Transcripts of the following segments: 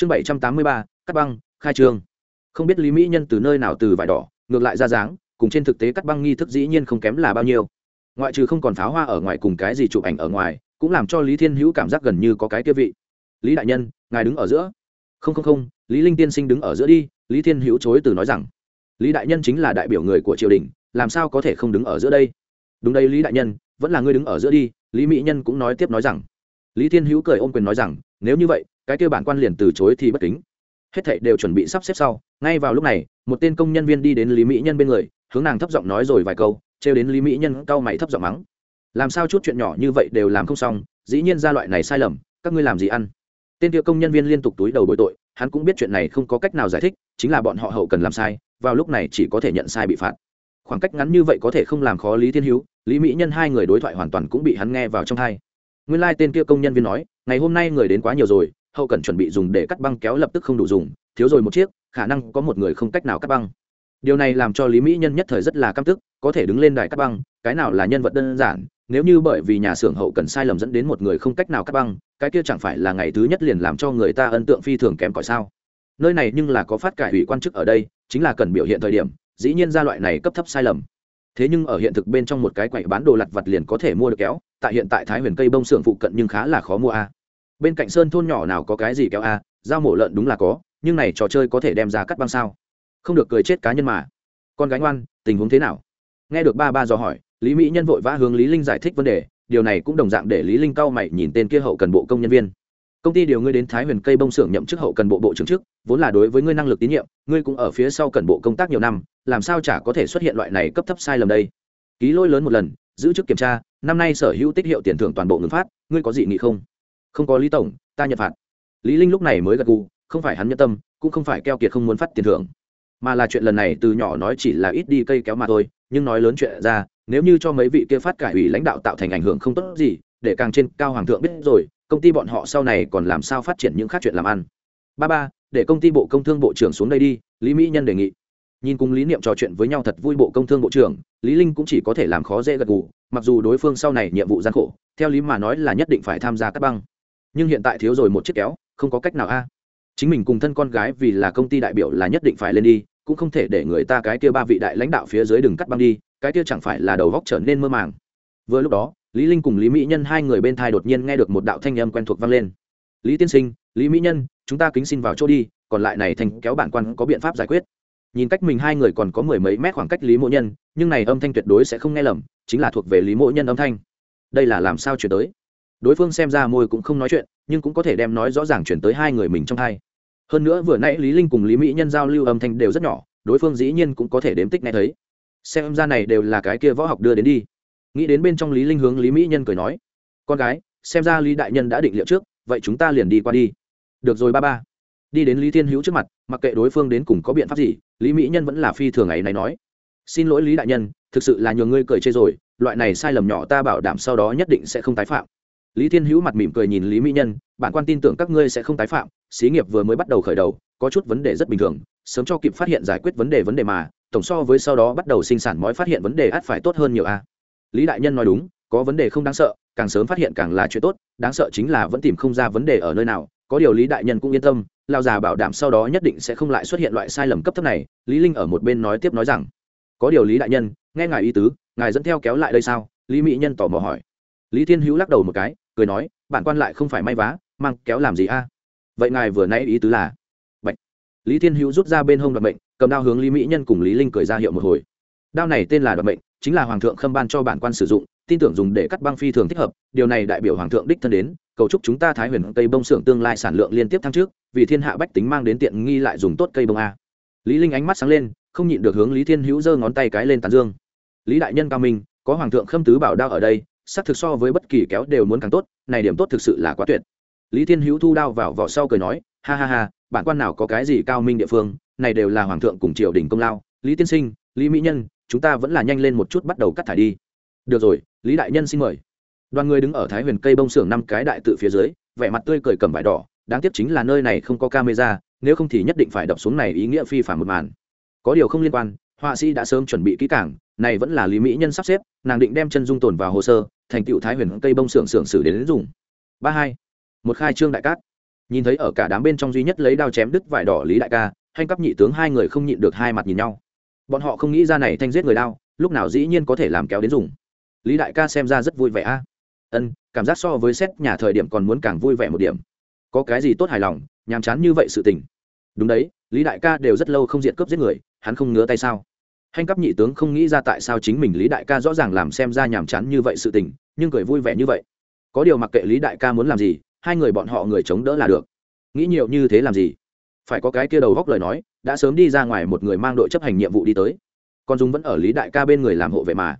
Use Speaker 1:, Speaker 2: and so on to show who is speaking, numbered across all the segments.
Speaker 1: chương bảy trăm tám mươi ba, cắt băng, khai trương. Không biết lý mỹ nhân từ nơi nào từ vải đỏ, ngược lại ra dáng, cùng trên thực tế cắt băng nghi thức dĩ nhiên không kém là bao nhiêu. Ngoại trừ không còn pháo hoa ở ngoài cùng cái gì chụp ảnh ở ngoài, cũng làm cho lý thiên hữu cảm giác gần như có cái kia vị. Lý đại nhân, ngài đứng ở giữa. Không không không, lý linh tiên sinh đứng ở giữa đi, lý thiên hữu chối từ nói rằng. Lý đại nhân chính là đại biểu người của triều đình, làm sao có thể không đứng ở giữa đây? Đúng đây lý đại nhân, vẫn là ngươi đứng ở giữa đi, lý mỹ nhân cũng nói tiếp nói rằng. Lý thiên hữu cười ôm quyền nói rằng, nếu như vậy cái kia bản quan liền từ chối thì bất kính. Hết thảy đều chuẩn bị sắp xếp sau, ngay vào lúc này, một tên công nhân viên đi đến lý mỹ nhân bên người, hướng nàng thấp giọng nói rồi vài câu, trêu đến lý mỹ nhân cau mày thấp giọng mắng. Làm sao chút chuyện nhỏ như vậy đều làm không xong, dĩ nhiên ra loại này sai lầm, các ngươi làm gì ăn? Tên kia công nhân viên liên tục túi đầu bội tội, hắn cũng biết chuyện này không có cách nào giải thích, chính là bọn họ hậu cần làm sai, vào lúc này chỉ có thể nhận sai bị phạt. Khoảng cách ngắn như vậy có thể không làm khó lý thiên hữu, lý mỹ nhân hai người đối thoại hoàn toàn cũng bị hắn nghe vào trong hai nguyên lai、like、tên kia công nhân viên nói, ngày hôm nay người đến quá nhiều rồi hậu cần chuẩn bị dùng để cắt băng kéo lập tức không đủ dùng, thiếu rồi một chiếc, khả năng có một người không cách nào cắt băng. Điều này làm cho lý mỹ nhân nhất thời rất là căm tức, có thể đứng lên đài cắt băng, cái nào là nhân vật đơn giản, nếu như bởi vì nhà xưởng hậu cần sai lầm dẫn đến một người không cách nào cắt băng, cái kia chẳng phải là ngày thứ nhất liền làm cho người ta ấn tượng phi thường kém cỏi sao? Nơi này nhưng là có phát cải ủy quan chức ở đây, chính là cần biểu hiện thời điểm, dĩ nhiên ra loại này cấp thấp sai lầm. Thế nhưng ở hiện thực bên trong một cái quầy bán đồ lặt vặt liền có thể mua được kéo, tại hiện tại thái huyền cây bông xưởng phụ cận nhưng khá là khó mua a bên cạnh sơn thôn nhỏ nào có cái gì kéo a dao mổ lợn đúng là có, nhưng này trò chơi có thể đem ra cắt băng sao? Không được cười chết cá nhân mà. Con gái ngoan, tình huống thế nào? Nghe được ba ba dò hỏi, lý mỹ nhân vội vã hướng lý linh giải thích vấn đề, điều này cũng đồng dạng để lý linh cao mày nhìn tên kia hậu cần bộ công nhân viên. Công ty điều ngươi đến thái huyền cây bông xưởng nhậm chức hậu cần bộ bộ trưởng chức vốn là đối với ngươi năng lực tín nhiệm, ngươi cũng ở phía sau cần bộ công tác nhiều năm, làm sao chả có thể xuất hiện loại này cấp thấp sai lầm đây? Ký lỗi lớn một lần, giữ chức kiểm tra, năm nay sở hữu tích hiệu tiền thưởng toàn bộ ngừng phát, ngươi có gì nghị không? Không có lý tổng, ta nhận phạt. Lý linh lúc này mới gật gù, không phải hắn nhân tâm, cũng không phải keo kiệt không muốn phát tiền thưởng. Mà là chuyện lần này từ nhỏ nói chỉ là ít đi cây kéo mà thôi, nhưng nói lớn chuyện ra, nếu như cho mấy vị kia phát cải ủy lãnh đạo tạo thành ảnh hưởng không tốt gì, để càng trên cao hoàng thượng biết rồi, công ty bọn họ sau này còn làm sao phát triển những khác chuyện làm ăn. Ba ba, để công ty bộ công thương bộ trưởng xuống đây đi, lý mỹ nhân đề nghị. Nhìn cùng lý niệm trò chuyện với nhau thật vui bộ công thương bộ trưởng, lý linh cũng chỉ có thể làm khó dễ gật gù, mặc dù đối phương sau này nhiệm vụ gian khổ, theo lý mà nói là nhất định phải tham gia cắt băng nhưng hiện tại thiếu rồi một chiếc kéo, không có cách nào a. Chính mình cùng thân con gái vì là công ty đại biểu là nhất định phải lên đi, cũng không thể để người ta cái kia ba vị đại lãnh đạo phía dưới đừng cắt băng đi, cái kia chẳng phải là đầu góc trở nên mơ màng. Vừa lúc đó, lý linh cùng lý mỹ nhân hai người bên thai đột nhiên nghe được một đạo thanh âm quen thuộc vang lên. Lý tiên sinh, lý mỹ nhân, chúng ta kính xin vào chỗ đi, còn lại này thành kéo bản quan có biện pháp giải quyết. Nhìn cách mình hai người còn có mười mấy mét khoảng cách lý mộ nhân, nhưng này âm thanh tuyệt đối sẽ không nghe lầm, chính là thuộc về lý mộ nhân âm thanh. Đây là làm sao chuyển tới? Đối phương xem ra môi cũng không nói chuyện, nhưng cũng có thể đem nói rõ ràng chuyển tới hai người mình trong hai. Hơn nữa vừa nãy lý linh cùng lý mỹ nhân giao lưu âm thanh đều rất nhỏ, đối phương dĩ nhiên cũng có thể đếm tích nghe thấy. Xem ra này đều là cái kia võ học đưa đến đi. Nghĩ đến bên trong lý linh hướng lý mỹ nhân cười nói, con gái, xem ra lý đại nhân đã định liệu trước, vậy chúng ta liền đi qua đi. Được rồi ba ba. Đi đến lý thiên hữu trước mặt, mặc kệ đối phương đến cùng có biện pháp gì, lý mỹ nhân vẫn là phi thường ấy này nói, xin lỗi lý đại nhân, thực sự là nhường ngươi cười chê rồi, loại này sai lầm nhỏ ta bảo đảm sau đó nhất định sẽ không tái phạm lý thiên hữu mặt mỉm cười nhìn lý mỹ nhân, bản quan tin tưởng các ngươi sẽ không tái phạm, xí nghiệp vừa mới bắt đầu khởi đầu, có chút vấn đề rất bình thường, sớm cho kịp phát hiện giải quyết vấn đề vấn đề mà, tổng so với sau đó bắt đầu sinh sản mói phát hiện vấn đề ắt phải tốt hơn nhiều a. Lý đại nhân nói đúng, có vấn đề không đáng sợ, càng sớm phát hiện càng là chuyện tốt, đáng sợ chính là vẫn tìm không ra vấn đề ở nơi nào, có điều lý đại nhân cũng yên tâm lao già bảo đảm sau đó nhất định sẽ không lại xuất hiện loại sai lầm cấp thấp này, lý linh ở một bên nói tiếp nói rằng, có điều lý đại nhân, nghe ngài ý tứ, ngài dẫn theo kéo lại đây sao? Lý mỹ nhân tỏ mò hỏi lý thiên hữu lắc đầu một cái, cười nói, bản quan lại không phải may vá, mang kéo làm gì a? Vậy ngài vừa nãy ý tứ là? Bệnh?" lý thiên hữu rút ra bên hông đoạn bệnh cầm đao hướng lý mỹ nhân cùng lý linh cười ra hiệu một hồi. Đao này tên là đoạn bệnh chính là hoàng thượng khâm ban cho bản quan sử dụng, tin tưởng dùng để cắt băng phi thường thích hợp, điều này đại biểu hoàng thượng đích thân đến, cầu chúc chúng ta thái huyền cây bông xưởng tương lai sản lượng liên tiếp tháng trước, vì thiên hạ bách tính mang đến tiện nghi lại dùng tốt cây bông a. Lý linh ánh mắt sáng lên, không nhịn được hướng lý thiên hữu giơ ngón tay cái lên tán dương. Lý đại nhân cao minh, có hoàng thượng khâm tứ bảo đao ở đây sắc thực so với bất kỳ kéo đều muốn càng tốt, này điểm tốt thực sự là quá tuyệt. Lý thiên hữu thu đao vào vỏ sau cười nói, ha ha ha, bản quan nào có cái gì cao minh địa phương, này đều là hoàng thượng cùng triều đình công lao. Lý tiên sinh, lý mỹ nhân, chúng ta vẫn là nhanh lên một chút bắt đầu cắt thải đi. Được rồi, lý đại nhân xin mời. Đoàn người đứng ở thái huyền cây bông xưởng năm cái đại tự phía dưới, vẻ mặt tươi cười cầm vải đỏ, đáng tiếc chính là nơi này không có camera, nếu không thì nhất định phải đập xuống này ý nghĩa phi phản một màn. Có điều không liên quan, họa sĩ đã sớm chuẩn bị kỹ cảng này vẫn là lý mỹ nhân sắp xếp, nàng định đem chân dung tồn vào hồ sơ thành tựu thái huyền cây bông xưởng xưởng xử đến, đến dùng. Ba hai một khai trương đại cát. Nhìn thấy ở cả đám bên trong duy nhất lấy đao chém đứt vải đỏ lý đại ca hành cấp nhị tướng hai người không nhịn được hai mặt nhìn nhau. Bọn họ không nghĩ ra này thanh giết người đao lúc nào dĩ nhiên có thể làm kéo đến dùng. Lý đại ca xem ra rất vui vẻ a. Ân cảm giác so với xét nhà thời điểm còn muốn càng vui vẻ một điểm. Có cái gì tốt hài lòng nhàm chán như vậy sự tình. Đúng đấy lý đại ca đều rất lâu không diện cướp giết người hắn không ngứa tay sao? Hành cấp nhị tướng không nghĩ ra tại sao chính mình lý đại ca rõ ràng làm xem ra nhàm chán như vậy sự tình nhưng cười vui vẻ như vậy. Có điều mặc kệ lý đại ca muốn làm gì hai người bọn họ người chống đỡ là được. Nghĩ nhiều như thế làm gì? Phải có cái kia đầu góc lời nói đã sớm đi ra ngoài một người mang đội chấp hành nhiệm vụ đi tới. Còn dung vẫn ở lý đại ca bên người làm hộ vệ mà.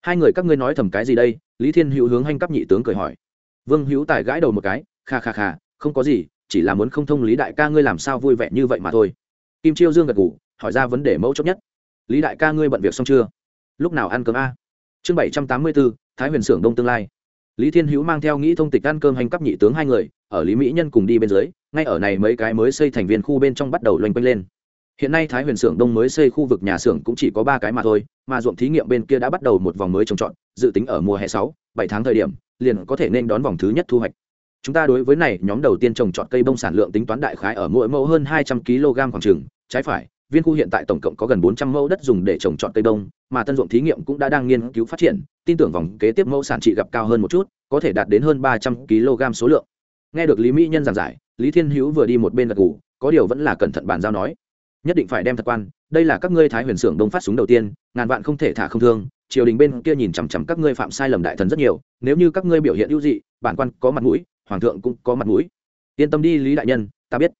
Speaker 1: Hai người các ngươi nói thầm cái gì đây? Lý thiên hữu hướng hành cấp nhị tướng cười hỏi. Vương hữu tài gãi đầu một cái kha kha kha không có gì chỉ là muốn không thông lý đại ca ngươi làm sao vui vẻ như vậy mà thôi. Kim chiêu dương gật gù, hỏi ra vấn đề mẫu chốt nhất lý đại ca ngươi bận việc xong chưa? Lúc nào ăn cơm a? Chương bảy trăm tám mươi bốn, thái huyền xưởng đông tương lai. Lý thiên hữu mang theo nghĩ thông tịch ăn cơm hành cấp nhị tướng hai người, ở lý mỹ nhân cùng đi bên dưới, ngay ở này mấy cái mới xây thành viên khu bên trong bắt đầu loanh quanh lên. Hiện nay thái huyền xưởng đông mới xây khu vực nhà xưởng cũng chỉ có ba cái mà thôi, mà ruộng thí nghiệm bên kia đã bắt đầu một vòng mới trồng trọt, dự tính ở mùa hè sáu, bảy tháng thời điểm, liền có thể nên đón vòng thứ nhất thu hoạch. Chúng ta đối với này nhóm đầu tiên trồng trọt cây bông sản lượng tính toán đại khái ở mỗi mẫu hơn hai trăm kg khoảng trừng trái phải viên khu hiện tại tổng cộng có gần bốn trăm mẫu đất dùng để trồng trọt cây đông, mà tân ruộng thí nghiệm cũng đã đang nghiên cứu phát triển tin tưởng vòng kế tiếp mẫu sản trị gặp cao hơn một chút có thể đạt đến hơn ba trăm kg số lượng. Nghe được lý mỹ nhân giảng giải lý thiên hữu vừa đi một bên gật gù, có điều vẫn là cẩn thận bàn giao nói nhất định phải đem thật quan đây là các ngươi thái huyền xưởng đông phát súng đầu tiên ngàn vạn không thể thả không thương triều đình bên kia nhìn chằm chằm các ngươi phạm sai lầm đại thần rất nhiều nếu như các ngươi biểu hiện ưu dị bản quan có mặt mũi hoàng thượng cũng có mặt mũi. Yên tâm đi lý đại nhân ta biết.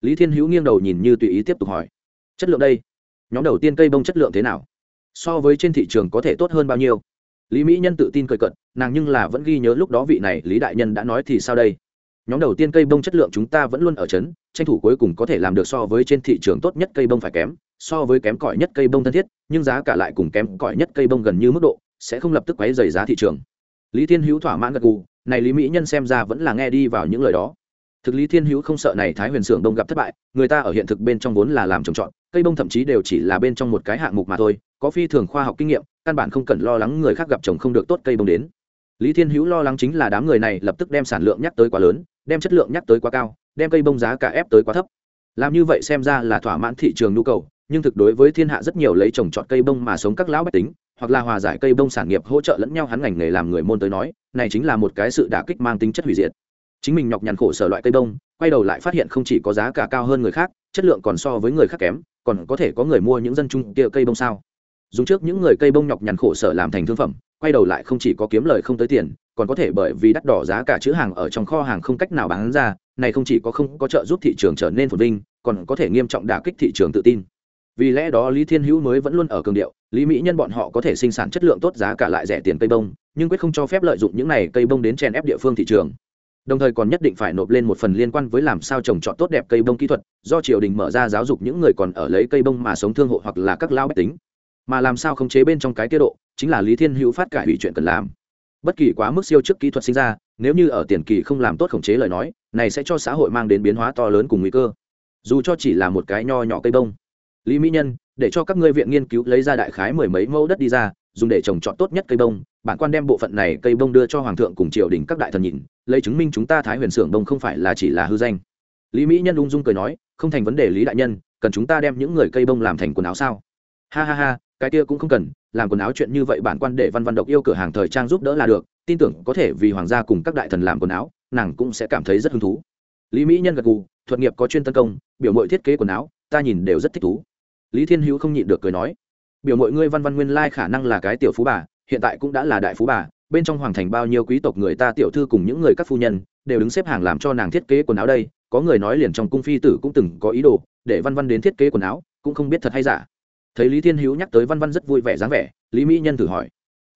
Speaker 1: Lý thiên hữu nghiêng đầu nhìn như tùy ý tiếp tục hỏi chất lượng đây. Nhóm đầu tiên cây bông chất lượng thế nào? So với trên thị trường có thể tốt hơn bao nhiêu? Lý mỹ nhân tự tin cười cận nàng nhưng là vẫn ghi nhớ lúc đó vị này, lý đại nhân đã nói thì sao đây? Nhóm đầu tiên cây bông chất lượng chúng ta vẫn luôn ở chấn, tranh thủ cuối cùng có thể làm được so với trên thị trường tốt nhất cây bông phải kém, so với kém cỏi nhất cây bông thân thiết, nhưng giá cả lại cùng kém cỏi nhất cây bông gần như mức độ, sẽ không lập tức quấy dày giá thị trường. Lý thiên hữu thỏa mãn gật gù, này lý mỹ nhân xem ra vẫn là nghe đi vào những lời đó. Thực lý thiên hữu không sợ này thái huyền xưởng đông gặp thất bại, người ta ở hiện thực bên trong vốn là làm trồng trọt cây bông thậm chí đều chỉ là bên trong một cái hạng mục mà thôi, có phi thường khoa học kinh nghiệm, căn bản không cần lo lắng người khác gặp chồng không được tốt cây bông đến. Lý thiên hữu lo lắng chính là đám người này lập tức đem sản lượng nhắc tới quá lớn, đem chất lượng nhắc tới quá cao, đem cây bông giá cả ép tới quá thấp. Làm như vậy xem ra là thỏa mãn thị trường nhu cầu, nhưng thực đối với thiên hạ rất nhiều lấy trồng trọt cây bông mà sống các lão bách tính, hoặc là hòa giải cây bông sản nghiệp hỗ trợ lẫn nhau hắn ngành nghề làm người môn tới nói, này chính là một cái sự đả kích mang tính chất hủy diệt. Chính mình nhọc nhằn khổ sở loại cây bông, quay đầu lại phát hiện không chỉ có giá cả cao hơn người khác, chất lượng còn so với người khác kém còn có thể có người mua những dân chung kia cây bông sao? Dùng trước những người cây bông nhọc nhằn khổ sở làm thành thương phẩm, quay đầu lại không chỉ có kiếm lời không tới tiền, còn có thể bởi vì đắt đỏ giá cả chữ hàng ở trong kho hàng không cách nào bán ra, này không chỉ có không có trợ giúp thị trường trở nên phồn vinh, còn có thể nghiêm trọng đả kích thị trường tự tin. Vì lẽ đó lý thiên hữu mới vẫn luôn ở cường điệu, lý mỹ nhân bọn họ có thể sinh sản chất lượng tốt giá cả lại rẻ tiền cây bông, nhưng quyết không cho phép lợi dụng những này cây bông đến chèn ép địa phương thị trường đồng thời còn nhất định phải nộp lên một phần liên quan với làm sao trồng trọt tốt đẹp cây bông kỹ thuật, do triều đình mở ra giáo dục những người còn ở lấy cây bông mà sống thương hộ hoặc là các lao bách tính. Mà làm sao khống chế bên trong cái tiết độ, chính là lý thiên hữu phát cải ủy chuyện cần làm. Bất kỳ quá mức siêu trước kỹ thuật sinh ra, nếu như ở tiền kỳ không làm tốt khống chế lời nói, này sẽ cho xã hội mang đến biến hóa to lớn cùng nguy cơ. Dù cho chỉ là một cái nho nhỏ cây bông. Lý mỹ nhân, để cho các ngươi viện nghiên cứu lấy ra đại khái mười mấy mẫu đất đi ra, dùng để trồng trọt tốt nhất cây bông bản quan đem bộ phận này cây bông đưa cho hoàng thượng cùng triều đình các đại thần nhìn, lấy chứng minh chúng ta thái huyền xưởng bông không phải là chỉ là hư danh. Lý mỹ nhân ung dung cười nói, không thành vấn đề lý đại nhân, cần chúng ta đem những người cây bông làm thành quần áo sao? Ha ha ha, cái kia cũng không cần, làm quần áo chuyện như vậy bản quan để văn văn độc yêu cửa hàng thời trang giúp đỡ là được, tin tưởng có thể vì hoàng gia cùng các đại thần làm quần áo, nàng cũng sẽ cảm thấy rất hứng thú. Lý mỹ nhân gật gù, thuật nghiệp có chuyên tấn công, biểu mội thiết kế quần áo, ta nhìn đều rất thích thú. Lý thiên hữu không nhịn được cười nói, biểu mội ngươi văn văn nguyên lai khả năng là cái tiểu phú bà hiện tại cũng đã là đại phú bà, bên trong hoàng thành bao nhiêu quý tộc người ta tiểu thư cùng những người các phu nhân, đều đứng xếp hàng làm cho nàng thiết kế quần áo đây, có người nói liền trong cung phi tử cũng từng có ý đồ, để văn văn đến thiết kế quần áo, cũng không biết thật hay giả. Thấy lý thiên hữu nhắc tới văn văn rất vui vẻ dáng vẻ, lý mỹ nhân thử hỏi.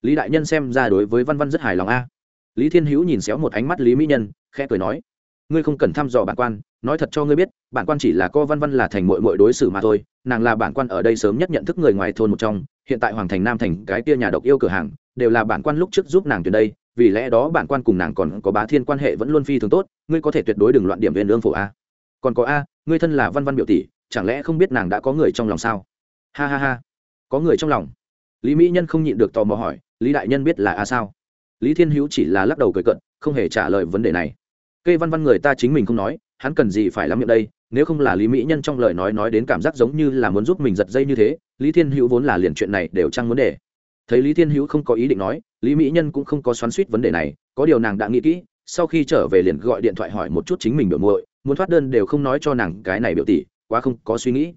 Speaker 1: Lý đại nhân xem ra đối với văn văn rất hài lòng a. Lý thiên hữu nhìn xéo một ánh mắt lý mỹ nhân, khẽ cười nói. Ngươi không cần thăm dò bản quan, nói thật cho ngươi biết, bản quan chỉ là co văn văn là thành mội mội đối xử mà thôi, nàng là bản quan ở đây sớm nhất nhận thức người ngoài thôn một trong hiện tại hoàng thành nam thành cái kia nhà độc yêu cửa hàng, đều là bản quan lúc trước giúp nàng tuyệt đây, vì lẽ đó bản quan cùng nàng còn có bá thiên quan hệ vẫn luôn phi thường tốt, ngươi có thể tuyệt đối đừng loạn điểm viên lương phổ a. Còn có a, ngươi thân là văn văn biểu tỷ, chẳng lẽ không biết nàng đã có người trong lòng sao? Ha ha ha, có người trong lòng. Lý mỹ nhân không nhịn được tò mò hỏi, lý đại nhân biết là a sao? Lý thiên hữu chỉ là lắc đầu cười cận không hề trả lời vấn đề này. Cây văn văn người ta chính mình không nói, hắn cần gì phải lắm miệng đây nếu không là lý mỹ nhân trong lời nói nói đến cảm giác giống như là muốn giúp mình giật dây như thế, lý thiên hữu vốn là liền chuyện này đều chăng muốn để. thấy lý thiên hữu không có ý định nói, lý mỹ nhân cũng không có xoắn suýt vấn đề này, có điều nàng đã nghĩ kỹ, sau khi trở về liền gọi điện thoại hỏi một chút chính mình biểu muội, muốn thoát đơn đều không nói cho nàng cái này biểu tỷ, quá không có suy nghĩ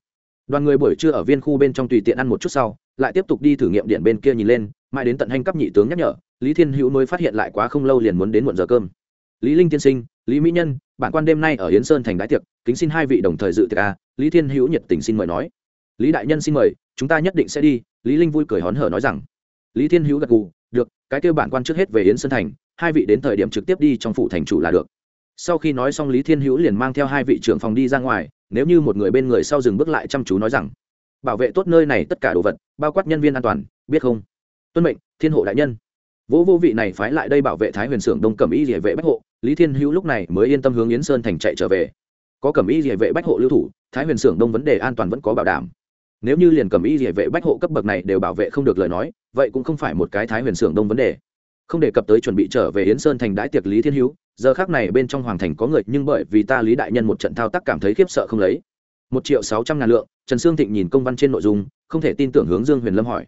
Speaker 1: đoàn người buổi trưa ở viên khu bên trong tùy tiện ăn một chút sau, lại tiếp tục đi thử nghiệm điện bên kia nhìn lên, mãi đến tận hành cấp nhị tướng nhắc nhở, lý thiên hữu mới phát hiện lại quá không lâu liền muốn đến muộn giờ cơm lý linh tiên sinh lý mỹ nhân, bản quan đêm nay ở yến sơn thành đái tiệc, kính xin hai vị đồng thời dự tiệc a. Lý thiên hữu nhiệt tình xin mời nói. Lý đại nhân xin mời, chúng ta nhất định sẽ đi, lý linh vui cười hón hở nói rằng. Lý thiên hữu gật gù, được, cái kêu bản quan trước hết về yến sơn thành, hai vị đến thời điểm trực tiếp đi trong phủ thành chủ là được. Sau khi nói xong lý thiên hữu liền mang theo hai vị trưởng phòng đi ra ngoài, nếu như một người bên người sau dừng bước lại chăm chú nói rằng. Bảo vệ tốt nơi này tất cả đồ vật, bao quát nhân viên an toàn, biết không? Tuân mệnh, thiên hộ đại nhân. Vỗ vô vị này phái lại đây bảo vệ thái huyền xưởng đông cẩm y địa vệ bách hộ lý thiên hữu lúc này mới yên tâm hướng yến sơn thành chạy trở về. Có cẩm y địa vệ bách hộ lưu thủ, thái huyền xưởng đông vấn đề an toàn vẫn có bảo đảm. Nếu như liền cẩm y địa vệ bách hộ cấp bậc này đều bảo vệ không được lời nói, vậy cũng không phải một cái thái huyền xưởng đông vấn đề. Không đề cập tới chuẩn bị trở về yến sơn thành đãi tiệc lý thiên hữu, giờ khác này bên trong hoàng thành có người, nhưng bởi vì ta lý đại nhân một trận thao tác cảm thấy khiếp sợ không lấy. Một triệu sáu trăm ngàn lượng, trần sương thịnh nhìn công văn trên nội dung, không thể tin tưởng hướng dương huyền lâm hỏi.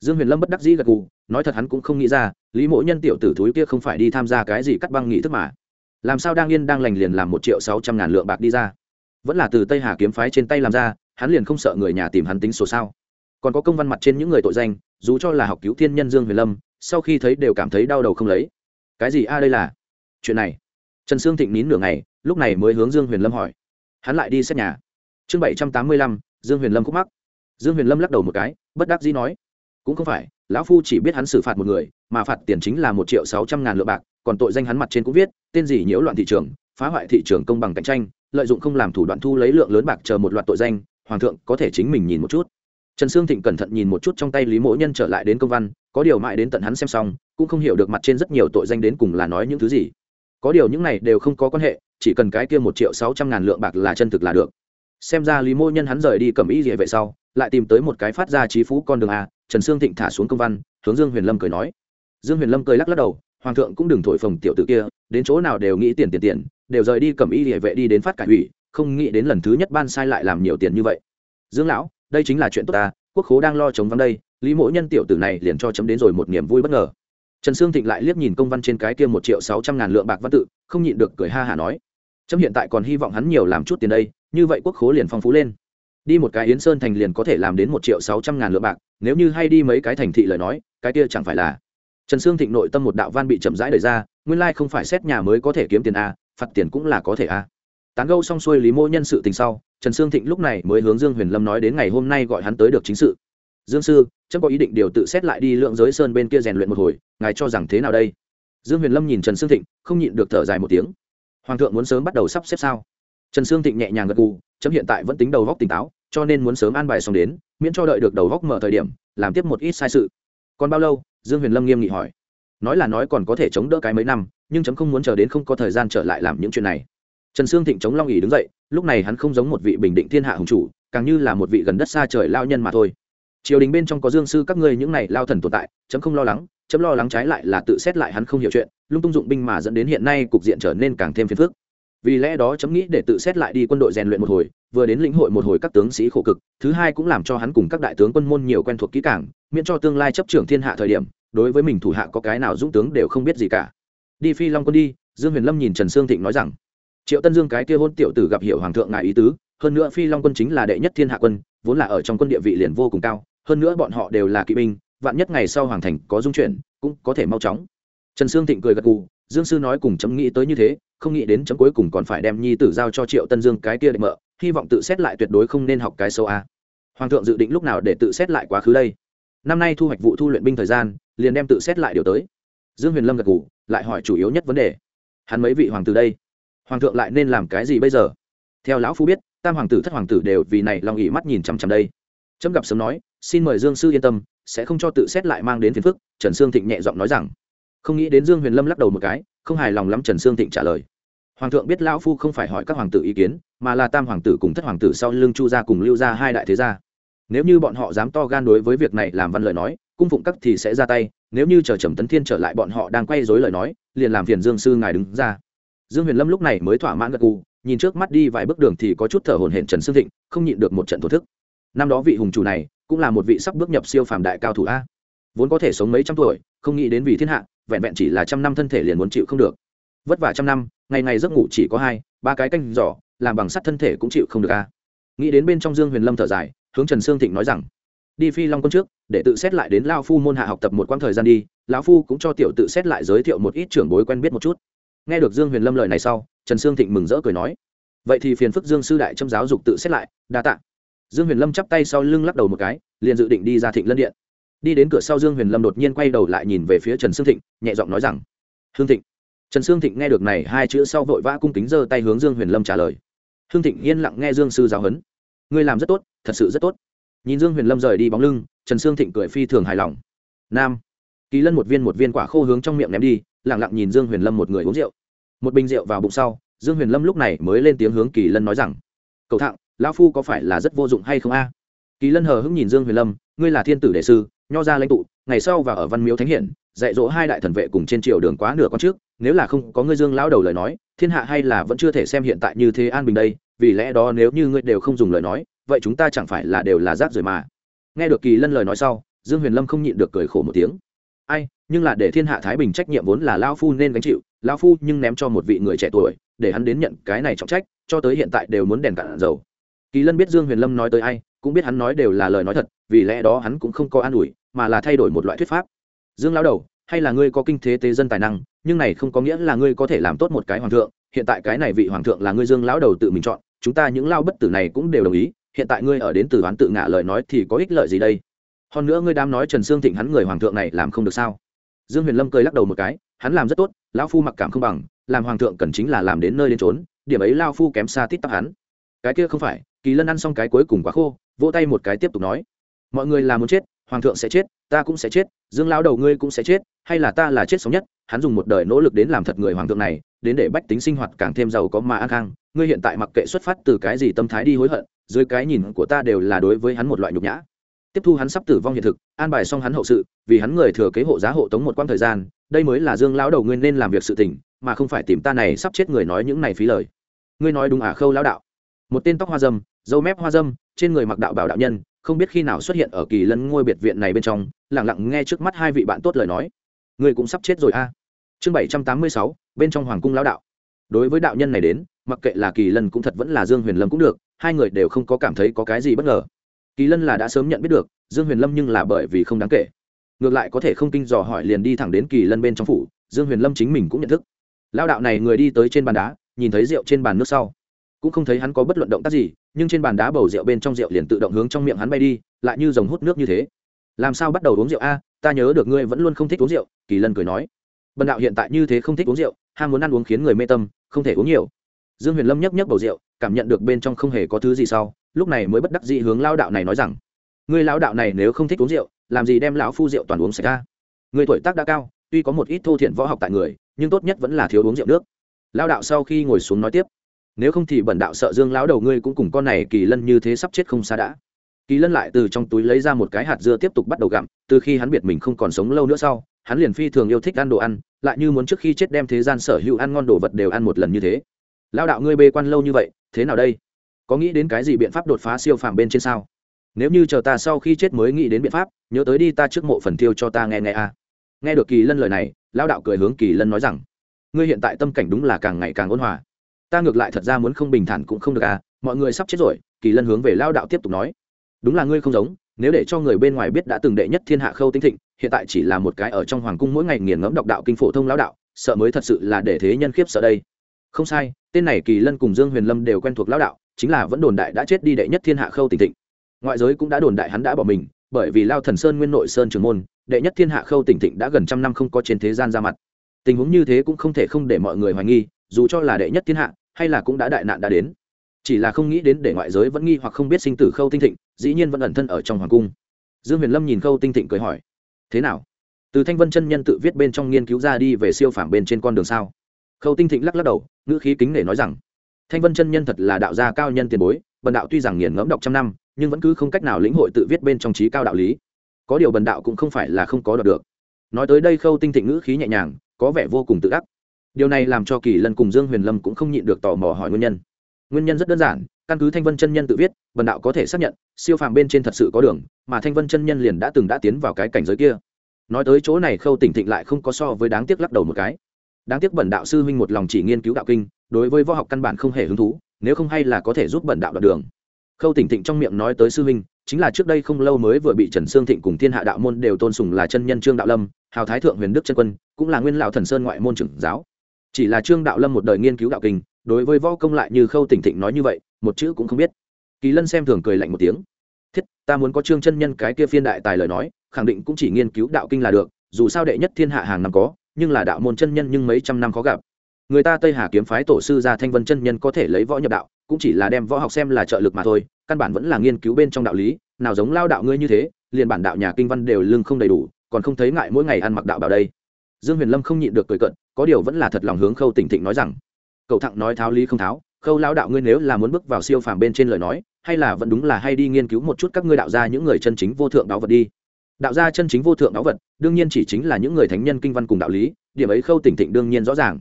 Speaker 1: Dương huyền lâm bất đắc dĩ gật gù nói thật hắn cũng không nghĩ ra, lý mỗ nhân tiểu tử thúi kia không phải đi tham gia cái gì cắt băng nghị thức mà. Làm sao đang yên đang lành liền làm một triệu sáu trăm ngàn lượng bạc đi ra? Vẫn là từ tây hà kiếm phái trên tay làm ra, hắn liền không sợ người nhà tìm hắn tính sổ sao. Còn có công văn mặt trên những người tội danh, dù cho là học cứu thiên nhân dương huyền lâm, sau khi thấy đều cảm thấy đau đầu không lấy. Cái gì a, đây là? Chuyện này. Trần sương thịnh nín nửa ngày, lúc này mới hướng dương huyền lâm hỏi. Hắn lại đi xét nhà. Chương bảy trăm tám mươi lăm, dương huyền lâm khúc mắc. Dương huyền lâm lắc đầu một cái, bất đắc dĩ nói cũng không phải, lão phu chỉ biết hắn xử phạt một người, mà phạt tiền chính là một triệu sáu trăm ngàn lượng bạc, còn tội danh hắn mặt trên cũng viết, tên gì nhiễu loạn thị trường, phá hoại thị trường công bằng cạnh tranh, lợi dụng không làm thủ đoạn thu lấy lượng lớn bạc chờ một loạt tội danh, hoàng thượng có thể chính mình nhìn một chút. Trần sương thịnh cẩn thận nhìn một chút trong tay lý mỗ nhân trở lại đến công văn, có điều mãi đến tận hắn xem xong, cũng không hiểu được mặt trên rất nhiều tội danh đến cùng là nói những thứ gì. Có điều những này đều không có quan hệ, chỉ cần cái kia một triệu sáu trăm ngàn lượng bạc là chân thực là được. Xem ra lý mô nhân hắn rời đi cầm ý địa về sau, lại tìm tới một cái phát ra trí phú con đường a trần sương thịnh thả xuống công văn, hướng dương huyền lâm cười nói. Dương huyền lâm cười lắc lắc đầu, hoàng thượng cũng đừng thổi phồng tiểu tử kia, đến chỗ nào đều nghĩ tiền tiền tiền, đều rời đi cầm y địa vệ đi đến phát cải ủy, không nghĩ đến lần thứ nhất ban sai lại làm nhiều tiền như vậy. Dương lão, đây chính là chuyện tốt ta, quốc khố đang lo chống vắng đây, lý mỗ nhân tiểu tử này liền cho chấm đến rồi một niềm vui bất ngờ. Trần sương thịnh lại liếc nhìn công văn trên cái kia một triệu sáu trăm ngàn lượng bạc văn tự, không nhịn được cười ha hả nói. Chấm hiện tại còn hy vọng hắn nhiều làm chút tiền đây, như vậy quốc khố liền phong phú lên. Đi một cái yến sơn thành liền có thể làm đến một triệu sáu trăm ngàn lượng bạc nếu như hay đi mấy cái thành thị lời nói, cái kia chẳng phải là trần sương thịnh nội tâm một đạo van bị chậm rãi đời ra, nguyên lai không phải xét nhà mới có thể kiếm tiền a phạt tiền cũng là có thể a tán gâu xong xuôi lý mô nhân sự tình sau, trần sương thịnh lúc này mới hướng dương huyền lâm nói đến ngày hôm nay gọi hắn tới được chính sự. Dương sư trâm có ý định điều tự xét lại đi lượng giới sơn bên kia rèn luyện một hồi, ngài cho rằng thế nào đây? Dương huyền lâm nhìn trần sương thịnh, không nhịn được thở dài một tiếng. Hoàng thượng muốn sớm bắt đầu sắp xếp sao? Trần sương thịnh nhẹ nhàng gật gù, chấm hiện tại vẫn tính đầu góc tỉnh táo, cho nên muốn sớm an bài xong đến miễn cho đợi được đầu góc mở thời điểm, làm tiếp một ít sai sự. Còn bao lâu? Dương huyền lâm nghiêm nghị hỏi. Nói là nói còn có thể chống đỡ cái mấy năm, nhưng chấm không muốn chờ đến không có thời gian trở lại làm những chuyện này. Trần sương thịnh chống long ỉ đứng dậy, lúc này hắn không giống một vị bình định thiên hạ hùng chủ, càng như là một vị gần đất xa trời lao nhân mà thôi. Triều đình bên trong có dương sư các ngươi những này lao thần tồn tại, chấm không lo lắng, chấm lo lắng trái lại là tự xét lại hắn không hiểu chuyện, lung tung dụng binh mà dẫn đến hiện nay cục diện trở nên càng thêm phiền phức vì lẽ đó chấm nghĩ để tự xét lại đi quân đội rèn luyện một hồi, vừa đến lĩnh hội một hồi các tướng sĩ khổ cực, thứ hai cũng làm cho hắn cùng các đại tướng quân môn nhiều quen thuộc kỹ càng, miễn cho tương lai chấp trưởng thiên hạ thời điểm, đối với mình thủ hạ có cái nào dũng tướng đều không biết gì cả. Đi phi long quân đi, dương huyền lâm nhìn trần sương thịnh nói rằng, triệu tân dương cái kia hôn tiểu tử gặp hiệu hoàng thượng ngài ý tứ, hơn nữa phi long quân chính là đệ nhất thiên hạ quân, vốn là ở trong quân địa vị liền vô cùng cao, hơn nữa bọn họ đều là kỵ binh, vạn nhất ngày sau hoàng thành có dung chuyển, cũng có thể mau chóng. Trần sương thịnh cười gật gù, dương sư nói cùng chấm nghĩ tới như thế không nghĩ đến chấm cuối cùng còn phải đem nhi tử giao cho triệu tân dương cái kia để mợ, hy vọng tự xét lại tuyệt đối không nên học cái sâu a. Hoàng thượng dự định lúc nào để tự xét lại quá khứ đây? Năm nay thu hoạch vụ thu luyện binh thời gian, liền đem tự xét lại điều tới. Dương huyền lâm gật gù, lại hỏi chủ yếu nhất vấn đề. Hắn mấy vị hoàng tử đây? Hoàng thượng lại nên làm cái gì bây giờ? Theo lão phu biết, tam hoàng tử, thất hoàng tử đều vì này lòng ỉ mắt nhìn chằm chằm đây. Trâm gặp sớm nói, xin mời dương sư yên tâm, sẽ không cho tự xét lại mang đến phiền phức, trần sương thịnh nhẹ giọng nói rằng. Không nghĩ đến dương huyền lâm lắc đầu một cái, không hài lòng lắm trần sương thịnh trả lời hoàng thượng biết lão phu không phải hỏi các hoàng tử ý kiến, mà là tam hoàng tử cùng thất hoàng tử sau lưng chu gia cùng lưu gia hai đại thế gia. Nếu như bọn họ dám to gan đối với việc này làm văn lời nói, cung phụng các thì sẽ ra tay, nếu như chờ trầm tấn thiên trở lại bọn họ đang quay dối lời nói, liền làm phiền dương sư ngài đứng ra. Dương huyền lâm lúc này mới thỏa mãn gật gù, nhìn trước mắt đi vài bước đường thì có chút thở hổn hển trần sương thịnh, không nhịn được một trận thổ thức. Năm đó vị hùng chủ này, cũng là một vị sắp bước nhập siêu phàm đại cao thủ a. Vốn có thể sống mấy trăm tuổi, không nghĩ đến vì thiên hạ, vẹn vẹn chỉ là trăm năm thân thể liền muốn chịu không được. Vất vả trăm năm ngày ngày giấc ngủ chỉ có hai, ba cái canh giỏ, làm bằng sắt thân thể cũng chịu không được a. Nghĩ đến bên trong dương huyền lâm thở dài, hướng trần sương thịnh nói rằng, đi phi long quân trước, để tự xét lại đến lao phu môn hạ học tập một quãng thời gian đi, lão phu cũng cho tiểu tự xét lại giới thiệu một ít trưởng bối quen biết một chút. Nghe được dương huyền lâm lời này sau, trần sương thịnh mừng rỡ cười nói, vậy thì phiền phức dương sư đại trong giáo dục tự xét lại, đa tạ. Dương huyền lâm chắp tay sau lưng lắc đầu một cái, liền dự định đi ra thịnh lân điện. Đi đến cửa sau dương huyền lâm đột nhiên quay đầu lại nhìn về phía trần sương thịnh, nhẹ giọng nói rằng, hương thịnh trần sương thịnh nghe được này hai chữ sau vội vã cung kính giơ tay hướng dương huyền lâm trả lời. Hương thịnh yên lặng nghe dương sư giáo huấn. Ngươi làm rất tốt, thật sự rất tốt. Nhìn dương huyền lâm rời đi bóng lưng, trần sương thịnh cười phi thường hài lòng. Nam. Kỳ lân một viên một viên quả khô hướng trong miệng ném đi lẳng lặng nhìn dương huyền lâm một người uống rượu. Một bình rượu vào bụng sau, dương huyền lâm lúc này mới lên tiếng hướng kỳ lân nói rằng, cầu thạng lão phu có phải là rất vô dụng hay không a? Kỳ lân hờ hững nhìn dương huyền lâm, ngươi là thiên tử đệ sư, nho gia lãnh tụ, ngày sau và ở văn miếu thánh hiển dạy dỗ hai đại thần vệ cùng trên triều đường quá nửa con trước, nếu là không có ngươi dương lão đầu lời nói, thiên hạ hay là vẫn chưa thể xem hiện tại như thế an bình đây, vì lẽ đó nếu như ngươi đều không dùng lời nói, vậy chúng ta chẳng phải là đều là rác rưởi mà. Nghe được kỳ lân lời nói sau, dương huyền lâm không nhịn được cười khổ một tiếng. Ai, nhưng là để thiên hạ thái bình trách nhiệm vốn là lao phu nên gánh chịu lao phu nhưng ném cho một vị người trẻ tuổi, để hắn đến nhận cái này trọng trách, cho tới hiện tại đều muốn đèn cạn dầu. Kỳ lân biết dương huyền lâm nói tới ai, cũng biết hắn nói đều là lời nói thật, vì lẽ đó hắn cũng không có an ủi, mà là thay đổi một loại thuyết pháp dương Lão đầu, hay là ngươi có kinh thế tế dân tài năng, nhưng này không có nghĩa là ngươi có thể làm tốt một cái hoàng thượng, hiện tại cái này vị hoàng thượng là ngươi dương lão đầu tự mình chọn, chúng ta những lao bất tử này cũng đều đồng ý, hiện tại ngươi ở đến từ đoán tự ngã lời nói thì có ích lợi gì đây? Hơn nữa ngươi đám nói trần sương thịnh hắn người hoàng thượng này làm không được sao? Dương huyền lâm cười lắc đầu một cái, hắn làm rất tốt, lão phu mặc cảm không bằng, làm hoàng thượng cần chính là làm đến nơi đến trốn điểm ấy lao phu kém xa tít tắc hắn. Cái kia không phải, kỳ lân ăn xong cái cuối cùng quá khô, vỗ tay một cái tiếp tục nói, mọi người là muốn chết, hoàng thượng sẽ chết ta cũng sẽ chết, dương lão đầu ngươi cũng sẽ chết, hay là ta là chết sống nhất, hắn dùng một đời nỗ lực đến làm thật người hoàng thượng này, đến để bách tính sinh hoạt càng thêm giàu có mà an khang. Ngươi hiện tại mặc kệ xuất phát từ cái gì tâm thái đi hối hận, dưới cái nhìn của ta đều là đối với hắn một loại nhục nhã. Tiếp thu hắn sắp tử vong hiện thực, an bài xong hắn hậu sự, vì hắn người thừa kế hộ giá hộ tống một quãng thời gian, đây mới là dương lão đầu ngươi nên làm việc sự tình, mà không phải tìm ta này sắp chết người nói những này phí lời. Ngươi nói đúng à khâu lão đạo? Một tên tóc hoa dâm, dâu mép hoa dâm, trên người mặc đạo bảo đạo nhân không biết khi nào xuất hiện ở kỳ lân ngôi biệt viện này bên trong lẳng lặng nghe trước mắt hai vị bạn tốt lời nói. Ngươi cũng sắp chết rồi a. Chương bảy trăm tám mươi sáu, bên trong hoàng cung lão đạo. Đối với đạo nhân này đến, mặc kệ là kỳ lân cũng thật vẫn là dương huyền lâm cũng được, hai người đều không có cảm thấy có cái gì bất ngờ. Kỳ lân là đã sớm nhận biết được, dương huyền lâm nhưng là bởi vì không đáng kể. Ngược lại có thể không kinh dò hỏi liền đi thẳng đến kỳ lân bên trong phủ, dương huyền lâm chính mình cũng nhận thức. Lao đạo này người đi tới trên bàn đá, nhìn thấy rượu trên bàn nước sau cũng không thấy hắn có bất luận động tác gì, nhưng trên bàn đá bầu rượu bên trong rượu liền tự động hướng trong miệng hắn bay đi, lại như dòng hút nước như thế. Làm sao bắt đầu uống rượu a? Ta nhớ được ngươi vẫn luôn không thích uống rượu, kỳ lân cười nói. Bần đạo hiện tại như thế không thích uống rượu, ham muốn ăn uống khiến người mê tâm, không thể uống nhiều. Dương huyền lâm nhấp nhấp bầu rượu, cảm nhận được bên trong không hề có thứ gì sau, lúc này mới bất đắc dĩ hướng lao đạo này nói rằng, ngươi lão đạo này nếu không thích uống rượu, làm gì đem lão phu rượu toàn uống sạch ra người tuổi tác đã cao, tuy có một ít thô thiện võ học tại người, nhưng tốt nhất vẫn là thiếu uống rượu nước. Lao đạo sau khi ngồi xuống nói tiếp nếu không thì bẩn đạo sợ dương lão đầu ngươi cũng cùng con này kỳ lân như thế sắp chết không xa đã. Kỳ lân lại từ trong túi lấy ra một cái hạt dưa tiếp tục bắt đầu gặm, từ khi hắn biệt mình không còn sống lâu nữa sau, hắn liền phi thường yêu thích ăn đồ ăn, lại như muốn trước khi chết đem thế gian sở hữu ăn ngon đồ vật đều ăn một lần như thế. Lao đạo ngươi bê quan lâu như vậy, thế nào đây? Có nghĩ đến cái gì biện pháp đột phá siêu phàm bên trên sao? Nếu như chờ ta sau khi chết mới nghĩ đến biện pháp, nhớ tới đi ta trước mộ phần thiêu cho ta nghe nghe a. Nghe được kỳ lân lời này lao đạo cười hướng kỳ lân nói rằng, ngươi hiện tại tâm cảnh đúng là càng ngày càng ôn hòa ta ngược lại thật ra muốn không bình thản cũng không được à mọi người sắp chết rồi, kỳ lân hướng về lao đạo tiếp tục nói. Đúng là ngươi không giống, nếu để cho người bên ngoài biết đã từng đệ nhất thiên hạ khâu tinh thịnh, hiện tại chỉ là một cái ở trong hoàng cung mỗi ngày nghiền ngẫm đọc đạo kinh phổ thông lao đạo, sợ mới thật sự là để thế nhân khiếp sợ đây. Không sai, tên này kỳ lân cùng dương huyền lâm đều quen thuộc lao đạo, chính là vẫn đồn đại đã chết đi đệ nhất thiên hạ khâu tinh thịnh. Ngoại giới cũng đã đồn đại hắn đã bỏ mình, bởi vì lao thần sơn nguyên nội sơn trường môn, đệ nhất thiên hạ khâu tỉnh thịnh đã gần trăm năm không có trên thế gian ra mặt. Tình huống như thế cũng không thể không để mọi người hoài nghi, dù cho là đệ nhất thiên hạ hay là cũng đã đại nạn đã đến. Chỉ là không nghĩ đến để ngoại giới vẫn nghi hoặc không biết sinh tử khâu tinh thịnh, dĩ nhiên vẫn ẩn thân ở trong hoàng cung. Dương huyền lâm nhìn khâu tinh thịnh cười hỏi, thế nào? Từ thanh vân chân nhân tự viết bên trong nghiên cứu ra đi về siêu phản bên trên con đường sao? Khâu tinh thịnh lắc lắc đầu, ngữ khí kính để nói rằng, thanh vân chân nhân thật là đạo gia cao nhân tiền bối, bần đạo tuy rằng nghiền ngẫm đọc trăm năm, nhưng vẫn cứ không cách nào lĩnh hội tự viết bên trong trí cao đạo lý. Có điều bần đạo cũng không phải là không có đọc được. Nói tới đây khâu tinh thịnh ngữ khí nhẹ nhàng, có vẻ vô cùng tự ác điều này làm cho kỳ lân cùng dương huyền lâm cũng không nhịn được tò mò hỏi nguyên nhân. Nguyên nhân rất đơn giản, căn cứ thanh vân chân nhân tự viết, bần đạo có thể xác nhận, siêu phàm bên trên thật sự có đường, mà thanh vân chân nhân liền đã từng đã tiến vào cái cảnh giới kia. Nói tới chỗ này khâu tỉnh thịnh lại không có so với đáng tiếc lắc đầu một cái. Đáng tiếc bẩn đạo sư huynh một lòng chỉ nghiên cứu đạo kinh, đối với võ học căn bản không hề hứng thú, nếu không hay là có thể giúp bẩn đạo đoạt đường. Khâu tỉnh thịnh trong miệng nói tới sư huynh, chính là trước đây không lâu mới vừa bị trần sương thịnh cùng thiên hạ đạo môn đều tôn sùng là chân nhân trương đạo lâm, hào thái thượng huyền đức chân quân, cũng là nguyên lão thần sơn ngoại môn trưởng giáo chỉ là trương đạo lâm một đời nghiên cứu đạo kinh, đối với võ công lại như khâu tỉnh thịnh nói như vậy, một chữ cũng không biết. Kỳ lân xem thường cười lạnh một tiếng. Thiết, ta muốn có trương chân nhân cái kia phiên đại tài lời nói, khẳng định cũng chỉ nghiên cứu đạo kinh là được, dù sao đệ nhất thiên hạ hàng năm có, nhưng là đạo môn chân nhân nhưng mấy trăm năm khó gặp. Người ta tây hà kiếm phái tổ sư ra thanh vân chân nhân có thể lấy võ nhập đạo, cũng chỉ là đem võ học xem là trợ lực mà thôi, căn bản vẫn là nghiên cứu bên trong đạo lý, nào giống lao đạo ngươi như thế, liền bản đạo nhà kinh văn đều lưng không đầy đủ, còn không thấy ngại mỗi ngày ăn mặc đạo bảo đây dương huyền lâm không nhịn được cười cận có điều vẫn là thật lòng hướng khâu tỉnh thịnh nói rằng cậu thẳng nói tháo lý không tháo, khâu lao đạo ngươi nếu là muốn bước vào siêu phàm bên trên lời nói, hay là vẫn đúng là hay đi nghiên cứu một chút các ngươi đạo gia những người chân chính vô thượng đạo vật đi. Đạo gia chân chính vô thượng đạo vật, đương nhiên chỉ chính là những người thánh nhân kinh văn cùng đạo lý, điểm ấy khâu tỉnh thịnh đương nhiên rõ ràng.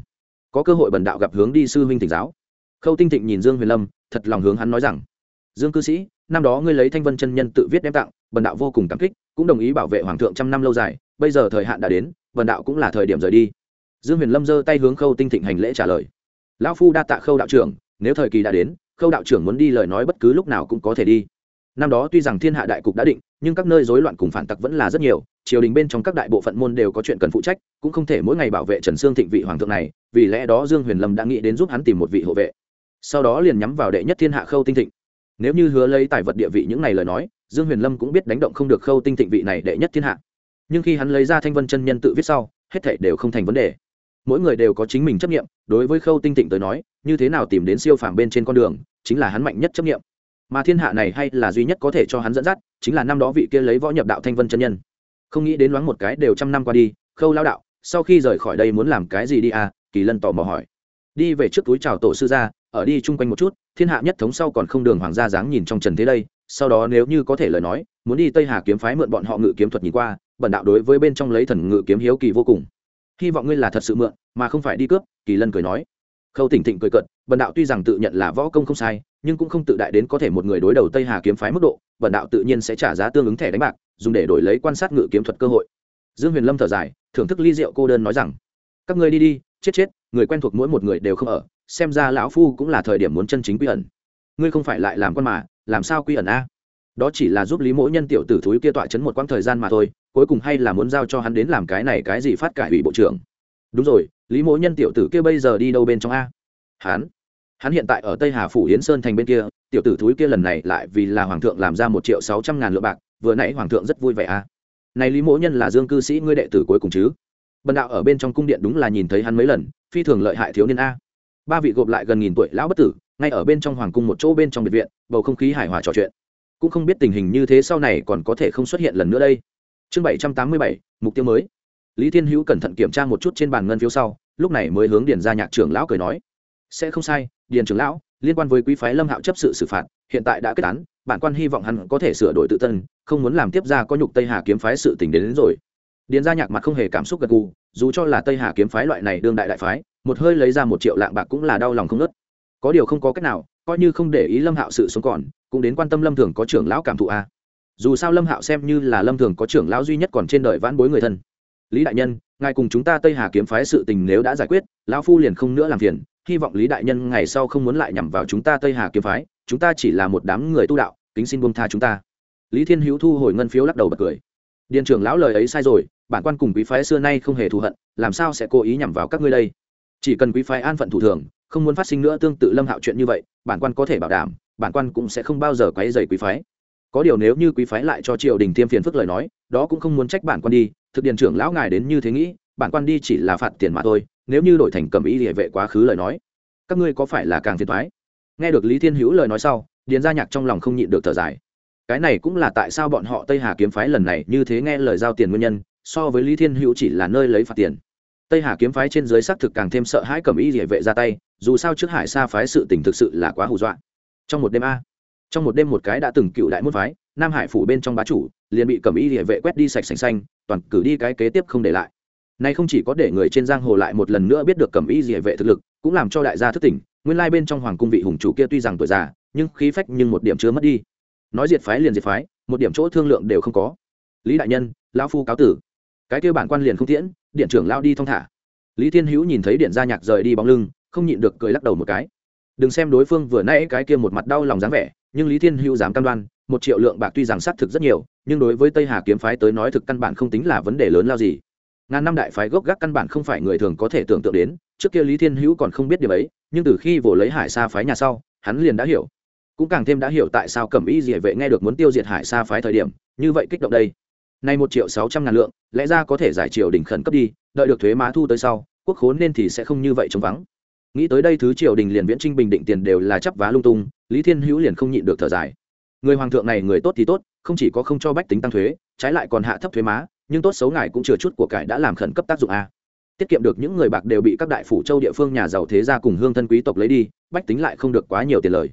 Speaker 1: Có cơ hội bần đạo gặp hướng đi sư huynh thỉnh giáo. Khâu tinh thịnh nhìn dương huyền lâm, thật lòng hướng hắn nói rằng, dương cư sĩ, năm đó ngươi lấy thanh vân chân nhân tự viết đem tặng, bần đạo vô cùng cảm kích, cũng đồng ý bảo vệ hoàng thượng trăm năm lâu dài bây giờ thời hạn đã đến, vần đạo cũng là thời điểm rời đi. Dương huyền lâm giơ tay hướng khâu tinh thịnh hành lễ trả lời. Lão phu đa tạ khâu đạo trưởng, nếu thời kỳ đã đến, khâu đạo trưởng muốn đi lời nói bất cứ lúc nào cũng có thể đi. Năm đó tuy rằng thiên hạ đại cục đã định, nhưng các nơi rối loạn cùng phản tặc vẫn là rất nhiều, triều đình bên trong các đại bộ phận môn đều có chuyện cần phụ trách, cũng không thể mỗi ngày bảo vệ trần sương thịnh vị hoàng thượng này, vì lẽ đó dương huyền lâm đã nghĩ đến giúp hắn tìm một vị hộ vệ. Sau đó liền nhắm vào đệ nhất thiên hạ khâu tinh thịnh. Nếu như hứa lấy tài vật địa vị những này lời nói, dương huyền lâm cũng biết đánh động không được khâu tinh thịnh vị này đệ nhất thiên hạ nhưng khi hắn lấy ra thanh vân chân nhân tự viết sau, hết thảy đều không thành vấn đề. Mỗi người đều có chính mình chấp nghiệm đối với khâu tinh Tịnh tới nói, như thế nào tìm đến siêu phàm bên trên con đường, chính là hắn mạnh nhất chấp nghiệm mà thiên hạ này hay là duy nhất có thể cho hắn dẫn dắt, chính là năm đó vị kia lấy võ nhập đạo thanh vân chân nhân. Không nghĩ đến loáng một cái đều trăm năm qua đi, khâu lao đạo, sau khi rời khỏi đây muốn làm cái gì đi à? Kỳ lân tò mò hỏi. Đi về trước túi chào tổ sư gia ở đi chung quanh một chút, thiên hạ nhất thống sau còn không đường hoàng gia dáng nhìn trong trần thế đây, sau đó nếu như có thể lời nói, muốn đi tây hà kiếm phái mượn bọn họ ngự kiếm thuật nhìn qua bẩn đạo đối với bên trong lấy thần ngự kiếm hiếu kỳ vô cùng. Hy vọng ngươi là thật sự mượn, mà không phải đi cướp, kỳ lân cười nói. Khâu tỉnh thịnh cười cận bần đạo tuy rằng tự nhận là võ công không sai, nhưng cũng không tự đại đến có thể một người đối đầu tây hà kiếm phái mức độ bần đạo tự nhiên sẽ trả giá tương ứng thẻ đánh bạc, dùng để đổi lấy quan sát ngự kiếm thuật cơ hội. Dương huyền lâm thở dài, thưởng thức ly rượu cô đơn nói rằng, các ngươi đi đi, chết chết, người quen thuộc mỗi một người đều không ở, xem ra lão phu cũng là thời điểm muốn chân chính quy ẩn. Ngươi không phải lại làm con mà, làm sao quy ẩn a? Đó chỉ là giúp lý mỗi nhân tiểu tử thúi kia tọa chấn một quãng thời gian mà thôi cuối cùng hay là muốn giao cho hắn đến làm cái này cái gì phát cải ủy bộ trưởng? Đúng rồi, lý Mỗ nhân tiểu tử kia bây giờ đi đâu bên trong a? Hắn? Hắn hiện tại ở tây hà phủ hiến sơn thành bên kia, tiểu tử thúi kia lần này lại vì là hoàng thượng làm ra một triệu sáu trăm ngàn lượng bạc, vừa nãy hoàng thượng rất vui vẻ a. Này lý Mỗ nhân là dương cư sĩ ngươi đệ tử cuối cùng chứ? Bần đạo ở bên trong cung điện đúng là nhìn thấy hắn mấy lần, phi thường lợi hại thiếu niên a. Ba vị gộp lại gần nghìn tuổi lão bất tử, ngay ở bên trong hoàng cung một chỗ bên trong biệt viện, bầu không khí hài hòa trò chuyện. Cũng không biết tình hình như thế sau này còn có thể không xuất hiện lần nữa đây chương bảy trăm tám mươi bảy mục tiêu mới. Lý thiên hữu cẩn thận kiểm tra một chút trên bàn ngân phiếu sau lúc này mới hướng điền ra nhạc trưởng lão cười nói. Sẽ không sai điền trưởng lão liên quan với quý phái lâm hạo chấp sự xử phạt hiện tại đã kết án bản quan hy vọng hắn có thể sửa đổi tự tân không muốn làm tiếp ra có nhục tây hà kiếm phái sự tình đến, đến rồi. Điền ra nhạc mặt không hề cảm xúc gật gù dù cho là tây hà kiếm phái loại này đương đại đại phái một hơi lấy ra một triệu lạng bạc cũng là đau lòng không nớt có điều không có cách nào coi như không để ý lâm hạo sự sống còn cũng đến quan tâm lâm thường có trưởng lão cảm thụ a dù sao lâm hạo xem như là lâm thường có trưởng lão duy nhất còn trên đời vãn bối người thân. Lý đại nhân, ngài cùng chúng ta tây hà kiếm phái sự tình nếu đã giải quyết, lão phu liền không nữa làm phiền. Hy vọng lý đại nhân ngày sau không muốn lại nhằm vào chúng ta tây hà kiếm phái, chúng ta chỉ là một đám người tu đạo, kính xin buông tha chúng ta. Lý thiên hữu thu hồi ngân phiếu lắc đầu bật cười. Điện trưởng lão lời ấy sai rồi, bản quan cùng quý phái xưa nay không hề thù hận, làm sao sẽ cố ý nhằm vào các ngươi đây? Chỉ cần quý phái an phận thủ thường, không muốn phát sinh nữa tương tự lâm hạo chuyện như vậy, bản quan có thể bảo đảm, bản quan cũng sẽ không bao giờ quấy dày quý phái có điều nếu như quý phái lại cho triều đình tiêm phiền phức lời nói, đó cũng không muốn trách bản quan đi, thực điện trưởng lão ngài đến như thế nghĩ, bản quan đi chỉ là phạt tiền mà thôi, nếu như đổi thành cầm ý địa vệ quá khứ lời nói, các ngươi có phải là càng phiền thoái nghe được lý thiên hữu lời nói sau, điền gia nhạc trong lòng không nhịn được thở dài. Cái này cũng là tại sao bọn họ tây hà kiếm phái lần này như thế nghe lời giao tiền nguyên nhân, so với lý thiên hữu chỉ là nơi lấy phạt tiền. Tây hà kiếm phái trên dưới xác thực càng thêm sợ hãi cầm ý địa vệ ra tay, dù sao trước hải sa phái sự tình thực sự là quá hù dọa. Trong một đêm a trong một đêm một cái đã từng cựu đại môn phái, nam hải phủ bên trong bá chủ, liền bị cầm y địa vệ quét đi sạch sành xanh, toàn cử đi cái kế tiếp không để lại. Nay không chỉ có để người trên giang hồ lại một lần nữa biết được cầm y địa vệ thực lực, cũng làm cho đại gia thức tỉnh, nguyên lai bên trong hoàng cung vị hùng chủ kia tuy rằng tuổi già, nhưng khí phách nhưng một điểm chưa mất đi. Nói diệt phái liền diệt phái, một điểm chỗ thương lượng đều không có. Lý đại nhân, lão phu cáo tử. Cái kêu bản quan liền không tiễn, điện trưởng lao đi thong thả. Lý thiên hữu nhìn thấy điện gia nhạc rời đi bóng lưng, không nhịn được cười lắc đầu một cái. Đừng xem đối phương vừa nãy cái kia một mặt đau lòng dáng vẻ nhưng lý thiên hữu dám cam đoan, một triệu lượng bạc tuy rằng xác thực rất nhiều, nhưng đối với tây hà kiếm phái tới nói thực căn bản không tính là vấn đề lớn lao gì. Ngàn năm đại phái gốc gác căn bản không phải người thường có thể tưởng tượng đến, trước kia lý thiên hữu còn không biết điều ấy, nhưng từ khi vồ lấy hải sa phái nhà sau, hắn liền đã hiểu. Cũng càng thêm đã hiểu tại sao cẩm y dị vệ nghe được muốn tiêu diệt hải sa phái thời điểm, như vậy kích động đây. Nay một triệu sáu trăm ngàn lượng, lẽ ra có thể giải triều đỉnh khẩn cấp đi, đợi được thuế má thu tới sau, quốc khốn nên thì sẽ không như vậy trống vắng nghĩ tới đây thứ triều đình liền viễn trinh bình định tiền đều là chấp vá lung tung, lý thiên hữu liền không nhịn được thở dài. Người hoàng thượng này người tốt thì tốt, không chỉ có không cho bách tính tăng thuế, trái lại còn hạ thấp thuế má, nhưng tốt xấu ngài cũng chừa chút của cải đã làm khẩn cấp tác dụng a. Tiết kiệm được những người bạc đều bị các đại phủ châu địa phương nhà giàu thế gia cùng hương thân quý tộc lấy đi, bách tính lại không được quá nhiều tiền lời.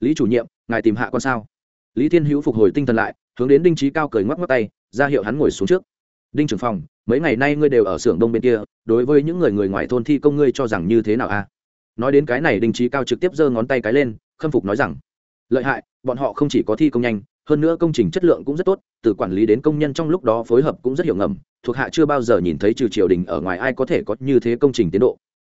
Speaker 1: Lý chủ nhiệm, ngài tìm hạ con sao? Lý thiên hữu phục hồi tinh thần lại, hướng đến đinh trí cao cười ngoắc ngoắc tay, ra hiệu hắn ngồi xuống trước. Đinh trưởng phòng, mấy ngày nay ngươi đều ở xưởng đông bên kia, đối với những người người ngoài thôn thi công ngươi cho rằng như thế nào a? Nói đến cái này đinh trí cao trực tiếp giơ ngón tay cái lên, khâm phục nói rằng, lợi hại, bọn họ không chỉ có thi công nhanh, hơn nữa công trình chất lượng cũng rất tốt, từ quản lý đến công nhân trong lúc đó phối hợp cũng rất hiểu ngầm, thuộc hạ chưa bao giờ nhìn thấy trừ triều đình ở ngoài ai có thể có như thế công trình tiến độ.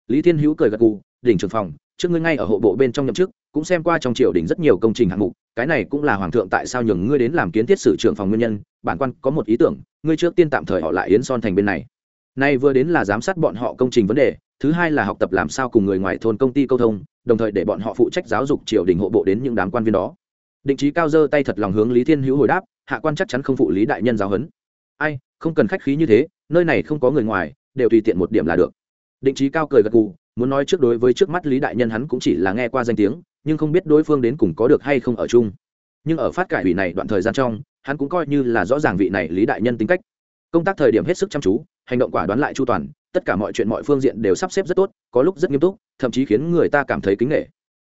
Speaker 1: Lý thiên hữu cười gật gù, đỉnh trưởng phòng, trước ngươi ngay ở hộ bộ bên trong nhậm chức, cũng xem qua trong triều đình rất nhiều công trình hạng mục, cái này cũng là hoàng thượng tại sao nhường ngươi đến làm kiến thiết sử trưởng phòng nguyên nhân, bản quan có một ý tưởng, ngươi trước tiên tạm thời họ lại yến son thành bên này nay vừa đến là giám sát bọn họ công trình vấn đề, thứ hai là học tập làm sao cùng người ngoài thôn công ty câu thông, đồng thời để bọn họ phụ trách giáo dục triều đình hộ bộ đến những đám quan viên đó. Định trí cao dơ tay thật lòng hướng lý thiên hữu hồi đáp, hạ quan chắc chắn không phụ lý đại nhân giáo huấn. Ai, không cần khách khí như thế, nơi này không có người ngoài, đều tùy tiện một điểm là được. Định trí cao cười gật gù, muốn nói trước đối với trước mắt lý đại nhân hắn cũng chỉ là nghe qua danh tiếng, nhưng không biết đối phương đến cùng có được hay không ở chung. Nhưng ở phát cải ủy này đoạn thời gian trong, hắn cũng coi như là rõ ràng vị này lý đại nhân tính cách. Công tác thời điểm hết sức chăm chú hành động quả đoán lại chu toàn, tất cả mọi chuyện mọi phương diện đều sắp xếp rất tốt, có lúc rất nghiêm túc, thậm chí khiến người ta cảm thấy kính nghệ.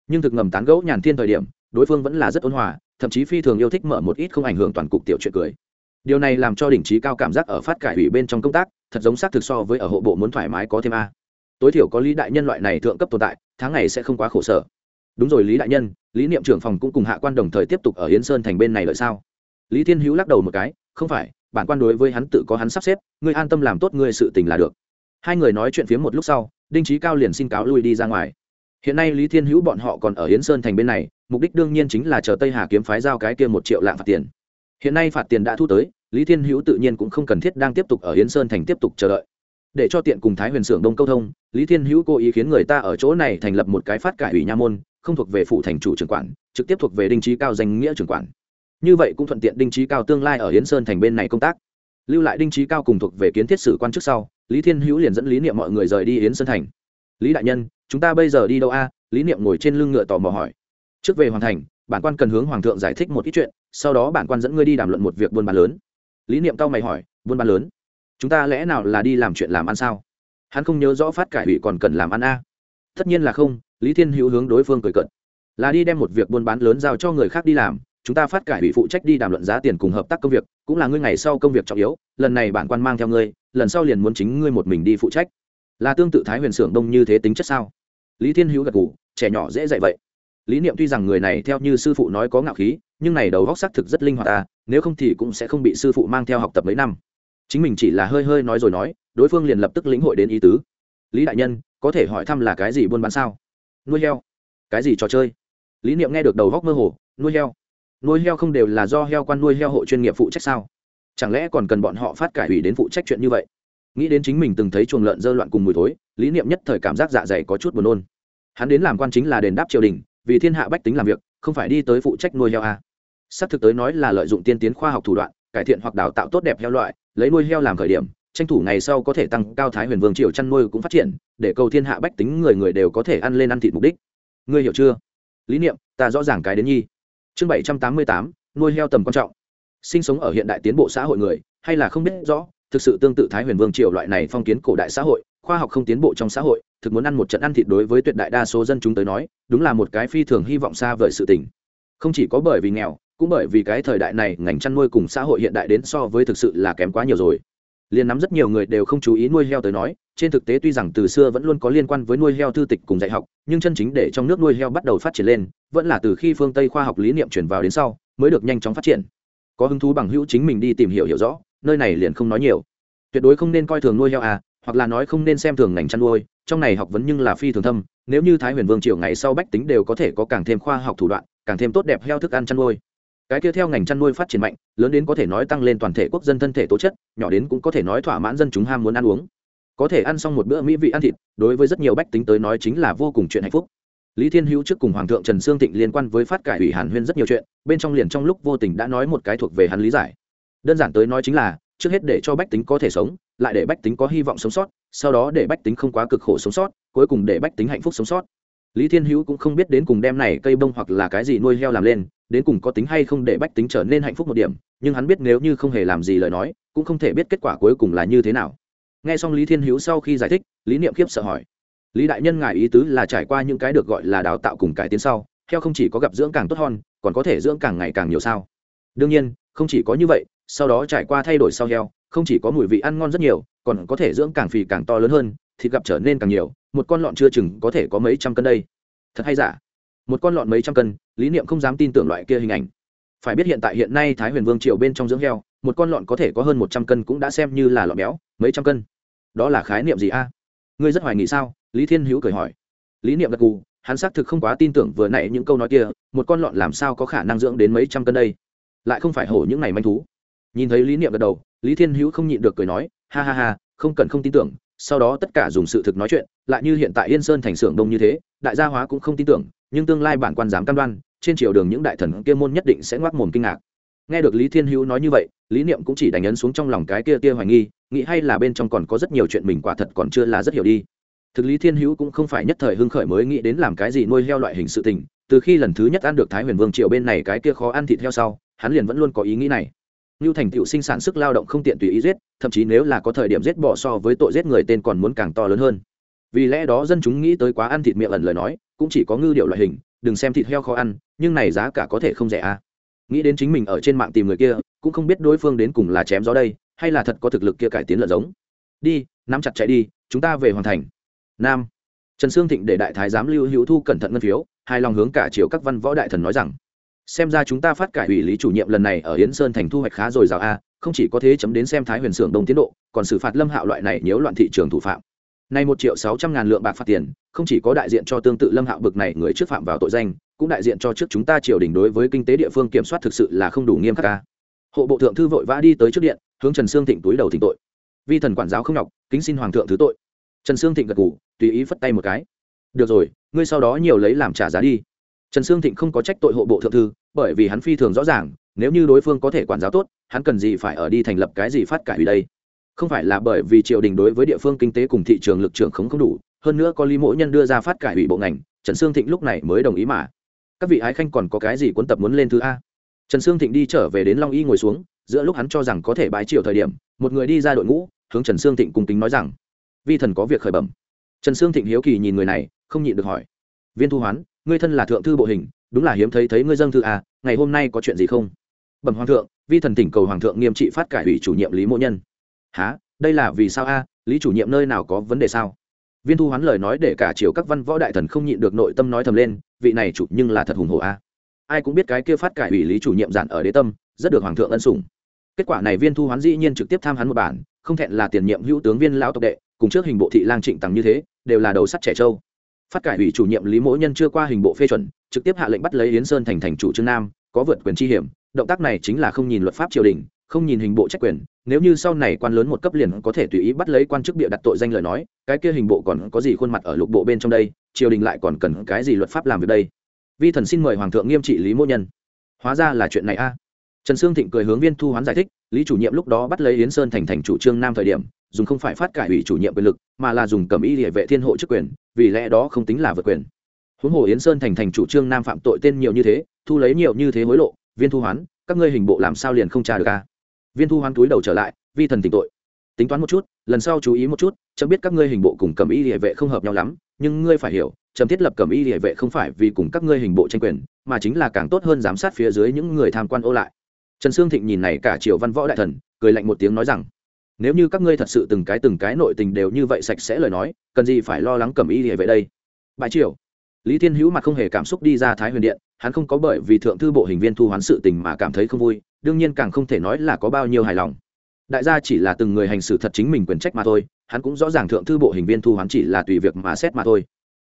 Speaker 1: Nhưng thực ngầm tán gẫu nhàn thiên thời điểm, đối phương vẫn là rất ôn hòa, thậm chí phi thường yêu thích mở một ít không ảnh hưởng toàn cục tiểu chuyện cười. Điều này làm cho đỉnh trí cao cảm giác ở phát cải ủy bên trong công tác, thật giống xác thực so với ở hộ bộ muốn thoải mái có thêm a. Tối thiểu có lý đại nhân loại này thượng cấp tồn tại, tháng ngày sẽ không quá khổ sở. Đúng rồi, lý đại nhân, lý niệm trưởng phòng cũng cùng hạ quan đồng thời tiếp tục ở hiến sơn thành bên này lợi sao? Lý thiên hữu lắc đầu một cái, không phải bản quan đối với hắn tự có hắn sắp xếp, ngươi an tâm làm tốt ngươi sự tình là được. Hai người nói chuyện phía một lúc sau, đinh trí cao liền xin cáo lui đi ra ngoài. Hiện nay lý thiên hữu bọn họ còn ở hiến sơn thành bên này, mục đích đương nhiên chính là chờ tây hà kiếm phái giao cái kia một triệu lạng phạt tiền. Hiện nay phạt tiền đã thu tới, lý thiên hữu tự nhiên cũng không cần thiết đang tiếp tục ở hiến sơn thành tiếp tục chờ đợi. Để cho tiện cùng thái huyền xưởng đông câu thông, lý thiên hữu cố ý khiến người ta ở chỗ này thành lập một cái phát cải ủy nha môn, không thuộc về phủ thành chủ trưởng quản, trực tiếp thuộc về đinh trí cao danh nghĩa trưởng quản như vậy cũng thuận tiện đinh trí cao tương lai ở hiến sơn thành bên này công tác. Lưu lại đinh trí cao cùng thuộc về kiến thiết sử quan chức sau, lý thiên hữu liền dẫn lý niệm mọi người rời đi hiến sơn thành. Lý đại nhân, chúng ta bây giờ đi đâu a? Lý niệm ngồi trên lưng ngựa tò mò hỏi. Trước về hoàn thành, bản quan cần hướng hoàng thượng giải thích một ít chuyện, sau đó bản quan dẫn ngươi đi đàm luận một việc buôn bán lớn. Lý niệm cao mày hỏi, buôn bán lớn? Chúng ta lẽ nào là đi làm chuyện làm ăn sao? Hắn không nhớ rõ phát cải ủy còn cần làm ăn a. Tất nhiên là không, lý thiên hữu hướng đối phương cười cận là đi đem một việc buôn bán lớn giao cho người khác đi làm chúng ta phát cải ủy phụ trách đi đàm luận giá tiền cùng hợp tác công việc, cũng là ngươi ngày sau công việc trọng yếu, lần này bản quan mang theo ngươi, lần sau liền muốn chính ngươi một mình đi phụ trách. Là tương tự thái huyền xưởng đông như thế tính chất sao? Lý thiên hữu gật g ủ trẻ nhỏ dễ dạy vậy. Lý niệm tuy rằng người này theo như sư phụ nói có ngạo khí, nhưng này đầu góc xác thực rất linh hoạt ta, nếu không thì cũng sẽ không bị sư phụ mang theo học tập mấy năm. Chính mình chỉ là hơi hơi nói rồi nói, đối phương liền lập tức lĩnh hội đến ý tứ. Lý đại nhân, có thể hỏi thăm là cái gì buôn bán sao? Nuôi heo. Cái gì trò chơi? Lý niệm nghe được đầu góc mơ hồ, nuôi heo nuôi heo không đều là do heo quan nuôi heo hộ chuyên nghiệp phụ trách sao? Chẳng lẽ còn cần bọn họ phát cải ủy đến phụ trách chuyện như vậy? Nghĩ đến chính mình từng thấy chuồng lợn dơ loạn cùng mùi thối, lý niệm nhất thời cảm giác dạ dày có chút buồn nôn. Hắn đến làm quan chính là đền đáp triều đình, vì thiên hạ bách tính làm việc, không phải đi tới phụ trách nuôi heo a sắp thực tới nói là lợi dụng tiên tiến khoa học thủ đoạn, cải thiện hoặc đào tạo tốt đẹp heo loại, lấy nuôi heo làm khởi điểm, tranh thủ ngày sau có thể tăng cao thái huyền vương triều chăn nuôi cũng phát triển, để cầu thiên hạ bách tính người người đều có thể ăn lên ăn thịt mục đích. Ngươi hiểu chưa? Lý niệm, ta rõ ràng cái đến nhi chương bảy trăm tám mươi tám, nuôi heo tầm quan trọng. Sinh sống ở hiện đại tiến bộ xã hội người, hay là không biết rõ, thực sự tương tự thái huyền vương triều loại này phong kiến cổ đại xã hội, khoa học không tiến bộ trong xã hội, thực muốn ăn một trận ăn thịt đối với tuyệt đại đa số dân chúng tới nói, đúng là một cái phi thường hy vọng xa vời sự tình. Không chỉ có bởi vì nghèo, cũng bởi vì cái thời đại này ngành chăn nuôi cùng xã hội hiện đại đến so với thực sự là kém quá nhiều rồi. Liền nắm rất nhiều người đều không chú ý nuôi heo tới nói trên thực tế tuy rằng từ xưa vẫn luôn có liên quan với nuôi heo thư tịch cùng dạy học, nhưng chân chính để trong nước nuôi heo bắt đầu phát triển lên, vẫn là từ khi phương tây khoa học lý niệm chuyển vào đến sau, mới được nhanh chóng phát triển. Có hứng thú bằng hữu chính mình đi tìm hiểu hiểu rõ, nơi này liền không nói nhiều. Tuyệt đối không nên coi thường nuôi heo à hoặc là nói không nên xem thường ngành chăn nuôi, trong này học vấn nhưng là phi thường thâm, nếu như thái huyền vương triều ngày sau bách tính đều có thể có càng thêm khoa học thủ đoạn, càng thêm tốt đẹp heo thức ăn chăn nuôi. Cái kia theo ngành chăn nuôi phát triển mạnh, lớn đến có thể nói tăng lên toàn thể quốc dân thân thể tố chất, nhỏ đến cũng có thể nói thỏa mãn dân chúng ham muốn ăn uống có thể ăn xong một bữa mỹ vị ăn thịt, đối với rất nhiều bách tính tới nói chính là vô cùng chuyện hạnh phúc. Lý thiên hữu trước cùng hoàng thượng trần sương thịnh liên quan với phát cải ủy hàn huyên rất nhiều chuyện, bên trong liền trong lúc vô tình đã nói một cái thuộc về hắn lý giải. Đơn giản tới nói chính là, trước hết để cho bách tính có thể sống, lại để bách tính có hy vọng sống sót, sau đó để bách tính không quá cực khổ sống sót, cuối cùng để bách tính hạnh phúc sống sót. Lý thiên hữu cũng không biết đến cùng đem này cây bông hoặc là cái gì nuôi heo làm lên, đến cùng có tính hay không để bách tính trở nên hạnh phúc một điểm, nhưng hắn biết nếu như không hề làm gì lời nói, cũng không thể biết kết quả cuối cùng là như thế nào nghe xong lý thiên hữu sau khi giải thích, lý niệm khiếp sợ hỏi, lý đại nhân ngài ý tứ là trải qua những cái được gọi là đào tạo cùng cải tiến sau, heo không chỉ có gặp dưỡng càng tốt hơn, còn có thể dưỡng càng ngày càng nhiều sao? Đương nhiên, không chỉ có như vậy, sau đó trải qua thay đổi sau heo, không chỉ có mùi vị ăn ngon rất nhiều, còn có thể dưỡng càng phì càng to lớn hơn, thịt gặp trở nên càng nhiều, một con lọn chưa chừng có thể có mấy trăm cân đây. Thật hay giả? Một con lọn mấy trăm cân, lý niệm không dám tin tưởng loại kia hình ảnh. Phải biết hiện tại hiện nay thái huyền vương triều bên trong dưỡng heo, một con lọn có thể có hơn một trăm cân cũng đã xem như là lọn béo, mấy trăm cân đó là khái niệm gì a? Ngươi rất hoài nghị sao? Lý thiên hữu cười hỏi. Lý niệm gật gù, hắn xác thực không quá tin tưởng vừa nãy những câu nói kia, một con lọn làm sao có khả năng dưỡng đến mấy trăm cân đây? Lại không phải hổ những này manh thú. Nhìn thấy lý niệm gật đầu, lý thiên hữu không nhịn được cười nói, ha ha ha, không cần không tin tưởng, sau đó tất cả dùng sự thực nói chuyện, lại như hiện tại yên sơn thành xưởng đông như thế, đại gia hóa cũng không tin tưởng, nhưng tương lai bản quan dám cam đoan, trên triều đường những đại thần kia môn nhất định sẽ ngoác mồm kinh ngạc nghe được lý thiên hữu nói như vậy, lý niệm cũng chỉ đánh ấn xuống trong lòng cái kia kia hoài nghi, nghĩ hay là bên trong còn có rất nhiều chuyện mình quả thật còn chưa là rất hiểu đi. Thực lý thiên hữu cũng không phải nhất thời hưng khởi mới nghĩ đến làm cái gì nuôi heo loại hình sự tình, từ khi lần thứ nhất ăn được thái huyền vương triều bên này cái kia khó ăn thịt heo sau, hắn liền vẫn luôn có ý nghĩ này. Như thành tựu sinh sản sức lao động không tiện tùy ý giết, thậm chí nếu là có thời điểm giết bỏ so với tội giết người tên còn muốn càng to lớn hơn. Vì lẽ đó dân chúng nghĩ tới quá ăn thịt miệng ẩn lời nói, cũng chỉ có ngư điệu loại hình, đừng xem thịt heo khó ăn, nhưng này giá cả có thể không rẻ à nghĩ đến chính mình ở trên mạng tìm người kia, cũng không biết đối phương đến cùng là chém gió đây, hay là thật có thực lực kia cải tiến lợn giống. Đi, nắm chặt chạy đi, chúng ta về hoàn thành. Nam. Trần sương thịnh để đại thái giám lưu hữu thu cẩn thận ngân phiếu hai lòng hướng cả chiều các văn võ đại thần nói rằng, xem ra chúng ta phát cải ủy lý chủ nhiệm lần này ở yến sơn thành thu hoạch khá rồi dào a, không chỉ có thế chấm đến xem thái huyền xưởng Đông tiến độ, còn xử phạt lâm hạo loại này nếu loạn thị trường thủ phạm nay một triệu sáu trăm ngàn lượng bạc phạt tiền không chỉ có đại diện cho tương tự lâm hạo bực này người trước phạm vào tội danh cũng đại diện cho trước chúng ta triều đình đối với kinh tế địa phương kiểm soát thực sự là không đủ nghiêm khắc ca. Hộ bộ thượng thư vội vã đi tới trước điện hướng trần sương thịnh túi đầu thỉnh tội. Vi thần quản giáo không nhọc kính xin hoàng thượng thứ tội. Trần sương thịnh gật gù, tùy ý phất tay một cái. Được rồi ngươi sau đó nhiều lấy làm trả giá đi. Trần sương thịnh không có trách tội hộ bộ thượng thư bởi vì hắn phi thường rõ ràng nếu như đối phương có thể quản giáo tốt hắn cần gì phải ở đi thành lập cái gì phát cải ủy đây? Không phải là bởi vì triều đình đối với địa phương kinh tế cùng thị trường lực trưởng không không đủ, hơn nữa có lý mỗi nhân đưa ra phát cải ủy bộ ngành, trần sương thịnh lúc này mới đồng ý mà. Các vị ái khanh còn có cái gì cuốn tập muốn lên thứ a? Trần sương thịnh đi trở về đến long y ngồi xuống, giữa lúc hắn cho rằng có thể bái triều thời điểm, một người đi ra đội ngũ, hướng trần sương thịnh cùng kính nói rằng, vi thần có việc khởi bẩm. Trần sương thịnh hiếu kỳ nhìn người này, không nhịn được hỏi, viên thu hoán, ngươi thân là thượng thư bộ hình, đúng là hiếm thấy thấy ngươi dâng thư à ngày hôm nay có chuyện gì không? Bẩm hoàng thượng, vi thần tỉnh cầu hoàng thượng nghiêm trị phát cải ủy chủ nhiệm lý mộ nhân há, đây là vì sao a? Lý chủ nhiệm nơi nào có vấn đề sao? Viên thu hoán lời nói để cả chiều các văn võ đại thần không nhịn được nội tâm nói thầm lên, vị này chủ nhưng là thật hùng hồ a. Ai cũng biết cái kia phát cải ủy lý chủ nhiệm giản ở đế tâm, rất được hoàng thượng ân sủng. Kết quả này viên thu hoán dĩ nhiên trực tiếp tham hắn một bản, không thẹn là tiền nhiệm hữu tướng viên lão tộc đệ, cùng trước hình bộ thị lang trịnh tằng như thế, đều là đầu sắt trẻ trâu. Phát cải ủy chủ nhiệm lý Mỗ nhân chưa qua hình bộ phê chuẩn, trực tiếp hạ lệnh bắt lấy yến sơn thành thành chủ trương nam, có vượt quyền chi hiểm, động tác này chính là không nhìn luật pháp triều đình, không nhìn hình bộ trách quyền nếu như sau này quan lớn một cấp liền có thể tùy ý bắt lấy quan chức bịa đặt tội danh lời nói, cái kia hình bộ còn có gì khuôn mặt ở lục bộ bên trong đây, triều đình lại còn cần cái gì luật pháp làm việc đây? Vi thần xin mời hoàng thượng nghiêm trị lý mô nhân. Hóa ra là chuyện này a. Trần sương thịnh cười hướng viên thu hoán giải thích, lý chủ nhiệm lúc đó bắt lấy yến sơn thành thành chủ trương nam thời điểm, dùng không phải phát cải ủy chủ nhiệm quyền lực, mà là dùng cầm y địa vệ thiên hộ chức quyền, vì lẽ đó không tính là vượt quyền. Huống hồ yến sơn thành thành chủ trương nam phạm tội tên nhiều như thế, thu lấy nhiều như thế hối lộ, viên thu hoán, các ngươi hình bộ làm sao liền không tra được a? Viên thu hoán túi đầu trở lại, vi thần tỉnh tội. Tính toán một chút, lần sau chú ý một chút, chấm biết các ngươi hình bộ cùng cầm y địa vệ không hợp nhau lắm, nhưng ngươi phải hiểu, chấm thiết lập cầm y địa vệ không phải vì cùng các ngươi hình bộ tranh quyền, mà chính là càng tốt hơn giám sát phía dưới những người tham quan ô lại. Trần sương thịnh nhìn này cả triều văn võ đại thần, cười lạnh một tiếng nói rằng, nếu như các ngươi thật sự từng cái từng cái nội tình đều như vậy sạch sẽ lời nói, cần gì phải lo lắng cầm y địa vệ đây? Bãi triều, lý thiên hữu mặt không hề cảm xúc đi ra thái huyền điện, hắn không có bởi vì thượng thư bộ hình viên thu hoán sự tình mà cảm thấy không vui đương nhiên càng không thể nói là có bao nhiêu hài lòng. Đại gia chỉ là từng người hành xử thật chính mình quyền trách mà thôi, hắn cũng rõ ràng thượng thư bộ hình viên thu hắn chỉ là tùy việc mà xét mà thôi.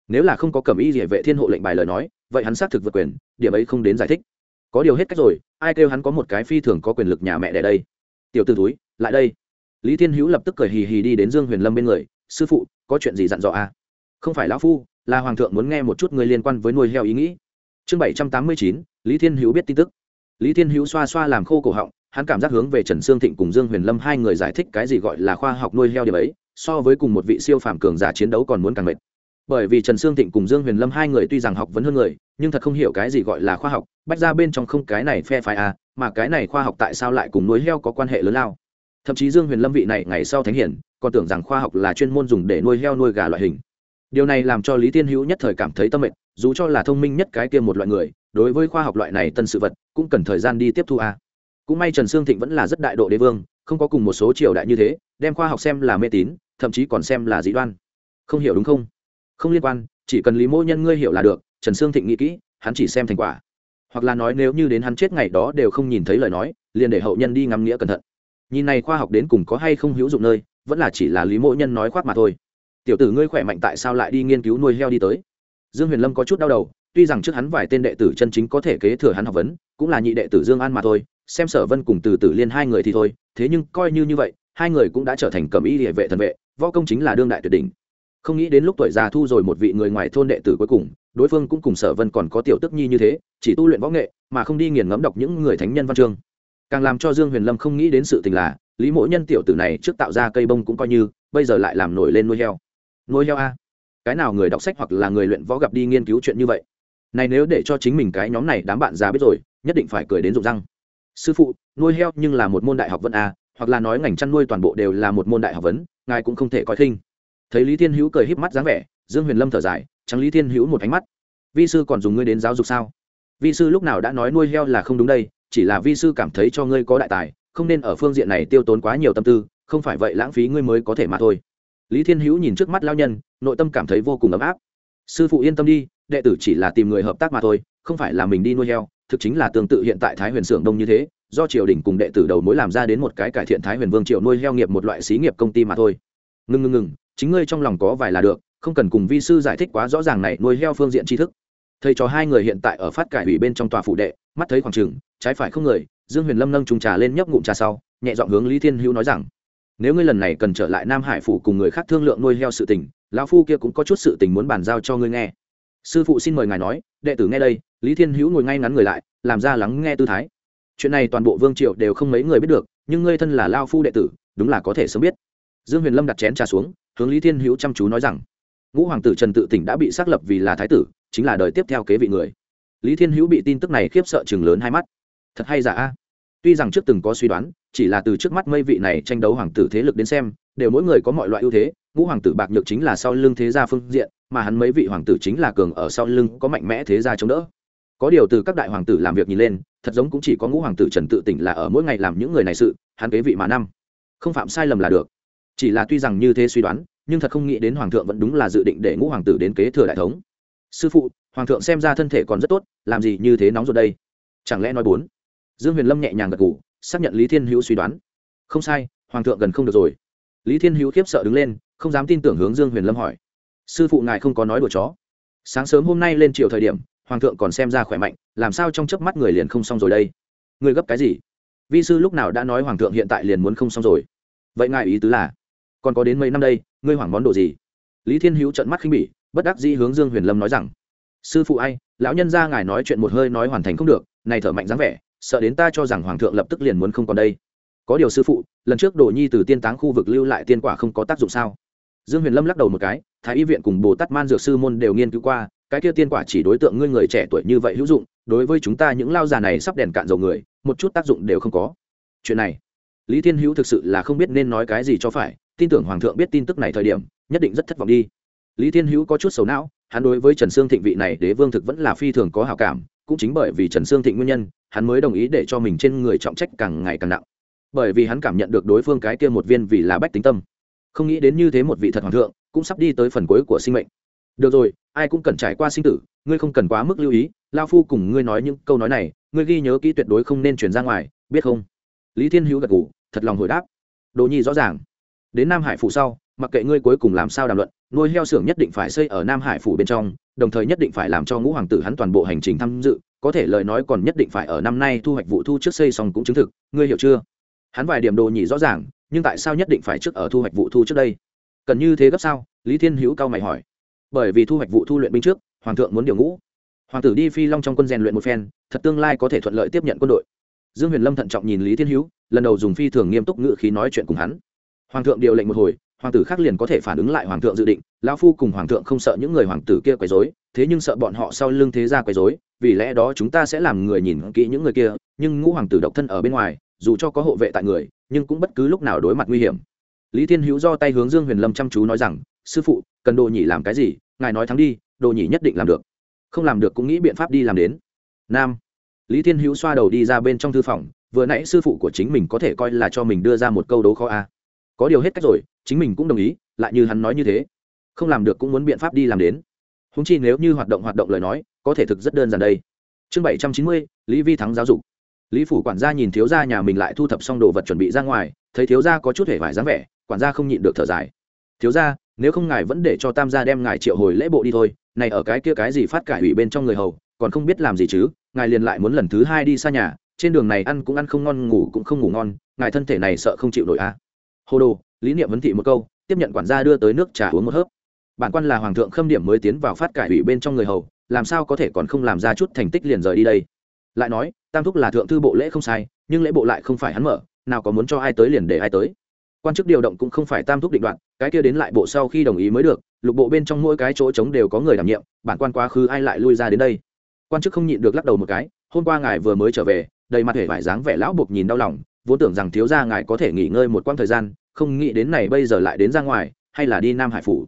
Speaker 1: Nếu là không có cầm ý địa vệ thiên hộ lệnh bài lời nói, vậy hắn xác thực vượt quyền, điểm ấy không đến giải thích. Có điều hết cách rồi, ai kêu hắn có một cái phi thường có quyền lực nhà mẹ đẻ đây? Tiểu t túi lại đây. Lý thiên hữu lập tức cười hì hì đi đến dương huyền lâm bên người, sư phụ, có chuyện gì dặn dò à? không phải lão phu, là hoàng thượng muốn nghe một chút người liên quan với nuôi heo ý nghĩ. Chương bảy trăm tám mươi chín, lý thiên hữu biết tin tức lý thiên hữu xoa xoa làm khô cổ họng, hắn cảm giác hướng về trần sương thịnh cùng dương huyền lâm hai người giải thích cái gì gọi là khoa học nuôi heo điểm ấy, so với cùng một vị siêu phàm cường giả chiến đấu còn muốn càng mệt. Bởi vì trần sương thịnh cùng dương huyền lâm hai người tuy rằng học vấn hơn người, nhưng thật không hiểu cái gì gọi là khoa học, bách ra bên trong không cái này phe phái à mà cái này khoa học tại sao lại cùng nuôi heo có quan hệ lớn lao. Thậm chí dương huyền lâm vị này ngày sau thánh hiển, còn tưởng rằng khoa học là chuyên môn dùng để nuôi heo nuôi gà loại hình. Điều này làm cho lý tiên hữu nhất thời cảm thấy tâm mệnh dù cho là thông minh nhất cái kia một loại người đối với khoa học loại này tân sự vật, cũng cần thời gian đi tiếp thu à. cũng may trần sương thịnh vẫn là rất đại độ đế vương, không có cùng một số triều đại như thế, đem khoa học xem là mê tín, thậm chí còn xem là dĩ đoan. Không hiểu đúng không? Không liên quan, chỉ cần lý mô nhân ngươi hiểu là được, trần sương thịnh nghĩ kỹ, hắn chỉ xem thành quả. Hoặc là nói nếu như đến hắn chết ngày đó đều không nhìn thấy lời nói, liền để hậu nhân đi ngắm nghĩa cẩn thận. Nhìn này khoa học đến cùng có hay không hữu dụng nơi, vẫn là chỉ là lý mộ nhân nói khoác mà thôi. Tiểu tử ngươi khỏe mạnh tại sao lại đi nghiên cứu nuôi heo đi tới? Dương huyền lâm có chút đau đầu tuy rằng trước hắn vài tên đệ tử chân chính có thể kế thừa hắn học vấn, cũng là nhị đệ tử dương an mà thôi, xem sở vân cùng từ tử liên hai người thì thôi, thế nhưng coi như như vậy, hai người cũng đã trở thành cầm y địa vệ thần vệ, võ công chính là đương đại tuyệt đỉnh. Không nghĩ đến lúc tuổi già thu rồi một vị người ngoài thôn đệ tử cuối cùng, đối phương cũng cùng sở vân còn có tiểu tức nhi như thế, chỉ tu luyện võ nghệ, mà không đi nghiền ngẫm đọc những người thánh nhân văn chương. Càng làm cho dương huyền lâm không nghĩ đến sự tình là, lý mỗi nhân tiểu tử này trước tạo ra cây bông cũng coi như, bây giờ lại làm nổi lên nuôi heo. Nuôi heo a? Cái nào người đọc sách hoặc là người luyện võ gặp đi nghiên cứu chuyện như vậy? Này nếu để cho chính mình cái nhóm này đám bạn già biết rồi nhất định phải cười đến rụng răng. Sư phụ nuôi heo nhưng là một môn đại học vấn à, hoặc là nói ngành chăn nuôi toàn bộ đều là một môn đại học vấn ngài cũng không thể coi khinh. Thấy lý thiên hữu cười híp mắt dáng vẻ dương huyền lâm thở dài trắng lý thiên hữu một ánh mắt. Vi sư còn dùng ngươi đến giáo dục sao? Vi sư lúc nào đã nói nuôi heo là không đúng đây chỉ là vi sư cảm thấy cho ngươi có đại tài không nên ở phương diện này tiêu tốn quá nhiều tâm tư không phải vậy lãng phí ngươi mới có thể mà thôi. Lý thiên hữu nhìn trước mắt lao nhân nội tâm cảm thấy vô cùng ấm áp. Sư phụ yên tâm đi đệ tử chỉ là tìm người hợp tác mà thôi, không phải là mình đi nuôi heo, thực chính là tương tự hiện tại thái huyền xưởng đông như thế, do triều đình cùng đệ tử đầu mối làm ra đến một cái cải thiện thái huyền vương triều nuôi heo nghiệp một loại xí nghiệp công ty mà thôi. Ngừng ngừng ngừng chính ngươi trong lòng có vài là được, không cần cùng vi sư giải thích quá rõ ràng này nuôi heo phương diện tri thức. Thầy trò hai người hiện tại ở phát cải ủy bên trong tòa phụ đệ, mắt thấy khoảng trừng trái phải không người, dương huyền lâm nâng trùng trà lên nhấp ngụm trà sau, nhẹ dọn hướng lý thiên hữu nói rằng, nếu ngươi lần này cần trở lại nam hải phủ cùng người khác thương lượng nuôi heo sự tình, lão phu kia cũng có chút sự tình muốn bàn giao cho ngươi nghe sư phụ xin mời ngài nói, đệ tử nghe đây, lý thiên hữu ngồi ngay ngắn người lại, làm ra lắng nghe tư thái. Chuyện này toàn bộ vương triệu đều không mấy người biết được, nhưng ngươi thân là lao phu đệ tử, đúng là có thể sớm biết. Dương huyền lâm đặt chén trà xuống, hướng lý thiên hữu chăm chú nói rằng, ngũ hoàng tử trần tự tỉnh đã bị xác lập vì là thái tử, chính là đời tiếp theo kế vị người. Lý thiên hữu bị tin tức này khiếp sợ chừng lớn hai mắt. Thật hay giả a? Tuy rằng trước từng có suy đoán, chỉ là từ trước mắt mây vị này tranh đấu hoàng tử thế lực đến xem, đều mỗi người có mọi loại ưu thế ngũ hoàng tử bạc nhược chính là sau lưng thế gia phương diện, mà hắn mấy vị hoàng tử chính là cường ở sau lưng có mạnh mẽ thế gia chống đỡ. Có điều từ các đại hoàng tử làm việc nhìn lên, thật giống cũng chỉ có ngũ hoàng tử trần tự tỉnh là ở mỗi ngày làm những người này sự, hắn kế vị mà năm. Không phạm sai lầm là được. Chỉ là tuy rằng như thế suy đoán, nhưng thật không nghĩ đến hoàng thượng vẫn đúng là dự định để ngũ hoàng tử đến kế thừa đại thống. Sư phụ, hoàng thượng xem ra thân thể còn rất tốt, làm gì như thế nóng rồi đây? Chẳng lẽ nói bốn? Dương huyền lâm nhẹ nhàng gật g ủ xác nhận lý thiên hữu suy đoán. Không sai, hoàng thượng gần không được rồi. Lý thiên hữu khiếp sợ đứng lên không dám tin tưởng hướng dương huyền lâm hỏi. Sư phụ ngài không có nói đùa chó. Sáng sớm hôm nay lên chiều thời điểm, hoàng thượng còn xem ra khỏe mạnh, làm sao trong chớp mắt người liền không xong rồi đây? Người gấp cái gì? Vi sư lúc nào đã nói hoàng thượng hiện tại liền muốn không xong rồi? Vậy ngài ý tứ là, còn có đến mấy năm đây, ngươi hoảng món đồ gì? Lý thiên hữu trận mắt khinh bỉ, bất đắc dĩ hướng dương huyền lâm nói rằng, sư phụ ai, lão nhân ra ngài nói chuyện một hơi nói hoàn thành không được, này thở mạnh dáng vẻ, sợ đến ta cho rằng hoàng thượng lập tức liền muốn không còn đây. Có điều sư phụ, lần trước đồ nhi từ tiên táng khu vực lưu lại tiên quả không có tác dụng sao? Dương huyền lâm lắc đầu một cái, thái y viện cùng bồ tát man dược sư môn đều nghiên cứu qua, cái kia tiên quả chỉ đối tượng ngươi người trẻ tuổi như vậy hữu dụng, đối với chúng ta những lao già này sắp đèn cạn dầu người, một chút tác dụng đều không có. Chuyện này, lý thiên hữu thực sự là không biết nên nói cái gì cho phải, tin tưởng hoàng thượng biết tin tức này thời điểm, nhất định rất thất vọng đi. Lý thiên hữu có chút xấu não, hắn đối với trần sương thịnh vị này đế vương thực vẫn là phi thường có hào cảm, cũng chính bởi vì trần sương thịnh nguyên nhân, hắn mới đồng ý để cho mình trên người trọng trách càng ngày càng nặng. Bởi vì hắn cảm nhận được đối phương cái kia một viên vì là bách tính tâm không nghĩ đến như thế một vị thật hoàng thượng cũng sắp đi tới phần cuối của sinh mệnh. Được rồi, ai cũng cần trải qua sinh tử, ngươi không cần quá mức lưu ý, lao phu cùng ngươi nói những câu nói này, ngươi ghi nhớ kỹ tuyệt đối không nên chuyển ra ngoài, biết không? Lý thiên hữu gật ngủ thật lòng hồi đáp. Đồ nhi rõ ràng. Đến nam hải phủ sau, mặc kệ ngươi cuối cùng làm sao đàm luận, nuôi heo xưởng nhất định phải xây ở nam hải phủ bên trong, đồng thời nhất định phải làm cho ngũ hoàng tử hắn toàn bộ hành trình tham dự, có thể lời nói còn nhất định phải ở năm nay thu hoạch vụ thu trước xây xong cũng chứng thực, ngươi hiểu chưa? Hắn vài điểm đồ nhỉ rõ ràng nhưng tại sao nhất định phải trước ở thu hoạch vụ thu trước đây? Cần như thế gấp sao? Lý thiên hữu cao mày hỏi. Bởi vì thu hoạch vụ thu luyện binh trước, hoàng thượng muốn điều ngũ. Hoàng tử đi phi long trong quân rèn luyện một phen, thật tương lai có thể thuận lợi tiếp nhận quân đội. Dương huyền lâm thận trọng nhìn lý thiên hữu, lần đầu dùng phi thường nghiêm túc ngự khí nói chuyện cùng hắn. Hoàng thượng điều lệnh một hồi, hoàng tử khác liền có thể phản ứng lại hoàng thượng dự định, lão phu cùng hoàng thượng không sợ những người hoàng tử kia quấy dối thế nhưng sợ bọn họ sau lưng thế ra quấy dối vì lẽ đó chúng ta sẽ làm người nhìn kỹ những người kia, nhưng ngũ hoàng tử độc thân ở bên ngoài dù cho có hộ vệ tại người, nhưng cũng bất cứ lúc nào đối mặt nguy hiểm. Lý thiên hữu do tay hướng dương huyền lâm chăm chú nói rằng, sư phụ, cần đồ nhỉ làm cái gì? Ngài nói thắng đi, đồ nhỉ nhất định làm được. Không làm được cũng nghĩ biện pháp đi làm đến. Nam. Lý thiên hữu xoa đầu đi ra bên trong thư phòng, vừa nãy sư phụ của chính mình có thể coi là cho mình đưa ra một câu đố khó a. Có điều hết cách rồi, chính mình cũng đồng ý, lại như hắn nói như thế. Không làm được cũng muốn biện pháp đi làm đến. Húng chi nếu như hoạt động hoạt động lời nói, có thể thực rất đơn giản đây. Chương bảy trăm chín mươi, lý vi thắng giáo dục lý phủ quản gia nhìn thiếu gia nhà mình lại thu thập xong đồ vật chuẩn bị ra ngoài, thấy thiếu gia có chút hề vải dáng vẻ, quản gia không nhịn được thở dài. Thiếu gia, nếu không ngài vẫn để cho tam gia đem ngài triệu hồi lễ bộ đi thôi, này ở cái kia cái gì phát cải ủy bên trong người hầu, còn không biết làm gì chứ, ngài liền lại muốn lần thứ hai đi xa nhà, trên đường này ăn cũng ăn không ngon, ngủ cũng không ngủ ngon, ngài thân thể này sợ không chịu nổi a à. hồ đồ, lý niệm vấn thị một câu, tiếp nhận quản gia đưa tới nước trà uống một hớp. Bản quan là hoàng thượng khâm điểm mới tiến vào phát cải ủy bên trong người hầu, làm sao có thể còn không làm ra chút thành tích liền rời đi đây? Lại nói tam thúc là thượng thư bộ lễ không sai, nhưng lễ bộ lại không phải hắn mở, nào có muốn cho ai tới liền để ai tới. Quan chức điều động cũng không phải tam thúc định đoạn cái kia đến lại bộ sau khi đồng ý mới được, lục bộ bên trong mỗi cái chỗ trống đều có người đảm nhiệm, bản quan quá khứ ai lại lui ra đến đây? Quan chức không nhịn được lắc đầu một cái, hôm qua ngài vừa mới trở về, đầy mặt hề vải dáng vẻ lão buộc nhìn đau lòng, vốn tưởng rằng thiếu gia ngài có thể nghỉ ngơi một quãng thời gian, không nghĩ đến này bây giờ lại đến ra ngoài, hay là đi nam hải phủ.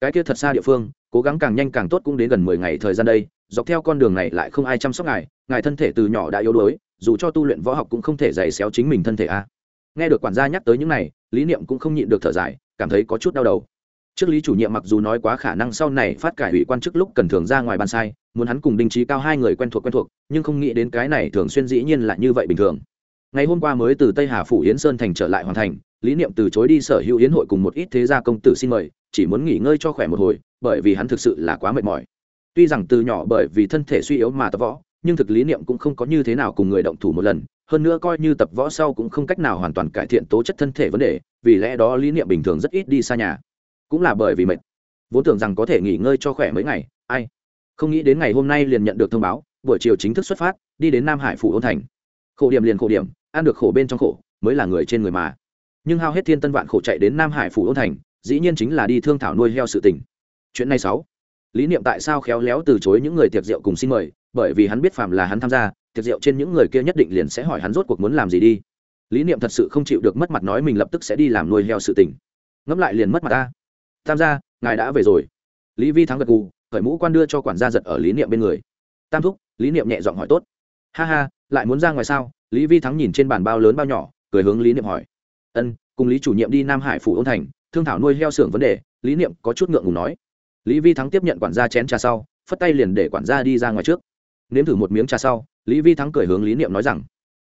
Speaker 1: Cái kia thật xa địa phương, cố gắng càng nhanh càng tốt cũng đến gần mười ngày thời gian đây dọc theo con đường này lại không ai chăm sóc ngài ngài thân thể từ nhỏ đã yếu đuối, dù cho tu luyện võ học cũng không thể giày xéo chính mình thân thể a nghe được quản gia nhắc tới những này, lý niệm cũng không nhịn được thở dài, cảm thấy có chút đau đầu. Trước lý chủ nhiệm mặc dù nói quá khả năng sau này phát cải ủy quan chức lúc cần thường ra ngoài ban sai, muốn hắn cùng đinh trí cao hai người quen thuộc quen thuộc, nhưng không nghĩ đến cái này thường xuyên dĩ nhiên là như vậy bình thường. Ngày hôm qua mới từ tây hà phủ yến sơn thành trở lại hoàn thành, lý niệm từ chối đi sở hữu yến hội cùng một ít thế gia công tử xin mời, chỉ muốn nghỉ ngơi cho khỏe một hồi, bởi vì hắn thực sự là quá mệt mỏi tuy rằng từ nhỏ bởi vì thân thể suy yếu mà tập võ, nhưng thực lý niệm cũng không có như thế nào cùng người động thủ một lần. Hơn nữa coi như tập võ sau cũng không cách nào hoàn toàn cải thiện tố chất thân thể vấn đề, vì lẽ đó lý niệm bình thường rất ít đi xa nhà. Cũng là bởi vì mệt. Vốn tưởng rằng có thể nghỉ ngơi cho khỏe mấy ngày, ai? Không nghĩ đến ngày hôm nay liền nhận được thông báo, buổi chiều chính thức xuất phát, đi đến nam hải phủ ôn thành. Khổ điểm liền khổ điểm, ăn được khổ bên trong khổ, mới là người trên người mà. Nhưng hao hết thiên tân vạn khổ chạy đến nam hải phủ ôn thành, dĩ nhiên chính là đi thương thảo nuôi heo sự tình. Chuyện này sáu lý niệm tại sao khéo léo từ chối những người tiệc rượu cùng xin mời? Bởi vì hắn biết phạm là hắn tham gia, tiệc rượu trên những người kia nhất định liền sẽ hỏi hắn rốt cuộc muốn làm gì đi. Lý niệm thật sự không chịu được mất mặt nói mình lập tức sẽ đi làm nuôi heo sự tình. Ngẫm lại liền mất mặt ta. Tham gia, ngài đã về rồi. Lý vi thắng gật gù khởi mũ quan đưa cho quản gia giật ở lý niệm bên người. Tam thúc, lý niệm nhẹ giọng hỏi tốt. Ha ha, lại muốn ra ngoài sao? Lý vi thắng nhìn trên bàn bao lớn bao nhỏ, cười hướng lý niệm hỏi. Ân, cùng lý chủ nhiệm đi nam hải phủ ôn thành, thương thảo nuôi heo xưởng vấn đề, lý niệm có chút ngượng ngùng nói lý vi thắng tiếp nhận quản gia chén trà sau, phất tay liền để quản gia đi ra ngoài trước. Nếm thử một miếng trà sau, lý vi thắng cười hướng lý niệm nói rằng,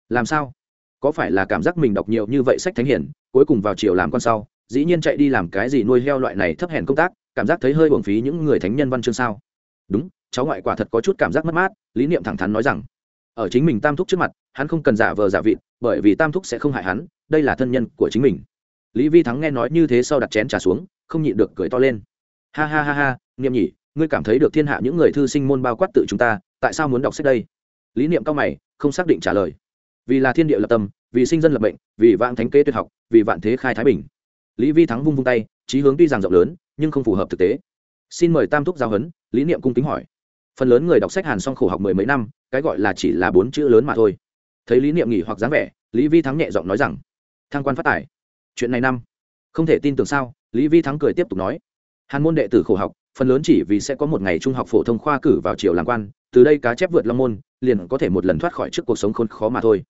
Speaker 1: làm sao? Có phải là cảm giác mình đọc nhiều như vậy sách thánh hiển, cuối cùng vào chiều làm con sau, dĩ nhiên chạy đi làm cái gì nuôi heo loại này thấp hèn công tác, cảm giác thấy hơi uổng phí những người thánh nhân văn chương sao? Đúng, cháu ngoại quả thật có chút cảm giác mất mát, lý niệm thẳng thắn nói rằng. Ở chính mình tam thúc trước mặt, hắn không cần giả vờ giả vịt, bởi vì tam thúc sẽ không hại hắn, đây là thân nhân của chính mình. Lý vi thắng nghe nói như thế sau đặt chén trà xuống, không nhịn được cười to lên ha ha ha ha, niệm nhỉ ngươi cảm thấy được thiên hạ những người thư sinh môn bao quát tự chúng ta, tại sao muốn đọc sách đây? Lý niệm cao mày, không xác định trả lời. Vì là thiên địa lập tâm, vì sinh dân lập bệnh vì vạn thánh kế tuyệt học, vì vạn thế khai thái bình. Lý vi thắng vung vung tay trí hướng tuy rằng rộng lớn, nhưng không phù hợp thực tế. Xin mời tam thúc giao huấn, lý niệm cung kính hỏi. Phần lớn người đọc sách hàn song khổ học mười mấy năm, cái gọi là chỉ là bốn chữ lớn mà thôi. Thấy lý niệm nghỉ hoặc dáng vẻ, lý vi thắng nhẹ giọng nói rằng Thang quan phát tải chuyện này năm. Không thể tin tưởng sao? Lý vi thắng cười tiếp tục nói hàn môn đệ tử khổ học, phần lớn chỉ vì sẽ có một ngày trung học phổ thông khoa cử vào triều làm quan, từ đây cá chép vượt long môn, liền có thể một lần thoát khỏi trước cuộc sống khốn khó mà thôi.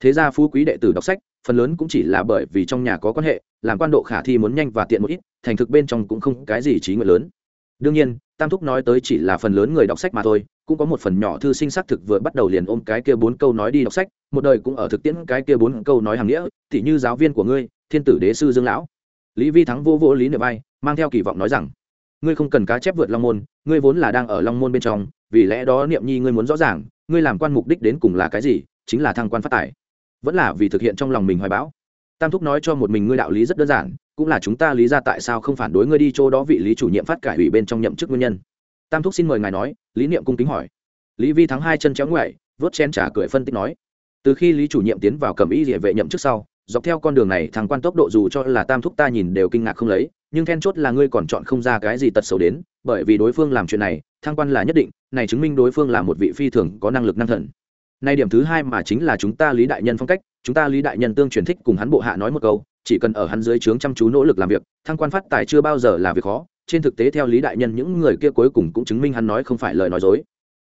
Speaker 1: Thế ra phú quý đệ tử đọc sách, phần lớn cũng chỉ là bởi vì trong nhà có quan hệ, làm quan độ khả thi muốn nhanh và tiện một ít, thành thực bên trong cũng không cái gì trí nguyện lớn. Đương nhiên, tam thúc nói tới chỉ là phần lớn người đọc sách mà thôi, cũng có một phần nhỏ thư sinh xác thực vừa bắt đầu liền ôm cái kia bốn câu nói đi đọc sách, một đời cũng ở thực tiễn cái kia bốn câu nói hàng nghĩa thì như giáo viên của ngươi, thiên tử đế sư dương lão. Lý vi thắng vô vô lý niệm vai mang theo kỳ vọng nói rằng, ngươi không cần cá chép vượt long môn, ngươi vốn là đang ở long môn bên trong, vì lẽ đó niệm nhi ngươi muốn rõ ràng, ngươi làm quan mục đích đến cùng là cái gì, chính là thăng quan phát tài. Vẫn là vì thực hiện trong lòng mình hoài bão. Tam thúc nói cho một mình ngươi đạo lý rất đơn giản, cũng là chúng ta lý ra tại sao không phản đối ngươi đi chỗ đó vị lý chủ nhiệm phát cải ủy bên trong nhậm chức nguyên nhân. Tam thúc xin mời ngài nói, lý niệm cung kính hỏi. Lý vi thắng hai chân chéo ngoại vớt chen trả cười phân tích nói. Từ khi lý chủ nhiệm tiến vào cầm ý địa vệ nhậm chức sau dọc theo con đường này, thằng quan tốc độ dù cho là tam thúc ta nhìn đều kinh ngạc không lấy, nhưng then chốt là ngươi còn chọn không ra cái gì tật xấu đến, bởi vì đối phương làm chuyện này, thăng quan là nhất định, này chứng minh đối phương là một vị phi thường có năng lực năng thần. Nay điểm thứ hai mà chính là chúng ta lý đại nhân phong cách, chúng ta lý đại nhân tương truyền thích cùng hắn bộ hạ nói một câu, chỉ cần ở hắn dưới trướng chăm chú nỗ lực làm việc, thăng quan phát tài chưa bao giờ là việc khó, trên thực tế theo lý đại nhân những người kia cuối cùng cũng chứng minh hắn nói không phải lời nói dối.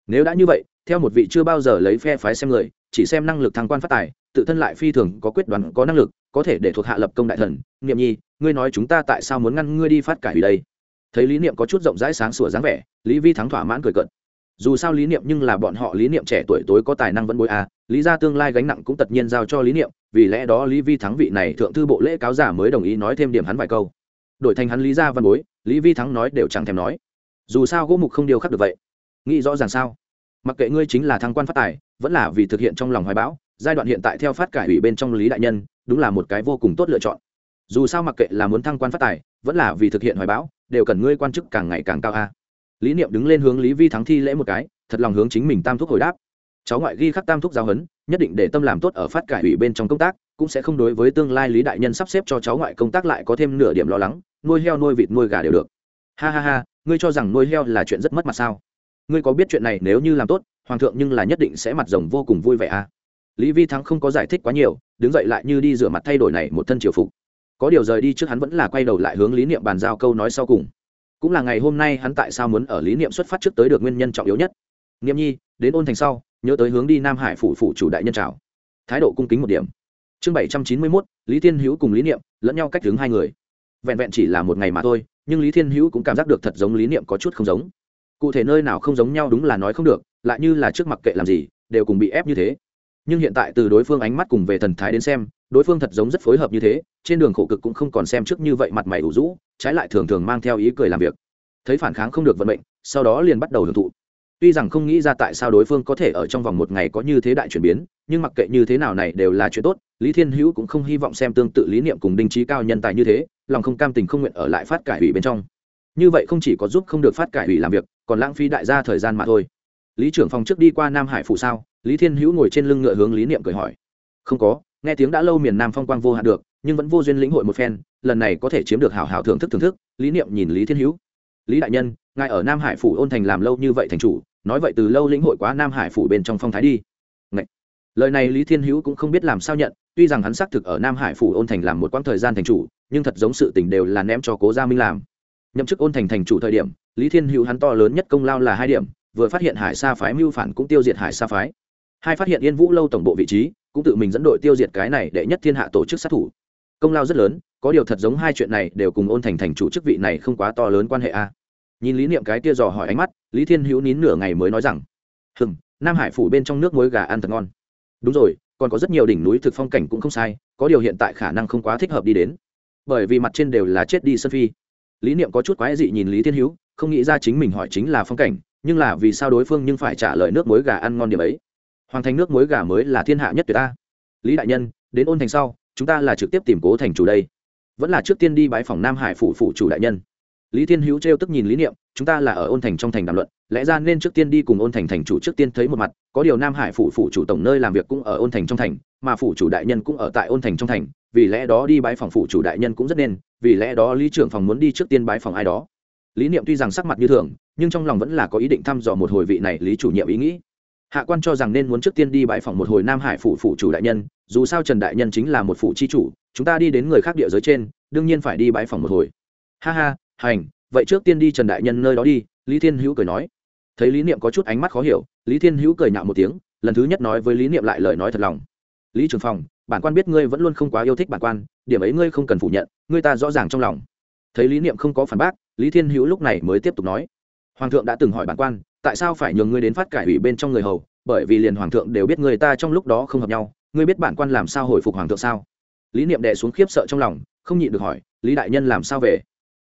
Speaker 1: Nếu đã như vậy, theo một vị chưa bao giờ lấy phe phái xem người, chỉ xem năng lực thăng quan phát tài tự thân lại phi thường có quyết đoán có năng lực có thể để thuộc hạ lập công đại thần. Niệm nhi ngươi nói chúng ta tại sao muốn ngăn ngươi đi phát cải hủy đây? Thấy lý niệm có chút rộng rãi sáng sủa dáng vẻ lý vi thắng thỏa mãn cười cận dù sao lý niệm nhưng là bọn họ lý niệm trẻ tuổi tối có tài năng vẫn bối a à, lý ra tương lai gánh nặng cũng tất nhiên giao cho lý niệm vì lẽ đó lý vi thắng vị này thượng thư bộ lễ cáo giả mới đồng ý nói thêm điểm hắn vài câu. Đổi thành hắn lý ra văn bối lý vi thắng nói đều chẳng thèm nói. Dù sao gỗ mục không điều khắc được vậy. Nghĩ rõ ràng sao? Mặc kệ ngươi chính là thăng quan phát tài vẫn là vì thực hiện trong lòng hoài bão giai đoạn hiện tại theo phát cải ủy bên trong lý đại nhân, đúng là một cái vô cùng tốt lựa chọn. Dù sao mặc kệ là muốn thăng quan phát tài, vẫn là vì thực hiện hoài bão, đều cần ngươi quan chức càng ngày càng cao a. Lý niệm đứng lên hướng lý vi thắng thi lễ một cái, thật lòng hướng chính mình tam thúc hồi đáp. Cháu ngoại ghi khắc tam thúc giáo huấn, nhất định để tâm làm tốt ở phát cải ủy bên trong công tác, cũng sẽ không đối với tương lai lý đại nhân sắp xếp cho cháu ngoại công tác lại có thêm nửa điểm lo lắng, nuôi heo nuôi vịt nuôi gà đều được. Ha ha ha, ngươi cho rằng nuôi heo là chuyện rất mất mặt sao? Ngươi có biết chuyện này nếu như làm tốt, hoàng thượng nhưng là nhất định sẽ mặt rồng vô cùng vui vẻ à lý vi thắng không có giải thích quá nhiều, đứng dậy lại như đi rửa mặt thay đổi này một thân triều phục. Có điều rời đi trước hắn vẫn là quay đầu lại hướng lý niệm bàn giao câu nói sau cùng. Cũng là ngày hôm nay hắn tại sao muốn ở lý niệm xuất phát trước tới được nguyên nhân trọng yếu nhất. Niệm nhi, đến ôn thành sau, nhớ tới hướng đi nam hải phủ phủ chủ đại nhân trào thái độ cung kính một điểm. Chương bảy trăm chín mươi mốt, lý thiên hữu cùng lý niệm, lẫn nhau cách đứng hai người. Vẹn vẹn chỉ là một ngày mà thôi, nhưng lý thiên hữu cũng cảm giác được thật giống lý niệm có chút không giống. Cụ thể nơi nào không giống nhau đúng là nói không được, lại như là trước mặc kệ làm gì, đều cùng bị ép như thế nhưng hiện tại từ đối phương ánh mắt cùng về thần thái đến xem, đối phương thật giống rất phối hợp như thế, trên đường khổ cực cũng không còn xem trước như vậy mặt mày ủ rũ, trái lại thường thường mang theo ý cười làm việc. Thấy phản kháng không được vận mệnh, sau đó liền bắt đầu hưởng thụ. Tuy rằng không nghĩ ra tại sao đối phương có thể ở trong vòng một ngày có như thế đại chuyển biến, nhưng mặc kệ như thế nào này đều là chuyện tốt, lý thiên hữu cũng không hy vọng xem tương tự lý niệm cùng đinh trí cao nhân tài như thế, lòng không cam tình không nguyện ở lại phát cải ủy bên trong. Như vậy không chỉ có giúp không được phát cải ủy làm việc, còn lãng phí đại gia thời gian mà thôi. Lý trưởng phòng trước đi qua nam hải phủ sao? Lý thiên hữu ngồi trên lưng ngựa hướng lý niệm cười hỏi. Không có, nghe tiếng đã lâu miền nam phong quang vô hạn được, nhưng vẫn vô duyên lĩnh hội một phen, lần này có thể chiếm được hảo hảo thưởng thức thưởng thức, lý niệm nhìn lý thiên hữu. Lý đại nhân, ngài ở nam hải phủ ôn thành làm lâu như vậy thành chủ, nói vậy từ lâu lĩnh hội quá nam hải phủ bên trong phong thái đi. Ngậy. lời này lý thiên hữu cũng không biết làm sao nhận, tuy rằng hắn xác thực ở nam hải phủ ôn thành làm một quãng thời gian thành chủ, nhưng thật giống sự tình đều là ném cho cố gia minh làm. Nhậm chức ôn thành thành chủ thời điểm, lý thiên hữu hắn to lớn nhất công lao là hai điểm, vừa phát hiện hải sa phái mưu phản cũng tiêu diệt hải sa phái hai phát hiện yên vũ lâu tổng bộ vị trí, cũng tự mình dẫn đội tiêu diệt cái này để nhất thiên hạ tổ chức sát thủ. Công lao rất lớn, có điều thật giống hai chuyện này đều cùng ôn thành thành chủ chức vị này không quá to lớn quan hệ a. Nhìn lý niệm cái kia dò hỏi ánh mắt, lý thiên hữu nín nửa ngày mới nói rằng hừng nam hải phủ bên trong nước muối gà ăn thật ngon. Đúng rồi, còn có rất nhiều đỉnh núi thực phong cảnh cũng không sai, có điều hiện tại khả năng không quá thích hợp đi đến, bởi vì mặt trên đều là chết đi sân phi. Lý niệm có chút quái dị nhìn lý thiên hữu, không nghĩ ra chính mình hỏi chính là phong cảnh, nhưng là vì sao đối phương nhưng phải trả lời nước muối gà ăn ngon điểm ấy hoàng thành nước muối gà mới là thiên hạ nhất tuyệt ta. Lý đại nhân, đến ôn thành sau, chúng ta là trực tiếp tìm cố thành chủ đây. Vẫn là trước tiên đi bãi phòng nam hải phủ phủ chủ đại nhân. Lý thiên hữu trêu tức nhìn lý niệm, chúng ta là ở ôn thành trong thành đàm luận, lẽ ra nên trước tiên đi cùng ôn thành thành chủ trước tiên thấy một mặt, có điều nam hải phủ phủ chủ tổng nơi làm việc cũng ở ôn thành trong thành, mà phủ chủ đại nhân cũng ở tại ôn thành trong thành, vì lẽ đó đi bãi phòng phủ chủ đại nhân cũng rất nên, vì lẽ đó lý trưởng phòng muốn đi trước tiên bãi phòng ai đó. Lý niệm tuy rằng sắc mặt như thường, nhưng trong lòng vẫn là có ý định thăm dò một hồi vị này lý chủ nhiệm ý nghĩ hạ quan cho rằng nên muốn trước tiên đi bãi phòng một hồi nam hải phủ phủ chủ đại nhân, dù sao trần đại nhân chính là một phủ chi chủ, chúng ta đi đến người khác địa giới trên, đương nhiên phải đi bãi phòng một hồi. Ha ha, hành, vậy trước tiên đi trần đại nhân nơi đó đi, lý thiên hữu cười nói. Thấy lý niệm có chút ánh mắt khó hiểu, lý thiên hữu cười nhạo một tiếng, lần thứ nhất nói với lý niệm lại lời nói thật lòng. Lý trường phòng bản quan biết ngươi vẫn luôn không quá yêu thích bản quan, điểm ấy ngươi không cần phủ nhận, ngươi ta rõ ràng trong lòng. Thấy lý niệm không có phản bác, lý thiên hữu lúc này mới tiếp tục nói. Hoàng thượng đã từng hỏi bản quan tại sao phải nhường ngươi đến phát cải ủy bên trong người hầu? Bởi vì liền hoàng thượng đều biết người ta trong lúc đó không hợp nhau. Ngươi biết bản quan làm sao hồi phục hoàng thượng sao? Lý niệm đè xuống khiếp sợ trong lòng, không nhịn được hỏi, lý đại nhân làm sao về?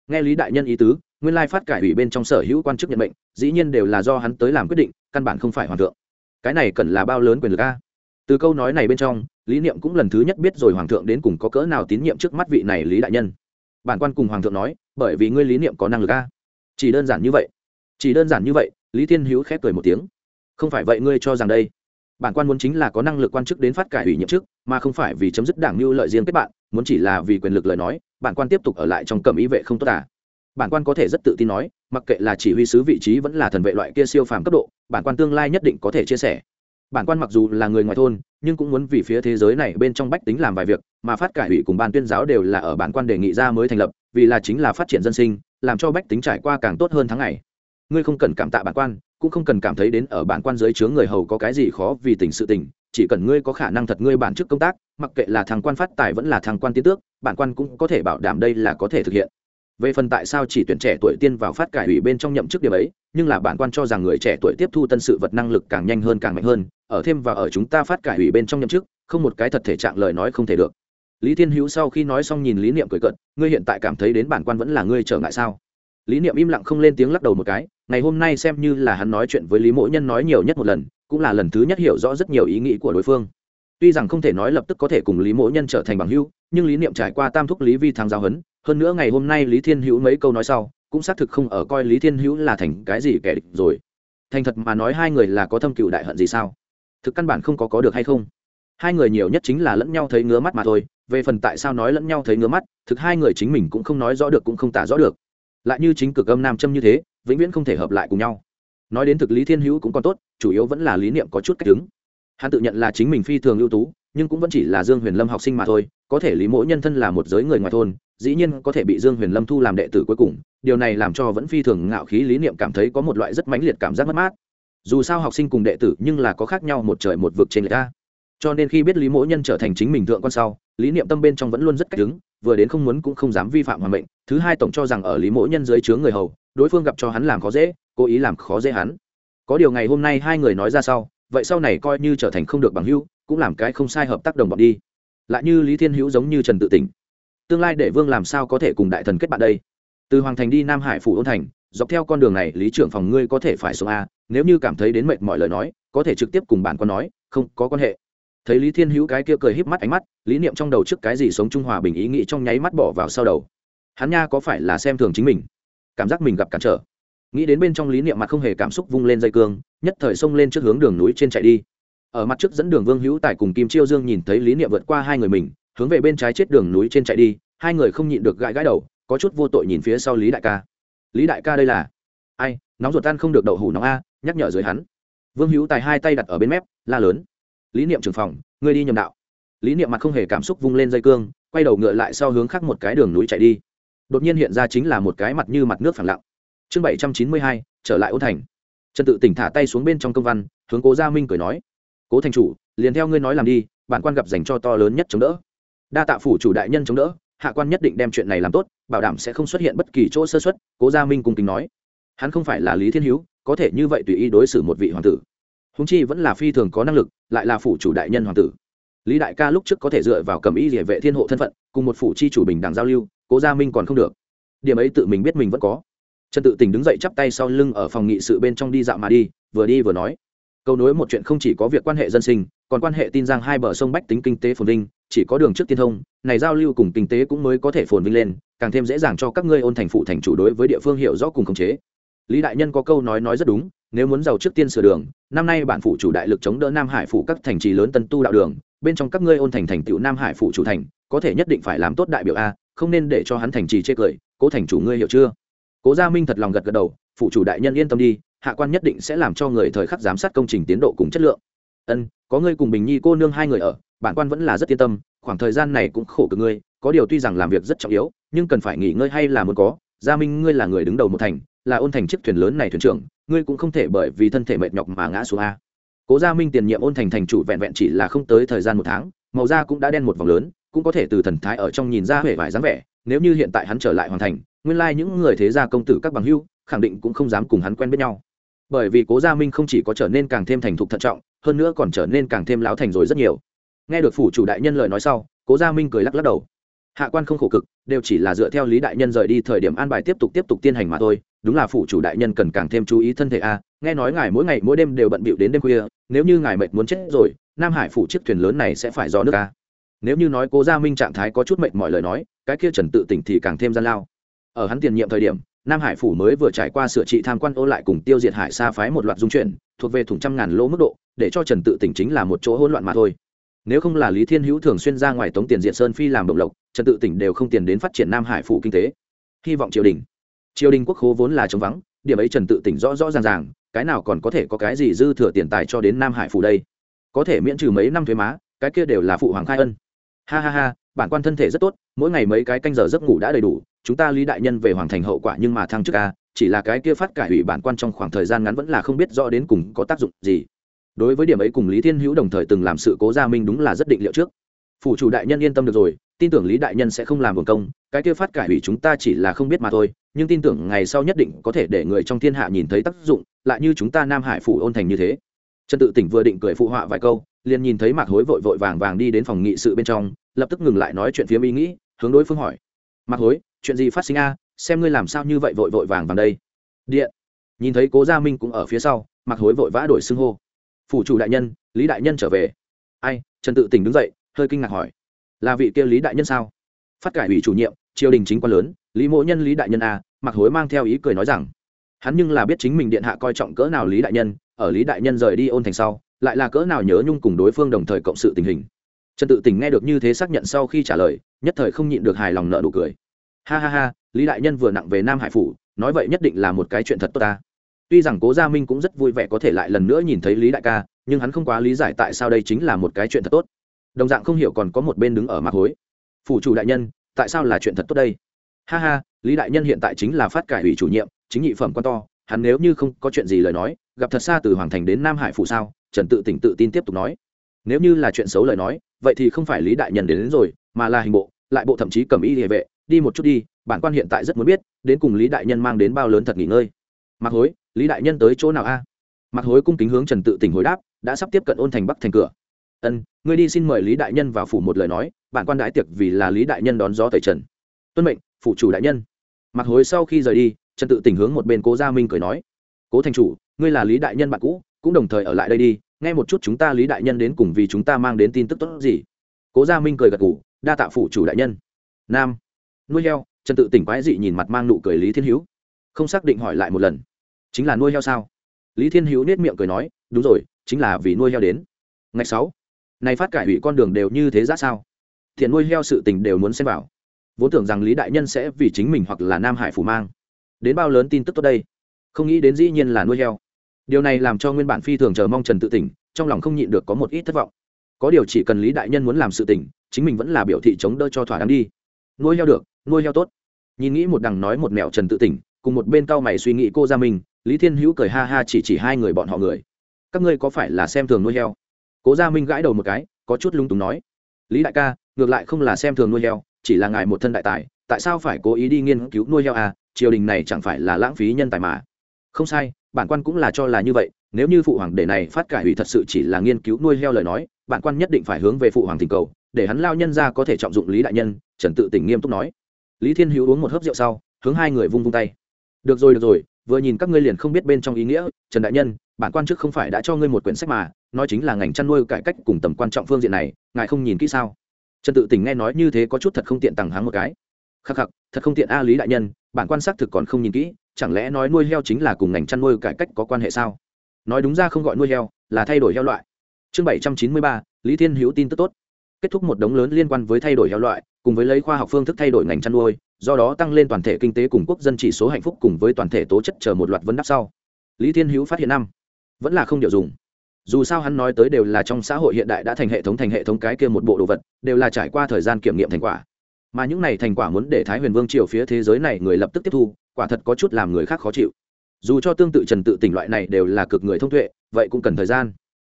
Speaker 1: Nghe lý đại nhân ý tứ, nguyên lai phát cải ủy bên trong sở hữu quan chức nhận mệnh, dĩ nhiên đều là do hắn tới làm quyết định, căn bản không phải hoàng thượng. Cái này cần là bao lớn quyền lực a? Từ câu nói này bên trong, lý niệm cũng lần thứ nhất biết rồi hoàng thượng đến cùng có cỡ nào tín nhiệm trước mắt vị này lý đại nhân. Bản quan cùng hoàng thượng nói, bởi vì ngươi lý niệm có năng lực a. Chỉ đơn giản như vậy. Chỉ đơn giản như vậy lý thiên hữu khép cười một tiếng. Không phải vậy ngươi cho rằng đây. Bản quan muốn chính là có năng lực quan chức đến phát cải ủy nhiệm chức, mà không phải vì chấm dứt đảng mưu lợi riêng kết bạn, muốn chỉ là vì quyền lực lời nói, bản quan tiếp tục ở lại trong cẩm ý vệ không tốt à? Bản quan có thể rất tự tin nói, mặc kệ là chỉ huy sứ vị trí vẫn là thần vệ loại kia siêu phàm cấp độ, bản quan tương lai nhất định có thể chia sẻ. Bản quan mặc dù là người ngoài thôn, nhưng cũng muốn vì phía thế giới này bên trong bách tính làm vài việc, mà phát cải ủy cùng ban tuyên giáo đều là ở bản quan đề nghị ra mới thành lập, vì là chính là phát triển dân sinh, làm cho bách tính trải qua càng tốt hơn tháng ngày ngươi không cần cảm tạ bản quan, cũng không cần cảm thấy đến ở bản quan dưới chướng người hầu có cái gì khó vì tình sự tình, chỉ cần ngươi có khả năng thật ngươi bản chức công tác, mặc kệ là thằng quan phát tài vẫn là thằng quan tiến tước, bản quan cũng có thể bảo đảm đây là có thể thực hiện. Về phần tại sao chỉ tuyển trẻ tuổi tiên vào phát cải ủy bên trong nhậm chức điểm ấy, nhưng là bản quan cho rằng người trẻ tuổi tiếp thu tân sự vật năng lực càng nhanh hơn càng mạnh hơn, ở thêm và ở chúng ta phát cải ủy bên trong nhậm chức, không một cái thật thể trạng lời nói không thể được. Lý thiên hữu sau khi nói xong nhìn lý niệm cười cận ngươi hiện tại cảm thấy đến bản quan vẫn là ngươi trở ngại sao? Lý niệm im lặng không lên tiếng lắc đầu một cái, ngày hôm nay xem như là hắn nói chuyện với lý mỗ nhân nói nhiều nhất một lần, cũng là lần thứ nhất hiểu rõ rất nhiều ý nghĩ của đối phương. Tuy rằng không thể nói lập tức có thể cùng lý mỗ nhân trở thành bằng hữu, nhưng lý niệm trải qua tam thúc lý vi thắng giáo huấn, hơn nữa ngày hôm nay lý thiên hữu mấy câu nói sau, cũng xác thực không ở coi lý thiên hữu là thành cái gì kẻ địch rồi. Thành thật mà nói hai người là có thâm cựu đại hận gì sao? Thực căn bản không có có được hay không? Hai người nhiều nhất chính là lẫn nhau thấy ngứa mắt mà thôi, về phần tại sao nói lẫn nhau thấy ngứa mắt, thực hai người chính mình cũng không nói rõ được cũng không tả rõ được lại như chính cực âm nam châm như thế, vĩnh viễn không thể hợp lại cùng nhau. Nói đến thực lý thiên hữu cũng còn tốt, chủ yếu vẫn là lý niệm có chút cách đứng. Hắn tự nhận là chính mình phi thường ưu tú, nhưng cũng vẫn chỉ là dương huyền lâm học sinh mà thôi, có thể lý mỗi nhân thân là một giới người ngoài thôn, dĩ nhiên có thể bị dương huyền lâm thu làm đệ tử cuối cùng, điều này làm cho vẫn phi thường ngạo khí lý niệm cảm thấy có một loại rất mãnh liệt cảm giác mất mát. Dù sao học sinh cùng đệ tử nhưng là có khác nhau một trời một vực trên người ta. Cho nên khi biết lý mỗi nhân trở thành chính mình thượng con sau lý niệm tâm bên trong vẫn luôn rất cách đứng, vừa đến không muốn cũng không dám vi phạm hòa mệnh, thứ hai tổng cho rằng ở lý mỗi nhân dưới chướng người hầu, đối phương gặp cho hắn làm khó dễ, cố ý làm khó dễ hắn. Có điều ngày hôm nay hai người nói ra sau, vậy sau này coi như trở thành không được bằng hữu, cũng làm cái không sai hợp tác đồng bọn đi. Lại như lý thiên hữu giống như trần tự tỉnh. Tương lai để vương làm sao có thể cùng đại thần kết bạn đây? Từ hoàng thành đi nam hải phủ ôn thành, dọc theo con đường này lý trưởng phòng ngươi có thể phải xuống a à, nếu như cảm thấy đến mệt mọi lời nói, có thể trực tiếp cùng bạn con nói, không có quan hệ thấy lý thiên hữu cái kia cười híp mắt ánh mắt lý niệm trong đầu trước cái gì sống trung hòa bình ý nghĩ trong nháy mắt bỏ vào sau đầu hắn nha có phải là xem thường chính mình cảm giác mình gặp cản trở nghĩ đến bên trong lý niệm mặt không hề cảm xúc vung lên dây cương nhất thời xông lên trước hướng đường núi trên chạy đi ở mặt trước dẫn đường vương hữu tài cùng kim chiêu dương nhìn thấy lý niệm vượt qua hai người mình hướng về bên trái chết đường núi trên chạy đi hai người không nhịn được gãi gãi đầu có chút vô tội nhìn phía sau lý đại ca lý đại ca đây là ai nóng ruột tan không được đậu hủ nóng a nhắc nhở dưới hắn vương hữu tài hai tay đặt ở bên mép la lớn lý niệm trưởng phòng, ngươi đi nhầm đạo. Lý niệm mặt không hề cảm xúc vung lên dây cương, quay đầu ngựa lại sau hướng khác một cái đường núi chạy đi. Đột nhiên hiện ra chính là một cái mặt như mặt nước phẳng lặng. Chương bảy trăm chín mươi hai, trở lại ôn thành. Trần tự tỉnh thả tay xuống bên trong công văn, hướng cố gia minh cười nói, cố thành chủ, liền theo ngươi nói làm đi, bản quan gặp dành cho to lớn nhất chống đỡ. Đa tạ phủ chủ đại nhân chống đỡ, hạ quan nhất định đem chuyện này làm tốt, bảo đảm sẽ không xuất hiện bất kỳ chỗ sơ xuất cố gia minh cùng kính nói, hắn không phải là lý thiên hữu, có thể như vậy tùy ý đối xử một vị hoàng tử húng chi vẫn là phi thường có năng lực, lại là phủ chủ đại nhân hoàng tử. Lý đại ca lúc trước có thể dựa vào cầm ý địa vệ thiên hộ thân phận, cùng một phủ chi chủ bình đẳng giao lưu, cố gia minh còn không được. Điểm ấy tự mình biết mình vẫn có. Trần tự tình đứng dậy chắp tay sau lưng ở phòng nghị sự bên trong đi dạo mà đi, vừa đi vừa nói. Câu nối một chuyện không chỉ có việc quan hệ dân sinh, còn quan hệ tin rằng hai bờ sông bách tính kinh tế phồn vinh, chỉ có đường trước tiên thông, này giao lưu cùng kinh tế cũng mới có thể phồn vinh lên, càng thêm dễ dàng cho các ngươi ôn thành phụ thành chủ đối với địa phương hiểu rõ cùng khống chế. Lý đại nhân có câu nói nói rất đúng nếu muốn giàu trước tiên sửa đường, năm nay bản phụ chủ đại lực chống đỡ nam hải phụ các thành trì lớn tân tu đạo đường, bên trong các ngươi ôn thành thành tựu nam hải phụ chủ thành, có thể nhất định phải làm tốt đại biểu a, không nên để cho hắn thành trì chê cười, cố thành chủ ngươi hiểu chưa? Cố gia minh thật lòng gật gật đầu phụ chủ đại nhân yên tâm đi, hạ quan nhất định sẽ làm cho người thời khắc giám sát công trình tiến độ cùng chất lượng. Ân, có ngươi cùng bình nhi cô nương hai người ở, bản quan vẫn là rất yên tâm, khoảng thời gian này cũng khổ cực ngươi, có điều tuy rằng làm việc rất trọng yếu, nhưng cần phải nghỉ ngơi hay là muốn có, gia minh ngươi là người đứng đầu một thành là ôn thành chiếc thuyền lớn này thuyền trưởng, ngươi cũng không thể bởi vì thân thể mệt nhọc mà ngã xuống a. Cố gia minh tiền nhiệm ôn thành thành chủ vẹn vẹn chỉ là không tới thời gian một tháng, màu da cũng đã đen một vòng lớn, cũng có thể từ thần thái ở trong nhìn ra vẻ vải dáng vẻ, nếu như hiện tại hắn trở lại hoàn thành, nguyên lai những người thế gia công tử các bằng hưu khẳng định cũng không dám cùng hắn quen biết nhau. Bởi vì cố gia minh không chỉ có trở nên càng thêm thành thục thận trọng, hơn nữa còn trở nên càng thêm láo thành rồi rất nhiều. Nghe được phủ chủ đại nhân lời nói sau, cố gia minh cười lắc lắc đầu. Hạ quan không khổ cực, đều chỉ là dựa theo lý đại nhân rời đi thời điểm an bài tiếp tục tiếp tục tiến hành mà thôi đúng là phụ chủ đại nhân cần càng thêm chú ý thân thể a, nghe nói ngài mỗi ngày mỗi đêm đều bận bịu đến đêm khuya, nếu như ngài mệt muốn chết rồi, nam hải phủ chiếc thuyền lớn này sẽ phải do nước a. Nếu như nói cố gia minh trạng thái có chút mệt mọi lời nói, cái kia trần tự tỉnh thì càng thêm gian lao. Ở hắn tiền nhiệm thời điểm, nam hải phủ mới vừa trải qua sửa trị tham quan ô lại cùng tiêu diệt hải sa phái một loạt dung chuyển, thuộc về thủng trăm ngàn lỗ mức độ, để cho trần tự tỉnh chính là một chỗ hỗn loạn mà thôi. Nếu không là lý thiên hữu thường xuyên ra ngoài tống tiền diện sơn phi làm động lộc, trần tự tỉnh đều không tiền đến phát triển nam hải phủ kinh tế. Hy vọng triều đình triều đình quốc khố vốn là trống vắng, điểm ấy trần tự tỉnh rõ rõ ràng ràng, cái nào còn có thể có cái gì dư thừa tiền tài cho đến nam hải phủ đây? Có thể miễn trừ mấy năm thuế má, cái kia đều là phụ hoàng khai ân. Ha ha ha, bản quan thân thể rất tốt, mỗi ngày mấy cái canh giờ giấc ngủ đã đầy đủ, chúng ta lý đại nhân về hoàng thành hậu quả nhưng mà thăng chức a, chỉ là cái kia phát cải ủy bản quan trong khoảng thời gian ngắn vẫn là không biết rõ đến cùng có tác dụng gì. Đối với điểm ấy cùng lý thiên hữu đồng thời từng làm sự cố gia minh đúng là rất định liệu trước. Phủ chủ đại nhân yên tâm được rồi, tin tưởng lý đại nhân sẽ không làm buồn công, cái kia phát cải ủy chúng ta chỉ là không biết mà thôi nhưng tin tưởng ngày sau nhất định có thể để người trong thiên hạ nhìn thấy tác dụng, lại như chúng ta nam hải phủ ôn thành như thế. Trần tự tỉnh vừa định cười phụ họa vài câu, liền nhìn thấy mạc hối vội vội vàng vàng đi đến phòng nghị sự bên trong, lập tức ngừng lại nói chuyện phía ý nghĩ, hướng đối phương hỏi. Mạc hối, chuyện gì phát sinh a? Xem ngươi làm sao như vậy vội vội vàng vàng đây. Điện. Nhìn thấy cố gia minh cũng ở phía sau, mạc hối vội vã đổi xưng hô. Phủ chủ đại nhân, lý đại nhân trở về. Ai? Trần tự tỉnh đứng dậy, hơi kinh ngạc hỏi. Là vị kia lý đại nhân sao? Phát cải ủy chủ nhiệm, triều đình chính quan lớn lý mỗ nhân, lý đại nhân à, a mặc hối mang theo ý cười nói rằng, hắn nhưng là biết chính mình điện hạ coi trọng cỡ nào lý đại nhân, ở lý đại nhân rời đi ôn thành sau, lại là cỡ nào nhớ nhung cùng đối phương đồng thời cộng sự tình hình. Trần tự tình nghe được như thế xác nhận sau khi trả lời, nhất thời không nhịn được hài lòng nợ nụ cười. Ha ha ha, lý đại nhân vừa nặng về nam hải phủ, nói vậy nhất định là một cái chuyện thật tốt ta. Tuy rằng cố gia minh cũng rất vui vẻ có thể lại lần nữa nhìn thấy lý đại ca, nhưng hắn không quá lý giải tại sao đây chính là một cái chuyện thật tốt. Đồng dạng không hiểu còn có một bên đứng ở mặt hối. Phủ chủ đại nhân, tại sao là chuyện thật tốt đây? Ha ha lý đại nhân hiện tại chính là phát cải ủy chủ nhiệm chính nhị phẩm quan to hắn nếu như không có chuyện gì lời nói gặp thật xa từ hoàng thành đến nam hải phủ sao? Trần tự tỉnh tự tin tiếp tục nói. Nếu như là chuyện xấu lời nói vậy thì không phải lý đại nhân đến, đến rồi mà là hình bộ lại bộ thậm chí cầm y địa vệ đi một chút đi bản quan hiện tại rất muốn biết đến cùng lý đại nhân mang đến bao lớn thật nghỉ ngơi. Mặc hối lý đại nhân tới chỗ nào a? À? mặc hối cung kính hướng trần tự tỉnh hồi đáp đã sắp tiếp cận ôn thành bắc thành cửa. Ân ngươi đi xin mời lý đại nhân vào phủ một lời nói bản quan đãi tiệc vì là lý đại nhân đón gió tẩy trần tuân mệnh phụ chủ đại nhân. Mặc hối sau khi rời đi, trần tự tỉnh hướng một bên cố gia minh cười nói, cố thành chủ, ngươi là lý đại nhân bạn cũ, cũng đồng thời ở lại đây đi, nghe một chút chúng ta lý đại nhân đến cùng vì chúng ta mang đến tin tức tốt gì. Cố gia minh cười gật gù: đa tạ phụ chủ đại nhân. Nam, nuôi heo, trần tự tỉnh quái dị nhìn mặt mang nụ cười lý thiên hữu, không xác định hỏi lại một lần, chính là nuôi heo sao? Lý thiên hữu nết miệng cười nói, đúng rồi, chính là vì nuôi heo đến. Ngày sáu, này phát cải ủy con đường đều như thế ra sao? Thiện nuôi heo sự tình đều muốn xem vào vốn tưởng rằng lý đại nhân sẽ vì chính mình hoặc là nam hải phủ mang. Đến bao lớn tin tức tốt đây? Không nghĩ đến dĩ nhiên là nuôi heo. Điều này làm cho nguyên bản phi thường chờ mong trần tự tỉnh, trong lòng không nhịn được có một ít thất vọng. Có điều chỉ cần lý đại nhân muốn làm sự tỉnh, chính mình vẫn là biểu thị chống đỡ cho thỏa đáng đi. Nuôi heo được, nuôi heo tốt. Nhìn nghĩ một đằng nói một mẹo trần tự tỉnh, cùng một bên cao mày suy nghĩ cô ra mình lý thiên hữu cười ha ha chỉ chỉ hai người bọn họ người. Các ngươi có phải là xem thường nuôi heo? Cố gia minh gãi đầu một cái, có chút lung túng nói. Lý đại ca, ngược lại không là xem thường nuôi heo chỉ là ngài một thân đại tài, tại sao phải cố ý đi nghiên cứu nuôi heo à? Triều đình này chẳng phải là lãng phí nhân tài mà. Không sai, bản quan cũng là cho là như vậy, nếu như phụ hoàng đề này phát cải ủy thật sự chỉ là nghiên cứu nuôi heo lời nói, bản quan nhất định phải hướng về phụ hoàng tình cầu, để hắn lao nhân ra có thể trọng dụng lý đại nhân, trần tự tỉnh nghiêm túc nói. Lý thiên hữu uống một hớp rượu sau, hướng hai người vung vung tay. Được rồi được rồi, vừa nhìn các ngươi liền không biết bên trong ý nghĩa, trần đại nhân, bản quan trước không phải đã cho ngươi một quyển sách mà, nói chính là ngành chăn nuôi cải cách cùng tầm quan trọng phương diện này, ngài không nhìn kỹ sao? Trần tự tỉnh nghe nói như thế có chút thật không tiện tằng háng một cái. Khắc khắc, thật không tiện a lý đại nhân, bản quan xác thực còn không nhìn kỹ, chẳng lẽ nói nuôi heo chính là cùng ngành chăn nuôi cải cách có quan hệ sao? Nói đúng ra không gọi nuôi heo, là thay đổi heo loại. Chương bảy trăm chín mươi ba, lý thiên hữu tin tức tốt. Kết thúc một đống lớn liên quan với thay đổi heo loại, cùng với lấy khoa học phương thức thay đổi ngành chăn nuôi, do đó tăng lên toàn thể kinh tế cùng quốc dân chỉ số hạnh phúc cùng với toàn thể tố chất chờ một loạt vấn đáp sau. Lý thiên hữu phát hiện năm, vẫn là không điều dùng dù sao hắn nói tới đều là trong xã hội hiện đại đã thành hệ thống thành hệ thống cái kia một bộ đồ vật, đều là trải qua thời gian kiểm nghiệm thành quả. Mà những này thành quả muốn để thái huyền vương triều phía thế giới này người lập tức tiếp thu, quả thật có chút làm người khác khó chịu. Dù cho tương tự trần tự tỉnh loại này đều là cực người thông tuệ, vậy cũng cần thời gian.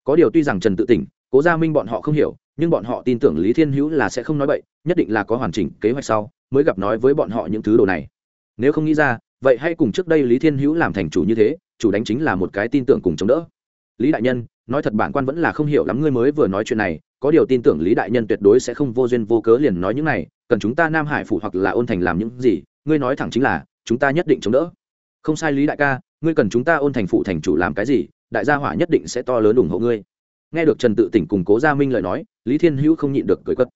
Speaker 1: Có điều tuy rằng trần tự tỉnh, cố gia minh bọn họ không hiểu, nhưng bọn họ tin tưởng lý thiên hữu là sẽ không nói bậy, nhất định là có hoàn chỉnh kế hoạch sau, mới gặp nói với bọn họ những thứ đồ này. Nếu không nghĩ ra, vậy hay cùng trước đây lý thiên hữu làm thành chủ như thế, chủ đánh chính là một cái tin tưởng cùng chống đỡ. Lý đại nhân nói thật bản quan vẫn là không hiểu lắm ngươi mới vừa nói chuyện này, có điều tin tưởng lý đại nhân tuyệt đối sẽ không vô duyên vô cớ liền nói những này, cần chúng ta nam hải phủ hoặc là ôn thành làm những gì, ngươi nói thẳng chính là, chúng ta nhất định chống đỡ. Không sai lý đại ca, ngươi cần chúng ta ôn thành phụ thành chủ làm cái gì, đại gia hỏa nhất định sẽ to lớn ủng hộ ngươi. Nghe được trần tự tỉnh cùng cố gia minh lời nói, lý thiên hữu không nhịn được cười cất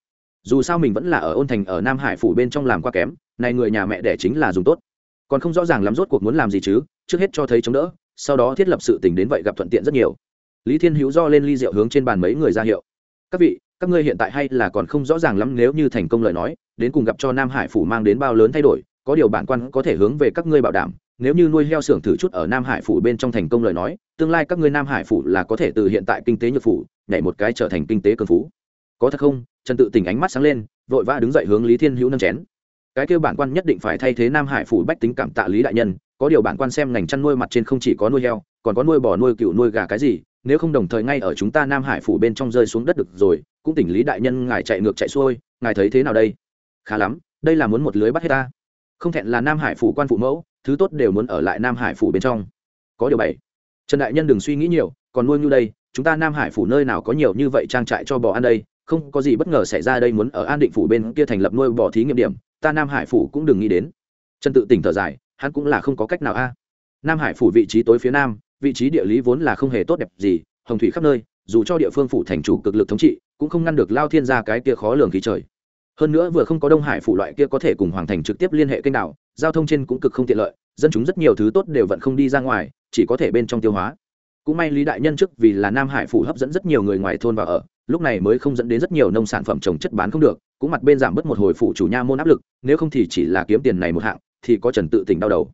Speaker 1: dù sao mình vẫn là ở ôn thành ở nam hải phủ bên trong làm qua kém, này người nhà mẹ đẻ chính là dùng tốt. Còn không rõ ràng lắm rốt cuộc muốn làm gì chứ, trước hết cho thấy chống đỡ, sau đó thiết lập sự tình đến vậy gặp thuận tiện rất nhiều lý thiên hữu do lên ly rượu hướng trên bàn mấy người ra hiệu. Các vị, các ngươi hiện tại hay là còn không rõ ràng lắm nếu như thành công lời nói, đến cùng gặp cho nam hải phủ mang đến bao lớn thay đổi, có điều bản quan có thể hướng về các ngươi bảo đảm, nếu như nuôi heo xưởng thử chút ở nam hải phủ bên trong thành công lời nói, tương lai các ngươi nam hải phủ là có thể từ hiện tại kinh tế nhược phủ, nhảy một cái trở thành kinh tế cường phú. Có thật không? Trần tự tình ánh mắt sáng lên, vội vã đứng dậy hướng lý thiên hữu nâng chén. Cái kêu bản quan nhất định phải thay thế nam hải phủ bách tính cảm tạ lý đại nhân, có điều bản quan xem ngành chăn nuôi mặt trên không chỉ có nuôi heo, còn có nuôi bò, nuôi cựu nuôi gà cái gì nếu không đồng thời ngay ở chúng ta nam hải phủ bên trong rơi xuống đất được rồi, cũng tỉnh lý đại nhân ngài chạy ngược chạy xuôi, ngài thấy thế nào đây? Khá lắm, đây là muốn một lưới bắt hết ta. Không thẹn là nam hải phủ quan phụ mẫu, thứ tốt đều muốn ở lại nam hải phủ bên trong. Có điều bảy, trần đại nhân đừng suy nghĩ nhiều, còn nuôi như đây, chúng ta nam hải phủ nơi nào có nhiều như vậy trang trại cho bò ăn đây, không có gì bất ngờ xảy ra đây muốn ở an định phủ bên kia thành lập nuôi bò thí nghiệm điểm, ta nam hải phủ cũng đừng nghĩ đến. Trần tự tỉnh thở dài, hắn cũng là không có cách nào a. Nam hải phủ vị trí tối phía nam vị trí địa lý vốn là không hề tốt đẹp gì, hồng thủy khắp nơi, dù cho địa phương phủ thành chủ cực lực thống trị, cũng không ngăn được lao thiên ra cái kia khó lường khí trời. Hơn nữa vừa không có đông hải phủ loại kia có thể cùng hoàng thành trực tiếp liên hệ kênh đảo, giao thông trên cũng cực không tiện lợi, dân chúng rất nhiều thứ tốt đều vẫn không đi ra ngoài, chỉ có thể bên trong tiêu hóa. Cũng may lý đại nhân trước vì là nam hải phủ hấp dẫn rất nhiều người ngoài thôn vào ở, lúc này mới không dẫn đến rất nhiều nông sản phẩm trồng chất bán không được, cũng mặt bên giảm bớt một hồi phủ chủ nha môn áp lực, nếu không thì chỉ là kiếm tiền này một hạng, thì có trần tự tỉnh đau đầu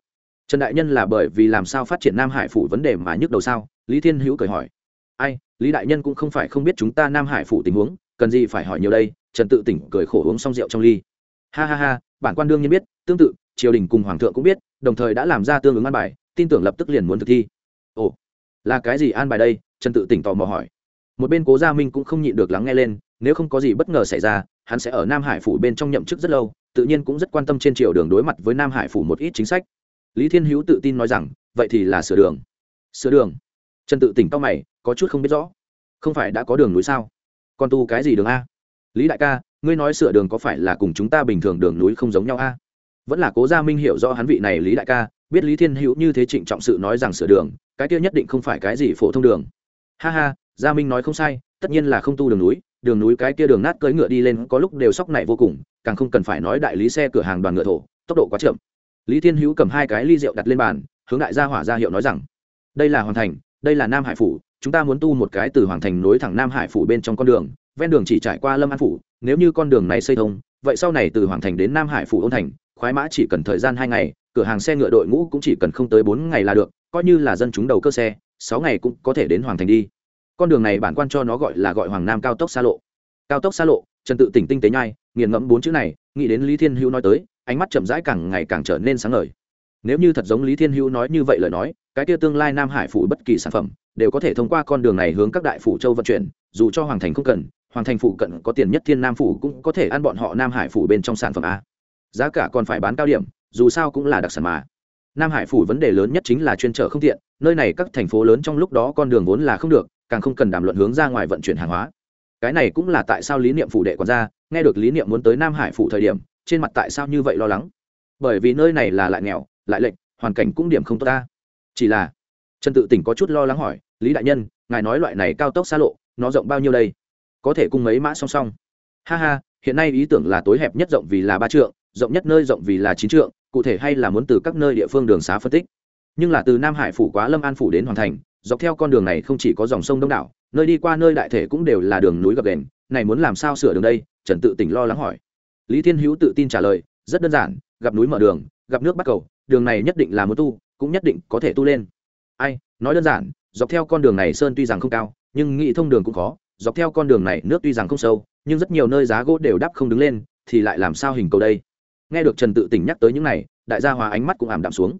Speaker 1: trần đại nhân là bởi vì làm sao phát triển nam hải phủ vấn đề mà nhức đầu sao? Lý thiên hữu cười hỏi. Ai, lý đại nhân cũng không phải không biết chúng ta nam hải phủ tình huống, cần gì phải hỏi nhiều đây? Trần tự tỉnh cười khổ uống xong rượu trong ly. Ha ha ha, bản quan đương nhiên biết, tương tự, triều đình cùng hoàng thượng cũng biết, đồng thời đã làm ra tương ứng an bài, tin tưởng lập tức liền muốn thực thi. Ồ, là cái gì an bài đây? Trần tự tỉnh tò mò hỏi. Một bên cố gia minh cũng không nhịn được lắng nghe lên, nếu không có gì bất ngờ xảy ra, hắn sẽ ở nam hải phủ bên trong nhậm chức rất lâu, tự nhiên cũng rất quan tâm trên triều đường đối mặt với nam hải phủ một ít chính sách lý thiên hữu tự tin nói rằng, vậy thì là sửa đường. Sửa đường? Trần tự tỉnh tao mày, có chút không biết rõ. Không phải đã có đường núi sao? Còn tu cái gì đường a? Lý đại ca, ngươi nói sửa đường có phải là cùng chúng ta bình thường đường núi không giống nhau a? Vẫn là cố gia minh hiểu rõ hắn vị này lý đại ca, biết lý thiên hữu như thế trịnh trọng sự nói rằng sửa đường, cái kia nhất định không phải cái gì phổ thông đường. Ha ha, gia minh nói không sai, tất nhiên là không tu đường núi đường núi cái kia đường nát cưỡi ngựa đi lên có lúc đều sóc này vô cùng, càng không cần phải nói đại lý xe cửa hàng đoàn ngựa thổ, tốc độ quá chậm lý thiên hữu cầm hai cái ly rượu đặt lên bàn, hướng đại gia hỏa ra hiệu nói rằng, đây là Hoàng thành, đây là nam hải phủ, chúng ta muốn tu một cái từ hoàng thành nối thẳng nam hải phủ bên trong con đường, ven đường chỉ trải qua lâm an phủ, nếu như con đường này xây thông, vậy sau này từ hoàng thành đến nam hải phủ ôn thành, khoái mã chỉ cần thời gian hai ngày, cửa hàng xe ngựa đội ngũ cũng chỉ cần không tới bốn ngày là được, coi như là dân chúng đầu cơ xe, sáu ngày cũng có thể đến hoàng thành đi. Con đường này bản quan cho nó gọi là gọi hoàng nam cao tốc xa lộ. Cao tốc xa lộ, trần tự tỉnh tinh tế nhai, nghiền ngẫm bốn chữ này, nghĩ đến lý thiên hữu nói tới ánh mắt chậm rãi càng ngày càng trở nên sáng ngời. Nếu như thật giống lý thiên hữu nói như vậy lời nói, cái kia tương lai nam hải phủ bất kỳ sản phẩm đều có thể thông qua con đường này hướng các đại phủ châu vận chuyển, dù cho hoàng thành không cần, hoàng thành phủ cận có tiền nhất thiên nam phủ cũng có thể ăn bọn họ nam hải phủ bên trong sản phẩm a. Giá cả còn phải bán cao điểm, dù sao cũng là đặc sản mà. Nam hải phủ vấn đề lớn nhất chính là chuyên trở không tiện, nơi này các thành phố lớn trong lúc đó con đường vốn là không được, càng không cần đàm luận hướng ra ngoài vận chuyển hàng hóa. Cái này cũng là tại sao lý niệm phủ đệ còn ra nghe được lý niệm muốn tới nam hải phủ thời điểm trên mặt tại sao như vậy lo lắng? Bởi vì nơi này là lại nghèo, lại lệnh hoàn cảnh cũng điểm không tốt ta. Chỉ là, trần tự tỉnh có chút lo lắng hỏi, lý đại nhân, ngài nói loại này cao tốc xa lộ, nó rộng bao nhiêu đây? Có thể cùng mấy mã song song. Ha ha, hiện nay ý tưởng là tối hẹp nhất rộng vì là ba trượng, rộng nhất nơi rộng vì là chín trượng, cụ thể hay là muốn từ các nơi địa phương đường xá phân tích. Nhưng là từ nam hải phủ quá lâm an phủ đến hoàn thành, dọc theo con đường này không chỉ có dòng sông đông đảo, nơi đi qua nơi đại thể cũng đều là đường núi gập đền này muốn làm sao sửa đường đây? Trần tự tỉnh lo lắng hỏi lý thiên hữu tự tin trả lời, rất đơn giản, gặp núi mở đường, gặp nước bắt cầu, đường này nhất định là muốn tu, cũng nhất định có thể tu lên. Ai, nói đơn giản, dọc theo con đường này sơn tuy rằng không cao, nhưng nghĩ thông đường cũng khó, dọc theo con đường này nước tuy rằng không sâu, nhưng rất nhiều nơi giá gỗ đều đắp không đứng lên, thì lại làm sao hình cầu đây? Nghe được trần tự tỉnh nhắc tới những này, đại gia hòa ánh mắt cũng ảm đạm xuống.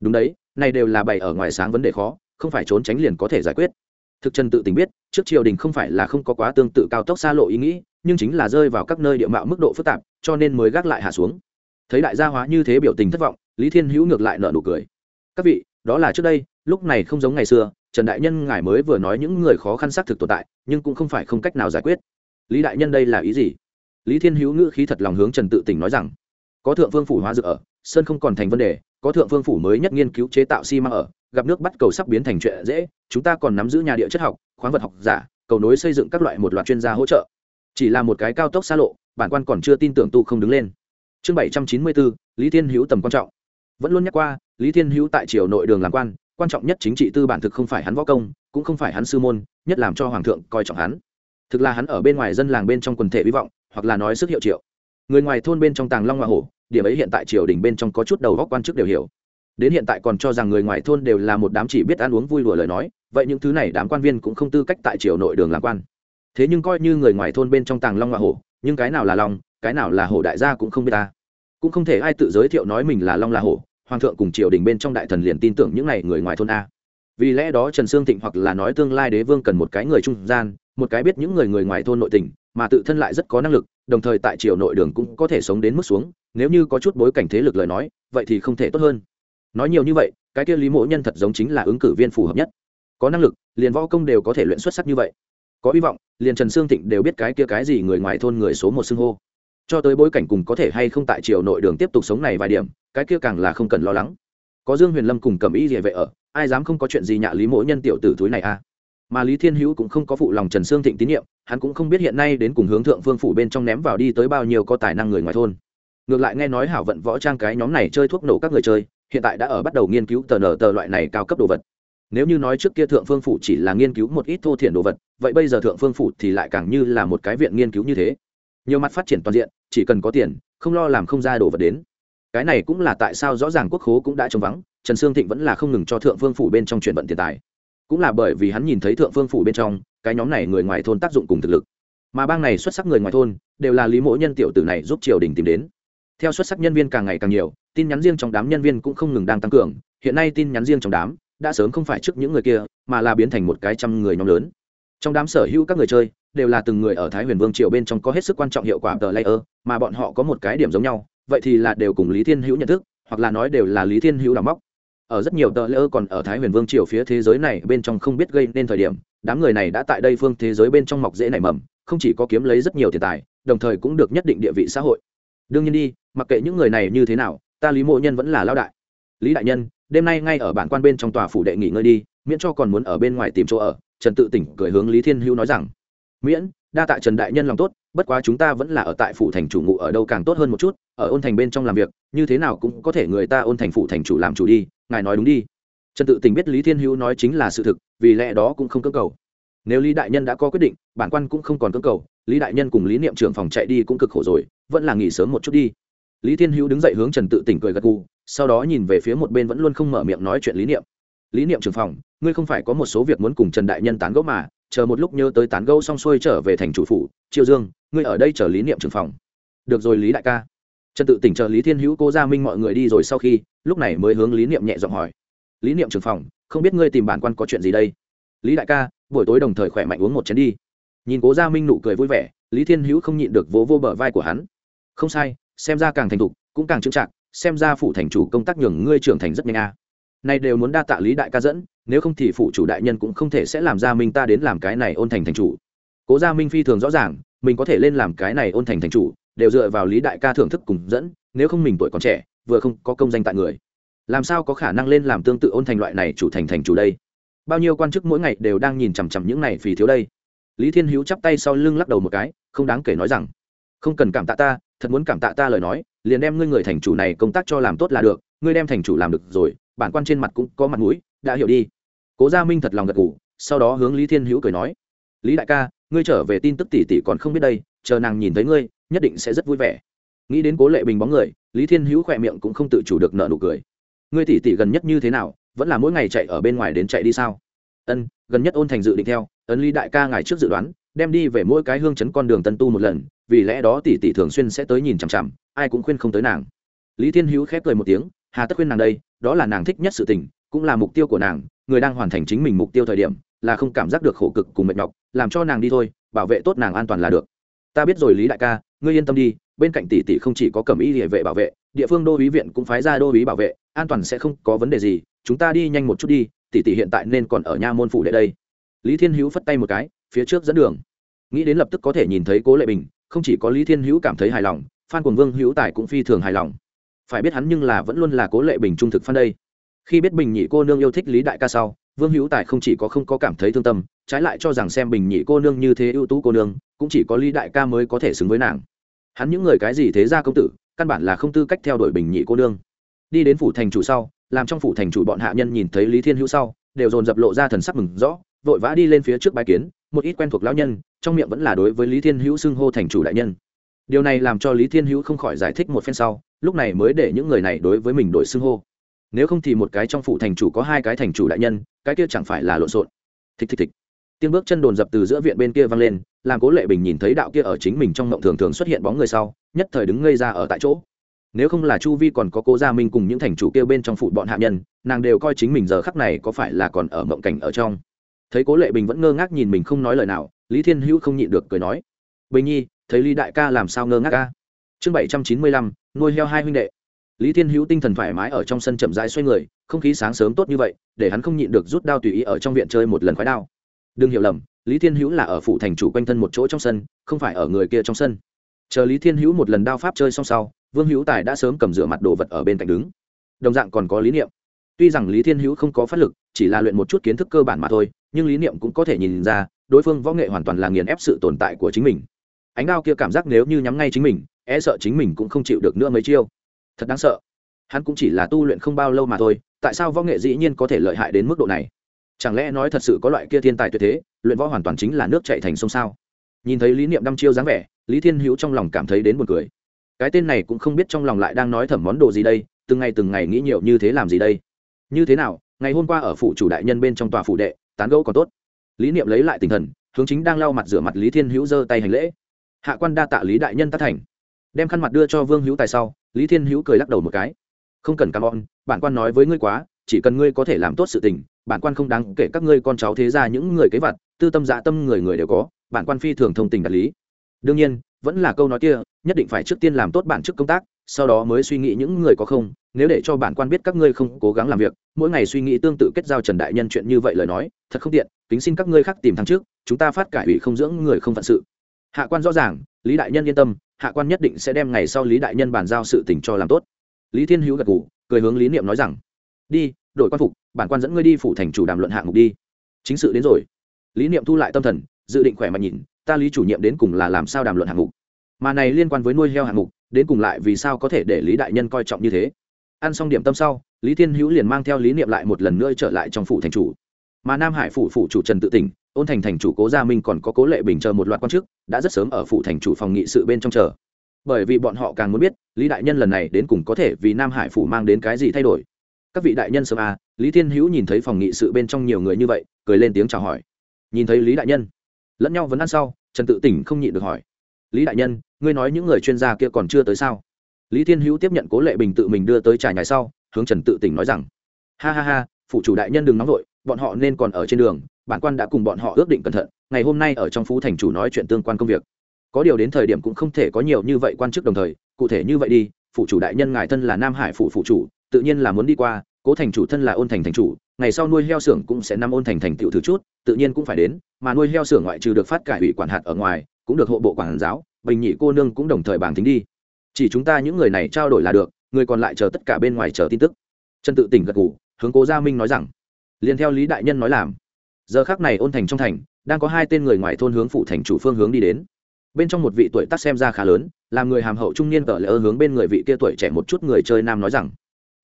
Speaker 1: Đúng đấy, này đều là bày ở ngoài sáng vấn đề khó, không phải trốn tránh liền có thể giải quyết thực trần tự tình biết, trước triều đình không phải là không có quá tương tự cao tốc xa lộ ý nghĩ, nhưng chính là rơi vào các nơi địa mạo mức độ phức tạp, cho nên mới gác lại hạ xuống. Thấy đại gia hóa như thế biểu tình thất vọng, lý thiên hữu ngược lại nợ nụ cười. Các vị, đó là trước đây, lúc này không giống ngày xưa, trần đại nhân ngài mới vừa nói những người khó khăn xác thực tồn tại, nhưng cũng không phải không cách nào giải quyết. Lý đại nhân đây là ý gì? Lý thiên hữu ngữ khí thật lòng hướng trần tự tỉnh nói rằng, có thượng vương phủ hóa dự ở sơn không còn thành vấn đề, có thượng phương phủ mới nhất nghiên cứu chế tạo xi măng ở, gặp nước bắt cầu sắp biến thành chuyện dễ, chúng ta còn nắm giữ nhà địa chất học, khoáng vật học giả, cầu nối xây dựng các loại một loạt chuyên gia hỗ trợ. Chỉ là một cái cao tốc xa lộ, bản quan còn chưa tin tưởng tu không đứng lên. Chương bảy trăm chín mươi bốn lý thiên hữu tầm quan trọng. Vẫn luôn nhắc qua, lý thiên hữu tại triều nội đường làm quan quan trọng nhất chính trị tư bản thực không phải hắn võ công, cũng không phải hắn sư môn, nhất làm cho hoàng thượng coi trọng hắn. Thực là hắn ở bên ngoài dân làng bên trong quần thể hy vọng, hoặc là nói sức hiệu triệu. Người ngoài thôn bên trong tàng long hoa hổ điểm ấy hiện tại triều đình bên trong có chút đầu góc quan chức đều hiểu. Đến hiện tại còn cho rằng người ngoài thôn đều là một đám chỉ biết ăn uống vui đùa lời nói, vậy những thứ này đám quan viên cũng không tư cách tại triều nội đường làm quan. Thế nhưng coi như người ngoài thôn bên trong tàng long hoa hổ, nhưng cái nào là long, cái nào là hổ đại gia cũng không biết ta. Cũng không thể ai tự giới thiệu nói mình là long là hổ, hoàng thượng cùng triều đình bên trong đại thần liền tin tưởng những n à y người ngoài thôn a. Vì lẽ đó trần sương thịnh hoặc là nói tương lai đế vương cần một cái người trung gian, một cái biết những người người ngoài thôn nội tình, mà tự thân lại rất có năng lực, đồng thời tại triều nội đường cũng có thể sống đến mức xuống nếu như có chút bối cảnh thế lực lời nói, vậy thì không thể tốt hơn. Nói nhiều như vậy, cái kia lý mỗ nhân thật giống chính là ứng cử viên phù hợp nhất. Có năng lực, liền võ công đều có thể luyện xuất sắc như vậy. Có hy vọng, liền trần sương thịnh đều biết cái kia cái gì người ngoài thôn người số một xưng hô. Cho tới bối cảnh cùng có thể hay không tại triều nội đường tiếp tục sống này vài điểm, cái kia càng là không cần lo lắng. Có dương huyền lâm cùng cầm ý địa vệ ở, ai dám không có chuyện gì nhạ lý mỗi nhân tiểu tử túi này a à? mà lý thiên hữu cũng không có phụ lòng trần sương thịnh tín nhiệm, hắn cũng không biết hiện nay đến cùng hướng thượng phương phủ bên trong ném vào đi tới bao nhiêu có tài năng người ngoài thôn ngược lại nghe nói hảo vận võ trang cái nhóm này chơi thuốc nổ các người chơi, hiện tại đã ở bắt đầu nghiên cứu tờ nở tờ loại này cao cấp đồ vật. Nếu như nói trước kia thượng phương phủ chỉ là nghiên cứu một ít thô thiển đồ vật, vậy bây giờ thượng phương phủ thì lại càng như là một cái viện nghiên cứu như thế. Nhiều mặt phát triển toàn diện, chỉ cần có tiền, không lo làm không ra đồ vật đến. Cái này cũng là tại sao rõ ràng quốc khố cũng đã trống vắng, trần sương thịnh vẫn là không ngừng cho thượng phương phủ bên trong chuyển vận tiền tài. Cũng là bởi vì hắn nhìn thấy thượng phương phủ bên trong, cái nhóm này người ngoài thôn tác dụng cùng thực lực. Mà bang này xuất sắc người ngoài thôn, đều là lý mỗ nhân tiểu tử này giúp triều đình tìm đến theo xuất sắc nhân viên càng ngày càng nhiều, tin nhắn riêng trong đám nhân viên cũng không ngừng đang tăng cường. Hiện nay tin nhắn riêng trong đám đã sớm không phải trước những người kia, mà là biến thành một cái trăm người nhóm lớn. Trong đám sở hữu các người chơi, đều là từng người ở thái huyền vương triều bên trong có hết sức quan trọng hiệu quả tờ layer, mà bọn họ có một cái điểm giống nhau, vậy thì là đều cùng lý thiên hữu nhận thức, hoặc là nói đều là lý thiên hữu đào móc. Ở rất nhiều tờ layer còn ở thái huyền vương triều phía thế giới này bên trong không biết gây nên thời điểm, đám người này đã tại đây phương thế giới bên trong mọc dễ nảy mầm, không chỉ có kiếm lấy rất nhiều tiền tài, đồng thời cũng được nhất định địa vị xã hội. Đương nhiên đi mặc kệ những người này như thế nào, ta lý mộ nhân vẫn là lao đại. Lý đại nhân, đêm nay ngay ở bản quan bên trong tòa phủ đệ nghỉ ngơi đi, miễn cho còn muốn ở bên ngoài tìm chỗ ở, trần tự tỉnh cười hướng lý thiên hữu nói rằng, miễn, đa tạ trần đại nhân lòng tốt, bất quá chúng ta vẫn là ở tại phủ thành chủ ngụ ở đâu càng tốt hơn một chút, ở ôn thành bên trong làm việc, như thế nào cũng có thể người ta ôn thành phủ thành chủ làm chủ đi, ngài nói đúng đi. Trần tự tình biết lý thiên hữu nói chính là sự thực, vì lẽ đó cũng không cơ cầu. Nếu lý đại nhân đã có quyết định, bản quan cũng không còn cơ cầu, lý đại nhân cùng lý niệm trưởng phòng chạy đi cũng cực khổ rồi, vẫn là nghỉ sớm một chút đi lý thiên hữu đứng dậy hướng trần tự tỉnh cười gật gù, sau đó nhìn về phía một bên vẫn luôn không mở miệng nói chuyện lý niệm. Lý niệm trưởng phòng, ngươi không phải có một số việc muốn cùng trần đại nhân tán gẫu mà, chờ một lúc nhớ tới tán gẫu xong xuôi trở về thành chủ phủ Triệu dương, ngươi ở đây chờ lý niệm trưởng phòng. Được rồi lý đại ca. Trần tự tỉnh chờ lý thiên hữu cô gia minh mọi người đi rồi sau khi, lúc này mới hướng lý niệm nhẹ giọng hỏi. Lý niệm trưởng phòng, không biết ngươi tìm bản quan có chuyện gì đây? Lý đại ca, buổi tối đồng thời khỏe mạnh uống một chén đi. Nhìn cố gia minh nụ cười vui vẻ, lý thiên hữu không nhịn được vỗ vô bờ vai của hắn. Không sai xem ra càng thành thục, cũng càng trưng trạng xem ra phủ thành chủ công tác nhường ngươi trưởng thành rất nhanh a. À. nay đều muốn đa tạ lý đại ca dẫn, nếu không thì phụ chủ đại nhân cũng không thể sẽ làm ra minh ta đến làm cái này ôn thành thành chủ. Cố gia minh phi thường rõ ràng, mình có thể lên làm cái này ôn thành thành chủ, đều dựa vào lý đại ca thưởng thức cùng dẫn, nếu không mình tuổi còn trẻ, vừa không có công danh tại người. Làm sao có khả năng lên làm tương tự ôn thành loại này chủ thành thành chủ đây? Bao nhiêu quan chức mỗi ngày đều đang nhìn chằm chằm những này vì thiếu đây. Lý thiên hữu chắp tay sau lưng lắc đầu một cái, không đáng kể nói rằng, không cần cảm tạ ta thật muốn cảm tạ ta lời nói, liền đem ngươi người thành chủ này công tác cho làm tốt là được, ngươi đem thành chủ làm được rồi, bản quan trên mặt cũng có mặt mũi, đã hiểu đi. Cố gia minh thật lòng gật ngủ sau đó hướng lý thiên hữu cười nói, lý đại ca, ngươi trở về tin tức tỷ tỷ còn không biết đây, chờ nàng nhìn thấy ngươi, nhất định sẽ rất vui vẻ. Nghĩ đến cố lệ bình bóng người, lý thiên hữu khỏe miệng cũng không tự chủ được nợ nụ cười. Ngươi tỷ tỷ gần nhất như thế nào, vẫn là mỗi ngày chạy ở bên ngoài đến chạy đi sao? Ân, gần nhất ôn thành dự định theo, ấn lý đại ca ngày trước dự đoán đem đi về mỗi cái hương chấn con đường tân tu một lần, vì lẽ đó tỷ tỷ thường xuyên sẽ tới nhìn chằm chằm, ai cũng khuyên không tới nàng. Lý thiên hữu khép cười một tiếng, hà tất khuyên nàng đây, đó là nàng thích nhất sự tình, cũng là mục tiêu của nàng, người đang hoàn thành chính mình mục tiêu thời điểm, là không cảm giác được khổ cực cùng mệt nhọc, làm cho nàng đi thôi, bảo vệ tốt nàng an toàn là được. Ta biết rồi lý đại ca, ngươi yên tâm đi, bên cạnh tỷ tỷ không chỉ có cầm y địa vệ bảo vệ, địa phương đô ý viện cũng phái ra đô ý bảo vệ, an toàn sẽ không có vấn đề gì, chúng ta đi nhanh một chút đi, tỷ tỷ hiện tại nên còn ở nha môn phủ đệ đây. Lý thiên hữu phất tay một cái phía trước dẫn đường. Nghĩ đến lập tức có thể nhìn thấy cố lệ bình, không chỉ có lý thiên hữu cảm thấy hài lòng, phan quần vương hữu tài cũng phi thường hài lòng. Phải biết hắn nhưng là vẫn luôn là cố lệ bình trung thực phan đây. Khi biết bình nhị cô nương yêu thích lý đại ca sau, vương hữu tài không chỉ có không có cảm thấy thương tâm, trái lại cho rằng xem bình nhị cô nương như thế ưu tú cô nương, cũng chỉ có lý đại ca mới có thể xứng với nàng. Hắn những người cái gì thế ra công tử, căn bản là không tư cách theo đuổi bình nhị cô nương. Đi đến phủ thành chủ sau, làm trong phủ thành chủ bọn hạ nhân nhìn thấy lý thiên hữu sau, đều dồn dập lộ ra thần sắc mừng rõ, vội vã đi lên phía trước bài kiến một ít quen thuộc lão nhân, trong miệng vẫn là đối với lý thiên hữu xưng hô thành chủ đại nhân. Điều này làm cho lý thiên hữu không khỏi giải thích một phen sau, lúc này mới để những người này đối với mình đổi xưng hô. Nếu không thì một cái trong phủ thành chủ có hai cái thành chủ đại nhân, cái kia chẳng phải là lộn xộn. Thịch thịch thịch. Tiếng bước chân đồn dập từ giữa viện bên kia vang lên, làm cố lệ bình nhìn thấy đạo kia ở chính mình trong mộng thường thường xuất hiện bóng người sau, nhất thời đứng ngây ra ở tại chỗ. Nếu không là chu vi còn có cố gia minh cùng những thành chủ kia bên trong phụ bọn hạ nhân, nàng đều coi chính mình giờ khắc này có phải là còn ở mộng cảnh ở trong thấy cố lệ bình vẫn ngơ ngác nhìn mình không nói lời nào, lý thiên hữu không nhịn được cười nói, bình nhi, thấy lý đại ca làm sao ngơ ngác ca chương bảy trăm chín mươi lăm, nuôi heo hai huynh đệ. Lý thiên hữu tinh thần thoải mái ở trong sân chậm rãi xoay người, không khí sáng sớm tốt như vậy, để hắn không nhịn được rút đao tùy ý ở trong viện chơi một lần khoái đao. Đừng hiểu lầm, lý thiên hữu là ở phủ thành chủ quanh thân một chỗ trong sân, không phải ở người kia trong sân. Chờ lý thiên hữu một lần đao pháp chơi xong sau, vương hữu tài đã sớm cầm rửa mặt đồ vật ở bên cạnh đứng. Đồng dạng còn có lý niệm. Tuy rằng lý thiên hữu không có phát lực chỉ là luyện một chút kiến thức cơ bản mà thôi, nhưng lý niệm cũng có thể nhìn ra, đối phương võ nghệ hoàn toàn là nghiền ép sự tồn tại của chính mình. Ánh đao kia cảm giác nếu như nhắm ngay chính mình e sợ chính mình cũng không chịu được nữa mấy chiêu. Thật đáng sợ. Hắn cũng chỉ là tu luyện không bao lâu mà thôi, tại sao võ nghệ dĩ nhiên có thể lợi hại đến mức độ này? Chẳng lẽ nói thật sự có loại kia thiên tài tuyệt thế, luyện võ hoàn toàn chính là nước chạy thành sông sao? Nhìn thấy lý niệm đăm chiêu dáng vẻ, lý thiên hữu trong lòng cảm thấy đến buồn cười. Cái tên này cũng không biết trong lòng lại đang nói thẩm món đồ gì đây, từng ngày từng ngày nghĩ nhiều như thế làm gì đây? Như thế nào ngày hôm qua ở phủ chủ đại nhân bên trong tòa phủ đệ, tán gẫu còn tốt. Lý niệm lấy lại tinh thần, hướng chính đang lau mặt rửa mặt lý thiên hữu giơ tay hành lễ. Hạ quan đa tạ lý đại nhân tác thành. Đem khăn mặt đưa cho vương hữu tài sau, lý thiên hữu cười lắc đầu một cái. Không cần cảm ơn, bản quan nói với ngươi quá, chỉ cần ngươi có thể làm tốt sự tình, bản quan không đáng kể các ngươi con cháu thế ra những người kế vật, tư tâm dạ tâm người người đều có, bản quan phi thường thông tình đạt lý đương nhiên, vẫn là câu nói kia, nhất định phải trước tiên làm tốt bản chức công tác, sau đó mới suy nghĩ những người có không, nếu để cho bản quan biết các ngươi không cố gắng làm việc, mỗi ngày suy nghĩ tương tự kết giao trần đại nhân chuyện như vậy lời nói, thật không tiện, kính xin các ngươi khác tìm thắng trước, chúng ta phát cải ủy không dưỡng người không phận sự. Hạ quan rõ ràng, lý đại nhân yên tâm, hạ quan nhất định sẽ đem ngày sau lý đại nhân bàn giao sự tình cho làm tốt. Lý thiên hữu gật ngủ cười hướng lý niệm nói rằng, đi, đội quan phục, bản quan dẫn ngươi đi phủ thành chủ đàm luận hạng mục đi. Chính sự đến rồi. Lý niệm thu lại tâm thần, dự định khỏe mạnh nhìn ta lý chủ nhiệm đến cùng là làm sao đàm luận hạng mục? Mà này liên quan với nuôi heo hạng mục, đến cùng lại vì sao có thể để lý đại nhân coi trọng như thế? Ăn xong điểm tâm sau, lý thiên hữu liền mang theo lý niệm lại một lần nữa trở lại trong phủ thành chủ. Mà nam hải phủ phủ chủ trần tự tỉnh, ôn thành thành chủ cố gia minh còn có cố lệ bình chờ một loạt quan chức, đã rất sớm ở phủ thành chủ phòng nghị sự bên trong chờ. Bởi vì bọn họ càng muốn biết, lý đại nhân lần này đến cùng có thể vì nam hải phủ mang đến cái gì thay đổi. Các vị đại nhân sớm à lý thiên hữu nhìn thấy phòng nghị sự bên trong nhiều người như vậy, cười lên tiếng chào hỏi. Nhìn thấy lý đại nhân lẫn nhau vấn ăn sau, trần tự tỉnh không nhịn được hỏi, lý đại nhân, ngươi nói những người chuyên gia kia còn chưa tới sao? Lý thiên hữu tiếp nhận cố lệ bình tự mình đưa tới trải nhài sau, hướng trần tự tỉnh nói rằng, ha ha ha phụ chủ đại nhân đừng nóng vội, bọn họ nên còn ở trên đường, bản quan đã cùng bọn họ ước định cẩn thận, ngày hôm nay ở trong phú thành chủ nói chuyện tương quan công việc. Có điều đến thời điểm cũng không thể có nhiều như vậy quan chức đồng thời, cụ thể như vậy đi phụ chủ đại nhân ngài thân là nam hải phụ phụ chủ, tự nhiên là muốn đi qua, cố thành chủ thân là ôn thành thành chủ ngày sau nuôi heo xưởng cũng sẽ nằm ôn thành thành tựu thứ chút, tự nhiên cũng phải đến, mà nuôi heo xưởng ngoại trừ được phát cải ủy quản hạt ở ngoài, cũng được hộ bộ quản giáo, bình nhị cô nương cũng đồng thời bảng tính đi. Chỉ chúng ta những người này trao đổi là được, người còn lại chờ tất cả bên ngoài chờ tin tức. Trần tự tỉnh gật ngủ hướng cố gia minh nói rằng, liền theo lý đại nhân nói làm. Giờ khác này ôn thành trong thành, đang có hai tên người ngoài thôn hướng phụ thành chủ phương hướng đi đến. Bên trong một vị tuổi tác xem ra khá lớn làm người hàm hậu trung niên cỡ lỡ hướng bên người vị kia tuổi trẻ một chút người chơi nam nói rằng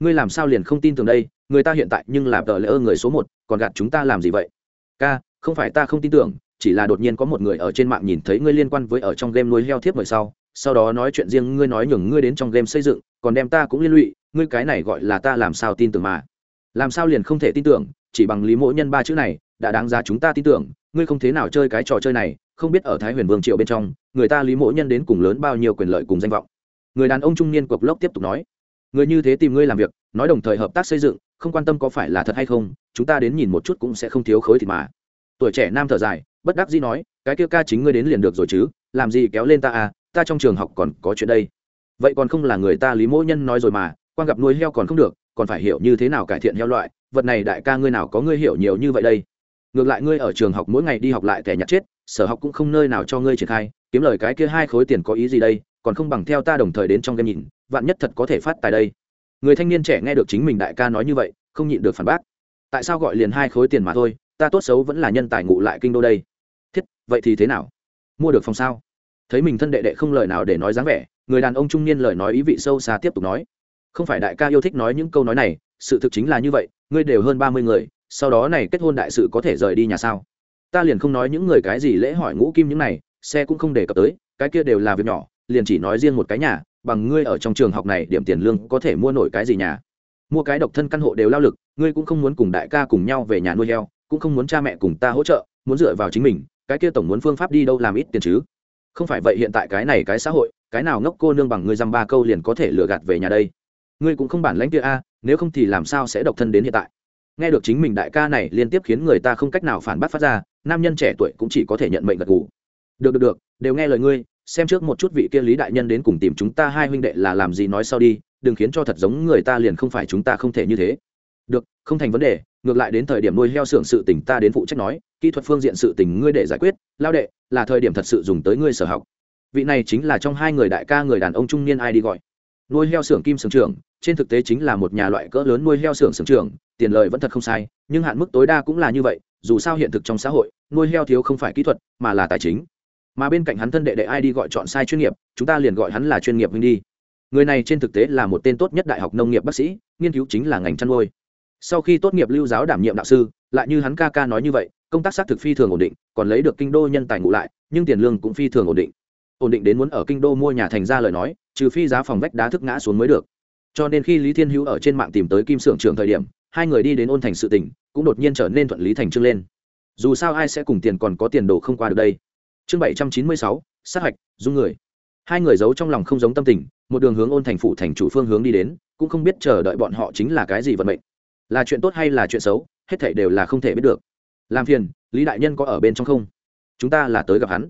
Speaker 1: ngươi làm sao liền không tin tưởng đây? Người ta hiện tại nhưng là tờ lỡ người số một, còn gạt chúng ta làm gì vậy? Ca, không phải ta không tin tưởng, chỉ là đột nhiên có một người ở trên mạng nhìn thấy ngươi liên quan với ở trong game nuôi heo thiếp mời sau sau đó nói chuyện riêng ngươi nói nhường ngươi đến trong game xây dựng, còn đem ta cũng liên lụy, ngươi cái này gọi là ta làm sao tin tưởng mà? Làm sao liền không thể tin tưởng, chỉ bằng lý mỗi nhân ba chữ này, đã đáng giá chúng ta tin tưởng, ngươi không thế nào chơi cái trò chơi này, không biết ở thái huyền vương triệu bên trong, người ta lý mỗi nhân đến cùng lớn bao nhiêu quyền lợi cùng danh vọng. Người đàn ông trung niên cộc lốc tiếp tục nói người như thế tìm ngươi làm việc, nói đồng thời hợp tác xây dựng, không quan tâm có phải là thật hay không, chúng ta đến nhìn một chút cũng sẽ không thiếu khối thịt mà. Tuổi trẻ nam thở dài, bất đắc dĩ nói, cái kia ca chính ngươi đến liền được rồi chứ, làm gì kéo lên ta à ta trong trường học còn có chuyện đây. Vậy còn không là người ta lý mỗ nhân nói rồi mà, quan gặp nuôi heo còn không được, còn phải hiểu như thế nào cải thiện heo loại, vật này đại ca ngươi nào có ngươi hiểu nhiều như vậy đây. Ngược lại ngươi ở trường học mỗi ngày đi học lại kẻ nhặt chết, sở học cũng không nơi nào cho ngươi triển khai, kiếm lời cái kia hai khối tiền có ý gì đây, còn không bằng theo ta đồng thời đến trong game nhìn vạn nhất thật có thể phát tài đây. Người thanh niên trẻ nghe được chính mình đại ca nói như vậy, không nhịn được phản bác. Tại sao gọi liền hai khối tiền mà thôi, ta tốt xấu vẫn là nhân tài ngụ lại kinh đô đây. Thiết, vậy thì thế nào? Mua được phòng sao? Thấy mình thân đệ đệ không lời nào để nói dáng vẻ, người đàn ông trung niên lời nói ý vị sâu xa tiếp tục nói. Không phải đại ca yêu thích nói những câu nói này, sự thực chính là như vậy, ngươi đều hơn ba mươi người, sau đó này kết hôn đại sự có thể rời đi nhà sao? Ta liền không nói những người cái gì lễ hỏi ngũ kim những này, xe cũng không đề cập tới, cái kia đều là việc nhỏ, liền chỉ nói riêng một cái nhà bằng ngươi ở trong trường học này điểm tiền lương có thể mua nổi cái gì nhà? Mua cái độc thân căn hộ đều lao lực, ngươi cũng không muốn cùng đại ca cùng nhau về nhà nuôi heo, cũng không muốn cha mẹ cùng ta hỗ trợ, muốn dựa vào chính mình, cái kia tổng muốn phương pháp đi đâu làm ít tiền chứ? Không phải vậy hiện tại cái này cái xã hội, cái nào ngốc cô nương bằng ngươi dăm ba câu liền có thể lừa gạt về nhà đây? Ngươi cũng không bản lãnh kia a, nếu không thì làm sao sẽ độc thân đến hiện tại? Nghe được chính mình đại ca này liên tiếp khiến người ta không cách nào phản bác phát ra, nam nhân trẻ tuổi cũng chỉ có thể nhận mệnh gật gù. Được được được, đều nghe lời ngươi xem trước một chút vị kia lý đại nhân đến cùng tìm chúng ta hai huynh đệ là làm gì nói sau đi, đừng khiến cho thật giống người ta liền không phải chúng ta không thể như thế. Được, không thành vấn đề, ngược lại đến thời điểm nuôi heo xưởng sự tình ta đến phụ trách nói, kỹ thuật phương diện sự tình ngươi để giải quyết, lao đệ, là thời điểm thật sự dùng tới ngươi sở học. Vị này chính là trong hai người đại ca người đàn ông trung niên ai đi gọi. Nuôi heo xưởng kim xưởng trưởng, trên thực tế chính là một nhà loại cỡ lớn nuôi heo xưởng xưởng trưởng, tiền lời vẫn thật không sai, nhưng hạn mức tối đa cũng là như vậy, dù sao hiện thực trong xã hội, nuôi heo thiếu không phải kỹ thuật, mà là tài chính mà bên cạnh hắn thân đệ đệ ai đi gọi chọn sai chuyên nghiệp, chúng ta liền gọi hắn là chuyên nghiệp huynh đi. Người này trên thực tế là một tên tốt nhất đại học nông nghiệp bác sĩ, nghiên cứu chính là ngành chăn nuôi. Sau khi tốt nghiệp lưu giáo đảm nhiệm đạo sư, lại như hắn ca ca nói như vậy, công tác xác thực phi thường ổn định, còn lấy được kinh đô nhân tài ngụ lại, nhưng tiền lương cũng phi thường ổn định. Ổn định đến muốn ở kinh đô mua nhà thành ra lời nói, trừ phi giá phòng vách đá thức ngã xuống mới được. Cho nên khi lý thiên hữu ở trên mạng tìm tới kim sưởng trường thời điểm, hai người đi đến ôn thành sự tỉnh cũng đột nhiên trở nên thuận lý thành trương lên. Dù sao ai sẽ cùng tiền còn có tiền đồ không qua được đây chương bảy trăm chín mươi sáu, sát hạch, dung người. Hai người giấu trong lòng không giống tâm tình, một đường hướng ôn thành phủ thành chủ phương hướng đi đến, cũng không biết chờ đợi bọn họ chính là cái gì vận mệnh. Là chuyện tốt hay là chuyện xấu, hết thảy đều là không thể biết được. Làm phiền, lý đại nhân có ở bên trong không? Chúng ta là tới gặp hắn.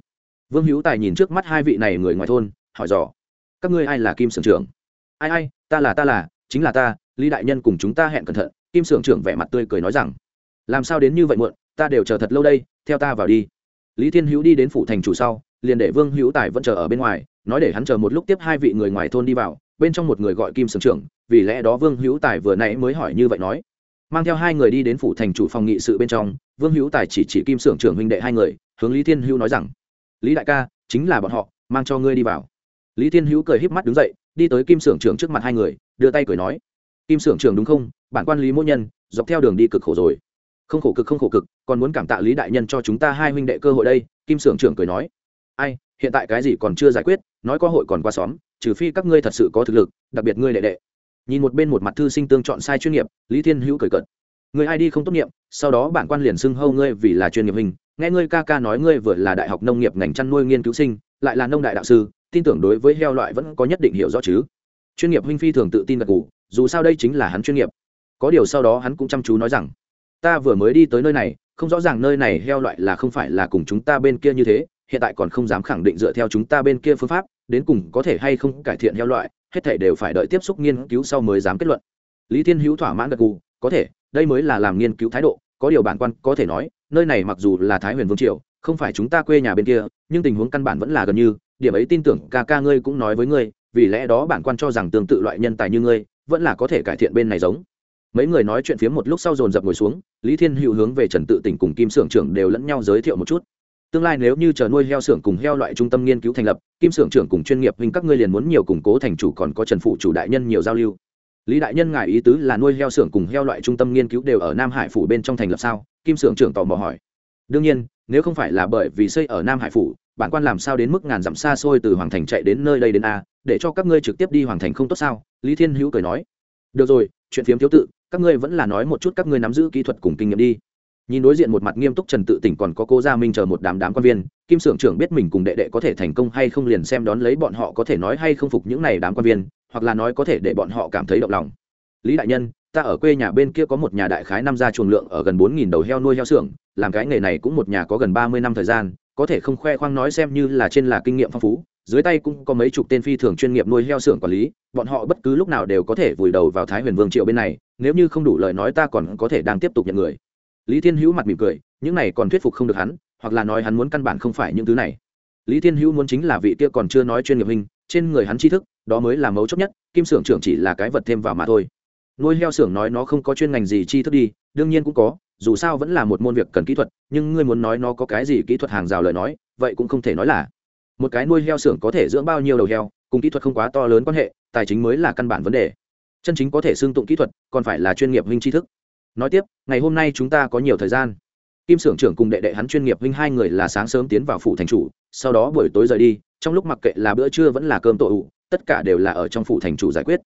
Speaker 1: Vương hữu tài nhìn trước mắt hai vị này người ngoài thôn, hỏi dò. Các ngươi ai là kim sưởng trưởng? Ai ai, ta là ta là, chính là ta, lý đại nhân cùng chúng ta hẹn cẩn thận, kim sưởng trưởng vẻ mặt tươi cười nói rằng. Làm sao đến như vậy muộn, ta đều chờ thật lâu đây, theo ta vào đi lý thiên hữu đi đến phủ thành chủ sau, liền để vương hữu tài vẫn chờ ở bên ngoài, nói để hắn chờ một lúc tiếp hai vị người ngoài thôn đi vào, bên trong một người gọi kim sưởng trưởng, vì lẽ đó vương hữu tài vừa nãy mới hỏi như vậy nói. Mang theo hai người đi đến phủ thành chủ phòng nghị sự bên trong, vương hữu tài chỉ chỉ kim sưởng trưởng huynh đệ hai người, hướng lý thiên hữu nói rằng, lý đại ca, chính là bọn họ, mang cho ngươi đi vào. Lý thiên hữu cười híp mắt đứng dậy, đi tới kim sưởng trưởng trước mặt hai người, đưa tay cười nói, kim sưởng trưởng đúng không? Bản quan lý mỗ nhân, dọc theo đường đi cực khổ rồi không khổ cực, không khổ cực, còn muốn cảm tạ lý đại nhân cho chúng ta hai huynh đệ cơ hội đây, kim sưởng trưởng cười nói. Ai, hiện tại cái gì còn chưa giải quyết, nói có hội còn qua xóm, trừ phi các ngươi thật sự có thực lực, đặc biệt ngươi đệ đệ. Nhìn một bên một mặt thư sinh tương chọn sai chuyên nghiệp, lý thiên hữu cười cợt. Người ai đi không tốt nghiệp sau đó bản quan liền xưng hâu ngươi vì là chuyên nghiệp hình, nghe ngươi ca ca nói ngươi vừa là đại học nông nghiệp ngành chăn nuôi nghiên cứu sinh, lại là nông đại đạo sư, tin tưởng đối với heo loại vẫn có nhất định hiểu rõ chứ. Chuyên nghiệp huynh phi thường tự tin gật cụ dù sao đây chính là hắn chuyên nghiệp. Có điều sau đó hắn cũng chăm chú nói rằng ta vừa mới đi tới nơi này, không rõ ràng nơi này heo loại là không phải là cùng chúng ta bên kia như thế, hiện tại còn không dám khẳng định dựa theo chúng ta bên kia phương pháp, đến cùng có thể hay không cải thiện heo loại, hết thể đều phải đợi tiếp xúc nghiên cứu sau mới dám kết luận. Lý thiên hữu thỏa mãn gật gù, có thể, đây mới là làm nghiên cứu thái độ, có điều bản quan có thể nói, nơi này mặc dù là thái huyền vương triều, không phải chúng ta quê nhà bên kia, nhưng tình huống căn bản vẫn là gần như, điểm ấy tin tưởng ca ca ngươi cũng nói với ngươi, vì lẽ đó bản quan cho rằng tương tự loại nhân tài như ngươi, vẫn là có thể cải thiện bên này giống mấy người nói chuyện phía một lúc sau dồn dập ngồi xuống, lý thiên hữu hướng về trần tự tỉnh cùng kim sưởng trưởng đều lẫn nhau giới thiệu một chút. Tương lai nếu như chờ nuôi heo xưởng cùng heo loại trung tâm nghiên cứu thành lập, kim xưởng trưởng cùng chuyên nghiệp huynh các ngươi liền muốn nhiều củng cố thành chủ còn có trần phụ chủ đại nhân nhiều giao lưu. Lý đại nhân ngài ý tứ là nuôi heo xưởng cùng heo loại trung tâm nghiên cứu đều ở nam hải phủ bên trong thành lập sao? Kim xưởng trưởng tò mò hỏi. Đương nhiên, nếu không phải là bởi vì xây ở nam hải phủ, bản quan làm sao đến mức ngàn dặm xa xôi từ hoàng thành chạy đến nơi đây đến a? Để cho các ngươi trực tiếp đi hoàng thành không tốt sao? Lý thiên hữu cười nói. Được rồi, chuyện phiếm thiếu tự các ngươi vẫn là nói một chút các ngươi nắm giữ kỹ thuật cùng kinh nghiệm đi. Nhìn đối diện một mặt nghiêm túc trần tự tỉnh còn có cô gia minh chờ một đám đám quan viên, kim s ư ở n g trưởng biết mình cùng đệ đệ có thể thành công hay không liền xem đón lấy bọn họ có thể nói hay không phục những này đám quan viên, hoặc là nói có thể để bọn họ cảm thấy động lòng. Lý đại nhân, ta ở quê nhà bên kia có một nhà đại khái năm gia chuồng lượng ở gần bốn nghìn đầu heo nuôi heo xưởng làm cái nghề này cũng một nhà có gần ba mươi năm thời gian, có thể không khoe khoang nói xem như là trên là kinh nghiệm phong phú dưới tay cũng có mấy chục tên phi thường chuyên nghiệp nuôi heo xưởng quản lý, bọn họ bất cứ lúc nào đều có thể vùi đầu vào thái huyền vương triệu bên này, nếu như không đủ lời nói ta còn có thể đang tiếp tục nhận người. Lý thiên hữu mặt mỉm cười, những này còn thuyết phục không được hắn, hoặc là nói hắn muốn căn bản không phải những thứ này. Lý thiên hữu muốn chính là vị kia còn chưa nói chuyên nghiệp hình trên người hắn tri thức, đó mới là mấu chốt nhất, kim xưởng trưởng chỉ là cái vật thêm vào mà thôi. Nuôi heo xưởng nói nó không có chuyên ngành gì tri thức đi, đương nhiên cũng có, dù sao vẫn là một môn việc cần kỹ thuật, nhưng ngươi muốn nói nó có cái gì kỹ thuật hàng rào lời nói, vậy cũng không thể nói là một cái nuôi heo xưởng có thể dưỡng bao nhiêu đầu heo, cùng kỹ thuật không quá to lớn quan hệ, tài chính mới là căn bản vấn đề. Chân chính có thể xương tụng kỹ thuật, còn phải là chuyên nghiệp huynh tri thức. Nói tiếp, ngày hôm nay chúng ta có nhiều thời gian. Kim xưởng trưởng cùng đệ đệ hắn chuyên nghiệp huynh hai người là sáng sớm tiến vào phủ thành chủ, sau đó buổi tối rời đi, trong lúc mặc kệ là bữa trưa vẫn là cơm tội ủ, tất cả đều là ở trong phủ thành chủ giải quyết.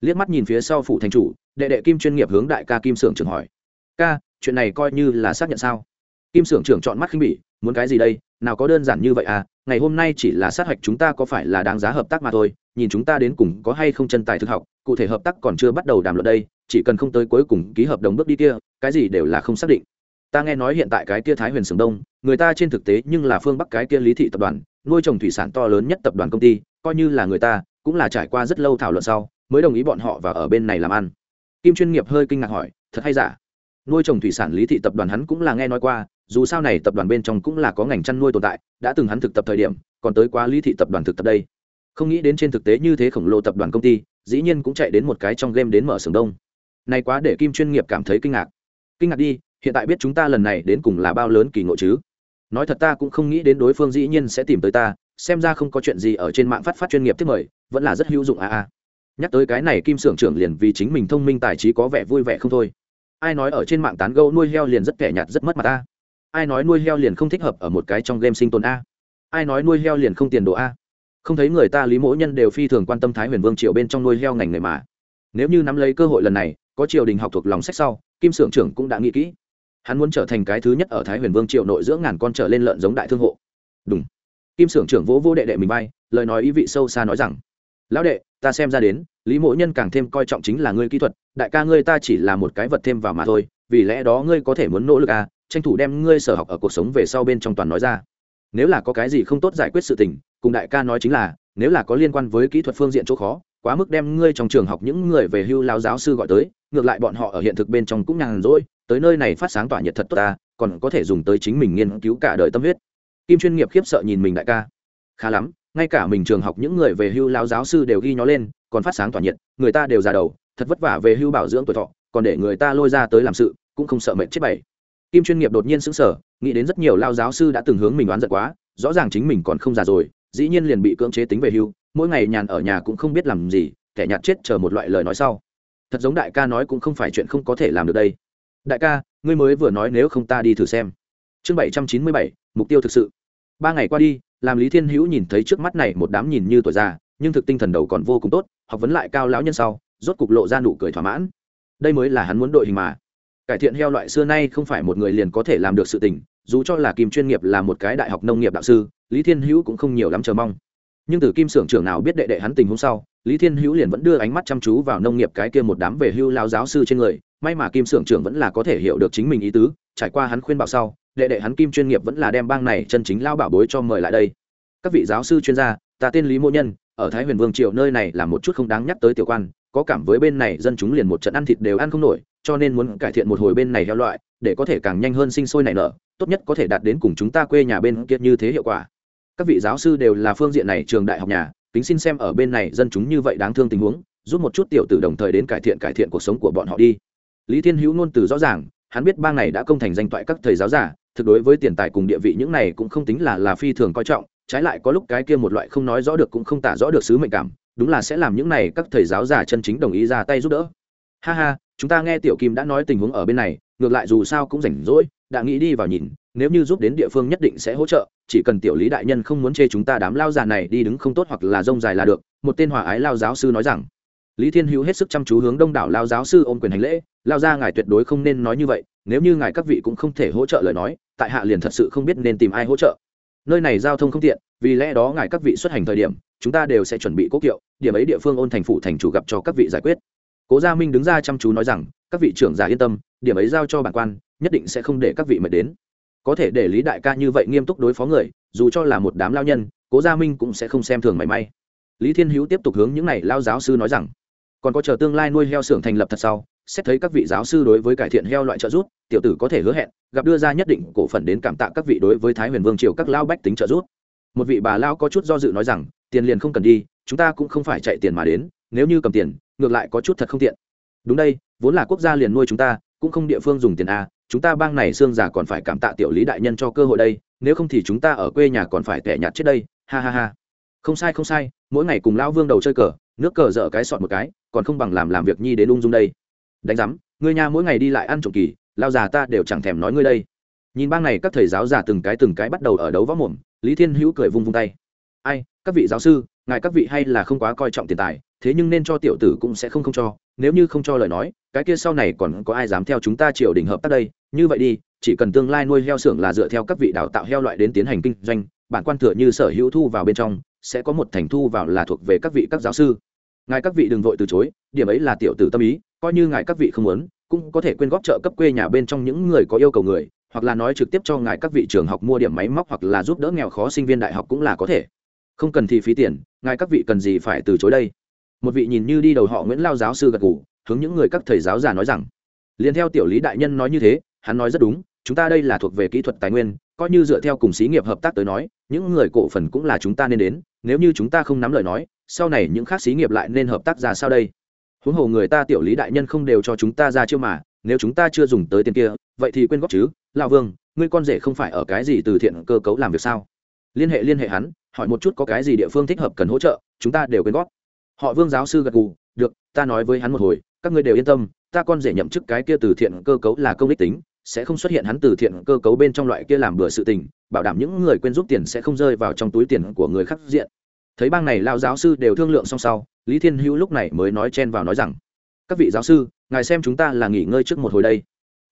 Speaker 1: Liếc mắt nhìn phía sau phủ thành chủ, đệ đệ kim chuyên nghiệp hướng đại ca kim xưởng trưởng hỏi. Ca, chuyện này coi như là xác nhận sao? Kim xưởng trưởng chọn mắt khinh bỉ, muốn cái gì đây? Nào có đơn giản như vậy à? Ngày hôm nay chỉ là sát hạch chúng ta có phải là đáng giá hợp tác mà thôi, nhìn chúng ta đến cùng có hay không chân tài thực học, cụ thể hợp tác còn chưa bắt đầu đàm luận đây, chỉ cần không tới cuối cùng ký hợp đồng bước đi kia, cái gì đều là không xác định. Ta nghe nói hiện tại cái kia thái huyền sừng đông, người ta trên thực tế nhưng là phương bắc cái kia lý thị tập đoàn, nuôi trồng thủy sản to lớn nhất tập đoàn công ty, coi như là người ta, cũng là trải qua rất lâu thảo luận sau, mới đồng ý bọn họ và ở bên này làm ăn. Kim chuyên nghiệp hơi kinh ngạc hỏi, thật hay giả? Nuôi trồng thủy sản lý thị tập đoàn hắn cũng là nghe nói qua dù sao này tập đoàn bên trong cũng là có ngành chăn nuôi tồn tại, đã từng hắn thực tập thời điểm, còn tới quá lý thị tập đoàn thực tập đây. Không nghĩ đến trên thực tế như thế khổng lồ tập đoàn công ty, dĩ nhiên cũng chạy đến một cái trong game đến mở sưởng đông. Này quá để kim chuyên nghiệp cảm thấy kinh ngạc. Kinh ngạc đi, hiện tại biết chúng ta lần này đến cùng là bao lớn kỳ ngộ chứ? Nói thật ta cũng không nghĩ đến đối phương dĩ nhiên sẽ tìm tới ta, xem ra không có chuyện gì ở trên mạng phát phát chuyên nghiệp tiếp mời, vẫn là rất hữu dụng a a. Nhắc tới cái này kim sưởng trưởng liền vì chính mình thông minh tài trí có vẻ vui vẻ không thôi. Ai nói ở trên mạng tán gẫu nuôi heo liền rất kẻ nhạt rất mất mặt ta? Ai nói nuôi heo liền không thích hợp ở một cái trong game sinh tồn a? Ai nói nuôi heo liền không tiền đồ a? Không thấy người ta lý mỗ nhân đều phi thường quan tâm thái huyền vương triều bên trong nuôi heo ngành người mà. Nếu như nắm lấy cơ hội lần này, có triều đình học thuộc lòng sách sau, kim sưởng trưởng cũng đã nghĩ kỹ. Hắn muốn trở thành cái thứ nhất ở thái huyền vương triều nội dưỡng ngàn con trở lên lợn giống đại thương hộ. Đúng kim sưởng trưởng vỗ vô đệ đệ mình bay lời nói ý vị sâu xa nói rằng, lão đệ, ta xem ra đến, lý mỗ nhân càng thêm coi trọng chính là ngươi kỹ thuật, đại ca ngươi ta chỉ là một cái vật thêm vào mà thôi, vì lẽ đó ngươi có thể muốn nỗ lực à tranh thủ đem ngươi sở học ở cuộc sống về sau bên trong toàn nói ra. Nếu là có cái gì không tốt giải quyết sự tình, cùng đại ca nói chính là, nếu là có liên quan với kỹ thuật phương diện chỗ khó, quá mức đem ngươi trong trường học những người về hưu lao giáo sư gọi tới, ngược lại bọn họ ở hiện thực bên trong cũng nhàn rỗi, tới nơi này phát sáng tỏa nhiệt thật tốt ta, còn có thể dùng tới chính mình nghiên cứu cả đời tâm huyết. Kim chuyên nghiệp khiếp sợ nhìn mình đại ca. Khá lắm, ngay cả mình trường học những người về hưu lao giáo sư đều ghi nhó lên, còn phát sáng tỏa nhiệt, người ta đều ra đầu, thật vất vả về hưu bảo dưỡng tuổi thọ, còn để người ta lôi ra tới làm sự, cũng không sợ mệnh chết bảy kim chuyên nghiệp đột nhiên sững sờ, nghĩ đến rất nhiều lao giáo sư đã từng hướng mình đoán giận quá, rõ ràng chính mình còn không già rồi, dĩ nhiên liền bị cưỡng chế tính về hưu, mỗi ngày nhàn ở nhà cũng không biết làm gì, kẻ nhạt chết chờ một loại lời nói sau. Thật giống đại ca nói cũng không phải chuyện không có thể làm được đây. Đại ca, ngươi mới vừa nói nếu không ta đi thử xem. Chương bảy trăm chín mươi bảy, mục tiêu thực sự. Ba ngày qua đi, làm lý thiên hữu nhìn thấy trước mắt này một đám nhìn như tuổi già, nhưng thực tinh thần đầu còn vô cùng tốt, học vấn lại cao lão nhân sau, rốt cục lộ ra nụ cười thỏa mãn. Đây mới là hắn muốn đội hình mà cải thiện heo loại xưa nay không phải một người liền có thể làm được sự tình, dù cho là kim chuyên nghiệp là một cái đại học nông nghiệp đạo sư, lý thiên hữu cũng không nhiều lắm chờ mong. Nhưng từ kim xưởng trưởng nào biết đệ đệ hắn tình hôm sau, lý thiên hữu liền vẫn đưa ánh mắt chăm chú vào nông nghiệp cái kia một đám về hưu lao giáo sư trên người, may mà kim xưởng trưởng vẫn là có thể hiểu được chính mình ý tứ, trải qua hắn khuyên bảo sau, đệ đệ hắn kim chuyên nghiệp vẫn là đem bang này chân chính lao bảo bối cho mời lại đây. Các vị giáo sư chuyên gia, ta tên lý mô nhân, ở thái huyền vương triều nơi này là một chút không đáng nhắc tới tiểu quan có cảm với bên này dân chúng liền một trận ăn thịt đều ăn không nổi, cho nên muốn cải thiện một hồi bên này heo loại, để có thể càng nhanh hơn sinh sôi nảy nở, tốt nhất có thể đạt đến cùng chúng ta quê nhà bên kia như thế hiệu quả. Các vị giáo sư đều là phương diện này trường đại học nhà, kính xin xem ở bên này dân chúng như vậy đáng thương tình huống, giúp một chút tiểu tử đồng thời đến cải thiện cải thiện cuộc sống của bọn họ đi. Lý thiên hữu ngôn từ rõ ràng, hắn biết bang này đã công thành danh toại các thầy giáo giả, thực đối với tiền tài cùng địa vị những này cũng không tính là là phi thường coi trọng, trái lại có lúc cái kia một loại không nói rõ được cũng không tả rõ được sứ mệnh cảm đúng là sẽ làm những này các thầy giáo giả chân chính đồng ý ra tay giúp đỡ. Ha ha, chúng ta nghe tiểu kim đã nói tình huống ở bên này, ngược lại dù sao cũng rảnh rỗi, đã nghĩ đi vào nhìn, nếu như giúp đến địa phương nhất định sẽ hỗ trợ, chỉ cần tiểu lý đại nhân không muốn chê chúng ta đám lao già này đi đứng không tốt hoặc là rông dài là được, một tên hòa ái lao giáo sư nói rằng. Lý thiên hữu hết sức chăm chú hướng đông đảo lao giáo sư ôm quyền hành lễ, lao ra ngài tuyệt đối không nên nói như vậy, nếu như ngài các vị cũng không thể hỗ trợ lời nói, tại hạ liền thật sự không biết nên tìm ai hỗ trợ. Nơi này giao thông không tiện, vì lẽ đó ngài các vị xuất hành thời điểm chúng ta đều sẽ chuẩn bị cố kiệu, điểm ấy địa phương ôn thành phủ thành chủ gặp cho các vị giải quyết. Cố gia minh đứng ra chăm chú nói rằng, các vị trưởng giả yên tâm, điểm ấy giao cho bản quan, nhất định sẽ không để các vị mệt đến. Có thể để lý đại ca như vậy nghiêm túc đối phó người, dù cho là một đám lao nhân, cố gia minh cũng sẽ không xem thường mảy may. Lý thiên hữu tiếp tục hướng những n à y lao giáo sư nói rằng, còn có chờ tương lai nuôi heo xưởng thành lập thật sau, xét thấy các vị giáo sư đối với cải thiện heo loại trợ giúp, tiểu tử có thể hứa hẹn, gặp đưa ra nhất định cổ phần đến cảm tạ các vị đối với thái huyền vương triều các lao bách tính trợ giúp. Một vị bà lao có chút do dự nói rằng tiền liền không cần đi, chúng ta cũng không phải chạy tiền mà đến, nếu như cầm tiền, ngược lại có chút thật không tiện. Đúng đây, vốn là quốc gia liền nuôi chúng ta, cũng không địa phương dùng tiền a, chúng ta bang này xương già còn phải cảm tạ tiểu lý đại nhân cho cơ hội đây, nếu không thì chúng ta ở quê nhà còn phải tẻ nhạt chết đây, ha ha ha. Không sai không sai, mỗi ngày cùng lão vương đầu chơi cờ, nước cờ dở cái sọt một cái, còn không bằng làm làm việc nhi đến ung dung đây. Đánh giám ngươi nhà mỗi ngày đi lại ăn trộm kỳ lao già ta đều chẳng thèm nói ngươi đây. Nhìn bang này các thầy giáo già từng cái từng cái bắt đầu ở đấu võ mồm, lý thiên hữu cười vung vung tay ai, các vị giáo sư, ngài các vị hay là không quá coi trọng tiền tài, thế nhưng nên cho tiểu tử cũng sẽ không không cho, nếu như không cho lời nói, cái kia sau này còn có ai dám theo chúng ta triều đình hợp tác đây? Như vậy đi, chỉ cần tương lai nuôi heo xưởng là dựa theo các vị đào tạo heo loại đến tiến hành kinh doanh, bản quan thừa như sở hữu thu vào bên trong, sẽ có một thành thu vào là thuộc về các vị các giáo sư. Ngài các vị đừng vội từ chối, điểm ấy là tiểu tử tâm ý, coi như ngài các vị không muốn, cũng có thể quyên góp trợ cấp quê nhà bên trong những người có yêu cầu người, hoặc là nói trực tiếp cho ngài các vị trường học mua điểm máy móc hoặc là giúp đỡ nghèo khó sinh viên đại học cũng là có thể không cần thì phí tiền, ngài các vị cần gì phải từ chối đây? Một vị nhìn như đi đầu họ nguyễn lao giáo sư gật g ủ hướng những người các thầy giáo già nói rằng, liền theo tiểu lý đại nhân nói như thế, hắn nói rất đúng, chúng ta đây là thuộc về kỹ thuật tài nguyên, coi như dựa theo cùng xí nghiệp hợp tác tới nói, những người cổ phần cũng là chúng ta nên đến, nếu như chúng ta không nắm lời nói, sau này những khác xí nghiệp lại nên hợp tác ra sao đây? Huống hồ người ta tiểu lý đại nhân không đều cho chúng ta ra chiêu mà, nếu chúng ta chưa dùng tới tiền kia, vậy thì quên góp chứ, lao vương, ngươi con rể không phải ở cái gì từ thiện cơ cấu làm việc sao? Liên hệ liên hệ hắn hỏi một chút có cái gì địa phương thích hợp cần hỗ trợ, chúng ta đều quyên góp. Họ vương giáo sư gật gù, được, ta nói với hắn một hồi, các ngươi đều yên tâm, ta con rể nhậm chức cái kia từ thiện cơ cấu là công đích tính, sẽ không xuất hiện hắn từ thiện cơ cấu bên trong loại kia làm bừa sự tình, bảo đảm những người quên giúp tiền sẽ không rơi vào trong túi tiền của người khác diện. Thấy bang này lao giáo sư đều thương lượng xong sau, lý thiên hữu lúc này mới nói chen vào nói rằng, các vị giáo sư, ngài xem chúng ta là nghỉ ngơi trước một hồi đây,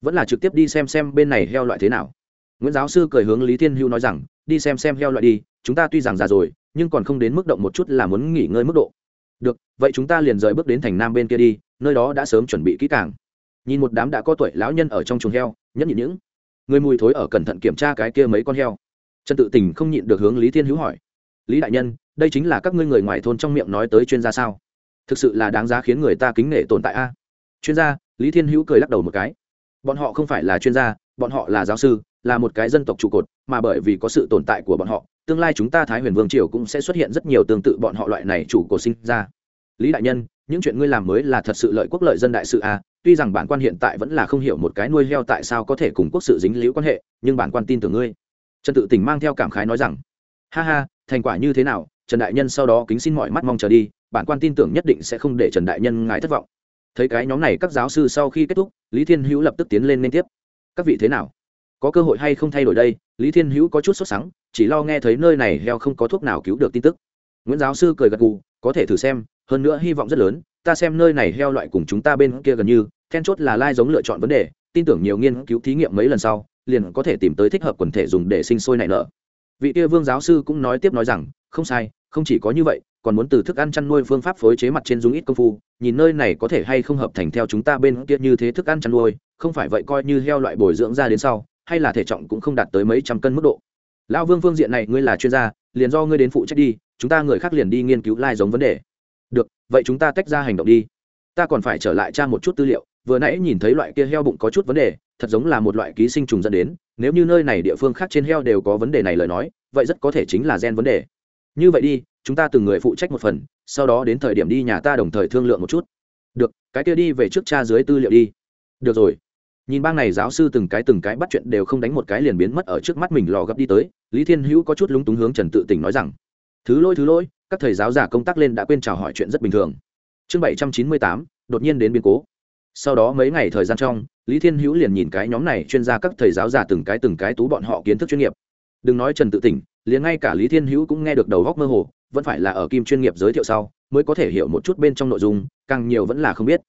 Speaker 1: vẫn là trực tiếp đi xem xem bên này heo loại thế nào. Nguyễn giáo sư cười hướng lý thiên hữu nói rằng, đi xem xem heo loại đi chúng ta tuy rằng già rồi, nhưng còn không đến mức động một chút là muốn nghỉ ngơi mức độ. Được, vậy chúng ta liền rời bước đến thành nam bên kia đi, nơi đó đã sớm chuẩn bị kỹ càng. Nhìn một đám đã có tuổi lão nhân ở trong chuồng heo nhất nhịn những người mùi thối ở cẩn thận kiểm tra cái kia mấy con heo. Trần tự tình không nhịn được hướng lý thiên hữu hỏi, lý đại nhân, đây chính là các ngươi người ngoài thôn trong miệng nói tới chuyên gia sao? Thực sự là đáng giá khiến người ta kính nể tồn tại a. Chuyên gia, lý thiên hữu cười lắc đầu một cái. Bọn họ không phải là chuyên gia, bọn họ là giáo sư, là một cái dân tộc trụ cột, mà bởi vì có sự tồn tại của bọn họ tương lai chúng ta thái huyền vương triều cũng sẽ xuất hiện rất nhiều tương tự bọn họ loại này chủ cổ sinh ra. Lý đại nhân, những chuyện ngươi làm mới là thật sự lợi quốc lợi dân đại sự à? Tuy rằng bản quan hiện tại vẫn là không hiểu một cái nuôi heo tại sao có thể cùng quốc sự dính liễu quan hệ, nhưng bản quan tin tưởng ngươi. Trần tự tỉnh mang theo cảm khái nói rằng, ha ha, thành quả như thế nào? Trần đại nhân sau đó kính xin mọi mắt mong chờ đi, bản quan tin tưởng nhất định sẽ không để trần đại nhân ngài thất vọng. Thấy cái nhóm này các giáo sư sau khi kết thúc, lý thiên hữu lập tức tiến lên liên tiếp. Các vị thế nào? Có cơ hội hay không thay đổi đây, lý thiên hữu có chút sốt sắng, chỉ lo nghe thấy nơi này heo không có thuốc nào cứu được tin tức. Nguyễn giáo sư cười gật gù, có thể thử xem, hơn nữa hy vọng rất lớn, ta xem nơi này heo loại cùng chúng ta bên kia gần như, then chốt là lai giống lựa chọn vấn đề, tin tưởng nhiều nghiên cứu thí nghiệm mấy lần sau, liền có thể tìm tới thích hợp quần thể dùng để sinh sôi nảy nở. Vị kia vương giáo sư cũng nói tiếp nói rằng, không sai, không chỉ có như vậy, còn muốn từ thức ăn chăn nuôi phương pháp phối chế mặt trên dùng ít công phu, nhìn nơi này có thể hay không hợp thành theo chúng ta bên kia như thế thức ăn chăn nuôi, không phải vậy coi như heo loại bồi dưỡng ra đến sau hay là thể trọng cũng không đạt tới mấy trăm cân mức độ. Lão vương phương diện này ngươi là chuyên gia, liền do ngươi đến phụ trách đi, chúng ta người khác liền đi nghiên cứu lai giống vấn đề. Được, vậy chúng ta tách ra hành động đi. Ta còn phải trở lại tra một chút tư liệu, vừa nãy nhìn thấy loại kia heo bụng có chút vấn đề, thật giống là một loại ký sinh trùng dẫn đến, nếu như nơi này địa phương khác trên heo đều có vấn đề này lời nói, vậy rất có thể chính là gen vấn đề. Như vậy đi, chúng ta từng người phụ trách một phần, sau đó đến thời điểm đi nhà ta đồng thời thương lượng một chút. Được, cái kia đi về trước cha dưới tư liệu đi. Được rồi nhìn bang này giáo sư từng cái từng cái bắt chuyện đều không đánh một cái liền biến mất ở trước mắt mình lò gấp đi tới, lý thiên hữu có chút lúng túng hướng trần tự tỉnh nói rằng, thứ lỗi thứ lỗi, các thầy giáo giả công tác lên đã quên chào hỏi chuyện rất bình thường. Chương bảy trăm chín mươi tám, đột nhiên đến biến cố. Sau đó mấy ngày thời gian trong, lý thiên hữu liền nhìn cái nhóm này chuyên gia các thầy giáo giả từng cái từng cái tú bọn họ kiến thức chuyên nghiệp. Đừng nói trần tự tỉnh, liền ngay cả lý thiên hữu cũng nghe được đầu góc mơ hồ, vẫn phải là ở kim chuyên nghiệp giới thiệu sau, mới có thể hiểu một chút bên trong nội dung, càng nhiều vẫn là không biết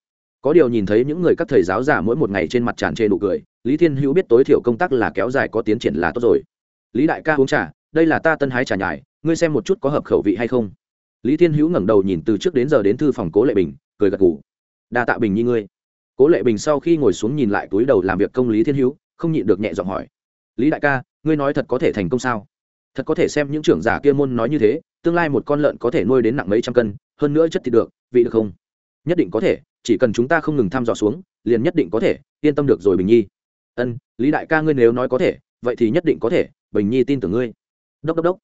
Speaker 1: có điều nhìn thấy những người các thầy giáo giả mỗi một ngày trên mặt tràn trề nụ cười, lý thiên hữu biết tối thiểu công tác là kéo dài có tiến triển là tốt rồi. Lý đại ca uống trà, đây là ta tân hái trà nhài ngươi xem một chút có hợp khẩu vị hay không. Lý thiên hữu ngẩng đầu nhìn từ trước đến giờ đến thư phòng cố lệ bình, cười gật g ủ đa tạ bình nhi ngươi. Cố lệ bình sau khi ngồi xuống nhìn lại túi đầu làm việc công lý thiên hữu, không nhịn được nhẹ giọng hỏi. Lý đại ca, ngươi nói thật có thể thành công sao? Thật có thể xem những trưởng giả kia môn nói như thế, tương lai một con lợn có thể nuôi đến nặng mấy trăm cân, hơn nữa chất thịt được, vị được không? Nhất định có thể chỉ cần chúng ta không ngừng thăm dò xuống, liền nhất định có thể, yên tâm được rồi bình nhi. Ân, lý đại ca ngươi nếu nói có thể, vậy thì nhất định có thể, bình nhi tin tưởng ngươi. Đốc đốc đốc.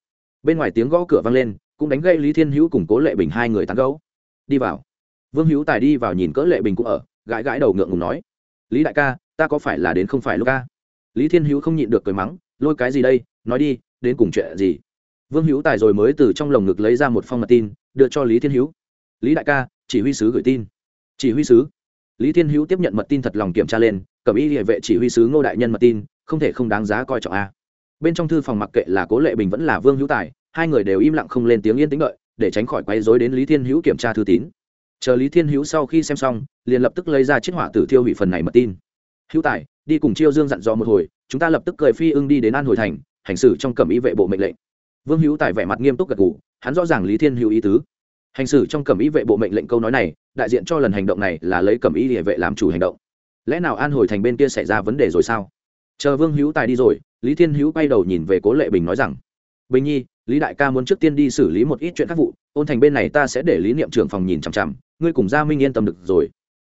Speaker 1: Bên ngoài tiếng gõ cửa vang lên, cũng đánh gây lý thiên hữu cùng cố lệ bình hai người tán gấu đi vào. Vương hữu tài đi vào nhìn cỡ lệ bình cũng ở, gãi gãi đầu ngượng ngùng nói. Lý đại ca, ta có phải là đến không phải lúc ca lý thiên hữu không nhịn được cười mắng, lôi cái gì đây, nói đi, đến cùng chuyện gì? Vương hữu tài rồi mới từ trong lồng ngực lấy ra một phong mật tin, đưa cho lý thiên hữu. Lý đại ca, chỉ huy sứ gửi tin chỉ huy sứ. Lý thiên hữu tiếp nhận mật tin thật lòng kiểm tra lên, cẩm y địa vệ chỉ huy sứ ngô đại nhân mật tin, không thể không đáng giá coi trọng a. Bên trong thư phòng mặc kệ là cố lệ bình vẫn là vương hữu tài, hai người đều im lặng không lên tiếng yên tĩnh đợi, để tránh khỏi quay dối đến lý thiên hữu kiểm tra thư tín. Chờ lý thiên hữu sau khi xem xong, liền lập tức lấy ra chiếc hỏa tử thiêu hủy phần này mật tin. Hữu tài, đi cùng chiêu dương dặn dò một hồi, chúng ta lập tức cười phi ưng đi đến an hồi thành, hành xử trong cẩm y vệ bộ mệnh lệnh. Vương hữu tài vẻ mặt nghiêm túc gật g ủ hắn rõ ràng lý thiên hữu ý tứ hành xử trong cẩm y vệ bộ mệnh lệnh câu nói này, đại diện cho lần hành động này là lấy cẩm y địa vệ làm chủ hành động. Lẽ nào an hồi thành bên kia xảy ra vấn đề rồi sao? Chờ vương hữu tài đi rồi, lý thiên hữu quay đầu nhìn về cố lệ bình nói rằng, bình nhi, lý đại ca muốn trước tiên đi xử lý một ít chuyện các vụ, ôn thành bên này ta sẽ để lý niệm trưởng phòng nhìn chằm chằm, ngươi cùng gia minh yên tâm được rồi.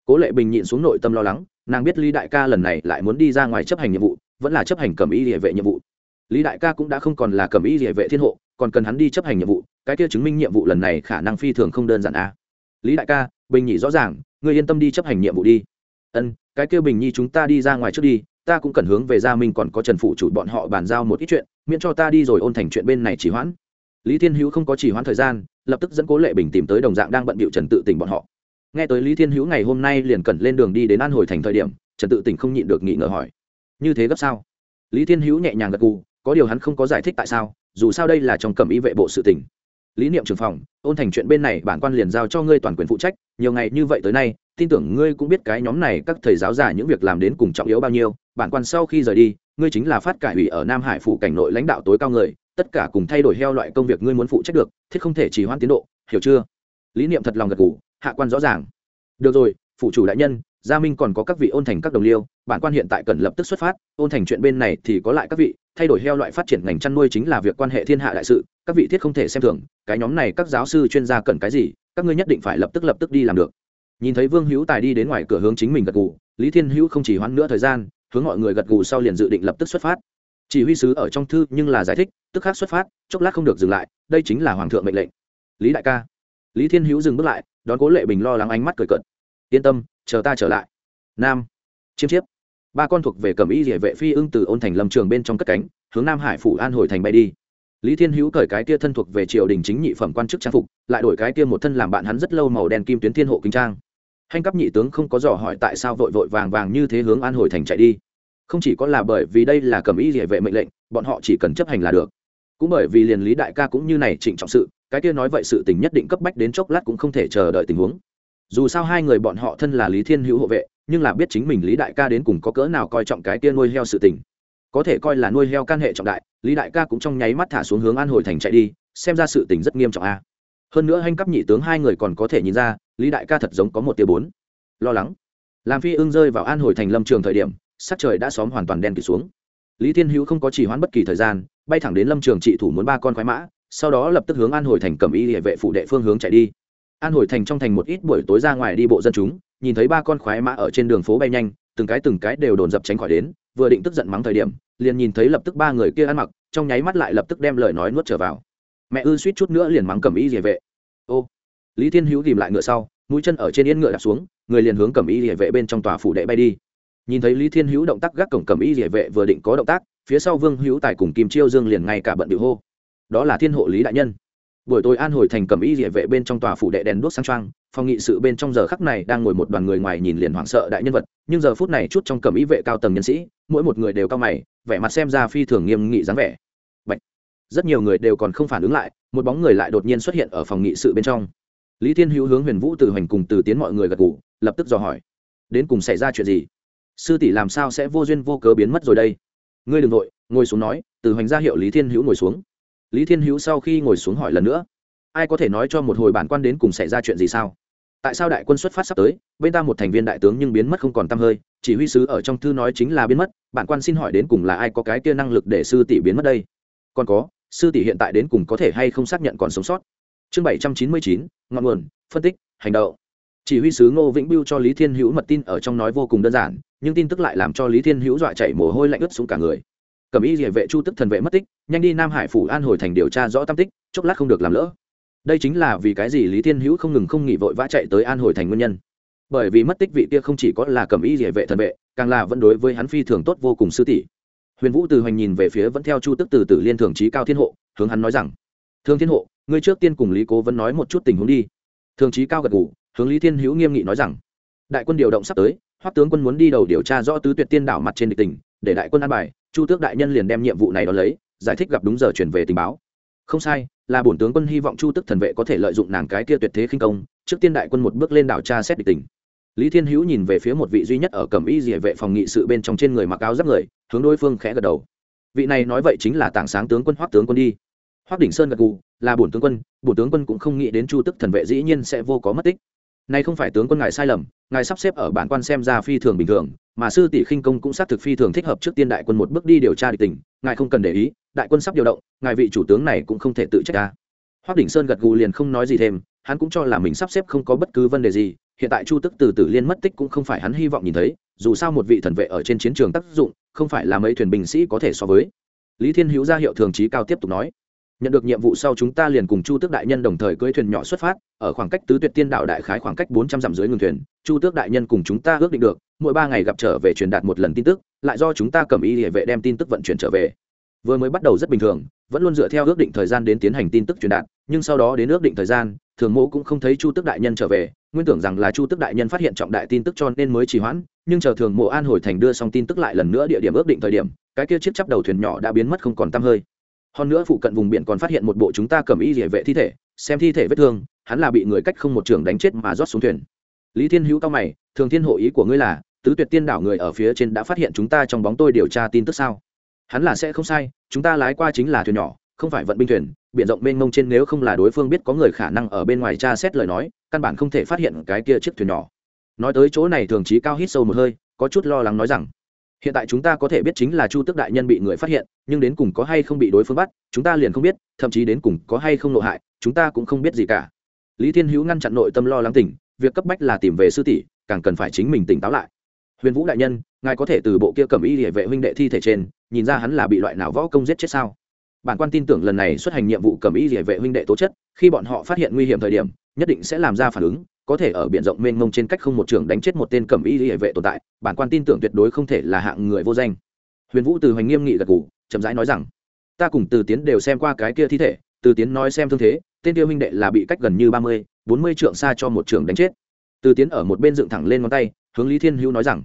Speaker 1: Cố lệ bình nhịn xuống nội tâm lo lắng, nàng biết lý đại ca lần này lại muốn đi ra ngoài chấp hành nhiệm vụ, vẫn là chấp hành cầm y địa vệ nhiệm vụ. Lý đại ca cũng đã không còn là cầm y địa vệ thiên hộ, còn cần hắn đi chấp hành nhiệm vụ cái kia chứng minh nhiệm vụ lần này khả năng phi thường không đơn giản a à. lý đại ca, bình nhị rõ ràng, ngươi yên tâm đi chấp hành nhiệm vụ đi. Ân, cái kia bình nhi chúng ta đi ra ngoài trước đi, ta cũng cần hướng về gia minh còn có trần phụ chủ bọn họ bàn giao một ít chuyện, miễn cho ta đi rồi ôn thành chuyện bên này chỉ hoãn. Lý thiên hữu không có chỉ hoãn thời gian, lập tức dẫn cố lệ bình tìm tới đồng dạng đang bận bịu trần tự tỉnh bọn họ. Nghe tới lý thiên hữu ngày hôm nay liền cần lên đường đi đến an hồi thành thời điểm, trần tự tỉnh không nhịn được nghĩ ngờ hỏi, như thế gấp sao? Lý thiên hữu nhẹ nhàng gật gù, có điều hắn không có giải thích tại sao, dù sao đây là trong cẩm y vệ bộ sự tỉnh lý niệm trưởng phòng, ôn thành chuyện bên này, bản quan liền giao cho ngươi toàn quyền phụ trách, nhiều ngày như vậy tới nay, tin tưởng ngươi cũng biết cái nhóm này các thầy giáo giả những việc làm đến cùng trọng yếu bao nhiêu, bản quan sau khi rời đi, ngươi chính là phát cải ủy ở nam hải phủ cảnh nội lãnh đạo tối cao người, tất cả cùng thay đổi heo loại công việc ngươi muốn phụ trách được, thiết không thể chỉ hoãn tiến độ, hiểu chưa? Lý niệm thật lòng gật gù, hạ quan rõ ràng. Được rồi phụ chủ đại nhân gia minh còn có các vị ôn thành các đồng liêu, bản quan hiện tại cần lập tức xuất phát, ôn thành chuyện bên này thì có lại các vị, thay đổi heo loại phát triển ngành chăn nuôi chính là việc quan hệ thiên hạ đại sự, các vị thiết không thể xem thường, cái nhóm này các giáo sư chuyên gia cần cái gì, các ngươi nhất định phải lập tức lập tức đi làm được. Nhìn thấy vương hữu tài đi đến ngoài cửa hướng chính mình gật gù, lý thiên hữu không chỉ hoãn nữa thời gian, hướng mọi người gật gù sau liền dự định lập tức xuất phát. Chỉ huy sứ ở trong thư nhưng là giải thích, tức khắc xuất phát, chốc lát không được dừng lại, đây chính là hoàng thượng mệnh lệnh. Lý đại ca. Lý thiên hữu dừng bước lại, đón cố lệ bình lo lắng ánh mắt cười cợt yên tâm, chờ ta trở lại. Nam. Chiêm chiếp. Ba con thuộc về cầm y địa vệ phi ưng từ ôn thành lâm trường bên trong cất cánh, hướng nam hải phủ an hồi thành bay đi. Lý thiên hữu cởi cái kia thân thuộc về triều đình chính nhị phẩm quan chức trang phục, lại đổi cái kia một thân làm bạn hắn rất lâu màu đen kim tuyến thiên hộ kinh trang. Hành cấp nhị tướng không có dò hỏi tại sao vội vội vàng vàng như thế hướng an hồi thành chạy đi. Không chỉ có là bởi vì đây là cầm y địa vệ mệnh lệnh, bọn họ chỉ cần chấp hành là được. Cũng bởi vì liền lý đại ca cũng như này trịnh trọng sự, cái kia nói vậy sự tình nhất định cấp bách đến chốc lát cũng không thể chờ đợi tình huống dù sao hai người bọn họ thân là lý thiên hữu hộ vệ, nhưng là biết chính mình lý đại ca đến cùng có cỡ nào coi trọng cái kia nuôi heo sự tình. Có thể coi là nuôi heo can hệ trọng đại, lý đại ca cũng trong nháy mắt thả xuống hướng an hồi thành chạy đi, xem ra sự tình rất nghiêm trọng a. Hơn nữa hành cấp nhị tướng hai người còn có thể nhìn ra, lý đại ca thật giống có một tia bốn. Lo lắng. Làm phi ưng rơi vào an hồi thành lâm trường thời điểm, sắc trời đã xóm hoàn toàn đen kịt xuống. Lý thiên hữu không có chỉ hoãn bất kỳ thời gian, bay thẳng đến lâm trường trị thủ muốn ba con khoái mã, sau đó lập tức hướng an hồi thành cầm y địa vệ phụ đệ phương hướng chạy đi an hồi thành trong thành một ít buổi tối ra ngoài đi bộ dân chúng, nhìn thấy ba con khoái mã ở trên đường phố bay nhanh, từng cái từng cái đều đồn dập tránh khỏi đến, vừa định tức giận mắng thời điểm, liền nhìn thấy lập tức ba người kia ăn mặc, trong nháy mắt lại lập tức đem lời nói nuốt trở vào. Mẹ ư suýt chút nữa liền mắng cầm y địa vệ. Ô, lý thiên hữu tìm lại ngựa sau, mũi chân ở trên yên ngựa đạp xuống, người liền hướng cầm y địa vệ bên trong tòa phủ đệ bay đi. Nhìn thấy lý thiên hữu động tác gác cổng cầm y địa vệ vừa định có động tác, phía sau vương hữu tài cùng kim chiêu dương liền ngay cả bận điệu hô. Đó là thiên hộ lý đại nhân buổi tối an hồi thành cầm y địa vệ bên trong tòa phủ đệ đèn đuốc sang trang phòng nghị sự bên trong giờ khắc này đang ngồi một đoàn người ngoài nhìn liền hoảng sợ đại nhân vật, nhưng giờ phút này chút trong cầm y vệ cao tầng nhân sĩ, mỗi một người đều cao mày, vẻ mặt xem ra phi thường nghiêm nghị dáng vẻ. Bạch. rất nhiều người đều còn không phản ứng lại, một bóng người lại đột nhiên xuất hiện ở phòng nghị sự bên trong. Lý thiên hữu hướng huyền vũ từ hoành cùng từ tiến mọi người gật ngủ lập tức dò hỏi. Đến cùng xảy ra chuyện gì? Sư tỷ làm sao sẽ vô duyên vô cớ biến mất rồi đây? Ngươi đ ừ n g nội ngồi xuống nói, từ hoành ra hiệu lý thiên hữu ngồi xuống lý thiên hữu sau khi ngồi xuống hỏi lần nữa, ai có thể nói cho một hồi bản quan đến cùng xảy ra chuyện gì sao? Tại sao đại quân xuất phát sắp tới, bên ta một thành viên đại tướng nhưng biến mất không còn t hơi, chỉ huy sứ ở trong thư nói chính là biến mất, bản quan xin hỏi đến cùng là ai có cái kia năng lực để sư tỷ biến mất đây? Còn có, sư tỷ hiện tại đến cùng có thể hay không xác nhận còn sống sót? Chương bảy trăm chín mươi chín, ngọn nguồn, phân tích, hành động. Chỉ huy sứ ngô vĩnh biêu cho lý thiên hữu mật tin ở trong nói vô cùng đơn giản, nhưng tin tức lại làm cho lý thiên hữu dọa chạy mồ hôi lạnh ướt xuống cả người. Cẩm y địa vệ chu tức thần vệ mất tích, nhanh đi nam hải phủ an hồi thành điều tra rõ tam tích, chốc lát không được làm lỡ. Đây chính là vì cái gì lý thiên hữu không ngừng không nghỉ vội vã chạy tới an hồi thành nguyên nhân. Bởi vì mất tích vị kia không chỉ có là Cẩm y địa vệ thần vệ, càng là vẫn đối với hắn phi thường tốt vô cùng sư tỷ. Huyền vũ từ hoành nhìn về phía vẫn theo chu tức từ tử liên thường trí cao thiên hộ, hướng hắn nói rằng, thương thiên hộ, ngươi trước tiên cùng lý cố vẫn nói một chút tình huống đi. Thường trí cao gật ngủ hướng lý thiên hữu nghiêm nghị nói rằng, đại quân điều động sắp tới, hoắc tướng quân muốn đi đầu điều tra rõ tứ tuyệt tiên đảo mặt trên địch tình, để đại quân an bài chu tước đại nhân liền đem nhiệm vụ này đón lấy, giải thích gặp đúng giờ chuyển về tình báo. Không sai, là bổn tướng quân hy vọng chu tức thần vệ có thể lợi dụng nàng cái kia tuyệt thế khinh công, trước tiên đại quân một bước lên đảo tra xét địch tình. Lý thiên hữu nhìn về phía một vị duy nhất ở cẩm y dỉa vệ phòng nghị sự bên trong trên người mặc áo giáp người, hướng đối phương khẽ gật đầu. Vị này nói vậy chính là tảng sáng tướng quân hoắc tướng quân đi. Hoắc đỉnh sơn gật gù, là bổn tướng quân, bổn tướng quân cũng không nghĩ đến chu tức thần vệ dĩ nhiên sẽ vô có mất tích này không phải tướng quân ngài sai lầm, ngài sắp xếp ở bản quan xem ra phi thường bình thường, mà sư tỷ khinh công cũng xác thực phi thường thích hợp trước tiên đại quân một bước đi điều tra địch tình, ngài không cần để ý, đại quân sắp điều động, ngài vị chủ tướng này cũng không thể tự trách ta. Hoắc đỉnh sơn gật gù liền không nói gì thêm, hắn cũng cho là mình sắp xếp không có bất cứ vấn đề gì, hiện tại chu tức từ tử liên mất tích cũng không phải hắn hy vọng nhìn thấy, dù sao một vị thần vệ ở trên chiến trường tác dụng, không phải là mấy thuyền binh sĩ có thể so với. Lý thiên hữu ra hiệu thường trí cao tiếp tục nói nhận được nhiệm vụ sau chúng ta liền cùng chu tước đại nhân đồng thời cưỡi thuyền nhỏ xuất phát, ở khoảng cách tứ tuyệt tiên đạo đại khái khoảng cách bốn trăm dặm dưới ngừng thuyền, chu tước đại nhân cùng chúng ta ước định được, mỗi ba ngày gặp trở về truyền đạt một lần tin tức, lại do chúng ta cầm y địa vệ đem tin tức vận chuyển trở về. Vừa mới bắt đầu rất bình thường, vẫn luôn dựa theo ước định thời gian đến tiến hành tin tức truyền đạt, nhưng sau đó đến ước định thời gian, thường mộ cũng không thấy chu tước đại nhân trở về, nguyên tưởng rằng là chu tước đại nhân phát hiện trọng đại tin tức cho nên mới trì hoãn, nhưng chờ thường mộ an hồi thành đưa xong tin tức lại lần nữa địa điểm ước định thời điểm, cái kia chiếc chắp đầu thuyền nhỏ đã biến mất không còn t hơi hơn nữa phụ cận vùng biển còn phát hiện một bộ chúng ta cầm y địa vệ thi thể, xem thi thể vết thương, hắn là bị người cách không một trường đánh chết mà rót xuống thuyền. Lý thiên hữu cao mày, thường thiên hộ ý của ngươi là, tứ tuyệt tiên đảo người ở phía trên đã phát hiện chúng ta trong bóng tôi điều tra tin tức sao? Hắn là sẽ không sai, chúng ta lái qua chính là thuyền nhỏ, không phải vận binh thuyền, biển rộng mênh mông trên nếu không là đối phương biết có người khả năng ở bên ngoài tra xét lời nói, căn bản không thể phát hiện cái kia chiếc thuyền nhỏ. Nói tới chỗ này thường trí cao hít sâu một hơi, có chút lo lắng nói rằng hiện tại chúng ta có thể biết chính là chu Tước đại nhân bị người phát hiện, nhưng đến cùng có hay không bị đối phương bắt, chúng ta liền không biết, thậm chí đến cùng có hay không nội hại, chúng ta cũng không biết gì cả. Lý thiên hữu ngăn chặn nội tâm lo lắng tỉnh, việc cấp bách là tìm về sư tỷ, càng cần phải chính mình tỉnh táo lại. Huyền vũ đại nhân, ngài có thể từ bộ kia cầm y địa vệ huynh đệ thi thể trên, nhìn ra hắn là bị loại nào võ công giết chết sao? Bản quan tin tưởng lần này xuất hành nhiệm vụ cầm y địa vệ huynh đệ tố chất, khi bọn họ phát hiện nguy hiểm thời điểm, nhất định sẽ làm ra phản ứng có thể ở biển rộng mênh mông trên cách không một trường đánh chết một tên cẩm y hệ vệ tồn tại, bản quan tin tưởng tuyệt đối không thể là hạng người vô danh. Huyền vũ từ hoành nghiêm nghị gật gù, chậm rãi nói rằng, ta cùng từ tiến đều xem qua cái kia thi thể, từ tiến nói xem thương thế, tên kia huynh đệ là bị cách gần như ba mươi, bốn mươi trượng xa cho một trường đánh chết. Từ tiến ở một bên dựng thẳng lên ngón tay, hướng lý thiên hữu nói rằng,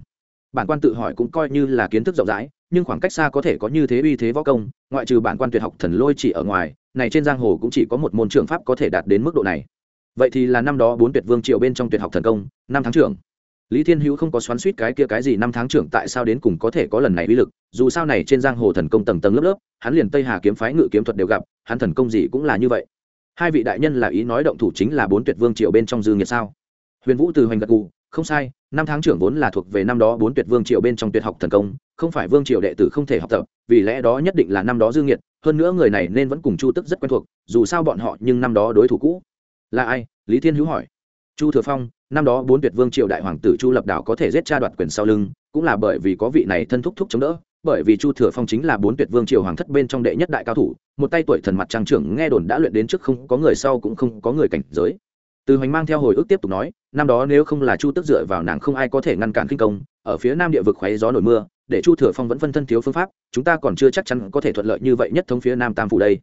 Speaker 1: bản quan tự hỏi cũng coi như là kiến thức rộng rãi, nhưng khoảng cách xa có thể có như thế uy thế võ công, ngoại trừ bản quan tuyệt học thần lôi chỉ ở ngoài, này trên giang hồ cũng chỉ có một môn trường pháp có thể đạt đến mức độ này vậy thì là năm đó bốn tuyệt vương triều bên trong tuyệt học thần công, năm tháng trưởng. Lý thiên hữu không có xoắn suýt cái kia cái gì năm tháng trưởng tại sao đến cùng có thể có lần này uy lực, dù sao này trên giang hồ thần công tầng tầng lớp lớp, hắn liền tây hà kiếm phái ngự kiếm thuật đều gặp, hắn thần công gì cũng là như vậy. Hai vị đại nhân là ý nói động thủ chính là bốn tuyệt vương triều bên trong dư nghiệt sao? Huyền vũ từ hoành gật gù, không sai, năm tháng trưởng vốn là thuộc về năm đó bốn tuyệt vương triều bên trong tuyệt học thần công, không phải vương triều đệ tử không thể học tập, vì lẽ đó nhất định là năm đó dư nghiệt, hơn nữa người này nên vẫn cùng chu tức rất quen thuộc, dù sao bọn họ nhưng năm đó đối thủ cũ là ai? Lý thiên hữu hỏi. Chu thừa phong, năm đó bốn tuyệt vương triều đại hoàng tử chu lập đảo có thể giết cha đoạt quyền sau lưng, cũng là bởi vì có vị này thân thúc thúc chống đỡ, bởi vì chu thừa phong chính là bốn tuyệt vương triều hoàng thất bên trong đệ nhất đại cao thủ, một tay tuổi thần mặt trang trưởng nghe đồn đã luyện đến trước không có người sau cũng không có người cảnh giới. Từ hoành mang theo hồi ức tiếp tục nói, năm đó nếu không là chu tức dựa vào nàng không ai có thể ngăn cản kinh công, ở phía nam địa vực khoáy gió nổi mưa, để chu thừa phong vẫn phân thân thiếu phương pháp, chúng ta còn chưa chắc chắn có thể thuận lợi như vậy nhất thống phía nam tam phủ đây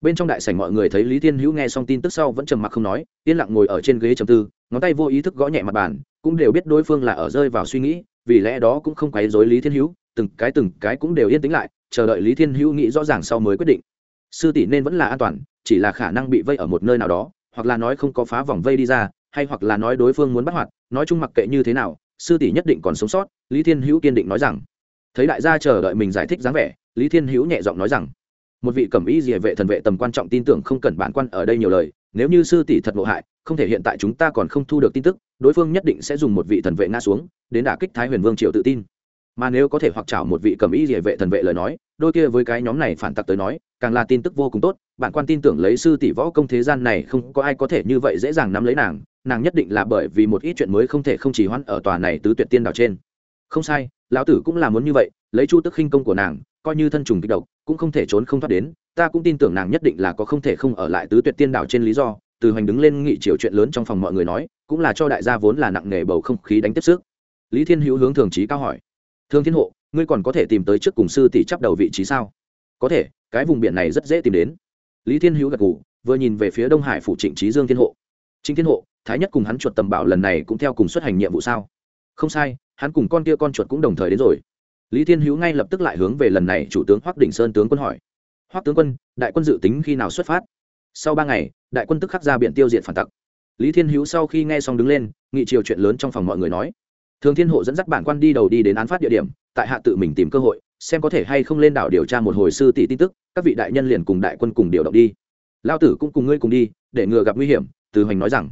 Speaker 1: bên trong đại sảnh mọi người thấy lý thiên hữu nghe xong tin tức sau vẫn trầm mặc không nói, yên lặng ngồi ở trên ghế trầm tư, ngón tay vô ý thức gõ nhẹ mặt bàn, cũng đều biết đối phương là ở rơi vào suy nghĩ, vì lẽ đó cũng không quấy dối lý thiên hữu, từng cái từng cái cũng đều yên tĩnh lại, chờ đợi lý thiên hữu nghĩ rõ ràng sau mới quyết định. Sư tỷ nên vẫn là an toàn, chỉ là khả năng bị vây ở một nơi nào đó, hoặc là nói không có phá vòng vây đi ra, hay hoặc là nói đối phương muốn bắt hoạt, nói chung mặc kệ như thế nào, sư tỷ nhất định còn sống sót, lý thiên hữu kiên định nói rằng. Thấy đại gia chờ đợi mình giải thích dáng vẻ, lý thiên hữu nhẹ giọng nói rằng một vị cẩm y dìa vệ thần vệ tầm quan trọng tin tưởng không cần bản quan ở đây nhiều lời, nếu như sư tỷ thật ngộ hại, không thể hiện tại chúng ta còn không thu được tin tức, đối phương nhất định sẽ dùng một vị thần vệ ngã xuống, đến đả kích thái huyền vương triều tự tin. Mà nếu có thể hoặc chảo một vị cầm ý địa vệ thần vệ lời nói, đôi kia với cái nhóm này phản tặc tới nói, càng là tin tức vô cùng tốt bạn quan tin tưởng lấy sư tỷ võ công thế gian này không có ai có thể như vậy dễ dàng nắm lấy nàng nàng nhất định là bởi vì một ít chuyện mới không thể không chỉ hoãn ở tòa này tứ tuyệt tiên đảo trên. Không sai, lão tử cũng là muốn như vậy, lấy chu tức khinh công của nàng, coi như thân trùng kích độc cũng không thể trốn không thoát đến, ta cũng tin tưởng nàng nhất định là có không thể không ở lại tứ tuyệt tiên đảo trên lý do, từ hoành đứng lên nghị chiều chuyện lớn trong phòng mọi người nói, cũng là cho đại gia vốn là nặng nề bầu không khí đánh tiếp sức. Lý thiên hữu hướng thường trí cao hỏi thương thiên hộ, ngươi còn có thể tìm tới trước cùng sư tỷ chấp đầu vị trí sao? Có thể, cái vùng biển này rất dễ tìm đến. Lý thiên hữu gật ngủ vừa nhìn về phía đông hải phủ trịnh trí dương thiên hộ. Chính thiên hộ, thái nhất cùng hắn chuột tầm bảo lần này cũng theo cùng xuất hành nhiệm vụ sao? Không sai, hắn cùng con kia con chuột cũng đồng thời đến rồi lý thiên hữu ngay lập tức lại hướng về lần này chủ tướng hoắc đỉnh sơn tướng quân hỏi. Hoắc tướng quân, đại quân dự tính khi nào xuất phát? Sau ba ngày, đại quân tức khắc ra biển tiêu diệt phản tặc. Lý thiên hữu sau khi nghe xong đứng lên, nghị chiều chuyện lớn trong phòng mọi người nói. Thường thiên hộ dẫn dắt bản quan đi đầu đi đến án phát địa điểm, tại hạ tự mình tìm cơ hội, xem có thể hay không lên đảo điều tra một hồi sư tỷ tin tức, các vị đại nhân liền cùng đại quân cùng điều động đi. Lao tử cũng cùng ngươi cùng đi, để ngừa gặp nguy hiểm, từ hoành nói rằng.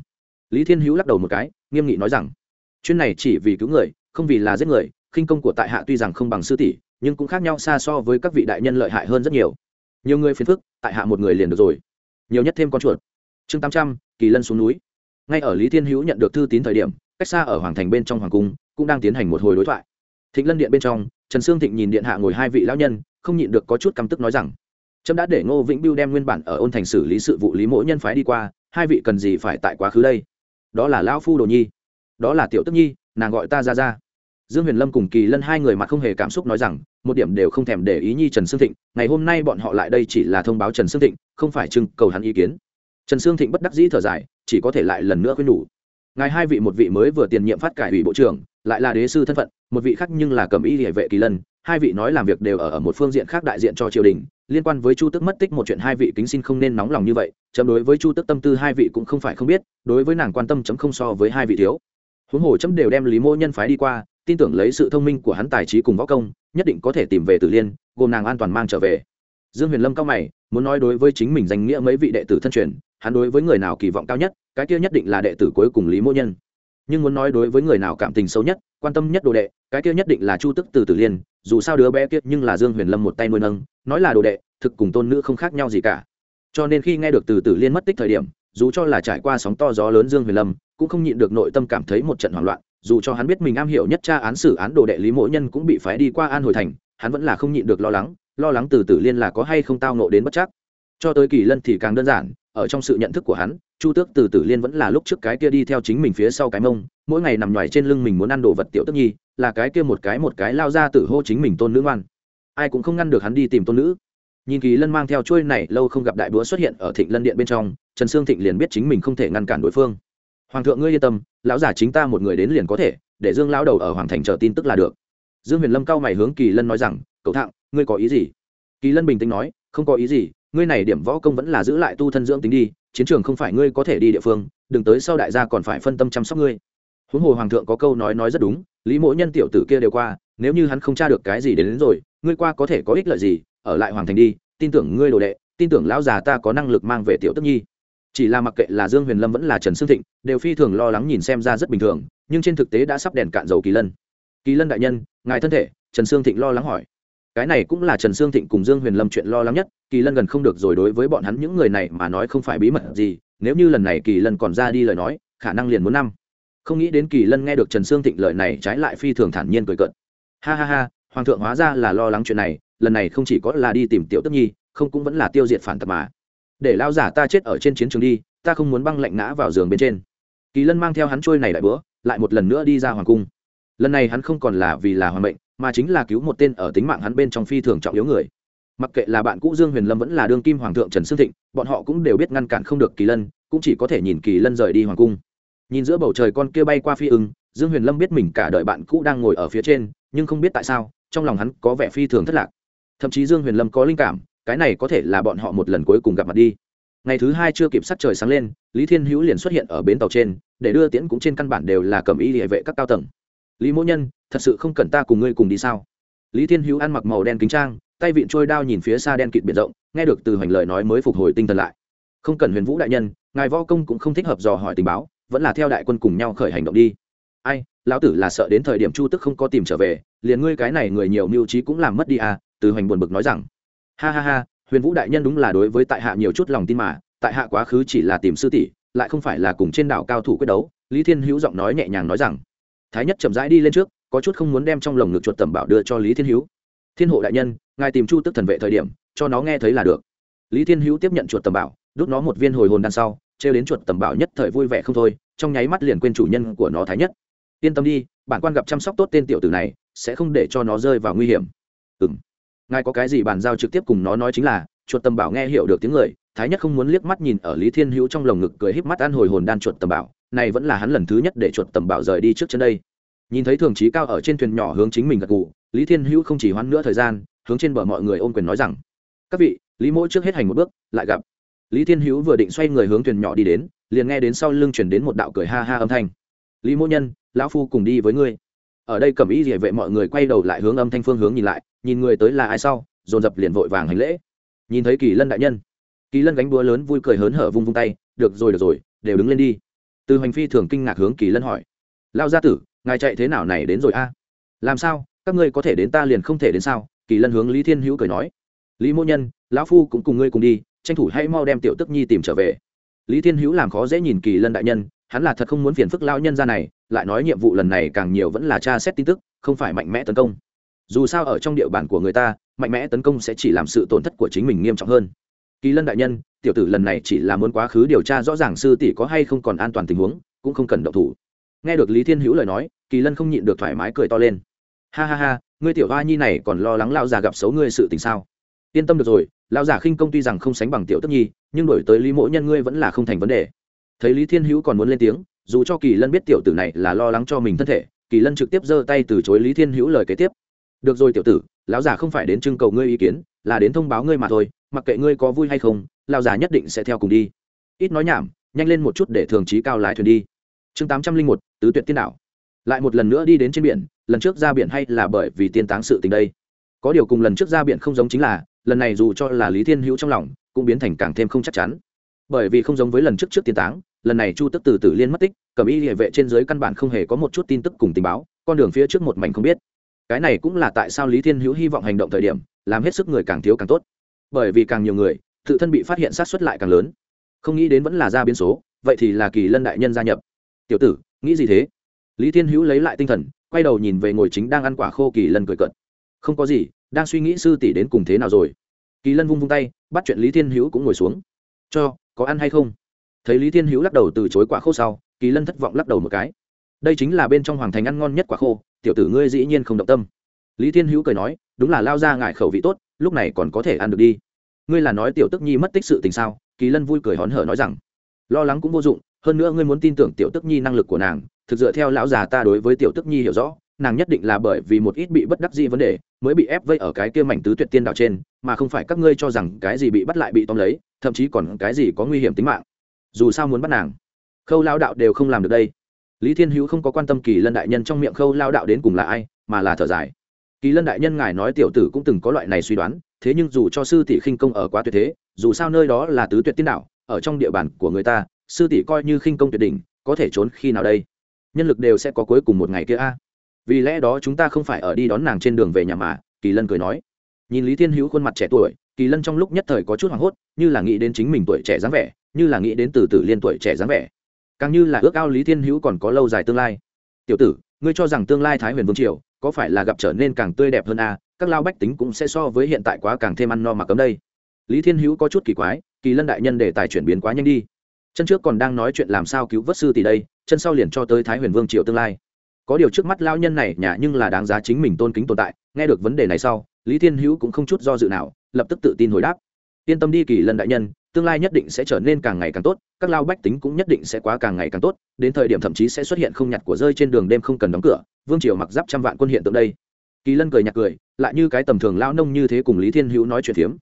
Speaker 1: Lý thiên hữu lắc đầu một cái, nghiêm nghị nói rằng. Chuyên này chỉ vì cứu người, không vì là giết người khinh công của tại hạ tuy rằng không bằng sư tỷ, nhưng cũng khác nhau xa so với các vị đại nhân lợi hại hơn rất nhiều. Nhiều người phiền phức, tại hạ một người liền được rồi. Nhiều nhất thêm con chuột. Chương tám trăm, kỳ lân xuống núi. Ngay ở lý thiên hữu nhận được thư tín thời điểm, cách xa ở hoàng thành bên trong hoàng cung, cũng đang tiến hành một hồi đối thoại. Thịnh lân điện bên trong, trần sương thịnh nhìn điện hạ ngồi hai vị lão nhân, không nhịn được có chút căm tức nói rằng trâm đã để ngô vĩnh biêu đem nguyên bản ở ôn thành xử lý sự vụ lý mỗi nhân phái đi qua, hai vị cần gì phải tại quá khứ đây? Đó là lão phu đồ nhi, đó là tiểu tức nhi, nàng gọi ta ra ra dương huyền lâm cùng kỳ lân hai người mặt không hề cảm xúc nói rằng, một điểm đều không thèm để ý nhi trần sương thịnh, ngày hôm nay bọn họ lại đây chỉ là thông báo trần sương thịnh, không phải trưng cầu hắn ý kiến. Trần sương thịnh bất đắc dĩ thở dài, chỉ có thể lại lần nữa khuyên nhủ. Ngài hai vị một vị mới vừa tiền nhiệm phát cải ủy bộ trưởng, lại là đế sư thân phận, một vị khác nhưng là cầm y địa vệ kỳ lân, hai vị nói làm việc đều ở ở một phương diện khác đại diện cho triều đình, liên quan với chu tức mất tích một chuyện hai vị kính xin không nên nóng lòng như vậy, chấm đối với chu tức tâm tư hai vị cũng không phải không biết, đối với nàng quan tâm chấm không so với hai vị thiếu. Huống hồ chấm đều đem lý mô nhân phái đi qua tin tưởng lấy sự thông minh của hắn tài trí cùng võ công, nhất định có thể tìm về tử liên, gồm nàng an toàn mang trở về. Dương huyền lâm cao mày, muốn nói đối với chính mình danh nghĩa mấy vị đệ tử thân truyền, hắn đối với người nào kỳ vọng cao nhất, cái kia nhất định là đệ tử cuối cùng lý mô nhân. Nhưng muốn nói đối với người nào cảm tình sâu nhất, quan tâm nhất đồ đệ, cái kia nhất định là chu tức từ tử liên, dù sao đứa bé kia nhưng là dương huyền lâm một tay nuôi nâng, nói là đồ đệ, thực cùng tôn nữ không khác nhau gì cả. Cho nên khi nghe được từ tử liên mất tích thời điểm, dù cho là trải qua sóng to gió lớn dương huyền lâm, cũng không nhịn được nội tâm cảm thấy một trận hoảng loạn dù cho hắn biết mình am hiểu nhất tra án xử án đồ đệ lý mỗi nhân cũng bị phái đi qua an hồi thành, hắn vẫn là không nhịn được lo lắng lo lắng từ tử liên là có hay không tao nộ đến bất chắc. Cho tới kỳ lân thì càng đơn giản, ở trong sự nhận thức của hắn, chu tước từ tử liên vẫn là lúc trước cái kia đi theo chính mình phía sau cái mông, mỗi ngày nằm ngoài trên lưng mình muốn ăn đồ vật tiểu tức nhi, là cái kia một cái một cái lao ra tử hô chính mình tôn nữ ngoan. Ai cũng không ngăn được hắn đi tìm tôn nữ. Nhìn kỳ lân mang theo chuôi này, lâu không gặp đại búa xuất hiện ở thịnh lân điện bên trong, trần sương thịnh liền biết chính mình không thể ngăn cản đối phương hoàng thượng ngươi yên tâm lão giả chính ta một người đến liền có thể để dương lão đầu ở hoàng thành chờ tin tức là được. Dương huyền lâm cao mày hướng kỳ lân nói rằng cậu thạng ngươi có ý gì? Kỳ lân bình tĩnh nói không có ý gì ngươi này điểm võ công vẫn là giữ lại tu thân dưỡng tính đi chiến trường không phải ngươi có thể đi địa phương đừng tới sau đại gia còn phải phân tâm chăm sóc ngươi. Huống hồ hoàng thượng có câu nói nói rất đúng lý mỗi nhân tiểu tử kia đều qua nếu như hắn không tra được cái gì đến, đến rồi ngươi qua có thể có ích lợi gì ở lại hoàng thành đi tin tưởng ngươi đồ đệ tin tưởng lão già ta có năng lực mang về tiểu tức nhi chỉ là mặc kệ là dương huyền lâm vẫn là trần sương thịnh, đều phi thường lo lắng nhìn xem ra rất bình thường, nhưng trên thực tế đã sắp đèn cạn dầu kỳ lân. Kỳ lân đại nhân, ngài thân thể, trần sương thịnh lo lắng hỏi. Cái này cũng là trần sương thịnh cùng dương huyền lâm chuyện lo lắng nhất, kỳ lân gần không được rồi đối với bọn hắn những người này mà nói không phải bí mật gì, nếu như lần này kỳ lân còn ra đi lời nói, khả năng liền muốn năm. Không nghĩ đến kỳ lân nghe được trần sương thịnh lời này trái lại phi thường thản nhiên cười cợt. Ha ha ha, hoàng thượng hóa ra là lo lắng chuyện này, lần này không chỉ có là đi tìm tiểu tức nhi, không cũng vẫn là tiêu diệt phản tập mà để lao giả ta chết ở trên chiến trường đi, ta không muốn băng lạnh ngã vào giường bên trên. Kỳ lân mang theo hắn trôi này đại bữa, lại một lần nữa đi ra hoàng cung. Lần này hắn không còn là vì là hoàng mệnh, mà chính là cứu một tên ở tính mạng hắn bên trong phi thường trọng yếu người. Mặc kệ là bạn cũ dương huyền lâm vẫn là đương kim hoàng thượng trần sương thịnh, bọn họ cũng đều biết ngăn cản không được kỳ lân, cũng chỉ có thể nhìn kỳ lân rời đi hoàng cung. Nhìn giữa bầu trời con kia bay qua phi ưng, dương huyền lâm biết mình cả đời bạn cũ đang ngồi ở phía trên, nhưng không biết tại sao, trong lòng hắn có vẻ phi thường thất lạc. Thậm chí dương huyền lâm có linh cảm cái này có thể là bọn họ một lần cuối cùng gặp mặt đi. Ngày thứ hai chưa kịp sắc trời sáng lên, lý thiên hữu liền xuất hiện ở bến tàu trên, để đưa tiễn cũng trên căn bản đều là cầm y địa vệ các cao tầng. Lý mỗ nhân, thật sự không cần ta cùng ngươi cùng đi sao? Lý thiên hữu ăn mặc màu đen kính trang, tay vịn trôi đao nhìn phía xa đen kịt biển rộng, nghe được từ hoành lời nói mới phục hồi tinh thần lại. Không cần huyền vũ đại nhân, ngài võ công cũng không thích hợp dò hỏi tình báo, vẫn là theo đại quân cùng nhau khởi hành động đi. Ai, lão tử là sợ đến thời điểm chu tức không có tìm trở về, liền ngươi cái này người nhiều mưu trí cũng làm mất đi à từ hoành buồn bực nói rằng ha ha ha, huyền vũ đại nhân đúng là đối với tại hạ nhiều chút lòng tin mà, tại hạ quá khứ chỉ là tìm sư tỷ, lại không phải là cùng trên đảo cao thủ quyết đấu, lý thiên hữu giọng nói nhẹ nhàng nói rằng. Thái nhất chậm rãi đi lên trước, có chút không muốn đem trong lồng ngực chuột tầm bảo đưa cho lý thiên hữu. Thiên hộ đại nhân, ngài tìm chu tức thần vệ thời điểm, cho nó nghe thấy là được. Lý thiên hữu tiếp nhận chuột tầm bảo, đút nó một viên hồi hồn đằng sau, trêu đến chuột tầm bảo nhất thời vui vẻ không thôi, trong nháy mắt liền quên chủ nhân của nó thái nhất. Yên tâm đi, bản quan gặp chăm sóc tốt tên tiểu tử này, sẽ không để cho nó rơi vào nguy hiểm. Ừ m ngài có cái gì bàn giao trực tiếp cùng nó nói chính là, chuột tầm bảo nghe hiểu được tiếng người, thái nhất không muốn liếc mắt nhìn ở lý thiên hữu trong lồng ngực cười híp mắt ăn hồi hồn đan chuột tầm bảo, này vẫn là hắn lần thứ nhất để chuột tầm bảo rời đi trước chân đây. Nhìn thấy thường trí cao ở trên thuyền nhỏ hướng chính mình gật gù, lý thiên hữu không chỉ hoãn nữa thời gian, hướng trên bờ mọi người ôm quyền nói rằng, các vị, lý mỗi trước hết hành một bước, lại gặp. Lý thiên hữu vừa định xoay người hướng thuyền nhỏ đi đến, liền nghe đến sau lưng chuyển đến một đạo cười ha ha âm thanh. Lý mỗ nhân, lão phu cùng đi với ngươi ở đây cầm ý địa vệ mọi người quay đầu lại hướng âm thanh phương hướng nhìn lại, nhìn người tới là ai sau? Dồn dập liền vội vàng hành lễ. Nhìn thấy kỳ lân đại nhân. Kỳ lân gánh búa lớn vui cười hớn hở vung vung tay, được rồi được rồi, đều đứng lên đi. Từ hành phi thường kinh ngạc hướng kỳ lân hỏi lao gia tử, ngài chạy thế nào này đến rồi a? Làm sao? Các ngươi có thể đến ta liền không thể đến sao? Kỳ lân hướng lý thiên hữu cười nói, lý mô nhân, lão phu cũng cùng ngươi cùng đi, tranh thủ hãy mau đem tiểu tức nhi tìm trở về. Lý thiên hữu làm khó dễ nhìn kỳ lân đại nhân, hắn là thật không muốn phiền phức lao nhân ra này lại nói nhiệm vụ lần này càng nhiều vẫn là tra xét tin tức, không phải mạnh mẽ tấn công. Dù sao ở trong địa bàn của người ta, mạnh mẽ tấn công sẽ chỉ làm sự tổn thất của chính mình nghiêm trọng hơn. Kỳ lân đại nhân, tiểu tử lần này chỉ là muốn quá khứ điều tra rõ ràng sư tỷ có hay không còn an toàn tình huống, cũng không cần động thủ. Nghe được lý thiên hữu lời nói, kỳ lân không nhịn được thoải mái cười to lên. Ha ha ha, ngươi tiểu hoa nhi này còn lo lắng lao già gặp xấu ngươi sự tình sao? Yên tâm được rồi lao già khinh công tuy rằng không sánh bằng tiểu tức nhi, nhưng đổi tới lý mỗ nhân ngươi vẫn là không thành vấn đề. Thấy lý thiên hữu còn muốn lên tiếng dù cho kỳ lân biết tiểu tử này là lo lắng cho mình thân thể, kỳ lân trực tiếp giơ tay từ chối lý thiên hữu lời kế tiếp. Được rồi tiểu tử, lão già không phải đến trưng cầu ngươi ý kiến, là đến thông báo ngươi mà thôi, mặc kệ ngươi có vui hay không, lão già nhất định sẽ theo cùng đi. Ít nói nhảm, nhanh lên một chút để thường trí cao lái thuyền đi. Chương tám trăm linh một, tứ tuyệt tiên đảo. Lại một lần nữa đi đến trên biển, lần trước ra biển hay là bởi vì tiên táng sự tình đây? Có điều cùng lần trước ra biển không giống chính là, lần này dù cho là lý thiên hữu trong lòng, cũng biến thành càng thêm không chắc chắn bởi vì không giống với lần trước trước tiên táng, lần này chu tức từ tử liên mất tích cầm y địa vệ trên dưới căn bản không hề có một chút tin tức cùng tình báo, con đường phía trước một mảnh không biết. Cái này cũng là tại sao lý thiên hữu hy vọng hành động thời điểm, làm hết sức người càng thiếu càng tốt. Bởi vì càng nhiều người, tự thân bị phát hiện sát xuất lại càng lớn. Không nghĩ đến vẫn là ra biến số, vậy thì là kỳ lân đại nhân gia nhập. Tiểu tử, nghĩ gì thế? Lý thiên hữu lấy lại tinh thần, quay đầu nhìn về ngồi chính đang ăn quả khô kỳ lân cười cận không có gì, đang suy nghĩ sư tỷ đến cùng thế nào rồi. Kỳ lân vung vung tay, bắt chuyện lý thiên hữu cũng ngồi xuống. Cho có ăn hay không? Thấy lý thiên hữu lắc đầu từ chối quả khô sau, kỳ lân thất vọng lắc đầu một cái. Đây chính là bên trong hoàng thành ăn ngon nhất quả khô, tiểu tử ngươi dĩ nhiên không động tâm. Lý thiên hữu cười nói, đúng là lao ra ngại khẩu vị tốt, lúc này còn có thể ăn được đi. Ngươi là nói tiểu tức nhi mất tích sự tình sao? Kỳ lân vui cười hón hở nói rằng, lo lắng cũng vô dụng, hơn nữa ngươi muốn tin tưởng tiểu tức nhi năng lực của nàng, thực dựa theo lão già ta đối với tiểu tức nhi hiểu rõ nàng nhất định là bởi vì một ít bị bất đắc dĩ vấn đề, mới bị ép vây ở cái kia mảnh tứ tuyệt tiên đạo trên, mà không phải các ngươi cho rằng cái gì bị bắt lại bị tóm lấy, thậm chí còn cái gì có nguy hiểm tính mạng. Dù sao muốn bắt nàng, khâu lao đạo đều không làm được đây. Lý thiên hữu không có quan tâm kỳ lân đại nhân trong miệng khâu lao đạo đến cùng là ai, mà là thở dài. Kỳ lân đại nhân ngài nói tiểu tử cũng từng có loại này suy đoán, thế nhưng dù cho sư tỷ khinh công ở quá tuyệt thế, dù sao nơi đó là tứ tuyệt tiên đạo, ở trong địa bàn của người ta, sư tỷ coi như khinh công tuyệt đỉnh, có thể trốn khi nào đây? Nhân lực đều sẽ có cuối cùng một ngày kia a vì lẽ đó chúng ta không phải ở đi đón nàng trên đường về nhà mà kỳ lân cười nói. Nhìn lý thiên hữu khuôn mặt trẻ tuổi kỳ lân trong lúc nhất thời có chút hoảng hốt như là nghĩ đến chính mình tuổi trẻ dáng vẻ như là nghĩ đến từ từ liên tuổi trẻ dáng vẻ. Càng như là ước ao lý thiên hữu còn có lâu dài tương lai. Tiểu tử ngươi cho rằng tương lai thái huyền vương triều có phải là gặp trở nên càng tươi đẹp hơn à, các lao bách tính cũng sẽ so với hiện tại quá càng thêm ăn no mà cấm đây. Lý thiên hữu có chút kỳ quái kỳ lân đại nhân để tài chuyển biến quá nhanh đi. Chân trước còn đang nói chuyện làm sao cứu vớt sư tỷ đây chân sau liền cho tới thái huyền vương triều tương lai có điều trước mắt lao nhân này nhà nhưng là đáng giá chính mình tôn kính tồn tại, nghe được vấn đề này sau, lý thiên hữu cũng không chút do dự nào, lập tức tự tin hồi đáp. Yên tâm đi kỳ lân đại nhân, tương lai nhất định sẽ trở nên càng ngày càng tốt, các lao bách tính cũng nhất định sẽ quá càng ngày càng tốt, đến thời điểm thậm chí sẽ xuất hiện không nhặt của rơi trên đường đêm không cần đóng cửa, vương triều mặc giáp trăm vạn quân hiện tượng đây. Kỳ lân cười nhạt cười, lại như cái tầm thường lao nông như thế cùng lý thiên hữu nói chuyện phiếm.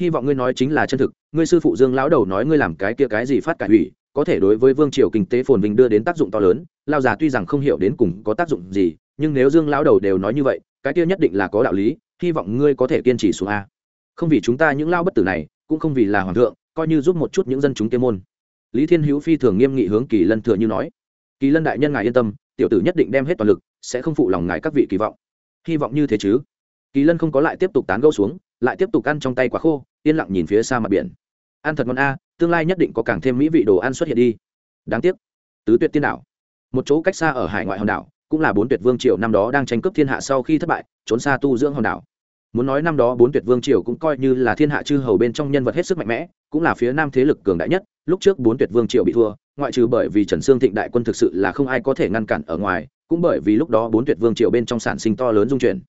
Speaker 1: Hy vọng ngươi nói chính là chân thực, ngươi sư phụ dương lão đầu nói ngươi làm cái kia cái gì phát cải hủy có thể đối với vương triều kinh tế phồn vinh đưa đến tác dụng to lớn, lao già tuy rằng không hiểu đến cùng có tác dụng gì, nhưng nếu dương lão đầu đều nói như vậy, cái kia nhất định là có đạo lý, hy vọng ngươi có thể kiên trì xuống a. Không vì chúng ta những lao bất tử này, cũng không vì là hoàng thượng, coi như giúp một chút những dân chúng kia môn. Lý thiên hữu phi thường nghiêm nghị hướng kỳ lân thừa như nói. Kỳ lân đại nhân ngài yên tâm, tiểu tử nhất định đem hết toàn lực, sẽ không phụ lòng ngài các vị kỳ vọng. Hy vọng như thế chứ? Kỳ lân không có lại tiếp tục tán gâu xuống, lại tiếp tục ăn trong tay quả khô, yên lặng nhìn phía xa mặt biển. Ăn thật ngon a tương lai nhất định có càng thêm mỹ vị đồ ăn xuất hiện đi. Đáng tiếc. Tứ tuyệt tiên đảo. Một chỗ cách xa ở hải ngoại hòn đảo, cũng là bốn tuyệt vương triều năm đó đang tranh cướp thiên hạ sau khi thất bại, trốn xa tu dưỡng hòn đảo. Muốn nói năm đó bốn tuyệt vương triều cũng coi như là thiên hạ chư hầu bên trong nhân vật hết sức mạnh mẽ, cũng là phía nam thế lực cường đại nhất, lúc trước bốn tuyệt vương triều bị thua, ngoại trừ bởi vì trần sương thịnh đại quân thực sự là không ai có thể ngăn cản ở ngoài, cũng bởi vì lúc đó bốn tuyệt vương triều bên trong sản sinh to lớn dung chuyển.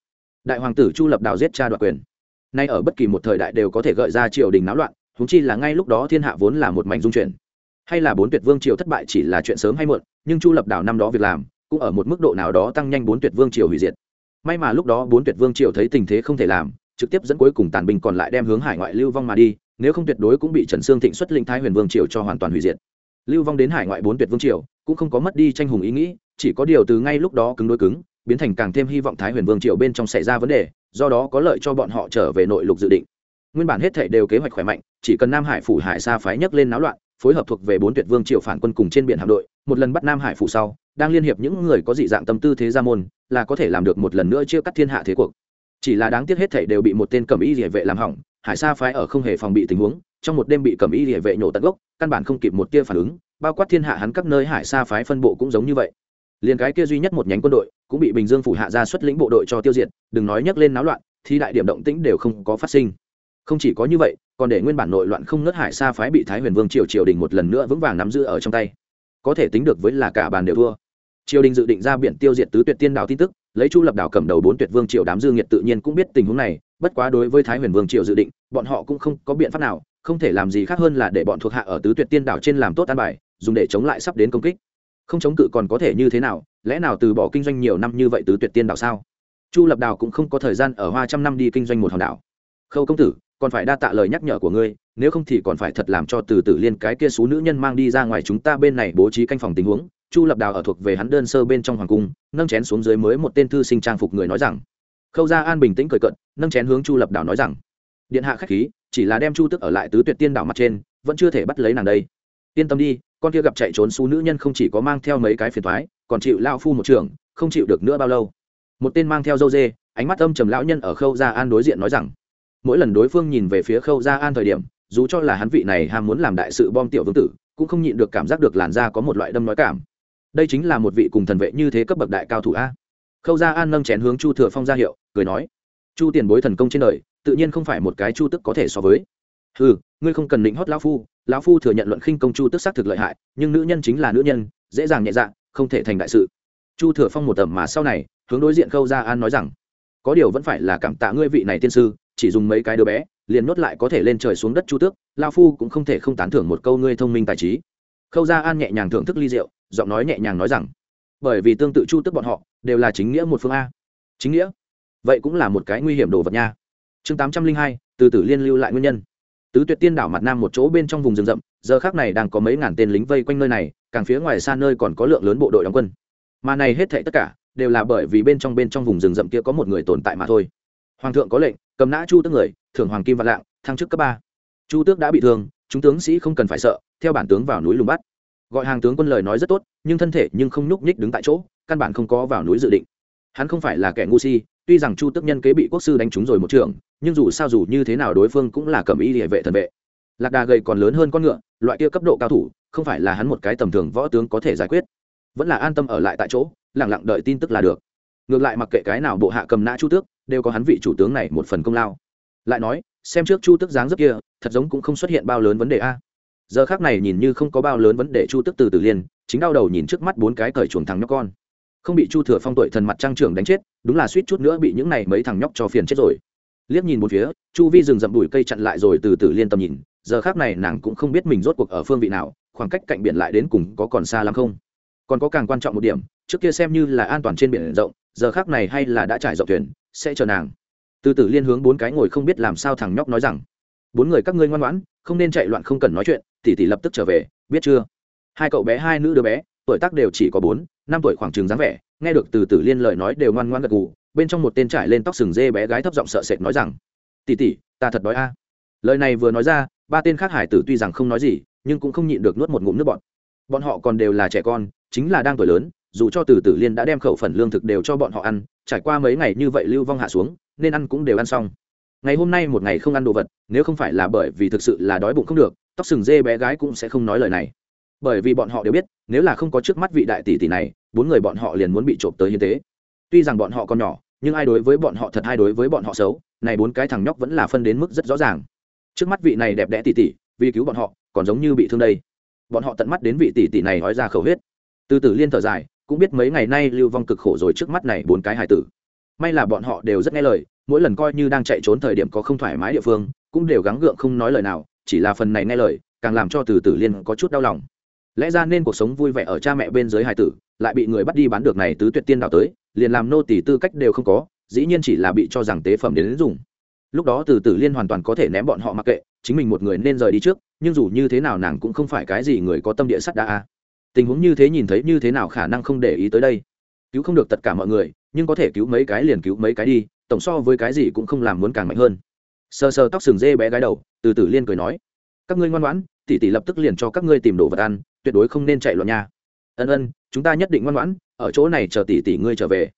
Speaker 1: Đại hoàng tử chu lập đào giết cha đoạt quyền. Nay ở bất kỳ một thời đại đều có thể gợi ra triều đình náo loạn huống chi là ngay lúc đó thiên hạ vốn là một mảnh dung chuyển. Hay là bốn tuyệt vương triều thất bại chỉ là chuyện sớm hay muộn, nhưng chu lập đảo năm đó việc làm, cũng ở một mức độ nào đó tăng nhanh bốn tuyệt vương triều hủy diệt. May mà lúc đó bốn tuyệt vương triều thấy tình thế không thể làm, trực tiếp dẫn cuối cùng tàn binh còn lại đem hướng hải ngoại lưu vong mà đi, nếu không tuyệt đối cũng bị trần sương thịnh xuất linh thái huyền vương triều cho hoàn toàn hủy diệt. Lưu vong đến hải ngoại bốn tuyệt vương triều, cũng không có mất đi tranh hùng ý nghĩ, chỉ có điều từ ngay lúc đó cứng đối cứng, biến thành càng thêm hy vọng thái huyền vương triều bên trong xảy ra vấn đề, do đó có lợi cho bọn họ trở về nội lục dự định. Nguyên bản hết thể đều kế hoạch khỏe mạnh chỉ cần nam hải phủ hải sa phái nhấc lên náo loạn, phối hợp thuộc về bốn tuyệt vương triều phản quân cùng trên biển hạm đội, một lần bắt nam hải phủ sau, đang liên hiệp những người có dị dạng tâm tư thế gia môn, là có thể làm được một lần nữa chia cắt thiên hạ thế cuộc. Chỉ là đáng tiếc hết thảy đều bị một tên cẩm y địa vệ làm hỏng, hải sa phái ở không hề phòng bị tình huống, trong một đêm bị cẩm y địa vệ nhổ tận gốc, căn bản không kịp một tia phản ứng, bao quát thiên hạ hắn các nơi hải sa phái phân bộ cũng giống như vậy. Liền cái kia duy nhất một nhánh quân đội, cũng bị bình dương phủ hạ ra xuất lĩnh bộ đội cho tiêu diệt, đừng nói nhắc lên náo loạn thì đại điểm động tĩnh đều không có phát sinh không chỉ có như vậy, còn để nguyên bản nội loạn không nớt hải sa phái bị thái huyền vương triều triều đình một lần nữa vững vàng nắm giữ ở trong tay. Có thể tính được với là cả bàn đều thua. Triều đình dự định ra biển tiêu diệt tứ tuyệt tiên đảo tin tức, lấy chu lập đảo cầm đầu bốn tuyệt vương triều đám dương nhiệt tự nhiên cũng biết tình huống này, bất quá đối với thái huyền vương triều dự định, bọn họ cũng không có biện pháp nào, không thể làm gì khác hơn là để bọn thuộc hạ ở tứ tuyệt tiên đảo trên làm tốt an bài, dùng để chống lại sắp đến công kích. Không chống cự còn có thể như thế nào, lẽ nào từ bỏ kinh doanh nhiều năm như vậy tứ tuyệt tiên đảo sao? Chu lập đảo cũng không có thời gian ở hoa trăm năm đi kinh doanh một hòn đảo khâu công tử, còn phải đa tạ lời nhắc nhở của ngươi, nếu không thì còn phải thật làm cho từ tử liên cái kia số nữ nhân mang đi ra ngoài chúng ta bên này bố trí canh phòng tình huống. Chu lập đào ở thuộc về hắn đơn sơ bên trong hoàng cung, nâng chén xuống dưới mới một tên thư sinh trang phục người nói rằng. Khâu gia an bình tĩnh cười cận nâng chén hướng chu lập đào nói rằng, điện hạ khách khí, chỉ là đem chu tức ở lại tứ tuyệt tiên đảo mặt trên, vẫn chưa thể bắt lấy nàng đây. Yên tâm đi, con kia gặp chạy trốn xú nữ nhân không chỉ có mang theo mấy cái phiền thoái còn chịu lao phu một trường không chịu được nữa bao lâu. Một tên mang theo dâu dê, ánh mắt âm trầm lão nhân ở khâu gia an đối diện nói rằng mỗi lần đối phương nhìn về phía khâu gia an thời điểm, dù cho là hắn vị này ham muốn làm đại sự bom tiểu vương tử, cũng không nhịn được cảm giác được làn da có một loại đâm nói cảm. Đây chính là một vị cùng thần vệ như thế cấp bậc đại cao thủ a. Khâu gia an nâng chén hướng chu thừa phong ra hiệu, cười nói, chu tiền bối thần công trên đời, tự nhiên không phải một cái chu tức có thể so với. Ừ ngươi không cần định hót lão phu lão phu thừa nhận luận khinh công chu tức xác thực lợi hại, nhưng nữ nhân chính là nữ nhân, dễ dàng nhẹ dạ không thể thành đại sự. Chu thừa phong một tầm mà sau này, hướng đối diện khâu gia an nói rằng, có điều vẫn phải là cảm tạ ngươi vị này tiên sư chỉ dùng mấy cái đứa bé, liền nuốt lại có thể lên trời xuống đất chu tước, lao phu cũng không thể không tán thưởng một câu ngươi thông minh tài trí. Khâu gia an nhẹ nhàng thưởng thức ly rượu, giọng nói nhẹ nhàng nói rằng, bởi vì tương tự chu tước bọn họ, đều là chính nghĩa một phương a. Chính nghĩa? Vậy cũng là một cái nguy hiểm đồ vật nha. Chương tám trăm linh hai, từ tử liên lưu lại nguyên nhân. Tứ tuyệt tiên đảo mặt nam một chỗ bên trong vùng rừng rậm, giờ khác này đang có mấy ngàn tên lính vây quanh nơi này, càng phía ngoài xa nơi còn có lượng lớn bộ đội đóng quân. Mà này hết thệ tất cả, đều là bởi vì bên trong bên trong vùng rừng rậm kia có một người tồn tại mà thôi. Hoàng thượng có lệnh cầm nã chu tước người, thưởng hoàng kim vạn lạng, thăng chức cấp ba. Chu tước đã bị thương, chúng tướng sĩ không cần phải sợ, theo bản tướng vào núi lùng bắt. Gọi hàng tướng quân lời nói rất tốt, nhưng thân thể nhưng không nhúc nhích đứng tại chỗ, căn bản không có vào núi dự định. Hắn không phải là kẻ ngu si, tuy rằng chu tước nhân kế bị quốc sư đánh trúng rồi một trường, nhưng dù sao dù như thế nào đối phương cũng là cầm y địa vệ thần vệ. Lạc đà gầy còn lớn hơn con ngựa, loại kia cấp độ cao thủ, không phải là hắn một cái tầm thường võ tướng có thể giải quyết. Vẫn là an tâm ở lại tại chỗ lẳng lặng đợi tin tức là được ngược lại mặc kệ cái nào bộ hạ cầm nã chu tước, đều có hắn vị chủ tướng này một phần công lao. Lại nói, xem trước chu tước dáng rất kia, thật giống cũng không xuất hiện bao lớn vấn đề a. Giờ khác này nhìn như không có bao lớn vấn đề chu tước từ từ liên chính đau đầu nhìn trước mắt bốn cái cởi chuồng thằng nhóc con. Không bị chu thừa phong tuổi thần mặt trang trưởng đánh chết, đúng là suýt chút nữa bị những này mấy thằng nhóc cho phiền chết rồi. Liếc nhìn một phía, chu vi rừng rậm đùi cây chặn lại rồi từ từ liên tầm nhìn, giờ khác này nàng cũng không biết mình rốt cuộc ở phương vị nào, khoảng cách cạnh biển lại đến cùng có còn xa lắm không. Còn có càng quan trọng một điểm, trước kia xem như là an toàn trên biển rộng giờ khác này hay là đã trải dọc thuyền, sẽ chờ nàng. Từ từ liên hướng bốn cái ngồi không biết làm sao thằng nhóc nói rằng, bốn người các ngươi ngoan ngoãn, không nên chạy loạn không cần nói chuyện, tỷ tỷ lập tức trở về, biết chưa? Hai cậu bé, hai nữ đứa bé, tuổi tác đều chỉ có bốn, năm tuổi khoảng trường dáng vẻ, nghe được từ từ liên lời nói đều ngoan ngoan gật gù, bên trong một tên trải lên tóc sừng dê bé gái thấp giọng sợ sệt nói rằng, tỷ tỷ, ta thật đói a. Lời này vừa nói ra, ba tên khác hải tử tuy rằng không nói gì, nhưng cũng không nhịn được nuốt một ngụm nước bọn bọn họ còn đều là trẻ con, chính là đang tuổi lớn dù cho từ tử liên đã đem khẩu phần lương thực đều cho bọn họ ăn, trải qua mấy ngày như vậy lưu vong hạ xuống, nên ăn cũng đều ăn xong. Ngày hôm nay một ngày không ăn đồ vật, nếu không phải là bởi vì thực sự là đói bụng không được, tóc sừng dê bé gái cũng sẽ không nói lời này. Bởi vì bọn họ đều biết, nếu là không có trước mắt vị đại tỷ tỷ này, bốn người bọn họ liền muốn bị trộm tới hiến tế. Tuy rằng bọn họ còn nhỏ, nhưng ai đối với bọn họ thật, ai đối với bọn họ xấu, này bốn cái thằng nhóc vẫn là phân đến mức rất rõ ràng. Trước mắt vị này đẹp đẽ tỷ tỷ, vì cứu bọn họ, còn giống như bị thương đây. Bọn họ tận mắt đến vị tỷ tỷ này nói ra khẩu huyết. Từ từ liên thở dài cũng biết mấy ngày nay lưu vong cực khổ rồi trước mắt này bốn cái hải tử. May là bọn họ đều rất nghe lời mỗi lần coi như đang chạy trốn thời điểm có không thoải mái địa phương cũng đều gắng gượng không nói lời nào chỉ là phần này nghe lời càng làm cho từ tử liên có chút đau lòng. Lẽ ra nên cuộc sống vui vẻ ở cha mẹ bên dưới hải tử lại bị người bắt đi bán được này tứ tuyệt tiên đào tới liền làm nô tỷ tư cách đều không có dĩ nhiên chỉ là bị cho rằng tế phẩm đến, đến dùng. Lúc đó từ tử liên hoàn toàn có thể ném bọn họ mặc kệ chính mình một người nên rời đi trước nhưng dù như thế nào nàng cũng không phải cái gì người có tâm địa sắt đa a tình huống như thế nhìn thấy như thế nào khả năng không để ý tới đây. Cứu không được tất cả mọi người, nhưng có thể cứu mấy cái liền cứu mấy cái đi, tổng so với cái gì cũng không làm muốn càng mạnh hơn. Sờ sờ tóc sừng dê bé gái đầu, từ từ liên cười nói, các ngươi ngoan ngoãn, tỷ tỷ lập tức liền cho các ngươi tìm đồ vật ăn, tuyệt đối không nên chạy loạn nha. Ân ân, chúng ta nhất định ngoan ngoãn, ở chỗ này chờ tỷ tỷ ngươi trở về.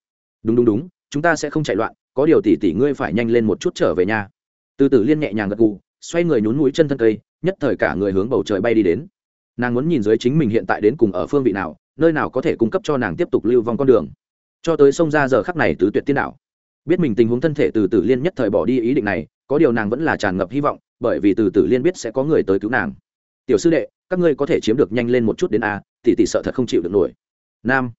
Speaker 1: Đúng đúng đúng, chúng ta sẽ không chạy loạn, có điều tỷ tỷ ngươi phải nhanh lên một chút trở về nhà từ từ liên nhẹ nhàng gật gù, xoay người nhún mũi chân thân cây, nhất thời cả người hướng bầu trời bay đi đến nàng muốn nhìn dưới chính mình hiện tại đến cùng ở phương vị nào, nơi nào có thể cung cấp cho nàng tiếp tục lưu vong con đường. Cho tới sông ra giờ khắc này tứ tuyệt tiên đạo. Biết mình tình huống thân thể từ tử liên nhất thời bỏ đi ý định này, có điều nàng vẫn là tràn ngập hy vọng, bởi vì từ tử liên biết sẽ có người tới cứu nàng. Tiểu sư đệ, các ngươi có thể chiếm được nhanh lên một chút đến a, tỷ tỷ sợ thật không chịu được nổi. Nam.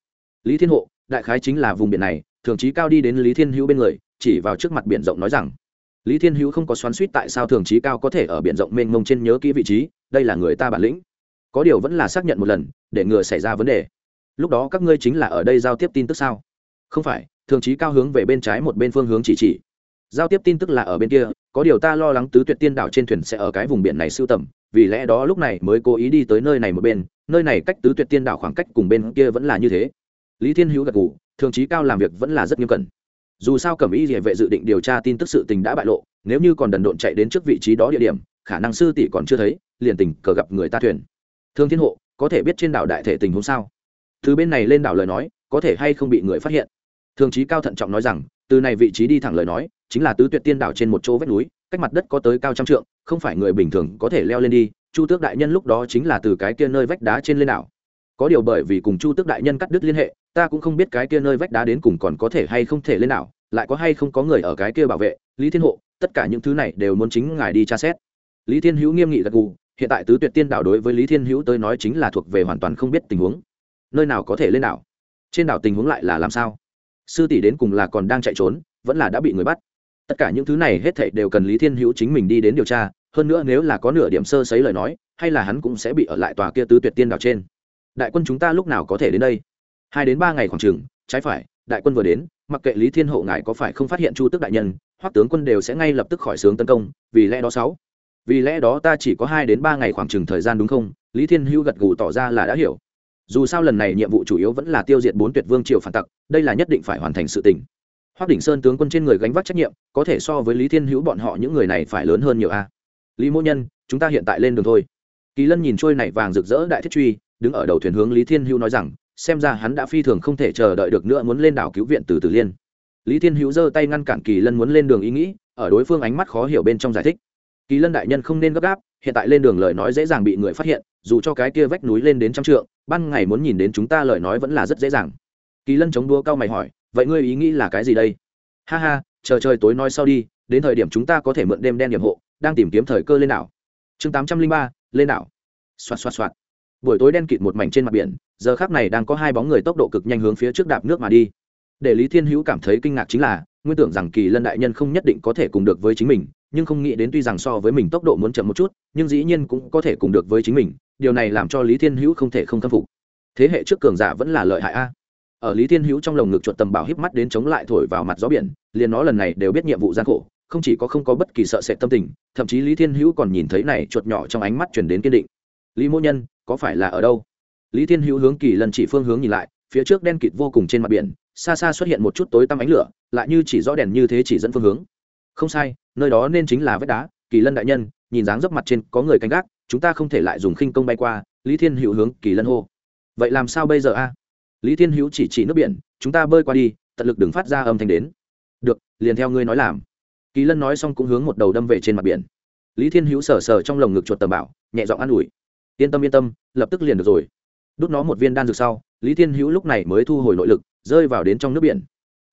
Speaker 1: Lý thiên hộ, đại khái chính là vùng biển này, thường chí cao đi đến lý thiên hữu bên người, chỉ vào trước mặt biển rộng nói rằng, lý thiên hữu không có xoắn suýt tại sao thường chí cao có thể ở biển rộng mênh mông trên nhớ kỹ vị trí, đây là người ta bản lĩnh có điều vẫn là xác nhận một lần để ngừa xảy ra vấn đề. Lúc đó các ngươi chính là ở đây giao tiếp tin tức sao? Không phải thường trí cao hướng về bên trái một bên phương hướng chỉ chỉ. Giao tiếp tin tức là ở bên kia có điều ta lo lắng tứ tuyệt tiên đảo trên thuyền sẽ ở cái vùng biển này sưu tầm vì lẽ đó lúc này mới cố ý đi tới nơi này một bên nơi này cách tứ tuyệt tiên đảo khoảng cách cùng bên kia vẫn là như thế. Lý thiên hữu gật gù, thường trí cao làm việc vẫn là rất nghiêm cẩn. Dù sao cẩm ý địa vệ dự định điều tra tin tức sự tình đã bại lộ nếu như còn đần độn chạy đến trước vị trí đó địa điểm khả năng sư tỷ còn chưa thấy liền tình cờ gặp người ta thuyền thương thiên hộ, có thể biết trên đảo đại thể tình huống sao? Từ bên này lên đảo lời nói, có thể hay không bị người phát hiện? Thường chí cao thận trọng nói rằng, từ này vị trí đi thẳng lời nói, chính là tứ tuyệt tiên đảo trên một chỗ vách núi, cách mặt đất có tới cao trăm trượng, không phải người bình thường có thể leo lên đi. Chu tước đại nhân lúc đó chính là từ cái kia nơi vách đá trên lên đảo. Có điều bởi vì cùng chu tước đại nhân cắt đứt liên hệ, ta cũng không biết cái kia nơi vách đá đến cùng còn có thể hay không thể lên đảo, lại có hay không có người ở cái kia bảo vệ. Lý thiên hộ, tất cả những thứ này đều muốn chính ngài đi tra xét. Lý thiên hữu nghiêm nghị gật gù hiện tại tứ tuyệt tiên đảo đối với lý thiên hữu tới nói chính là thuộc về hoàn toàn không biết tình huống. Nơi nào có thể lên đảo? Trên đảo tình huống lại là làm sao? Sư tỷ đến cùng là còn đang chạy trốn, vẫn là đã bị người bắt. Tất cả những thứ này hết thảy đều cần lý thiên hữu chính mình đi đến điều tra, hơn nữa nếu là có nửa điểm sơ sấy lời nói, hay là hắn cũng sẽ bị ở lại tòa kia tứ tuyệt tiên đảo trên. Đại quân chúng ta lúc nào có thể đến đây? Hai đến ba ngày khoảng chừng, trái phải, đại quân vừa đến, mặc kệ lý thiên hộ ngài có phải không phát hiện chu tức đại nhân hoặc tướng quân đều sẽ ngay lập tức khỏi sướng tấn công, vì lẽ đó sáu vì lẽ đó ta chỉ có hai đến ba ngày khoảng chừng thời gian đúng không? Lý thiên hữu gật gù tỏ ra là đã hiểu. Dù sao lần này nhiệm vụ chủ yếu vẫn là tiêu diệt bốn tuyệt vương triều phản tặc, đây là nhất định phải hoàn thành sự tình. Hoác đỉnh sơn tướng quân trên người gánh vác trách nhiệm, có thể so với lý thiên hữu bọn họ những người này phải lớn hơn nhiều a. Lý mỗ nhân, chúng ta hiện tại lên đường thôi. Kỳ lân nhìn trôi này vàng rực rỡ đại thiết truy, đứng ở đầu thuyền hướng lý thiên hữu nói rằng, xem ra hắn đã phi thường không thể chờ đợi được nữa muốn lên đảo cứu viện từ tử liên. Lý thiên hữu giơ tay ngăn cản kỳ lân muốn lên đường ý nghĩ, ở đối phương ánh mắt khó hiểu bên trong giải thích kỳ lân đại nhân không nên gấp gáp, hiện tại lên đường lời nói dễ dàng bị người phát hiện, dù cho cái kia vách núi lên đến trăm trượng, ban ngày muốn nhìn đến chúng ta lời nói vẫn là rất dễ dàng. Kỳ lân chống đua cao mày hỏi, vậy ngươi ý nghĩ là cái gì đây? Ha ha, chờ trời tối nói sau đi, đến thời điểm chúng ta có thể mượn đêm đen điểm hộ, đang tìm kiếm thời cơ lên đảo. Chương tám trăm linh ba, lên đảo. Xoạt xoạt xoạt. Buổi tối đen kịt một mảnh trên mặt biển, giờ khác này đang có hai bóng người tốc độ cực nhanh hướng phía trước đạp nước mà đi. Để lý thiên hữu cảm thấy kinh ngạc chính là, nguyên tưởng rằng kỳ lân đại nhân không nhất định có thể cùng được với chính mình nhưng không nghĩ đến tuy rằng so với mình tốc độ muốn chậm một chút, nhưng dĩ nhiên cũng có thể cùng được với chính mình, điều này làm cho lý thiên hữu không thể không khâm phục. Thế hệ trước cường giả vẫn là lợi hại a. Ở lý thiên hữu trong lồng ngực chuột tầm bảo híp mắt đến chống lại thổi vào mặt gió biển, liền nó lần này đều biết nhiệm vụ gian khổ, không chỉ có không có bất kỳ sợ sệt tâm tình, thậm chí lý thiên hữu còn nhìn thấy này chuột nhỏ trong ánh mắt chuyển đến kiên định. Lý mô nhân, có phải là ở đâu? Lý thiên hữu hướng kỳ lần chỉ phương hướng nhìn lại, phía trước đen kịt vô cùng trên mặt biển, xa xa xuất hiện một chút tối tăm ánh lửa, lại như chỉ rõ đèn như thế chỉ dẫn phương hướng không sai, nơi đó nên chính là vách đá, kỳ lân đại nhân, nhìn dáng dấp mặt trên có người canh gác, chúng ta không thể lại dùng khinh công bay qua, lý thiên hữu hướng kỳ lân hô. Vậy làm sao bây giờ a? Lý thiên hữu chỉ chỉ nước biển, chúng ta bơi qua đi, tận lực đừng phát ra âm thanh đến. Được, liền theo ngươi nói làm. Kỳ lân nói xong cũng hướng một đầu đâm về trên mặt biển. Lý thiên hữu sờ sờ trong lồng ngực chuột tầm bảo, nhẹ giọng an ủi. Yên tâm yên tâm, lập tức liền được rồi. Đút nó một viên đan dược sau, lý thiên hữu lúc này mới thu hồi nội lực, rơi vào đến trong nước biển.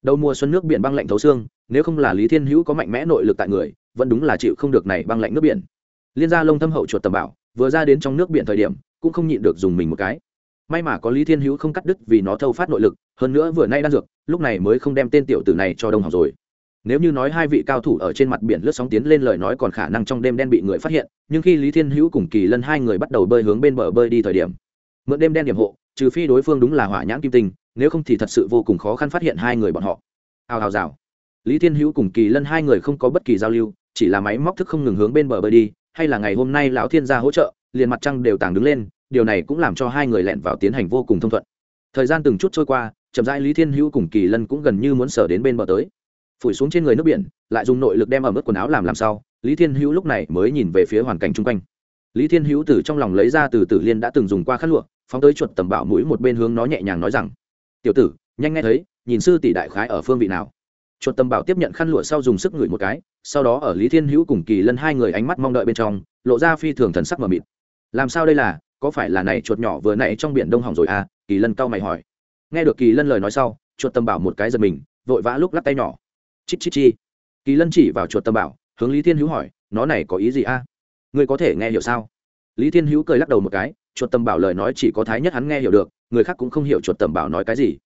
Speaker 1: Đầu mùa xuân nước biển băng lạnh thấu xương nếu không là lý thiên hữu có mạnh mẽ nội lực tại người, vẫn đúng là chịu không được này băng lạnh nước biển. Liên gia lông thâm hậu chuột tầm bảo, vừa ra đến trong nước biển thời điểm, cũng không nhịn được dùng mình một cái. May mà có lý thiên hữu không cắt đứt vì nó thâu phát nội lực, hơn nữa vừa nay đan dược, lúc này mới không đem tên tiểu tử này cho đông học rồi. Nếu như nói hai vị cao thủ ở trên mặt biển lướt sóng tiến lên lời nói còn khả năng trong đêm đen bị người phát hiện, nhưng khi lý thiên hữu cùng kỳ lân hai người bắt đầu bơi hướng bên bờ bơi đi thời điểm, mượn đêm đen điểm hộ, trừ phi đối phương đúng là hỏa nhãn kim tinh, nếu không thì thật sự vô cùng khó khăn phát hiện hai người bọn họ. Hào hào rào lý thiên hữu cùng kỳ lân hai người không có bất kỳ giao lưu, chỉ là máy móc thức không ngừng hướng bên bờ bơi đi, hay là ngày hôm nay lão thiên gia hỗ trợ, liền mặt trăng đều tàng đứng lên, điều này cũng làm cho hai người lẹn vào tiến hành vô cùng thông thuận. Thời gian từng chút trôi qua, chậm rãi lý thiên hữu cùng kỳ lân cũng gần như muốn sở đến bên bờ tới. Phủi xuống trên người nước biển, lại dùng nội lực đem ở mức quần áo làm làm sao, lý thiên hữu lúc này mới nhìn về phía hoàn cảnh chung quanh. Lý thiên hữu từ trong lòng lấy ra từ tử liên đã từng dùng qua khăn lụa, phóng tới chuột tầm bảo mũi một bên hướng nó nhẹ nhàng nói rằng, tiểu tử, nhanh nghe thấy, nhìn sư tỷ đại khái ở phương vị nào chuột tâm bảo tiếp nhận khăn lụa sau dùng sức ngửi một cái, sau đó ở lý thiên hữu cùng kỳ lân hai người ánh mắt mong đợi bên trong, lộ ra phi thường thần sắc mờ mịt. Làm sao đây là, có phải là này chuột nhỏ vừa nãy trong biển đông hỏng rồi à? Kỳ lân cau mày hỏi. Nghe được kỳ lân lời nói sau, chuột tâm bảo một cái giật mình, vội vã lúc lắc tay nhỏ. Chít chít chi. Kỳ lân chỉ vào chuột tâm bảo, hướng lý thiên hữu hỏi, nó này có ý gì a? Ngươi có thể nghe hiểu sao? Lý thiên hữu cười lắc đầu một cái, chuột tâm bảo lời nói chỉ có thái nhất hắn nghe hiểu được, người khác cũng không hiểu chuột tâm bảo nói cái gì.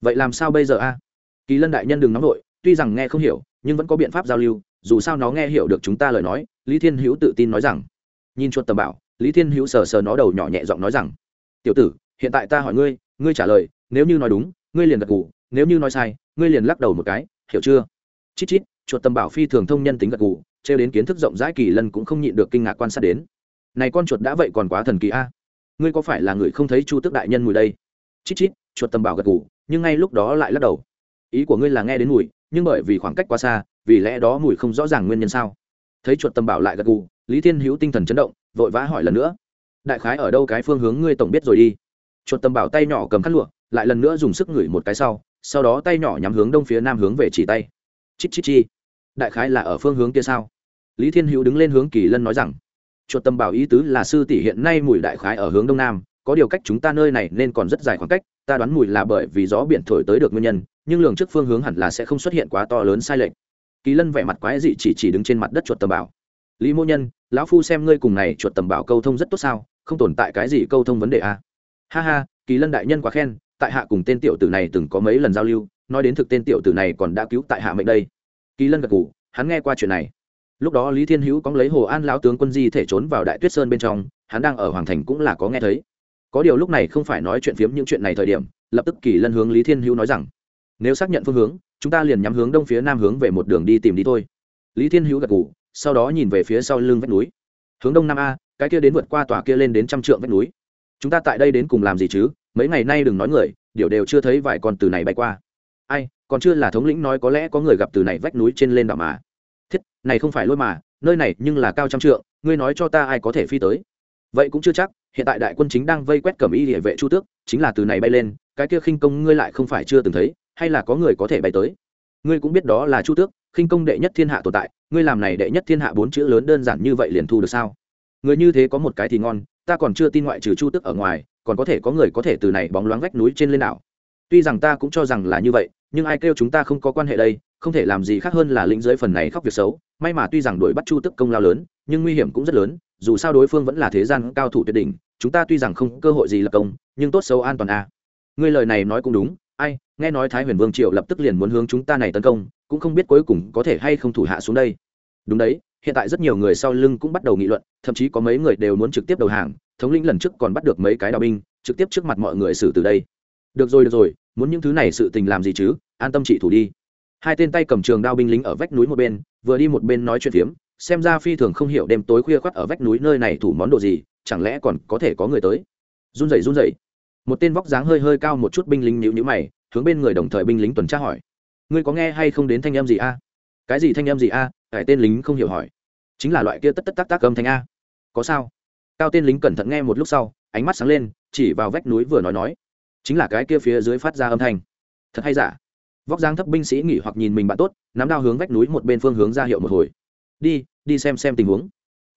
Speaker 1: Vậy làm sao bây giờ a? Kỳ lân đại nhân đừng nóng vội tuy rằng nghe không hiểu nhưng vẫn có biện pháp giao lưu dù sao nó nghe hiểu được chúng ta lời nói lý thiên hữu tự tin nói rằng. Nhìn chuột tầm bảo lý thiên hữu sờ sờ nó đầu nhỏ nhẹ giọng nói rằng tiểu tử hiện tại ta hỏi ngươi ngươi trả lời nếu như nói đúng ngươi liền gật gù. nếu như nói sai ngươi liền lắc đầu một cái hiểu chưa? Chít chít chuột tầm bảo phi thường thông nhân tính gật gù, trêu đến kiến thức rộng rãi kỳ lân cũng không nhịn được kinh ngạc quan sát đến. Này con chuột đã vậy còn quá thần kỳ a. Ngươi có phải là người không thấy chu tức đại nhân mùi đây? Chít chít chuột tầm bảo gật gù, nhưng ngay lúc đó lại lắc đầu. Ý của ngươi là nghe đến mùi nhưng bởi vì khoảng cách quá xa, vì lẽ đó mùi không rõ ràng nguyên nhân sao. Thấy chuột tầm bảo lại gật gù, lý thiên hữu tinh thần chấn động, vội vã hỏi lần nữa. Đại khái ở đâu cái phương hướng ngươi tổng biết rồi đi. Chuột tầm bảo tay nhỏ cầm khăn lụa, lại lần nữa dùng sức ngửi một cái sau sau đó tay nhỏ nhắm hướng đông phía nam hướng về chỉ tay. Chích chích chi. Đại khái là ở phương hướng kia sao? Lý thiên hữu đứng lên hướng kỳ lân nói rằng, chuột tầm bảo ý tứ là sư tỷ hiện nay mùi đại khái ở hướng đông nam, có điều cách chúng ta nơi này nên còn rất dài khoảng cách, ta đoán mùi là bởi vì gió biển thổi tới được nguyên nhân nhưng lường trước phương hướng hẳn là sẽ không xuất hiện quá to lớn sai lệch. Kỳ lân vẻ mặt quái dị chỉ chỉ đứng trên mặt đất chuột tầm bảo. Lý mô nhân, lão phu xem ngươi cùng này chuột tầm bảo câu thông rất tốt sao, không tồn tại cái gì câu thông vấn đề à. ha ha, kỳ lân đại nhân quá khen, tại hạ cùng tên tiểu tử này từng có mấy lần giao lưu, nói đến thực tên tiểu tử này còn đã cứu tại hạ mệnh đây. Kỳ lân gật ngủ hắn nghe qua chuyện này. Lúc đó lý thiên hữu cóng lấy hồ an lão tướng quân di thể trốn vào đại tuyết sơn bên trong, hắn đang ở hoàng thành cũng là có nghe thấy. Có điều lúc này không phải nói chuyện phiếm những chuyện này thời điểm, lập tức kỳ lân hướng lý thiên hữu nói rằng nếu xác nhận phương hướng, chúng ta liền nhắm hướng đông phía nam hướng về một đường đi tìm đi thôi. Lý thiên hữu gật ngủ sau đó nhìn về phía sau lưng vách núi. Hướng đông nam a, cái kia đến vượt qua tòa kia lên đến trăm trượng vách núi. Chúng ta tại đây đến cùng làm gì chứ? Mấy ngày nay đừng nói người, điều đều chưa thấy vài con từ này bay qua. Ai, còn chưa là thống lĩnh nói có lẽ có người gặp từ này vách núi trên lên đảo mà. Thiết, này không phải lôi mà, nơi này nhưng là cao trăm trượng, ngươi nói cho ta ai có thể phi tới? Vậy cũng chưa chắc, hiện tại đại quân chính đang vây quét cẩm y địa vệ chu tước, chính là từ này bay lên, cái kia khinh công ngươi lại không phải chưa từng thấy hay là có người có thể bay tới? Ngươi cũng biết đó là chu tước, khinh công đệ nhất thiên hạ tồn tại, ngươi làm này đệ nhất thiên hạ bốn chữ lớn đơn giản như vậy liền thu được sao? Người như thế có một cái thì ngon, ta còn chưa tin ngoại trừ chu tước ở ngoài, còn có thể có người có thể từ này bóng loáng vách núi trên lên đảo. Tuy rằng ta cũng cho rằng là như vậy, nhưng ai kêu chúng ta không có quan hệ đây, không thể làm gì khác hơn là lĩnh dưới phần này khóc việc xấu. May mà tuy rằng đuổi bắt chu tức công lao lớn, nhưng nguy hiểm cũng rất lớn, dù sao đối phương vẫn là thế gian cao thủ tuyệt đỉnh, chúng ta tuy rằng không cơ hội gì lập công, nhưng tốt xấu an toàn a à. ngươi lời này nói cũng đúng, ai nghe nói thái huyền vương triệu lập tức liền muốn hướng chúng ta này tấn công, cũng không biết cuối cùng có thể hay không thủ hạ xuống đây. Đúng đấy, hiện tại rất nhiều người sau lưng cũng bắt đầu nghị luận, thậm chí có mấy người đều muốn trực tiếp đầu hàng, thống lĩnh lần trước còn bắt được mấy cái đào binh, trực tiếp trước mặt mọi người xử từ đây. Được rồi được rồi, muốn những thứ này sự tình làm gì chứ? An tâm trị thủ đi. Hai tên tay cầm trường đao binh lính ở vách núi một bên, vừa đi một bên nói chuyện phiếm, xem ra phi thường không hiểu đêm tối khuya khoắt ở vách núi nơi này thủ món đồ gì, chẳng lẽ còn có thể có người tới? Run rẩy run rẩy. Một tên vóc dáng hơi hơi cao một chút binh lính nhíu nhíu mày hướng bên người đồng thời binh lính tuần tra hỏi. Ngươi có nghe hay không đến thanh em gì a? Cái gì thanh em gì a? À? cải tên lính không hiểu hỏi. Chính là loại kia tất tất tác tác âm thanh a. Có sao? Cao tên lính cẩn thận nghe một lúc sau, ánh mắt sáng lên, chỉ vào vách núi vừa nói nói. Chính là cái kia phía dưới phát ra âm thanh. Thật hay giả? Vóc dáng thấp binh sĩ nghỉ hoặc nhìn mình bạn tốt, nắm đao hướng vách núi một bên phương hướng ra hiệu một hồi. Đi đi xem xem tình huống.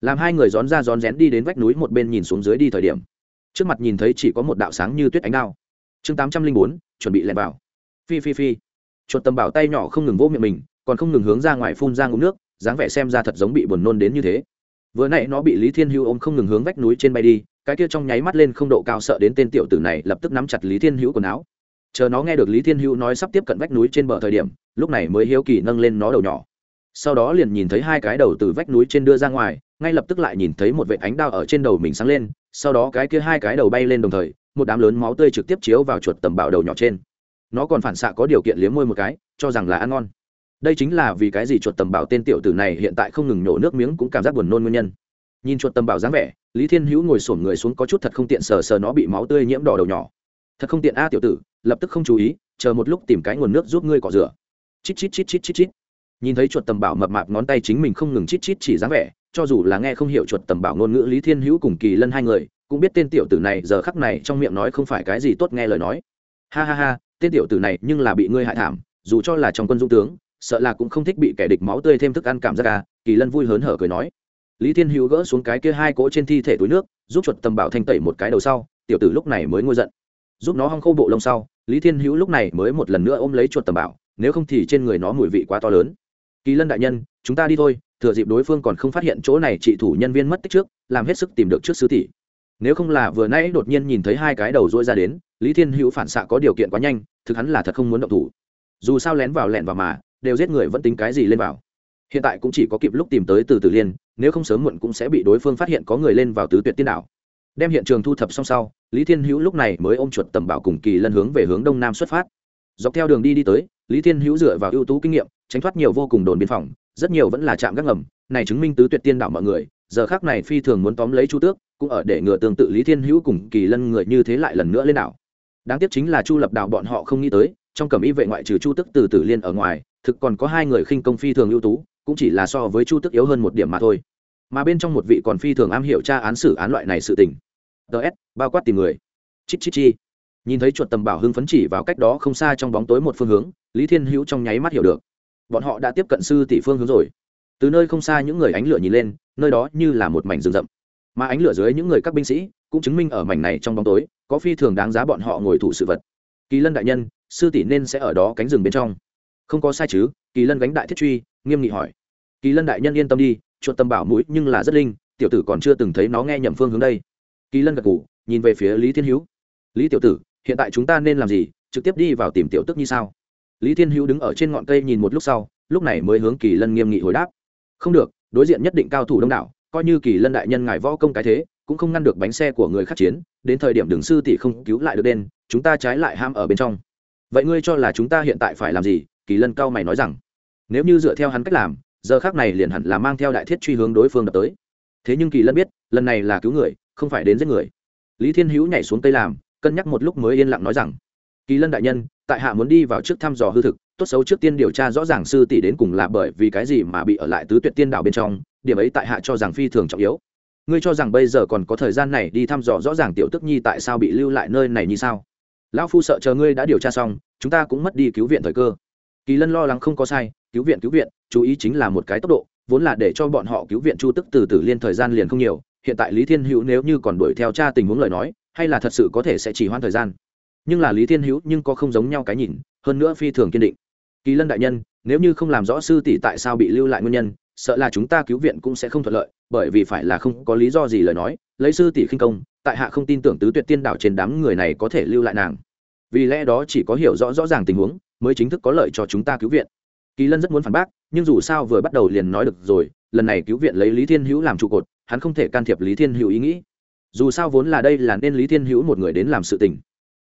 Speaker 1: Làm hai người rón ra rón rén đi đến vách núi một bên nhìn xuống dưới đi thời điểm. Trước mặt nhìn thấy chỉ có một đạo sáng như tuyết ánh đao chương tám trăm linh bốn, chuẩn bị lẹn vào. Phi phi phi. Chuột tầm bảo tay nhỏ không ngừng vỗ miệng mình, còn không ngừng hướng ra ngoài phun ra ngụm nước, dáng vẻ xem ra thật giống bị buồn nôn đến như thế. Vừa nãy nó bị lý thiên hữu ôm không ngừng hướng vách núi trên bay đi, cái kia trong nháy mắt lên không độ cao sợ đến tên tiểu tử này lập tức nắm chặt lý thiên hữu quần áo. Chờ nó nghe được lý thiên hữu nói sắp tiếp cận vách núi trên bờ thời điểm, lúc này mới hiếu kỳ nâng lên nó đầu nhỏ. Sau đó liền nhìn thấy hai cái đầu từ vách núi trên đưa ra ngoài, ngay lập tức lại nhìn thấy một vệ ánh đao ở trên đầu mình sáng lên, sau đó cái kia hai cái đầu bay lên đồng thời một đám lớn máu tươi trực tiếp chiếu vào chuột tầm bảo đầu nhỏ trên. Nó còn phản xạ có điều kiện liếm môi một cái, cho rằng là ăn ngon. Đây chính là vì cái gì chuột tầm bảo tên tiểu tử này hiện tại không ngừng nhổ nước miếng cũng cảm giác buồn nôn nguyên nhân. Nhìn chuột tầm bảo dáng vẻ, lý thiên hữu ngồi sổm người xuống có chút thật không tiện sờ sờ nó bị máu tươi nhiễm đỏ đầu nhỏ. Thật không tiện a, tiểu tử, lập tức không chú ý, chờ một lúc tìm cái nguồn nước giúp ngươi cọ rửa. Chít chít chít chít chít chít. Nhìn thấy chuột tầm bảo mập mạp ngón tay chính mình không ngừng chít chít chỉ dáng vẻ, cho dù là nghe không hiểu chuột tầm bảo ngôn ngữ lý thiên hữu cùng kỳ lân hai người cũng biết tên tiểu tử này giờ khắc này trong miệng nói không phải cái gì tốt nghe lời nói. Ha ha ha, tên tiểu tử này nhưng là bị ngươi hại thảm, dù cho là trong quân dung tướng, sợ là cũng không thích bị kẻ địch máu tươi thêm thức ăn cảm giác à kỳ lân vui hớn hở cười nói. Lý thiên hữu gỡ xuống cái kia hai cỗ trên thi thể túi nước, giúp chuột tầm bảo thanh tẩy một cái đầu sau, tiểu tử lúc này mới ngôi giận. Giúp nó hong khô bộ lông sau, lý thiên hữu lúc này mới một lần nữa ôm lấy chuột tầm bảo, nếu không thì trên người nó mùi vị quá to lớn. Kỳ lân đại nhân, chúng ta đi thôi, thừa dịp đối phương còn không phát hiện chỗ này trị thủ nhân viên mất tích trước, làm hết sức tìm được trước sư tỷ nếu không là vừa nãy đột nhiên nhìn thấy hai cái đầu rỗi ra đến, lý thiên hữu phản xạ có điều kiện quá nhanh, thực hắn là thật không muốn động thủ. Dù sao lén vào lẹn vào mà, đều giết người vẫn tính cái gì lên vào. Hiện tại cũng chỉ có kịp lúc tìm tới từ tử liên, nếu không sớm muộn cũng sẽ bị đối phương phát hiện có người lên vào tứ tuyệt tiên đảo. Đem hiện trường thu thập xong sau, lý thiên hữu lúc này mới ôm chuột tầm bảo cùng kỳ lân hướng về hướng đông nam xuất phát. Dọc theo đường đi đi tới, lý thiên hữu dựa vào ưu tú kinh nghiệm, tránh thoát nhiều vô cùng đồn biên phòng, rất nhiều vẫn là chạm gác ngầm, này chứng minh tứ tuyệt tiên đảo mọi người, giờ khác này phi thường muốn tóm lấy chu tước cũng ở để ngừa tương tự lý thiên hữu cùng kỳ lân người như thế lại lần nữa lên đảo. Đáng tiếc chính là chu lập đạo bọn họ không nghĩ tới, trong cẩm y vệ ngoại trừ chu tức từ tử liên ở ngoài, thực còn có hai người khinh công phi thường ưu tú, cũng chỉ là so với chu tức yếu hơn một điểm mà thôi. Mà bên trong một vị còn phi thường am hiểu tra án xử án loại này sự tình. Ts bao quát tìm người. Chít chít chi. Nhìn thấy chuột tầm bảo hưng phấn chỉ vào cách đó không xa trong bóng tối một phương hướng, lý thiên hữu trong nháy mắt hiểu được. Bọn họ đã tiếp cận sư tỷ phương hướng rồi. Từ nơi không xa những người ánh lửa nhìn lên, nơi đó như là một mảnh rừng rậm mà ánh lửa dưới những người các binh sĩ cũng chứng minh ở mảnh này trong bóng tối, có phi thường đáng giá bọn họ ngồi thủ sự vật. Kỳ lân đại nhân, sư tỷ nên sẽ ở đó cánh rừng bên trong. Không có sai chứ, kỳ lân gánh đại thiết truy, nghiêm nghị hỏi. Kỳ lân đại nhân yên tâm đi, chuột tâm bảo mũi nhưng là rất linh, tiểu tử còn chưa từng thấy nó nghe nhầm phương hướng đây. Kỳ lân gật ngủ nhìn về phía lý thiên hữu. Lý tiểu tử, hiện tại chúng ta nên làm gì, trực tiếp đi vào tìm tiểu tức như sao? Lý thiên hữu đứng ở trên ngọn cây nhìn một lúc sau, lúc này mới hướng kỳ lân nghiêm nghị hồi đáp. Không được, đối diện nhất định cao thủ đông đảo coi như kỳ lân đại nhân ngài võ công cái thế, cũng không ngăn được bánh xe của người khắc chiến, đến thời điểm đường sư tỷ không cứu lại được đen, chúng ta trái lại ham ở bên trong. Vậy ngươi cho là chúng ta hiện tại phải làm gì? Kỳ lân cao mày nói rằng. Nếu như dựa theo hắn cách làm, giờ khác này liền hẳn là mang theo đại thiết truy hướng đối phương đập tới. Thế nhưng kỳ lân biết, lần này là cứu người, không phải đến giết người. Lý thiên hữu nhảy xuống tây làm, cân nhắc một lúc mới yên lặng nói rằng. Kỳ lân đại nhân, tại hạ muốn đi vào trước thăm dò hư thực tốt xấu trước tiên điều tra rõ ràng sư tỷ đến cùng là bởi vì cái gì mà bị ở lại tứ tuyệt tiên đảo bên trong, điểm ấy tại hạ cho rằng phi thường trọng yếu. Ngươi cho rằng bây giờ còn có thời gian này đi thăm dò rõ ràng tiểu tức nhi tại sao bị lưu lại nơi này như sao? Lão phu sợ chờ ngươi đã điều tra xong, chúng ta cũng mất đi cứu viện thời cơ. Kỳ lân lo lắng không có sai, cứu viện cứu viện, chú ý chính là một cái tốc độ, vốn là để cho bọn họ cứu viện chu tức từ từ liên thời gian liền không nhiều, hiện tại lý thiên hữu nếu như còn đuổi theo cha tình huống lời nói, hay là thật sự có thể sẽ chỉ hoãn thời gian. Nhưng là lý thiên hữu nhưng có không giống nhau cái nhìn, hơn nữa phi thường kiên định kỳ lân đại nhân, nếu như không làm rõ sư tỷ tại sao bị lưu lại nguyên nhân, sợ là chúng ta cứu viện cũng sẽ không thuận lợi, bởi vì phải là không có lý do gì lời nói, lấy sư tỷ khinh công, tại hạ không tin tưởng tứ tuyệt tiên đảo trên đám người này có thể lưu lại nàng. Vì lẽ đó chỉ có hiểu rõ rõ ràng tình huống, mới chính thức có lợi cho chúng ta cứu viện. Kỳ lân rất muốn phản bác, nhưng dù sao vừa bắt đầu liền nói được rồi, lần này cứu viện lấy lý thiên hữu làm trụ cột, hắn không thể can thiệp lý thiên hữu ý nghĩ. Dù sao vốn là đây là nên lý thiên hữu một người đến làm sự tình.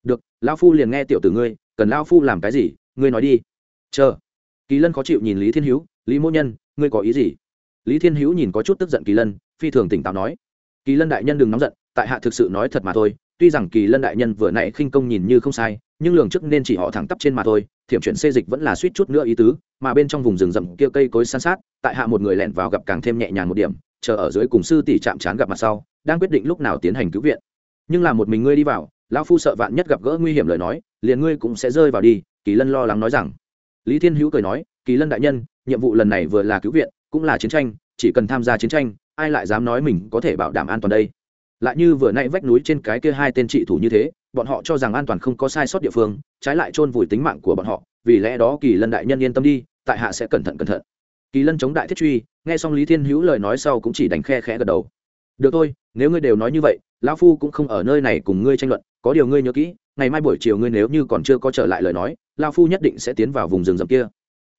Speaker 1: Được, lão phu liền nghe tiểu tử ngươi, cần lão phu làm cái gì, ngươi nói đi chờ. Kỳ lân khó chịu nhìn lý thiên hữu, lý mỗ nhân, ngươi có ý gì? Lý thiên hữu nhìn có chút tức giận kỳ lân, phi thường tỉnh táo nói, kỳ lân đại nhân đừng nóng giận, tại hạ thực sự nói thật mà thôi, tuy rằng kỳ lân đại nhân vừa nãy khinh công nhìn như không sai, nhưng lường trước nên chỉ họ thẳng tắp trên mà thôi, thiểm chuyển xê dịch vẫn là suýt chút nữa ý tứ, mà bên trong vùng rừng rậm kia cây cối san sát, tại hạ một người lẻn vào gặp càng thêm nhẹ nhàng một điểm, chờ ở dưới cùng sư tỷ chạm trán gặp mặt sau, đang quyết định lúc nào tiến hành cứu viện. Nhưng là một mình ngươi đi vào, lão phu sợ vạn nhất gặp gỡ nguy hiểm lời nói, liền ngươi cũng sẽ rơi vào đi, kỳ lân lo lắng nói rằng lý thiên hữu cười nói, kỳ lân đại nhân, nhiệm vụ lần này vừa là cứu viện, cũng là chiến tranh, chỉ cần tham gia chiến tranh, ai lại dám nói mình có thể bảo đảm an toàn đây? Lại như vừa nãy vách núi trên cái kia hai tên trị thủ như thế, bọn họ cho rằng an toàn không có sai sót địa phương, trái lại chôn vùi tính mạng của bọn họ, vì lẽ đó kỳ lân đại nhân yên tâm đi, tại hạ sẽ cẩn thận cẩn thận. Kỳ lân chống đại thiết truy, nghe xong lý thiên hữu lời nói sau cũng chỉ đánh khe khẽ gật đầu. Được thôi, nếu ngươi đều nói như vậy, lão phu cũng không ở nơi này cùng ngươi tranh luận, có điều ngươi nhớ kỹ ngày mai buổi chiều ngươi nếu như còn chưa có trở lại lời nói, lão phu nhất định sẽ tiến vào vùng rừng rậm kia.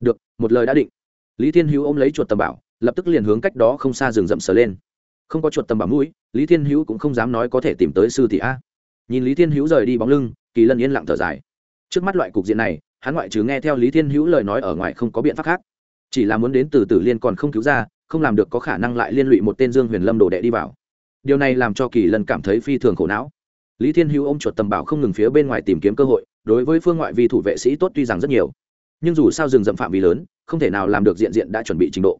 Speaker 1: Được, một lời đã định. Lý thiên hữu ôm lấy chuột tầm bảo, lập tức liền hướng cách đó không xa rừng rậm sờ lên. Không có chuột tầm bảo mũi, lý thiên hữu cũng không dám nói có thể tìm tới sư tỷ a. Nhìn lý thiên hữu rời đi bóng lưng, kỳ lân yên lặng thở dài. Trước mắt loại cục diện này, hắn ngoại trừ nghe theo lý thiên hữu lời nói ở ngoài không có biện pháp khác. Chỉ là muốn đến từ tử liên còn không cứu ra, không làm được có khả năng lại liên lụy một tên dương huyền lâm đồ đệ đi vào. Điều này làm cho kỳ lân cảm thấy phi thường khổ não lý thiên hữu ôm chuột tầm bảo không ngừng phía bên ngoài tìm kiếm cơ hội, đối với phương ngoại vi thủ vệ sĩ tốt tuy rằng rất nhiều, nhưng dù sao rừng rậm phạm vi lớn, không thể nào làm được diện diện đã chuẩn bị trình độ.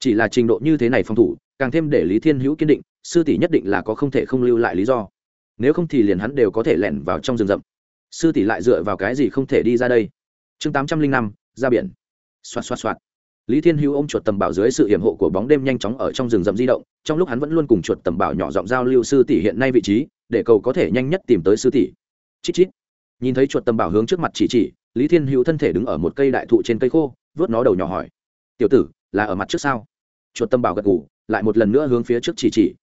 Speaker 1: Chỉ là trình độ như thế này phòng thủ, càng thêm để lý thiên hữu kiên định, sư tỷ nhất định là có không thể không lưu lại lý do. Nếu không thì liền hắn đều có thể lẻn vào trong rừng rậm. Sư tỷ lại dựa vào cái gì không thể đi ra đây? Chương tám trăm linh năm, ra biển. Xoạt xoạt xoạt. Lý thiên hữu ôm chuột tầm bảo dưới sự hiểm hộ của bóng đêm nhanh chóng ở trong rừng rậm di động, trong lúc hắn vẫn luôn cùng chuột tầm bảo nhỏ giọng giao lưu sư tỷ hiện nay vị trí để cầu có thể nhanh nhất tìm tới sư tỷ. Chít chít. Nhìn thấy chuột tầm bảo hướng trước mặt chỉ chỉ, lý thiên hữu thân thể đứng ở một cây đại thụ trên cây khô vớt nó đầu nhỏ hỏi. Tiểu tử, là ở mặt trước sao? Chuột tầm bảo gật ngủ lại một lần nữa hướng phía trước chỉ chỉ.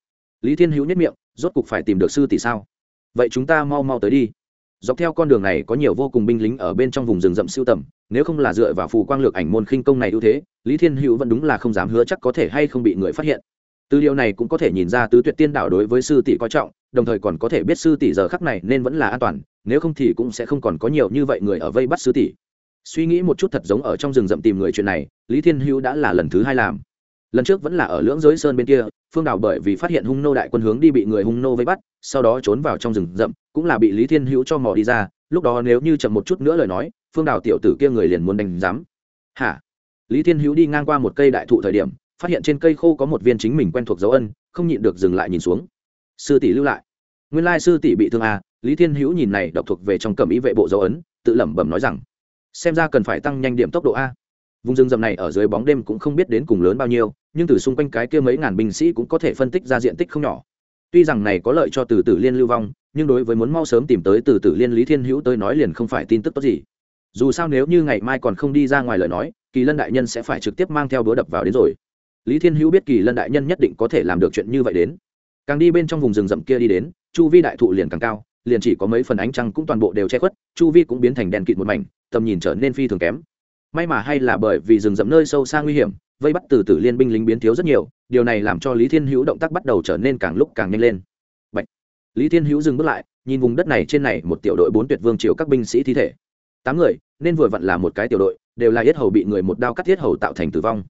Speaker 1: Lý thiên hữu nhất miệng, rốt cục phải tìm được sư tỷ sao? Vậy chúng ta mau mau tới đi. Dọc theo con đường này có nhiều vô cùng binh lính ở bên trong vùng rừng rậm siêu tầm, nếu không là dựa vào phù quang lược ảnh môn khinh công này ưu thế, lý thiên hữu vẫn đúng là không dám hứa chắc có thể hay không bị người phát hiện. Từ điều này cũng có thể nhìn ra tứ tuyệt tiên đạo đối với sư tỷ coi trọng đồng thời còn có thể biết sư tỷ giờ khắc này nên vẫn là an toàn, nếu không thì cũng sẽ không còn có nhiều như vậy người ở vây bắt sư tỷ. Suy nghĩ một chút thật giống ở trong rừng rậm tìm người chuyện này, lý thiên hữu đã là lần thứ hai làm. Lần trước vẫn là ở lưỡng giới sơn bên kia, phương Đào bởi vì phát hiện hung nô đại quân hướng đi bị người hung nô vây bắt, sau đó trốn vào trong rừng rậm, cũng là bị lý thiên hữu cho mò đi ra, lúc đó nếu như chậm một chút nữa lời nói, phương Đào tiểu tử kia người liền muốn đánh giám. Hả? Lý thiên hữu đi ngang qua một cây đại thụ thời điểm, phát hiện trên cây khô có một viên chính mình quen thuộc dấu ân, không nhịn được dừng lại nhìn xuống. Sư tỷ lưu lại nguyên lai sư tỷ bị thương à lý thiên hữu nhìn này độc thuộc về trong cẩm ý vệ bộ dấu ấn, tự lẩm bẩm nói rằng, xem ra cần phải tăng nhanh điểm tốc độ a. Vùng rừng rậm này ở dưới bóng đêm cũng không biết đến cùng lớn bao nhiêu, nhưng từ xung quanh cái kia mấy ngàn binh sĩ cũng có thể phân tích ra diện tích không nhỏ. Tuy rằng này có lợi cho từ tử liên lưu vong, nhưng đối với muốn mau sớm tìm tới từ tử liên lý thiên hữu tới nói liền không phải tin tức tốt gì. Dù sao nếu như ngày mai còn không đi ra ngoài lời nói, kỳ lân đại nhân sẽ phải trực tiếp mang theo búa đập vào đến rồi. Lý thiên hữu biết kỳ lân đại nhân nhất định có thể làm được chuyện như vậy đến càng đi bên trong vùng rừng rậm kia đi đến, chu vi đại thụ liền càng cao, liền chỉ có mấy phần ánh trăng cũng toàn bộ đều che khuất, chu vi cũng biến thành đèn kịt một mảnh, tầm nhìn trở nên phi thường kém. May mà hay là bởi vì rừng rậm nơi sâu xa nguy hiểm, vây bắt từ tử liên binh lính biến thiếu rất nhiều, điều này làm cho lý thiên hữu động tác bắt đầu trở nên càng lúc càng nhanh lên. Bạch. lý thiên hữu dừng bước lại, nhìn vùng đất này trên này một tiểu đội bốn tuyệt vương triều các binh sĩ thi thể. Tám người, nên vừa vặn là một cái tiểu đội, đều là yết hầu bị người một đao cắt thiết hầu tạo thành tử vong.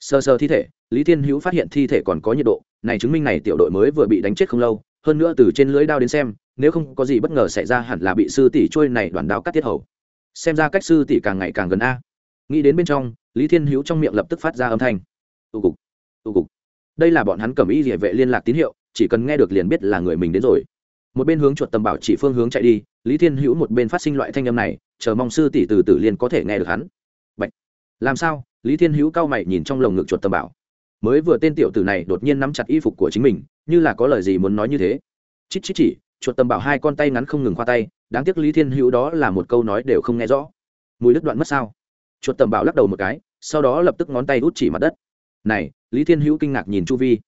Speaker 1: Sơ sơ thi thể, lý thiên hữu phát hiện thi thể còn có nhiệt độ này chứng minh này tiểu đội mới vừa bị đánh chết không lâu, hơn nữa từ trên lưới đao đến xem, nếu không có gì bất ngờ xảy ra hẳn là bị sư tỷ trôi này đoàn đao cắt tiết hầu. Xem ra cách sư tỷ càng ngày càng gần a. Nghĩ đến bên trong, lý thiên hữu trong miệng lập tức phát ra âm thanh. Tụ cục tụ cục. Đây là bọn hắn cầm y địa vệ liên lạc tín hiệu, chỉ cần nghe được liền biết là người mình đến rồi. Một bên hướng chuột tầm bảo chỉ phương hướng chạy đi, lý thiên hữu một bên phát sinh loại thanh âm này, chờ mong sư tỷ từ tử liên có thể nghe được hắn. Bạch. làm sao? Lý thiên hữu cao mày nhìn trong lồng ngực chuột tầm bảo mới vừa tên tiểu tử này đột nhiên nắm chặt y phục của chính mình, như là có lời gì muốn nói như thế. Chít chít chỉ, chuột tầm bảo hai con tay ngắn không ngừng khoa tay, đáng tiếc lý thiên hữu đó là một câu nói đều không nghe rõ. Mùi đứt đoạn mất sao? Chuột tầm bảo lắc đầu một cái, sau đó lập tức ngón tay út chỉ mặt đất. Này, lý thiên hữu kinh ngạc nhìn chu vi.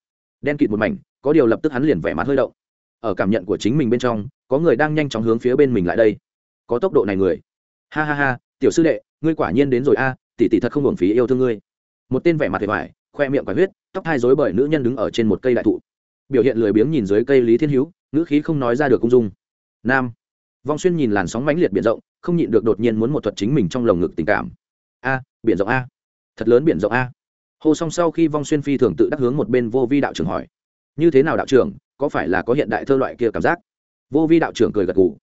Speaker 1: Đen kịt một mảnh, có điều lập tức hắn liền vẻ mặt hơi động. Ở cảm nhận của chính mình bên trong, có người đang nhanh chóng hướng phía bên mình lại đây. Có tốc độ này người. Ha ha ha, tiểu sư đệ, ngươi quả nhiên đến rồi a, tỷ tỷ thật không hưởng phí yêu thương ngươi. Một tên vẻ mặt hề vải khoe miệng quả huyết, tóc hai rối bởi nữ nhân đứng ở trên một cây đại thụ. Biểu hiện lười biếng nhìn dưới cây lý thiên hữu, ngữ khí không nói ra được cung dung. Nam. Vong xuyên nhìn làn sóng mãnh liệt biển rộng, không nhịn được đột nhiên muốn một thuật chính mình trong lồng ngực tình cảm. A, biển rộng a. Thật lớn biển rộng a. Hồ song sau khi vong xuyên phi thường tự đắc hướng một bên vô vi đạo trưởng hỏi. Như thế nào đạo trưởng, có phải là có hiện đại thơ loại kia cảm giác? Vô vi đạo trưởng cười gật gù.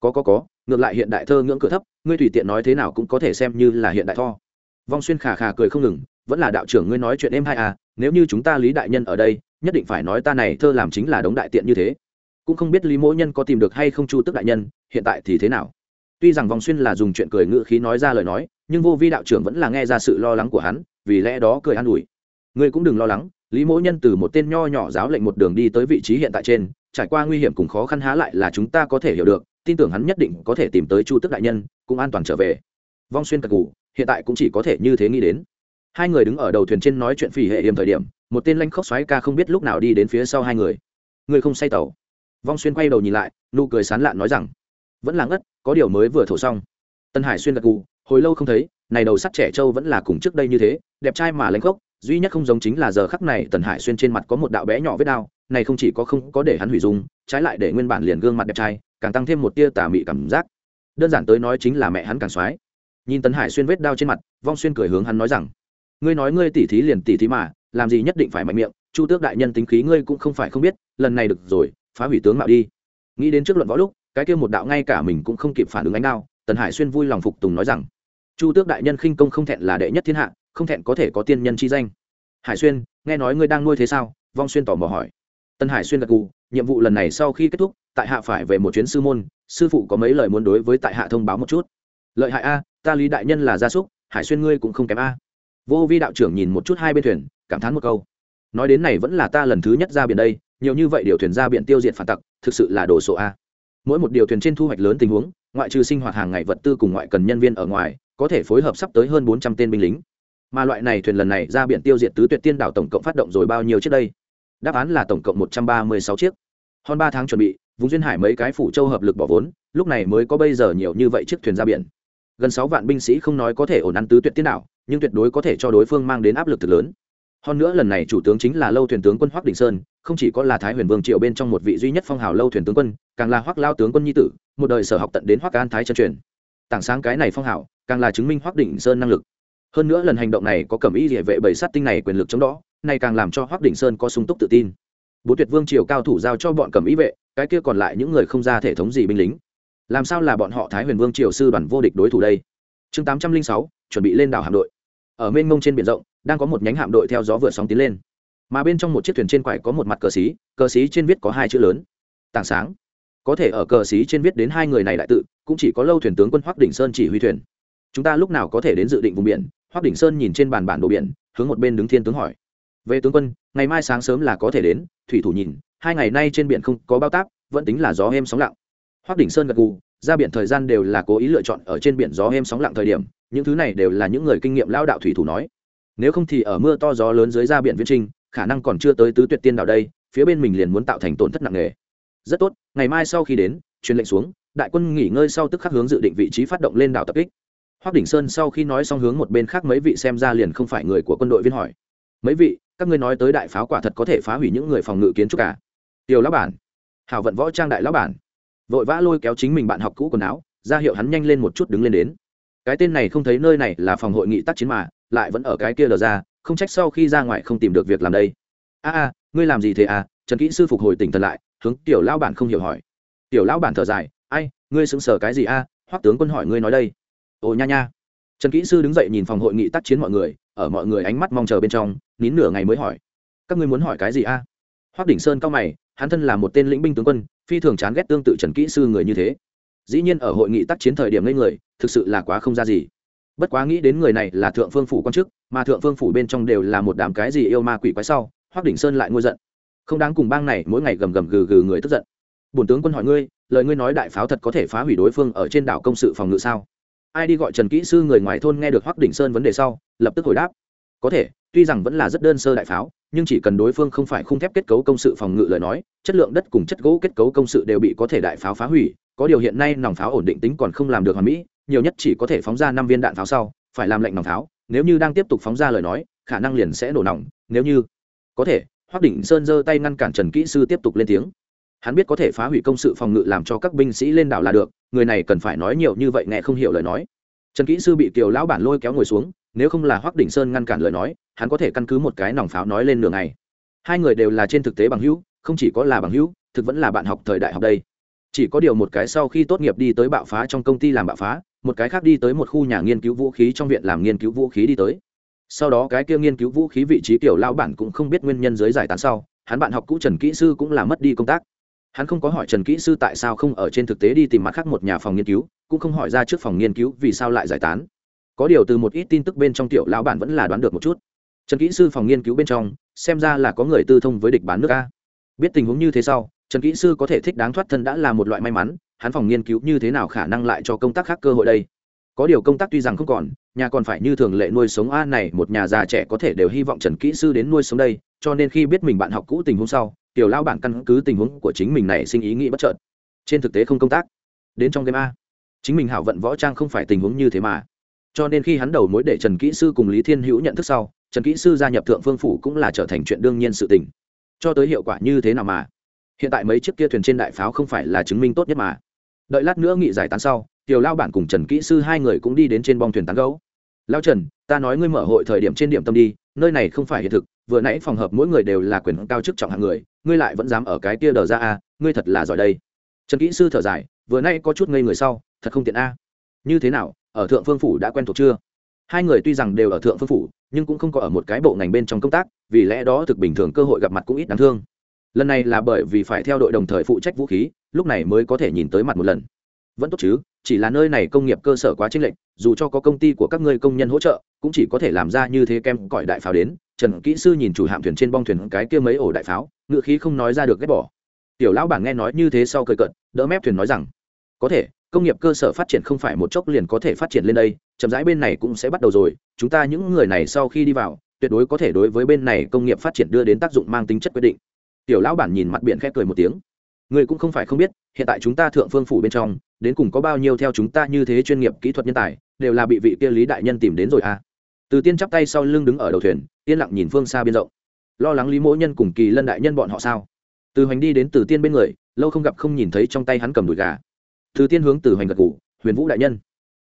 Speaker 1: Có có có, ngược lại hiện đại thơ ngưỡng cửa thấp, ngươi tùy tiện nói thế nào cũng có thể xem như là hiện đại tho. Vong xuyên khà khà cười không ngừng vẫn là đạo trưởng ngươi nói chuyện em hai à nếu như chúng ta lý đại nhân ở đây, nhất định phải nói ta này thơ làm chính là đống đại tiện như thế. Cũng không biết lý mỗ nhân có tìm được hay không chu tức đại nhân, hiện tại thì thế nào? Tuy rằng vòng xuyên là dùng chuyện cười ngữ khí nói ra lời nói, nhưng vô vi đạo trưởng vẫn là nghe ra sự lo lắng của hắn, vì lẽ đó cười an ủi. Ngươi cũng đừng lo lắng, lý mỗ nhân từ một tên nho nhỏ giáo lệnh một đường đi tới vị trí hiện tại trên, trải qua nguy hiểm cùng khó khăn há lại là chúng ta có thể hiểu được, tin tưởng hắn nhất định có thể tìm tới chu tức đại nhân, cũng an toàn trở về. Vong xuyên cật cụ hiện tại cũng chỉ có thể như thế nghĩ đến hai người đứng ở đầu thuyền trên nói chuyện phỉ hệ hiểm thời điểm, một tên lanh khóc xoáy ca không biết lúc nào đi đến phía sau hai người. Người không say tàu vong xuyên quay đầu nhìn lại, nụ cười sán lạn nói rằng, vẫn là ngất, có điều mới vừa thổ xong. Tân hải xuyên gật gù, hồi lâu không thấy, này đầu sắt trẻ trâu vẫn là cùng trước đây như thế, đẹp trai mà lãnh khóc duy nhất không giống chính là giờ khắc này tần hải xuyên trên mặt có một đạo bé nhỏ vết đao, này không chỉ có không có để hắn hủy dung, trái lại để nguyên bản liền gương mặt đẹp trai, càng tăng thêm một tia tà mị cảm giác. Đơn giản tới nói chính là mẹ hắn càng xoái. Nhìn tần hải xuyên vết đao trên mặt, vong xuyên cười hướng hắn nói rằng ngươi nói ngươi tỉ thí liền tỉ thí mà, làm gì nhất định phải mạnh miệng, chu tước đại nhân tính khí ngươi cũng không phải không biết, lần này được rồi, phá hủy tướng mạo đi. Nghĩ đến trước luận võ lúc, cái kia một đạo ngay cả mình cũng không kịp phản ứng ánh đao, tần hải xuyên vui lòng phục tùng nói rằng, chu tước đại nhân khinh công không thẹn là đệ nhất thiên hạ, không thẹn có thể có tiên nhân chi danh. Hải xuyên, nghe nói ngươi đang nuôi thế sao? Vong xuyên tỏ mò hỏi. Tân hải xuyên gật gù, nhiệm vụ lần này sau khi kết thúc, tại hạ phải về một chuyến sư môn, sư phụ có mấy lời muốn đối với tại hạ thông báo một chút. Lợi hại a, ta lý đại nhân là gia súc, hải xuyên ngươi cũng không kém a vô vi đạo trưởng nhìn một chút hai bên thuyền, cảm thán một câu. Nói đến này vẫn là ta lần thứ nhất ra biển đây, nhiều như vậy điều thuyền ra biển tiêu diệt phản tặc, thực sự là đồ sộ a. Mỗi một điều thuyền trên thu hoạch lớn tình huống, ngoại trừ sinh hoạt hàng ngày vật tư cùng ngoại cần nhân viên ở ngoài, có thể phối hợp sắp tới hơn bốn trăm tên binh lính. Mà loại này thuyền lần này ra biển tiêu diệt tứ tuyệt tiên đảo tổng cộng phát động rồi bao nhiêu trước đây? Đáp án là tổng cộng một trăm ba mươi sáu chiếc. Hơn ba tháng chuẩn bị, vùng duyên hải mấy cái phủ châu hợp lực bỏ vốn, lúc này mới có bây giờ nhiều như vậy chiếc thuyền ra biển. Gần sáu vạn binh sĩ không nói có thể ổn ăn tứ tuyệt tiên đảo nhưng tuyệt đối có thể cho đối phương mang đến áp lực thật lớn. Hơn nữa lần này chủ tướng chính là lâu thuyền tướng quân hoắc đình sơn, không chỉ có là thái huyền vương triệu bên trong một vị duy nhất phong hào lâu thuyền tướng quân, càng là hoắc lao tướng quân nhi tử, một đời sở học tận đến hoắc an thái chân truyền. Tảng sáng cái này phong hào, càng là chứng minh hoắc đình sơn năng lực. Hơn nữa lần hành động này có cẩm ý địa vệ bảy sát tinh này quyền lực chống đó, này càng làm cho hoắc đình sơn có sung túc tự tin. Bố tuyệt vương triều cao thủ giao cho bọn cẩm ý vệ, cái kia còn lại những người không ra thể thống gì binh lính. Làm sao là bọn họ thái huyền vương triều sư đoàn vô địch đối thủ đây? Chương tám trăm linh sáu, chuẩn bị lên đảo hạm đội ở mênh mông trên biển rộng, đang có một nhánh hạm đội theo gió vừa sóng tiến lên. Mà bên trong một chiếc thuyền trên quải có một mặt cờ xí cờ xí trên viết có hai chữ lớn. Tảng sáng. Có thể ở cờ xí trên viết đến hai người này đại tự, cũng chỉ có lâu thuyền tướng quân hoắc đỉnh sơn chỉ huy thuyền. Chúng ta lúc nào có thể đến dự định vùng biển? Hoắc đỉnh sơn nhìn trên bàn bản đồ biển, hướng một bên đứng thiên tướng hỏi. Về tướng quân, ngày mai sáng sớm là có thể đến, thủy thủ nhìn, hai ngày nay trên biển không có bao táp, vẫn tính là gió êm sóng lặng. Hoắc đỉnh sơn gật gù, ra biển thời gian đều là cố ý lựa chọn ở trên biển gió êm sóng lặng thời điểm những thứ này đều là những người kinh nghiệm lao đạo thủy thủ nói. Nếu không thì ở mưa to gió lớn dưới ra biển viễn trinh khả năng còn chưa tới tứ tuyệt tiên đảo đây, phía bên mình liền muốn tạo thành tổn thất nặng nề. Rất tốt, ngày mai sau khi đến, truyền lệnh xuống, đại quân nghỉ ngơi sau tức khắc hướng dự định vị trí phát động lên đảo tập kích. Hoác đỉnh sơn sau khi nói xong hướng một bên khác mấy vị xem ra liền không phải người của quân đội viên hỏi. Mấy vị, các ngươi nói tới đại pháo quả thật có thể phá hủy những người phòng ngự kiến trúc cả tiểu lão bản. Hảo vận võ trang đại lão bản. Vội vã lôi kéo chính mình bạn học cũ quần áo, ra hiệu hắn nhanh lên một chút đứng lên đến cái tên này không thấy nơi này là phòng hội nghị tác chiến mà, lại vẫn ở cái kia lờ ra, không trách sau khi ra ngoài không tìm được việc làm đây. A a, ngươi làm gì thế à? Trần kỹ sư phục hồi tỉnh thần lại, hướng tiểu lão bản không hiểu hỏi. Tiểu lão bản thở dài, ai, ngươi sững sờ cái gì a? Hoắc tướng quân hỏi ngươi nói đây. Ồ, nha nha. Trần kỹ sư đứng dậy nhìn phòng hội nghị tác chiến mọi người, ở mọi người ánh mắt mong chờ bên trong, nín nửa ngày mới hỏi. Các ngươi muốn hỏi cái gì a? Hoắc đỉnh sơn cao mày, hắn thân là một tên lĩnh binh tướng quân, phi thường chán ghét tương tự trần kỹ sư người như thế dĩ nhiên ở hội nghị tác chiến thời điểm ngây người, thực sự là quá không ra gì. Bất quá nghĩ đến người này là thượng phương phủ quan chức, mà thượng phương phủ bên trong đều là một đám cái gì yêu ma quỷ quái sau hoác đỉnh sơn lại ngôi giận. Không đáng cùng bang này mỗi ngày gầm gầm gừ gừ người tức giận. Bổn tướng quân hỏi ngươi, lời ngươi nói đại pháo thật có thể phá hủy đối phương ở trên đảo công sự phòng ngự sao? Ai đi gọi trần kỹ sư người ngoài thôn nghe được hoắc đỉnh sơn vấn đề sau, lập tức hồi đáp. Có thể, tuy rằng vẫn là rất đơn sơ đại pháo, nhưng chỉ cần đối phương không phải khung thép kết cấu công sự phòng ngự lời nói, chất lượng đất cùng chất gỗ kết cấu công sự đều bị có thể đại pháo phá hủy có điều hiện nay nòng pháo ổn định tính còn không làm được hoàn mỹ, nhiều nhất chỉ có thể phóng ra năm viên đạn pháo sau, phải làm lệnh nòng pháo, nếu như đang tiếp tục phóng ra lời nói, khả năng liền sẽ nổ nòng, nếu như có thể, hoắc đỉnh sơn giơ tay ngăn cản trần kỹ sư tiếp tục lên tiếng. Hắn biết có thể phá hủy công sự phòng ngự làm cho các binh sĩ lên đảo là được, người này cần phải nói nhiều như vậy nghe không hiểu lời nói. Trần kỹ sư bị kiều lão bản lôi kéo ngồi xuống, nếu không là hoác đỉnh sơn ngăn cản lời nói, hắn có thể căn cứ một cái nòng pháo nói lên nửa ngày. Hai người đều là trên thực tế bằng hữu, không chỉ có là bằng hữu, thực vẫn là bạn học thời đại học đây chỉ có điều một cái sau khi tốt nghiệp đi tới bạo phá trong công ty làm bạo phá, một cái khác đi tới một khu nhà nghiên cứu vũ khí trong viện làm nghiên cứu vũ khí đi tới. Sau đó cái kia nghiên cứu vũ khí vị trí kiểu lao bản cũng không biết nguyên nhân dưới giải tán sau, hắn bạn học cũ trần kỹ sư cũng là mất đi công tác. Hắn không có hỏi trần kỹ sư tại sao không ở trên thực tế đi tìm mặt khác một nhà phòng nghiên cứu, cũng không hỏi ra trước phòng nghiên cứu vì sao lại giải tán. Có điều từ một ít tin tức bên trong tiểu lão bản vẫn là đoán được một chút. Trần kỹ sư phòng nghiên cứu bên trong, xem ra là có người tư thông với địch bán nước a. Biết tình huống như thế sau trần kỹ sư có thể thích đáng thoát thân đã là một loại may mắn, hắn phòng nghiên cứu như thế nào khả năng lại cho công tác khác cơ hội đây? Có điều công tác tuy rằng không còn, nhà còn phải như thường lệ nuôi sống a này, một nhà già trẻ có thể đều hy vọng trần kỹ sư đến nuôi sống đây, cho nên khi biết mình bạn học cũ tình huống sau, tiểu lao bản căn cứ tình huống của chính mình này sinh ý nghĩ bất chợt. Trên thực tế không công tác. Đến trong game a. Chính mình hảo vận võ trang không phải tình huống như thế mà. Cho nên khi hắn đầu mối để trần kỹ sư cùng lý thiên hữu nhận thức sau, trần kỹ sư gia nhập thượng phương phủ cũng là trở thành chuyện đương nhiên sự tình. Cho tới hiệu quả như thế nào mà hiện tại mấy chiếc kia thuyền trên đại pháo không phải là chứng minh tốt nhất mà. Đợi lát nữa nghị giải tán sau, tiểu lao bản cùng trần kỹ sư hai người cũng đi đến trên bong thuyền tán gấu lao trần, ta nói ngươi mở hội thời điểm trên điểm tâm đi, nơi này không phải hiện thực, vừa nãy phòng hợp mỗi người đều là quyền cao chức trọng hạng người, ngươi lại vẫn dám ở cái kia đờ ra a, ngươi thật là giỏi đây. Trần kỹ sư thở dài, vừa nãy có chút ngây người sau, thật không tiện a. Như thế nào, ở thượng phương phủ đã quen thuộc chưa? Hai người tuy rằng đều ở thượng phương phủ, nhưng cũng không có ở một cái bộ ngành bên trong công tác, vì lẽ đó thực bình thường cơ hội gặp mặt cũng ít đáng thương lần này là bởi vì phải theo đội đồng thời phụ trách vũ khí, lúc này mới có thể nhìn tới mặt một lần. Vẫn tốt chứ, chỉ là nơi này công nghiệp cơ sở quá chênh lệch, dù cho có công ty của các ngươi công nhân hỗ trợ, cũng chỉ có thể làm ra như thế kem cõi đại pháo đến. Trần kỹ sư nhìn chủ hạm thuyền trên bong thuyền cái kia mấy ổ đại pháo, ngựa khí không nói ra được ghét bỏ. Tiểu lão bản nghe nói như thế sau cười cận đỡ mép thuyền nói rằng, có thể, công nghiệp cơ sở phát triển không phải một chốc liền có thể phát triển lên đây, chậm rãi bên này cũng sẽ bắt đầu rồi, chúng ta những người này sau khi đi vào, tuyệt đối có thể đối với bên này công nghiệp phát triển đưa đến tác dụng mang tính chất quyết định tiểu lão bản nhìn mặt biển khẽ cười một tiếng. Người cũng không phải không biết, hiện tại chúng ta thượng phương phủ bên trong, đến cùng có bao nhiêu theo chúng ta như thế chuyên nghiệp kỹ thuật nhân tài, đều là bị vị kia lý đại nhân tìm đến rồi à. Từ tiên chắp tay sau lưng đứng ở đầu thuyền, yên lặng nhìn phương xa biên rộng. Lo lắng lý mỗ nhân cùng kỳ lân đại nhân bọn họ sao? Từ hoành đi đến từ tiên bên người, lâu không gặp không nhìn thấy trong tay hắn cầm đùi gà. Từ tiên hướng từ hoành gật cụ huyền vũ đại nhân.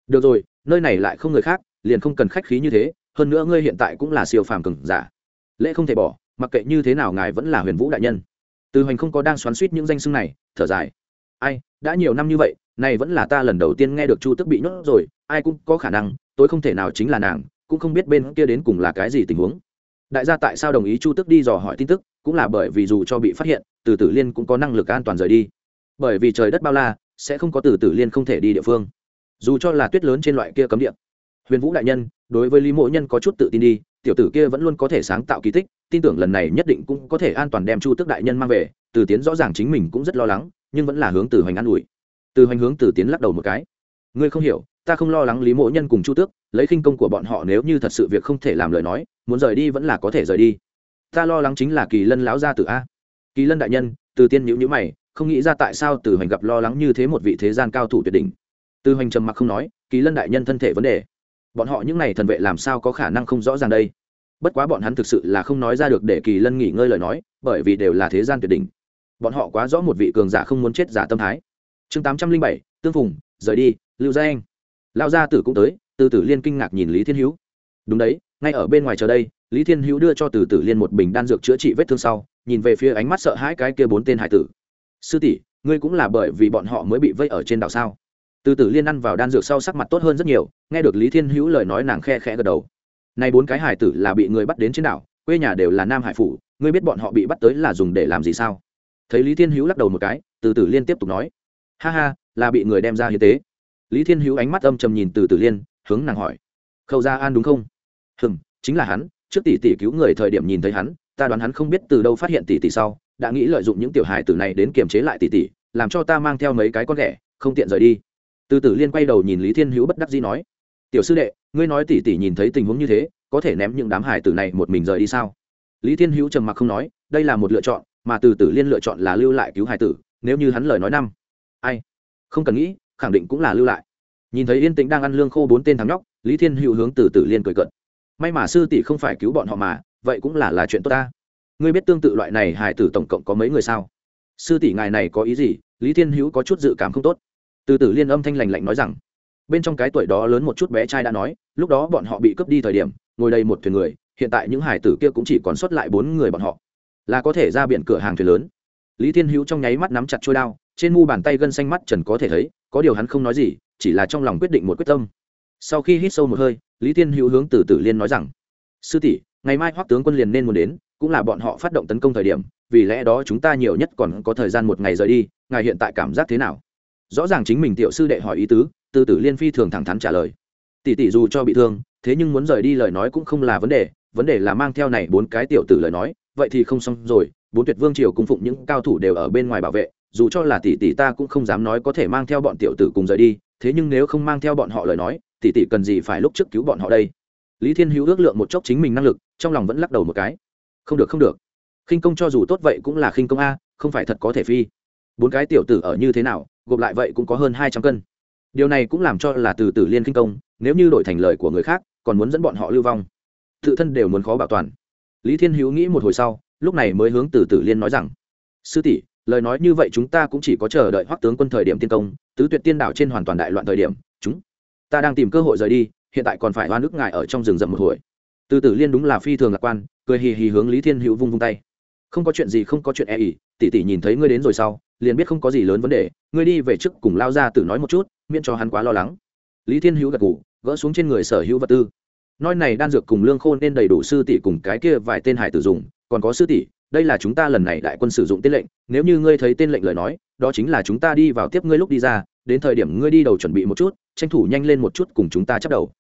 Speaker 1: Được rồi, nơi này lại không người khác, liền không cần khách khí như thế, hơn nữa ngươi hiện tại cũng là siêu phàm cừng giả. Lễ không thể bỏ mặc kệ như thế nào ngài vẫn là huyền vũ đại nhân. Từ hoành không có đang xoắn suýt những danh xưng này, thở dài. Ai, đã nhiều năm như vậy này vẫn là ta lần đầu tiên nghe được chu tức bị nhốt rồi, ai cũng có khả năng, tôi không thể nào chính là nàng, cũng không biết bên kia đến cùng là cái gì tình huống. Đại gia tại sao đồng ý chu tức đi dò hỏi tin tức, cũng là bởi vì dù cho bị phát hiện, từ tử liên cũng có năng lực an toàn rời đi. Bởi vì trời đất bao la, sẽ không có từ tử liên không thể đi địa phương. Dù cho là tuyết lớn trên loại kia cấm địa. Huyền vũ đại nhân, đối với lý mộ nhân có chút tự tin đi tiểu tử kia vẫn luôn có thể sáng tạo kỳ tích, tin tưởng lần này nhất định cũng có thể an toàn đem chu tức đại nhân mang về, từ tiến rõ ràng chính mình cũng rất lo lắng, nhưng vẫn là hướng từ hoành an ủi. Từ hoành hướng từ tiến lắc đầu một cái. Ngươi không hiểu, ta không lo lắng lý mộ nhân cùng chu tước, lấy khinh công của bọn họ nếu như thật sự việc không thể làm lời nói, muốn rời đi vẫn là có thể rời đi. Ta lo lắng chính là kỳ lân láo gia tử a. Kỳ lân đại nhân, từ tiên nhữ nhữ mày, không nghĩ ra tại sao từ hoành gặp lo lắng như thế một vị thế gian cao thủ tuyệt đỉnh. Từ hoành trầm mặc không nói, kỳ lân đại nhân thân thể vấn đề bọn họ những n à y thần vệ làm sao có khả năng không rõ ràng đây? Bất quá bọn hắn thực sự là không nói ra được để kỳ lân nghỉ ngơi lời nói, bởi vì đều là thế gian tuyệt đỉnh. Bọn họ quá rõ một vị cường giả không muốn chết giả tâm thái. Chương tám trăm linh bảy, tương phùng, rời đi, lưu gia anh. Lao gia tử cũng tới, từ tử liên kinh ngạc nhìn lý thiên hữu. Đúng đấy, ngay ở bên ngoài chờ đây, lý thiên hữu đưa cho từ tử liên một bình đan dược chữa trị vết thương sau, nhìn về phía ánh mắt sợ hãi cái kia bốn tên hải tử. Sư tỷ, ngươi cũng là bởi vì bọn họ mới bị vây ở trên đảo sao? Từ tử liên ăn vào đan dược sau sắc mặt tốt hơn rất nhiều, nghe được lý thiên hữu lời nói nàng khe khẽ gật đầu. Nay bốn cái hải tử là bị người bắt đến trên đảo, quê nhà đều là nam hải phủ, ngươi biết bọn họ bị bắt tới là dùng để làm gì sao? Thấy lý thiên hữu lắc đầu một cái, từ tử liên tiếp tục nói. Ha ha, là bị người đem ra hiến tế. Lý thiên hữu ánh mắt âm trầm nhìn từ tử liên, hướng nàng hỏi. Khâu gia an đúng không? Hừm, chính là hắn, trước tỷ tỷ cứu người thời điểm nhìn thấy hắn, ta đoán hắn không biết từ đâu phát hiện tỷ tỷ sau, đã nghĩ lợi dụng những tiểu hài tử này đến kiềm chế lại tỷ tỷ, làm cho ta mang theo mấy cái con ghẻ, không tiện rời đi từ tử liên quay đầu nhìn lý thiên hữu bất đắc dĩ nói, tiểu sư đệ, ngươi nói tỷ tỷ nhìn thấy tình huống như thế, có thể ném những đám hải tử này một mình rời đi sao? Lý thiên hữu trầm mặc không nói, đây là một lựa chọn, mà từ tử liên lựa chọn là lưu lại cứu hải tử, nếu như hắn lời nói năm. Ai? Không cần nghĩ, khẳng định cũng là lưu lại. Nhìn thấy yên tĩnh đang ăn lương khô bốn tên thằng nhóc, lý thiên hữu hướng từ tử liên cười cận may mà sư tỷ không phải cứu bọn họ mà, vậy cũng là là chuyện tốt ta. Ngươi biết tương tự loại này hải tử tổng cộng có mấy người sao? Sư tỷ ngài này có ý gì? Lý thiên hữu có chút dự cảm không tốt từ tử liên âm thanh lành lạnh nói rằng, bên trong cái tuổi đó lớn một chút bé trai đã nói, lúc đó bọn họ bị cướp đi thời điểm, ngồi đây một thuyền người, hiện tại những hải tử kia cũng chỉ còn sót lại bốn người bọn họ. Là có thể ra biển cửa hàng thuyền lớn. Lý thiên hữu trong nháy mắt nắm chặt trôi đao, trên mu bàn tay gân xanh mắt trần có thể thấy, có điều hắn không nói gì, chỉ là trong lòng quyết định một quyết tâm. Sau khi hít sâu một hơi, lý thiên hữu hướng từ tử liên nói rằng, sư tỷ, ngày mai hoắc tướng quân liền nên muốn đến, cũng là bọn họ phát động tấn công thời điểm, vì lẽ đó chúng ta nhiều nhất còn có thời gian một ngày rời đi, ngài hiện tại cảm giác thế nào? Rõ ràng chính mình tiểu sư đệ hỏi ý tứ, từ tử liên phi thường thẳng thắn trả lời. Tỷ tỷ dù cho bị thương, thế nhưng muốn rời đi lời nói cũng không là vấn đề vấn đề là mang theo này bốn cái tiểu tử lời nói, vậy thì không xong rồi, bốn tuyệt vương triều cung phụng những cao thủ đều ở bên ngoài bảo vệ, dù cho là tỷ tỷ ta cũng không dám nói có thể mang theo bọn tiểu tử cùng rời đi, thế nhưng nếu không mang theo bọn họ lời nói, tỷ tỷ cần gì phải lúc trước cứu bọn họ đây? Lý thiên hữu ước lượng một chốc chính mình năng lực, trong lòng vẫn lắc đầu một cái. Không được không được. Khinh công cho dù tốt vậy cũng là khinh công a, không phải thật có thể phi. Bốn cái tiểu tử ở như thế nào gộp lại vậy cũng có hơn hai trăm cân. Điều này cũng làm cho là từ tử liên kinh công, nếu như đổi thành lời của người khác, còn muốn dẫn bọn họ lưu vong. Tự thân đều muốn khó bảo toàn. Lý thiên hữu nghĩ một hồi sau, lúc này mới hướng từ tử liên nói rằng, sư tỷ, lời nói như vậy chúng ta cũng chỉ có chờ đợi hoắc tướng quân thời điểm tiên công, tứ tuyệt tiên đảo trên hoàn toàn đại loạn thời điểm, chúng ta đang tìm cơ hội rời đi, hiện tại còn phải oan nước ngài ở trong rừng rậm một hồi. Từ tử liên đúng là phi thường lạc quan, cười hì hì hướng lý thiên hữu vung vung tay. Không có chuyện gì không có chuyện e ỉ tỷ tỷ nhìn thấy ngươi đến rồi sau liền biết không có gì lớn vấn đề, ngươi đi về trước cùng lao ra tự nói một chút, miễn cho hắn quá lo lắng. Lý thiên hữu gật ngủ gỡ xuống trên người sở hữu vật tư. Nói này đan dược cùng lương khôn nên đầy đủ sư tỷ cùng cái kia vài tên hải tử dùng, còn có sư tỷ, đây là chúng ta lần này đại quân sử dụng tên lệnh, nếu như ngươi thấy tên lệnh lời nói, đó chính là chúng ta đi vào tiếp ngươi lúc đi ra, đến thời điểm ngươi đi đầu chuẩn bị một chút, tranh thủ nhanh lên một chút cùng chúng ta chấp đầu.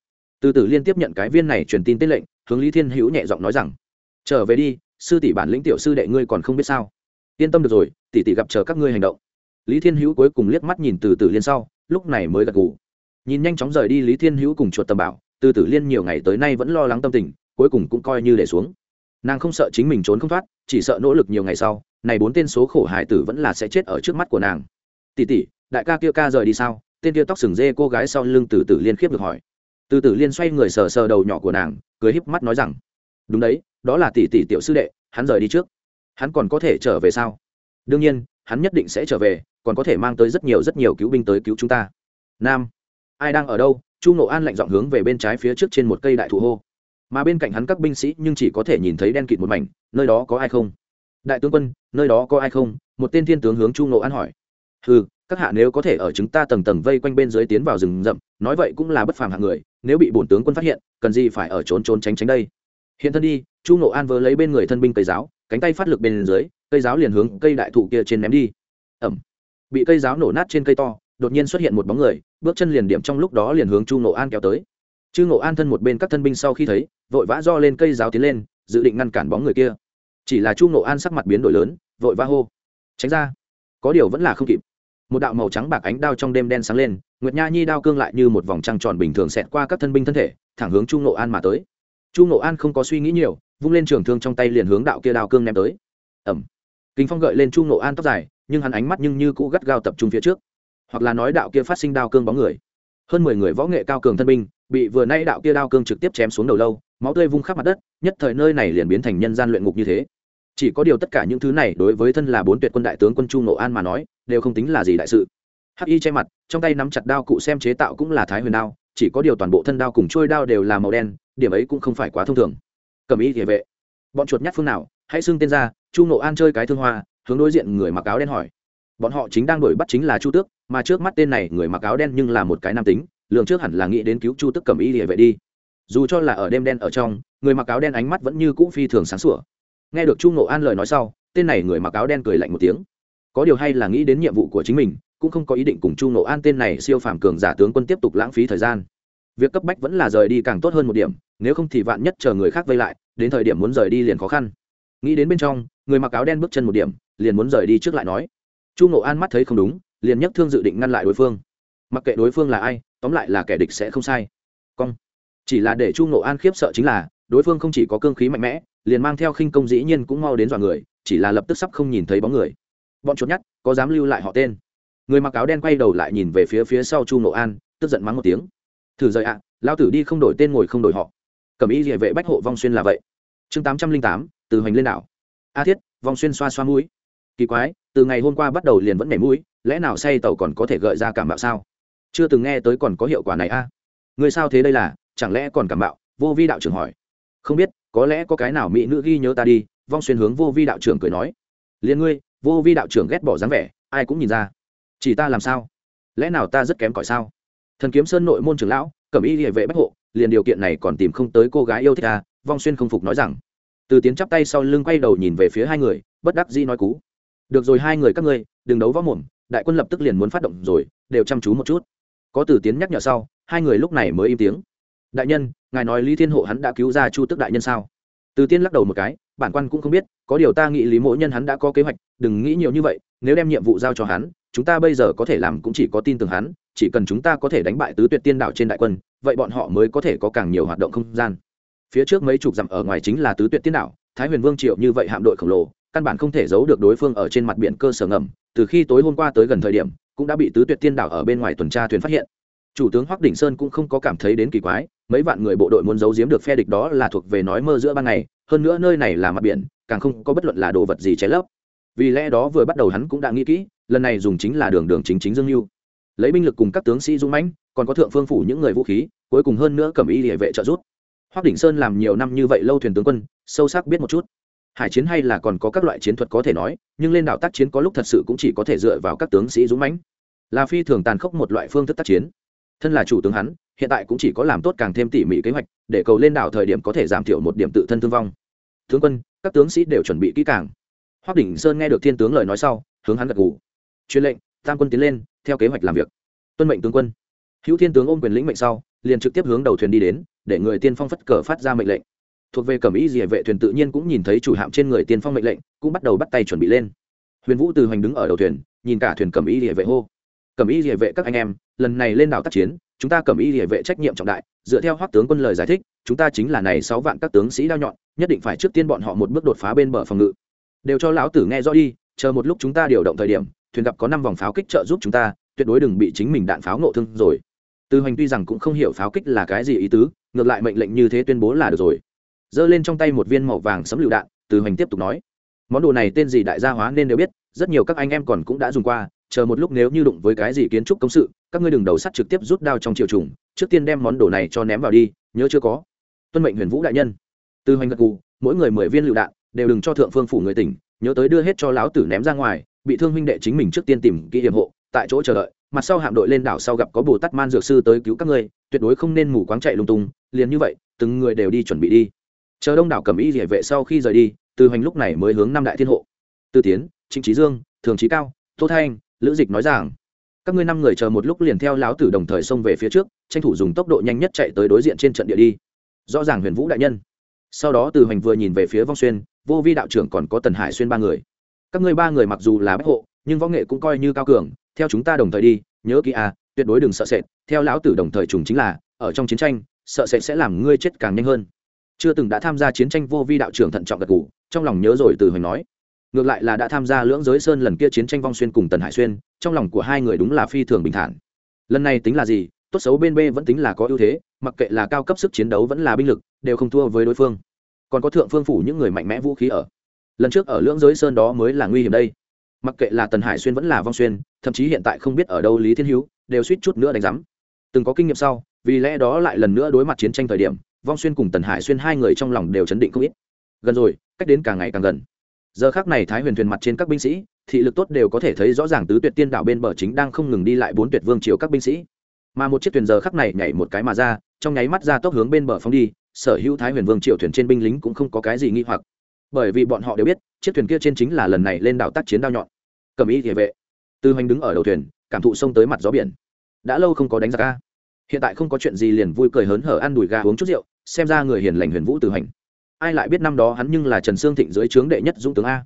Speaker 1: Từ từ liên tiếp nhận cái viên này truyền tin tên lệnh, hướng lý thiên hữu nhẹ giọng nói rằng, trở về đi, sư tỷ bản lĩnh tiểu sư đệ ngươi còn không biết sao? Yên tâm được rồi, tỷ tỷ gặp chờ các ngươi hành động. Lý thiên hữu cuối cùng liếc mắt nhìn từ Tử liên sau, lúc này mới gật gù. Nhìn nhanh chóng rời đi lý thiên hữu cùng chuột tầm bảo, từ tử liên nhiều ngày tới nay vẫn lo lắng tâm tình, cuối cùng cũng coi như để xuống. Nàng không sợ chính mình trốn không thoát, chỉ sợ nỗ lực nhiều ngày sau, này bốn tên số khổ hải tử vẫn là sẽ chết ở trước mắt của nàng. Tỷ tỷ, đại ca kia ca rời đi sao? Tên kia tóc sừng dê cô gái sau lưng từ tử liên khiếp được hỏi. Từ tử liên xoay người sờ sờ đầu nhỏ của nàng, cười híp mắt nói rằng, đúng đấy, đó là tỷ tỷ tiểu sư đệ, hắn rời đi trước hắn còn có thể trở về sao? Đương nhiên, hắn nhất định sẽ trở về, còn có thể mang tới rất nhiều rất nhiều cứu binh tới cứu chúng ta. Nam, ai đang ở đâu? Chu nộ an lạnh dọn hướng về bên trái phía trước trên một cây đại thụ hô. Mà bên cạnh hắn các binh sĩ nhưng chỉ có thể nhìn thấy đen kịt một mảnh, nơi đó có ai không? Đại tướng quân, nơi đó có ai không? Một tên thiên tướng hướng chu nộ an hỏi. Ừ các hạ nếu có thể ở chúng ta tầng tầng vây quanh bên dưới tiến vào rừng rậm, nói vậy cũng là bất phàm hạng người, nếu bị bổn tướng quân phát hiện, cần gì phải ở trốn trốn tránh tránh đây? Hiện thân đi, chu nộ an vớ lấy bên người thân binh cây giáo cánh tay phát lực bên dưới, cây giáo liền hướng cây đại thụ kia trên ném đi. Ẩm. Bị cây giáo nổ nát trên cây to, đột nhiên xuất hiện một bóng người, bước chân liền điểm trong lúc đó liền hướng chu ngộ an kéo tới. Chư ngộ an thân một bên các thân binh sau khi thấy, vội vã do lên cây giáo tiến lên, dự định ngăn cản bóng người kia. Chỉ là chu ngộ an sắc mặt biến đổi lớn, vội vã hô. Tránh ra, có điều vẫn là không kịp. Một đạo màu trắng bạc ánh đao trong đêm đen sáng lên, nguyệt nha nhi đao cương lại như một vòng trăng tròn bình thường xẹt qua các thân binh thân thể, thẳng hướng chu ngộ an mà tới. Chu ngộ an không có suy nghĩ nhiều vung lên trường thương trong tay liền hướng đạo kia đao cương ném tới. Ẩm kinh phong gợi lên chu nộ an tóc dài, nhưng hắn ánh mắt nhưng như cũ gắt gao tập trung phía trước. Hoặc là nói đạo kia phát sinh đao cương bóng người. Hơn mười người võ nghệ cao cường thân binh, bị vừa nay đạo kia đao cương trực tiếp chém xuống đầu lâu, máu tươi vung khắp mặt đất, nhất thời nơi này liền biến thành nhân gian luyện ngục như thế. Chỉ có điều tất cả những thứ này đối với thân là bốn tuyệt quân đại tướng quân chu nộ an mà nói, đều không tính là gì đại sự. Hắc y che mặt, trong tay nắm chặt đao cụ xem chế tạo cũng là thái huyền đao, chỉ có điều toàn bộ thân đao cùng trôi đao đều là màu đen, điểm ấy cũng không phải quá thông thường cầm ý địa vệ. Bọn chuột nhát phương nào, hãy xưng tên ra, chu ngộ an chơi cái thương hoa, hướng đối diện người mặc áo đen hỏi. Bọn họ chính đang đuổi bắt chính là chu tước, mà trước mắt tên này người mặc áo đen nhưng là một cái nam tính lượng trước hẳn là nghĩ đến cứu chu tước cầm ý địa vệ đi. Dù cho là ở đêm đen ở trong, người mặc áo đen ánh mắt vẫn như cũ phi thường sáng sủa. Nghe được chu ngộ an lời nói sau, tên này người mặc áo đen cười lạnh một tiếng. Có điều hay là nghĩ đến nhiệm vụ của chính mình, cũng không có ý định cùng chu ngộ an tên này siêu phàm cường giả tướng quân tiếp tục lãng phí thời gian việc cấp bách vẫn là rời đi càng tốt hơn một điểm, nếu không thì vạn nhất chờ người khác vây lại, đến thời điểm muốn rời đi liền khó khăn. Nghĩ đến bên trong, người mặc áo đen bước chân một điểm, liền muốn rời đi trước lại nói. Chu ngộ an mắt thấy không đúng, liền nhấc thương dự định ngăn lại đối phương. Mặc kệ đối phương là ai, tóm lại là kẻ địch sẽ không sai. Cong. Chỉ là để chu ngộ an khiếp sợ chính là, đối phương không chỉ có cương khí mạnh mẽ, liền mang theo khinh công dĩ nhiên cũng mau đến dọa người, chỉ là lập tức sắp không nhìn thấy bóng người. Bọn chốt nhắt, có dám lưu lại họ tên. Người mặc áo đen quay đầu lại nhìn về phía phía sau chu ngộ an, tức giận mắng một tiếng thử rời ạ lao tử đi không đổi tên ngồi không đổi họ. Cầm ý địa vệ bách hộ vong xuyên là vậy. Chương tám trăm linh tám, từ hoành lên đảo. A thiết vong xuyên xoa xoa mũi. Kỳ quái, từ ngày hôm qua bắt đầu liền vẫn nhảy mũi, lẽ nào say tàu còn có thể gợi ra cảm bạo sao? Chưa từng nghe tới còn có hiệu quả này a. À? người sao thế đây là, chẳng lẽ còn cảm bạo? Vô vi đạo trưởng hỏi. Không biết, có lẽ có cái nào mỹ nữ ghi nhớ ta đi, vong xuyên hướng vô vi đạo trưởng cười nói. Liền ngươi, vô vi đạo trưởng ghét bỏ dáng vẻ, ai cũng nhìn ra. Chỉ ta làm sao? Lẽ nào ta rất kém cỏi sao? Thần kiếm sơn nội môn trưởng lão, cẩm y địa vệ bách hộ, liền điều kiện này còn tìm không tới cô gái yêu thích ta vong xuyên không phục nói rằng. Từ tiến chắp tay sau lưng quay đầu nhìn về phía hai người, bất đắc dĩ nói cú. Được rồi hai người các ngươi, đừng đấu võ mồm, đại quân lập tức liền muốn phát động rồi, đều chăm chú một chút. Có từ tiến nhắc nhở sau, hai người lúc này mới im tiếng. Đại nhân, ngài nói lý thiên hộ hắn đã cứu ra chu tức đại nhân sao? Từ tiên lắc đầu một cái, bản quan cũng không biết, có điều ta nghĩ lý mỗi nhân hắn đã có kế hoạch, đừng nghĩ nhiều như vậy, nếu đem nhiệm vụ giao cho hắn, chúng ta bây giờ có thể làm cũng chỉ có tin tưởng hắn chỉ cần chúng ta có thể đánh bại tứ tuyệt tiên đảo trên đại quân vậy bọn họ mới có thể có càng nhiều hoạt động không gian. Phía trước mấy chục dặm ở ngoài chính là tứ tuyệt tiên đảo, thái huyền vương triệu như vậy hạm đội khổng lồ căn bản không thể giấu được đối phương ở trên mặt biển cơ sở ngầm từ khi tối hôm qua tới gần thời điểm cũng đã bị tứ tuyệt tiên đảo ở bên ngoài tuần tra thuyền phát hiện. Chủ tướng hoắc đỉnh sơn cũng không có cảm thấy đến kỳ quái mấy vạn người bộ đội muốn giấu giếm được phe địch đó là thuộc về nói mơ giữa ban ngày hơn nữa nơi này là mặt biển càng không có bất luận là đồ vật gì cháy lấp. Vì lẽ đó vừa bắt đầu hắn cũng đã nghĩ kỹ lần này dùng chính là đường đường chính chính dương mưu lấy binh lực cùng các tướng sĩ dũng mãnh, còn có thượng phương phủ những người vũ khí, cuối cùng hơn nữa cầm y địa vệ trợ rút. hoắc đỉnh sơn làm nhiều năm như vậy lâu thuyền tướng quân, sâu sắc biết một chút. Hải chiến hay là còn có các loại chiến thuật có thể nói, nhưng lên đảo tác chiến có lúc thật sự cũng chỉ có thể dựa vào các tướng sĩ dũng mãnh. Là phi thường tàn khốc một loại phương thức tác chiến. Thân là chủ tướng hắn, hiện tại cũng chỉ có làm tốt càng thêm tỉ mỉ kế hoạch, để cầu lên đảo thời điểm có thể giảm thiểu một điểm tự thân thương vong. Tướng quân, các tướng sĩ đều chuẩn bị kỹ càng. Hoác đỉnh sơn nghe được thiên tướng lời nói sau, hướng hắn gật gù. Truyền lệnh, tam quân tiến lên theo kế hoạch làm việc. Tuân mệnh tướng quân. Hữu thiên tướng ôm quyền lĩnh mệnh sau, liền trực tiếp hướng đầu thuyền đi đến, để người tiên phong phất cờ phát ra mệnh lệnh. Thuộc về cẩm ý địa vệ thuyền tự nhiên cũng nhìn thấy chủ hạm trên người tiên phong mệnh lệnh, cũng bắt đầu bắt tay chuẩn bị lên. Huyền vũ từ hoành đứng ở đầu thuyền, nhìn cả thuyền cẩm ý địa vệ hô. Cẩm ý địa vệ các anh em, lần này lên đảo tác chiến, chúng ta cẩm ý địa vệ trách nhiệm trọng đại, dựa theo hoắc tướng quân lời giải thích, chúng ta chính là này sáu vạn các tướng sĩ đao nhọn, nhất định phải trước tiên bọn họ một bước đột phá bên bờ phòng ngự. Đều cho lão tử nghe rõ đi, chờ một lúc chúng ta điều động thời điểm thuyền gặp có năm vòng pháo kích trợ giúp chúng ta, tuyệt đối đừng bị chính mình đạn pháo nộ thương rồi. Tư hoành tuy rằng cũng không hiểu pháo kích là cái gì ý tứ, ngược lại mệnh lệnh như thế tuyên bố là được rồi. Giơ lên trong tay một viên màu vàng sấm lựu đạn Tư hoành tiếp tục nói. Món đồ này tên gì đại gia hóa nên đều biết, rất nhiều các anh em còn cũng đã dùng qua, chờ một lúc nếu như đụng với cái gì kiến trúc công sự, các ngươi đừng đầu sắt trực tiếp rút đao trong triệu trùng, trước tiên đem món đồ này cho ném vào đi, nhớ chưa có? Tuân mệnh huyền vũ đại nhân. Tư hoành gật cù mỗi người mười viên lựu đạn, đều đừng cho thượng phương phủ người tỉnh, nhớ tới đưa hết cho lão tử ném ra ngoài bị thương huynh đệ chính mình trước tiên tìm kỹ hiểm hộ, tại chỗ chờ đợi, mặt sau hạm đội lên đảo sau gặp có bồ tát man dược sư tới cứu các ngươi, tuyệt đối không nên mù quáng chạy lung tung, liền như vậy, từng người đều đi chuẩn bị đi. Chờ đông đảo cầm y địa vệ sau khi rời đi, từ hoành lúc này mới hướng năm đại thiên hộ. Tư tiến, trịnh trí dương, thường trí cao, tô thanh, lữ dịch nói rằng, các ngươi năm người chờ một lúc liền theo láo tử đồng thời xông về phía trước, tranh thủ dùng tốc độ nhanh nhất chạy tới đối diện trên trận địa đi. Rõ ràng huyền vũ đại nhân. Sau đó từ hoành vừa nhìn về phía vong xuyên, vô vi đạo trưởng còn có tần hải xuyên ba người các ngươi ba người mặc dù là bách hộ, nhưng võ nghệ cũng coi như cao cường, theo chúng ta đồng thời đi, nhớ kỹ à tuyệt đối đừng sợ sệt, theo lão tử đồng thời trùng chính là, ở trong chiến tranh, sợ sệt sẽ làm ngươi chết càng nhanh hơn. Chưa từng đã tham gia chiến tranh vô vi đạo trưởng thận trọng gật gù, trong lòng nhớ rồi từ hoành nói. Ngược lại là đã tham gia lưỡng giới sơn lần kia chiến tranh vong xuyên cùng tần hải xuyên, trong lòng của hai người đúng là phi thường bình thản. Lần này tính là gì, tốt xấu bên b vẫn tính là có ưu thế, mặc kệ là cao cấp sức chiến đấu vẫn là binh lực, đều không thua với đối phương. Còn có thượng phương phủ những người mạnh mẽ vũ khí ở lần trước ở lưỡng giới sơn đó mới là nguy hiểm đây. Mặc kệ là tần hải xuyên vẫn là vong xuyên, thậm chí hiện tại không biết ở đâu lý thiên hữu đều suýt chút nữa đánh giám. Từng có kinh nghiệm sau, vì lẽ đó lại lần nữa đối mặt chiến tranh thời điểm, vong xuyên cùng tần hải xuyên hai người trong lòng đều chấn định không ít. Gần rồi, cách đến càng ngày càng gần. Giờ khác này thái huyền thuyền mặt trên các binh sĩ, thị lực tốt đều có thể thấy rõ ràng tứ tuyệt tiên đảo bên bờ chính đang không ngừng đi lại bốn tuyệt vương triều các binh sĩ. Mà một chiếc thuyền giờ khắc này nhảy một cái mà ra, trong nháy mắt ra tốc hướng bên bờ phóng đi, sở hữu thái huyền vương triều thuyền trên binh lính cũng không có cái gì nghi hoặc bởi vì bọn họ đều biết, chiếc thuyền kia trên chính là lần này lên đảo tác chiến đao nhọn. Cầm ý địa vệ. Tư hoành đứng ở đầu thuyền, cảm thụ sông tới mặt gió biển. Đã lâu không có đánh giặc ca hiện tại không có chuyện gì liền vui cười hớn hở ăn đùi gà uống chút rượu, xem ra người hiền lành huyền vũ từ hoành. Ai lại biết năm đó hắn nhưng là trần sương thịnh dưới trướng đệ nhất dũng tướng a.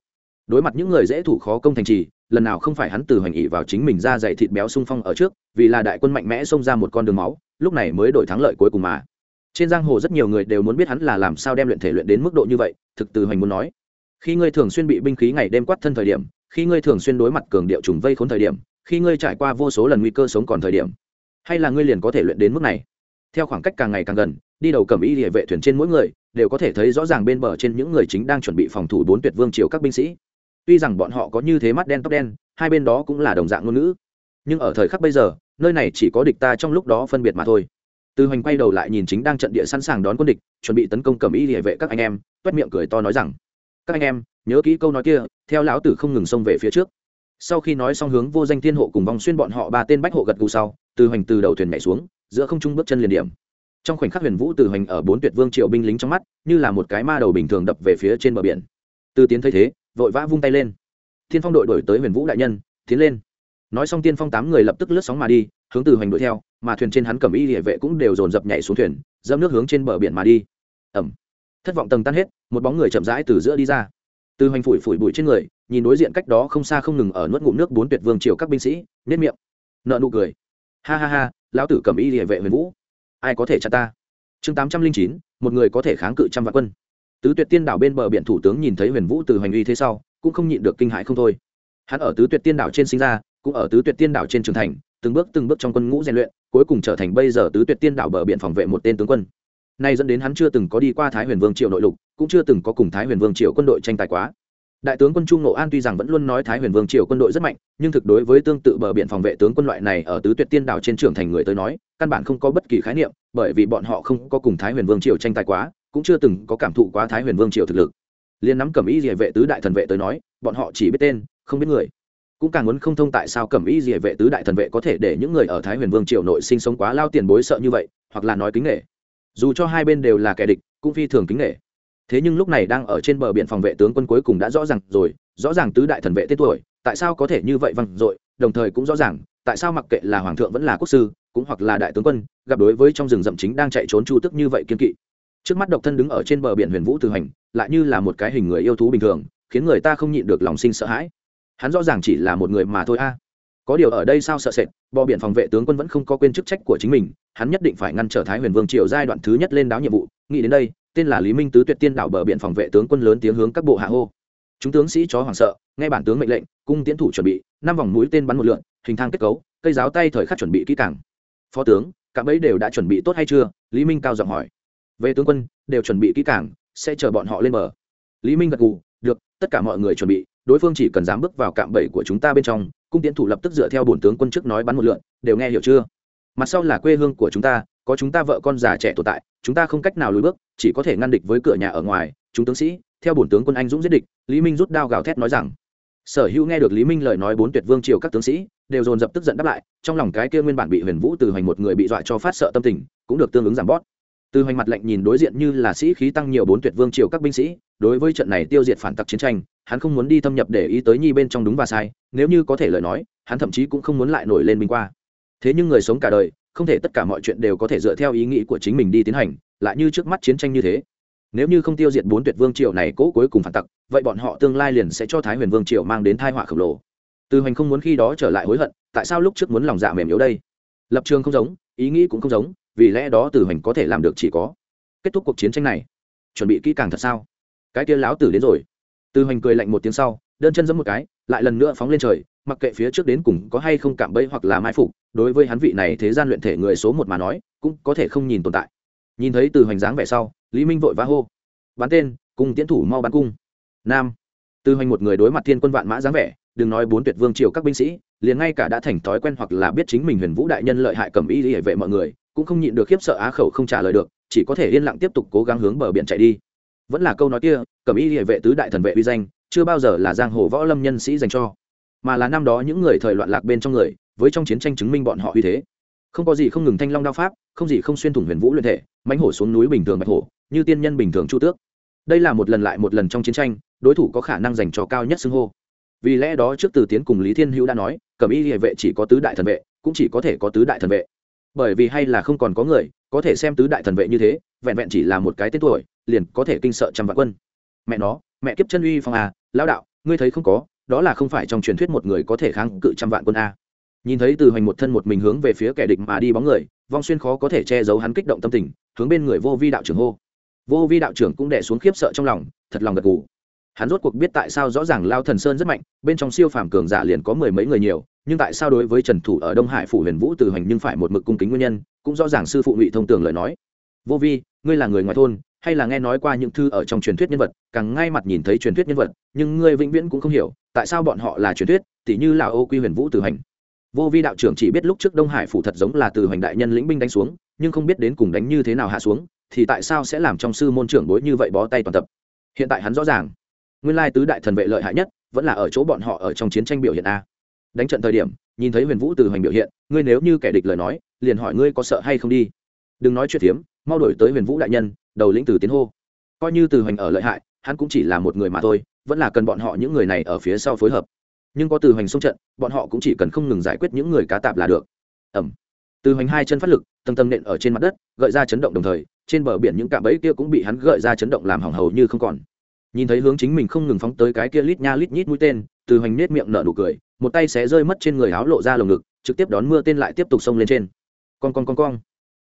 Speaker 1: Đối mặt những người dễ thủ khó công thành trì, lần nào không phải hắn từ hoành ỵ vào chính mình ra dạy thịt béo sung phong ở trước, vì là đại quân mạnh mẽ xông ra một con đường máu, lúc này mới đổi thắng lợi cuối cùng mà trên giang hồ rất nhiều người đều muốn biết hắn là làm sao đem luyện thể luyện đến mức độ như vậy, thực từ hoành muốn nói. Khi ngươi thường xuyên bị binh khí ngày đêm quát thân thời điểm, khi ngươi thường xuyên đối mặt cường điệu trùng vây khốn thời điểm, khi ngươi trải qua vô số lần nguy cơ sống còn thời điểm, hay là ngươi liền có thể luyện đến mức này? Theo khoảng cách càng ngày càng gần, đi đầu cầm y địa vệ thuyền trên mỗi người, đều có thể thấy rõ ràng bên bờ trên những người chính đang chuẩn bị phòng thủ bốn tuyệt vương triều các binh sĩ. Tuy rằng bọn họ có như thế mắt đen tóc đen, hai bên đó cũng là đồng dạng ngôn ngữ. Nhưng ở thời khắc bây giờ, nơi này chỉ có địch ta trong lúc đó phân biệt mà thôi từ hoành quay đầu lại nhìn chính đang trận địa sẵn sàng đón quân địch, chuẩn bị tấn công cầm y địa vệ các anh em toét miệng cười to nói rằng, các anh em, nhớ kỹ câu nói kia, theo lão tử không ngừng xông về phía trước. Sau khi nói xong hướng vô danh thiên hộ cùng vòng xuyên bọn họ ba tên bách hộ gật gù sau từ hoành từ đầu thuyền nhảy xuống, giữa không trung bước chân liền điểm. Trong khoảnh khắc huyền vũ từ hoành ở bốn tuyệt vương triệu binh lính trong mắt, như là một cái ma đầu bình thường đập về phía trên bờ biển. Từ tiến thấy thế, vội vã vung tay lên. Thiên phong đội đổi tới huyền vũ đại nhân, tiến lên. Nói xong tiên phong tám người lập tức lướt sóng mà đi hướng từ hoành đuổi theo, mà thuyền trên hắn cầm y địa vệ cũng đều dồn dập nhảy xuống thuyền, dẫm nước hướng trên bờ biển mà đi. Ẩm thất vọng tầng tan hết, một bóng người chậm rãi từ giữa đi ra. Từ hoành phủi phủi bụi trên người, nhìn đối diện cách đó không xa không ngừng ở nuốt ngụm nước bốn tuyệt vương triều các binh sĩ nết miệng nợ nụ cười. Ha ha ha, lão tử cầm y địa vệ huyền vũ. Ai có thể chặt ta? Chương tám trăm linh chín, một người có thể kháng cự trăm vạn quân. Tứ tuyệt tiên đảo bên bờ biển thủ tướng nhìn thấy huyền vũ từ hoành uy thế sau, cũng không nhịn được kinh hãi không thôi. Hắn ở tứ tuyệt tiên đảo trên sinh ra, cũng ở tứ tuyệt tiên đảo trên trường thành từng bước từng bước trong quân ngũ rèn luyện, cuối cùng trở thành bây giờ tứ tuyệt tiên đảo bờ biển phòng vệ một tên tướng quân. Nay dẫn đến hắn chưa từng có đi qua thái huyền vương triều nội lục, cũng chưa từng có cùng thái huyền vương triều quân đội tranh tài quá. Đại tướng quân trung nộ an tuy rằng vẫn luôn nói thái huyền vương triều quân đội rất mạnh, nhưng thực đối với tương tự bờ biển phòng vệ tướng quân loại này ở tứ tuyệt tiên đảo trên trường thành người tới nói, căn bản không có bất kỳ khái niệm, bởi vì bọn họ không có cùng thái huyền vương triều tranh tài quá, cũng chưa từng có cảm thụ quá thái huyền vương triều thực lực. Liên nắm cầm ý địa vệ tứ đại thần vệ tới nói, bọn họ chỉ biết tên, không biết người cũng càng muốn không thông tại sao cẩm y địa vệ tứ đại thần vệ có thể để những người ở thái huyền vương triều nội sinh sống quá lao tiền bối sợ như vậy, hoặc là nói kính nghệ dù cho hai bên đều là kẻ địch, cũng phi thường kính nghệ thế nhưng lúc này đang ở trên bờ biển phòng vệ tướng quân cuối cùng đã rõ ràng rồi, rõ ràng tứ đại thần vệ tên tuổi, tại sao có thể như vậy văng dội, đồng thời cũng rõ ràng, tại sao mặc kệ là hoàng thượng vẫn là quốc sư, cũng hoặc là đại tướng quân, gặp đối với trong rừng rậm chính đang chạy trốn chu tức như vậy kiên kỵ. Trước mắt độc thân đứng ở trên bờ biển huyền vũ từ hành, lại như là một cái hình người yêu thú bình thường, khiến người ta không nhịn được lòng sinh sợ hãi hắn rõ ràng chỉ là một người mà thôi a. Có điều ở đây sao sợ sệt bờ biển phòng vệ tướng quân vẫn không có quên chức trách của chính mình, hắn nhất định phải ngăn trở thái huyền vương triều giai đoạn thứ nhất lên đáo nhiệm vụ. Nghĩ đến đây, tên là lý minh tứ tuyệt tiên đảo bờ biển phòng vệ tướng quân lớn tiếng hướng các bộ hạ hô. Chúng tướng sĩ chó hoảng sợ, nghe bản tướng mệnh lệnh, cung tiến thủ chuẩn bị, năm vòng mũi tên bắn một lượn, hình thang kết cấu, cây giáo tay thời khắc chuẩn bị kỹ càng. Phó tướng, cả bấy đều đã chuẩn bị tốt hay chưa? Lý minh cao giọng hỏi. Về tướng quân, đều chuẩn bị kỹ càng, sẽ chờ bọn họ lên bờ. Lý minh gật gù, được, tất cả mọi người chuẩn bị đối phương chỉ cần dám bước vào cạm bẫy của chúng ta bên trong, cung tiến thủ lập tức dựa theo bổn tướng quân trước nói bắn một lượn, đều nghe hiểu chưa? Mặt sau là quê hương của chúng ta, có chúng ta vợ con già trẻ tồn tại, chúng ta không cách nào lùi bước, chỉ có thể ngăn địch với cửa nhà ở ngoài, chúng tướng sĩ, theo bổn tướng quân anh dũng giết địch, lý minh rút đao gào thét nói rằng. Sở hữu nghe được lý minh lời nói bốn tuyệt vương triều các tướng sĩ, đều dồn dập tức giận đáp lại, trong lòng cái kia nguyên bản bị huyền vũ từ hoành một người bị dọa cho phát sợ tâm tình, cũng được tương ứng giảm bót từ hoành mặt lạnh nhìn đối diện như là sĩ khí tăng nhiều bốn tuyệt vương triều các binh sĩ, đối với trận này tiêu diệt phản tặc chiến tranh, hắn không muốn đi thâm nhập để ý tới nhi bên trong đúng và sai, nếu như có thể lời nói, hắn thậm chí cũng không muốn lại nổi lên binh qua. Thế nhưng người sống cả đời, không thể tất cả mọi chuyện đều có thể dựa theo ý nghĩ của chính mình đi tiến hành, lại như trước mắt chiến tranh như thế. Nếu như không tiêu diệt bốn tuyệt vương triều này cố cuối cùng phản tặc, vậy bọn họ tương lai liền sẽ cho thái huyền vương triều mang đến thai họa khổng lồ. Từ hoành không muốn khi đó trở lại hối hận, tại sao lúc trước muốn lòng dạ mềm yếu đây? Lập trường không giống, ý nghĩ cũng không giống vì lẽ đó tử hoành có thể làm được chỉ có kết thúc cuộc chiến tranh này. Chuẩn bị kỹ càng thật sao? Cái kia láo tử đến rồi. Tử hoành cười lạnh một tiếng sau, đơn chân giẫm một cái, lại lần nữa phóng lên trời, mặc kệ phía trước đến cùng có hay không cảm bẫy hoặc là mai phục, đối với hắn vị này thế gian luyện thể người số một mà nói, cũng có thể không nhìn tồn tại. Nhìn thấy từ hoành dáng vẻ sau, lý minh vội vã hô, bắn tên, cùng tiến thủ mau bắn cung. Nam. Từ hoành một người đối mặt thiên quân vạn mã dáng vẻ, đừng nói bốn tuyệt vương triều các binh sĩ, liền ngay cả đã thành thói quen hoặc là biết chính mình huyền vũ đại nhân lợi hại cầm y hệ vệ mọi người cũng không nhịn được khiếp sợ á khẩu không trả lời được, chỉ có thể yên lặng tiếp tục cố gắng hướng bờ biển chạy đi. Vẫn là câu nói kia, cầm y địa vệ tứ đại thần vệ uy danh, chưa bao giờ là giang hồ võ lâm nhân sĩ dành cho, mà là năm đó những người thời loạn lạc bên trong người, với trong chiến tranh chứng minh bọn họ uy thế. Không có gì không ngừng thanh long đao pháp, không gì không xuyên thủng huyền vũ luyện thể, mãnh hổ xuống núi bình thường bạch hổ, như tiên nhân bình thường chu tước. Đây là một lần lại một lần trong chiến tranh, đối thủ có khả năng dành cho cao nhất xưng hô. Vì lẽ đó trước từ tiến cùng lý thiên hữu đã nói cẩm y địa vệ chỉ có tứ đại thần vệ, cũng chỉ có thể có tứ đại thần vệ bởi vì hay là không còn có người, có thể xem tứ đại thần vệ như thế, vẹn vẹn chỉ là một cái tên tuổi, liền có thể kinh sợ trăm vạn quân. Mẹ nó, mẹ kiếp chân uy phong à lão đạo, ngươi thấy không có, đó là không phải trong truyền thuyết một người có thể kháng cự trăm vạn quân a nhìn thấy từ hoành một thân một mình hướng về phía kẻ địch mà đi bóng người, vong xuyên khó có thể che giấu hắn kích động tâm tình, hướng bên người vô vi đạo trưởng hô. Vô vi đạo trưởng cũng đẻ xuống khiếp sợ trong lòng, thật lòng gật gù. Hắn rốt cuộc biết tại sao rõ ràng lao thần sơn rất mạnh, bên trong siêu phàm cường giả liền có mười mấy người nhiều nhưng tại sao đối với trần thủ ở đông hải phủ huyền vũ từ hoành nhưng phải một mực cung kính nguyên nhân, cũng rõ ràng sư phụ ngụy thông tường lời nói. Vô vi, ngươi là người ngoài thôn, hay là nghe nói qua những thư ở trong truyền thuyết nhân vật, càng ngay mặt nhìn thấy truyền thuyết nhân vật, nhưng ngươi vĩnh viễn cũng không hiểu, tại sao bọn họ là truyền thuyết, tỉ như là ô quy huyền vũ từ hành vô vi đạo trưởng chỉ biết lúc trước đông hải phủ thật giống là từ hoành đại nhân lĩnh binh đánh xuống, nhưng không biết đến cùng đánh như thế nào hạ xuống, thì tại sao sẽ làm trong sư môn trưởng bối như vậy bó tay toàn tập. Hiện tại hắn rõ ràng, nguyên lai tứ đại thần vệ lợi hại nhất, vẫn là ở chỗ bọn họ ở trong chiến tranh biểu hiện a đánh trận thời điểm, nhìn thấy huyền vũ từ hoành biểu hiện, ngươi nếu như kẻ địch lời nói, liền hỏi ngươi có sợ hay không đi. Đừng nói chuyện phiếm, mau đổi tới huyền vũ đại nhân, đầu lĩnh từ tiến hô. Coi như từ hoành ở lợi hại, hắn cũng chỉ là một người mà thôi, vẫn là cần bọn họ những người này ở phía sau phối hợp. Nhưng có từ hoành xông trận, bọn họ cũng chỉ cần không ngừng giải quyết những người cá tạp là được. Ẩm từ hoành hai chân phát lực, tầng tầng nện ở trên mặt đất, gợi ra chấn động đồng thời, trên bờ biển những cạm bẫy kia cũng bị hắn gợi ra chấn động làm hỏng hầu như không còn. Nhìn thấy hướng chính mình không ngừng phóng tới cái kia lít nha lít nhít mũi tên, từ hoành nết miệng nở nụ cười một tay sẽ rơi mất trên người áo lộ ra lồng ngực, trực tiếp đón mưa tên lại tiếp tục xông lên trên. Con con con con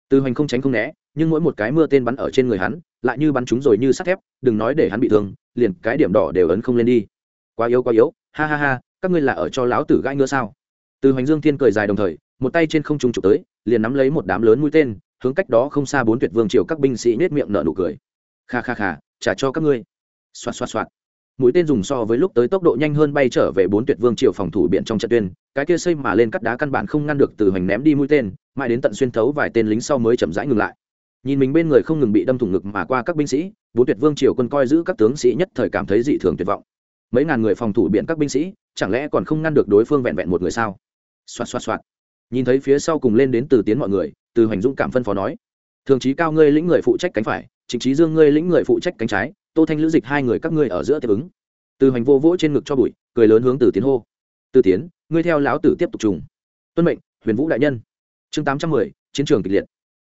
Speaker 1: từ hoành không tránh không né, nhưng mỗi một cái mưa tên bắn ở trên người hắn, lại như bắn chúng rồi như sắt thép, đừng nói để hắn bị thương, liền cái điểm đỏ đều ấn không lên đi. Quá yếu quá yếu. Ha ha ha, các ngươi là ở cho láo tử gãi ngứa sao? Từ hoành dương thiên cười dài đồng thời, một tay trên không trung chụp tới, liền nắm lấy một đám lớn mũi tên, hướng cách đó không xa bốn tuyệt vương triều các binh sĩ nết miệng nở nụ cười. Kha kha kha, trả cho các ngươi. Xoạt xoạt xoạt mũi tên dùng so với lúc tới tốc độ nhanh hơn bay trở về bốn tuyệt vương triều phòng thủ biển trong trận tuyên, cái kia xây mà lên cắt đá căn bản không ngăn được từ hoành ném đi mũi tên, mãi đến tận xuyên thấu vài tên lính sau mới chậm rãi ngừng lại. Nhìn mình bên người không ngừng bị đâm thủng ngực mà qua các binh sĩ, bốn tuyệt vương triều quân coi giữ các tướng sĩ nhất thời cảm thấy dị thường tuyệt vọng. Mấy ngàn người phòng thủ biển các binh sĩ, chẳng lẽ còn không ngăn được đối phương vẹn vẹn một người sao? Xoạt xoạt xoạt. Nhìn thấy phía sau cùng lên đến từ tiến mọi người, từ hoành dũng cảm phân phó nói, thường trí cao ngươi lĩnh người phụ trách cánh phải trịnh trí dương ngươi lĩnh người phụ trách cánh trái, tô thanh lữ dịch hai người các ngươi ở giữa tiếp ứng. Từ hoành vô vỗ trên ngực cho bụi, cười lớn hướng từ tiến hô. Từ tiến, ngươi theo lão tử tiếp tục trùng. Tuân mệnh, huyền vũ đại nhân. Chương tám trăm mười, chiến trường kịch liệt.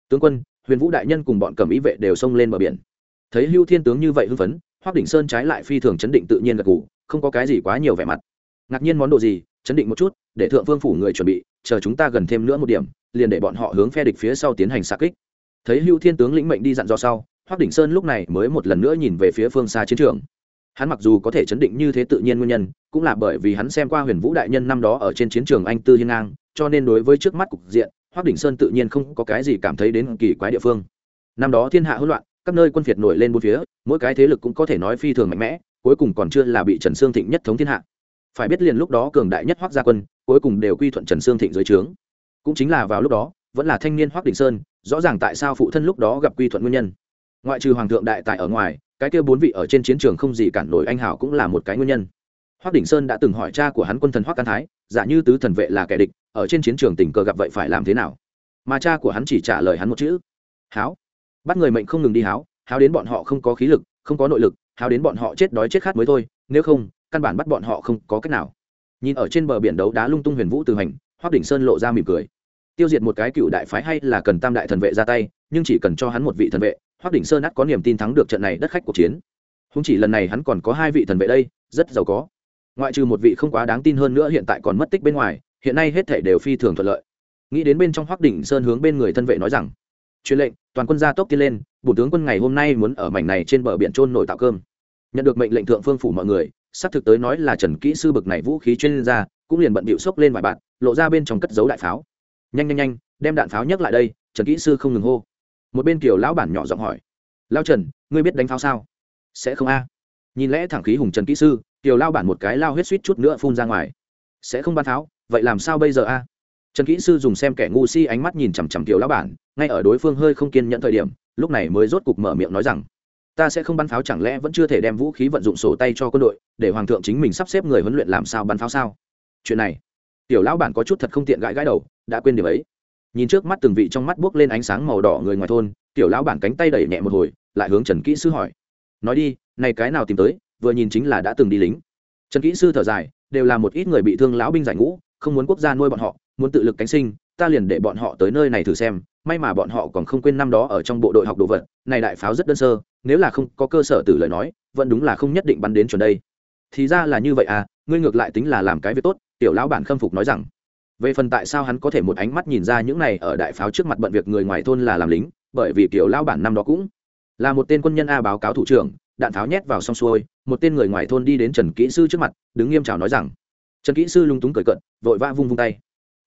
Speaker 1: Tướng quân, huyền vũ đại nhân cùng bọn cầm ý vệ đều xông lên bờ biển. Thấy hưu thiên tướng như vậy hưng phấn, hoác đỉnh sơn trái lại phi thường chấn định tự nhiên gật g ủ không có cái gì quá nhiều vẻ mặt. Ngạc nhiên món đồ gì, chấn định một chút, để thượng vương phủ người chuẩn bị, chờ chúng ta gần thêm nữa một điểm, liền để bọn họ hướng phe địch phía sau tiến hành xa kích. Thấy hưu thiên tướng lĩnh mệnh đi dặn do sau hoác đỉnh sơn lúc này mới một lần nữa nhìn về phía phương xa chiến trường. Hắn mặc dù có thể chấn định như thế tự nhiên nguyên nhân, cũng là bởi vì hắn xem qua huyền vũ đại nhân năm đó ở trên chiến trường anh tư hiên ngang, cho nên đối với trước mắt cục diện hoác đỉnh sơn tự nhiên không có cái gì cảm thấy đến kỳ quái địa phương. Năm đó thiên hạ hỗn loạn, các nơi quân phiệt nổi lên bốn phía, mỗi cái thế lực cũng có thể nói phi thường mạnh mẽ, cuối cùng còn chưa là bị trần sương thịnh nhất thống thiên hạ. Phải biết liền lúc đó cường đại nhất hoác gia quân, cuối cùng đều quy thuận trần sương thịnh dưới trướng. Cũng chính là vào lúc đó, vẫn là thanh niên hoác đình sơn, rõ ràng tại sao phụ thân lúc đó gặp quy thuận nguyên nhân ngoại trừ hoàng thượng đại tại ở ngoài, cái kia bốn vị ở trên chiến trường không gì cản nổi anh hảo cũng là một cái nguyên nhân. Hoác đình sơn đã từng hỏi cha của hắn quân thần hoác Can thái, giả như tứ thần vệ là kẻ địch, ở trên chiến trường tình cờ gặp vậy phải làm thế nào? Mà cha của hắn chỉ trả lời hắn một chữ, háo. Bắt người mệnh không ngừng đi háo háo đến bọn họ không có khí lực, không có nội lực, háo đến bọn họ chết đói chết khát mới thôi, nếu không, căn bản bắt bọn họ không có cách nào. Nhìn ở trên bờ biển đấu đá lung tung huyền vũ từ hành hoác đỉnh sơn lộ ra mỉm cười. Tiêu diệt một cái cựu đại phái hay là cần tam đại thần vệ ra tay, nhưng chỉ cần cho hắn một vị thần vệ hoác đỉnh sơn ắt có niềm tin thắng được trận này đất khách cuộc chiến. Không chỉ lần này hắn còn có hai vị thần vệ đây, rất giàu có. Ngoại trừ một vị không quá đáng tin hơn nữa hiện tại còn mất tích bên ngoài, hiện nay hết thể đều phi thường thuận lợi. Nghĩ đến bên trong hoác đỉnh sơn hướng bên người thân vệ nói rằng, truyền lệnh, toàn quân gia tốc tiến lên, bổ tướng quân ngày hôm nay muốn ở mảnh này trên bờ biển trôn nổi tạo cơm. Nhận được mệnh lệnh thượng phương phủ mọi người sắp thực tới nói là trần kỹ sư bực này vũ khí chuyên gia, cũng liền bận bịu xốc lên vài bạn lộ ra bên trong cất giấu đại pháo. Nhanh nhanh nhanh, đem đạn pháo nhấc lại đây, trần kỹ sư không ngừng hô một bên kiểu lão bản nhỏ giọng hỏi lao trần, ngươi biết đánh pháo sao? Sẽ không a. Nhìn lẽ thẳng khí hùng trần kỹ sư kiểu lao bản một cái lao huyết suýt chút nữa phun ra ngoài. Sẽ không bắn pháo, vậy làm sao bây giờ a? Trần kỹ sư dùng xem kẻ ngu si ánh mắt nhìn chằm chằm kiểu lão bản, ngay ở đối phương hơi không kiên nhẫn thời điểm, lúc này mới rốt cục mở miệng nói rằng, ta sẽ không bắn pháo chẳng lẽ vẫn chưa thể đem vũ khí vận dụng sổ tay cho quân đội, để hoàng thượng chính mình sắp xếp người huấn luyện làm sao bắn pháo sao? Chuyện này tiểu lão bản có chút thật không tiện gãi gãi đầu, đã quên điều ấy nhìn trước mắt từng vị trong mắt buốc lên ánh sáng màu đỏ người ngoài thôn, tiểu lão bản cánh tay đẩy nhẹ một hồi, lại hướng trần kỹ sư hỏi. Nói đi, này cái nào tìm tới, vừa nhìn chính là đã từng đi lính. Trần kỹ sư thở dài, đều là một ít người bị thương lão binh giải ngũ, không muốn quốc gia nuôi bọn họ, muốn tự lực cánh sinh, ta liền để bọn họ tới nơi này thử xem, may mà bọn họ còn không quên năm đó ở trong bộ đội học đồ vật, này đại pháo rất đơn sơ, nếu là không có cơ sở từ lời nói, vẫn đúng là không nhất định bắn đến chuẩn đây. Thì ra là như vậy à ngươi ngược lại tính là làm cái việc tốt, tiểu lão bản khâm phục nói rằng về phần tại sao hắn có thể một ánh mắt nhìn ra những này ở đại pháo trước mặt bận việc người ngoài thôn là làm lính, bởi vì tiểu lão bản năm đó cũng là một tên quân nhân a báo cáo thủ trưởng, đạn pháo nhét vào xong xuôi, một tên người ngoài thôn đi đến trần kỹ sư trước mặt, đứng nghiêm chào nói rằng, trần kỹ sư lung túng cởi cận vội vã vung vung tay.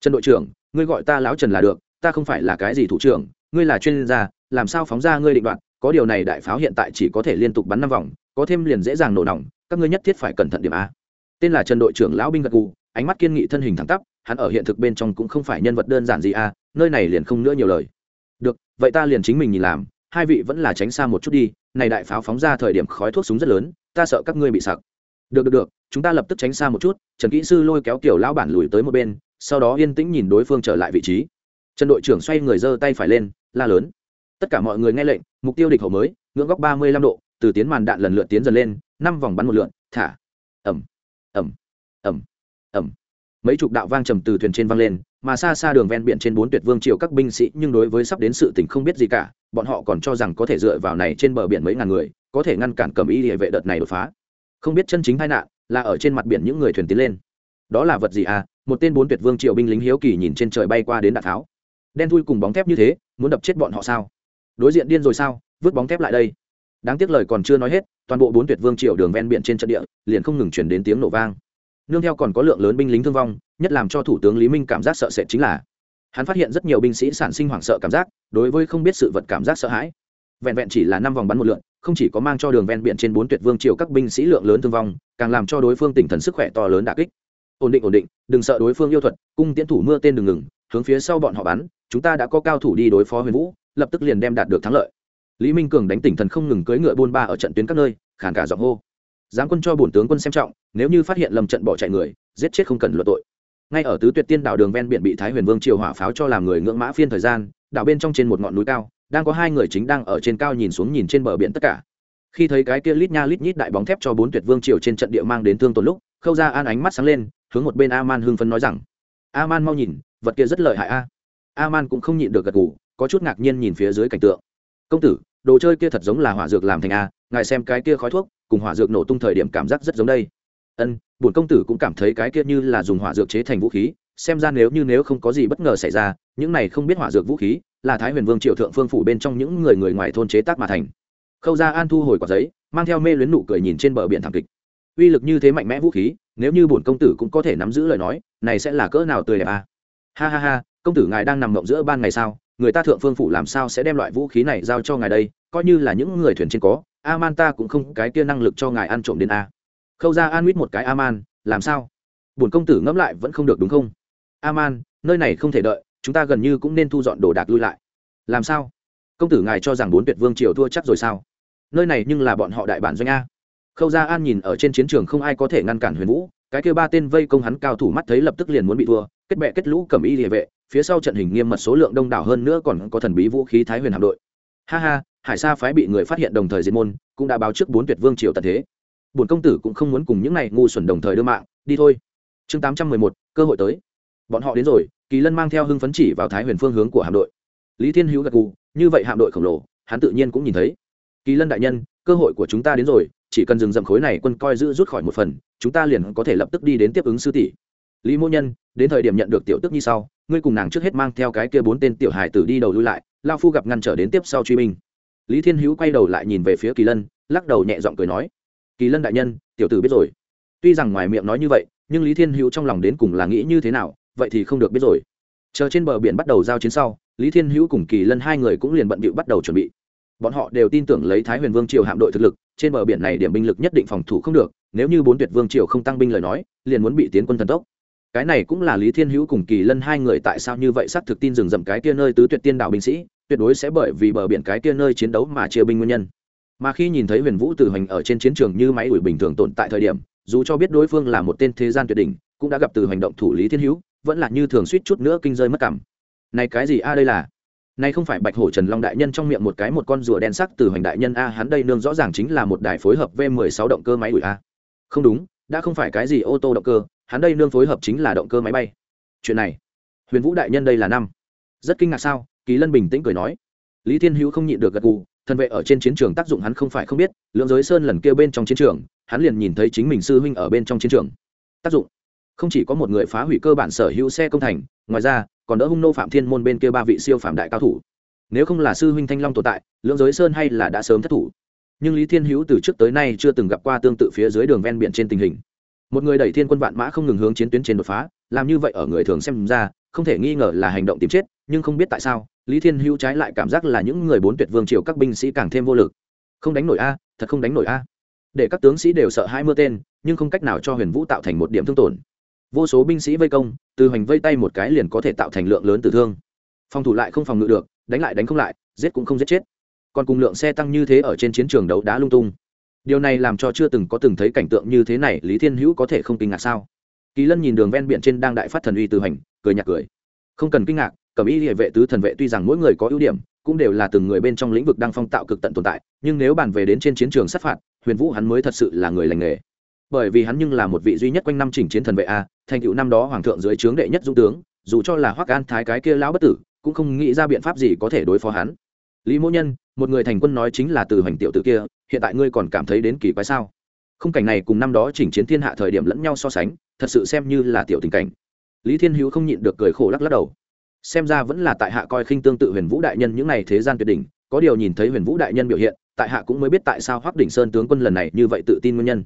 Speaker 1: Trần đội trưởng, ngươi gọi ta lão trần là được, ta không phải là cái gì thủ trưởng, ngươi là chuyên gia, làm sao phóng ra ngươi định đoạt, có điều này đại pháo hiện tại chỉ có thể liên tục bắn năm vòng, có thêm liền dễ dàng nổ nòng, các ngươi nhất thiết phải cẩn thận điểm a. Tên là trần đội trưởng lão binh gật gù, ánh mắt kiên nghị thân hình thẳng tắp hắn ở hiện thực bên trong cũng không phải nhân vật đơn giản gì a nơi này liền không nữa nhiều lời. Được, vậy ta liền chính mình nhìn làm, hai vị vẫn là tránh xa một chút đi, này đại pháo phóng ra thời điểm khói thuốc súng rất lớn, ta sợ các ngươi bị sặc. Được được được, chúng ta lập tức tránh xa một chút, trần kỹ sư lôi kéo kiểu lão bản lùi tới một bên, sau đó yên tĩnh nhìn đối phương trở lại vị trí. Trần đội trưởng xoay người giơ tay phải lên, la lớn. Tất cả mọi người nghe lệnh, mục tiêu địch hậu mới, ngưỡng góc ba mươi lăm độ, từ tiến màn đạn lần lượt tiến dần lên, năm vòng bắn một lượn, thả. Ẩm ẩm ẩm ẩm mấy chục đạo vang trầm từ thuyền trên vang lên, mà xa xa đường ven biển trên bốn tuyệt vương triều các binh sĩ nhưng đối với sắp đến sự tình không biết gì cả, bọn họ còn cho rằng có thể dựa vào này trên bờ biển mấy ngàn người, có thể ngăn cản cầm y địa vệ đợt này đột phá. Không biết chân chính tai nạn là ở trên mặt biển những người thuyền tiến lên. Đó là vật gì à? Một tên bốn tuyệt vương triều binh lính hiếu kỳ nhìn trên trời bay qua đến đạn tháo. Đen thui cùng bóng thép như thế, muốn đập chết bọn họ sao? Đối diện điên rồi sao? Vứt bóng thép lại đây. Đáng tiếc lời còn chưa nói hết, toàn bộ bốn tuyệt vương triều đường ven biển trên trận địa liền không ngừng chuyển đến tiếng nổ vang nương theo còn có lượng lớn binh lính thương vong, nhất làm cho thủ tướng lý minh cảm giác sợ sệt chính là, hắn phát hiện rất nhiều binh sĩ sản sinh hoảng sợ cảm giác, đối với không biết sự vật cảm giác sợ hãi. Vẹn vẹn chỉ là năm vòng bắn một lượn, không chỉ có mang cho đường ven biển trên bốn tuyệt vương triều các binh sĩ lượng lớn thương vong, càng làm cho đối phương tinh thần sức khỏe to lớn đà kích. Ổn định ổn định, đừng sợ đối phương yêu thuật, cung tiến thủ mưa tên đừng ngừng, hướng phía sau bọn họ bắn, chúng ta đã có cao thủ đi đối phó huyền vũ, lập tức liền đem đạt được thắng lợi. Lý minh cường đánh tỉnh thần không ngừng cưỡi ngựa buôn ba ở trận tuyến các nơi khản cả giọng hô giáng quân cho bổn tướng quân xem trọng, nếu như phát hiện lầm trận bỏ chạy người, giết chết không cần luận tội. Ngay ở tứ tuyệt tiên đảo đường ven biển bị thái huyền vương triều hỏa pháo cho làm người ngưỡng mã phiên thời gian, đảo bên trong trên một ngọn núi cao, đang có hai người chính đang ở trên cao nhìn xuống nhìn trên bờ biển tất cả. Khi thấy cái kia lít nha lít nhít đại bóng thép cho bốn tuyệt vương triều trên trận địa mang đến thương tổn lúc, khâu ra an ánh mắt sáng lên, hướng một bên a man hưng phấn nói rằng a man mau nhìn, vật kia rất lợi hại a. A man cũng không nhịn được gật gù, có chút ngạc nhiên nhìn phía dưới cảnh tượng. Công tử đồ chơi kia thật giống là hỏa dược làm thành a, ngài xem cái kia khói thuốc, cùng hỏa dược nổ tung thời điểm cảm giác rất giống đây. Ân, bổn công tử cũng cảm thấy cái kia như là dùng hỏa dược chế thành vũ khí, xem ra nếu như nếu không có gì bất ngờ xảy ra, những này không biết hỏa dược vũ khí, là thái huyền vương triệu thượng phương phủ bên trong những người người ngoài thôn chế tác mà thành. Khâu ra an thu hồi quả giấy, mang theo mê luyến nụ cười nhìn trên bờ biển thảm kịch. Uy lực như thế mạnh mẽ vũ khí, nếu như bổn công tử cũng có thể nắm giữ lời nói, này sẽ là cỡ nào tươi đẹp à? ha ha ha, công tử ngài đang nằm mộng giữa ban ngày sao? Người ta thượng phương phủ làm sao sẽ đem loại vũ khí này giao cho ngài đây? Coi như là những người thuyền trên có Aman ta cũng không cái kia năng lực cho ngài ăn trộm đến a. Khâu ra an mít một cái Aman, làm sao? Bổn công tử ngẫm lại vẫn không được đúng không? Aman, nơi này không thể đợi chúng ta gần như cũng nên thu dọn đồ đạc lui lại. Làm sao? Công tử ngài cho rằng bốn tuyệt vương triều thua chắc rồi sao? Nơi này nhưng là bọn họ đại bản doanh a. Khâu gia an nhìn ở trên chiến trường không ai có thể ngăn cản huyền vũ cái kêu ba tên vây công hắn cao thủ mắt thấy lập tức liền muốn bị thua kết bệ kết lũ cầm y địa vệ phía sau trận hình nghiêm mật số lượng đông đảo hơn nữa còn có thần bí vũ khí thái huyền hạm đội. Ha ha, hải sa phái bị người phát hiện đồng thời diệt môn, cũng đã báo trước bốn tuyệt vương triều tận thế. Bổn công tử cũng không muốn cùng những này ngu xuẩn đồng thời đưa mạng, đi thôi. Chương tám trăm mười một, cơ hội tới. Bọn họ đến rồi, kỳ lân mang theo hưng phấn chỉ vào thái huyền phương hướng của hạm đội. Lý thiên hữu gật gù, như vậy hạm đội khổng lồ, hắn tự nhiên cũng nhìn thấy. Kỳ lân đại nhân, cơ hội của chúng ta đến rồi, chỉ cần dừng dầm khối này quân coi giữ rút khỏi một phần, chúng ta liền có thể lập tức đi đến tiếp ứng sư tỷ. Lý mô nhân, đến thời điểm nhận được tiểu tức như sau ngươi cùng nàng trước hết mang theo cái kia bốn tên tiểu hài tử đi đầu lui lại, lao phu gặp ngăn trở đến tiếp sau truy minh lý thiên hữu quay đầu lại nhìn về phía kỳ lân, lắc đầu nhẹ giọng cười nói, kỳ lân đại nhân, tiểu tử biết rồi. Tuy rằng ngoài miệng nói như vậy, nhưng lý thiên hữu trong lòng đến cùng là nghĩ như thế nào, vậy thì không được biết rồi. Chờ trên bờ biển bắt đầu giao chiến sau, lý thiên hữu cùng kỳ lân hai người cũng liền bận bịu bắt đầu chuẩn bị. Bọn họ đều tin tưởng lấy thái huyền vương triều hạm đội thực lực, trên bờ biển này điểm binh lực nhất định phòng thủ không được, nếu như bốn tuyệt vương triều không tăng binh lời nói, liền muốn bị tiến quân thần tốc cái này cũng là lý thiên hữu cùng kỳ lân hai người tại sao như vậy xác thực tin rừng rậm cái kia nơi tứ tuyệt tiên đạo binh sĩ, tuyệt đối sẽ bởi vì bờ biển cái kia nơi chiến đấu mà chia binh nguyên nhân. Mà khi nhìn thấy huyền vũ tử hoành ở trên chiến trường như máy đuổi bình thường tồn tại thời điểm, dù cho biết đối phương là một tên thế gian tuyệt đỉnh, cũng đã gặp từ hành động thủ lý thiên hữu, vẫn là như thường suýt chút nữa kinh rơi mất cảm. Này cái gì a, đây là? Này không phải bạch hổ trần long đại nhân trong miệng một cái một con rùa đen sắc từ hoành đại nhân a, hắn đây nương rõ ràng chính là một đài phối hợp v 16 động cơ máy đuổi a. Không đúng, đã không phải cái gì ô tô động cơ hắn đây nương phối hợp chính là động cơ máy bay. Chuyện này, huyền vũ đại nhân đây là năm. Rất kinh ngạc sao? Kỳ lân bình tĩnh cười nói. Lý thiên hữu không nhịn được gật gù thần vệ ở trên chiến trường tác dụng hắn không phải không biết lượng giới sơn lần kia bên trong chiến trường, hắn liền nhìn thấy chính mình sư huynh ở bên trong chiến trường. Tác dụng, không chỉ có một người phá hủy cơ bản sở hữu xe công thành, ngoài ra, còn đỡ hung nô phạm thiên môn bên kia ba vị siêu phạm đại cao thủ. Nếu không là sư huynh thanh long tồn tại lượng giới sơn hay là đã sớm thất thủ. Nhưng lý thiên hữu từ trước tới nay chưa từng gặp qua tương tự phía dưới đường ven biển trên tình hình một người đẩy thiên quân vạn mã không ngừng hướng chiến tuyến trên đột phá, làm như vậy ở người thường xem ra, không thể nghi ngờ là hành động tìm chết, nhưng không biết tại sao, lý thiên hữu trái lại cảm giác là những người bốn tuyệt vương triều các binh sĩ càng thêm vô lực. Không đánh nổi a, thật không đánh nổi a. Để các tướng sĩ đều sợ hai mưa tên, nhưng không cách nào cho huyền vũ tạo thành một điểm thương tổn. Vô số binh sĩ vây công, từ hoành vây tay một cái liền có thể tạo thành lượng lớn tử thương. Phòng thủ lại không phòng ngự được, đánh lại đánh không lại, giết cũng không giết chết. Còn cùng lượng xe tăng như thế ở trên chiến trường đấu đá lung tung điều này làm cho chưa từng có từng thấy cảnh tượng như thế này, lý thiên hữu có thể không kinh ngạc sao? Kỳ lân nhìn đường ven biển trên đang đại phát thần uy từ hành, cười nhạt cười. Không cần kinh ngạc, cẩm y địa vệ tứ thần vệ tuy rằng mỗi người có ưu điểm, cũng đều là từng người bên trong lĩnh vực đang phong tạo cực tận tồn tại, nhưng nếu bàn về đến trên chiến trường sát phạt, huyền vũ hắn mới thật sự là người lành nghề. Bởi vì hắn nhưng là một vị duy nhất quanh năm chỉnh chiến thần vệ a, thành cựu năm đó hoàng thượng dưới trướng đệ nhất dung tướng, dù cho là hoắc an thái cái kia lão bất tử, cũng không nghĩ ra biện pháp gì có thể đối phó hắn. Lý mỗ nhân một người thành quân nói chính là từ hoành tiểu tử kia, hiện tại ngươi còn cảm thấy đến kỳ quái sao? Khung cảnh này cùng năm đó chỉnh chiến thiên hạ thời điểm lẫn nhau so sánh, thật sự xem như là tiểu tình cảnh. Lý thiên hữu không nhịn được cười khổ lắc lắc đầu. Xem ra vẫn là tại hạ coi khinh tương tự huyền vũ đại nhân những n à y thế gian tuyệt đỉnh, có điều nhìn thấy huyền vũ đại nhân biểu hiện, tại hạ cũng mới biết tại sao hoác đỉnh sơn tướng quân lần này như vậy tự tin nguyên nhân.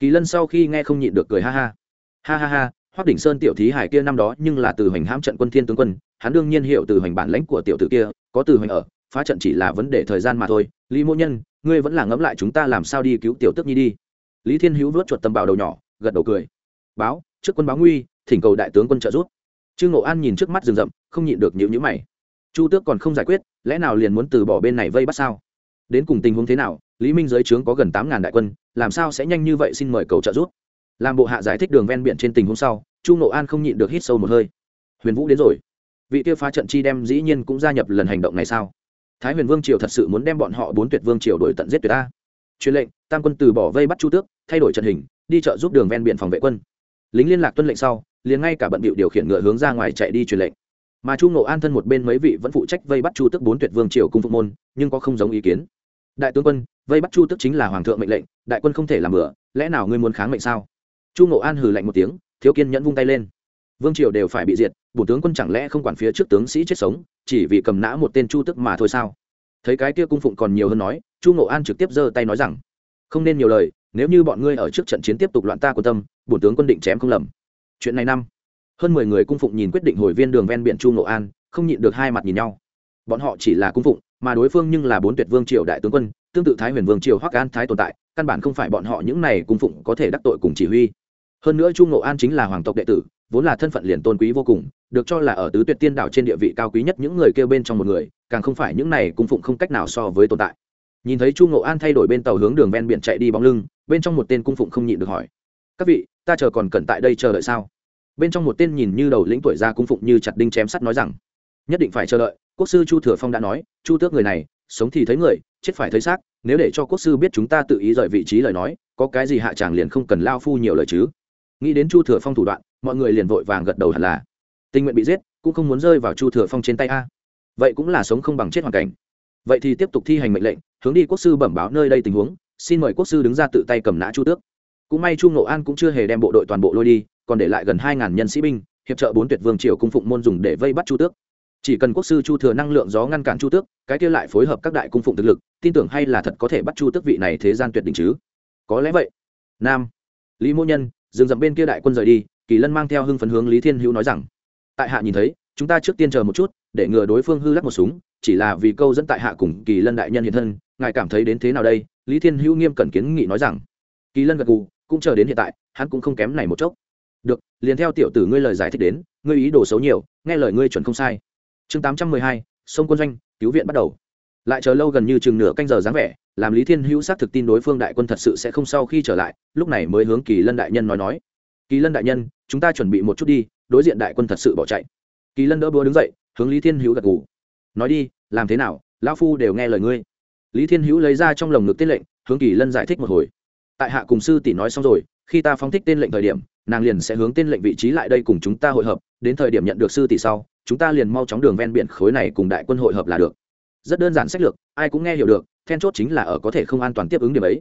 Speaker 1: Kỳ lân sau khi nghe không nhịn được cười ha ha. Ha ha ha hoác đỉnh sơn tiểu thí hải kia năm đó nhưng là từ hoành hãm trận quân thiên tướng quân, hắn đương nhiên hiểu từ hoành bản lãnh của tiểu tử kia, có từ hoành ở phá trận chỉ là vấn đề thời gian mà thôi. Lý mô nhân, ngươi vẫn là ngẫm lại chúng ta làm sao đi cứu tiểu tức nhi đi. Lý thiên hữu vớt chuột tầm bảo đầu nhỏ, gật đầu cười. Báo, trước quân báo nguy, thỉnh cầu đại tướng quân trợ giúp. Trương ngộ an nhìn trước mắt rừng rậm, không nhịn được nhịu nhữ mày. Chu tước còn không giải quyết, lẽ nào liền muốn từ bỏ bên này vây bắt sao? Đến cùng tình huống thế nào, lý minh giới trướng có gần tám ngàn đại quân, làm sao sẽ nhanh như vậy xin mời cầu trợ giúp? Làm bộ hạ giải thích đường ven biển trên tình huống sau, chu ngộ an không nhịn được hít sâu một hơi. Huyền vũ đến rồi. Vị tiêu phá trận chi đem dĩ nhiên cũng gia nhập lần hành động này sao? Thái huyền vương triều thật sự muốn đem bọn họ bốn tuyệt vương triều đổi tận giết tuyệt ta. Truyền lệnh, tam quân từ bỏ vây bắt chu tước, thay đổi trận hình, đi trợ giúp đường ven biển phòng vệ quân. Lính liên lạc tuân lệnh sau, liền ngay cả bận bịu điều khiển ngựa hướng ra ngoài chạy đi truyền lệnh. Mà chu ngộ an thân một bên mấy vị vẫn phụ trách vây bắt chu Tước bốn tuyệt vương triều cung phục môn, nhưng có không giống ý kiến. Đại tướng quân, vây bắt chu Tước chính là hoàng thượng mệnh lệnh, đại quân không thể làm bừa, lẽ nào ngươi muốn kháng mệnh sao? Chu ngộ an hừ lạnh một tiếng, thiếu kiên nhẫn vung tay lên. Vương triều đều phải bị diệt bổn tướng quân chẳng lẽ không quản phía trước tướng sĩ chết sống, chỉ vì cầm nã một tên chu tức mà thôi sao? Thấy cái kia cung phụng còn nhiều hơn nói, chu ngộ an trực tiếp giơ tay nói rằng, không nên nhiều lời, nếu như bọn ngươi ở trước trận chiến tiếp tục loạn ta quan tâm, bổn tướng quân định chém không lầm. Chuyện này năm, hơn mười người cung phụng nhìn quyết định hồi viên đường ven biển chu ngộ an, không nhịn được hai mặt nhìn nhau. Bọn họ chỉ là cung phụng, mà đối phương nhưng là bốn tuyệt vương triều đại tướng quân, tương tự thái huyền vương triều hoắc an thái tồn tại, căn bản không phải bọn họ những này cung phụng có thể đắc tội cùng chỉ huy. Hơn nữa chu ngộ an chính là hoàng tộc đệ tử vốn là thân phận liền tôn quý vô cùng, được cho là ở tứ tuyệt tiên đảo trên địa vị cao quý nhất những người kêu bên trong một người, càng không phải những này cung phụng không cách nào so với tồn tại. Nhìn thấy chu ngộ an thay đổi bên tàu hướng đường ven biển chạy đi bóng lưng, bên trong một tên cung phụng không nhịn được hỏi, các vị, ta chờ còn cần tại đây chờ đợi sao? Bên trong một tên nhìn như đầu lĩnh tuổi ra cung phụng như chặt đinh chém sắt nói rằng, nhất định phải chờ đợi. Quốc sư chu thừa phong đã nói, chu tước người này, sống thì thấy người, chết phải thấy xác, nếu để cho quốc sư biết chúng ta tự ý rời vị trí lời nói, có cái gì hạ tràng liền không cần lao phu nhiều lời chứ nghĩ đến chu thừa phong thủ đoạn, mọi người liền vội vàng gật đầu hẳn là. Tình nguyện bị giết, cũng không muốn rơi vào chu thừa phong trên tay a. Vậy cũng là sống không bằng chết hoàn cảnh. Vậy thì tiếp tục thi hành mệnh lệnh, hướng đi quốc sư bẩm báo nơi đây tình huống, xin mời quốc sư đứng ra tự tay cầm nã chu tước. Cũng may chu ngộ an cũng chưa hề đem bộ đội toàn bộ lôi đi, còn để lại gần hai ngàn nhân sĩ binh, hiệp trợ bốn tuyệt vương triều cung phụng môn dùng để vây bắt chu tước. Chỉ cần quốc sư chu thừa năng lượng gió ngăn cản chu tước, cái kia lại phối hợp các đại cung phụng thực lực, tin tưởng hay là thật có thể bắt chu tước vị này thế gian tuyệt đỉnh chứ? Có lẽ vậy. Nam. Lý mô nhân dừng dậm bên kia đại quân rời đi, kỳ lân mang theo hưng phấn hướng lý thiên hữu nói rằng, tại hạ nhìn thấy, chúng ta trước tiên chờ một chút, để ngừa đối phương hư lắc một súng, chỉ là vì câu dẫn tại hạ cùng kỳ lân đại nhân hiện thân, ngài cảm thấy đến thế nào đây? Lý thiên hữu nghiêm cẩn kiến nghị nói rằng, kỳ lân gật gù, cũng chờ đến hiện tại, hắn cũng không kém này một chốc. Được, liền theo tiểu tử ngươi lời giải thích đến, ngươi ý đồ xấu nhiều, nghe lời ngươi chuẩn không sai. Chương tám trăm mười hai, sông quân doanh, cứu viện bắt đầu. Lại chờ lâu gần như chừng nửa canh giờ dáng vẻ làm lý thiên hữu xác thực tin đối phương đại quân thật sự sẽ không sau khi trở lại, lúc này mới hướng kỳ lân đại nhân nói nói. Kỳ lân đại nhân, chúng ta chuẩn bị một chút đi, đối diện đại quân thật sự bỏ chạy. Kỳ lân đỡ búa đứng dậy, hướng lý thiên hữu gật ngủ nói đi, làm thế nào, lão phu đều nghe lời ngươi. Lý thiên hữu lấy ra trong lồng ngực tiết lệnh, hướng kỳ lân giải thích một hồi. Tại hạ cùng sư tỷ nói xong rồi, khi ta phóng thích tên lệnh thời điểm, nàng liền sẽ hướng tên lệnh vị trí lại đây cùng chúng ta hội hợp, đến thời điểm nhận được sư tỷ sau, chúng ta liền mau chóng đường ven biển khối này cùng đại quân hội hợp là được. Rất đơn giản sách lược, ai cũng nghe hiểu được then chốt chính là ở có thể không an toàn tiếp ứng điểm ấy.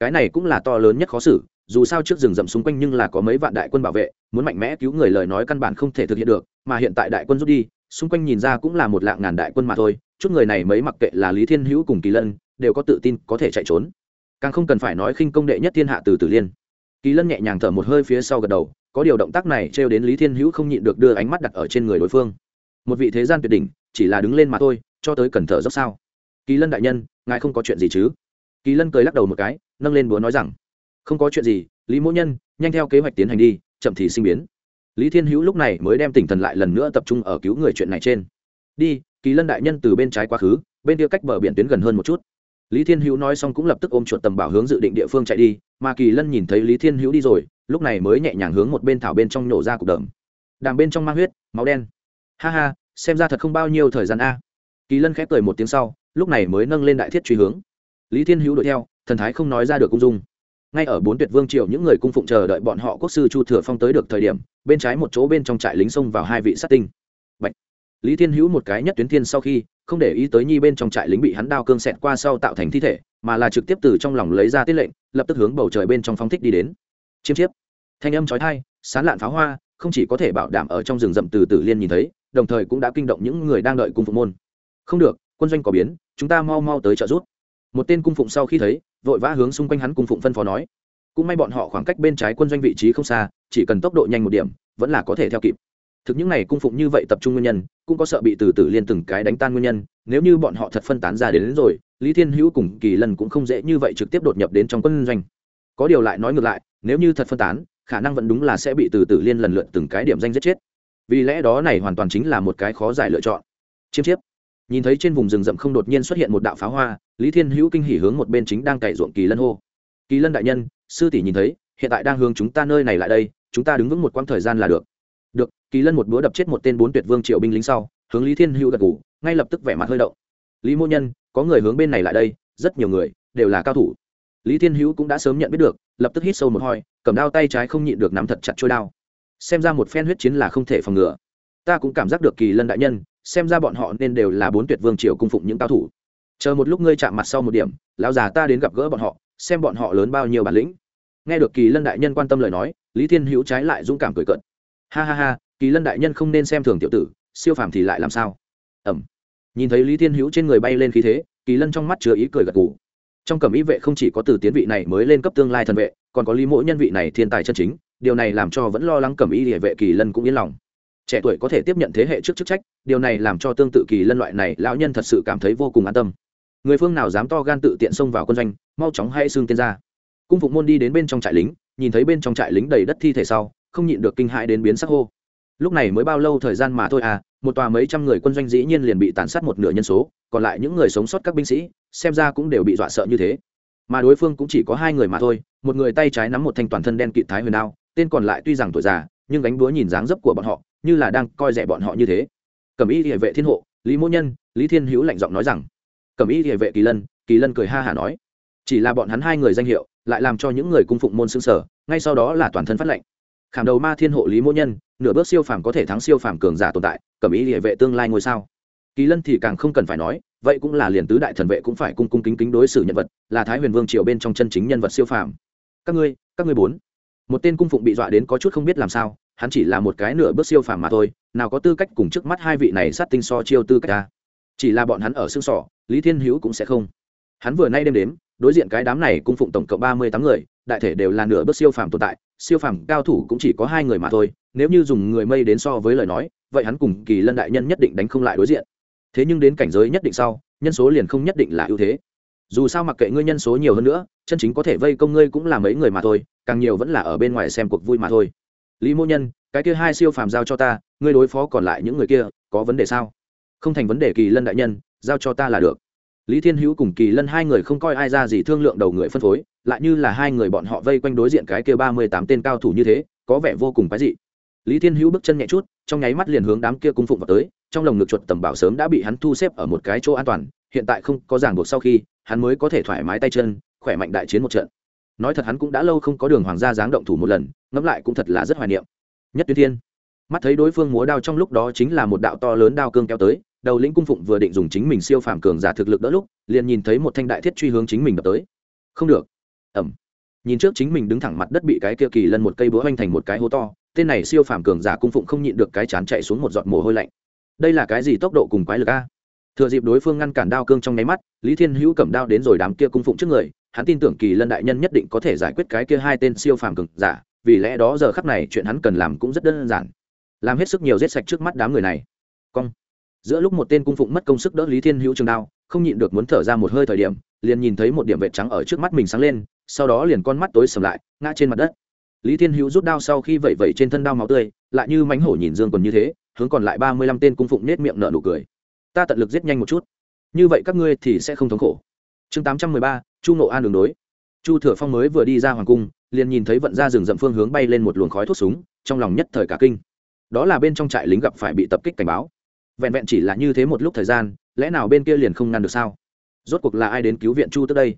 Speaker 1: Cái này cũng là to lớn nhất khó xử, dù sao trước rừng rậm xung quanh nhưng là có mấy vạn đại quân bảo vệ, muốn mạnh mẽ cứu người lời nói căn bản không thể thực hiện được, mà hiện tại đại quân rút đi, xung quanh nhìn ra cũng là một lạng ngàn đại quân mà thôi, chút người này mấy mặc kệ là lý thiên hữu cùng kỳ lân, đều có tự tin có thể chạy trốn. Càng không cần phải nói khinh công đệ nhất thiên hạ từ tử liên. Kỳ lân nhẹ nhàng thở một hơi phía sau gật đầu, có điều động tác này trêu đến lý thiên hữu không nhịn được đưa ánh mắt đặt ở trên người đối phương. Một vị thế gian tuyệt đỉnh, chỉ là đứng lên mà thôi, cho tới cần thở dốc sao. Kỳ lân đại nhân ngài không có chuyện gì chứ? Kỳ lân cười lắc đầu một cái, nâng lên búa nói rằng, không có chuyện gì, lý mỗ nhân, nhanh theo kế hoạch tiến hành đi, chậm thì sinh biến. Lý thiên hữu lúc này mới đem tỉnh thần lại lần nữa tập trung ở cứu người chuyện này trên. Đi, kỳ lân đại nhân từ bên trái quá khứ, bên kia cách bờ biển tuyến gần hơn một chút. Lý thiên hữu nói xong cũng lập tức ôm chuột tầm bảo hướng dự định địa phương chạy đi, mà kỳ lân nhìn thấy lý thiên hữu đi rồi, lúc này mới nhẹ nhàng hướng một bên thảo bên trong nhổ ra cục đờm đàm bên trong mang huyết, máu đen. Ha ha, xem ra thật không bao nhiêu thời gian a. Kỳ lân khép cười một tiếng sau lúc này mới nâng lên đại thiết truy hướng. Lý thiên hữu đuổi theo, thần thái không nói ra được cung dung. Ngay ở bốn tuyệt vương triều những người cung phụng chờ đợi bọn họ quốc sư chu thừa phong tới được thời điểm, bên trái một chỗ bên trong trại lính xông vào hai vị sát tinh. Bạch. lý thiên hữu một cái nhất tuyến thiên sau khi, không để ý tới nhi bên trong trại lính bị hắn đao cương xẹt qua sau tạo thành thi thể, mà là trực tiếp từ trong lòng lấy ra tiết lệnh, lập tức hướng bầu trời bên trong phong thích đi đến. Chiêm chiếp. Thanh âm trói thai sán lạn pháo hoa, không chỉ có thể bảo đảm ở trong rừng rậm từ tử liên nhìn thấy, đồng thời cũng đã kinh động những người đang đợi cung phụng môn. Không được, quân doanh có biến chúng ta mau mau tới trợ giúp một tên cung phụng sau khi thấy vội vã hướng xung quanh hắn cung phụng phân phó nói. Cũng may bọn họ khoảng cách bên trái quân doanh vị trí không xa chỉ cần tốc độ nhanh một điểm vẫn là có thể theo kịp. Thực những này cung phụng như vậy tập trung nguyên nhân cũng có sợ bị từ từ liên từng cái đánh tan nguyên nhân nếu như bọn họ thật phân tán ra đến, đến rồi lý thiên hữu cùng kỳ lần cũng không dễ như vậy trực tiếp đột nhập đến trong quân doanh. Có điều lại nói ngược lại nếu như thật phân tán khả năng vẫn đúng là sẽ bị từ từ liên lần lượt từng cái điểm danh giết chết. Vì lẽ đó này hoàn toàn chính là một cái khó giải lựa chọn. Chiêm chiếp nhìn thấy trên vùng rừng rậm không đột nhiên xuất hiện một đạo pháo hoa, lý thiên hữu kinh hỉ hướng một bên chính đang cày ruộng kỳ lân hô. Kỳ lân đại nhân, sư tỷ nhìn thấy, hiện tại đang hướng chúng ta nơi này lại đây, chúng ta đứng vững một quãng thời gian là được. Được, kỳ lân một búa đập chết một tên bốn tuyệt vương triệu binh lính sau, hướng lý thiên hữu gật ngủ ngay lập tức vẻ mặt hơi động. Lý mô nhân, có người hướng bên này lại đây, rất nhiều người, đều là cao thủ. Lý thiên hữu cũng đã sớm nhận biết được, lập tức hít sâu một hoi cầm đao tay trái không nhịn được nắm thật chặt trôi đao. Xem ra một phen huyết chiến là không thể phòng ngừa. Ta cũng cảm giác được kỳ lân đại nhân xem ra bọn họ nên đều là bốn tuyệt vương triều cung phụng những cao thủ. Chờ một lúc ngươi chạm mặt sau một điểm, lão già ta đến gặp gỡ bọn họ, xem bọn họ lớn bao nhiêu bản lĩnh. Nghe được kỳ lân đại nhân quan tâm lời nói, lý thiên hữu trái lại dũng cảm cười cận ha ha ha, kỳ lân đại nhân không nên xem thường tiểu tử, siêu phàm thì lại làm sao? Ẩm. Nhìn thấy lý thiên hữu trên người bay lên khí thế, kỳ lân trong mắt chứa ý cười gật gù. Trong cẩm ý vệ không chỉ có từ tiến vị này mới lên cấp tương lai thần vệ, còn có lý mỗi nhân vị này thiên tài chân chính, điều này làm cho vẫn lo lắng cẩm ý địa vệ kỳ lân cũng yên lòng trẻ tuổi có thể tiếp nhận thế hệ trước chức trách, điều này làm cho tương tự kỳ lân loại này lão nhân thật sự cảm thấy vô cùng an tâm. Người phương nào dám to gan tự tiện xông vào quân doanh, mau chóng hay xương tiên ra. Cung phục môn đi đến bên trong trại lính, nhìn thấy bên trong trại lính đầy đất thi thể sau, không nhịn được kinh hãi đến biến sắc hô. Lúc này mới bao lâu thời gian mà thôi à một tòa mấy trăm người quân doanh dĩ nhiên liền bị tàn sát một nửa nhân số, còn lại những người sống sót các binh sĩ, xem ra cũng đều bị dọa sợ như thế. Mà đối phương cũng chỉ có hai người mà thôi, một người tay trái nắm một thanh toàn thân đen kịt thái huyền đao, tên còn lại tuy rằng tuổi già, nhưng gánh búa nhìn dáng dấp của bọn họ như là đang coi rẻ bọn họ như thế. Cẩm y địa vệ thiên hộ, lý mỗ nhân, lý thiên hữu lạnh giọng nói rằng. Cẩm y địa vệ kỳ lân kỳ lân cười ha hả nói. Chỉ là bọn hắn hai người danh hiệu, lại làm cho những người cung phụng môn xương sở, ngay sau đó là toàn thân phát lệnh khảm đầu ma thiên hộ lý mỗ nhân, nửa bước siêu phàm có thể thắng siêu phàm cường giả tồn tại, cẩm ý địa vệ tương lai ngôi sao. Kỳ lân thì càng không cần phải nói, vậy cũng là liền tứ đại thần vệ cũng phải cung cung kính kính đối xử nhân vật, là thái huyền vương triều bên trong chân chính nhân vật siêu phàm. Các ngươi các ngươi bốn. Một tên cung phụng bị dọa đến có chút không biết làm sao hắn chỉ là một cái nửa bước siêu phàm mà thôi, nào có tư cách cùng trước mắt hai vị này sát tinh so chiêu tư cách ta. Chỉ là bọn hắn ở xương sỏ lý thiên hữu cũng sẽ không. Hắn vừa nay đêm đếm, đối diện cái đám này cung phụng tổng cộng ba mươi tám người, đại thể đều là nửa bước siêu phàm tồn tại, siêu phàm cao thủ cũng chỉ có hai người mà thôi, nếu như dùng người mây đến so với lời nói, vậy hắn cùng kỳ lân đại nhân nhất định đánh không lại đối diện. Thế nhưng đến cảnh giới nhất định sau, nhân số liền không nhất định là ưu thế. Dù sao mặc kệ ngươi nhân số nhiều hơn nữa, chân chính có thể vây công ngươi cũng là mấy người mà thôi, càng nhiều vẫn là ở bên ngoài xem cuộc vui mà thôi lý mô nhân, cái kia hai siêu phàm giao cho ta, ngươi đối phó còn lại những người kia, có vấn đề sao? Không thành vấn đề kỳ lân đại nhân, giao cho ta là được. Lý thiên hữu cùng kỳ lân hai người không coi ai ra gì thương lượng đầu người phân phối, lại như là hai người bọn họ vây quanh đối diện cái kia ba mươi tám tên cao thủ như thế, có vẻ vô cùng quái dị. Lý thiên hữu bước chân nhẹ chút, trong nháy mắt liền hướng đám kia cung phụng vào tới, trong lồng ngực chuột tầm bảo sớm đã bị hắn thu xếp ở một cái chỗ an toàn, hiện tại không có ràng buộc sau khi, hắn mới có thể thoải mái tay chân, khỏe mạnh đại chiến một trận nói thật hắn cũng đã lâu không có đường hoàng gia dáng động thủ một lần, ngẫm lại cũng thật là rất hoài niệm. Nhất tuyến thiên. Mắt thấy đối phương múa đao trong lúc đó chính là một đạo to lớn đao cương kéo tới, đầu lĩnh cung phụng vừa định dùng chính mình siêu phàm cường giả thực lực đỡ lúc, liền nhìn thấy một thanh đại thiết truy hướng chính mình đập tới. Không được. Ẩm nhìn trước chính mình đứng thẳng mặt đất bị cái kia kỳ lân một cây búa hoành thành một cái hố to, tên này siêu phàm cường giả cung phụng không nhịn được cái chán chạy xuống một giọt mồ hôi lạnh. Đây là cái gì tốc độ cùng quái lực a? Thừa dịp đối phương ngăn cản đao cương trong nháy mắt, lý thiên hữu cầm đao đến rồi đám kia cung phụng trước người hắn tin tưởng kỳ lân đại nhân nhất định có thể giải quyết cái kia hai tên siêu phàm cực giả, vì lẽ đó giờ khắc này chuyện hắn cần làm cũng rất đơn giản. Làm hết sức nhiều giết sạch trước mắt đám người này. Cong. Giữa lúc một tên cung phụng mất công sức đỡ lý thiên hữu trường đao, không nhịn được muốn thở ra một hơi thời điểm, liền nhìn thấy một điểm vệ trắng ở trước mắt mình sáng lên, sau đó liền con mắt tối sầm lại, ngã trên mặt đất. Lý thiên hữu rút đao sau khi vẩy vẩy trên thân đao máu tươi, lại như mánh hổ nhìn dương còn như thế, hướng còn lại ba mươi lăm tên cung phụng nết miệng nở nụ cười. Ta tận lực giết nhanh một chút. Như vậy các ngươi thì sẽ không thống khổ. Chương tám trăm mười ba chu nộ an đường đối. Chu thừa phong mới vừa đi ra hoàng cung, liền nhìn thấy vận ra rừng rậm phương hướng bay lên một luồng khói thuốc súng, trong lòng nhất thời cả kinh. Đó là bên trong trại lính gặp phải bị tập kích cảnh báo. Vẹn vẹn chỉ là như thế một lúc thời gian, lẽ nào bên kia liền không ngăn được sao? Rốt cuộc là ai đến cứu viện chu tức đây?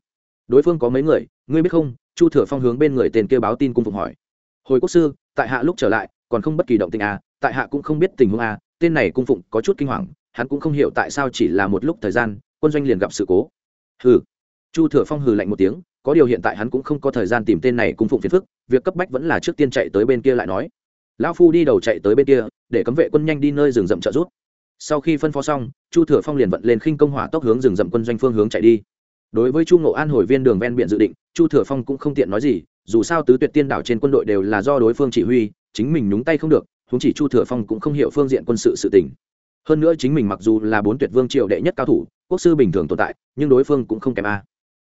Speaker 1: Đối phương có mấy người, ngươi biết không? Chu thừa phong hướng bên người tên kia báo tin cung phục hỏi. Hồi quốc sư, tại hạ lúc trở lại, còn không bất kỳ động tình à tại hạ cũng không biết tình huống à tên này cung phụng có chút kinh hoàng, hắn cũng không hiểu tại sao chỉ là một lúc thời gian, quân doanh liền gặp sự cố. Hừ chu thừa phong hừ lạnh một tiếng, có điều hiện tại hắn cũng không có thời gian tìm tên này cung phụng phiền phức, việc cấp bách vẫn là trước tiên chạy tới bên kia lại nói. Lão phu đi đầu chạy tới bên kia, để cấm vệ quân nhanh đi nơi rừng rậm trợ rút sau khi phân phó xong, chu thừa phong liền vận lên khinh công hỏa tốc hướng rừng rậm quân doanh phương hướng chạy đi. Đối với chu ngộ an hồi viên đường ven biển dự định, chu thừa phong cũng không tiện nói gì, dù sao tứ tuyệt tiên đảo trên quân đội đều là do đối phương chỉ huy, chính mình nhúng tay không được húng chỉ chu thừa phong cũng không hiểu phương diện quân sự sự tình. Hơn nữa chính mình mặc dù là bốn tuyệt vương triều đệ nhất cao thủ, quốc sư bình thường tồn tại, nhưng đối phương cũng không kém a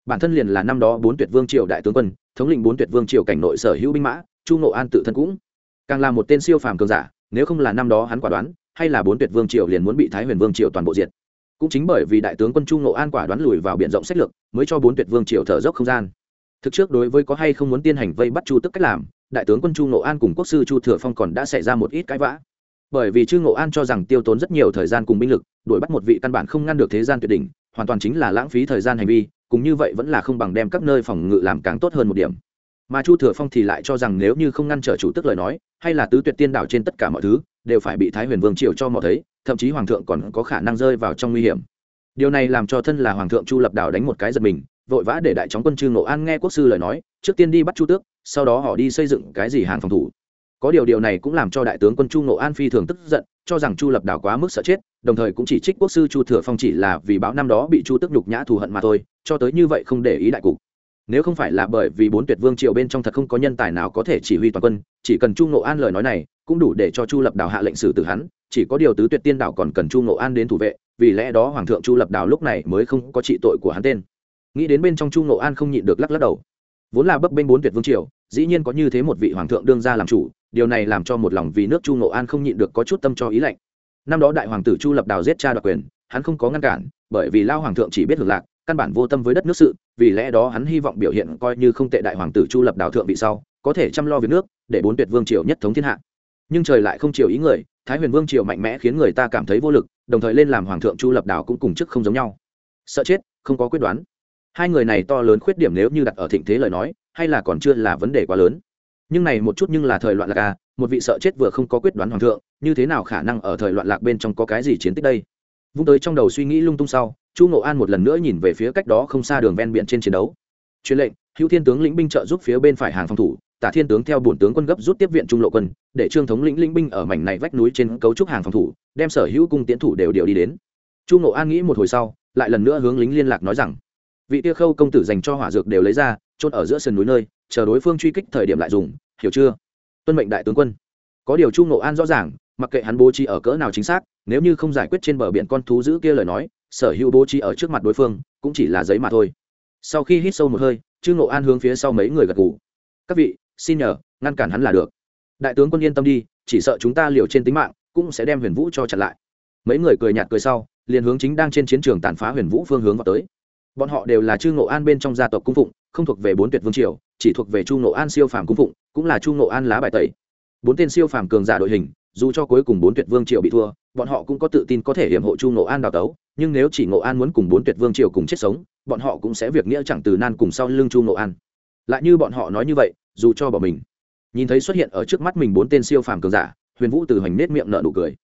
Speaker 1: bản thân liền là năm đó bốn tuyệt vương triều đại tướng quân, thống lĩnh bốn tuyệt vương triều cảnh nội sở hữu binh mã, chu ngộ an tự thân cũng càng là một tên siêu phàm cường giả, nếu không là năm đó hắn quả đoán, hay là bốn tuyệt vương triều liền muốn bị thái huyền vương triều toàn bộ diệt. Cũng chính bởi vì đại tướng quân chu ngộ an quả đoán lùi vào b i ể n rộng sách lược, mới cho bốn tuyệt vương triều thở dốc không gian. Thực trước đối với có hay không muốn tiên hành vây bắt chu tức cách làm, đại tướng quân chu ngộ an cùng quốc sư chu thừa phong còn đã xảy ra một ít cãi vã. Bởi vì chu ngộ an cho rằng tiêu tốn rất nhiều thời gian cùng binh lực, đuổi bắt một vị căn bản không ngăn được thế gian tuyệt đỉnh, hoàn toàn chính là lãng phí thời gian hành vi cùng như vậy vẫn là không bằng đem các nơi phòng ngự làm càng tốt hơn một điểm. Mà chu thừa phong thì lại cho rằng nếu như không ngăn trở chủ tức lời nói, hay là tứ tuyệt tiên đảo trên tất cả mọi thứ, đều phải bị thái huyền vương triều cho mò thấy, thậm chí hoàng thượng còn có khả năng rơi vào trong nguy hiểm. Điều này làm cho thân là hoàng thượng chu lập đảo đánh một cái giật mình, vội vã để đại chóng quân trương nộ an nghe quốc sư lời nói, trước tiên đi bắt chu tước, sau đó họ đi xây dựng cái gì hàng phòng thủ. Có điều điều này cũng làm cho đại tướng quân chu nộ an phi thường tức giận cho rằng chu lập đảo quá mức sợ chết, đồng thời cũng chỉ trích quốc sư chu thừa phong chỉ là vì báo năm đó bị chu tức nhục nhã thù hận mà thôi, cho tới như vậy không để ý đại cục. Nếu không phải là bởi vì bốn tuyệt vương triều bên trong thật không có nhân tài nào có thể chỉ huy toàn quân, chỉ cần chu ngộ an lời nói này, cũng đủ để cho chu lập đảo hạ lệnh xử tử hắn, chỉ có điều tứ tuyệt tiên đảo còn cần chu ngộ an đến thủ vệ, vì lẽ đó hoàng thượng chu lập đảo lúc này mới không có trị tội của hắn tên. Nghĩ đến bên trong chu ngộ an không nhịn được lắc lắc đầu. Vốn là bấp bênh bốn tuyệt vương triều dĩ nhiên có như thế một vị hoàng thượng đương ra làm chủ, điều này làm cho một lòng vì nước chu ngộ an không nhịn được có chút tâm cho ý lạnh. Năm đó đại hoàng tử chu lập đào giết cha đoạt quyền, hắn không có ngăn cản, bởi vì lao hoàng thượng chỉ biết hưởng lạc, căn bản vô tâm với đất nước sự, vì lẽ đó hắn hy vọng biểu hiện coi như không tệ đại hoàng tử chu lập đào thượng vị sau, có thể chăm lo việc nước, để bốn tuyệt vương triều nhất thống thiên hạ. Nhưng trời lại không chiều ý người, thái huyền vương triều mạnh mẽ khiến người ta cảm thấy vô lực, đồng thời lên làm hoàng thượng chu lập đào cũng cùng chức không giống nhau. Sợ chết, không có quyết đoán. Hai người này to lớn khuyết điểm nếu như đặt ở thịnh thế lời nói hay là còn chưa là vấn đề quá lớn. Nhưng này một chút nhưng là thời loạn lạc à một vị sợ chết vừa không có quyết đoán hoàng thượng, như thế nào khả năng ở thời loạn lạc bên trong có cái gì chiến tích đây? Vung tới trong đầu suy nghĩ lung tung sau, chu ngộ an một lần nữa nhìn về phía cách đó không xa đường ven biển trên chiến đấu. Truyền lệnh, hữu thiên tướng lĩnh binh trợ giúp phía bên phải hàng phòng thủ, tả thiên tướng theo bổn tướng quân gấp rút tiếp viện trung lộ quân, để trương thống lĩnh lĩnh binh ở mảnh này vách núi trên cấu trúc hàng phòng thủ, đem sở hữu cung tiến thủ đều điều đi đến. Chu ngộ an nghĩ một hồi sau, lại lần nữa hướng lính liên lạc nói rằng vị tia khâu công tử dành cho hỏa dược đều lấy ra trôn ở giữa sườn núi nơi, chờ đối phương truy kích thời điểm lại dùng, hiểu chưa? Tuân mệnh đại tướng quân. Có điều chu ngộ an rõ ràng, mặc kệ hắn bố trí ở cỡ nào chính xác, nếu như không giải quyết trên bờ biển con thú giữ kia lời nói, sở hữu bố trí ở trước mặt đối phương, cũng chỉ là giấy mà thôi. Sau khi hít sâu một hơi chư ngộ an hướng phía sau mấy người gật ngủ các vị, xin nhờ, ngăn cản hắn là được. Đại tướng quân yên tâm đi, chỉ sợ chúng ta liều trên tính mạng, cũng sẽ đem huyền vũ cho chặn lại. Mấy người cười nhạt cười sau, liền hướng chính đang trên chiến trường tàn phá huyền vũ phương hướng vào tới bọn họ đều là chư ngộ an bên trong gia tộc cung phụng, không thuộc về bốn tuyệt vương triều, chỉ thuộc về chu ngộ an siêu phàm cung phụng, cũng là chu ngộ an lá bài tẩy. Bốn tên siêu phàm cường giả đội hình, dù cho cuối cùng bốn tuyệt vương triều bị thua, bọn họ cũng có tự tin có thể hiểm hộ chu ngộ an đào tấu, nhưng nếu chỉ ngộ an muốn cùng bốn tuyệt vương triều cùng chết sống, bọn họ cũng sẽ việc nghĩa chẳng từ nan cùng sau lưng chu ngộ an. Lại như bọn họ nói như vậy, dù cho bỏ mình. Nhìn thấy xuất hiện ở trước mắt mình bốn tên siêu phàm cường giả, huyền vũ từ hoành nết miệng nợ nụ cười.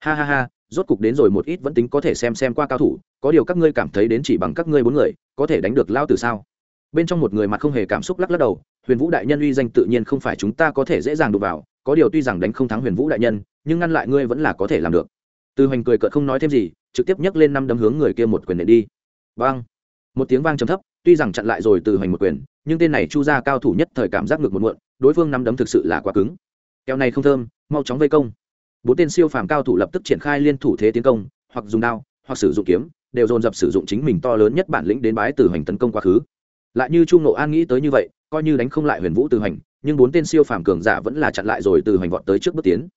Speaker 1: Ha ha ha rốt cục đến rồi một ít vẫn tính có thể xem xem qua cao thủ, có điều các ngươi cảm thấy đến chỉ bằng các ngươi bốn người, có thể đánh được lao từ sao? Bên trong một người mặt không hề cảm xúc lắc lắc đầu, huyền vũ đại nhân uy danh tự nhiên không phải chúng ta có thể dễ dàng đụng vào, có điều tuy rằng đánh không thắng huyền vũ đại nhân, nhưng ngăn lại ngươi vẫn là có thể làm được. Từ hoành cười cợt không nói thêm gì, trực tiếp nhấc lên năm đấm hướng người kia một quyền nện đi. Vang một tiếng vang trầm thấp, tuy rằng chặn lại rồi từ hoành một quyền, nhưng tên này chu ra cao thủ nhất thời cảm giác ngược một muộn, đối phương năm đấm thực sự là quá cứng. Kẹo này không thơm, mau chóng vây công bốn tên siêu phàm cao thủ lập tức triển khai liên thủ thế tiến công, hoặc dùng đao, hoặc sử dụng kiếm, đều dồn dập sử dụng chính mình to lớn nhất bản lĩnh đến bái từ hành tấn công quá khứ. Lại như chu ngộ an nghĩ tới như vậy, coi như đánh không lại huyền vũ từ hành nhưng bốn tên siêu phàm cường giả vẫn là chặn lại rồi từ hành vọt tới trước bước tiến.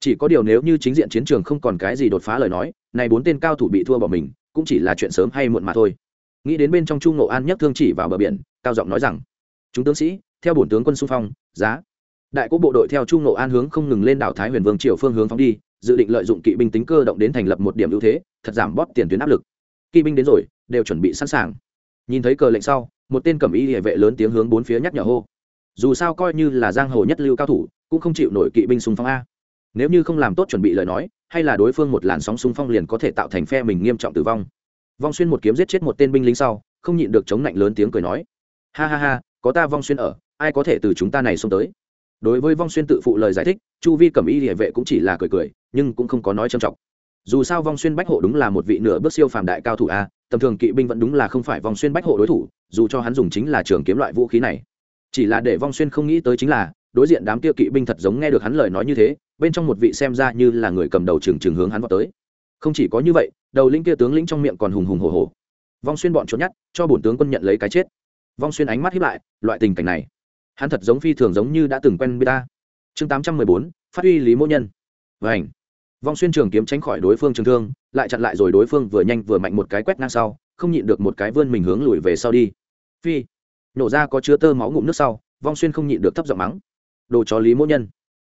Speaker 1: Chỉ có điều nếu như chính diện chiến trường không còn cái gì đột phá lời nói, này bốn tên cao thủ bị thua bỏ mình, cũng chỉ là chuyện sớm hay muộn mà thôi. Nghĩ đến bên trong chu ngộ an nhất thương chỉ vào bờ biển, cao giọng nói rằng, chúng tướng sĩ, theo bổn tướng quân xung phong, giá đại quốc bộ đội theo trung nộ an hướng không ngừng lên đảo thái huyền vương triều phương hướng phóng đi, dự định lợi dụng kỵ binh tính cơ động đến thành lập một điểm ưu thế, thật giảm bóp tiền tuyến áp lực. Kỵ binh đến rồi, đều chuẩn bị sẵn sàng. Nhìn thấy cờ lệnh sau, một tên cẩm y địa vệ lớn tiếng hướng bốn phía nhắc nhở hô. Dù sao coi như là giang hồ nhất lưu cao thủ, cũng không chịu nổi kỵ binh xung phong a. Nếu như không làm tốt chuẩn bị lời nói, hay là đối phương một làn sóng xung phong liền có thể tạo thành phe mình nghiêm trọng tử vong. Vong xuyên một kiếm giết chết một tên binh lính sau, không nhịn được chống lạnh lớn tiếng cười nói. Ha ha ha, có ta vong xuyên ở, ai có thể từ chúng ta này xông tới? Đối với vong xuyên tự phụ lời giải thích, chu vi cầm y địa vệ cũng chỉ là cười cười, nhưng cũng không có nói trầm trọng. Dù sao vong xuyên bách hộ đúng là một vị nửa bước siêu phàm đại cao thủ a, tầm thường kỵ binh vẫn đúng là không phải vong xuyên bách hộ đối thủ, dù cho hắn dùng chính là trường kiếm loại vũ khí này. Chỉ là để vong xuyên không nghĩ tới chính là, đối diện đám kia kỵ binh thật giống nghe được hắn lời nói như thế, bên trong một vị xem ra như là người cầm đầu trường trường hướng hắn vào tới. Không chỉ có như vậy, đầu lĩnh kia tướng lĩnh trong miệng còn hùng hùng hồ hồ vong xuyên bọn trốn nhát, cho bổn tướng quân nhận lấy cái chết. Vong xuyên ánh mắt hiếp lại, loại tình cảnh này hắn thật giống phi thường giống như đã từng quen biết ta. Chương tám trăm mười bốn, phát huy lý mỗ nhân. Và ảnh vong xuyên trường kiếm tránh khỏi đối phương trường thương, lại chặn lại rồi đối phương vừa nhanh vừa mạnh một cái quét ngang sau, không nhịn được một cái vươn mình hướng lùi về sau đi. Phi. Nổ ra có chứa tơ máu ngụm nước sau, vong xuyên không nhịn được thấp giọng mắng. Đồ chó lý mỗ nhân.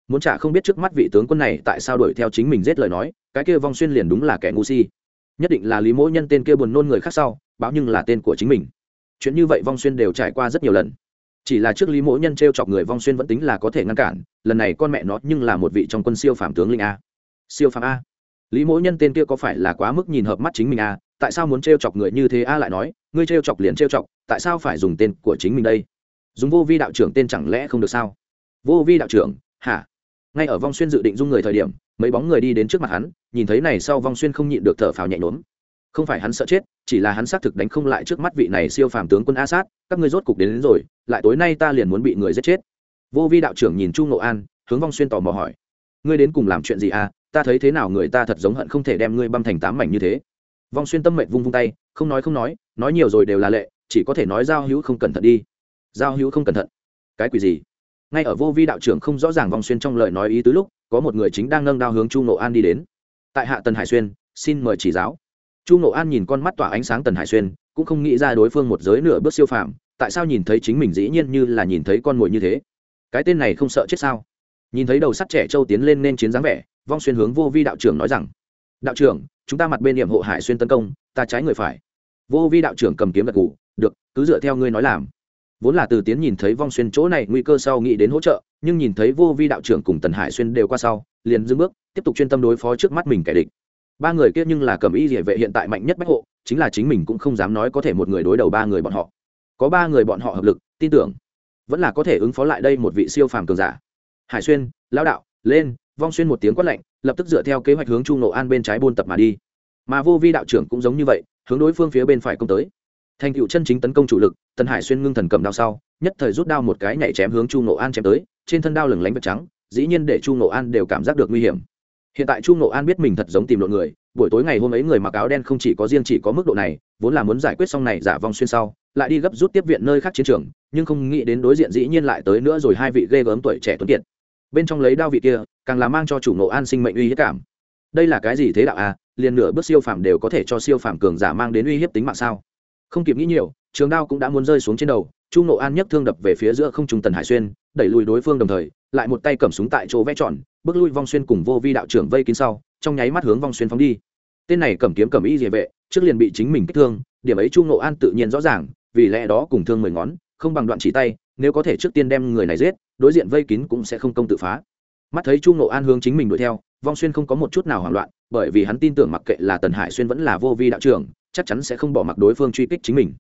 Speaker 1: Muốn trả không biết trước mắt vị tướng quân này tại sao đuổi theo chính mình giết lời nói, cái kia vong xuyên liền đúng là kẻ ngu si. Nhất định là lý mỗ nhân tên kia buồn nôn người khác sau, báo nhưng là tên của chính mình. Chuyện như vậy vong xuyên đều trải qua rất nhiều lần chỉ là trước lý mỗ nhân t r e o chọc người vong xuyên vẫn tính là có thể ngăn cản, lần này con mẹ nó nhưng là một vị trong quân siêu phạm tướng linh a. Siêu phạm a. Lý mỗ nhân tên kia có phải là quá mức nhìn hợp mắt chính mình a? Tại sao muốn t r e o chọc người như thế a lại nói, ngươi t r e o chọc liền t r e o chọc, tại sao phải dùng tên của chính mình đây? Dùng vô vi đạo trưởng tên chẳng lẽ không được sao? Vô vi đạo trưởng, hả? Ngay ở vong xuyên dự định dung người thời điểm, mấy bóng người đi đến trước mặt hắn, nhìn thấy này sau vong xuyên không nhịn được thở phào nhẹ nhõm. Không phải hắn sợ chết chỉ là hắn xác thực đánh không lại trước mắt vị này siêu phàm tướng quân a sát các ngươi rốt cục đến, đến rồi lại tối nay ta liền muốn bị người giết chết. Vô vi đạo trưởng nhìn chu ngộ an hướng vong xuyên tò mò hỏi ngươi đến cùng làm chuyện gì à? Ta thấy thế nào người ta thật giống hận không thể đem ngươi băm thành tám mảnh như thế. Vong xuyên tâm mệnh vung vung tay không nói không nói nói nhiều rồi đều là lệ chỉ có thể nói giao hữu không cẩn thận đi. Giao hữu không cẩn thận. Cái quỷ gì? Ngay ở vô vi đạo trưởng không rõ ràng vong xuyên trong lời nói ý tứ lúc có một người chính đang nâng đao hướng chu ngộ an đi đến. Tại hạ tần hải xuyên xin mời chỉ giáo chu ngộ an nhìn con mắt tỏa ánh sáng tần hải xuyên, cũng không nghĩ ra đối phương một giới nửa bước siêu phàm, tại sao nhìn thấy chính mình dĩ nhiên như là nhìn thấy con mồi như thế? Cái tên này không sợ chết sao? Nhìn thấy đầu sắt trẻ châu tiến lên nên chiến dáng vẻ, vong xuyên hướng vô vi đạo trưởng nói rằng, đạo trưởng, chúng ta mặt bên điểm hộ hải xuyên tấn công, ta trái người phải. Vô vi đạo trưởng cầm kiếm gật gù: được, cứ dựa theo ngươi nói làm. Vốn là từ tiến nhìn thấy vong xuyên chỗ này nguy cơ sau nghĩ đến hỗ trợ, nhưng nhìn thấy vô vi đạo trưởng cùng tần hải xuyên đều qua sau, liền dưng bước, tiếp tục chuyên tâm đối phó trước mắt mình kẻ địch ba người kia nhưng là cầm y địa vệ hiện tại mạnh nhất bách hộ, chính là chính mình cũng không dám nói có thể một người đối đầu ba người bọn họ. Có ba người bọn họ hợp lực, tin tưởng, vẫn là có thể ứng phó lại đây một vị siêu phàm cường giả. Hải xuyên lao đạo, lên, vong xuyên một tiếng quát lạnh, lập tức dựa theo kế hoạch hướng trung nộ an bên trái buôn tập mà đi. Mà vô vi đạo trưởng cũng giống như vậy, hướng đối phương phía bên phải công tới. Thành cựu chân chính tấn công chủ lực, tần hải xuyên ngưng thần cầm đao sau, nhất thời rút đao một cái nhảy chém hướng trung nộ an chém tới, trên thân đao lừng lánh vật trắng, dĩ nhiên để trung nộ an đều cảm giác được nguy hiểm hiện tại trung nộ an biết mình thật giống tìm lộn người, buổi tối ngày hôm ấy người mặc áo đen không chỉ có riêng chỉ có mức độ này, vốn là muốn giải quyết xong này giả vong xuyên sau, lại đi gấp rút tiếp viện nơi khác chiến trường, nhưng không nghĩ đến đối diện dĩ nhiên lại tới nữa rồi hai vị ghê gớm tuổi trẻ tuấn kiệt. Bên trong lấy đao vị kia, càng là mang cho chủ nộ an sinh mệnh uy hiếp cảm. Đây là cái gì thế đạo à? Liền nửa bước siêu phàm đều có thể cho siêu phàm cường giả mang đến uy hiếp tính mạng sao? Không kịp nghĩ nhiều, trường đao cũng đã muốn rơi xuống trên đầu, chu nộ an nhấc thương đập về phía giữa không trung tần hải xuyên đẩy lùi đối phương đồng thời, lại một tay cầm súng tại chỗ vẽ tròn, bước lui vong xuyên cùng vô vi đạo trưởng vây kín sau, trong nháy mắt hướng vong xuyên phóng đi. Tên này cầm kiếm cầm y địa vệ, trước liền bị chính mình kích thương, điểm ấy chu ngộ an tự nhiên rõ ràng, vì lẽ đó cùng thương mười ngón, không bằng đoạn chỉ tay, nếu có thể trước tiên đem người này giết, đối diện vây kín cũng sẽ không công tự phá. Mắt thấy chu ngộ an hướng chính mình đuổi theo, vong xuyên không có một chút nào hoảng loạn, bởi vì hắn tin tưởng mặc kệ là tần hải xuyên vẫn là vô vi đạo trưởng, chắc chắn sẽ không bỏ mặc đối phương truy kích chính mình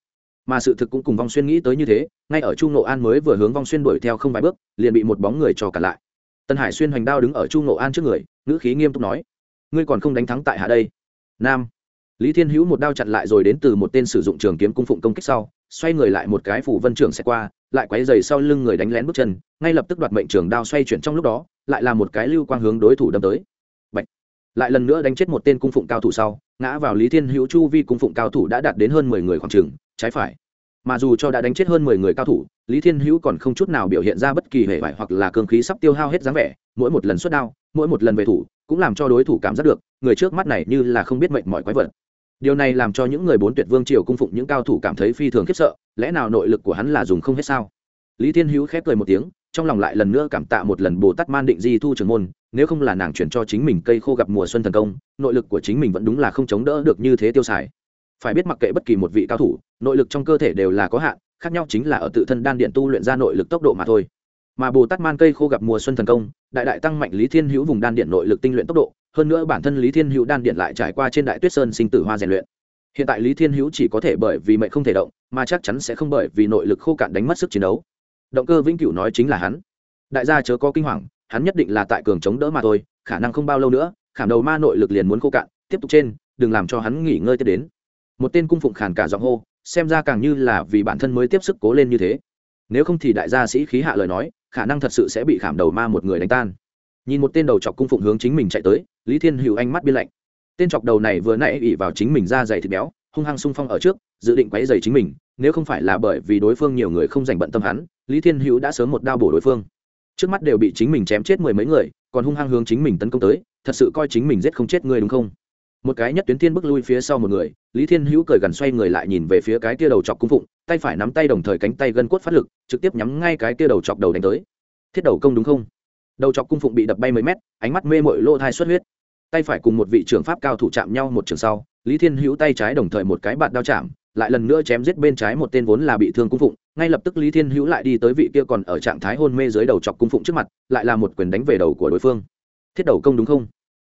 Speaker 1: mà sự thực cũng cùng vong xuyên nghĩ tới như thế, ngay ở chu nộ an mới vừa hướng vong xuyên đuổi theo không vài bước, liền bị một bóng người cho cả lại. Tân hải xuyên hoành đao đứng ở chu nộ an trước người, ngữ khí nghiêm túc nói, ngươi còn không đánh thắng tại hạ đây. Nam. Lý thiên hữu một đao chặn lại rồi đến từ một tên sử dụng trường kiếm cung phụng công kích sau, xoay người lại một cái phủ vân trường sẽ qua, lại quay dày sau lưng người đánh lén bước chân, ngay lập tức đoạt mệnh trường đao xoay chuyển trong lúc đó, lại là một cái lưu quang hướng đối thủ đâm tới. Bạch. lại lần nữa đánh chết một tên cung phụng cao thủ sau, ngã vào lý thiên hữu chu vi cung phụng cao thủ đã đạt đến hơn mười người khoảng trường trái phải. Mà dù cho đã đánh chết hơn mười người cao thủ, lý thiên hữu còn không chút nào biểu hiện ra bất kỳ hệ vải hoặc là cương khí sắp tiêu hao hết dáng vẻ, mỗi một lần xuất đao, mỗi một lần về thủ, cũng làm cho đối thủ cảm giác được, người trước mắt này như là không biết mệnh mọi quái vật. Điều này làm cho những người bốn tuyệt vương triều cung phụng những cao thủ cảm thấy phi thường khiếp sợ, lẽ nào nội lực của hắn là dùng không hết sao? Lý thiên hữu khép cười một tiếng, trong lòng lại lần nữa cảm tạ một lần bồ tát man định di thu trường môn, nếu không là nàng chuyển cho chính mình cây khô gặp mùa xuân thần công, nội lực của chính mình vẫn đúng là không chống đỡ được như thế tiêu xài phải biết mặc kệ bất kỳ một vị cao thủ, nội lực trong cơ thể đều là có hạn, khác nhau chính là ở tự thân đan điện tu luyện ra nội lực tốc độ mà thôi. Mà bồ tát man cây khô gặp mùa xuân thần công, đại đại tăng mạnh lý thiên hữu vùng đan điện nội lực tinh luyện tốc độ, hơn nữa bản thân lý thiên hữu đan điện lại trải qua trên đại tuyết sơn sinh tử hoa rèn luyện. Hiện tại lý thiên hữu chỉ có thể bởi vì mệnh không thể động, mà chắc chắn sẽ không bởi vì nội lực khô cạn đánh mất sức chiến đấu. Động cơ vĩnh cửu nói chính là hắn. Đại gia chớ có kinh hoàng, hắn nhất định là tại cường chống đỡ mà thôi, khả năng không bao lâu nữa, khảm đầu ma nội lực liền muốn khô cạn, tiếp tục trên, đừng làm cho hắn nghỉ ngơi tiếp đến một tên cung phụng khàn cả giọng hô, xem ra càng như là vì bản thân mới tiếp sức cố lên như thế. Nếu không thì đại gia sĩ khí hạ lời nói, khả năng thật sự sẽ bị khảm đầu ma một người đánh tan. Nhìn một tên đầu chọc cung phụng hướng chính mình chạy tới, lý thiên hữu anh mắt biên lạnh. Tên chọc đầu này vừa nãy ỉ vào chính mình ra dày thịt béo, hung hăng sung phong ở trước, dự định quấy dày chính mình, nếu không phải là bởi vì đối phương nhiều người không dành bận tâm hắn, lý thiên hữu đã sớm một đao bổ đối phương. Trước mắt đều bị chính mình chém chết mười mấy người, còn hung hăng hướng chính mình tấn công tới, thật sự coi chính mình giết không chết người đúng không? Một cái nhất tuyến thiên bước lui phía sau một người, lý thiên hữu cười gần xoay người lại nhìn về phía cái tia đầu chọc cung phụng, tay phải nắm tay đồng thời cánh tay gân cốt phát lực, trực tiếp nhắm ngay cái tia đầu chọc đầu đánh tới. Thiết đầu công đúng không? Đầu chọc cung phụng bị đập bay mấy mét, ánh mắt mê mội lỗ thai xuất huyết. Tay phải cùng một vị trưởng pháp cao thủ chạm nhau một trường sau, lý thiên hữu tay trái đồng thời một cái bạt đao chạm, lại lần nữa chém giết bên trái một tên vốn là bị thương cung phụng, ngay lập tức lý thiên hữu lại đi tới vị kia còn ở trạng thái hôn mê dưới đầu chọc cung phụng trước mặt, lại là một quyền đánh về đầu của đối phương. Thiết đầu công đúng không?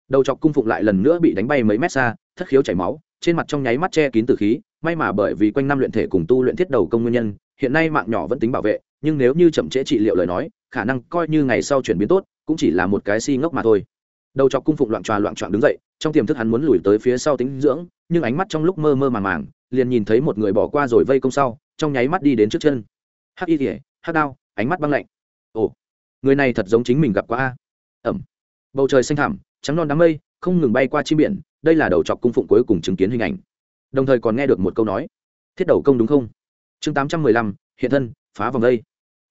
Speaker 1: Đầu chọc cung phụng lại lần nữa bị đánh bay mấy mét xa, thất khiếu chảy máu, trên mặt trong nháy mắt che kín từ khí, may mà bởi vì quanh năm luyện thể cùng tu luyện thiết đầu công nguyên nhân, hiện nay mạng nhỏ vẫn tính bảo vệ, nhưng nếu như chậm trễ trị liệu lời nói, khả năng coi như ngày sau chuyển biến tốt, cũng chỉ là một cái si ngốc mà thôi. Đầu chọc cung phụng loạn tròa loạn trọn đứng dậy, trong tiềm thức hắn muốn lùi tới phía sau tính dưỡng, nhưng ánh mắt trong lúc mơ mơ màng màng, liền nhìn thấy một người bỏ qua rồi vây công sau, trong nháy mắt đi đến trước chân. Hắc y thể hắc đao, ánh mắt băng lạnh. Ồ, người này thật giống chính mình gặp qua a. Ẩm. Bầu trời xanh thẳm trắng non đám mây, không ngừng bay qua chim biển, đây là đầu chọc cung phụng cuối cùng chứng kiến hình ảnh. Đồng thời còn nghe được một câu nói, thiết đầu công đúng không? Chương tám trăm mười lăm, hiện thân, phá vòng đây.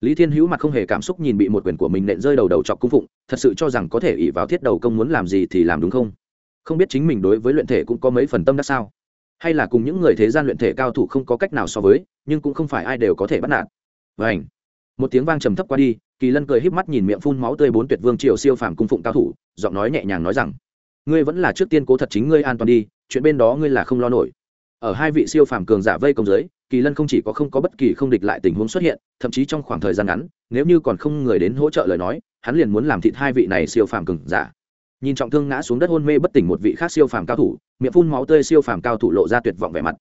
Speaker 1: Lý thiên hữu mặt không hề cảm xúc nhìn bị một quyền của mình nện rơi đầu đầu chọc cung phụng, thật sự cho rằng có thể ỉ vào thiết đầu công muốn làm gì thì làm đúng không? Không biết chính mình đối với luyện thể cũng có mấy phần tâm đắc sao? Hay là cùng những người thế gian luyện thể cao thủ không có cách nào so với, nhưng cũng không phải ai đều có thể bắt nạt. Và ảnh một tiếng vang trầm thấp qua đi kỳ lân cười híp mắt nhìn miệng phun máu tươi bốn tuyệt vương triều siêu phàm cung phụng cao thủ, giọng nói nhẹ nhàng nói rằng, ngươi vẫn là trước tiên cố thật chính ngươi an toàn đi, chuyện bên đó ngươi là không lo nổi. Ở hai vị siêu phàm cường giả vây công giới kỳ lân không chỉ có không có bất kỳ không địch lại tình huống xuất hiện, thậm chí trong khoảng thời gian ngắn, nếu như còn không người đến hỗ trợ lời nói, hắn liền muốn làm thịt hai vị này siêu phàm cường giả. Nhìn trọng thương ngã xuống đất hôn mê bất tỉnh một vị khác siêu phàm cao thủ, miệng phun máu tươi siêu phàm cao thủ lộ ra tuyệt vọng vẻ mặt.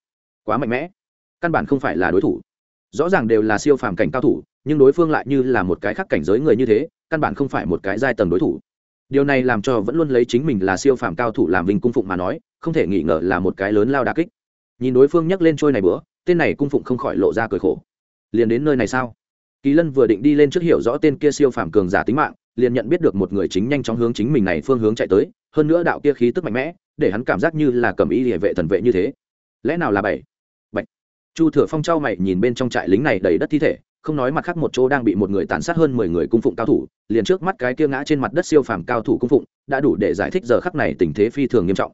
Speaker 1: Quá mạnh mẽ. Căn bản không phải là đối thủ rõ ràng đều là siêu phàm cảnh cao thủ, nhưng đối phương lại như là một cái khác cảnh giới người như thế, căn bản không phải một cái giai tầng đối thủ. Điều này làm cho vẫn luôn lấy chính mình là siêu phàm cao thủ làm vinh cung phụng mà nói, không thể nghi ngờ là một cái lớn lao đà kích. Nhìn đối phương nhắc lên trôi này bữa, tên này cung phụng không khỏi lộ ra cười khổ. Liền đến nơi này sao? Kỳ lân vừa định đi lên trước hiểu rõ tên kia siêu phàm cường giả tính mạng, liền nhận biết được một người chính nhanh chóng hướng chính mình này phương hướng chạy tới, hơn nữa đạo kia khí tức mạnh mẽ, để hắn cảm giác như là cầm y địa vệ thần vệ như thế. Lẽ nào là bảy? Chu thừa phong trao mày nhìn bên trong trại lính này đầy đất thi thể, không nói mặt khác một chỗ đang bị một người tàn sát hơn mười người cung phụng cao thủ, liền trước mắt cái kia ngã trên mặt đất siêu phàm cao thủ cung phụng, đã đủ để giải thích giờ khắc này tình thế phi thường nghiêm trọng.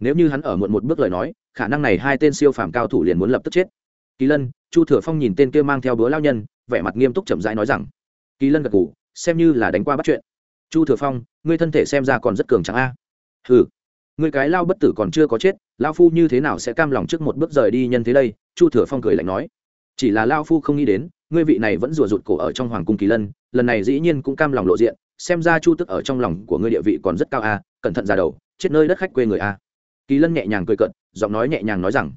Speaker 1: Nếu như hắn ở muộn một bước lời nói, khả năng này hai tên siêu phàm cao thủ liền muốn lập tức chết. Kỳ lân, chu thừa phong nhìn tên kia mang theo búa lao nhân, vẻ mặt nghiêm túc chậm rãi nói rằng, kỳ lân gật ngủ xem như là đánh qua bắt chuyện. Chu thừa phong, ngươi thân thể xem ra còn rất cường trắng a. À. ừ ngươi cái lao bất tử còn chưa có chết, lao phu như thế nào sẽ cam lòng trước một bước rời đi nhân thế đây? Chu thừa phong cười lạnh nói, chỉ là lao phu không nghĩ đến, ngươi vị này vẫn rùa rụt cổ ở trong hoàng cung kỳ lân, lần này dĩ nhiên cũng cam lòng lộ diện, xem ra chu tức ở trong lòng của ngươi địa vị còn rất cao a, cẩn thận ra đầu, chết nơi đất khách quê người a. Kỳ lân nhẹ nhàng cười cận giọng nói nhẹ nhàng nói rằng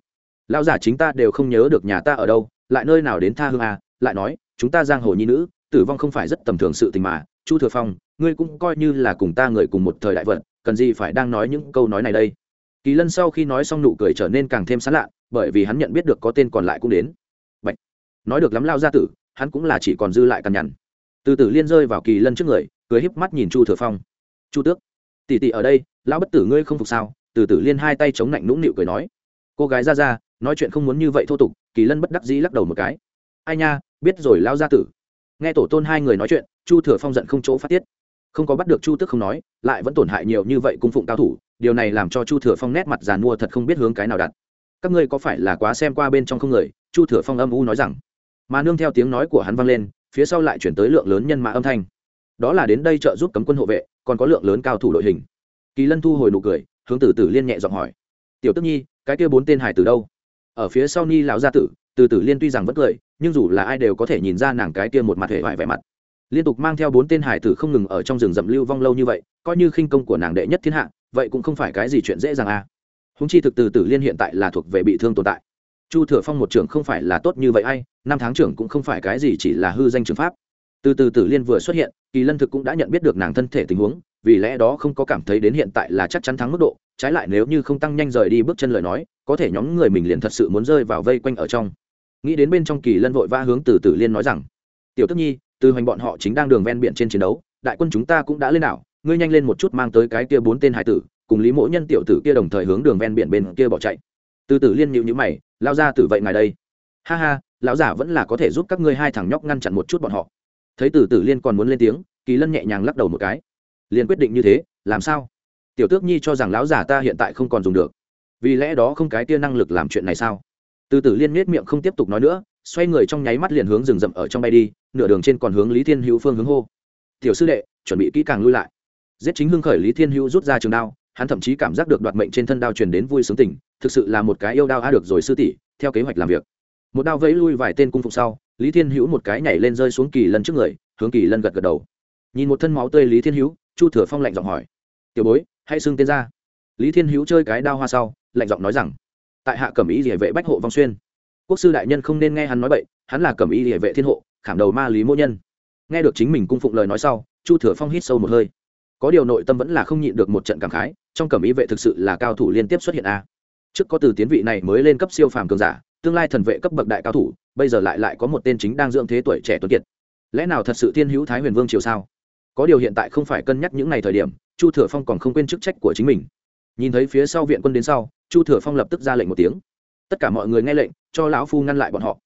Speaker 1: lao giả chính ta đều không nhớ được nhà ta ở đâu, lại nơi nào đến tha hương a? Lại nói, chúng ta giang hồ nhi nữ, tử vong không phải rất tầm thường sự tình mà, chu thừa phong, ngươi cũng coi như là cùng ta người cùng một thời đại vận, cần gì phải đang nói những câu nói này đây? Kỳ lân sau khi nói xong nụ cười trở nên càng thêm sán lạ bởi vì hắn nhận biết được có tên còn lại cũng đến. Bạch. nói được lắm lao gia tử, hắn cũng là chỉ còn dư lại cằn nhằn. Từ từ liên rơi vào kỳ lân trước người, cười híp mắt nhìn chu thừa phong. Chu tước. Tỷ tỷ ở đây, lão bất tử ngươi không phục sao? Từ từ liên hai tay chống lạnh nũng nịu cười nói. Cô gái ra ra, nói chuyện không muốn như vậy thô tục, kỳ lân bất đắc dĩ lắc đầu một cái. Ai nha, biết rồi lao gia tử. Nghe tổ tôn hai người nói chuyện, chu thừa phong giận không chỗ phát tiết. Không có bắt được chu tức không nói, lại vẫn tổn hại nhiều như vậy cung phụng cao thủ, điều này làm cho chu thừa phong nét mặt giàn mua thật không biết hướng cái nào đặt các ngươi có phải là quá xem qua bên trong không người? Chu thừa phong âm u nói rằng. Mà nương theo tiếng nói của hắn vang lên, phía sau lại chuyển tới lượng lớn nhân mã âm thanh. Đó là đến đây trợ giúp cấm quân hộ vệ, còn có lượng lớn cao thủ đội hình. Kỳ lân thu hồi nụ cười, hướng tử tử liên nhẹ giọng hỏi. Tiểu tức nhi, cái kia bốn tên hải từ đâu? Ở phía sau ni lão gia tử, từ tử liên tuy rằng vẫn cười, nhưng dù là ai đều có thể nhìn ra nàng cái kia một mặt hệ vải vẻ mặt. Liên tục mang theo bốn tên hải tử không ngừng ở trong rừng rậm lưu vong lâu như vậy, coi như khinh công của nàng đệ nhất thiên hạ, vậy cũng không phải cái gì chuyện dễ dàng à húng chi thực từ tử liên hiện tại là thuộc về bị thương tồn tại. Chu thừa phong một trưởng không phải là tốt như vậy ai, năm tháng trưởng cũng không phải cái gì chỉ là hư danh trường pháp. Từ từ tử liên vừa xuất hiện, kỳ lân thực cũng đã nhận biết được nàng thân thể tình huống, vì lẽ đó không có cảm thấy đến hiện tại là chắc chắn thắng mức độ, trái lại nếu như không tăng nhanh rời đi bước chân lời nói, có thể nhóm người mình liền thật sự muốn rơi vào vây quanh ở trong. Nghĩ đến bên trong kỳ lân vội vã hướng từ tử liên nói rằng, tiểu tức nhi, từ hoành bọn họ chính đang đường ven biển trên chiến đấu, đại quân chúng ta cũng đã lên đảo, ngươi nhanh lên một chút mang tới cái kia bốn tên hải tử cùng lý mỗ nhân tiểu tử kia đồng thời hướng đường ven biển bên kia bỏ chạy. Từ tử liên nhịu nhữ mày lao ra tử vậy ngài đây. Ha ha, lão giả vẫn là có thể giúp các ngươi hai thằng nhóc ngăn chặn một chút bọn họ. Thấy từ tử liên còn muốn lên tiếng, kỳ lân nhẹ nhàng lắc đầu một cái. Liền quyết định như thế, làm sao? Tiểu tước nhi cho rằng lão giả ta hiện tại không còn dùng được. Vì lẽ đó không cái tia năng lực làm chuyện này sao? Từ tử liên miết miệng không tiếp tục nói nữa, xoay người trong nháy mắt liền hướng rừng rậm ở trong bay đi, nửa đường trên còn hướng lý thiên hữu phương hướng hô. Tiểu sư đệ, chuẩn bị kỹ càng lui lại. Giết chính hưng khởi lý thiên hữu rút ra trường đao hắn thậm chí cảm giác được đoạt mệnh trên thân đao truyền đến vui sướng tỉnh thực sự là một cái yêu đao a được rồi sư tỷ, theo kế hoạch làm việc. Một đao vẫy lui vài tên cung phục sau, lý thiên hữu một cái nhảy lên rơi xuống kỳ lân trước người, hướng kỳ lân gật gật đầu. Nhìn một thân máu tươi lý thiên hữu, chu thừa phong lạnh giọng hỏi, tiểu bối, hãy xưng tên ra. Lý thiên hữu chơi cái đao hoa sau, lạnh giọng nói rằng, tại hạ cẩm ý địa vệ bách hộ vong xuyên. Quốc sư đại nhân không nên nghe hắn nói bậy, hắn là cẩm ý địa vệ thiên hộ, khảm đầu ma lý mỗ nhân. Nghe được chính mình cung phụng lời nói sau, chu thừa phong hít sâu một hơi. Có điều nội tâm vẫn là không nhịn được một trận cảm khái trong cẩm ý vệ thực sự là cao thủ liên tiếp xuất hiện a. Trước có từ tiến vị này mới lên cấp siêu phàm cường giả, tương lai thần vệ cấp bậc đại cao thủ, bây giờ lại lại có một tên chính đang dưỡng thế tuổi trẻ tuấn kiệt. Lẽ nào thật sự thiên hữu thái huyền vương triều sao? Có điều hiện tại không phải cân nhắc những ngày thời điểm, chu thừa phong còn không quên chức trách của chính mình. Nhìn thấy phía sau viện quân đến sau, chu thừa phong lập tức ra lệnh một tiếng. Tất cả mọi người nghe lệnh, cho lão phu ngăn lại bọn họ.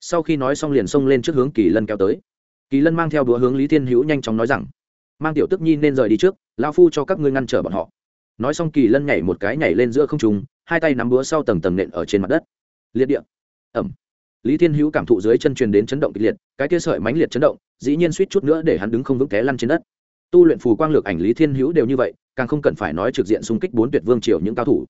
Speaker 1: Sau khi nói xong liền xông lên trước hướng kỳ lân kéo tới. Kỳ lân mang theo đũa hướng lý thiên hữu nhanh chóng nói rằng, mang tiểu tức nhi nên rời đi trước, lão phu cho các ngươi ngăn trở bọn họ nói xong kỳ lân nhảy một cái nhảy lên giữa không trùng hai tay nắm búa sau tầng tầng nện ở trên mặt đất. Liệt địa. Ẩm. Lý thiên hữu cảm thụ dưới chân truyền đến chấn động kịch liệt, cái kia sợi mánh liệt chấn động, dĩ nhiên suýt chút nữa để hắn đứng không vững té lăn trên đất. Tu luyện phù quang lược ảnh lý thiên hữu đều như vậy, càng không cần phải nói trực diện xung kích bốn tuyệt vương triều những cao thủ.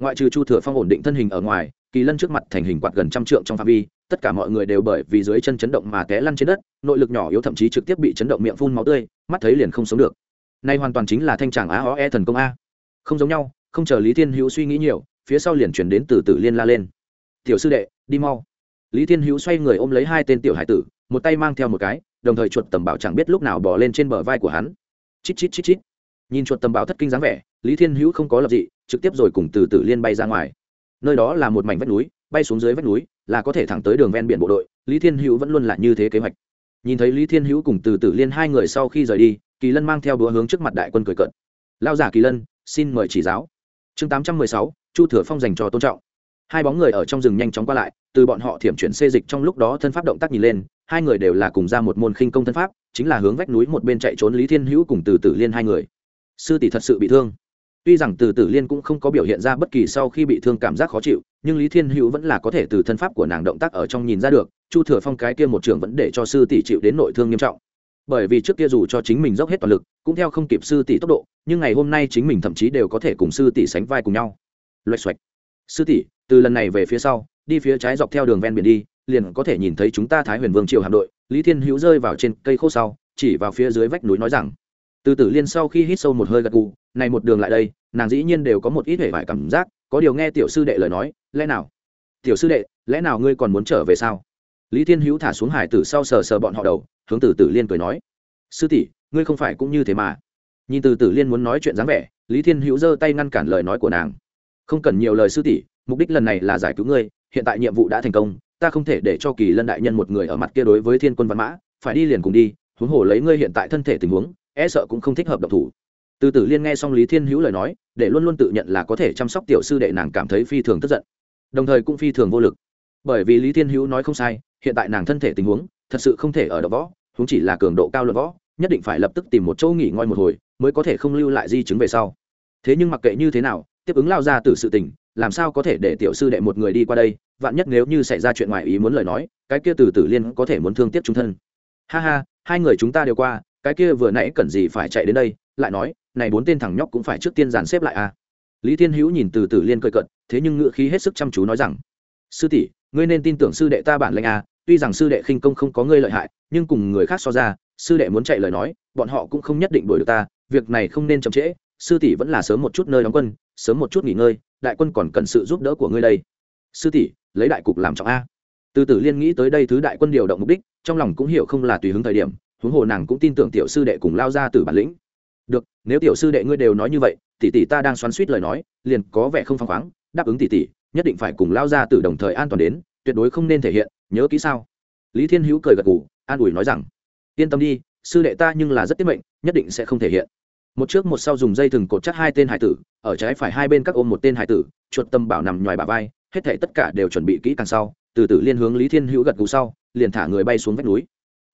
Speaker 1: Ngoại trừ chu thừa phong ổn định thân hình ở ngoài, kỳ lân trước mặt thành hình quạt gần trăm trượng trong phạm vi, tất cả mọi người đều bởi vì dưới chân chấn động mà té lăn trên đất, nội lực nhỏ yếu thậm chí trực tiếp bị chấn động miệng phun máu tươi, mắt thấy liền không sống được. Nay hoàn toàn chính là thanh tràng á ó e thần công a không giống nhau, không chờ lý thiên hữu suy nghĩ nhiều, phía sau liền chuyển đến từ tử liên la lên. Tiểu sư đệ, đi mau. Lý thiên hữu xoay người ôm lấy hai tên tiểu hải tử, một tay mang theo một cái, đồng thời chuột tầm bảo chẳng biết lúc nào bỏ lên trên bờ vai của hắn. Chít chít chít chít. Nhìn chuột tầm bảo thất kinh dáng vẻ, lý thiên hữu không có lập dị, trực tiếp rồi cùng từ tử liên bay ra ngoài. Nơi đó là một mảnh vách núi, bay xuống dưới vách núi, là có thể thẳng tới đường ven biển bộ đội, lý thiên hữu vẫn luôn là như thế kế hoạch. Nhìn thấy lý thiên hữu cùng từ tử liên hai người sau khi rời đi, kỳ lân mang theo đũa hướng trước mặt đại quân cười cận lao giả kỳ lân xin mời chỉ giáo. Chương tám trăm mười sáu, chu thừa phong dành cho tôn trọng. Hai bóng người ở trong rừng nhanh chóng qua lại, từ bọn họ thiểm chuyển xê dịch trong lúc đó thân pháp động tác nhìn lên, hai người đều là cùng ra một môn khinh công thân pháp, chính là hướng vách núi một bên chạy trốn lý thiên hữu cùng từ tử liên hai người. Sư tỷ thật sự bị thương. Tuy rằng từ tử liên cũng không có biểu hiện ra bất kỳ sau khi bị thương cảm giác khó chịu, nhưng lý thiên hữu vẫn là có thể từ thân pháp của nàng động tác ở trong nhìn ra được, chu thừa phong cái kia một trường vẫn để cho sư tỷ chịu đến nội thương nghiêm trọng bởi vì trước kia dù cho chính mình dốc hết toàn lực, cũng theo không kịp sư tỷ tốc độ, nhưng ngày hôm nay chính mình thậm chí đều có thể cùng sư tỷ sánh vai cùng nhau. Loạch xoạch. Sư tỷ, từ lần này về phía sau, đi phía trái dọc theo đường ven biển đi, liền có thể nhìn thấy chúng ta thái huyền vương triều hạm đội, lý thiên hữu rơi vào trên cây khô sau, chỉ vào phía dưới vách núi nói rằng, từ tử liên sau khi hít sâu một hơi gật gù, này một đường lại đây, nàng dĩ nhiên đều có một ít hể vải cảm giác, có điều nghe tiểu sư đệ lời nói, lẽ nào? Tiểu sư đệ, lẽ nào ngươi còn muốn trở về sao? Lý thiên hữu thả xuống hải tử sau sờ sờ bọn họ đầu, hướng từ tử liên cười nói. Sư tỷ, ngươi không phải cũng như thế mà. Nhìn từ tử liên muốn nói chuyện dáng vẻ, lý thiên hữu giơ tay ngăn cản lời nói của nàng. Không cần nhiều lời sư tỷ, mục đích lần này là giải cứu ngươi, hiện tại nhiệm vụ đã thành công, ta không thể để cho kỳ lân đại nhân một người ở mặt kia đối với thiên quân văn mã, phải đi liền cùng đi, huống hồ lấy ngươi hiện tại thân thể tình huống e sợ cũng không thích hợp độc thủ. Từ tử liên nghe xong lý thiên hữu lời nói, để luôn luôn tự nhận là có thể chăm sóc tiểu sư đệ nàng cảm thấy phi thường tức giận. Đồng thời cũng phi thường vô lực bởi vì lý thiên hữu nói không sai, hiện tại nàng thân thể tình huống, thật sự không thể ở đ võ húng chỉ là cường độ cao luận võ, nhất định phải lập tức tìm một chỗ nghỉ ngơi một hồi, mới có thể không lưu lại di chứng về sau. Thế nhưng mặc kệ như thế nào, tiếp ứng lao ra từ sự tình, làm sao có thể để tiểu sư đệ một người đi qua đây, vạn nhất nếu như xảy ra chuyện ngoài ý muốn lời nói, cái kia từ tử liên có thể muốn thương tiếc chúng thân. Ha ha, hai người chúng ta đều qua, cái kia vừa nãy cần gì phải chạy đến đây, lại nói, này bốn tên thằng nhóc cũng phải trước tiên dàn xếp lại à. Lý thiên hữu nhìn từ tử liên cười cận thế nhưng ngựa khí hết sức chăm chú nói rằng, sư tỷ ngươi nên tin tưởng sư đệ ta bản lệnh à tuy rằng sư đệ khinh công không có ngươi lợi hại, nhưng cùng người khác so ra, sư đệ muốn chạy lời nói, bọn họ cũng không nhất định đuổi được ta, việc này không nên chậm trễ, sư tỷ vẫn là sớm một chút nơi đóng quân, sớm một chút nghỉ ngơi, đại quân còn cần sự giúp đỡ của ngươi đây. Sư tỷ, lấy đại cục làm trọng a. Từ tử liên nghĩ tới đây thứ đại quân điều động mục đích, trong lòng cũng hiểu không là tùy hứng thời điểm, huống hồ nàng cũng tin tưởng tiểu sư đệ cùng lao ra từ bản lĩnh. Được, nếu tiểu sư đệ ngươi đều nói như vậy, tỷ tỷ ta đang xoắn suýt lời nói, liền có vẻ không phăng khoáng, đáp ứng tỷ tỷ nhất định phải cùng lao ra từ đồng thời an toàn đến, tuyệt đối không nên thể hiện, nhớ kỹ sao? Lý thiên hữu cười gật gù, an ủi nói rằng, yên tâm đi, sư đệ ta nhưng là rất tiết mệnh, nhất định sẽ không thể hiện. Một trước một sau dùng dây thừng cột chắc hai tên hải tử, ở trái phải hai bên các ôm một tên hải tử, chuột tâm bảo nằm ngoài bà vai, hết thể tất cả đều chuẩn bị kỹ càng sau, từ tử liên hướng lý thiên hữu gật gù sau, liền thả người bay xuống vách núi.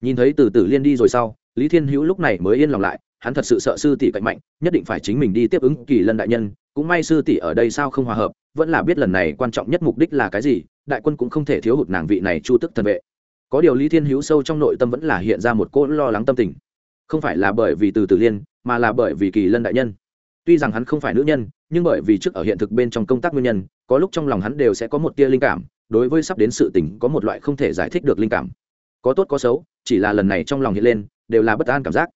Speaker 1: Nhìn thấy từ tử liên đi rồi sau, lý thiên hữu lúc này mới yên lòng lại hắn thật sự sợ sư tỷ cạnh mạnh, nhất định phải chính mình đi tiếp ứng kỳ lân đại nhân, cũng may sư tỷ ở đây sao không hòa hợp, vẫn là biết lần này quan trọng nhất mục đích là cái gì, đại quân cũng không thể thiếu hụt nàng vị này chu tức thần vệ. Có điều lý thiên hữu sâu trong nội tâm vẫn là hiện ra một cỗ lo lắng tâm tình. Không phải là bởi vì từ tử liên, mà là bởi vì kỳ lân đại nhân. Tuy rằng hắn không phải nữ nhân, nhưng bởi vì trước ở hiện thực bên trong công tác nguyên nhân, có lúc trong lòng hắn đều sẽ có một tia linh cảm, đối với sắp đến sự tình có một loại không thể giải thích được linh cảm. Có tốt có xấu, chỉ là lần này trong lòng hiện lên, đều là bất an cảm giác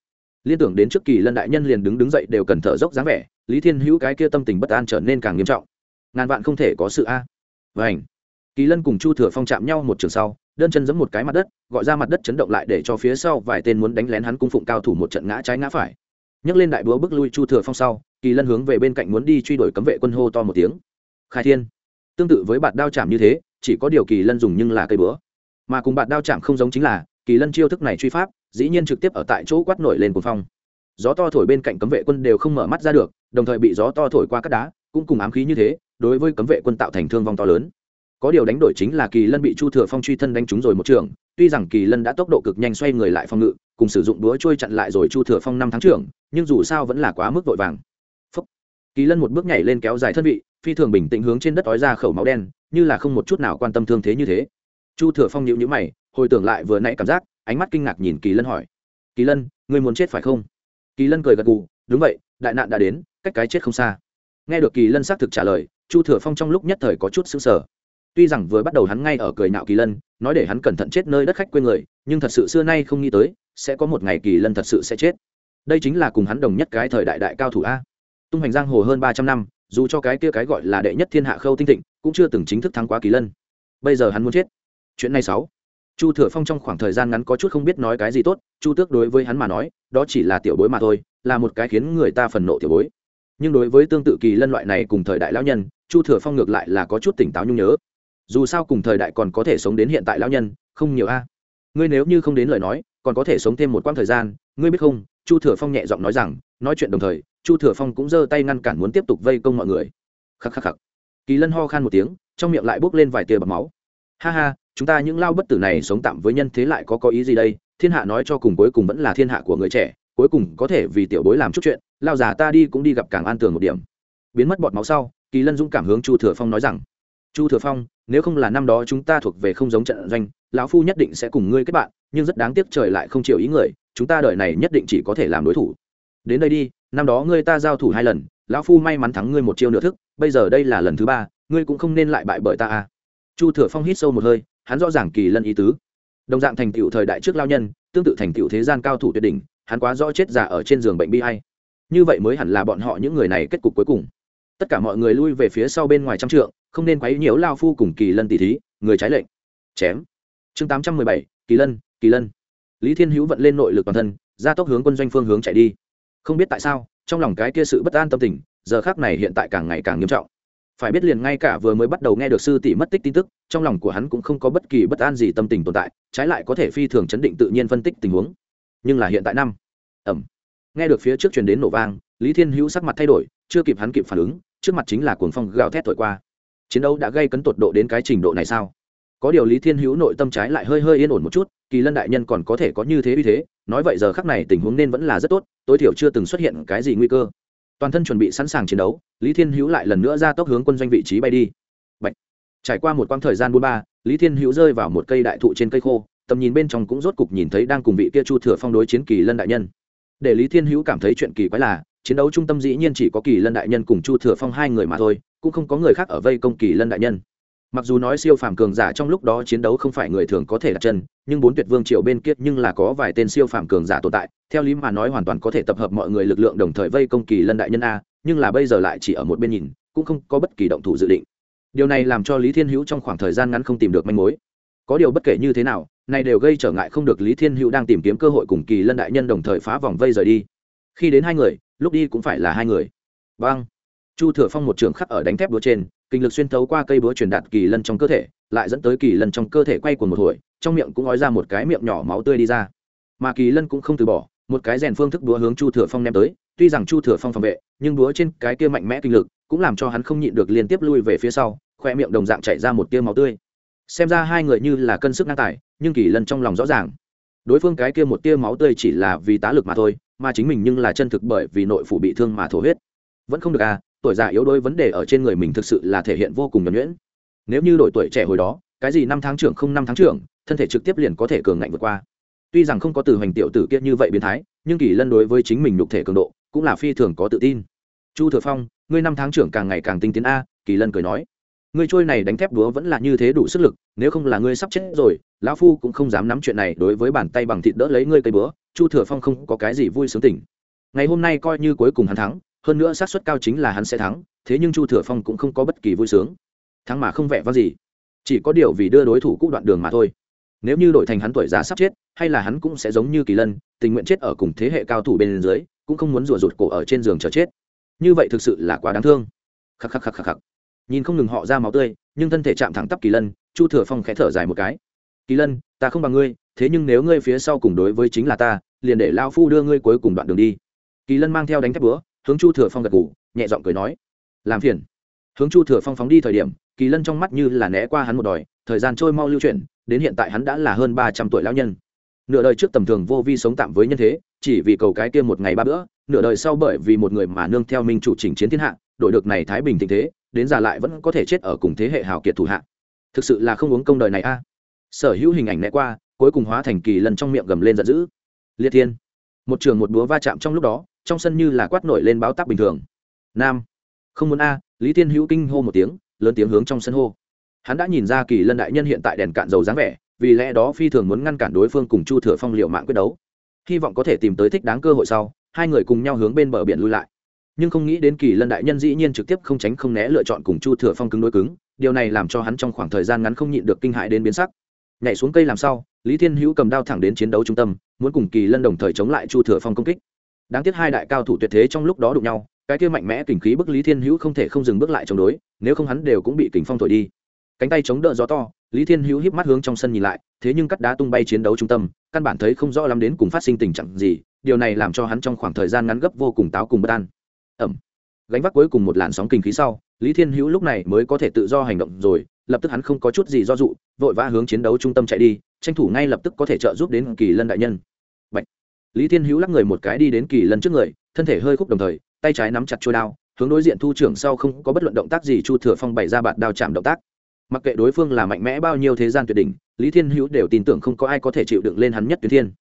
Speaker 1: liên tưởng đến trước kỳ lân đại nhân liền đứng đứng dậy đều cần thở dốc dáng vẻ, lý thiên hữu cái kia tâm tình bất an trở nên càng nghiêm trọng. Ngàn vạn không thể có sự a. Vảnh kỳ lân cùng chu thừa phong chạm nhau một trường sau, đơn chân giẫm một cái mặt đất, gọi ra mặt đất chấn động lại để cho phía sau vài tên muốn đánh lén hắn cung phụng cao thủ một trận ngã trái ngã phải. Nhấc lên đại búa bước lui chu thừa phong sau, kỳ lân hướng về bên cạnh muốn đi truy đuổi cấm vệ quân hô to một tiếng. Khai thiên. Tương tự với bạt đao chạm như thế, chỉ có điều kỳ lân dùng nhưng là cây búa. Mà cùng bạt đao chạm không giống chính là, kỳ lân chiêu thức này truy pháp dĩ nhiên trực tiếp ở tại chỗ quát nổi lên cuồng phong. Gió to thổi bên cạnh cấm vệ quân đều không mở mắt ra được, đồng thời bị gió to thổi qua các đá, cũng cùng ám khí như thế, đối với cấm vệ quân tạo thành thương vong to lớn. Có điều đánh đổi chính là kỳ lân bị chu thừa phong truy thân đánh trúng rồi một trường, tuy rằng kỳ lân đã tốc độ cực nhanh xoay người lại phòng ngự, cùng sử dụng đũa trôi chặn lại rồi chu thừa phong năm tháng trưởng, nhưng dù sao vẫn là quá mức vội vàng. Phúc. kỳ lân một bước nhảy lên kéo dài thân vị, phi thường bình tĩnh hướng trên đất ói ra khẩu máu đen, như là không một chút nào quan tâm thương thế như thế. Chu thừa phong nhịu nhữ mày, hồi tưởng lại vừa nãy cảm giác ánh mắt kinh ngạc nhìn kỳ lân hỏi. Kỳ lân người muốn chết phải không? Kỳ lân cười gật gù, đúng vậy, đại nạn đã đến, cách cái chết không xa. Nghe được kỳ lân xác thực trả lời, chu thừa phong trong lúc nhất thời có chút xứng sở tuy rằng vừa bắt đầu hắn ngay ở cười nạo kỳ lân, nói để hắn cẩn thận chết nơi đất khách quê người, nhưng thật sự xưa nay không nghĩ tới, sẽ có một ngày kỳ lân thật sự sẽ chết. Đây chính là cùng hắn đồng nhất cái thời đại đại cao thủ a. Tung hành giang hồ hơn ba trăm năm, dù cho cái kia cái gọi là đệ nhất thiên hạ khâu tinh thịnh, cũng chưa từng chính thức thắng quá kỳ lân. Bây giờ hắn muốn chết. Chuyện này sáu chu thừa phong trong khoảng thời gian ngắn có chút không biết nói cái gì tốt, chu tước đối với hắn mà nói, đó chỉ là tiểu bối mà thôi, là một cái khiến người ta phần nộ tiểu bối. Nhưng đối với tương tự kỳ lân loại này cùng thời đại lão nhân, chu thừa phong ngược lại là có chút tỉnh táo nhung nhớ. Dù sao cùng thời đại còn có thể sống đến hiện tại lão nhân, không nhiều a. Ngươi nếu như không đến lời nói, còn có thể sống thêm một quãng thời gian, ngươi biết không? Chu thừa phong nhẹ giọng nói rằng, nói chuyện đồng thời, chu thừa phong cũng giơ tay ngăn cản muốn tiếp tục vây công mọi người. Khắc khắc khắc. Kỳ lân ho khan một tiếng, trong miệng lại bốc lên vài tia bọc máu ha ha, chúng ta những lao bất tử này sống tạm với nhân thế lại có có ý gì đây? Thiên hạ nói cho cùng cuối cùng vẫn là thiên hạ của người trẻ, cuối cùng có thể vì tiểu bối làm chút chuyện, lao già ta đi cũng đi gặp càng an tường một điểm. Biến mất bọt máu sau, kỳ lân dũng cảm hướng chu thừa phong nói rằng, chu thừa phong, nếu không là năm đó chúng ta thuộc về không giống trận doanh, lão phu nhất định sẽ cùng ngươi kết bạn, nhưng rất đáng tiếc trời lại không chịu ý người, chúng ta đợi này nhất định chỉ có thể làm đối thủ. Đến đây đi, năm đó ngươi ta giao thủ hai lần, lão phu may mắn thắng ngươi một chiêu nửa thức, bây giờ đây là lần thứ ba, ngươi cũng không nên lại bại bởi ta à chu thừa phong hít sâu một hơi, hắn rõ ràng kỳ lân ý tứ. Đồng dạng thành tựu thời đại trước lao nhân, tương tự thành tựu thế gian cao thủ tuyệt đỉnh, hắn quá rõ chết già ở trên giường bệnh bi hay như vậy mới hẳn là bọn họ những người này kết cục cuối cùng. Tất cả mọi người lui về phía sau bên ngoài trăm trượng, không nên quấy nhiễu lao phu cùng kỳ lân tỷ thí, người trái lệnh. Chém. Chương tám trăm mười bảy, kỳ lân kỳ lân. Lý thiên hữu vận lên nội lực toàn thân ra tốc hướng quân doanh phương hướng chạy đi. Không biết tại sao, trong lòng cái kia sự bất an tâm tình, giờ khác này hiện tại càng ngày càng nghiêm trọng phải biết liền ngay cả vừa mới bắt đầu nghe được sư tỷ mất tích tin tức, trong lòng của hắn cũng không có bất kỳ bất an gì tâm tình tồn tại, trái lại có thể phi thường chấn định tự nhiên phân tích tình huống. Nhưng là hiện tại năm ẩm nghe được phía trước truyền đến nổ vang, lý thiên hữu sắc mặt thay đổi, chưa kịp hắn kịp phản ứng, trước mặt chính là cuồng phong gào thét thổi qua. Chiến đấu đã gây cấn tột độ đến cái trình độ này sao? Có điều lý thiên hữu nội tâm trái lại hơi hơi yên ổn một chút, kỳ lân đại nhân còn có thể có như thế uy thế, nói vậy giờ khắc này tình huống nên vẫn là rất tốt, tối thiểu chưa từng xuất hiện cái gì nguy cơ toàn thân chuẩn bị sẵn sàng chiến đấu, lý thiên hữu lại lần nữa ra tốc hướng quân doanh vị trí bay đi. Bạch. trải qua một quãng thời gian buôn ba, lý thiên hữu rơi vào một cây đại thụ trên cây khô, tầm nhìn bên trong cũng rốt cục nhìn thấy đang cùng vị kia chu thừa phong đối chiến kỳ lân đại nhân. Để lý thiên hữu cảm thấy chuyện kỳ quái là, chiến đấu trung tâm dĩ nhiên chỉ có kỳ lân đại nhân cùng chu thừa phong hai người mà thôi, cũng không có người khác ở vây công kỳ lân đại nhân mặc dù nói siêu phàm cường giả trong lúc đó chiến đấu không phải người thường có thể đặt chân, nhưng bốn tuyệt vương triều bên kia nhưng là có vài tên siêu phàm cường giả tồn tại, theo lý mà nói hoàn toàn có thể tập hợp mọi người lực lượng đồng thời vây công kỳ lân đại nhân a, nhưng là bây giờ lại chỉ ở một bên nhìn, cũng không có bất kỳ động thủ dự định. Điều này làm cho lý thiên hữu trong khoảng thời gian ngắn không tìm được manh mối. Có điều bất kể như thế nào, này đều gây trở ngại không được lý thiên hữu đang tìm kiếm cơ hội cùng kỳ lân đại nhân đồng thời phá vòng vây rời đi. Khi đến hai người, lúc đi cũng phải là hai người. Vâng. Chu thừa phong một trường khắc ở đánh thép đúa trên kinh lực xuyên thấu qua cây búa truyền đạt kỳ lân trong cơ thể, lại dẫn tới kỳ lân trong cơ thể quay cuồng một hồi, trong miệng cũng ói ra một cái miệng nhỏ máu tươi đi ra. Mà kỳ lân cũng không từ bỏ, một cái rèn phương thức đúa hướng chu thừa phong ném tới, tuy rằng chu thừa phong phòng vệ, nhưng đúa trên cái kia mạnh mẽ kinh lực cũng làm cho hắn không nhịn được liên tiếp lui về phía sau, khoe miệng đồng dạng chảy ra một tia máu tươi. Xem ra hai người như là cân sức ngang tài, nhưng kỳ lân trong lòng rõ ràng. Đối phương cái kia một tia máu tươi chỉ là vì tá lực mà thôi, mà chính mình nhưng là chân thực bởi vì nội phủ bị thương mà thổ huyết. Vẫn không được à tuổi già yếu đuối vấn đề ở trên người mình thực sự là thể hiện vô cùng nhuẩn nhuyễn. Nếu như đổi tuổi trẻ hồi đó, cái gì năm tháng trưởng không năm tháng trưởng, thân thể trực tiếp liền có thể cường ngạnh vượt qua. Tuy rằng không có từ hoành tiểu tử kia như vậy biến thái, nhưng kỳ lân đối với chính mình nhục thể cường độ cũng là phi thường có tự tin. Chu thừa phong, ngươi năm tháng trưởng càng ngày càng tinh tiến a, kỳ lân cười nói. Ngươi trôi này đánh thép đúa vẫn là như thế đủ sức lực, nếu không là ngươi sắp chết rồi, lão phu cũng không dám nắm chuyện này đối với bàn tay bằng thịt đỡ lấy ngươi cây búa. Chu thừa phong không có cái gì vui sướng tỉnh. Ngày hôm nay coi như cuối cùng hắn thắng hơn nữa xác suất cao chính là hắn sẽ thắng, thế nhưng chu thừa phong cũng không có bất kỳ vui sướng. Thắng mà không vẻ vang gì. Chỉ có điều vì đưa đối thủ cũ đoạn đường mà thôi. Nếu như đổi thành hắn tuổi già sắp chết, hay là hắn cũng sẽ giống như kỳ lân, tình nguyện chết ở cùng thế hệ cao thủ bên dưới, cũng không muốn rủa rụt cổ ở trên giường chờ chết. Như vậy thực sự là quá đáng thương. Khắc khắc khắc khắc khắc. Nhìn không ngừng họ ra máu tươi, nhưng thân thể chạm thẳng tắp kỳ lân, chu thừa phong khẽ thở dài một cái. Kỳ lân, ta không bằng ngươi, thế nhưng nếu ngươi phía sau cùng đối với chính là ta, liền để lao phu đưa ngươi cuối cùng đoạn đường đi. Kỳ lân mang theo đánh thép búa hướng chu thừa phong gật ngủ nhẹ giọng cười nói, làm phiền. Hướng chu thừa phong phóng đi thời điểm, kỳ lân trong mắt như là né qua hắn một đòi, thời gian trôi mau lưu chuyển, đến hiện tại hắn đã là hơn ba trăm tuổi lão nhân. Nửa đời trước tầm thường vô vi sống tạm với nhân thế, chỉ vì cầu cái kia một ngày ba bữa, nửa đời sau bởi vì một người mà nương theo minh chủ chỉnh chiến thiên hạ, đổi được này thái bình tình thế, đến già lại vẫn có thể chết ở cùng thế hệ hào kiệt thủ hạ. Thực sự là không uống công đời này a. Sở hữu hình ảnh né qua, cuối cùng hóa thành kỳ lần trong miệng gầm lên giận dữ. Liệt thiên, một trường một búa va chạm trong lúc đó trong sân như là quát nổi lên báo tắc bình thường. Nam. Không muốn a, lý thiên hữu kinh hô một tiếng, lớn tiếng hướng trong sân hô. Hắn đã nhìn ra kỳ lân đại nhân hiện tại đèn cạn dầu dáng vẻ, vì lẽ đó phi thường muốn ngăn cản đối phương cùng chu thừa phong liệu mạng quyết đấu. Hy vọng có thể tìm tới thích đáng cơ hội sau, hai người cùng nhau hướng bên bờ biển lui lại. Nhưng không nghĩ đến kỳ lân đại nhân dĩ nhiên trực tiếp không tránh không né lựa chọn cùng chu thừa phong cứng đối cứng, điều này làm cho hắn trong khoảng thời gian ngắn không nhịn được kinh hại đến biến sắc. Nhảy xuống cây làm sau lý thiên hữu cầm đao thẳng đến chiến đấu trung tâm, muốn cùng kỳ lân đồng thời chống lại chu thừa phong công kích đáng tiếc hai đại cao thủ tuyệt thế trong lúc đó đụng nhau, cái kia mạnh mẽ kình khí bức lý thiên hữu không thể không dừng bước lại chống đối, nếu không hắn đều cũng bị kình phong thổi đi. Cánh tay chống đỡ gió to, lý thiên hữu híp mắt hướng trong sân nhìn lại, thế nhưng cắt đá tung bay chiến đấu trung tâm, căn bản thấy không rõ lắm đến cùng phát sinh tình trạng gì, điều này làm cho hắn trong khoảng thời gian ngắn gấp vô cùng táo cùng bất an. Ẩm. Gánh vác cuối cùng một làn sóng kinh khí sau, lý thiên hữu lúc này mới có thể tự do hành động rồi, lập tức hắn không có chút gì do dụ vội vã hướng chiến đấu trung tâm chạy đi, tranh thủ ngay lập tức có thể trợ giúp đến kỳ lân đại nhân lý thiên hữu lắc người một cái đi đến kỳ lân trước người, thân thể hơi khúc đồng thời, tay trái nắm chặt trôi đao, hướng đối diện thu trưởng sau không có bất luận động tác gì chu thừa phong bày ra bạt đao chạm động tác. Mặc kệ đối phương là mạnh mẽ bao nhiêu thế gian tuyệt đỉnh, lý thiên hữu đều tin tưởng không có ai có thể chịu đựng lên hắn nhất tuyến thiên.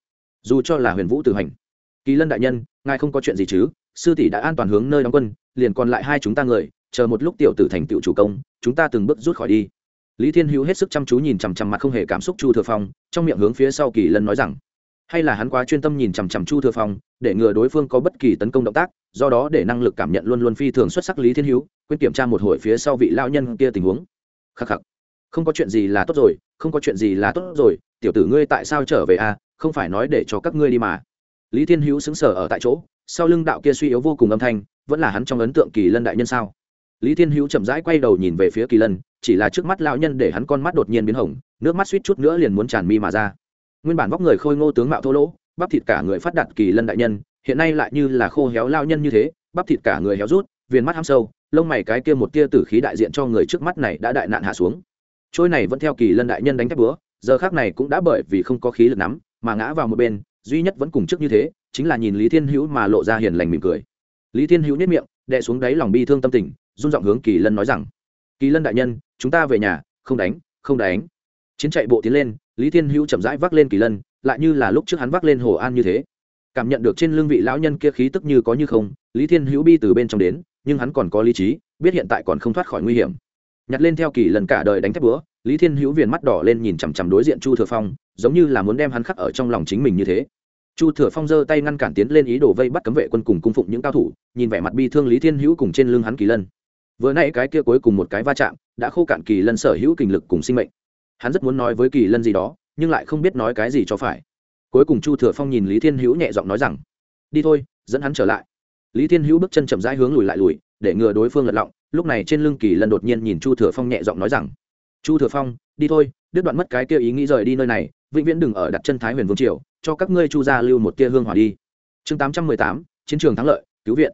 Speaker 1: Dù cho là huyền vũ tử hành. Kỳ lân đại nhân, ngài không có chuyện gì chứ? Sư tỷ đã an toàn hướng nơi đóng quân, liền còn lại hai chúng ta người, chờ một lúc tiểu tử thành tựu chủ công, chúng ta từng bước rút khỏi đi. Lý thiên hữu hết sức chăm chú nhìn chằm chằm mặt không hề cảm xúc chu thừa phong, trong miệng hướng phía sau kỳ lân nói rằng hay là hắn quá chuyên tâm nhìn chằm chằm chu thừa phong, để ngừa đối phương có bất kỳ tấn công động tác, do đó để năng lực cảm nhận luôn luôn phi thường xuất sắc lý thiên hữu, quên kiểm tra một hồi phía sau vị lao nhân kia tình huống. Khắc khắc. Không có chuyện gì là tốt rồi, không có chuyện gì là tốt rồi, tiểu tử ngươi tại sao trở về à không phải nói để cho các ngươi đi mà. Lý thiên hữu xứng sở ở tại chỗ, sau lưng đạo kia suy yếu vô cùng âm thanh, vẫn là hắn trong ấn tượng kỳ lân đại nhân sao? Lý thiên hữu chậm rãi quay đầu nhìn về phía kỳ lân, chỉ là trước mắt lão nhân để hắn con mắt đột nhiên biến hỏng nước mắt suýt chút nữa liền muốn tràn mi mà ra nguyên bản vóc người khôi ngô tướng mạo thô lỗ, bắp thịt cả người phát đạt kỳ lân đại nhân, hiện nay lại như là khô héo lao nhân như thế, bắp thịt cả người héo rút, viền mắt ham sâu, lông mày cái kia một tia tử khí đại diện cho người trước mắt này đã đại nạn hạ xuống. Trôi này vẫn theo kỳ lân đại nhân đánh thép búa, giờ khác này cũng đã bởi vì không có khí lực nắm, mà ngã vào một bên, duy nhất vẫn cùng trước như thế, chính là nhìn lý thiên hữu mà lộ ra hiền lành mỉm cười. Lý thiên hữu nhất miệng đệ xuống đáy lòng bi thương tâm tình, run giọng hướng kỳ lân nói rằng, kỳ lân đại nhân, chúng ta về nhà, không đánh không đánh. Chiến chạy bộ tiến lên lý thiên hữu chậm rãi vác lên kỳ lân, lại như là lúc trước hắn vác lên hồ an như thế. Cảm nhận được trên lưng vị lão nhân kia khí tức như có như không, lý thiên hữu bi từ bên trong đến, nhưng hắn còn có lý trí, biết hiện tại còn không thoát khỏi nguy hiểm. Nhặt lên theo kỳ lần cả đời đánh thép búa, lý thiên hữu viền mắt đỏ lên nhìn chằm chằm đối diện chu thừa phong, giống như là muốn đem hắn khắc ở trong lòng chính mình như thế. Chu thừa phong giơ tay ngăn cản tiến lên ý đồ vây bắt cấm vệ quân cùng cung phụng những cao thủ, nhìn vẻ mặt bi thương lý thiên hữu cùng trên lưng hắn kỳ lân. Vừa nãy cái kia cuối cùng một cái va chạm, đã khô cạn kỳ lân sở hữu kinh lực cùng sinh mệnh hắn rất muốn nói với kỳ lân gì đó, nhưng lại không biết nói cái gì cho phải. Cuối cùng chu thừa phong nhìn lý thiên hữu nhẹ giọng nói rằng, đi thôi, dẫn hắn trở lại. Lý thiên hữu bước chân chậm rãi hướng lùi lại lùi, để ngừa đối phương lật lọng. Lúc này trên lưng kỳ lân đột nhiên nhìn chu thừa phong nhẹ giọng nói rằng, chu thừa phong, đi thôi, đứt đoạn mất cái kia ý nghĩ rời đi nơi này, vĩnh viễn đừng ở đặt chân thái huyền vương triều, cho các ngươi chu gia lưu một tia hương hỏa đi. Chương tám trăm mười tám, chiến trường thắng lợi, cứu viện.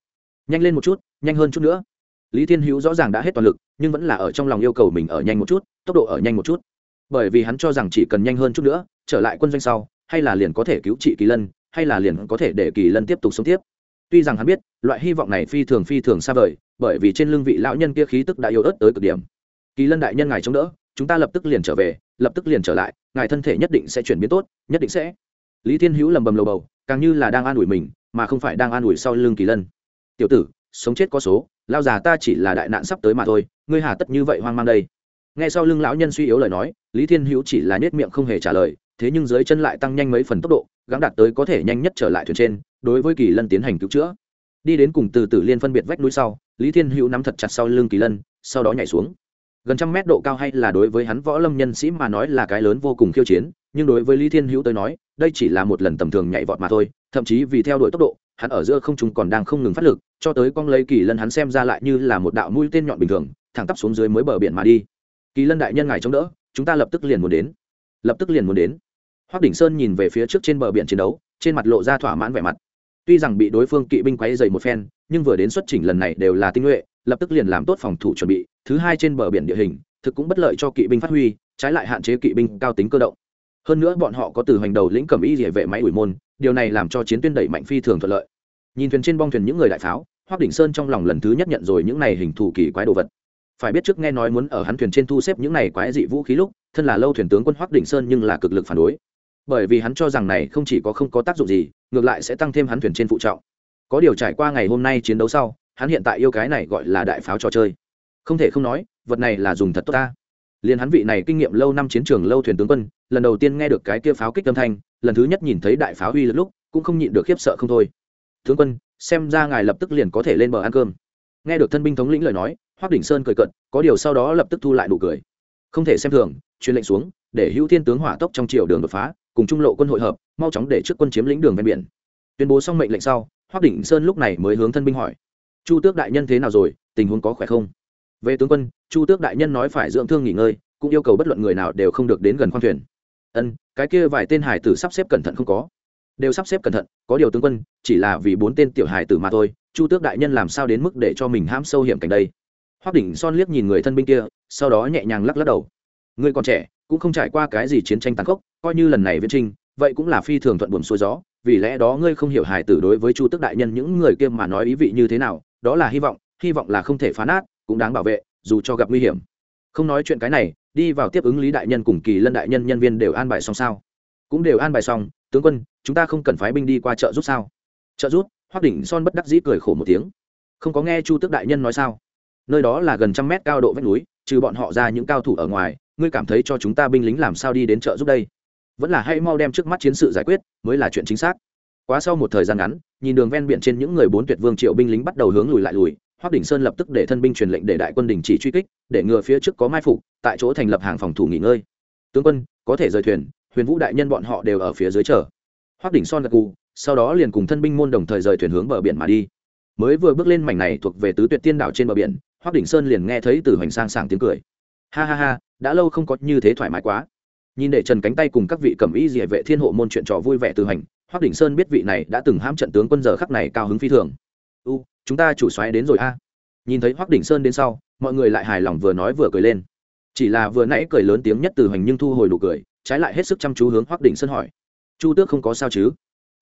Speaker 1: Nhanh lên một chút, nhanh hơn chút nữa. Lý thiên hữu rõ ràng đã hết toàn lực, nhưng vẫn là ở trong lòng yêu cầu mình ở nhanh một chút, tốc độ ở nhanh một chút bởi vì hắn cho rằng chỉ cần nhanh hơn chút nữa, trở lại quân doanh sau, hay là liền có thể cứu trị kỳ lân, hay là liền có thể để kỳ lân tiếp tục sống tiếp. Tuy rằng hắn biết, loại hy vọng này phi thường phi thường xa vời, bởi vì trên lưng vị lão nhân kia khí tức đã yếu ớt tới cực điểm. Kỳ lân đại nhân ngài chống đỡ, chúng ta lập tức liền trở về, lập tức liền trở lại, ngài thân thể nhất định sẽ chuyển biến tốt, nhất định sẽ. Lý thiên hữu lầm bầm lầu bầu, càng như là đang an ủi mình, mà không phải đang an ủi sau lưng kỳ lân. Tiểu tử, sống chết có số lao già ta chỉ là đại nạn sắp tới mà thôi, ngươi hà tất như vậy hoang mang đây nghe sau lưng lão nhân suy yếu lời nói, lý thiên hữu chỉ là nết miệng không hề trả lời, thế nhưng dưới chân lại tăng nhanh mấy phần tốc độ, gắng đạt tới có thể nhanh nhất trở lại thuyền trên, đối với kỳ lân tiến hành cứu chữa. Đi đến cùng từ từ liên phân biệt vách núi sau, lý thiên hữu nắm thật chặt sau lưng kỳ lân, sau đó nhảy xuống. Gần trăm mét độ cao hay là đối với hắn võ lâm nhân sĩ mà nói là cái lớn vô cùng khiêu chiến, nhưng đối với lý thiên hữu tới nói, đây chỉ là một lần tầm thường nhảy vọt mà thôi, thậm chí vì theo đuổi tốc độ, hắn ở giữa không trung còn đang không ngừng phát lực, cho tới con lấy kỳ lân hắn xem ra lại như là một đạo mũi tên nhọn bình thường, thẳng tắp xuống dưới mới bờ biển mà đi kỳ lân đại nhân ngài chống đỡ, chúng ta lập tức liền muốn đến. Lập tức liền muốn đến. Hoác đỉnh sơn nhìn về phía trước trên bờ biển chiến đấu, trên mặt lộ ra thỏa mãn vẻ mặt. Tuy rằng bị đối phương kỵ binh quay dày một phen, nhưng vừa đến xuất chỉnh lần này đều là tinh nhuệ, lập tức liền làm tốt phòng thủ chuẩn bị, thứ hai trên bờ biển địa hình, thực cũng bất lợi cho kỵ binh phát huy, trái lại hạn chế kỵ binh cao tính cơ động. Hơn nữa bọn họ có từ hành đầu lĩnh cầm y địa vệ máy ủi môn, điều này làm cho chiến tuyến đẩy mạnh phi thường thuận lợi. Nhìn thuyền trên bong thuyền những người đại pháo hoác đỉnh sơn trong lòng lần thứ nhất nhận rồi những này hình thù kỳ quái đồ vật phải biết trước nghe nói muốn ở hắn thuyền trên thu xếp những này quái dị vũ khí lúc, thân là lâu thuyền tướng quân hoác đỉnh sơn nhưng là cực lực phản đối. Bởi vì hắn cho rằng này không chỉ có không có tác dụng gì, ngược lại sẽ tăng thêm hắn thuyền trên phụ trọng. Có điều trải qua ngày hôm nay chiến đấu sau, hắn hiện tại yêu cái này gọi là đại pháo trò chơi. Không thể không nói, vật này là dùng thật tốt ta. Liền hắn vị này kinh nghiệm lâu năm chiến trường lâu thuyền tướng quân, lần đầu tiên nghe được cái kia pháo kích âm thanh, lần thứ nhất nhìn thấy đại pháo uy lực lúc, cũng không nhịn được khiếp sợ không thôi. Tướng quân, xem ra ngài lập tức liền có thể lên bờ ăn cơm. Nghe được thân binh thống lĩnh lời nói hoác đỉnh sơn cười cận có điều sau đó lập tức thu lại nụ cười. Không thể xem thường, truyền lệnh xuống, để hữu thiên tướng hỏa tốc trong chiều đường đột phá, cùng trung lộ quân hội hợp, mau chóng để trước quân chiếm lĩnh đường ven biển. Tuyên bố xong mệnh lệnh sau, hoác đỉnh sơn lúc này mới hướng thân binh hỏi, chu tước đại nhân thế nào rồi, tình huống có khỏe không? Về tướng quân, chu tước đại nhân nói phải dưỡng thương nghỉ ngơi, cũng yêu cầu bất luận người nào đều không được đến gần khoang thuyền. Ân, cái kia vài tên hải tử sắp xếp cẩn thận không có. Đều sắp xếp cẩn thận, có điều tướng quân, chỉ là vì bốn tên tiểu hải tử mà thôi, chu tước đại nhân làm sao đến mức để cho mình ham sâu hiểm cảnh đây? Hoác đỉnh son liếc nhìn người thân binh kia, sau đó nhẹ nhàng lắc lắc đầu. Người còn trẻ, cũng không trải qua cái gì chiến tranh tàn khốc, coi như lần này viễn trinh, vậy cũng là phi thường thuận buồm xuôi gió. Vì lẽ đó ngươi không hiểu hài tử đối với chu tước đại nhân những người kia mà nói ý vị như thế nào, đó là hy vọng hy vọng là không thể phá nát, cũng đáng bảo vệ, dù cho gặp nguy hiểm. Không nói chuyện cái này, đi vào tiếp ứng lý đại nhân cùng kỳ lân đại nhân nhân viên đều an bài xong sao? Cũng đều an bài xong, tướng quân, chúng ta không cần phái binh đi qua chợ rút sao? Chợ rút hoác đỉnh son bất đắc dĩ cười khổ một tiếng. Không có nghe chu tước đại nhân nói sao? Nơi đó là gần trăm mét cao độ vách núi, trừ bọn họ ra những cao thủ ở ngoài, ngươi cảm thấy cho chúng ta binh lính làm sao đi đến chợ giúp đây? Vẫn là hãy mau đem trước mắt chiến sự giải quyết, mới là chuyện chính xác. Quá sau một thời gian ngắn, nhìn đường ven biển trên những người bốn tuyệt vương triệu binh lính bắt đầu hướng lùi lại lùi, hoác đỉnh sơn lập tức để thân binh truyền lệnh để đại quân đình chỉ truy kích, để ngừa phía trước có mai phục, tại chỗ thành lập hàng phòng thủ nghỉ ngơi. Tướng quân, có thể rời thuyền, huyền vũ đại nhân bọn họ đều ở phía dưới chờ. Hoác đỉnh son gật cù sau đó liền cùng thân binh môn đồng thời rời thuyền hướng bờ biển mà đi. Mới vừa bước lên mảnh này thuộc về tứ tuyệt tiên đảo trên bờ biển hoác đỉnh sơn liền nghe thấy từ hoành sang sảng tiếng cười. Ha ha ha, đã lâu không có như thế thoải mái quá. Nhìn để trần cánh tay cùng các vị cẩm y dỉa vệ thiên hộ môn chuyện trò vui vẻ từ hành hoác đỉnh sơn biết vị này đã từng hãm trận tướng quân giờ khắc này cao hứng phi thường. U, chúng ta chủ xoáy đến rồi a. Nhìn thấy hoác đỉnh sơn đến sau, mọi người lại hài lòng vừa nói vừa cười lên. Chỉ là vừa nãy cười lớn tiếng nhất từ hành nhưng thu hồi nụ cười, trái lại hết sức chăm chú hướng hoác đỉnh sơn hỏi, chu tước không có sao chứ?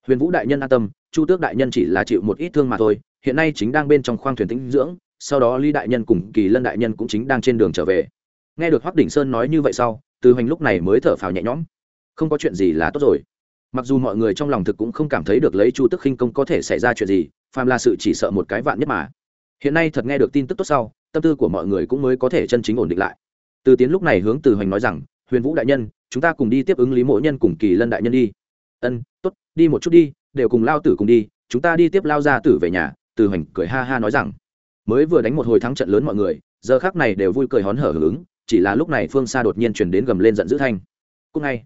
Speaker 1: Huyền vũ đại nhân an tâm, chu tước đại nhân chỉ là chịu một ít thương mà thôi, hiện nay chính đang bên trong khoang thuyền tĩnh dưỡng sau đó ly đại nhân cùng kỳ lân đại nhân cũng chính đang trên đường trở về. Nghe được hoác đỉnh sơn nói như vậy sau, từ hoành lúc này mới thở phào nhẹ nhõm. Không có chuyện gì là tốt rồi. Mặc dù mọi người trong lòng thực cũng không cảm thấy được lấy chu tức khinh công có thể xảy ra chuyện gì, phàm là sự chỉ sợ một cái vạn nhất mà. Hiện nay thật nghe được tin tức tốt sau, tâm tư của mọi người cũng mới có thể chân chính ổn định lại. Từ tiến lúc này hướng từ hoành nói rằng, huyền vũ đại nhân, chúng ta cùng đi tiếp ứng lý mộ nhân cùng kỳ lân đại nhân đi. Ân t ố t đi một chút đi, đều cùng lao tử cùng đi, chúng ta đi tiếp lao gia tử về nhà, từ hoành cười ha ha nói rằng mới vừa đánh một hồi thắng trận lớn mọi người, giờ khác này đều vui cười hón hở hưởng ứng, chỉ là lúc này phương xa đột nhiên chuyển đến gầm lên giận dữ thanh. Cũng ngay,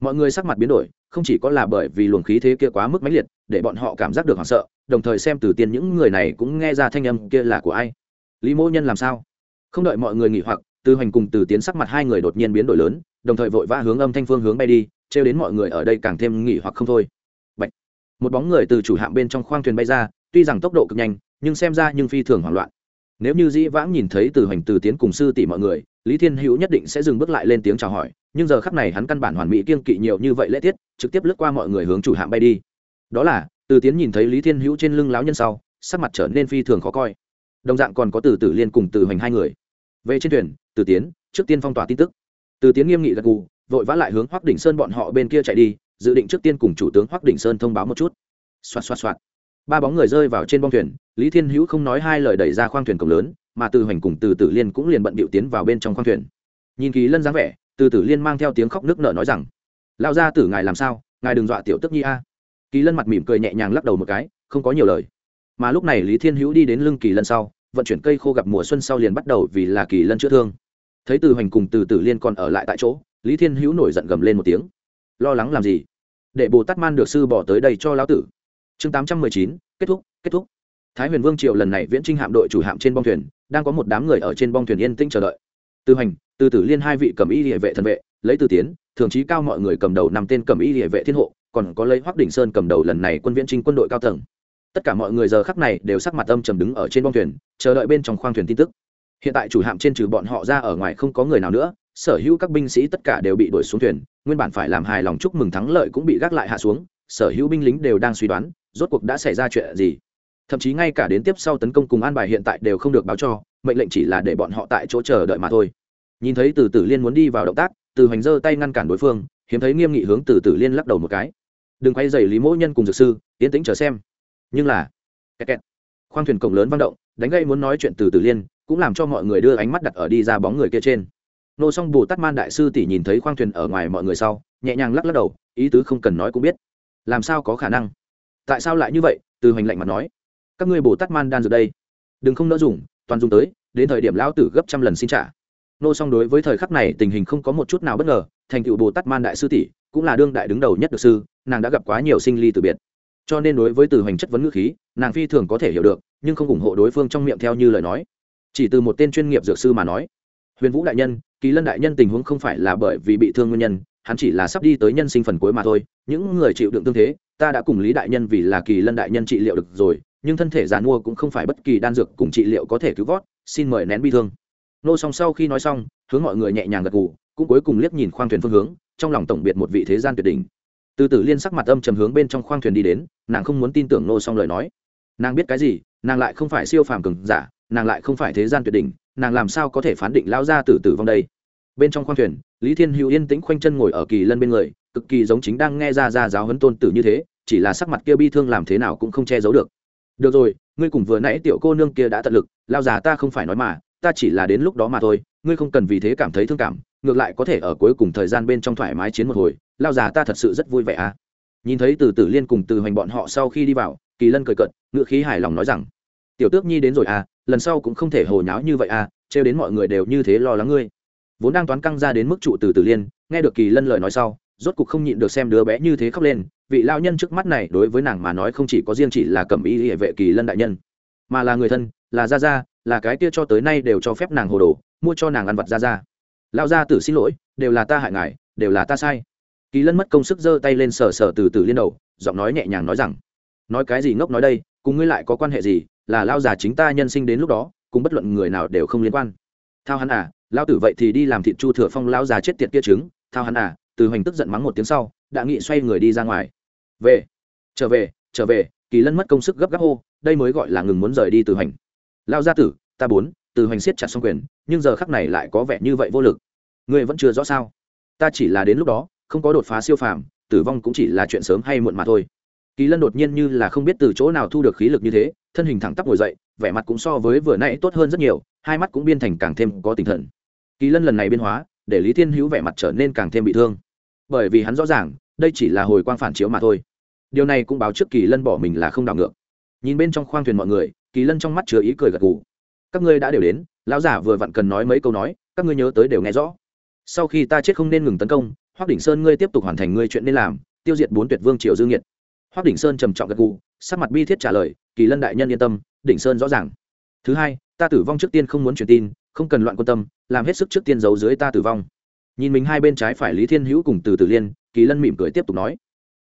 Speaker 1: mọi người sắc mặt biến đổi, không chỉ có là bởi vì luồng khí thế kia quá mức mãnh liệt, để bọn họ cảm giác được hoảng sợ, đồng thời xem từ tiên những người này cũng nghe ra thanh âm kia là của ai. Lý mỗ nhân làm sao? Không đợi mọi người nghỉ hoặc từ hoành cùng từ tiến sắc mặt hai người đột nhiên biến đổi lớn, đồng thời vội vã hướng âm thanh phương hướng bay đi, trêu đến mọi người ở đây càng thêm nghỉ hoặc không thôi. Bạch. một bóng người từ chủ hạm bên trong khoang thuyền bay ra, tuy rằng tốc độ cực nhanh nhưng xem ra nhưng phi thường hoảng loạn. Nếu như dĩ vãng nhìn thấy từ hoành, từ tiến cùng sư tỷ mọi người, lý thiên hữu nhất định sẽ dừng bước lại lên tiếng chào hỏi, nhưng giờ khắp này hắn căn bản hoàn mỹ kiên kỵ nhiều như vậy lễ tiết, trực tiếp lướt qua mọi người hướng chủ hạm bay đi. Đó là, từ tiến nhìn thấy lý thiên hữu trên lưng láo nhân sau, sắc mặt trở nên phi thường khó coi. Đồng dạng còn có từ tử liên cùng từ hoành hai người. Về trên thuyền, từ tiến, trước tiên phong tỏa tin tức. Từ tiến nghiêm nghị gật gù, vội vã lại hướng hoắc đỉnh sơn bọn họ bên kia chạy đi, dự định trước tiên cùng chủ tướng hoắc đỉnh sơn thông báo một chút. Xoạt xoạt xoạt ba bóng người rơi vào trên bong thuyền, lý thiên hữu không nói hai lời đẩy ra khoang thuyền cổng lớn, mà từ hoành cùng từ tử liên cũng liền bận bịu tiến vào bên trong khoang thuyền. Nhìn kỳ lân dáng vẻ, từ tử liên mang theo tiếng khóc nước nở nói rằng lao ra tử ngài làm sao? Ngài đừng dọa tiểu tức nhi a. Kỳ lân mặt mỉm cười nhẹ nhàng lắc đầu một cái, không có nhiều lời. Mà lúc này lý thiên hữu đi đến lưng kỳ lân sau, vận chuyển cây khô gặp mùa xuân sau liền bắt đầu vì là kỳ lân chữa thương. Thấy từ hoành cùng từ tử liên còn ở lại tại chỗ, lý thiên hữu nổi giận gầm lên một tiếng. Lo lắng làm gì? Để bồ tát man được sư bỏ tới đây cho lão tử chương tám trăm mười chín, kết thúc kết thúc. Thái huyền vương triều lần này viễn trinh hạm đội chủ hạm trên bong thuyền, đang có một đám người ở trên bong thuyền yên tĩnh chờ đợi. Từ hành từ tử liên hai vị cầm y địa vệ thần vệ, lấy từ tiến, thường trí cao mọi người cầm đầu năm tên cầm y địa vệ thiên hộ, còn có lấy hoắc đỉnh sơn cầm đầu lần này quân viễn trinh quân đội cao tầng. Tất cả mọi người giờ khắc này đều sắc mặt âm trầm đứng ở trên bong thuyền, chờ đợi bên trong khoang thuyền tin tức. Hiện tại chủ hạm trên trừ bọn họ ra ở ngoài không có người nào nữa, sở hữu các binh sĩ tất cả đều bị đuổi xuống thuyền, nguyên bản phải làm hài lòng chúc mừng thắng lợi cũng bị gác lại hạ xuống sở hữu binh lính đều đang suy đoán, rốt cuộc đã xảy ra chuyện gì. Thậm chí ngay cả đến tiếp sau tấn công cùng an bài hiện tại đều không được báo cho, mệnh lệnh chỉ là để bọn họ tại chỗ chờ đợi mà thôi. Nhìn thấy từ tử liên muốn đi vào động tác, từ hoành giơ tay ngăn cản đối phương, hiếm thấy nghiêm nghị hướng từ tử liên lắc đầu một cái. Đừng quay dày lý mỗ nhân cùng dược sư, tiến tĩnh chờ xem. Nhưng là, kẹt kẹt. khoang thuyền cổng lớn vang động, đánh gây muốn nói chuyện từ tử liên, cũng làm cho mọi người đưa ánh mắt đặt ở đi ra bóng người kia trên. Nô song bồ tát man đại sư tỷ nhìn thấy khoang thuyền ở ngoài mọi người sau, nhẹ nhàng lắc lắc đầu, ý tứ không cần nói cũng biết làm sao có khả năng? Tại sao lại như vậy? Từ hoành lạnh mặt nói. Các ngươi bồ tát man đan dược đây, đừng không nỡ dùng, toàn dùng tới, đến thời điểm lão tử gấp trăm lần xin trả. Nô song đối với thời khắc này tình hình không có một chút nào bất ngờ, thành tựu bồ tát man đại sư tỷ, cũng là đương đại đứng đầu nhất được sư, nàng đã gặp quá nhiều sinh ly từ biệt. Cho nên đối với từ hoành chất vấn ngữ khí, nàng phi thường có thể hiểu được, nhưng không ủng hộ đối phương trong miệng theo như lời nói. Chỉ từ một tên chuyên nghiệp dược sư mà nói. Huyền vũ đại nhân, kỳ lân đại nhân tình huống không phải là bởi vì bị thương nguyên nhân hắn chỉ là sắp đi tới nhân sinh phần cuối mà thôi, những người chịu đựng tương thế, ta đã cùng lý đại nhân vì là kỳ lân đại nhân trị liệu được rồi, nhưng thân thể giàn mua cũng không phải bất kỳ đan dược cùng trị liệu có thể cứu vót xin mời nén bi thương. Nô song sau khi nói xong, hướng mọi người nhẹ nhàng gật gù, cũng cuối cùng liếc nhìn khoang thuyền phương hướng, trong lòng tổng biệt một vị thế gian tuyệt đỉnh. Từ tử liên sắc mặt âm trầm hướng bên trong khoang thuyền đi đến, nàng không muốn tin tưởng nô song lời nói. Nàng biết cái gì, nàng lại không phải siêu phàm cường giả, nàng lại không phải thế gian tuyệt đỉnh, nàng làm sao có thể phán định lao ra từ tử vong đây? Bên trong khoang thuyền, lý thiên hữu yên tĩnh khoanh chân ngồi ở kỳ lân bên người, cực kỳ giống chính đang nghe ra ra giáo huấn tôn tử như thế, chỉ là sắc mặt kia bi thương làm thế nào cũng không che giấu được. Được rồi, ngươi cùng vừa nãy tiểu cô nương kia đã tận lực, lao già ta không phải nói mà, ta chỉ là đến lúc đó mà thôi, ngươi không cần vì thế cảm thấy thương cảm, ngược lại có thể ở cuối cùng thời gian bên trong thoải mái chiến một hồi, lao già ta thật sự rất vui vẻ à. Nhìn thấy từ tử liên cùng từ hoành bọn họ sau khi đi vào, kỳ lân cười cận ngựa khí hài lòng nói rằng, tiểu tước nhi đến rồi à lần sau cũng không thể hồ nháo như vậy à trêu đến mọi người đều như thế lo lắng ngươi vốn đang toán căng ra đến mức trụ từ từ liên, nghe được kỳ lân lời nói sau, rốt cục không nhịn được xem đứa bé như thế khóc lên, vị lao nhân trước mắt này đối với nàng mà nói không chỉ có riêng chỉ là cẩm y hệ vệ kỳ lân đại nhân, mà là người thân, là gia gia, là cái kia cho tới nay đều cho phép nàng hồ đồ, mua cho nàng ăn vặt gia gia. Lao gia tử xin lỗi, đều là ta hại ngài, đều là ta sai. Kỳ lân mất công sức giơ tay lên sờ sờ từ từ liên đầu, giọng nói nhẹ nhàng nói rằng, nói cái gì ngốc nói đây, cùng ngươi lại có quan hệ gì, là lao già chính ta nhân sinh đến lúc đó, cùng bất luận người nào đều không liên quan. Thao hắn à lao tử vậy thì đi làm thịt chu thừa phong lao già chết tiệt kia trứng, thao hắn à từ hoành tức giận mắng một tiếng sau, đã nghị xoay người đi ra ngoài. Về, trở về trở về, kỳ lân mất công sức gấp gáp hô, đây mới gọi là ngừng muốn rời đi từ hoành. Lao gia tử, ta bốn từ hoành siết chặt xong quyền, nhưng giờ khắc này lại có vẻ như vậy vô lực. Ngươi vẫn chưa rõ sao? Ta chỉ là đến lúc đó, không có đột phá siêu phàm, tử vong cũng chỉ là chuyện sớm hay muộn mà thôi. Kỳ lân đột nhiên như là không biết từ chỗ nào thu được khí lực như thế, thân hình thẳng tắp ngồi dậy, vẻ mặt cũng so với vừa nãy tốt hơn rất nhiều, hai mắt cũng biên thành càng thêm có tinh thần kỳ lân lần này biên hóa, để lý thiên hữu vẻ mặt trở nên càng thêm bị thương. Bởi vì hắn rõ ràng, đây chỉ là hồi quang phản chiếu mà thôi. Điều này cũng báo trước kỳ lân bỏ mình là không đảo ngược. Nhìn bên trong khoang thuyền mọi người, kỳ lân trong mắt chứa ý cười gật gù. Các ngươi đã đều đến, lão giả vừa vặn cần nói mấy câu nói, các ngươi nhớ tới đều nghe rõ. Sau khi ta chết không nên ngừng tấn công hoác đỉnh sơn ngươi tiếp tục hoàn thành ngươi chuyện nên làm, tiêu diệt bốn tuyệt vương triều dương nhiệt hoác đỉnh sơn trầm trọng gật gù, sắc mặt bi thiết trả lời, kỳ lân đại nhân yên tâm, đỉnh sơn rõ ràng. Thứ hai, ta tử vong trước tiên không muốn truyền tin, không cần loạn quan tâm làm hết sức trước tiên giấu dưới ta tử vong. Nhìn mình hai bên trái phải lý thiên hữu cùng từ tử liên, kỳ lân mỉm cười tiếp tục nói.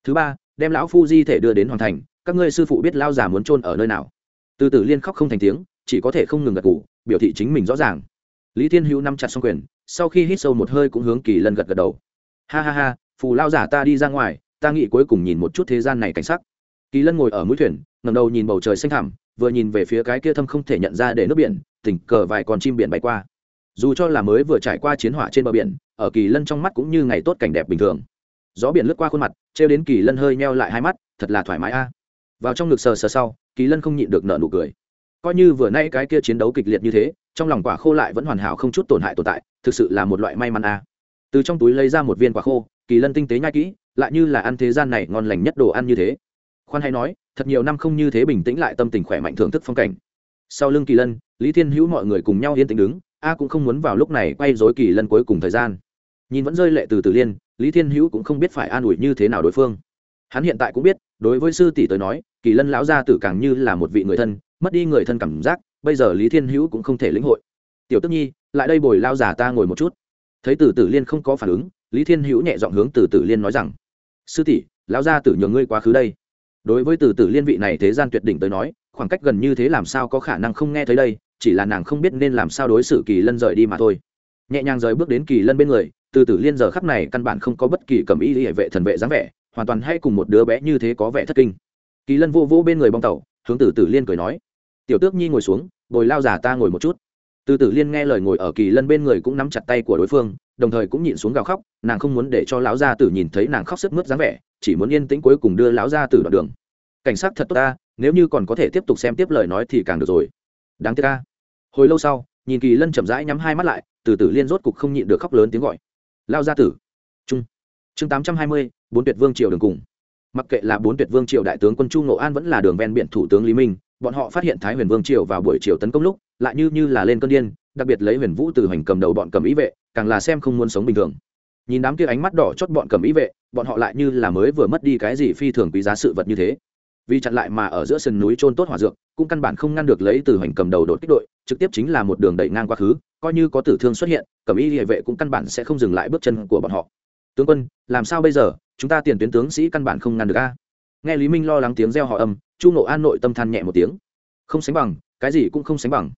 Speaker 1: Thứ ba, đem lão phu di thể đưa đến hoàn thành, các ngươi sư phụ biết lao già muốn trôn ở nơi nào. Từ tử liên khóc không thành tiếng, chỉ có thể không ngừng gật ngủ biểu thị chính mình rõ ràng. Lý thiên hữu nắm chặt xong quyền, sau khi hít sâu một hơi cũng hướng kỳ lân gật gật đầu. Ha ha ha, phù lao giả ta đi ra ngoài, ta nghĩ cuối cùng nhìn một chút thế gian này cảnh sắc. Kỳ lân ngồi ở mũi thuyền ngầm đầu nhìn bầu trời xanh thẳm, vừa nhìn về phía cái kia thâm không thể nhận ra để nước biển, tình cờ vài con chim biển bay qua dù cho là mới vừa trải qua chiến hỏa trên bờ biển, ở kỳ lân trong mắt cũng như ngày tốt cảnh đẹp bình thường. Gió biển lướt qua khuôn mặt, trêu đến kỳ lân hơi meo lại hai mắt, thật là thoải mái a. Vào trong ngực sờ sờ sau, kỳ lân không nhịn được nợ nụ cười. Coi như vừa nay cái kia chiến đấu kịch liệt như thế, trong lòng quả khô lại vẫn hoàn hảo không chút tổn hại tồn tại, thực sự là một loại may mắn a. Từ trong túi lấy ra một viên quả khô, kỳ lân tinh tế nhai kỹ, lại như là ăn thế gian này ngon lành nhất đồ ăn như thế. Khoan hay nói, thật nhiều năm không như thế bình tĩnh lại tâm tình khỏe mạnh thưởng thức phong cảnh. Sau lưng kỳ lân, lý thiên hữu mọi người cùng nhau yên tĩnh đứng a cũng không muốn vào lúc này quay dối kỳ lân cuối cùng thời gian. Nhìn vẫn rơi lệ từ từ liên, lý thiên hữu cũng không biết phải an ủi như thế nào đối phương. Hắn hiện tại cũng biết, đối với sư tỷ tới nói, kỳ lân lão gia tử càng như là một vị người thân, mất đi người thân cảm giác, bây giờ lý thiên hữu cũng không thể lĩnh hội. Tiểu tức nhi, lại đây bồi lao giả ta ngồi một chút. Thấy tử tử liên không có phản ứng, lý thiên hữu nhẹ giọng hướng tử tử liên nói rằng, sư tỷ, lão gia tử nhường ngươi quá khứ đây. Đối với tử tử liên vị này thế gian tuyệt đỉnh tới nói, khoảng cách gần như thế làm sao có khả năng không nghe thấy đây? Chỉ là nàng không biết nên làm sao đối xử kỳ lân rời đi mà thôi. Nhẹ nhàng rời bước đến kỳ lân bên người, từ tử liên giờ khắp này căn bản không có bất kỳ cầm ý hệ vệ thần vệ dáng vẻ, hoàn toàn hay cùng một đứa bé như thế có vẻ thất kinh. Kỳ lân vô vô bên người bong tàu, hướng từ tử liên cười nói, tiểu tước nhi ngồi xuống, bồi lao giả ta ngồi một chút. Từ tử liên nghe lời ngồi ở kỳ lân bên người cũng nắm chặt tay của đối phương, đồng thời cũng nhịn xuống gào khóc, nàng không muốn để cho lão gia tử nhìn thấy nàng khóc sức mướt dáng vẻ, chỉ muốn yên tĩnh cuối cùng đưa lão gia tử đoạn đường. Cảnh sát thật tốt ta, nếu như còn có thể tiếp tục xem tiếp lời nói thì càng được rồi đáng tiếc ca hồi lâu sau, nhìn kỳ lân chậm rãi nhắm hai mắt lại, từ tử liên rốt cục không nhịn được khóc lớn tiếng gọi. Lao gia tử. Trung. Chương tám trăm hai mươi, bốn tuyệt vương triều đường cùng. Mặc kệ là bốn tuyệt vương triều đại tướng quân chu ngộ an vẫn là đường ven biển thủ tướng lý minh, bọn họ phát hiện thái huyền vương triều vào buổi chiều tấn công lúc, lại như như là lên cơn điên, đặc biệt lấy huyền vũ từ hoành cầm đầu bọn cầm ý vệ, càng là xem không muốn sống bình thường. Nhìn đám kia ánh mắt đỏ chót bọn cầm ý vệ, bọn họ lại như là mới vừa mất đi cái gì phi thường quý giá sự vật như thế vì chặn lại mà ở giữa sườn núi trôn tốt hỏa dược, cũng căn bản không ngăn được lấy từ hoành cầm đầu đột kích đội, trực tiếp chính là một đường đẩy ngang quá khứ, coi như có tử thương xuất hiện, cầm y địa vệ cũng căn bản sẽ không dừng lại bước chân của bọn họ. Tướng quân, làm sao bây giờ? Chúng ta tiền tuyến tướng sĩ căn bản không ngăn được a. Nghe lý minh lo lắng tiếng reo họ âm, chu nộ an nội tâm than nhẹ một tiếng. Không sánh bằng, cái gì cũng không sánh bằng.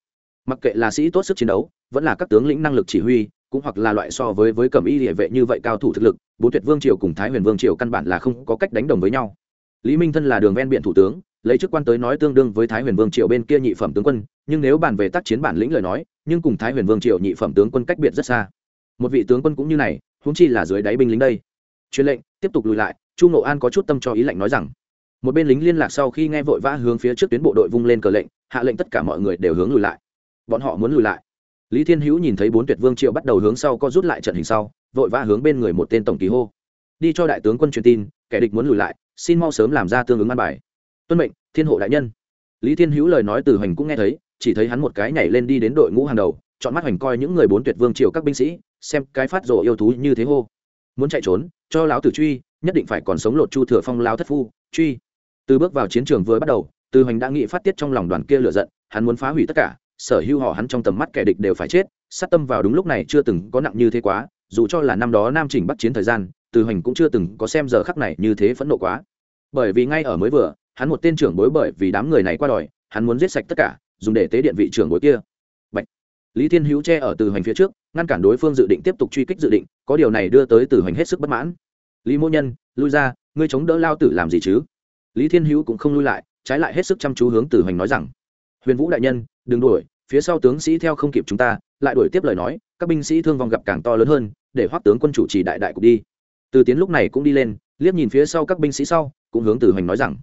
Speaker 1: Mặc kệ là sĩ tốt sức chiến đấu, vẫn là các tướng lĩnh năng lực chỉ huy, cũng hoặc là loại so với với cẩm y địa vệ như vậy cao thủ thực lực bốn tuyệt vương triều cùng thái huyền vương triều căn bản là không có cách đánh đồng với nhau lý minh thân là đường ven biện thủ tướng, lấy chức quan tới nói tương đương với thái huyền vương triều bên kia nhị phẩm tướng quân, nhưng nếu bàn về tác chiến bản lĩnh lời nói, nhưng cùng thái huyền vương triều nhị phẩm tướng quân cách biệt rất xa. Một vị tướng quân cũng như này húng chi là dưới đáy binh lính đây. Truyền lệnh, tiếp tục lùi lại, chu ngộ an có chút tâm cho ý lệnh nói rằng, một bên lính liên lạc sau khi nghe vội vã hướng phía trước tuyến bộ đội vung lên cờ lệnh, hạ lệnh tất cả mọi người đều hướng lùi lại. Bọn họ muốn lùi lại. Lý thiên hữu nhìn thấy bốn tuyệt vương triệu bắt đầu hướng sau có rút lại trận hình sau, vội vã hướng bên người một tên tổng kỳ hô. Đi cho đại tướng quân truyền tin, kẻ địch muốn lùi lại xin mau sớm làm ra tương ứng an bài. Tuân mệnh, thiên hộ đại nhân. Lý thiên hữu lời nói từ hoành cũng nghe thấy, chỉ thấy hắn một cái nhảy lên đi đến đội ngũ hàng đầu, chọn mắt hoành coi những người bốn tuyệt vương triều các binh sĩ, xem cái phát rộ yêu thú như thế hô. Muốn chạy trốn, cho lão tử truy, nhất định phải còn sống lột chu thừa phong lao thất phu, truy. Từ bước vào chiến trường vừa bắt đầu, từ hoành đã nghĩ phát tiết trong lòng đoàn kia lựa giận, hắn muốn phá hủy tất cả, sở hữu họ hắn trong tầm mắt kẻ địch đều phải chết, sát tâm vào đúng lúc này chưa từng có nặng như thế quá, dù cho là năm đó nam chỉnh bắt chiến thời gian từ hoành cũng chưa từng có xem giờ khắc này như thế phẫn nộ quá. Bởi vì ngay ở mới vừa, hắn một tên trưởng bối bởi vì đám người này qua đòi, hắn muốn giết sạch tất cả, dùng để tế điện vị trưởng bối kia. Bạch. lý thiên hữu che ở từ hoành phía trước, ngăn cản đối phương dự định tiếp tục truy kích dự định, có điều này đưa tới từ hoành hết sức bất mãn. Lý mô nhân, lui ra, ngươi chống đỡ lao tử làm gì chứ? Lý thiên hữu cũng không lui lại, trái lại hết sức chăm chú hướng từ hoành nói rằng, huyền vũ đại nhân, đừng đuổi, phía sau tướng sĩ theo không kịp chúng ta, lại đuổi tiếp lời nói, các binh sĩ thương vong gặp càng to lớn hơn, để hoắc tướng quân chủ trì đại đại cục đi từ tiến lúc này cũng đi lên, liếc nhìn phía sau các binh sĩ sau, cũng hướng từ hoành nói rằng,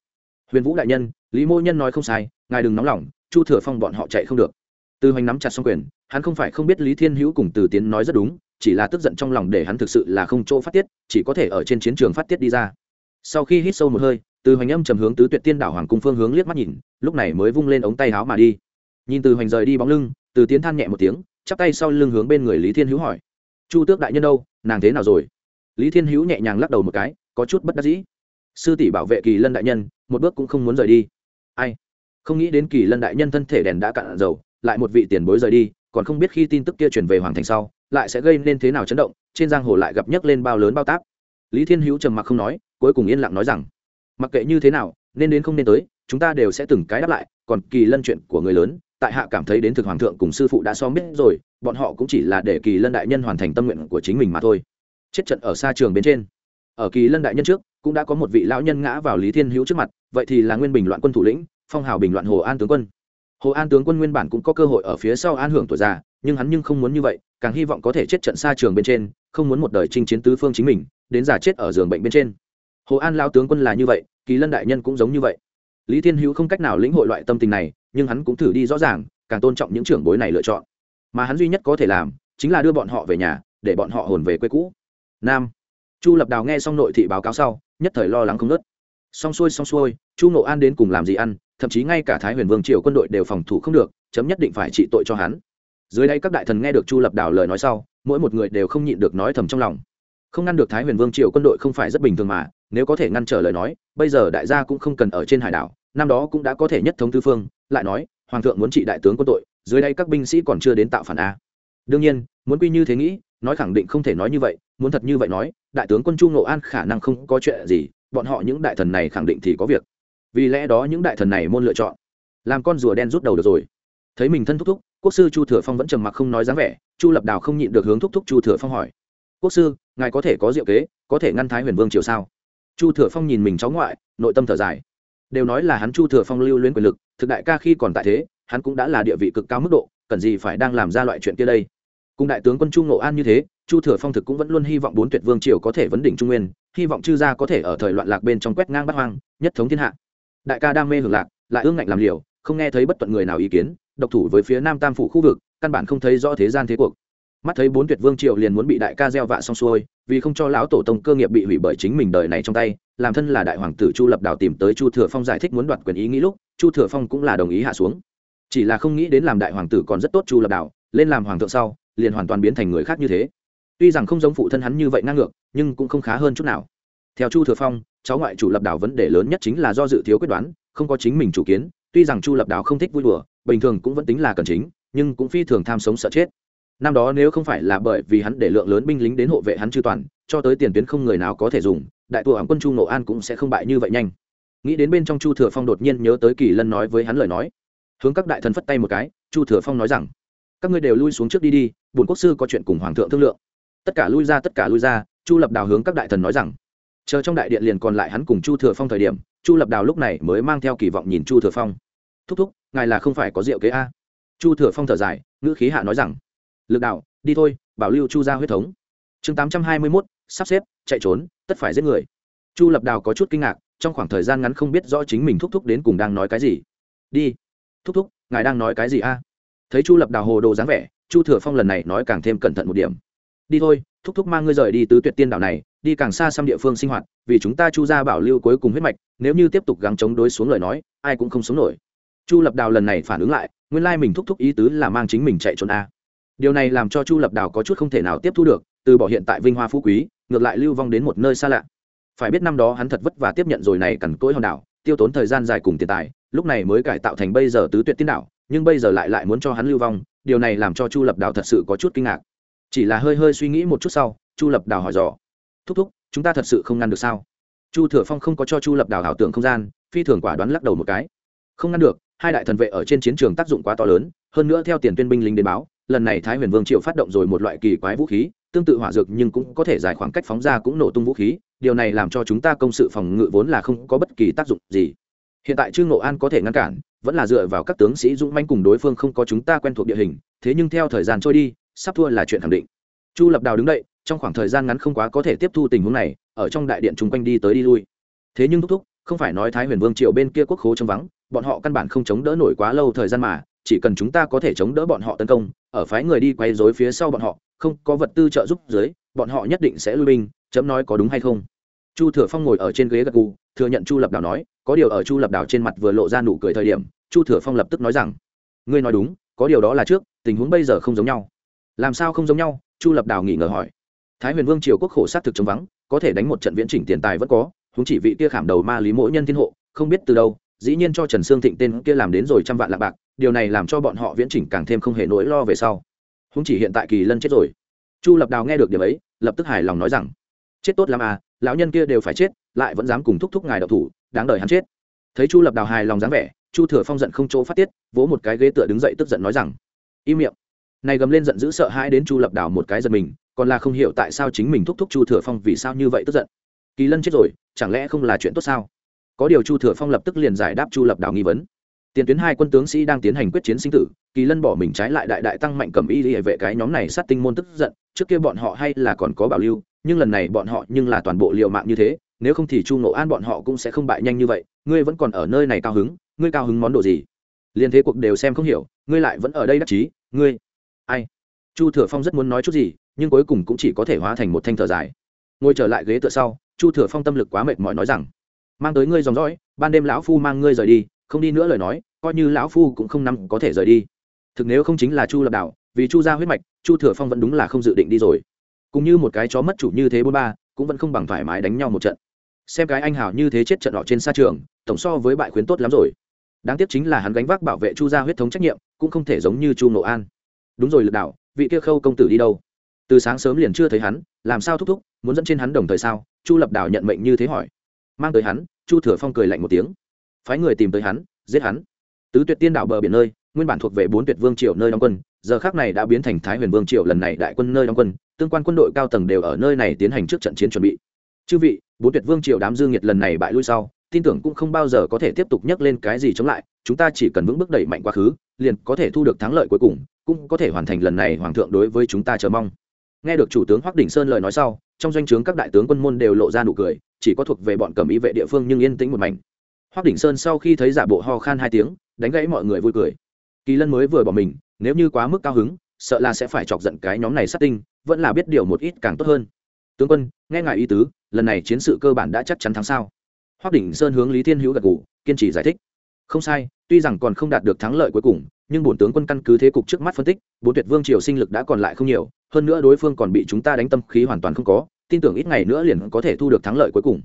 Speaker 1: huyền vũ đại nhân, lý mô nhân nói không sai, ngài đừng nóng lòng, chu thừa phong bọn họ chạy không được. Từ hoành nắm chặt xong quyền, hắn không phải không biết lý thiên hữu cùng từ tiến nói rất đúng, chỉ là tức giận trong lòng để hắn thực sự là không chỗ phát tiết, chỉ có thể ở trên chiến trường phát tiết đi ra. Sau khi hít sâu một hơi, từ hoành âm trầm hướng tứ tuyệt tiên đảo hoàng cung phương hướng liếc mắt nhìn, lúc này mới vung lên ống tay áo mà đi. Nhìn từ hoành rời đi bóng lưng, từ tiến than nhẹ một tiếng, chắp tay sau lưng hướng bên người lý thiên hữu hỏi, chu tước đại nhân đâu, nàng thế nào rồi? Lý thiên hữu nhẹ nhàng lắc đầu một cái, có chút bất đắc dĩ. Sư tỷ bảo vệ kỳ lân đại nhân, một bước cũng không muốn rời đi. Ai? Không nghĩ đến kỳ lân đại nhân thân thể đèn đã cạn dầu, lại một vị tiền bối rời đi, còn không biết khi tin tức kia chuyển về hoàng thành sau, lại sẽ gây nên thế nào chấn động, trên giang hồ lại gặp nhấc lên bao lớn bao táp. Lý thiên hữu trầm mặc không nói, cuối cùng yên lặng nói rằng, mặc kệ như thế nào, nên đến không nên tới, chúng ta đều sẽ từng cái đáp lại, còn kỳ lân chuyện của người lớn, tại hạ cảm thấy đến thực hoàng thượng cùng sư phụ đã so biết rồi, bọn họ cũng chỉ là để kỳ lân đại nhân hoàn thành tâm nguyện của chính mình mà thôi chết trận ở xa trường bên trên. Ở kỳ lân đại nhân trước, cũng đã có một vị lão nhân ngã vào lý thiên hữu trước mặt, vậy thì là nguyên bình loạn quân thủ lĩnh, phong hào bình loạn hồ an tướng quân. Hồ an tướng quân nguyên bản cũng có cơ hội ở phía sau an hưởng tuổi già, nhưng hắn nhưng không muốn như vậy, càng hy vọng có thể chết trận xa trường bên trên, không muốn một đời chinh chiến tứ phương chính mình, đến già chết ở giường bệnh bên trên. Hồ an lao tướng quân là như vậy, kỳ lân đại nhân cũng giống như vậy. Lý thiên hữu không cách nào lĩnh hội loại tâm tình này, nhưng hắn cũng thử đi rõ ràng, càng tôn trọng những trưởng bối này lựa chọn. Mà hắn duy nhất có thể làm, chính là đưa bọn họ về nhà, để bọn họ hồn về quê cũ nam. Chu lập đào nghe xong nội thị báo cáo sau, nhất thời lo lắng không nớt xong xuôi xong xuôi, chu nộ an đến cùng làm gì ăn, thậm chí ngay cả thái huyền vương triều quân đội đều phòng thủ không được, chấm nhất định phải trị tội cho hắn. Dưới đây các đại thần nghe được chu lập đào lời nói sau, mỗi một người đều không nhịn được nói thầm trong lòng. Không ngăn được thái huyền vương triều quân đội không phải rất bình thường mà, nếu có thể ngăn trở lời nói, bây giờ đại gia cũng không cần ở trên hải đảo, năm đó cũng đã có thể nhất thống tư phương, lại nói, hoàng thượng muốn trị đại tướng quân tội, dưới đây các binh sĩ còn chưa đến tạo phản a. Đương nhiên, muốn quy như thế nghĩ nói khẳng định không thể nói như vậy, muốn thật như vậy nói, đại tướng quân chu ngộ an khả năng không có chuyện gì, bọn họ những đại thần này khẳng định thì có việc. Vì lẽ đó những đại thần này môn lựa chọn, làm con rùa đen rút đầu được rồi. Thấy mình thân thúc thúc, quốc sư chu thừa phong vẫn trầm mặc không nói dáng vẻ, chu lập đào không nhịn được hướng thúc thúc chu thừa phong hỏi. Quốc sư, ngài có thể có diệu kế, có thể ngăn thái huyền vương chiều sao? Chu thừa phong nhìn mình cháu ngoại, nội tâm thở dài. Đều nói là hắn chu thừa phong lưu luyến quyền lực, thực đại ca khi còn tại thế, hắn cũng đã là địa vị cực cao mức độ, cần gì phải đang làm ra loại chuyện kia đây? Cùng đại tướng quân chu ngộ an như thế, chu thừa phong thực cũng vẫn luôn hy vọng bốn tuyệt vương triều có thể vấn đỉnh trung nguyên, hy vọng chư gia có thể ở thời loạn lạc bên trong quét ngang bắt hoang, nhất thống thiên hạ. Đại ca đam mê hưởng lạc, lại ương ngạnh làm liều, không nghe thấy bất tuận người nào ý kiến, độc thủ với phía nam tam phủ khu vực, căn bản không thấy rõ thế gian thế cuộc. Mắt thấy bốn tuyệt vương triều liền muốn bị đại ca gieo vạ xong xuôi, vì không cho lão tổ tông cơ nghiệp bị hủy bởi chính mình đời này trong tay, làm thân là đại hoàng tử chu lập đào tìm tới chu thừa phong giải thích muốn đoạt quyền ý nghĩ lúc, chu thừa phong cũng là đồng ý hạ xuống. Chỉ là không nghĩ đến làm đại hoàng tử còn rất tốt chu lập đào, lên làm hoàng thượng sau liền hoàn toàn biến thành người khác như thế. Tuy rằng không giống phụ thân hắn như vậy ngang ngược, nhưng cũng không khá hơn chút nào. Theo chu thừa phong, cháu ngoại chủ lập đảo vấn đề lớn nhất chính là do dự thiếu quyết đoán, không có chính mình chủ kiến. Tuy rằng chu lập đảo không thích vui đùa, bình thường cũng vẫn tính là cần chính, nhưng cũng phi thường tham sống sợ chết. Năm đó nếu không phải là bởi vì hắn để lượng lớn binh lính đến hộ vệ hắn chư toàn, cho tới tiền tuyến không người nào có thể dùng, đại tù ảng quân chu nộ an cũng sẽ không bại như vậy nhanh. Nghĩ đến bên trong chu thừa phong đột nhiên nhớ tới kỳ lân nói với hắn lời nói. Hướng các đại thần phất tay một cái, chu thừa phong nói rằng các ngươi đều lui xuống trước đi đi bùn quốc sư có chuyện cùng hoàng thượng thương lượng. Tất cả lui ra, tất cả lui ra, chu lập đào hướng các đại thần nói rằng. Chờ trong đại điện liền còn lại hắn cùng chu thừa phong thời điểm, chu lập đào lúc này mới mang theo kỳ vọng nhìn chu thừa phong. Thúc thúc, ngài là không phải có rượu kế a? Chu thừa phong thở dài, ngữ khí hạ nói rằng. Lực đạo, đi thôi, bảo lưu chu ra huyết thống. Chương tám trăm hai mươi mốt, sắp xếp, chạy trốn, tất phải giết người. Chu lập đào có chút kinh ngạc, trong khoảng thời gian ngắn không biết rõ chính mình thúc thúc đến cùng đang nói cái gì. Đi, thúc thúc, ngài đang nói cái gì a? Thấy chu lập đào hồ đồ dáng vẻ, chu thừa phong lần này nói càng thêm cẩn thận một điểm. Đi thôi, thúc thúc mang ngươi rời đi tứ tuyệt tiên đảo này, đi càng xa xăm địa phương sinh hoạt, vì chúng ta chu ra bảo lưu cuối cùng huyết mạch, nếu như tiếp tục gắng chống đối xuống lời nói, ai cũng không sống nổi. Chu lập đào lần này phản ứng lại, nguyên lai mình thúc thúc ý tứ là mang chính mình chạy trốn a. Điều này làm cho chu lập đào có chút không thể nào tiếp thu được, từ bỏ hiện tại vinh hoa phú quý, ngược lại lưu vong đến một nơi xa lạ. Phải biết năm đó hắn thật vất vả tiếp nhận rồi này cằn cỗi hòn đảo, tiêu tốn thời gian dài cùng tiền tài, lúc này mới cải tạo thành bây giờ tứ tuyệt tiên đảo nhưng bây giờ lại lại muốn cho hắn lưu vong, điều này làm cho chu lập đào thật sự có chút kinh ngạc. Chỉ là hơi hơi suy nghĩ một chút sau, chu lập đào hỏi dò, thúc thúc, chúng ta thật sự không ngăn được sao? Chu thừa phong không có cho chu lập đào ảo tưởng không gian, phi thường quả đoán lắc đầu một cái. Không ngăn được, hai đại thần vệ ở trên chiến trường tác dụng quá to lớn, hơn nữa theo tiền tuyên binh lính đến báo, lần này thái huyền vương triệu phát động rồi một loại kỳ quái vũ khí, tương tự hỏa dược nhưng cũng có thể dài khoảng cách phóng ra cũng nổ tung vũ khí, điều này làm cho chúng ta công sự phòng ngự vốn là không có bất kỳ tác dụng gì. Hiện tại trương ngộ an có thể ngăn cản vẫn là dựa vào các tướng sĩ dũng manh cùng đối phương không có chúng ta quen thuộc địa hình, thế nhưng theo thời gian trôi đi, sắp thua là chuyện khẳng định. Chu lập đào đứng dậy, trong khoảng thời gian ngắn không quá có thể tiếp thu tình huống này, ở trong đại điện chung quanh đi tới đi lui. Thế nhưng thúc thúc, không phải nói thái huyền vương triều bên kia quốc khố trống vắng, bọn họ căn bản không chống đỡ nổi quá lâu thời gian mà, chỉ cần chúng ta có thể chống đỡ bọn họ tấn công, ở phái người đi quay dối phía sau bọn họ, không có vật tư trợ giúp dưới, bọn họ nhất định sẽ lui binh, chấm nói có đúng hay không? Chu thừa phong ngồi ở trên ghế gật gù, thừa nhận chu lập đảo nói, có điều ở chu lập đảo trên mặt vừa lộ ra nụ cười thời điểm, chu thừa phong lập tức nói rằng, ngươi nói đúng, có điều đó là trước, tình huống bây giờ không giống nhau. Làm sao không giống nhau? Chu lập đảo nghỉ ngờ hỏi. Thái huyền vương triều quốc khổ sát thực chống vắng, có thể đánh một trận viễn chỉnh tiền tài vẫn có húng chỉ vị kia khảm đầu ma lý mỗi nhân thiên hộ, không biết từ đâu, dĩ nhiên cho trần sương thịnh tên kia làm đến rồi trăm vạn lạc bạc, điều này làm cho bọn họ viễn chỉnh càng thêm không hề nỗi lo về sau. Húng chỉ hiện tại kỳ lân chết rồi. Chu lập đào nghe được điều ấy, lập tức hài lòng nói rằng, chết tốt lắm à lão nhân kia đều phải chết, lại vẫn dám cùng thúc thúc ngài đậu thủ, đáng đời hắn chết. Thấy chu lập đào hài lòng dáng vẻ, chu thừa phong giận không chỗ phát tiết, vỗ một cái ghế tựa đứng dậy tức giận nói rằng, im miệng. Này gầm lên giận dữ sợ hãi đến chu lập đào một cái giật mình, còn là không hiểu tại sao chính mình thúc thúc chu thừa phong vì sao như vậy tức giận. Kỳ lân chết rồi, chẳng lẽ không là chuyện tốt sao? Có điều chu thừa phong lập tức liền giải đáp chu lập đào nghi vấn. Tiền tuyến hai quân tướng sĩ đang tiến hành quyết chiến sinh tử, kỳ lân bỏ mình trái lại đại đại tăng mạnh cầm y hệ vệ cái nhóm này sát tinh môn tức giận, trước kia bọn họ hay là còn có bảo lưu nhưng lần này bọn họ nhưng là toàn bộ liều mạng như thế, nếu không thì chu ngộ an bọn họ cũng sẽ không bại nhanh như vậy, ngươi vẫn còn ở nơi này cao hứng, ngươi cao hứng món đồ gì? Liên thế cuộc đều xem không hiểu, ngươi lại vẫn ở đây đắc chí, ngươi, ai? Chu thừa phong rất muốn nói chút gì, nhưng cuối cùng cũng chỉ có thể hóa thành một thanh thở dài. Ngồi trở lại ghế tựa sau, chu thừa phong tâm lực quá mệt mỏi nói rằng, mang tới ngươi dòng dõi, ban đêm lão phu mang ngươi rời đi, không đi nữa lời nói, coi như lão phu cũng không nằm có thể rời đi. Thực nếu không chính là chu lập đạo, vì chu ra huyết mạch, chu thừa phong vẫn đúng là không dự định đi rồi cũng như một cái chó mất chủ như thế bốn ba, cũng vẫn không bằng thoải mái đánh nhau một trận. Xem cái anh hào như thế chết trận họ trên xa trường, tổng so với bại khuyến tốt lắm rồi. Đáng tiếc chính là hắn gánh vác bảo vệ chu gia huyết thống trách nhiệm, cũng không thể giống như chu nộ an. Đúng rồi lực đạo, vị kia khâu công tử đi đâu? Từ sáng sớm liền chưa thấy hắn, làm sao thúc thúc, muốn dẫn trên hắn đồng thời sao? Chu lập đảo nhận mệnh như thế hỏi. Mang tới hắn, chu thừa phong cười lạnh một tiếng. Phái người tìm tới hắn, giết hắn. Tứ tuyệt tiên đảo bờ biển nơi, nguyên bản thuộc về bốn tuyệt vương triều nơi đóng quân, giờ khác này đã biến thành thái huyền vương triều lần này đại quân nơi đóng quân tương quan quân đội cao tầng đều ở nơi này tiến hành trước trận chiến chuẩn bị. Chư vị, bốn tuyệt vương triều đám dương nhiệt lần này bại lui sau, tin tưởng cũng không bao giờ có thể tiếp tục nhắc lên cái gì chống lại, chúng ta chỉ cần vững bước đẩy mạnh quá khứ, liền có thể thu được thắng lợi cuối cùng, cũng có thể hoàn thành lần này hoàng thượng đối với chúng ta chờ mong. Nghe được chủ tướng hoắc đình sơn lời nói sau, trong doanh trướng các đại tướng quân môn đều lộ ra nụ cười, chỉ có thuộc về bọn cầm ý vệ địa phương nhưng yên tĩnh một mảnh. Hoắc đình sơn sau khi thấy giả bộ ho khan hai tiếng, đánh gãy mọi người vui cười. Kỳ lân mới vừa bỏ mình, nếu như quá mức cao hứng, sợ là sẽ phải chọc giận cái nhóm này sát tinh vẫn là biết điều một ít càng tốt hơn. Tướng quân, nghe ngài ý tứ, lần này chiến sự cơ bản đã chắc chắn thắng sao? Hoắc đỉnh sơn hướng lý thiên hữu gật gù, kiên trì giải thích. Không sai, tuy rằng còn không đạt được thắng lợi cuối cùng, nhưng bổn tướng quân căn cứ thế cục trước mắt phân tích, bốn tuyệt vương triều sinh lực đã còn lại không nhiều, hơn nữa đối phương còn bị chúng ta đánh tâm khí hoàn toàn không có, tin tưởng ít ngày nữa liền có thể thu được thắng lợi cuối cùng.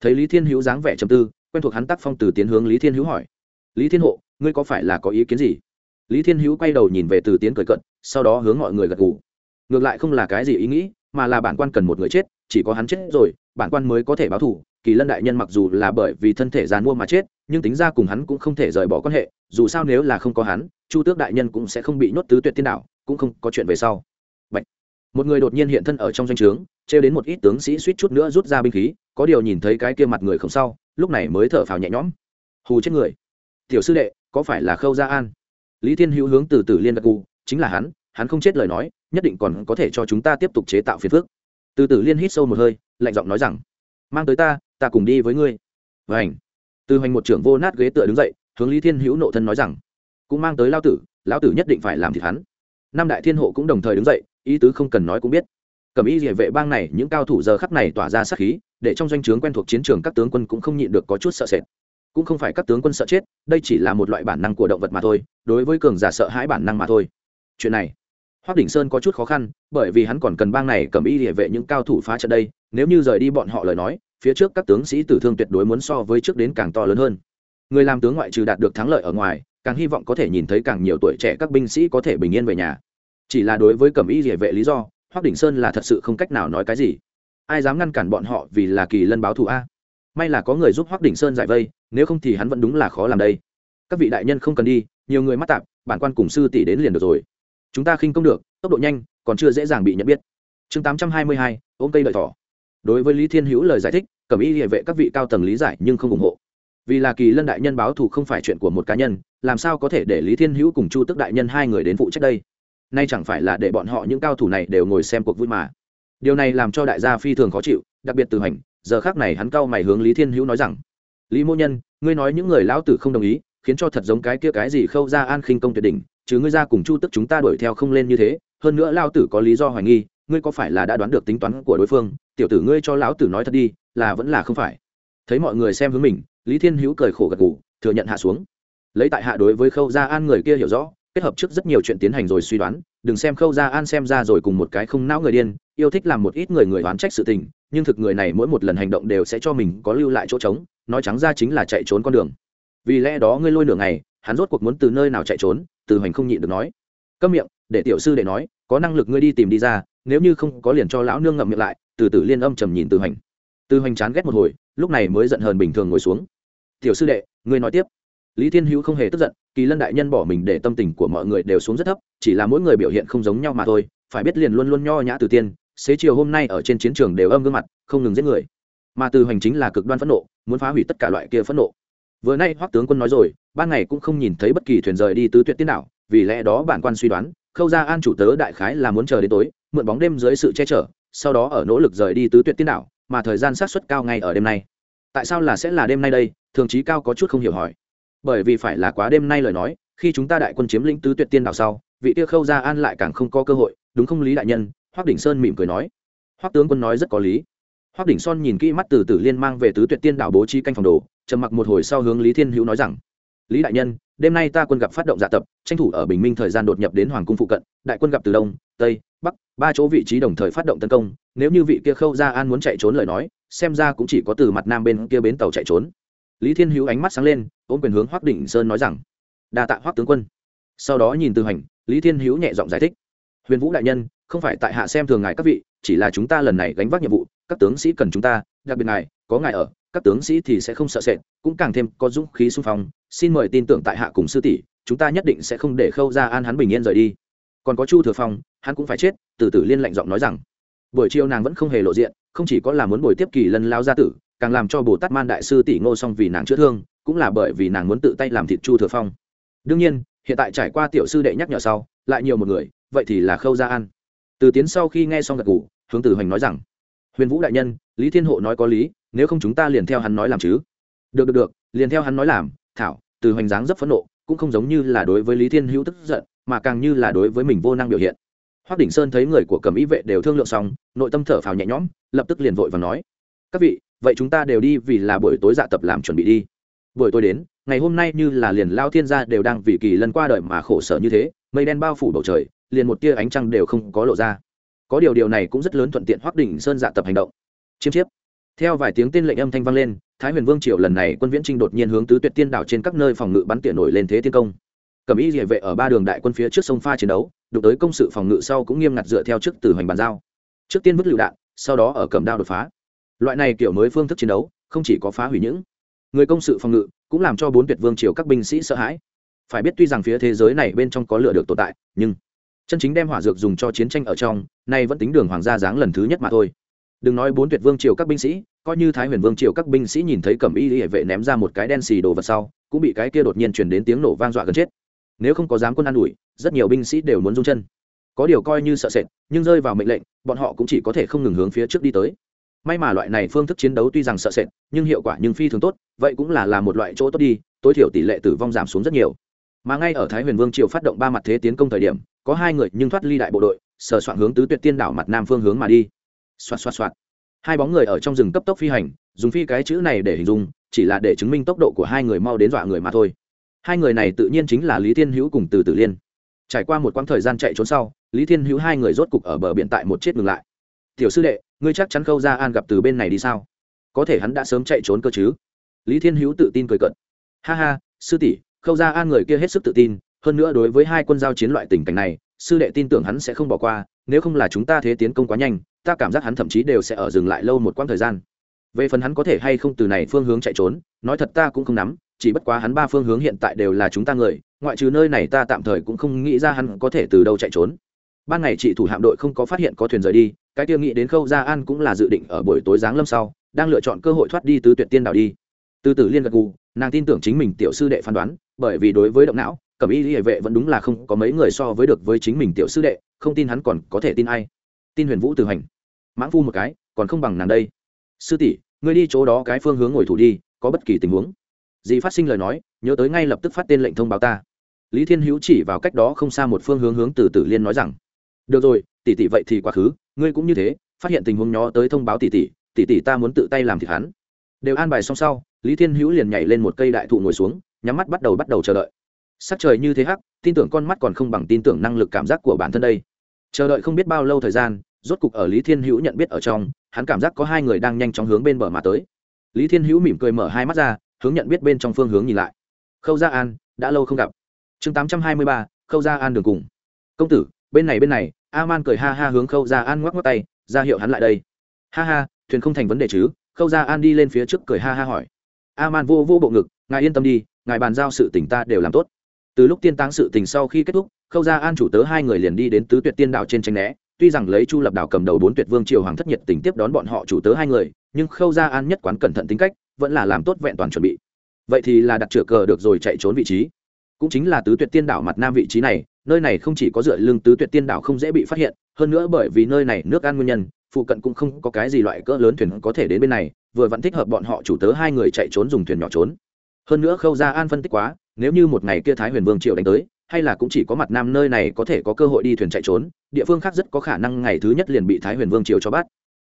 Speaker 1: Thấy lý thiên hữu dáng vẻ trầm tư, quen thuộc hắn tác phong từ tiến hướng lý thiên hữu hỏi. Lý thiên hộ, ngươi có phải là có ý kiến gì? Lý thiên hữu quay đầu nhìn về từ tiến cười cận sau đó hướng mọi người gật gù ngược lại không là cái gì ý nghĩ, mà là bản quan cần một người chết, chỉ có hắn chết rồi, bản quan mới có thể báo thù. Kỳ lân đại nhân mặc dù là bởi vì thân thể giàn mua mà chết, nhưng tính ra cùng hắn cũng không thể rời bỏ quan hệ, dù sao nếu là không có hắn, chu tước đại nhân cũng sẽ không bị nhốt tứ tuyệt tiên đảo, cũng không có chuyện về sau. Bạch. một người đột nhiên hiện thân ở trong doanh trướng, trêu đến một ít tướng sĩ suýt chút nữa rút ra binh khí, có điều nhìn thấy cái kia mặt người không sau lúc này mới thở phào nhẹ nhõm. Hù chết người. Tiểu sư đệ, có phải là khâu gia an? Lý thiên hữu hướng từ từ liên đặc cù chính là hắn hắn không chết lời nói nhất định còn có thể cho chúng ta tiếp tục chế tạo phiền phước từ từ liên hít sâu một hơi, lạnh giọng nói rằng, mang tới ta ta cùng đi với ngươi. Vảnh từ hoành một trưởng vô nát ghế tựa đứng dậy, hướng lý thiên hữu nộ thân nói rằng, cũng mang tới lao tử, lão tử nhất định phải làm thịt hắn. Năm đại thiên hộ cũng đồng thời đứng dậy, ý tứ không cần nói cũng biết. Cầm ý địa vệ bang này, những cao thủ giờ khắc này tỏa ra sát khí, để trong doanh trướng quen thuộc chiến trường các tướng quân cũng không nhịn được có chút sợ sệt. Cũng không phải các tướng quân sợ chết, đây chỉ là một loại bản năng của động vật mà thôi, đối với cường giả sợ hãi bản năng mà thôi. Chuyện này Hoắc Đỉnh Sơn có chút khó khăn, bởi vì hắn còn cần bang này cầm y liễu vệ những cao thủ phá trận đây, nếu như rời đi bọn họ lời nói, phía trước các tướng sĩ tử thương tuyệt đối muốn so với trước đến càng to lớn hơn. Người làm tướng ngoại trừ đạt được thắng lợi ở ngoài, càng hy vọng có thể nhìn thấy càng nhiều tuổi trẻ các binh sĩ có thể bình yên về nhà. Chỉ là đối với cầm y liễu vệ lý do, Hoắc Đỉnh Sơn là thật sự không cách nào nói cái gì. Ai dám ngăn cản bọn họ vì là kỳ lân báo thù a? May là có người giúp Hoắc Đỉnh Sơn giải vây, nếu không thì hắn vẫn đúng là khó làm đây. Các vị đại nhân không cần đi, nhiều người mắt tạp, bản quan cùng sư tỷ đến liền được rồi chúng ta khinh công được, tốc độ nhanh, còn chưa dễ dàng bị nhận biết. Chương tám trăm hai mươi hai, ôm cây đợi thỏ. Đối với lý thiên hữu lời giải thích, cẩm y địa vệ các vị cao tầng lý giải nhưng không ủng hộ. Vì là kỳ lân đại nhân báo thù không phải chuyện của một cá nhân, làm sao có thể để lý thiên hữu cùng chu tức đại nhân hai người đến phụ trách đây? Nay chẳng phải là để bọn họ những cao thủ này đều ngồi xem cuộc vui mà. Điều này làm cho đại gia phi thường khó chịu, đặc biệt từ hành, giờ khác này hắn cao mày hướng lý thiên hữu nói rằng, lý mô nhân, ngươi nói những người lão tử không đồng ý, khiến cho thật giống cái kia cái gì khâu ra an khinh công tuyệt đỉnh chứ ngươi ra cùng chu tức chúng ta đuổi theo không lên như thế, hơn nữa lao tử có lý do hoài nghi, ngươi có phải là đã đoán được tính toán của đối phương? Tiểu tử ngươi cho lão tử nói thật đi, là vẫn là không phải. Thấy mọi người xem hướng mình, lý thiên hữu cười khổ gật gù, thừa nhận hạ xuống. Lấy tại hạ đối với khâu gia an người kia hiểu rõ, kết hợp trước rất nhiều chuyện tiến hành rồi suy đoán, đừng xem khâu gia an xem ra rồi cùng một cái không não người điên, yêu thích làm một ít người người đoán trách sự tình, nhưng thực người này mỗi một lần hành động đều sẽ cho mình có lưu lại chỗ trống, nói trắng ra chính là chạy trốn con đường. Vì lẽ đó ngươi lôi nửa ngày hắn rốt cuộc muốn từ nơi nào chạy trốn, từ hoành không nhịn được nói. Câm miệng, để tiểu sư để nói, có năng lực ngươi đi tìm đi ra, nếu như không có liền cho lão nương ngậm miệng lại. Từ từ liên âm trầm nhìn từ hoành. Từ hoành chán ghét một hồi, lúc này mới giận hờn bình thường ngồi xuống. Tiểu sư đệ, ngươi nói tiếp. Lý thiên hữu không hề tức giận, kỳ lân đại nhân bỏ mình để tâm tình của mọi người đều xuống rất thấp, chỉ là mỗi người biểu hiện không giống nhau mà thôi, phải biết liền luôn luôn nho nhã từ tiên, xế chiều hôm nay ở trên chiến trường đều âm gương mặt, không ngừng giết người. Mà từ hoành chính là cực đoan phẫn nộ, muốn phá hủy tất cả loại kia phẫn nộ vừa nay hoắc tướng quân nói rồi, ban ngày cũng không nhìn thấy bất kỳ thuyền rời đi tứ tuyệt tiên đảo, vì lẽ đó bản quan suy đoán, khâu ra an chủ tớ đại khái là muốn chờ đến tối, mượn bóng đêm dưới sự che chở, sau đó ở nỗ lực rời đi tứ tuyệt tiên đảo, mà thời gian sát xuất cao ngay ở đêm nay. Tại sao là sẽ là đêm nay đây? Thường trí cao có chút không hiểu hỏi. Bởi vì phải là quá đêm nay lời nói, khi chúng ta đại quân chiếm lĩnh tứ tuyệt tiên đảo sau, vị tiêu khâu ra an lại càng không có cơ hội, đúng không lý đại nhân? Hoắc đỉnh sơn mỉm cười nói. Hoắc tướng quân nói rất có lý. Hoắc đỉnh son nhìn kỹ mắt từ tử liên mang về tứ tuyệt tiên đảo bố trí canh phòng đồ trầm mặc một hồi sau hướng lý thiên hữu nói rằng, lý đại nhân, đêm nay ta quân gặp phát động dạ tập, tranh thủ ở bình minh thời gian đột nhập đến hoàng cung phụ cận, đại quân gặp từ đông, tây, bắc, ba chỗ vị trí đồng thời phát động tấn công, nếu như vị kia khâu ra an muốn chạy trốn lời nói, xem ra cũng chỉ có từ mặt nam bên kia bến tàu chạy trốn. Lý thiên hữu ánh mắt sáng lên, ôm quyền hướng hoắc định sơn nói rằng, đa tạ hoắc tướng quân. Sau đó nhìn từ hành, lý thiên hữu nhẹ giọng giải thích, huyền vũ đại nhân, không phải tại hạ xem thường ngài các vị, chỉ là chúng ta lần này gánh vác nhiệm vụ, các tướng sĩ cần chúng ta, đặc biệt ngài, có ngài ở các tướng sĩ thì sẽ không sợ sệt, cũng càng thêm có dũng khí xung phong, xin mời tin tưởng tại hạ cùng sư tỷ, chúng ta nhất định sẽ không để khâu ra an hắn bình yên rời đi. Còn có chu thừa phong, hắn cũng phải chết, từ tử liên lạnh giọng nói rằng. Buổi chiều nàng vẫn không hề lộ diện, không chỉ có là muốn buổi tiếp kỳ lân lao gia tử, càng làm cho bồ tát man đại sư tỷ ngô xong vì nàng chữa thương, cũng là bởi vì nàng muốn tự tay làm thịt chu thừa phong. Đương nhiên, hiện tại trải qua tiểu sư đệ nhắc nhở sau, lại nhiều một người, vậy thì là khâu gia an. Từ tiến sau khi nghe xong gật ngủ hướng tử hoành nói rằng, huyền vũ đại nhân, lý thiên hộ nói có lý nếu không chúng ta liền theo hắn nói làm chứ? Được được được, liền theo hắn nói làm, thảo, từ hoành dáng rất phẫn nộ, cũng không giống như là đối với lý thiên hữu tức giận, mà càng như là đối với mình vô năng biểu hiện. Hoác đỉnh sơn thấy người của cầm ý vệ đều thương lượng xong, nội tâm thở phào nhẹ nhõm, lập tức liền vội và nói, các vị, vậy chúng ta đều đi vì là buổi tối dạ tập làm chuẩn bị đi. Buổi tối đến, ngày hôm nay như là liền lao thiên gia đều đang vì kỳ lần qua đời mà khổ sở như thế, mây đen bao phủ bầu trời, liền một tia ánh trăng đều không có lộ ra. Có điều điều này cũng rất lớn thuận tiện hoác đỉnh sơn dạ tập hành động. Chiêm chiếp theo vài tiếng tên lệnh âm thanh vang lên, thái huyền vương triều lần này quân viễn trinh đột nhiên hướng tứ tuyệt tiên đảo trên các nơi phòng ngự bắn tiện nổi lên thế tiên công. Cầm ý địa vệ ở ba đường đại quân phía trước sông pha chiến đấu, đụng tới công sự phòng ngự sau cũng nghiêm ngặt dựa theo trước từ hoành bàn giao. Trước tiên vứt lựu đạn, sau đó ở cầm đao đột phá. Loại này kiểu mới phương thức chiến đấu, không chỉ có phá hủy những người công sự phòng ngự, cũng làm cho bốn tuyệt vương triều các binh sĩ sợ hãi. Phải biết tuy rằng phía thế giới này bên trong có lửa được tồn tại, nhưng chân chính đem hỏa dược dùng cho chiến tranh ở trong, nay vẫn tính đường hoàng gia giáng lần thứ nhất mà thôi. Đừng nói bốn tuyệt vương triều các binh sĩ coi như thái huyền vương triều các binh sĩ nhìn thấy cẩm y hệ vệ ném ra một cái đen xì đồ vật sau, cũng bị cái kia đột nhiên chuyển đến tiếng nổ vang dọa gần chết. Nếu không có dám quân an ủi, rất nhiều binh sĩ đều muốn rung chân. Có điều coi như sợ sệt, nhưng rơi vào mệnh lệnh, bọn họ cũng chỉ có thể không ngừng hướng phía trước đi tới. May mà loại này phương thức chiến đấu tuy rằng sợ sệt, nhưng hiệu quả nhưng phi thường tốt, vậy cũng là là một loại chỗ tốt đi, tối thiểu tỷ lệ tử vong giảm xuống rất nhiều. Mà ngay ở thái huyền vương triều phát động ba mặt thế tiến công thời điểm, có hai người nhưng thoát ly đại bộ đội, sờ soạn hướng tứ tuyệt tiên đảo mặt nam phương hướng mà đi. Xoạt xoạt xoạt hai bóng người ở trong rừng cấp tốc phi hành, dùng phi cái chữ này để hình dung, chỉ là để chứng minh tốc độ của hai người mau đến dọa người mà thôi. Hai người này tự nhiên chính là lý thiên hữu cùng từ tử liên. Trải qua một quãng thời gian chạy trốn sau, lý thiên hữu hai người rốt cục ở bờ biển tại một chết ngừng lại. Tiểu sư đệ, ngươi chắc chắn khâu ra an gặp từ bên này đi sao? Có thể hắn đã sớm chạy trốn cơ chứ? Lý thiên hữu tự tin cười cận ha ha, sư tỷ, khâu ra an người kia hết sức tự tin, hơn nữa đối với hai quân giao chiến loại tình cảnh này, sư đệ tin tưởng hắn sẽ không bỏ qua, nếu không là chúng ta thế tiến công quá nhanh ta cảm giác hắn thậm chí đều sẽ ở dừng lại lâu một quãng thời gian. Về phần hắn có thể hay không từ này phương hướng chạy trốn, nói thật ta cũng không nắm, chỉ bất quá hắn ba phương hướng hiện tại đều là chúng ta người, ngoại trừ nơi này ta tạm thời cũng không nghĩ ra hắn có thể từ đâu chạy trốn. Ban ngày chị thủ hạm đội không có phát hiện có thuyền rời đi, cái tiêu nghĩ đến khâu gia an cũng là dự định ở buổi tối giáng lâm sau, đang lựa chọn cơ hội thoát đi từ tuyệt tiên đảo đi. Từ từ liên gật gù, nàng tin tưởng chính mình tiểu sư đệ phán đoán, bởi vì đối với động não, cẩm y hệ vệ vẫn đúng là không có mấy người so với được với chính mình tiểu sư đệ, không tin hắn còn có thể tin ai tin huyền vũ từ hành. Mãng phu một cái, còn không bằng nàng đây. Sư tỷ, ngươi đi chỗ đó cái phương hướng ngồi thủ đi, có bất kỳ tình huống. Gì phát sinh lời nói, nhớ tới ngay lập tức phát tên lệnh thông báo ta. Lý thiên hữu chỉ vào cách đó không xa một phương hướng hướng từ tử liên nói rằng, được rồi, tỷ tỷ vậy thì quá khứ, ngươi cũng như thế, phát hiện tình huống nhó tới thông báo tỷ tỷ tỷ tỷ ta muốn tự tay làm thịt hắn. Đều an bài xong sau, lý thiên hữu liền nhảy lên một cây đại thụ ngồi xuống, nhắm mắt bắt đầu bắt đầu chờ đợi. Sắc trời như thế hắc, tin tưởng con mắt còn không bằng tin tưởng năng lực cảm giác của bản thân đây chờ đợi không biết bao lâu thời gian, rốt cục ở lý thiên hữu nhận biết ở trong, hắn cảm giác có hai người đang nhanh chóng hướng bên bờ mà tới. Lý thiên hữu mỉm cười mở hai mắt ra, hướng nhận biết bên trong phương hướng nhìn lại. Khâu gia an, đã lâu không gặp. Chương tám trăm hai mươi ba, khâu gia an đường cùng. Công tử, bên này bên này a man cười ha ha hướng khâu gia an ngoắc ngoắc tay, ra hiệu hắn lại đây. Ha ha, thuyền không thành vấn đề chứ? Khâu gia an đi lên phía trước cười ha ha hỏi. A man vô vô bộ ngực, ngài yên tâm đi, ngài bàn giao sự tình ta đều làm tốt. Từ lúc tiên táng sự tình sau khi kết thúc khâu gia an chủ tớ hai người liền đi đến tứ tuyệt tiên đạo trên tranh né. Tuy rằng lấy chu lập đảo cầm đầu bốn tuyệt vương triều hoàng thất nhiệt tình tiếp đón bọn họ chủ tớ hai người, nhưng khâu gia an nhất quán cẩn thận tính cách, vẫn là làm tốt vẹn toàn chuẩn bị. Vậy thì là đặt chửa cờ được rồi chạy trốn vị trí. Cũng chính là tứ tuyệt tiên đảo mặt nam vị trí này, nơi này không chỉ có dựa lưng tứ tuyệt tiên đảo không dễ bị phát hiện, hơn nữa bởi vì nơi này nước ăn nguyên nhân, phụ cận cũng không có cái gì loại cỡ lớn thuyền có thể đến bên này, vừa vẫn thích hợp bọn họ chủ tớ hai người chạy trốn dùng thuyền nhỏ trốn. Hơn nữa khâu gia an phân tích quá, nếu như một ngày kia thái huyền vương triều đánh tới hay là cũng chỉ có mặt nam nơi này có thể có cơ hội đi thuyền chạy trốn, địa phương khác rất có khả năng ngày thứ nhất liền bị thái huyền vương triều cho bắt.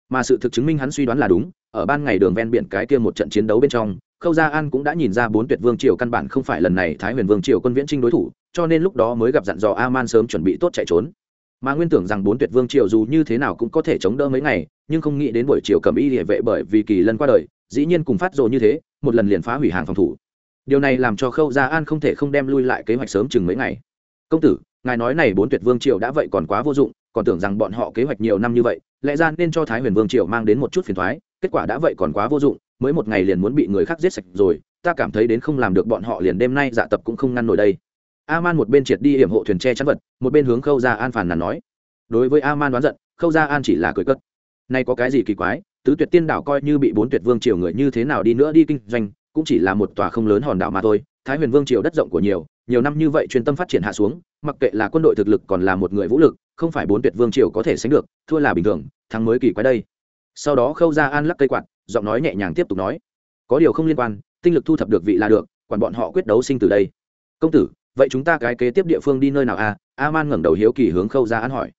Speaker 1: Mà sự thực chứng minh hắn suy đoán là đúng, ở ban ngày đường ven biển cái kia một trận chiến đấu bên trong, khâu gia an cũng đã nhìn ra bốn tuyệt vương triều căn bản không phải lần này thái huyền vương triều quân viễn trinh đối thủ, cho nên lúc đó mới gặp dặn dò a man sớm chuẩn bị tốt chạy trốn. Mà nguyên tưởng rằng bốn tuyệt vương triều dù như thế nào cũng có thể chống đỡ mấy ngày, nhưng không nghĩ đến buổi chiều cầm y địa vệ bởi vì kỳ lân qua đời, dĩ nhiên cùng phát rồ như thế, một lần liền phá hủy hàng phòng thủ điều này làm cho khâu gia an không thể không đem lui lại kế hoạch sớm chừng mấy ngày. Công tử, ngài nói này bốn tuyệt vương triều đã vậy còn quá vô dụng, còn tưởng rằng bọn họ kế hoạch nhiều năm như vậy, lẽ ra nên cho thái huyền vương triều mang đến một chút phiền thoái, kết quả đã vậy còn quá vô dụng, mới một ngày liền muốn bị người khác giết sạch rồi, ta cảm thấy đến không làm được bọn họ liền đêm nay dạ tập cũng không ngăn nổi đây. A man một bên triệt đi hiểm hộ thuyền tre chắn vật, một bên hướng khâu gia an phàn nàn nói. Đối với a man đoán giận, khâu gia an chỉ là cười cất nay có cái gì kỳ quái, tứ tuyệt tiên đảo coi như bị bốn tuyệt vương triều người như thế nào đi nữa đi kinh doanh cũng chỉ là một tòa không lớn hòn đảo mà thôi, thái huyền vương triều đất rộng của nhiều nhiều năm như vậy chuyên tâm phát triển hạ xuống, mặc kệ là quân đội thực lực còn là một người vũ lực, không phải bốn tuyệt vương triều có thể sánh được, thua là bình thường, thắng mới kỳ quái đây. Sau đó khâu ra an lắc cây quạt, giọng nói nhẹ nhàng tiếp tục nói, có điều không liên quan, tinh lực thu thập được vị là được, quản bọn họ quyết đấu sinh từ đây. Công tử, vậy chúng ta cái kế tiếp địa phương đi nơi nào à? A man ngẩng đầu hiếu kỳ hướng khâu ra an hỏi.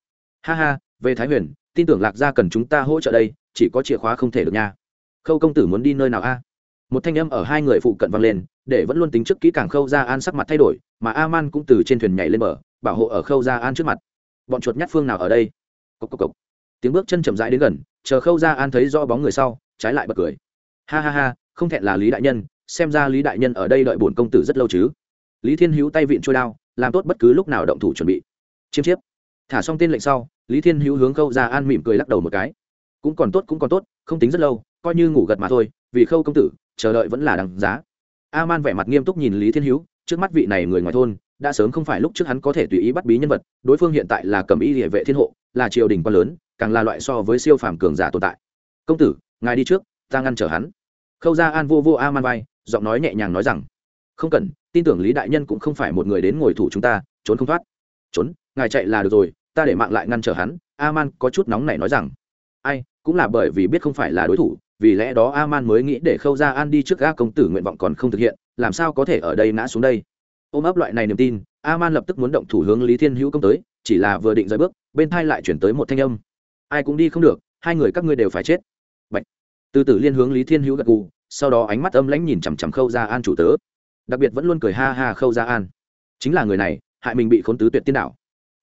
Speaker 1: Ha ha, về thái huyền, tin tưởng lạc gia cần chúng ta hỗ trợ đây, chỉ có chìa khóa không thể được nha. Khâu công tử muốn đi nơi nào a một thanh âm ở hai người phụ cận vang lên, để vẫn luôn tính trước kỹ càng khâu ra an sắc mặt thay đổi, mà a man cũng từ trên thuyền nhảy lên bờ, bảo hộ ở khâu ra an trước mặt. Bọn chuột nhát phương nào ở đây? Cộc cộc cộc. Tiếng bước chân chậm rãi đến gần, chờ khâu ra an thấy do bóng người sau, trái lại bật cười. Ha ha ha, không thẹn là lý đại nhân, xem ra lý đại nhân ở đây đợi bổn công tử rất lâu chứ. Lý thiên hữu tay vịn trôi đao, làm tốt bất cứ lúc nào động thủ chuẩn bị. Chiêm chiếp. Thả xong tên lệnh sau, lý thiên hữu hướng khâu ra an mỉm cười lắc đầu một cái. Cũng còn tốt, cũng còn tốt, không tính rất lâu, coi như ngủ gật mà thôi vì khâu công tử, chờ đợi vẫn là đằng giá. A man vẻ mặt nghiêm túc nhìn lý thiên hữu, trước mắt vị này người ngoài thôn, đã sớm không phải lúc trước hắn có thể tùy ý bắt bí nhân vật, đối phương hiện tại là cầm y địa vệ thiên hộ, là triều đình quan lớn, càng là loại so với siêu phàm cường giả tồn tại. Công tử, ngài đi trước, ta ngăn trở hắn. Khâu ra an vô vô a man vai, giọng nói nhẹ nhàng nói rằng, không cần, tin tưởng lý đại nhân cũng không phải một người đến ngồi thủ chúng ta, trốn không thoát. Trốn, ngài chạy là được rồi, ta để mạng lại ngăn trở hắn. A man có chút nóng này nói rằng, ai, cũng là bởi vì biết không phải là đối thủ vì lẽ đó a man mới nghĩ để khâu ra an đi trước ga công tử nguyện vọng còn không thực hiện, làm sao có thể ở đây ngã xuống đây? Ôm ấp loại này niềm tin a man lập tức muốn động thủ hướng lý thiên hữu công tới, chỉ là vừa định rời bước, bên thai lại chuyển tới một thanh âm. Ai cũng đi không được, hai người các ngươi đều phải chết. Bạch. từ từ liên hướng lý thiên hữu gật gù, sau đó ánh mắt âm lãnh nhìn chằm chằm khâu ra an chủ tớ. Đặc biệt vẫn luôn cười ha ha khâu ra an. Chính là người này, hại mình bị khốn tứ tuyệt tiên đảo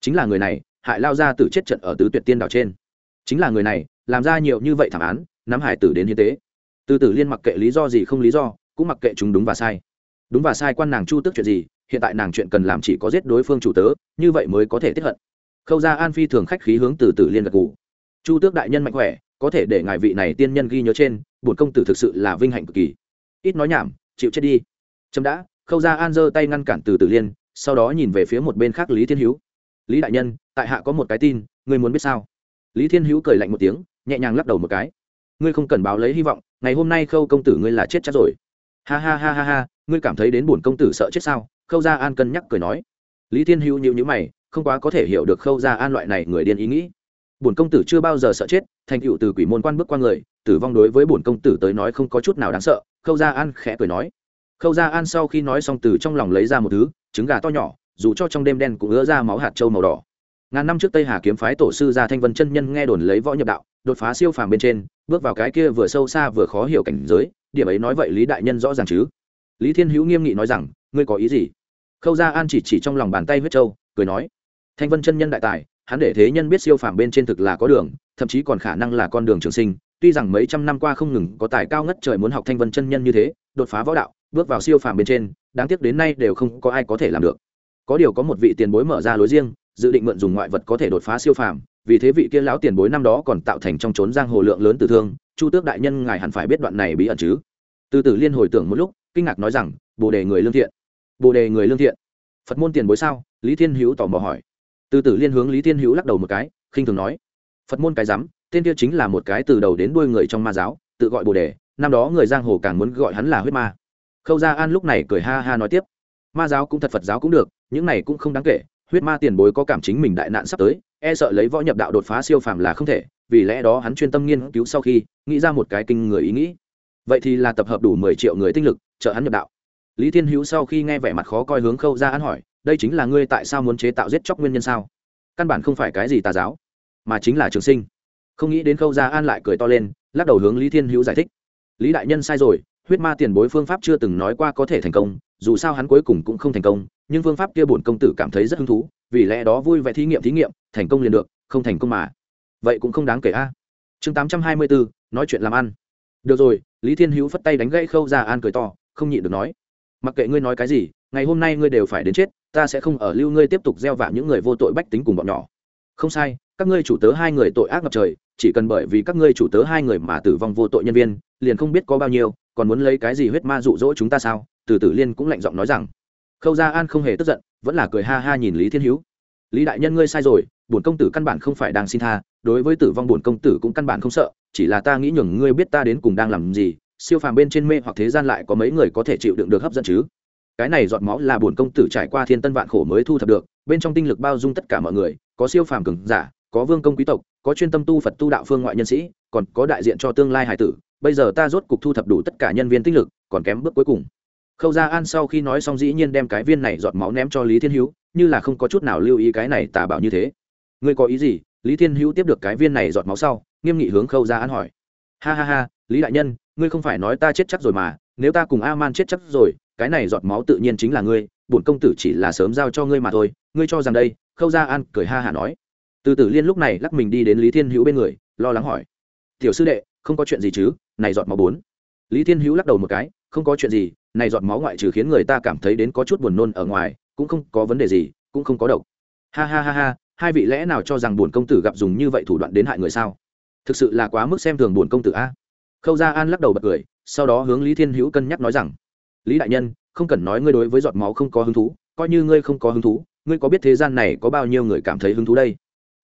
Speaker 1: chính là người này, hại lao ra từ chết trận ở tứ tuyệt tiên đảo trên. Chính là người này, làm ra nhiều như vậy thảm án nắm hải tử đến hiến tế. Từ tử liên mặc kệ lý do gì không lý do, cũng mặc kệ chúng đúng và sai. Đúng và sai quan nàng chu tức chuyện gì, hiện tại nàng chuyện cần làm chỉ có giết đối phương chủ tớ, như vậy mới có thể tiếp hận. Khâu ra an phi thường khách khí hướng từ tử liên gật gù. Chu tước đại nhân mạnh khỏe, có thể để ngài vị này tiên nhân ghi nhớ trên, bổn công tử thực sự là vinh hạnh cực kỳ. Ít nói nhảm, chịu chết đi. Chấm đã, khâu ra an giơ tay ngăn cản từ tử liên, sau đó nhìn về phía một bên khác lý thiên hữu. Lý đại nhân, tại hạ có một cái tin ngươi muốn biết sao? Lý thiên hữu cười lạnh một tiếng, nhẹ nhàng lắc đầu một cái ngươi không cần báo lấy hy vọng, ngày hôm nay khâu công tử ngươi là chết chắc rồi. Ha ha ha ha ha, ngươi cảm thấy đến bổn công tử sợ chết sao? Khâu gia an cân nhắc cười nói. Lý thiên hữu nhịu nhữ mày, không quá có thể hiểu được khâu gia an loại này người điên ý nghĩ. Bổn công tử chưa bao giờ sợ chết, thành tựu từ quỷ môn quan bước qua người, tử vong đối với bổn công tử tới nói không có chút nào đáng sợ. Khâu gia an khẽ cười nói. Khâu gia an sau khi nói xong từ trong lòng lấy ra một thứ, trứng gà to nhỏ, dù cho trong đêm đen cũng ứa ra máu hạt trâu màu đỏ ngàn năm trước tây hà kiếm phái tổ sư gia thanh vân chân nhân nghe đồn lấy võ nhập đạo, đột phá siêu phàm bên trên, bước vào cái kia vừa sâu xa vừa khó hiểu cảnh giới, điểm ấy nói vậy lý đại nhân rõ ràng chứ? Lý thiên hữu nghiêm nghị nói rằng, ngươi có ý gì? Khâu gia an chỉ chỉ trong lòng bàn tay huyết châu, cười nói, thanh vân chân nhân đại tài, hắn để thế nhân biết siêu phàm bên trên thực là có đường, thậm chí còn khả năng là con đường trường sinh, tuy rằng mấy trăm năm qua không ngừng có tài cao ngất trời muốn học thanh vân chân nhân như thế, đột phá võ đạo, bước vào siêu phàm bên trên, đáng tiếc đến nay đều không có ai có thể làm được. Có điều có một vị tiền bối mở ra lối riêng dự định mượn dùng ngoại vật có thể đột phá siêu phàm, vì thế vị kia lão tiền bối năm đó còn tạo thành trong trốn giang hồ lượng lớn tử thương, chu tước đại nhân ngài hẳn phải biết đoạn này bí ẩn chứ? Từ Tử liên hồi tưởng một lúc, kinh ngạc nói rằng, bồ đề người lương thiện. Bồ đề người lương thiện. Phật môn tiền bối sao? Lý thiên hữu tò mò hỏi. Từ Tử liên hướng lý thiên hữu lắc đầu một cái, khinh thường nói. Phật môn cái rắm, tên kia chính là một cái từ đầu đến đuôi người trong ma giáo, tự gọi bồ đề. Năm đó người giang hồ càng muốn gọi hắn là huyết ma. Khâu gia an lúc này cười ha ha nói tiếp. Ma giáo cũng thật phật giáo cũng được, những này cũng không đáng kể huyết ma tiền bối có cảm chính mình đại nạn sắp tới e sợ lấy võ nhập đạo đột phá siêu phàm là không thể, vì lẽ đó hắn chuyên tâm nghiên cứu sau khi, nghĩ ra một cái kinh người ý nghĩ. Vậy thì là tập hợp đủ mười triệu người tinh lực, trợ hắn nhập đạo. Lý thiên hữu sau khi nghe vẻ mặt khó coi hướng khâu ra an hỏi, đây chính là ngươi tại sao muốn chế tạo giết chóc nguyên nhân sao? Căn bản không phải cái gì tà giáo, mà chính là trường sinh. Không nghĩ đến khâu gia an lại cười to lên, lắc đầu hướng lý thiên hữu giải thích. Lý đại nhân sai rồi, huyết ma tiền bối phương pháp chưa từng nói qua có thể thành công, dù sao hắn cuối cùng cũng không thành công nhưng phương pháp kia bổn công tử cảm thấy rất hứng thú, vì lẽ đó vui vẻ thí nghiệm thí nghiệm, thành công liền được, không thành công mà. Vậy cũng không đáng kể a. Chương tám trăm hai mươi bốn nói chuyện làm ăn. Được rồi, lý thiên hữu phất tay đánh gãy khâu ra an cười to, không nhịn được nói. Mặc kệ ngươi nói cái gì, ngày hôm nay ngươi đều phải đến chết, ta sẽ không ở lưu ngươi tiếp tục gieo vạ những người vô tội bách tính cùng bọn nhỏ. Không sai, các ngươi chủ tớ hai người tội ác ngập trời, chỉ cần bởi vì các ngươi chủ tớ hai người mà tử vong vô tội nhân viên, liền không biết có bao nhiêu, còn muốn lấy cái gì huyết ma dụ dỗ chúng ta sao? Từ tử liên cũng lạnh giọng nói rằng khâu gia an không hề tức giận, vẫn là cười ha ha nhìn lý thiên hữu. Lý đại nhân ngươi sai rồi, bổn công tử căn bản không phải đang xin tha, đối với tử vong bổn công tử cũng căn bản không sợ, chỉ là ta nghĩ nhường ngươi biết ta đến cùng đang làm gì, siêu phàm bên trên mê hoặc thế gian lại có mấy người có thể chịu đựng được hấp dẫn chứ? Cái này giọt máu là bổn công tử trải qua thiên tân vạn khổ mới thu thập được, bên trong tinh lực bao dung tất cả mọi người, có siêu phàm cường giả, có vương công quý tộc, có chuyên tâm tu phật tu đạo phương ngoại nhân sĩ, còn có đại diện cho tương lai hải tử, bây giờ ta rốt cục thu thập đủ tất cả nhân viên tinh lực, còn kém bước cuối cùng khâu gia an sau khi nói xong dĩ nhiên đem cái viên này giọt máu ném cho lý thiên hữu, như là không có chút nào lưu ý cái này tà bảo như thế. Ngươi có ý gì? Lý thiên hữu tiếp được cái viên này giọt máu sau, nghiêm nghị hướng khâu gia an hỏi. Ha ha ha, lý đại nhân, ngươi không phải nói ta chết chắc rồi mà, nếu ta cùng a man chết chắc rồi, cái này giọt máu tự nhiên chính là ngươi, bổn công tử chỉ là sớm giao cho ngươi mà thôi. Ngươi cho rằng đây? Khâu gia an cười ha hả nói. Từ tử liên lúc này lắc mình đi đến lý thiên hữu bên người, lo lắng hỏi. Tiểu sư đệ, không có chuyện gì chứ? Này giọt máu bốn. Lý thiên hữu lắc đầu một cái không có chuyện gì, này giọt máu ngoại trừ khiến người ta cảm thấy đến có chút buồn nôn ở ngoài, cũng không có vấn đề gì, cũng không có độc. Ha ha ha ha, hai vị lẽ nào cho rằng bổn công tử gặp dùng như vậy thủ đoạn đến hại người sao? Thực sự là quá mức xem thường bổn công tử a. Khâu gia an lắc đầu bật cười, sau đó hướng lý thiên hữu cân nhắc nói rằng, lý đại nhân, không cần nói ngươi đối với giọt máu không có hứng thú, coi như ngươi không có hứng thú, ngươi có biết thế gian này có bao nhiêu người cảm thấy hứng thú đây?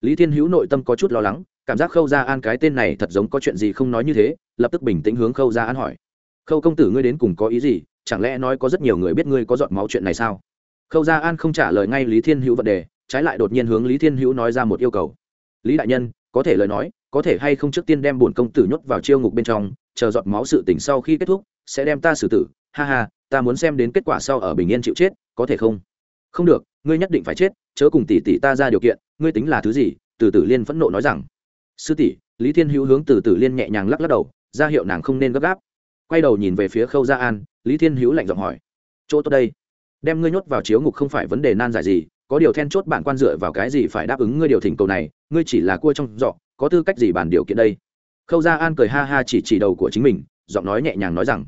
Speaker 1: Lý thiên hữu nội tâm có chút lo lắng, cảm giác khâu gia an cái tên này thật giống có chuyện gì không nói như thế, lập tức bình tĩnh hướng khâu gia an hỏi khâu công tử ngươi đến cùng có ý gì? Chẳng lẽ nói có rất nhiều người biết ngươi có giọt máu chuyện này sao? Khâu gia an không trả lời ngay lý thiên hữu vấn đề, trái lại đột nhiên hướng lý thiên hữu nói ra một yêu cầu. Lý đại nhân, có thể lời nói, có thể hay không trước tiên đem bổn công tử nhốt vào chiêu ngục bên trong, chờ giọt máu sự tỉnh sau khi kết thúc, sẽ đem ta xử tử. Ha ha, ta muốn xem đến kết quả sau ở bình yên chịu chết, có thể không? Không được, ngươi nhất định phải chết, chớ cùng tỷ tỷ ta ra điều kiện, ngươi tính là thứ gì? Từ tử liên phẫn nộ nói rằng. Sư tỷ, lý thiên hữu hướng từ tử liên nhẹ nhàng lắc lắc đầu, ra hiệu nàng không nên gấp gáp quay đầu nhìn về phía khâu gia an lý thiên hữu lạnh giọng hỏi chỗ tốt đây? Đem ngươi nhốt vào chiếu ngục không phải vấn đề nan giải gì có điều then chốt bản quan dựa vào cái gì phải đáp ứng ngươi điều thỉnh cầu này ngươi chỉ là cua trong giỏ, có tư cách gì bàn điều kiện đây? Khâu gia an cười ha ha chỉ chỉ đầu của chính mình giọng nói nhẹ nhàng nói rằng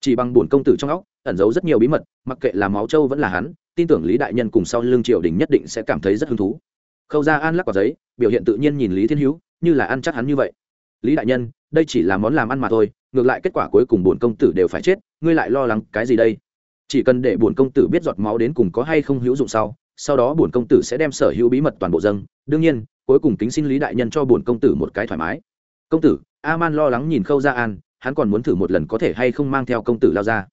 Speaker 1: chỉ bằng bổn công tử trong óc ẩn giấu rất nhiều bí mật mặc kệ là máu châu vẫn là hắn tin tưởng lý đại nhân cùng sau lưng triều đình nhất định sẽ cảm thấy rất hứng thú. Khâu gia an lắc vào giấy biểu hiện tự nhiên nhìn lý thiên hữu như là ăn chắc hắn như vậy. Lý đại nhân đây chỉ là món làm ăn mà thôi, ngược lại kết quả cuối cùng bổn công tử đều phải chết, ngươi lại lo lắng cái gì đây? Chỉ cần để bổn công tử biết giọt máu đến cùng có hay không hữu dụng sau sau đó bổn công tử sẽ đem sở hữu bí mật toàn bộ dâng. Đương nhiên, cuối cùng kính xin lý đại nhân cho bổn công tử một cái thoải mái. Công tử a man lo lắng nhìn khâu gia an, hắn còn muốn thử một lần có thể hay không mang theo công tử lao ra.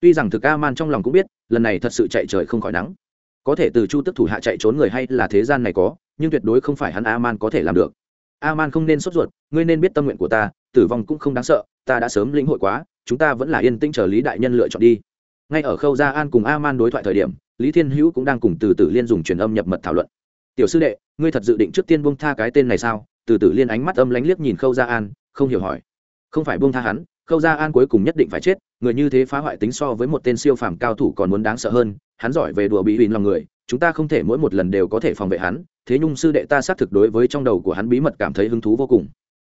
Speaker 1: Tuy rằng thực a man trong lòng cũng biết, lần này thật sự chạy trời không khỏi nắng. Có thể từ chu tức thủ hạ chạy trốn người hay là thế gian này có, nhưng tuyệt đối không phải hắn a man có thể làm được. A man không nên sốt ruột, ngươi nên biết tâm nguyện của ta tử vong cũng không đáng sợ, ta đã sớm lĩnh hội quá, chúng ta vẫn là yên tĩnh chờ lý đại nhân lựa chọn đi. Ngay ở khâu gia an cùng a man đối thoại thời điểm, lý thiên hữu cũng đang cùng từ tử liên dùng truyền âm nhập mật thảo luận. Tiểu sư đệ, ngươi thật dự định trước tiên buông tha cái tên này sao? Từ tử liên ánh mắt âm lánh liếc nhìn khâu gia an, không hiểu hỏi. Không phải buông tha hắn, khâu gia an cuối cùng nhất định phải chết, người như thế phá hoại tính so với một tên siêu phàm cao thủ còn muốn đáng sợ hơn, hắn giỏi về đùa bị huỳnh lòng người, chúng ta không thể mỗi một lần đều có thể phòng vệ hắn, thế nhung sư đệ ta xác thực đối với trong đầu của hắn bí mật cảm thấy hứng thú vô cùng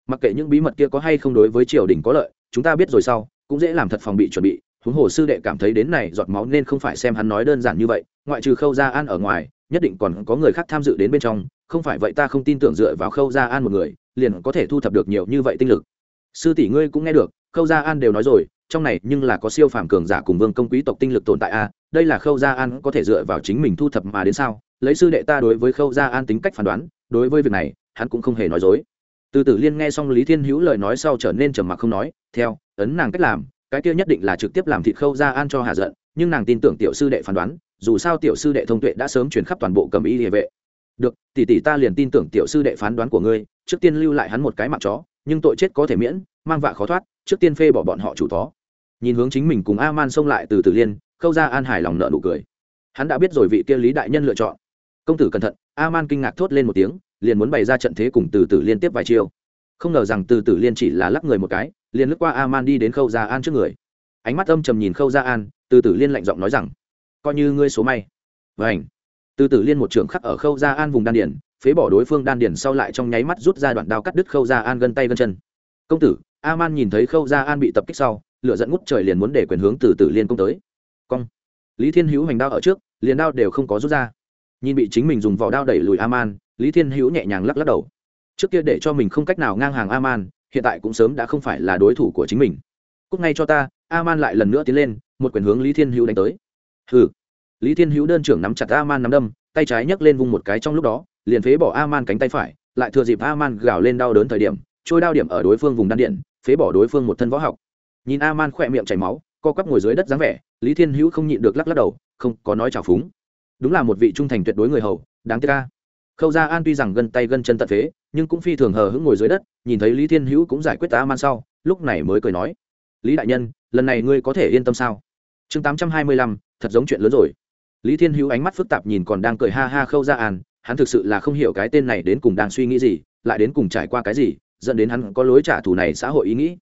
Speaker 1: mặc kệ những bí mật kia có hay không đối với triều đình có lợi, chúng ta biết rồi sau, cũng dễ làm thật phòng bị chuẩn bị. Huống hồ sư đệ cảm thấy đến này giọt máu nên không phải xem hắn nói đơn giản như vậy, ngoại trừ khâu gia an ở ngoài, nhất định còn có người khác tham dự đến bên trong, không phải vậy ta không tin tưởng dựa vào khâu gia an một người, liền có thể thu thập được nhiều như vậy tinh lực. Sư tỷ ngươi cũng nghe được, khâu gia an đều nói rồi, trong này nhưng là có siêu phàm cường giả cùng vương công quý tộc tinh lực tồn tại a, đây là khâu gia an có thể dựa vào chính mình thu thập mà đến sao? Lấy sư đệ ta đối với khâu gia an tính cách phán đoán, đối với việc này, hắn cũng không hề nói dối từ tử liên nghe xong lý thiên hữu lời nói sau trở nên trầm mặc không nói, theo, ấn nàng cách làm, cái kia nhất định là trực tiếp làm thịt khâu gia an cho hà giận, nhưng nàng tin tưởng tiểu sư đệ phán đoán, dù sao tiểu sư đệ thông tuệ đã sớm chuyển khắp toàn bộ cầm y địa vệ. Được, tỷ tỷ ta liền tin tưởng tiểu sư đệ phán đoán của ngươi, trước tiên lưu lại hắn một cái mạng chó, nhưng tội chết có thể miễn, mang vạ khó thoát, trước tiên phê bỏ bọn họ chủ thó. Nhìn hướng chính mình cùng a man xông lại từ tử liên, khâu ra an hài lòng nợ nụ cười. Hắn đã biết rồi vị kia lý đại nhân lựa chọn. Công tử cẩn thận. A man kinh ngạc thốt lên một tiếng liền muốn bày ra trận thế cùng từ tử liên tiếp vài chiêu. Không ngờ rằng từ tử liên chỉ là lắc người một cái, liền lướt qua a man đi đến khâu gia an trước người. Ánh mắt âm trầm nhìn khâu gia an, từ tử liên lạnh giọng nói rằng, coi như ngươi số may. Vảnh từ tử liên một trưởng khắc ở khâu gia an vùng đan điển phế bỏ đối phương đan điển sau lại trong nháy mắt rút ra đoạn đao cắt đứt khâu gia an gân tay gân chân. Công tử. A man nhìn thấy khâu gia an bị tập kích sau, lửa dẫn ngút trời liền muốn để quyền hướng từ tử liên công tới. Cong. Lý thiên hữu hành đao ở trước, liền đao đều không có rút ra. Nhìn bị chính mình dùng vỏ đao đẩy lùi a man lý thiên hữu nhẹ nhàng lắc lắc đầu. Trước kia để cho mình không cách nào ngang hàng Aman, hiện tại cũng sớm đã không phải là đối thủ của chính mình. Cúc ngay cho ta Aman lại lần nữa tiến lên một quyền hướng lý thiên hữu đánh tới. Hừ. Lý thiên hữu đơn trưởng nắm chặt Aman nắm đâm tay trái nhấc lên vung một cái trong lúc đó liền phế bỏ Aman cánh tay phải lại thừa dịp Aman gào lên đau đớn thời điểm trôi đao điểm ở đối phương vùng đan điện phế bỏ đối phương một thân võ học. Nhìn Aman khỏe miệng chảy máu co quắp ngồi dưới đất dáng vẻ lý thiên hữu không nhịn được lắc lắc đầu không có nói trào phúng. Đúng là một vị trung thành tuyệt đối người hầu đáng tiếc ca khâu gia an tuy rằng gân tay gân chân tận phế, nhưng cũng phi thường hờ hững ngồi dưới đất, nhìn thấy lý thiên hữu cũng giải quyết ta man sau, lúc này mới cười nói, lý đại nhân, lần này ngươi có thể yên tâm sao? Chương tám trăm hai mươi lăm, thật giống chuyện lớn rồi. Lý thiên hữu ánh mắt phức tạp nhìn còn đang cười ha ha khâu gia an, hắn thực sự là không hiểu cái tên này đến cùng đang suy nghĩ gì, lại đến cùng trải qua cái gì, dẫn đến hắn có lối trả thù này xã hội ý nghĩ.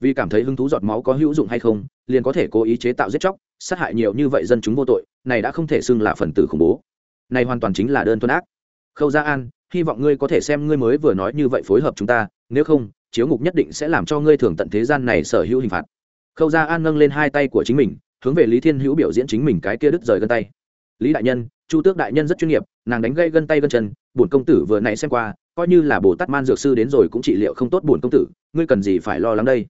Speaker 1: Vì cảm thấy hứng thú giọt máu có hữu dụng hay không, liền có thể cố ý chế tạo giết chóc, sát hại nhiều như vậy dân chúng vô tội, này đã không thể xưng là phần tử khủng bố. Này hoàn toàn chính là đơn thuần ác khâu gia an, hy vọng ngươi có thể xem ngươi mới vừa nói như vậy phối hợp chúng ta, nếu không, chiếu ngục nhất định sẽ làm cho ngươi thường tận thế gian này sở hữu hình phạt. Khâu gia an nâng lên hai tay của chính mình, hướng về lý thiên hữu biểu diễn chính mình cái kia đứt rời gân tay. Lý đại nhân, chu tước đại nhân rất chuyên nghiệp, nàng đánh gây gân tay gân chân, bổn công tử vừa nãy xem qua, coi như là bồ tát man dược sư đến rồi cũng trị liệu không tốt bổn công tử, ngươi cần gì phải lo lắng đây?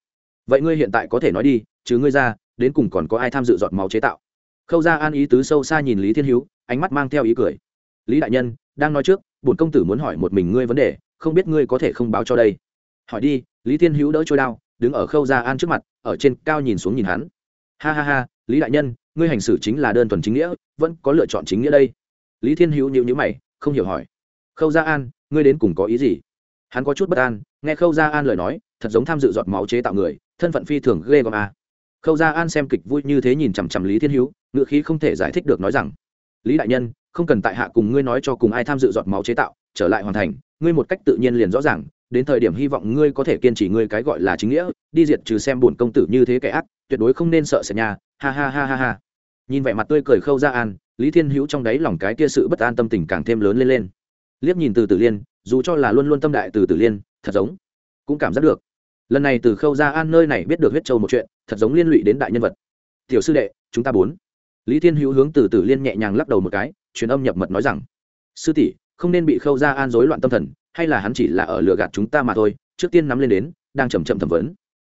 Speaker 1: Vậy ngươi hiện tại có thể nói đi, chứ ngươi ra, đến cùng còn có ai tham dự giọt máu chế tạo? Khâu gia an ý tứ sâu xa nhìn lý thiên hữu, ánh mắt mang theo ý cười. Lý đại nhân đang nói trước, bổn công tử muốn hỏi một mình ngươi vấn đề, không biết ngươi có thể không báo cho đây. Hỏi đi, lý thiên hữu đỡ trôi đao, đứng ở khâu gia an trước mặt, ở trên cao nhìn xuống nhìn hắn. Ha ha ha, lý đại nhân, ngươi hành xử chính là đơn thuần chính nghĩa, vẫn có lựa chọn chính nghĩa đây. Lý thiên hữu nhịu nhữ mày, không hiểu hỏi. Khâu gia an, ngươi đến cùng có ý gì? Hắn có chút bất an, nghe khâu gia an lời nói, thật giống tham dự giọt máu chế tạo người, thân phận phi thường ghê gớm a khâu gia an xem kịch vui như thế nhìn chằm chằm lý thiên hữu ngựa khí không thể giải thích được nói rằng, lý đại nhân không cần tại hạ cùng ngươi nói cho cùng ai tham dự giọt máu chế tạo, trở lại hoàn thành, ngươi một cách tự nhiên liền rõ ràng, đến thời điểm hy vọng ngươi có thể kiên trì ngươi cái gọi là chính nghĩa, đi diệt trừ xem bổn công tử như thế kẻ ác, tuyệt đối không nên sợ sệt nhà ha ha ha ha ha. Nhìn vẻ mặt tươi cười khâu gia an, lý thiên hữu trong đáy lòng cái kia sự bất an tâm tình càng thêm lớn lên lên. Liếc nhìn từ tử liên, dù cho là luôn luôn tâm đại từ tử liên, thật giống, cũng cảm giác được. Lần này từ khâu gia an nơi này biết được huyết châu một chuyện, thật giống liên lụy đến đại nhân vật. Tiểu sư đệ, chúng ta bốn. Lý thiên hữu hướng từ tử liên nhẹ nhàng lắc đầu một cái truyền âm nhập mật nói rằng, sư tỷ, không nên bị khâu gia an rối loạn tâm thần, hay là hắn chỉ là ở lừa gạt chúng ta mà thôi, trước tiên nắm lên đến, đang chầm chậm thẩm vấn.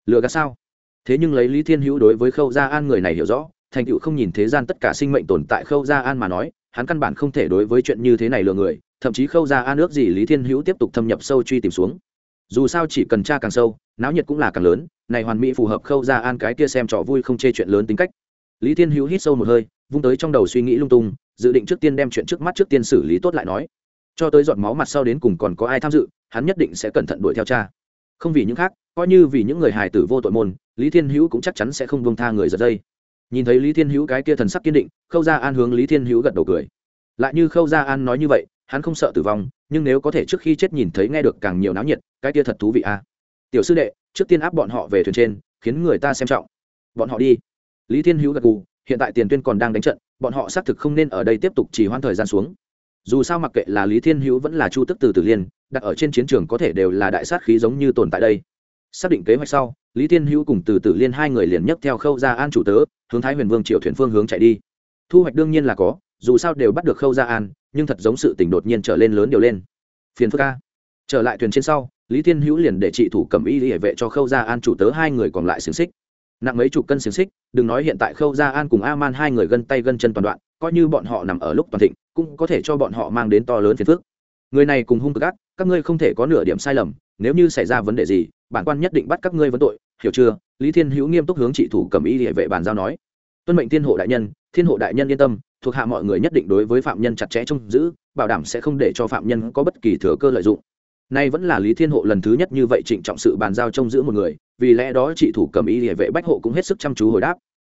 Speaker 1: Lừa gạt sao? Thế nhưng lấy lý thiên hữu đối với khâu gia an người này hiểu rõ, thành tựu không nhìn thế gian tất cả sinh mệnh tồn tại khâu gia an mà nói, hắn căn bản không thể đối với chuyện như thế này lừa người, thậm chí khâu gia an ước gì lý thiên hữu tiếp tục thâm nhập sâu truy tìm xuống. Dù sao chỉ cần tra càng sâu, náo nhiệt cũng là càng lớn, này hoàn mỹ phù hợp khâu gia an cái kia xem trò vui không chê chuyện lớn tính cách. Lý thiên hữu hít sâu một hơi, vung tới trong đầu suy nghĩ lung tung dự định trước tiên đem chuyện trước mắt trước tiên xử lý tốt lại nói. Cho tới giọt máu mặt sau đến cùng còn có ai tham dự, hắn nhất định sẽ cẩn thận đuổi theo cha. Không vì những khác, coi như vì những người hài tử vô tội môn, lý thiên hữu cũng chắc chắn sẽ không buông tha người giật dây. Nhìn thấy lý thiên hữu cái kia thần sắc kiên định, khâu gia an hướng lý thiên hữu gật đầu cười. Lại như khâu gia an nói như vậy, hắn không sợ tử vong, nhưng nếu có thể trước khi chết nhìn thấy nghe được càng nhiều náo nhiệt, cái kia thật thú vị a. Tiểu sư đệ, trước tiên áp bọn họ về thuyền trên, khiến người ta xem trọng. Bọn họ đi. Lý thiên hữu gật gù, hiện tại tiền tuyên còn đang đánh trận bọn họ xác thực không nên ở đây tiếp tục chỉ hoãn thời gian xuống. Dù sao mặc kệ là lý thiên hữu vẫn là chu tức từ tử liên, đặt ở trên chiến trường có thể đều là đại sát khí giống như tồn tại đây. Xác định kế hoạch sau, lý thiên hữu cùng từ tử liên hai người liền nhấc theo khâu gia an chủ tớ, hướng thái huyền vương triệu thuyền phương hướng chạy đi. Thu hoạch đương nhiên là có, dù sao đều bắt được khâu gia an, nhưng thật giống sự tình đột nhiên trở lên lớn điều lên. Phiền phức ca trở lại thuyền trên sau, lý thiên hữu liền để trị thủ cầm y hệ vệ cho khâu gia an chủ tớ hai người còn lại xứng xích nặng mấy chục cân xiềng xích, đừng nói hiện tại khâu gia an cùng a man hai người gân tay gân chân toàn đoạn, coi như bọn họ nằm ở lúc toàn thịnh, cũng có thể cho bọn họ mang đến to lớn phiền phức. Người này cùng hung cực ác, các ngươi không thể có nửa điểm sai lầm, nếu như xảy ra vấn đề gì, bản quan nhất định bắt các ngươi vấn tội, hiểu chưa? Lý thiên hữu nghiêm túc hướng trị thủ cầm y địa vệ bàn giao nói. Tuân mệnh thiên hộ đại nhân, thiên hộ đại nhân yên tâm, thuộc hạ mọi người nhất định đối với phạm nhân chặt chẽ trông giữ, bảo đảm sẽ không để cho phạm nhân có bất kỳ thừa cơ lợi dụng nay vẫn là lý thiên hộ lần thứ nhất như vậy trịnh trọng sự bàn giao trông giữ một người, vì lẽ đó chị thủ cầm ý địa vệ bách hộ cũng hết sức chăm chú hồi đáp.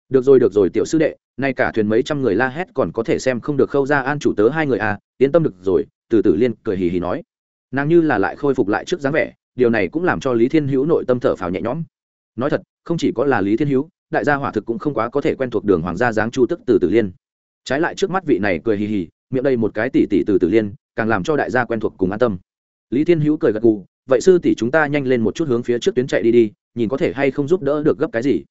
Speaker 1: Được rồi được rồi, tiểu sư đệ, nay cả thuyền mấy trăm người la hét còn có thể xem không được khâu ra an chủ tớ hai người à yên tâm được rồi, từ tử liên cười hì hì nói. Nàng như là lại khôi phục lại trước dáng vẻ, điều này cũng làm cho lý thiên hữu nội tâm thở phào nhẹ nhõm. Nói thật, không chỉ có là lý thiên hữu, đại gia hỏa thực cũng không quá có thể quen thuộc đường hoàng gia giáng chu tức từ tử liên. Trái lại trước mắt vị này cười hì hì, miệng đây một cái tỷ tỷ từ tử liên, càng làm cho đại gia quen thuộc cùng an tâm lý thiên hữu cười gật gù, vậy sư tỷ chúng ta nhanh lên một chút hướng phía trước tuyến chạy đi đi, nhìn có thể hay không giúp đỡ được gấp cái gì?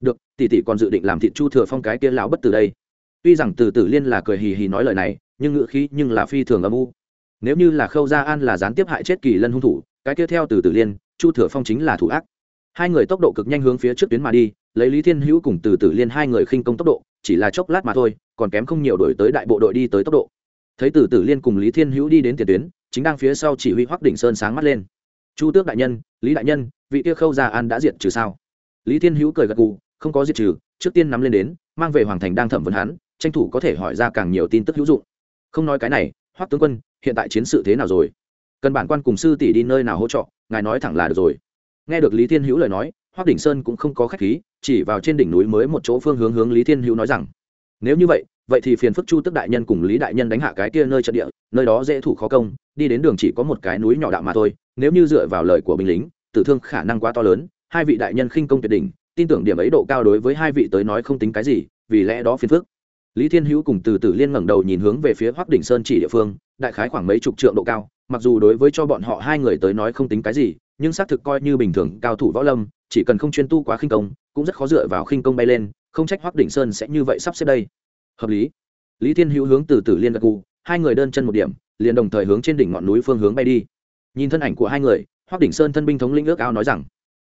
Speaker 1: Được, tỷ tỷ còn dự định làm thịt chu thừa phong cái kia lão bất từ đây. Tuy rằng từ tử liên là cười hì hì nói lời này, nhưng ngựa khí nhưng là phi thường âm u. Nếu như là khâu gia an là gián tiếp hại chết kỳ lân hung thủ, cái kia theo từ tử liên, chu thừa phong chính là thủ ác. Hai người tốc độ cực nhanh hướng phía trước tuyến mà đi, lấy lý thiên hữu cùng từ tử liên hai người khinh công tốc độ, chỉ là chốc lát mà thôi, còn kém không nhiều đổi tới đại bộ đội đi tới tốc độ. Thấy từ tử liên cùng lý thiên hữu đi đến tiền tuyến chính đang phía sau chỉ huy hoắc đỉnh sơn sáng mắt lên. Chu tước đại nhân, lý đại nhân, vị kia khâu gia an đã diệt trừ sao? Lý thiên hữu cười gật gù, không có diệt trừ, trước tiên nắm lên đến, mang về hoàng thành đang thẩm vấn hắn, tranh thủ có thể hỏi ra càng nhiều tin tức hữu dụng. Không nói cái này, hoắc tướng quân, hiện tại chiến sự thế nào rồi? Cần bản quan cùng sư tỷ đi nơi nào hỗ trợ, ngài nói thẳng là được rồi. Nghe được lý thiên hữu lời nói, hoắc đỉnh sơn cũng không có khách khí, chỉ vào trên đỉnh núi mới một chỗ phương hướng hướng lý thiên hữu nói rằng nếu như vậy vậy thì phiền phức chu tức đại nhân cùng lý đại nhân đánh hạ cái kia nơi trận địa, nơi đó dễ thủ khó công, đi đến đường chỉ có một cái núi nhỏ đạo mà thôi, nếu như dựa vào lời của binh lính, tử thương khả năng quá to lớn, hai vị đại nhân khinh công tuyệt đỉnh, tin tưởng điểm ấy độ cao đối với hai vị tới nói không tính cái gì, vì lẽ đó phiền phức. Lý thiên hữu cùng từ tử liên ngẩng đầu nhìn hướng về phía hoác đỉnh sơn chỉ địa phương, đại khái khoảng mấy chục trượng độ cao, mặc dù đối với cho bọn họ hai người tới nói không tính cái gì, nhưng xác thực coi như bình thường cao thủ võ lâm, chỉ cần không chuyên tu quá khinh công, cũng rất khó dựa vào khinh công bay lên không trách hoác đỉnh sơn sẽ như vậy sắp xếp đây hợp lý lý thiên hữu hướng từ tử liên gật cụ hai người đơn chân một điểm, liền đồng thời hướng trên đỉnh ngọn núi phương hướng bay đi. nhìn thân ảnh của hai người, hoác đỉnh sơn thân binh thống lĩnh ước ao nói rằng,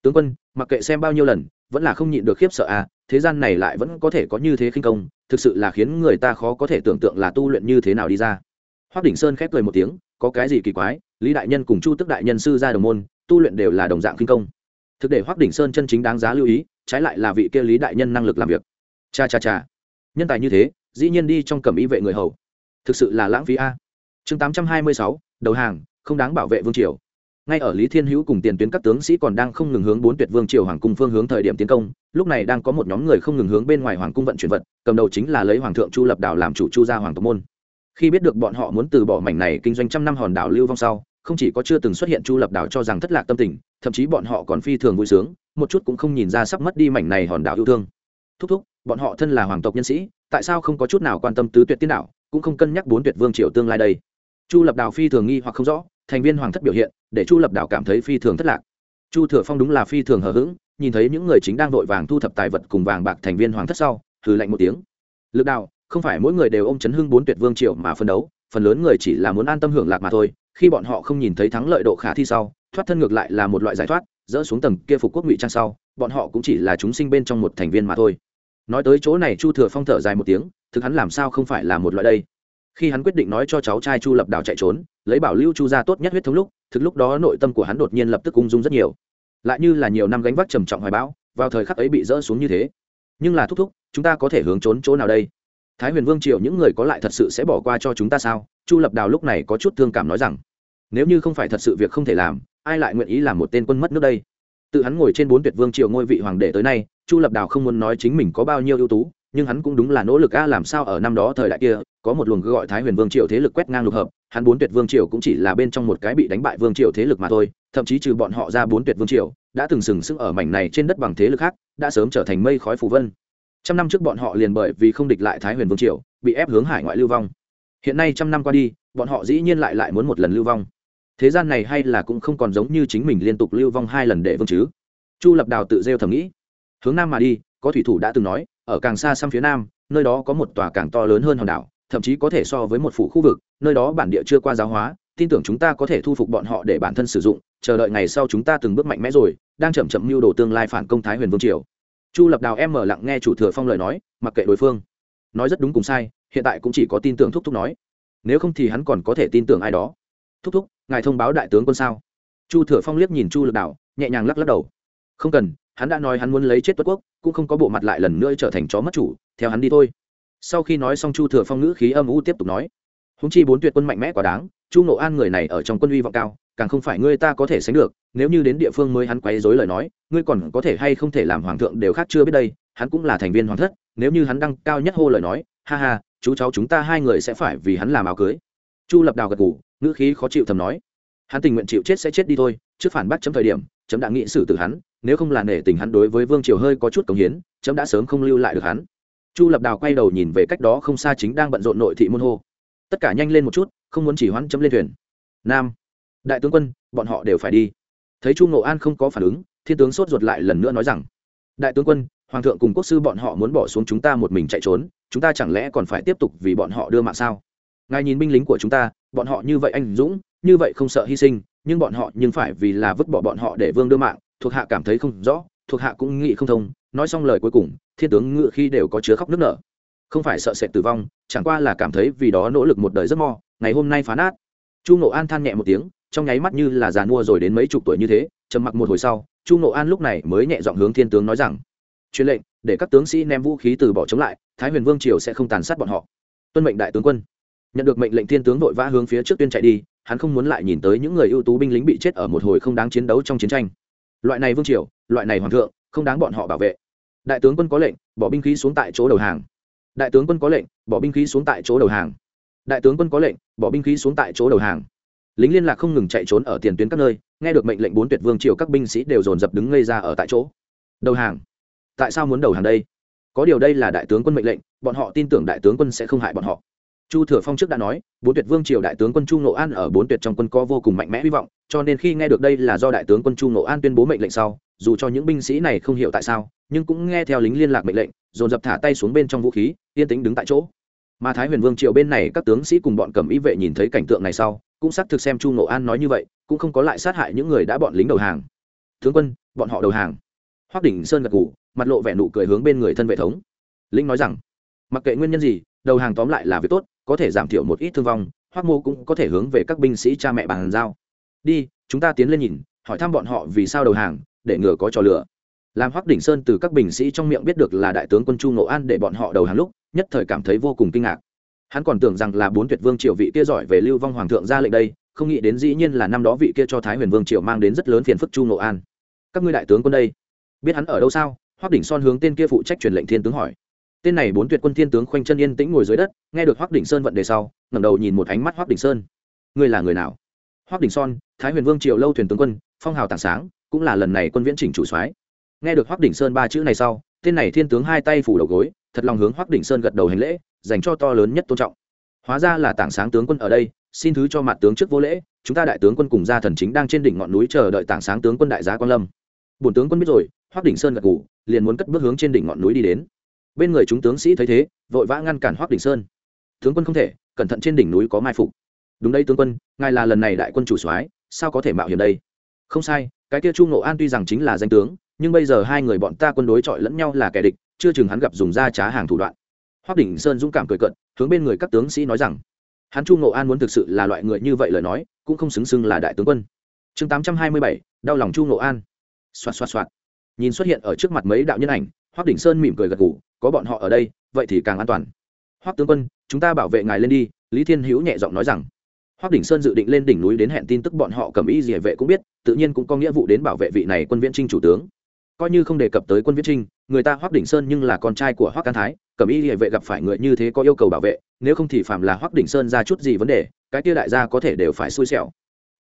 Speaker 1: tướng quân, mặc kệ xem bao nhiêu lần, vẫn là không nhịn được khiếp sợ à thế gian này lại vẫn có thể có như thế khinh công, thực sự là khiến người ta khó có thể tưởng tượng là tu luyện như thế nào đi ra. hoác đỉnh sơn khép cười một tiếng, có cái gì kỳ quái, lý đại nhân cùng chu tức đại nhân sư ra đồng môn, tu luyện đều là đồng dạng kinh công. thực để hoác đỉnh sơn chân chính đáng giá lưu ý trái lại là vị kia lý đại nhân năng lực làm việc. Cha cha cha. Nhân tài như thế, dĩ nhiên đi trong cầm ý vệ người hầu. Thực sự là lãng phí a. Chương tám trăm hai mươi sáu, đầu hàng, không đáng bảo vệ vương triều. Ngay ở lý thiên hữu cùng tiền tuyến các tướng sĩ còn đang không ngừng hướng bốn tuyệt vương triều hoàng cung phương hướng thời điểm tiến công, lúc này đang có một nhóm người không ngừng hướng bên ngoài hoàng cung vận chuyển vật, cầm đầu chính là lấy hoàng thượng chu lập đảo làm chủ chu gia hoàng tộc môn. Khi biết được bọn họ muốn từ bỏ mảnh này kinh doanh trăm năm hòn đảo lưu vong sau, không chỉ có chưa từng xuất hiện chu lập đảo cho rằng thất lạc tâm tình, thậm chí bọn họ còn phi thường vui sướng một chút cũng không nhìn ra sắp mất đi mảnh này hòn đảo yêu thương. Thúc thúc, bọn họ thân là hoàng tộc nhân sĩ, tại sao không có chút nào quan tâm tứ tuyệt tiên đảo, cũng không cân nhắc bốn tuyệt vương triều tương lai đây? Chu lập đào phi thường nghi hoặc không rõ, thành viên hoàng thất biểu hiện, để chu lập đào cảm thấy phi thường thất lạc. Chu thừa phong đúng là phi thường hờ hững, nhìn thấy những người chính đang vội vàng thu thập tài vật cùng vàng bạc thành viên hoàng thất sau, hừ lạnh một tiếng. Lực đạo, không phải mỗi người đều ôm chấn hưng bốn tuyệt vương triều mà phân đấu, phần lớn người chỉ là muốn an tâm hưởng lạc mà thôi, khi bọn họ không nhìn thấy thắng lợi độ khả thi sau thoát thân ngược lại là một loại giải thoát, dỡ xuống tầng kia phục quốc ngụy trang sau, bọn họ cũng chỉ là chúng sinh bên trong một thành viên mà thôi. Nói tới chỗ này chu thừa phong thở dài một tiếng, thực hắn làm sao không phải là một loại đây? Khi hắn quyết định nói cho cháu trai chu lập đào chạy trốn, lấy bảo lưu chu ra tốt nhất huyết thống lúc, thực lúc đó nội tâm của hắn đột nhiên lập tức ung dung rất nhiều. Lại như là nhiều năm gánh vác trầm trọng hoài bão, vào thời khắc ấy bị dỡ xuống như thế. Nhưng là thúc thúc, chúng ta có thể hướng trốn chỗ nào đây? Thái huyền vương triều những người có lại thật sự sẽ bỏ qua cho chúng ta sao? Chu lập đào lúc này có chút thương cảm nói rằng, nếu như không phải thật sự việc không thể làm ai lại nguyện ý làm một tên quân mất nước đây? Tự hắn ngồi trên bốn tuyệt vương triều ngôi vị hoàng đệ tới nay, chu lập đào không muốn nói chính mình có bao nhiêu ưu tú, nhưng hắn cũng đúng là nỗ lực a, làm sao ở năm đó thời đại kia, có một luồng gọi thái huyền vương triều thế lực quét ngang lục hợp, hắn bốn tuyệt vương triều cũng chỉ là bên trong một cái bị đánh bại vương triều thế lực mà thôi, thậm chí trừ bọn họ ra bốn tuyệt vương triều, đã từng sừng sững ở mảnh này trên đất bằng thế lực khác, đã sớm trở thành mây khói phù vân. Trăm năm trước bọn họ liền bởi vì không địch lại thái huyền vương triều, bị ép hướng hải ngoại lưu vong. Hiện nay trăm năm qua đi, bọn họ dĩ nhiên lại lại muốn một lần lưu vong thế gian này hay là cũng không còn giống như chính mình liên tục lưu vong hai lần để vương chứ? Chu lập đào tự rêu thầm nghĩ. Hướng nam mà đi, có thủy thủ đã từng nói, ở càng xa xăm phía nam, nơi đó có một tòa càng to lớn hơn hòn đảo, thậm chí có thể so với một phủ khu vực, nơi đó bản địa chưa qua giáo hóa, tin tưởng chúng ta có thể thu phục bọn họ để bản thân sử dụng, chờ đợi ngày sau chúng ta từng bước mạnh mẽ rồi, đang chậm chậm mưu đồ tương lai phản công thái huyền vương triều. Chu lập đào em mở lặng nghe chủ thừa phong lời nói, mặc kệ đối phương. Nói rất đúng cùng sai, hiện tại cũng chỉ có tin tưởng thúc thúc nói. Nếu không thì hắn còn có thể tin tưởng ai đó. Thúc thúc ngài thông báo đại tướng quân sao? Chu thừa phong liếc nhìn chu lực đạo nhẹ nhàng lắc lắc đầu. Không cần, hắn đã nói hắn muốn lấy chết tuất quốc, cũng không có bộ mặt lại lần nữa trở thành chó mất chủ, theo hắn đi thôi. Sau khi nói xong chu thừa phong ngữ khí âm u tiếp tục nói. Húng chi bốn tuyệt quân mạnh mẽ quá đáng, chu nộ an người này ở trong quân uy vọng cao, càng không phải ngươi ta có thể sánh được, nếu như đến địa phương mới hắn quấy dối lời nói, ngươi còn có thể hay không thể làm hoàng thượng đều khác chưa biết đây, hắn cũng là thành viên hoàng thất, nếu như hắn đăng cao nhất hô lời nói, ha ha, chú cháu chúng ta hai người sẽ phải vì hắn làm áo cưới chu lập đào gật ngủ ngữ khí khó chịu thầm nói, hắn tình nguyện chịu chết sẽ chết đi thôi, trước phản bác chấm thời điểm, chấm đã nghĩ xử tử hắn, nếu không là nể tình hắn đối với vương triều hơi có chút cống hiến, chấm đã sớm không lưu lại được hắn. Chu lập đào quay đầu nhìn về cách đó không xa chính đang bận rộn nội thị môn hô. Tất cả nhanh lên một chút, không muốn chỉ hoãn chấm lên thuyền. Nam, đại tướng quân, bọn họ đều phải đi. Thấy chu ngộ an không có phản ứng, thiên tướng sốt ruột lại lần nữa nói rằng, đại tướng quân, hoàng thượng cùng quốc sư bọn họ muốn bỏ xuống chúng ta một mình chạy trốn, chúng ta chẳng lẽ còn phải tiếp tục vì bọn họ đưa mạng sao? Ngài nhìn binh lính của chúng ta, bọn họ như vậy anh dũng, như vậy không sợ hy sinh, nhưng bọn họ nhưng phải vì là vứt bỏ bọn họ để vương đưa mạng, thuộc hạ cảm thấy không rõ, thuộc hạ cũng nghĩ không thông. Nói xong lời cuối cùng, thiên tướng ngự khi đều có chứa khóc nước nở. Không phải sợ sệt tử vong, chẳng qua là cảm thấy vì đó nỗ lực một đời rất mo, ngày hôm nay phá nát. Chu nộ an than nhẹ một tiếng, trong nháy mắt như là già mua rồi đến mấy chục tuổi như thế, trầm mặc một hồi sau, chu nộ an lúc này mới nhẹ dọn hướng thiên tướng nói rằng, truyền lệnh, để các tướng sĩ ném vũ khí từ bỏ chống lại, thái huyền vương triều sẽ không tàn sát bọn họ. Tuân mệnh đại tướng quân nhận được mệnh lệnh thiên tướng vội vã hướng phía trước tuyên chạy đi, hắn không muốn lại nhìn tới những người ưu tú binh lính bị chết ở một hồi không đáng chiến đấu trong chiến tranh. Loại này vương triều, loại này hoàng thượng, không đáng bọn họ bảo vệ. Đại tướng quân có lệnh, bỏ binh khí xuống tại chỗ đầu hàng. Đại tướng quân có lệnh, bỏ binh khí xuống tại chỗ đầu hàng. Đại tướng quân có lệnh, bỏ binh khí xuống tại chỗ đầu hàng. Lính liên lạc không ngừng chạy trốn ở tiền tuyến các nơi, nghe được mệnh lệnh bốn tuyệt vương triều các binh sĩ đều dồn dập đứng ngây ra ở tại chỗ. Đầu hàng. Tại sao muốn đầu hàng đây? Có điều đây là đại tướng quân mệnh lệnh, bọn họ tin tưởng đại tướng quân sẽ không hại bọn họ chu thừa phong trước đã nói, bốn tuyệt vương triều đại tướng quân chu nộ an ở bốn tuyệt trong quân có vô cùng mạnh mẽ hy vọng, cho nên khi nghe được đây là do đại tướng quân chu nộ an tuyên bố mệnh lệnh sau, dù cho những binh sĩ này không hiểu tại sao, nhưng cũng nghe theo lính liên lạc mệnh lệnh, dồn dập thả tay xuống bên trong vũ khí, yên tĩnh đứng tại chỗ. Mà thái huyền vương triều bên này các tướng sĩ cùng bọn cầm ý vệ nhìn thấy cảnh tượng này sau, cũng xác thực xem chu nộ an nói như vậy, cũng không có lại sát hại những người đã bọn lính đầu hàng. Tướng quân, bọn họ đầu hàng. Hoác đỉnh sơn gật ngủ mặt lộ vẻ nụ cười hướng bên người thân vệ thống. Linh nói rằng, mặc kệ nguyên nhân gì, đầu hàng tóm lại là việc tốt có thể giảm thiểu một ít thương vong hoác mô cũng có thể hướng về các binh sĩ cha mẹ bàn giao. Đi, chúng ta tiến lên nhìn, hỏi thăm bọn họ vì sao đầu hàng, để ngừa có trò lửa làm hoác đỉnh sơn từ các binh sĩ trong miệng biết được là đại tướng quân chu ngộ an để bọn họ đầu hàng lúc, nhất thời cảm thấy vô cùng kinh ngạc. Hắn còn tưởng rằng là bốn tuyệt vương triều vị kia giỏi về lưu vong hoàng thượng ra lệnh đây, không nghĩ đến dĩ nhiên là năm đó vị kia cho thái huyền vương triều mang đến rất lớn phiền phức chu ngộ an. Các ngươi đại tướng quân đây, biết hắn ở đâu sao? Hoác đỉnh son hướng tên kia phụ trách truyền lệnh thiên tướng hỏi tên này bốn tuyệt quân thiên tướng khoanh chân yên tĩnh ngồi dưới đất nghe được hoác đỉnh sơn vận đề sau ngẩng đầu nhìn một ánh mắt hoác đỉnh sơn. Ngươi là người nào? Hoác đỉnh son thái huyền vương triều lâu thuyền tướng quân phong hào tảng sáng cũng là lần này quân viễn chỉnh chủ soái. Nghe được hoác đỉnh sơn ba chữ này sau tên này thiên tướng hai tay phủ đầu gối thật lòng hướng hoác đỉnh sơn gật đầu hành lễ dành cho to lớn nhất tôn trọng. Hóa ra là tảng sáng tướng quân ở đây xin thứ cho mặt tướng trước vô lễ chúng ta đại tướng quân cùng gia thần chính đang trên đỉnh ngọn núi chờ đợi tảng sáng tướng quân đại giá quan lâm. Bổn tướng quân biết rồi hoác đỉnh sơn gật gù, liền muốn cất bước hướng trên đỉnh ngọn núi đi đến bên người chúng tướng sĩ thấy thế, vội vã ngăn cản hoác Đình sơn. Tướng quân không thể, cẩn thận trên đỉnh núi có mai phục. Đúng đây tướng quân, ngài là lần này đại quân chủ soái, sao có thể mạo hiểm đây? Không sai, cái kia chu ngộ an tuy rằng chính là danh tướng, nhưng bây giờ hai người bọn ta quân đối chọi lẫn nhau là kẻ địch, chưa chừng hắn gặp dùng da trá hàng thủ đoạn. Hoác đỉnh sơn dũng cảm cười cận hướng bên người các tướng sĩ nói rằng, hắn chu ngộ an muốn thực sự là loại người như vậy lời nói, cũng không xứng xưng là đại tướng quân. Chương tám trăm hai mươi bảy, đau lòng chu ngộ an. Xoạt xoạt xoạt. Nhìn xuất hiện ở trước mặt mấy đạo nhân ảnh hoác đỉnh sơn mỉm cười gật ngủ có bọn họ ở đây, vậy thì càng an toàn. Hoắc tướng quân, chúng ta bảo vệ ngài lên đi, lý thiên hữu nhẹ giọng nói rằng. Hoắc đỉnh sơn dự định lên đỉnh núi đến hẹn tin tức bọn họ cầm ý gì vệ cũng biết, tự nhiên cũng có nghĩa vụ đến bảo vệ vị này quân viễn trinh chủ tướng. Coi như không đề cập tới quân Viễn trinh, người ta Hoắc đỉnh sơn nhưng là con trai của Hoắc can thái, cầm y địa vệ gặp phải người như thế có yêu cầu bảo vệ, nếu không thì phạm là Hoắc đỉnh sơn ra chút gì vấn đề, cái kia đại gia có thể đều phải xui xẻo.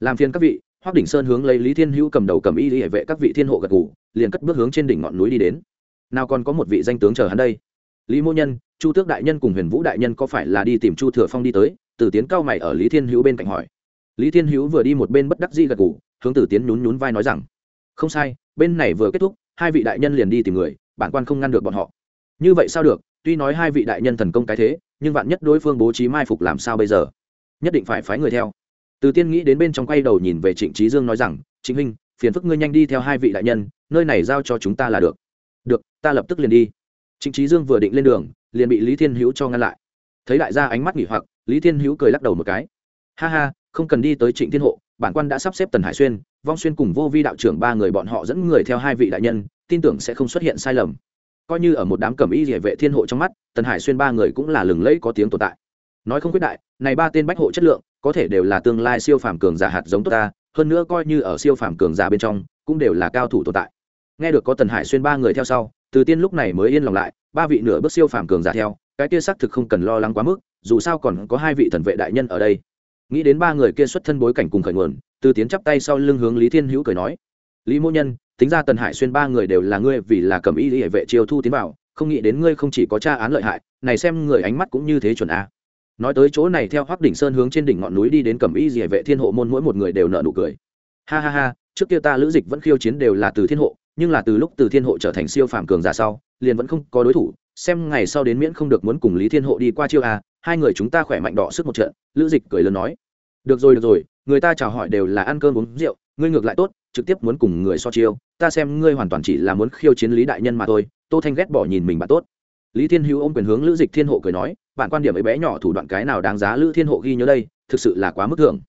Speaker 1: Làm phiền các vị, Hoắc đỉnh sơn hướng lấy lý thiên hữu cầm đầu cầm y địa vệ các vị thiên hộ gật ngủ liền cất bước hướng trên đỉnh ngọn núi đi đến nào còn có một vị danh tướng chờ hắn đây? Lý mô nhân, chu tước đại nhân cùng huyền vũ đại nhân có phải là đi tìm chu thừa phong đi tới? Từ tiến cao mày ở lý thiên hữu bên cạnh hỏi. Lý thiên hữu vừa đi một bên bất đắc di gật ngủ hướng Tử tiến nhún nhún vai nói rằng, không sai, bên này vừa kết thúc, hai vị đại nhân liền đi tìm người, bản quan không ngăn được bọn họ. Như vậy sao được? Tuy nói hai vị đại nhân thần công cái thế, nhưng vạn nhất đối phương bố trí mai phục làm sao bây giờ? Nhất định phải phái người theo. Từ tiên nghĩ đến bên trong quay đầu nhìn về trịnh trí dương nói rằng chính huynh, phiền phức ngươi nhanh đi theo hai vị đại nhân, nơi này giao cho chúng ta là được được, ta lập tức liền đi. Trịnh trí dương vừa định lên đường, liền bị lý thiên hữu cho ngăn lại. Thấy đại gia ánh mắt nghỉ hoặc, lý thiên hữu cười lắc đầu một cái. Ha ha, không cần đi tới trịnh thiên hộ, bản quan đã sắp xếp tần hải xuyên, vong xuyên cùng vô vi đạo trưởng ba người bọn họ dẫn người theo hai vị đại nhân, tin tưởng sẽ không xuất hiện sai lầm. Coi như ở một đám cẩm y địa vệ thiên hộ trong mắt, tần hải xuyên ba người cũng là lừng lẫy có tiếng tồn tại. Nói không quyết đại, này ba tên bách hộ chất lượng, có thể đều là tương lai siêu phàm cường giả hạt giống tốt ta, hơn nữa coi như ở siêu phàm cường giả bên trong, cũng đều là cao thủ tồn tại nghe được có tần hải xuyên ba người theo sau, từ tiên lúc này mới yên lòng lại, ba vị nửa bước siêu phàm cường giả theo, cái kia xác thực không cần lo lắng quá mức, dù sao còn có hai vị thần vệ đại nhân ở đây. Nghĩ đến ba người kia xuất thân bối cảnh cùng khởi nguồn, từ tiến chắp tay sau lưng hướng lý thiên hữu cười nói, lý mô nhân, tính ra tần hải xuyên ba người đều là ngươi vì là cầm y hệ vệ chiêu thu tiến vào, không nghĩ đến ngươi không chỉ có tra án lợi hại, này xem người ánh mắt cũng như thế chuẩn a. Nói tới chỗ này theo hoác đỉnh sơn hướng trên đỉnh ngọn núi đi đến cầm y hệ vệ thiên hộ môn mỗi một người đều nợ nụ cười. Ha ha ha, trước kia ta lữ dịch vẫn khiêu chiến đều là từ thiên hộ nhưng là từ lúc từ thiên hộ trở thành siêu phàm cường giả sau, liền vẫn không có đối thủ, xem ngày sau đến miễn không được muốn cùng lý thiên hộ đi qua chiêu a, hai người chúng ta khỏe mạnh đỏ sức một trận, lữ dịch cười lớn nói. Được rồi được rồi, người ta chào hỏi đều là ăn cơm uống rượu, ngươi ngược lại tốt, trực tiếp muốn cùng người so chiêu, ta xem ngươi hoàn toàn chỉ là muốn khiêu chiến lý đại nhân mà thôi, tô thanh ghét bỏ nhìn mình bạn tốt. Lý thiên hữu ôm quyền hướng lữ dịch thiên hộ cười nói, bạn quan điểm ấy bé nhỏ thủ đoạn cái nào đáng giá lữ thiên hộ ghi nhớ đây, thực sự là quá mức thường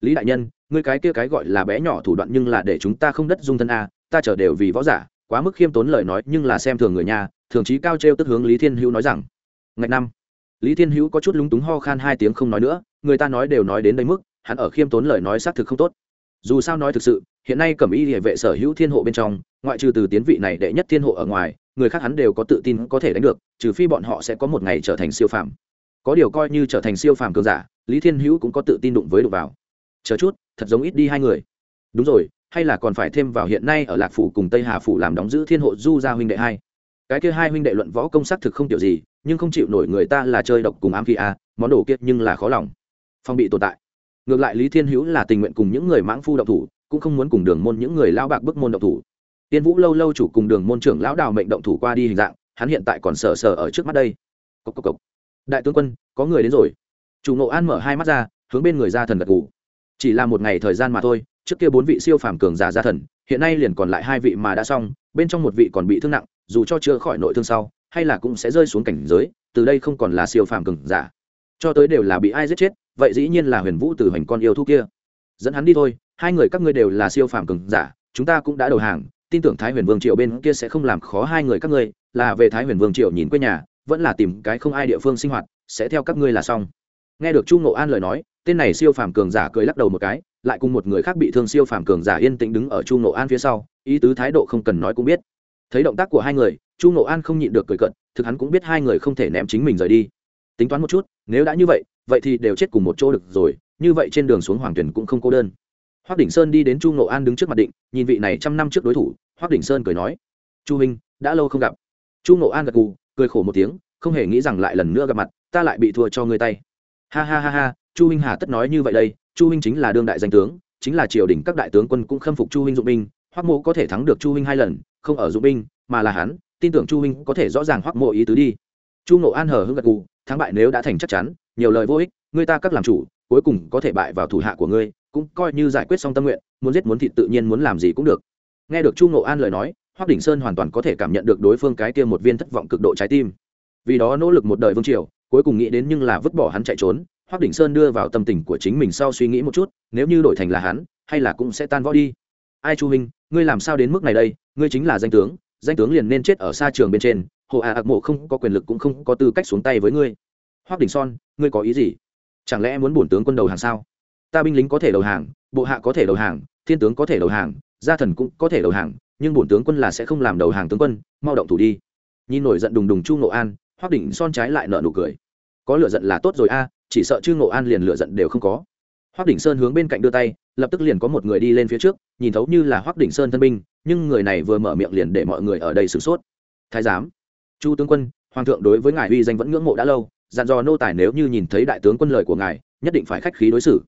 Speaker 1: lý đại nhân, ngươi cái kia cái gọi là bé nhỏ thủ đoạn nhưng là để chúng ta không đất dung thân a ta chờ đều vì võ giả, quá mức khiêm tốn lời nói, nhưng là xem thường người nhà, thường trí cao t r e o tức hướng lý thiên hữu nói rằng ngày năm. Lý thiên hữu có chút lúng túng ho khan hai tiếng không nói nữa, người ta nói đều nói đến đây mức, hắn ở khiêm tốn lời nói xác thực không tốt. Dù sao nói thực sự, hiện nay cẩm y địa vệ sở hữu thiên hộ bên trong, ngoại trừ từ tiến vị này đệ nhất thiên hộ ở ngoài, người khác hắn đều có tự tin có thể đánh được, trừ phi bọn họ sẽ có một ngày trở thành siêu phàm. Có điều coi như trở thành siêu phàm cường giả, lý thiên hữu cũng có tự tin đụng với đụng vào. Chờ chút, thật giống ít đi hai người. Đúng rồi hay là còn phải thêm vào hiện nay ở lạc phủ cùng tây hà phủ làm đóng giữ thiên hộ du gia huynh đệ hai? Cái kia hai huynh đệ luận võ công sắc thực không tiểu gì, nhưng không chịu nổi người ta là chơi độc cùng ám khi a à, món đồ kiệt nhưng là khó lòng. Phong bị tồn tại. Ngược lại lý thiên hữu là tình nguyện cùng những người mãng phu động thủ, cũng không muốn cùng đường môn những người lao bạc bức môn động thủ. Tiên vũ lâu lâu chủ cùng đường môn trưởng lão đào mệnh động thủ qua đi hình dạng, hắn hiện tại còn sờ sờ ở trước mắt đây. Cốc cốc cốc. đại tướng quân, có người đến rồi. Chủ nộ an mở hai mắt ra, hướng bên người gia thần gật gù. Chỉ là một ngày thời gian mà thôi trước kia bốn vị siêu phàm cường giả gia thần, hiện nay liền còn lại hai vị mà đã xong, bên trong một vị còn bị thương nặng, dù cho chưa khỏi nội thương sau, hay là cũng sẽ rơi xuống cảnh giới, từ đây không còn là siêu phàm cường giả. Cho tới đều là bị ai giết chết, vậy dĩ nhiên là huyền vũ từ hành con yêu thú kia. Dẫn hắn đi thôi, hai người các ngươi đều là siêu phàm cường giả, chúng ta cũng đã đầu hàng, tin tưởng thái huyền vương triều bên kia sẽ không làm khó hai người các ngươi, là về thái huyền vương triều nhìn quê nhà, vẫn là tìm cái không ai địa phương sinh hoạt, sẽ theo các ngươi là xong. Nghe được chu ngộ an lời nói tên này siêu phàm cường giả cười lắc đầu một cái lại cùng một người khác bị thương siêu phàm cường giả yên tĩnh đứng ở chu nộ an phía sau ý tứ thái độ không cần nói cũng biết. Thấy động tác của hai người chu nộ an không nhịn được cười cận thực hắn cũng biết hai người không thể ném chính mình rời đi. Tính toán một chút nếu đã như vậy vậy thì đều chết cùng một chỗ được rồi như vậy trên đường xuống hoàng tuyển cũng không cô đơn. Hoác đỉnh sơn đi đến chu nộ an đứng trước mặt định nhìn vị này trăm năm trước đối thủ hoác đỉnh sơn cười nói chu Minh, đã lâu không gặp. Chu nộ an gật cù cười khổ một tiếng không hề nghĩ rằng lại lần nữa gặp mặt ta lại bị thua cho người tay. Ha ha ha ha chu huynh hà tất nói như vậy đây, chu huynh chính là đương đại danh tướng, chính là triều đình các đại tướng quân cũng khâm phục chu huynh dụng binh, Hoắc mộ có thể thắng được chu huynh hai lần, không ở dụng binh, mà là hắn, tin tưởng chu huynh có thể rõ ràng Hoắc mộ ý tứ đi. Chu nộ an hờ hưng gật cù thắng bại nếu đã thành chắc chắn, nhiều lời vô ích người ta các làm chủ, cuối cùng có thể bại vào thủ hạ của ngươi, cũng coi như giải quyết xong tâm nguyện, muốn giết muốn thịt tự nhiên muốn làm gì cũng được. Nghe được chu nộ an lời nói, Hoắc đỉnh sơn hoàn toàn có thể cảm nhận được đối phương cái kia một viên thất vọng cực độ trái tim. Vì đó nỗ lực một đời vương triều, cuối cùng nghĩ đến nhưng là vứt bỏ hắn chạy trốn hoác đỉnh sơn đưa vào tâm tình của chính mình sau suy nghĩ một chút, nếu như đổi thành là hắn, hay là cũng sẽ tan võ đi. Ai chu huynh ngươi làm sao đến mức này đây? Ngươi chính là danh tướng danh tướng liền nên chết ở xa trường bên trên, hồ à ạc mộ không có quyền lực cũng không có tư cách xuống tay với ngươi. Hoác đỉnh son, ngươi có ý gì? Chẳng lẽ muốn bổn tướng quân đầu hàng sao? Ta binh lính có thể đầu hàng, bộ hạ có thể đầu hàng, thiên tướng có thể đầu hàng, gia thần cũng có thể đầu hàng, nhưng bổn tướng quân là sẽ không làm đầu hàng tướng quân, mau động thủ đi. Nhìn nổi giận đùng đùng chu nộ an, hoắc đỉnh son trái lại nợ nụ cười. Có lựa giận là tốt rồi a chỉ sợ chư ngộ an liền lựa giận đều không có. Hoắc đỉnh sơn hướng bên cạnh đưa tay, lập tức liền có một người đi lên phía trước, nhìn thấu như là hoắc đỉnh sơn thân binh, nhưng người này vừa mở miệng liền để mọi người ở đây sửng sốt. Thái giám, chu tướng quân, hoàng thượng đối với ngài uy danh vẫn ngưỡng mộ đã lâu, dặn dò nô tài nếu như nhìn thấy đại tướng quân lời của ngài, nhất định phải khách khí đối xử.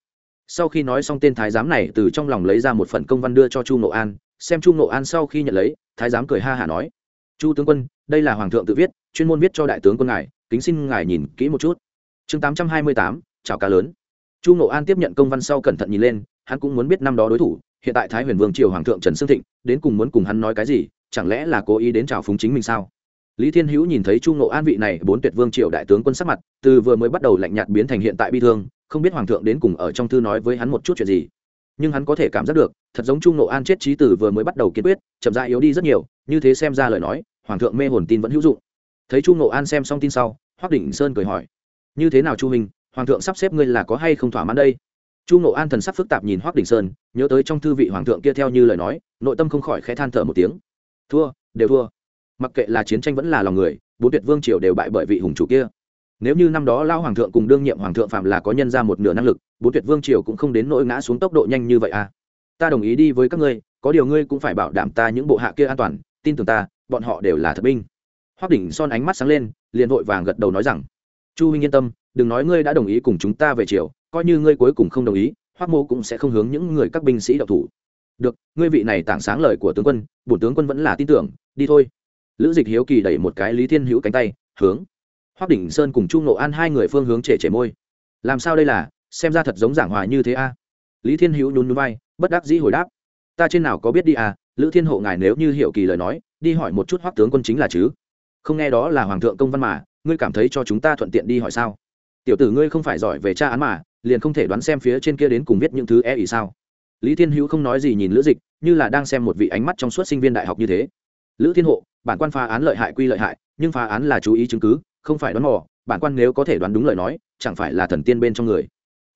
Speaker 1: Sau khi nói xong tên thái giám này từ trong lòng lấy ra một phần công văn đưa cho chu nộ an, xem chu nộ an sau khi nhận lấy, thái giám cười ha hả nói, chu tướng quân, đây là hoàng thượng tự viết, chuyên môn viết cho đại tướng quân ngài, kính xin ngài nhìn kỹ một chút chương tám trăm hai mươi tám chào cá lớn. Chu nộ an tiếp nhận công văn sau cẩn thận nhìn lên, hắn cũng muốn biết năm đó đối thủ, hiện tại thái huyền vương triều hoàng thượng trần sương thịnh, đến cùng muốn cùng hắn nói cái gì, chẳng lẽ là cố ý đến chào phúng chính mình sao? Lý thiên hữu nhìn thấy chu nộ an vị này bốn tuyệt vương triều đại tướng quân sắc mặt, từ vừa mới bắt đầu lạnh nhạt biến thành hiện tại bi thương, không biết hoàng thượng đến cùng ở trong thư nói với hắn một chút chuyện gì. Nhưng hắn có thể cảm giác được, thật giống chu nộ an chết trí từ vừa mới bắt đầu kiên quyết, chậm ra yếu đi rất nhiều, như thế xem ra lời nói, hoàng thượng mê hồn tin vẫn hữu dụng. Thấy chu nộ an xem xong tin sau hoác đỉnh sơn cười hỏi như thế nào chu hình hoàng thượng sắp xếp ngươi là có hay không thỏa mãn đây? Chu nộ an thần sắc phức tạp nhìn hoác đỉnh sơn, nhớ tới trong thư vị hoàng thượng kia theo như lời nói, nội tâm không khỏi khẽ than thở một tiếng. Thua, đều thua. Mặc kệ là chiến tranh vẫn là lòng người, bốn tuyệt vương triều đều bại bởi vị hùng chủ kia. Nếu như năm đó lao hoàng thượng cùng đương nhiệm hoàng thượng phạm là có nhân ra một nửa năng lực, bốn tuyệt vương triều cũng không đến nỗi ngã xuống tốc độ nhanh như vậy à. Ta đồng ý đi với các ngươi, có điều ngươi cũng phải bảo đảm ta những bộ hạ kia an toàn, tin tưởng ta, bọn họ đều là thật binh. Hoác đỉnh son ánh mắt sáng lên, liền vội vàng gật đầu nói rằng chu huynh yên tâm, đừng nói ngươi đã đồng ý cùng chúng ta về triều, coi như ngươi cuối cùng không đồng ý hoác mô cũng sẽ không hướng những người các binh sĩ đậu thủ. Được, ngươi vị này tảng sáng lời của tướng quân bổn tướng quân vẫn là tin tưởng, đi thôi. Lữ dịch hiếu kỳ đẩy một cái lý thiên hữu cánh tay, hướng. Hoác đỉnh sơn cùng Chu nộ an hai người phương hướng trệ trệ môi. Làm sao đây là, xem ra thật giống giảng hòa như thế a. Lý thiên hữu nhún núi vai, bất đắc dĩ hồi đáp. Ta trên nào có biết đi à lữ thiên hộ ngài nếu như hiểu kỳ lời nói, đi hỏi một chút hoác tướng quân chính là chứ. Không nghe đó là hoàng thượng công văn mà ngươi cảm thấy cho chúng ta thuận tiện đi hỏi sao? Tiểu tử ngươi không phải giỏi về tra án mà, liền không thể đoán xem phía trên kia đến cùng viết những thứ e ý sao? Lý thiên hữu không nói gì nhìn lữ dịch, như là đang xem một vị ánh mắt trong suốt sinh viên đại học như thế. Lữ thiên hộ, bản quan phá án lợi hại quy lợi hại, nhưng phá án là chú ý chứng cứ, không phải đoán mò, bản quan nếu có thể đoán đúng lời nói, chẳng phải là thần tiên bên trong người?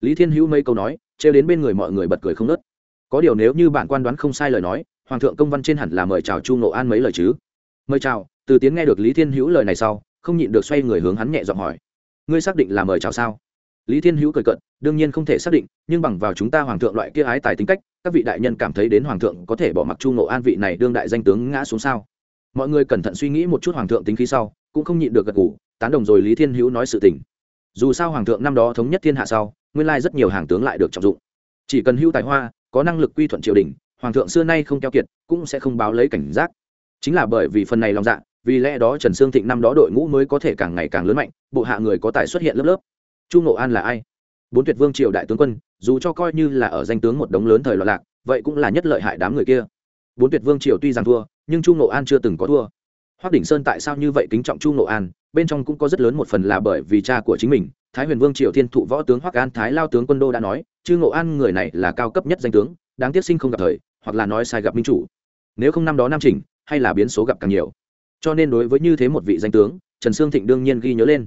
Speaker 1: Lý thiên hữu mấy câu nói, trêu đến bên người mọi người bật cười không nớt có điều nếu như bản quan đoán không sai lời nói, hoàng thượng công văn trên hẳn là mời chào chu nộ an mấy lời chứ? Mời chào, từ tiến nghe được lý thiên hữu lời này sau không nhịn được xoay người hướng hắn nhẹ giọng hỏi. Ngươi xác định là mời chào sao? Lý thiên hữu cười cận đương nhiên không thể xác định, nhưng bằng vào chúng ta hoàng thượng loại kia ái tài tính cách, các vị đại nhân cảm thấy đến hoàng thượng có thể bỏ mặc chu ngộ an vị này đương đại danh tướng ngã xuống sao? Mọi người cẩn thận suy nghĩ một chút hoàng thượng tính khí sau, cũng không nhịn được gật ngủ tán đồng rồi lý thiên hữu nói sự tình. Dù sao hoàng thượng năm đó thống nhất thiên hạ sau, nguyên lai rất nhiều hàng tướng lại được trọng dụng. Chỉ cần hữu tài hoa, có năng lực quy thuận triều đình, hoàng thượng xưa nay không keo kiệt, cũng sẽ không báo lấy cảnh giác. Chính là bởi vì phần này lòng dạ vì lẽ đó trần sương thịnh năm đó đội ngũ mới có thể càng ngày càng lớn mạnh, bộ hạ người có tài xuất hiện lớp lớp. Chu ngộ an là ai? Bốn tuyệt vương triều đại tướng quân, dù cho coi như là ở danh tướng một đống lớn thời loạn lạc, vậy cũng là nhất lợi hại đám người kia. Bốn tuyệt vương triều tuy rằng thua, nhưng chu ngộ an chưa từng có thua. Hoác đỉnh sơn tại sao như vậy kính trọng chu ngộ an, bên trong cũng có rất lớn một phần là bởi vì cha của chính mình, thái huyền vương triều thiên thụ võ tướng hoác an thái lao tướng quân đô đã nói chư ngộ an người này là cao cấp nhất danh tướng, đáng tiếc sinh không gặp thời, hoặc là nói sai gặp minh chủ. Nếu không năm đó nam trình hay là biến số gặp càng nhiều cho nên đối với như thế một vị danh tướng, trần sương thịnh đương nhiên ghi nhớ lên.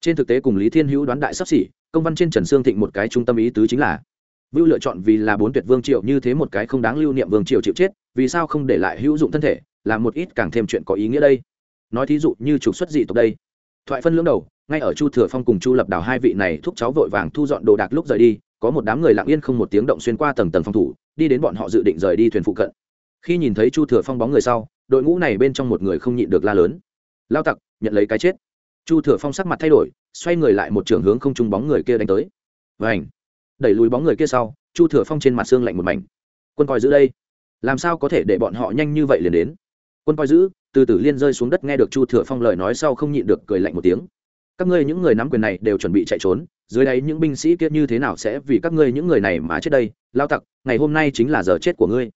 Speaker 1: Trên thực tế cùng lý thiên hữu đoán đại sắp xỉ, công văn trên trần sương thịnh một cái trung tâm ý tứ chính là vưu lựa chọn vì là bốn tuyệt vương triệu như thế một cái không đáng lưu niệm vương triều chịu chết, vì sao không để lại hữu dụng thân thể làm một ít càng thêm chuyện có ý nghĩa đây. Nói thí dụ như trục xuất dị tộc đây. Thoại phân lưỡng đầu, ngay ở chu thừa phong cùng chu lập đào hai vị này thúc cháu vội vàng thu dọn đồ đạc lúc rời đi, có một đám người lặng yên không một tiếng động xuyên qua tầng tầng phòng thủ, đi đến bọn họ dự định rời đi thuyền phụ cận. Khi nhìn thấy chu thừa phong bóng người sau đội ngũ này bên trong một người không nhịn được la lớn. Lao tặc, nhận lấy cái chết. Chu thừa phong sắc mặt thay đổi, xoay người lại một trường hướng không trung bóng người kia đánh tới. Và ảnh đẩy lùi bóng người kia sau, chu thừa phong trên mặt xương lạnh một mảnh. Quân coi giữ đây. Làm sao có thể để bọn họ nhanh như vậy liền đến? Quân coi giữ, từ từ liên rơi xuống đất nghe được chu thừa phong lời nói sau không nhịn được cười lạnh một tiếng. Các ngươi những người nắm quyền này đều chuẩn bị chạy trốn, dưới đáy những binh sĩ kia như thế nào sẽ vì các ngươi những người này mà chết đây? Lao tặc, ngày hôm nay chính là giờ chết của ngươi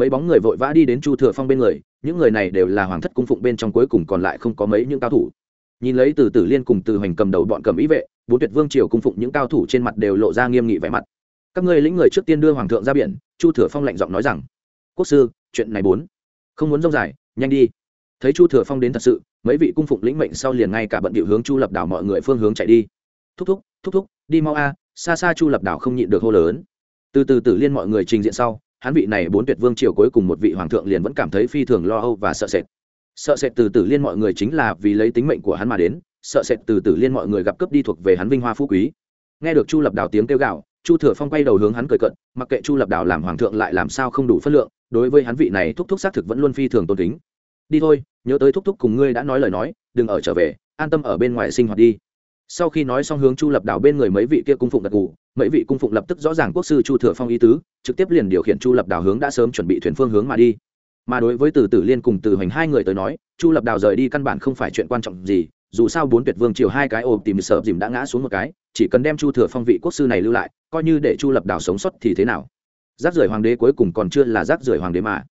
Speaker 1: mấy bóng người vội vã đi đến chu thừa phong bên người, những người này đều là hoàng thất cung phụng bên trong cuối cùng còn lại không có mấy những cao thủ. Nhìn lấy từ tử liên cùng từ hoành cầm đầu bọn cầm ý vệ, bốn tuyệt vương triều cung phụng những cao thủ trên mặt đều lộ ra nghiêm nghị vẻ mặt. Các ngươi lĩnh người trước tiên đưa hoàng thượng ra biển, chu thừa phong lạnh giọng nói rằng, quốc sư, chuyện này bốn. Không muốn rông dài, nhanh đi. Thấy chu thừa phong đến thật sự, mấy vị cung phụng lĩnh mệnh sau liền ngay cả bận điệu hướng chu lập đảo mọi người phương hướng chạy đi. Thúc thúc thúc thúc, đi mau a, xa xa chu lập đảo không nhịn được hô lớn. Từ từ tử liên mọi người trình diện sau hắn vị này bốn tuyệt vương triều cuối cùng một vị hoàng thượng liền vẫn cảm thấy phi thường lo âu và sợ sệt. Sợ sệt từ tử liên mọi người chính là vì lấy tính mệnh của hắn mà đến, sợ sệt từ tử liên mọi người gặp cướp đi thuộc về hắn vinh hoa phú quý. Nghe được chu lập đào tiếng kêu gạo chu thừa phong quay đầu hướng hắn cười cận mặc kệ chu lập đào làm hoàng thượng lại làm sao không đủ phân lượng, đối với hắn vị này thúc thúc xác thực vẫn luôn phi thường tôn kính. Đi thôi, nhớ tới thúc thúc cùng ngươi đã nói lời nói, đừng ở trở về, an tâm ở bên ngoài sinh hoạt đi. Sau khi nói xong hướng chu lập đào bên người mấy vị kia cung phụng gật gù mấy vị cung phụng lập tức rõ ràng quốc sư chu thừa phong ý tứ, trực tiếp liền điều khiển chu lập đào hướng đã sớm chuẩn bị thuyền phương hướng mà đi. Mà đối với từ tử liên cùng từ hoành hai người tới nói, chu lập đào rời đi căn bản không phải chuyện quan trọng gì, dù sao bốn tuyệt vương triều hai cái ồ tìm sợ dìm đã ngã xuống một cái, chỉ cần đem chu thừa phong vị quốc sư này lưu lại, coi như để chu lập đào sống sót thì thế nào? Rác rưởi hoàng đế cuối cùng còn chưa là rác rưởi hoàng đế mà.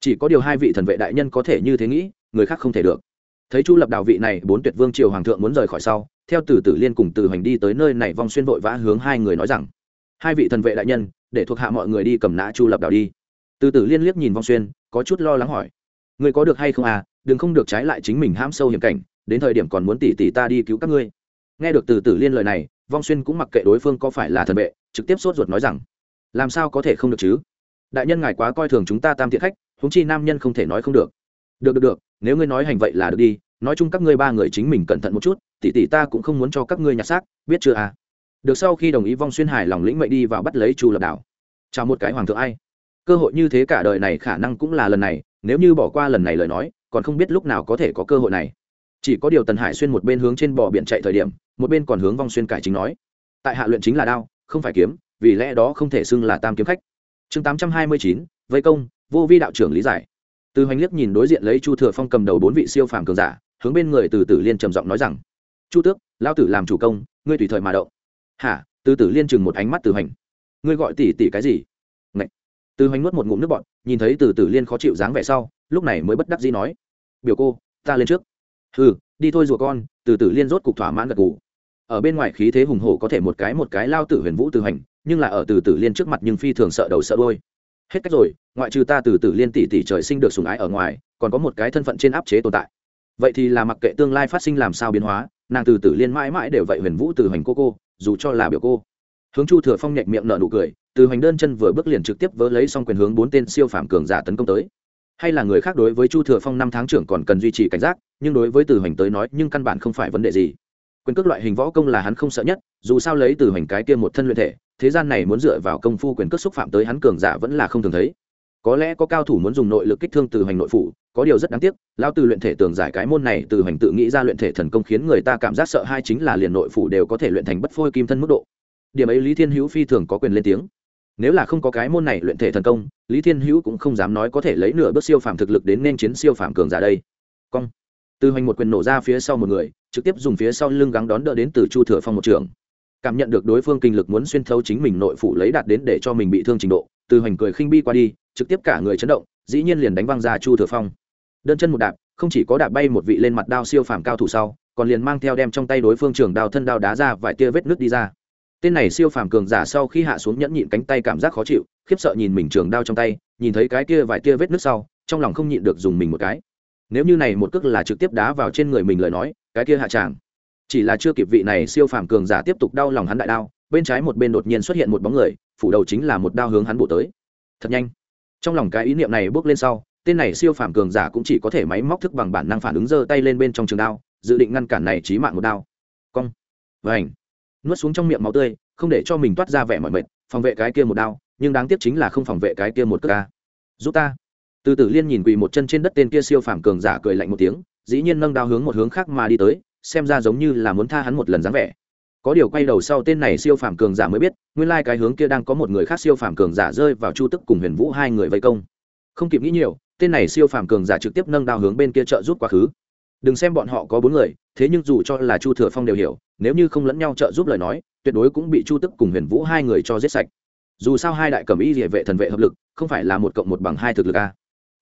Speaker 1: Chỉ có điều hai vị thần vệ đại nhân có thể như thế nghĩ, người khác không thể được. Thấy chu lập đào vị này, bốn tuyệt vương triều hoàng thượng muốn rời khỏi sau theo từ tử liên cùng từ hoành đi tới nơi này vong xuyên vội vã hướng hai người nói rằng, hai vị thần vệ đại nhân, để thuộc hạ mọi người đi cầm nã chu lập đảo đi. Từ tử liên liếc nhìn vong xuyên, có chút lo lắng hỏi, người có được hay không à đừng không được trái lại chính mình hãm sâu hiểm cảnh, đến thời điểm còn muốn tỉ tỉ ta đi cứu các ngươi. Nghe được từ tử liên lời này, vong xuyên cũng mặc kệ đối phương có phải là thần vệ, trực tiếp sốt ruột nói rằng, làm sao có thể không được chứ? Đại nhân ngài quá coi thường chúng ta tam thiện khách húng chi nam nhân không thể nói không được. Được được được, nếu ngươi nói hành vậy là được đi nói chung các ngươi ba người chính mình cẩn thận một chút tỉ tỉ ta cũng không muốn cho các ngươi nhặt xác, biết chưa à? Được sau khi đồng ý vong xuyên hải lòng lĩnh mệnh đi vào bắt lấy chu lập đảo. Chào một cái hoàng thượng ai. Cơ hội như thế cả đời này khả năng cũng là lần này, nếu như bỏ qua lần này lời nói, còn không biết lúc nào có thể có cơ hội này. Chỉ có điều tần hải xuyên một bên hướng trên bò biển chạy thời điểm, một bên còn hướng vong xuyên cải chính nói. Tại hạ luyện chính là đao, không phải kiếm, vì lẽ đó không thể xưng là tam kiếm khách. Chương tám trăm hai mươi chín, vây công, vô vi đạo trưởng lý giải. Từ hoành liếc nhìn đối diện lấy chu thừa phong cầm đầu bốn vị siêu phàm cường giả hướng bên người từ tử liên trầm giọng nói rằng, chu tước lao tử làm chủ công, ngươi tùy thời mà động. Hả? Từ tử liên chừng một ánh mắt từ hành. Ngươi gọi tỷ tỷ cái gì? Ngậy. từ hành nuốt một ngụm nước bọn nhìn thấy từ tử liên khó chịu dáng vẻ sau, lúc này mới bất đắc dĩ nói, biểu cô, ta lên trước. Ừ đi thôi rùa con. Từ tử liên rốt cục thỏa mãn gật gù. Ở bên ngoài khí thế hùng hổ có thể một cái một cái lao tử huyền vũ từ hành, nhưng là ở từ tử liên trước mặt nhưng phi thường sợ đầu sợ đôi hết cách rồi, ngoại trừ ta từ tử liên tỷ tỷ trời sinh được sùng ái ở ngoài, còn có một cái thân phận trên áp chế tồn tại vậy thì là mặc kệ tương lai phát sinh làm sao biến hóa, nàng từ tử liên mãi mãi đều vậy huyền vũ từ hoành cô cô, dù cho là biểu cô. Hướng chu thừa phong nhẹ miệng nở nụ cười, từ hoành đơn chân vừa bước liền trực tiếp vỡ lấy xong quyền hướng bốn tên siêu phạm cường giả tấn công tới. Hay là người khác đối với chu thừa phong năm tháng trưởng còn cần duy trì cảnh giác, nhưng đối với từ hoành tới nói, nhưng căn bản không phải vấn đề gì. Quyền cước loại hình võ công là hắn không sợ nhất, dù sao lấy từ hoành cái kia một thân luyện thể, thế gian này muốn dựa vào công phu quyền cước xúc phạm tới hắn cường giả vẫn là không thường thấy có lẽ có cao thủ muốn dùng nội lực kích thương từ hoành nội phủ, có điều rất đáng tiếc lao từ luyện thể tường giải cái môn này từ hoành tự nghĩ ra luyện thể thần công khiến người ta cảm giác sợ hai chính là liền nội phủ đều có thể luyện thành bất phôi kim thân mức độ. Điểm ấy lý thiên hữu phi thường có quyền lên tiếng. Nếu là không có cái môn này luyện thể thần công, lý thiên hữu cũng không dám nói có thể lấy nửa bước siêu phàm thực lực đến nên chiến siêu phàm cường giả đây. Cong. Từ hoành một quyền nổ ra phía sau một người, trực tiếp dùng phía sau lưng gắng đón đỡ đến từ chu thừa phong một trường. Cảm nhận được đối phương kinh lực muốn xuyên thấu chính mình nội phủ lấy đạt đến để cho mình bị thương trình độ, từ hoành cười khinh bi qua đi trực tiếp cả người chấn động, dĩ nhiên liền đánh văng ra chu thừa phong. Đơn chân một đạp, không chỉ có đạp bay một vị lên mặt đao siêu phàm cao thủ sau, còn liền mang theo đem trong tay đối phương trường đao thân đao đá ra vài tia vết nước đi ra. Tên này siêu phàm cường giả sau khi hạ xuống nhẫn nhịn cánh tay cảm giác khó chịu, khiếp sợ nhìn mình trường đao trong tay, nhìn thấy cái kia vài tia vết nước sau, trong lòng không nhịn được dùng mình một cái. Nếu như này một cước là trực tiếp đá vào trên người mình lời nói, cái kia hạ tràng. Chỉ là chưa kịp vị này siêu phàm cường giả tiếp tục đau lòng hắn đại đao, bên trái một bên đột nhiên xuất hiện một bóng người, phủ đầu chính là một đao hướng hắn bổ tới. Thật nhanh trong lòng cái ý niệm này bước lên sau, tên này siêu phàm cường giả cũng chỉ có thể máy móc thức bằng bản năng phản ứng giơ tay lên bên trong trường đao, dự định ngăn cản này trí mạng một đao. Cong. Vảnh nuốt xuống trong miệng máu tươi, không để cho mình toát ra vẻ mọi mệt, phòng vệ cái kia một đao, nhưng đáng tiếc chính là không phòng vệ cái kia một cước ca giúp ta. Từ tử liên nhìn quỳ một chân trên đất tên kia siêu phàm cường giả cười lạnh một tiếng, dĩ nhiên nâng đao hướng một hướng khác mà đi tới, xem ra giống như là muốn tha hắn một lần dáng vẻ có điều quay đầu sau tên này siêu phàm cường giả mới biết, nguyên lai cái hướng kia đang có một người khác siêu phàm cường giả rơi vào chu tức cùng huyền vũ hai người vây công. Không kịp nghĩ nhiều, tên này siêu phàm cường giả trực tiếp nâng đao hướng bên kia trợ giúp quá khứ. Đừng xem bọn họ có bốn người, thế nhưng dù cho là chu thừa phong đều hiểu, nếu như không lẫn nhau trợ giúp lời nói, tuyệt đối cũng bị chu tức cùng huyền vũ hai người cho giết sạch. Dù sao hai đại cẩm y địa vệ thần vệ hợp lực, không phải là một cộng một bằng hai thực lực a.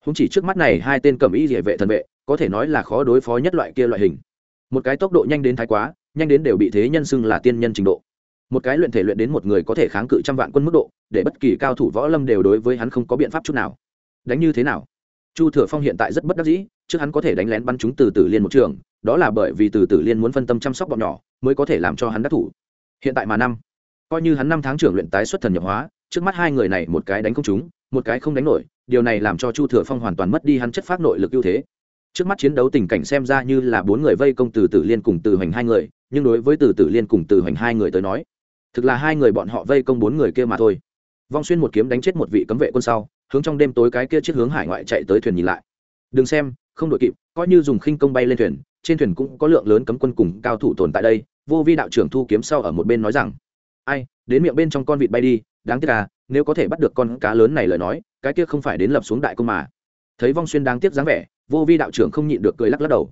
Speaker 1: Không chỉ trước mắt này hai tên cẩm y địa vệ thần vệ, có thể nói là khó đối phó nhất loại kia loại hình. Một cái tốc độ nhanh đến thái quá nhanh đến đều bị thế nhân xưng là tiên nhân trình độ. Một cái luyện thể luyện đến một người có thể kháng cự trăm vạn quân mức độ, để bất kỳ cao thủ võ lâm đều đối với hắn không có biện pháp chút nào. Đánh như thế nào? Chu thừa phong hiện tại rất bất đắc dĩ, trước hắn có thể đánh lén bắn chúng từ tử liên một trường, đó là bởi vì từ tử liên muốn phân tâm chăm sóc bọn nhỏ, mới có thể làm cho hắn đắc thủ. Hiện tại mà năm, coi như hắn năm tháng trưởng luyện tái xuất thần nhập hóa, trước mắt hai người này một cái đánh không chúng một cái không đánh nổi, điều này làm cho chu thừa phong hoàn toàn mất đi hắn chất phát nội lực ưu thế. Trước mắt chiến đấu tình cảnh xem ra như là bốn người vây công từ tử liên cùng từ hoành hai người nhưng đối với từ tử liên cùng từ hoành hai người tới nói, thực là hai người bọn họ vây công bốn người kia mà thôi. Vong xuyên một kiếm đánh chết một vị cấm vệ quân sau, hướng trong đêm tối cái kia chiếc hướng hải ngoại chạy tới thuyền nhìn lại. Đừng xem, không đội kịp, coi như dùng khinh công bay lên thuyền, trên thuyền cũng có lượng lớn cấm quân cùng cao thủ tồn tại đây, vô vi đạo trưởng thu kiếm sau ở một bên nói rằng, ai, đến miệng bên trong con vịt bay đi, đáng tiếc à nếu có thể bắt được con cá lớn này lời nói, cái kia không phải đến lập xuống đại công mà. Thấy vong xuyên đáng tiếc dáng vẻ, vô vi đạo trưởng không nhịn được cười lắc lắc đầu.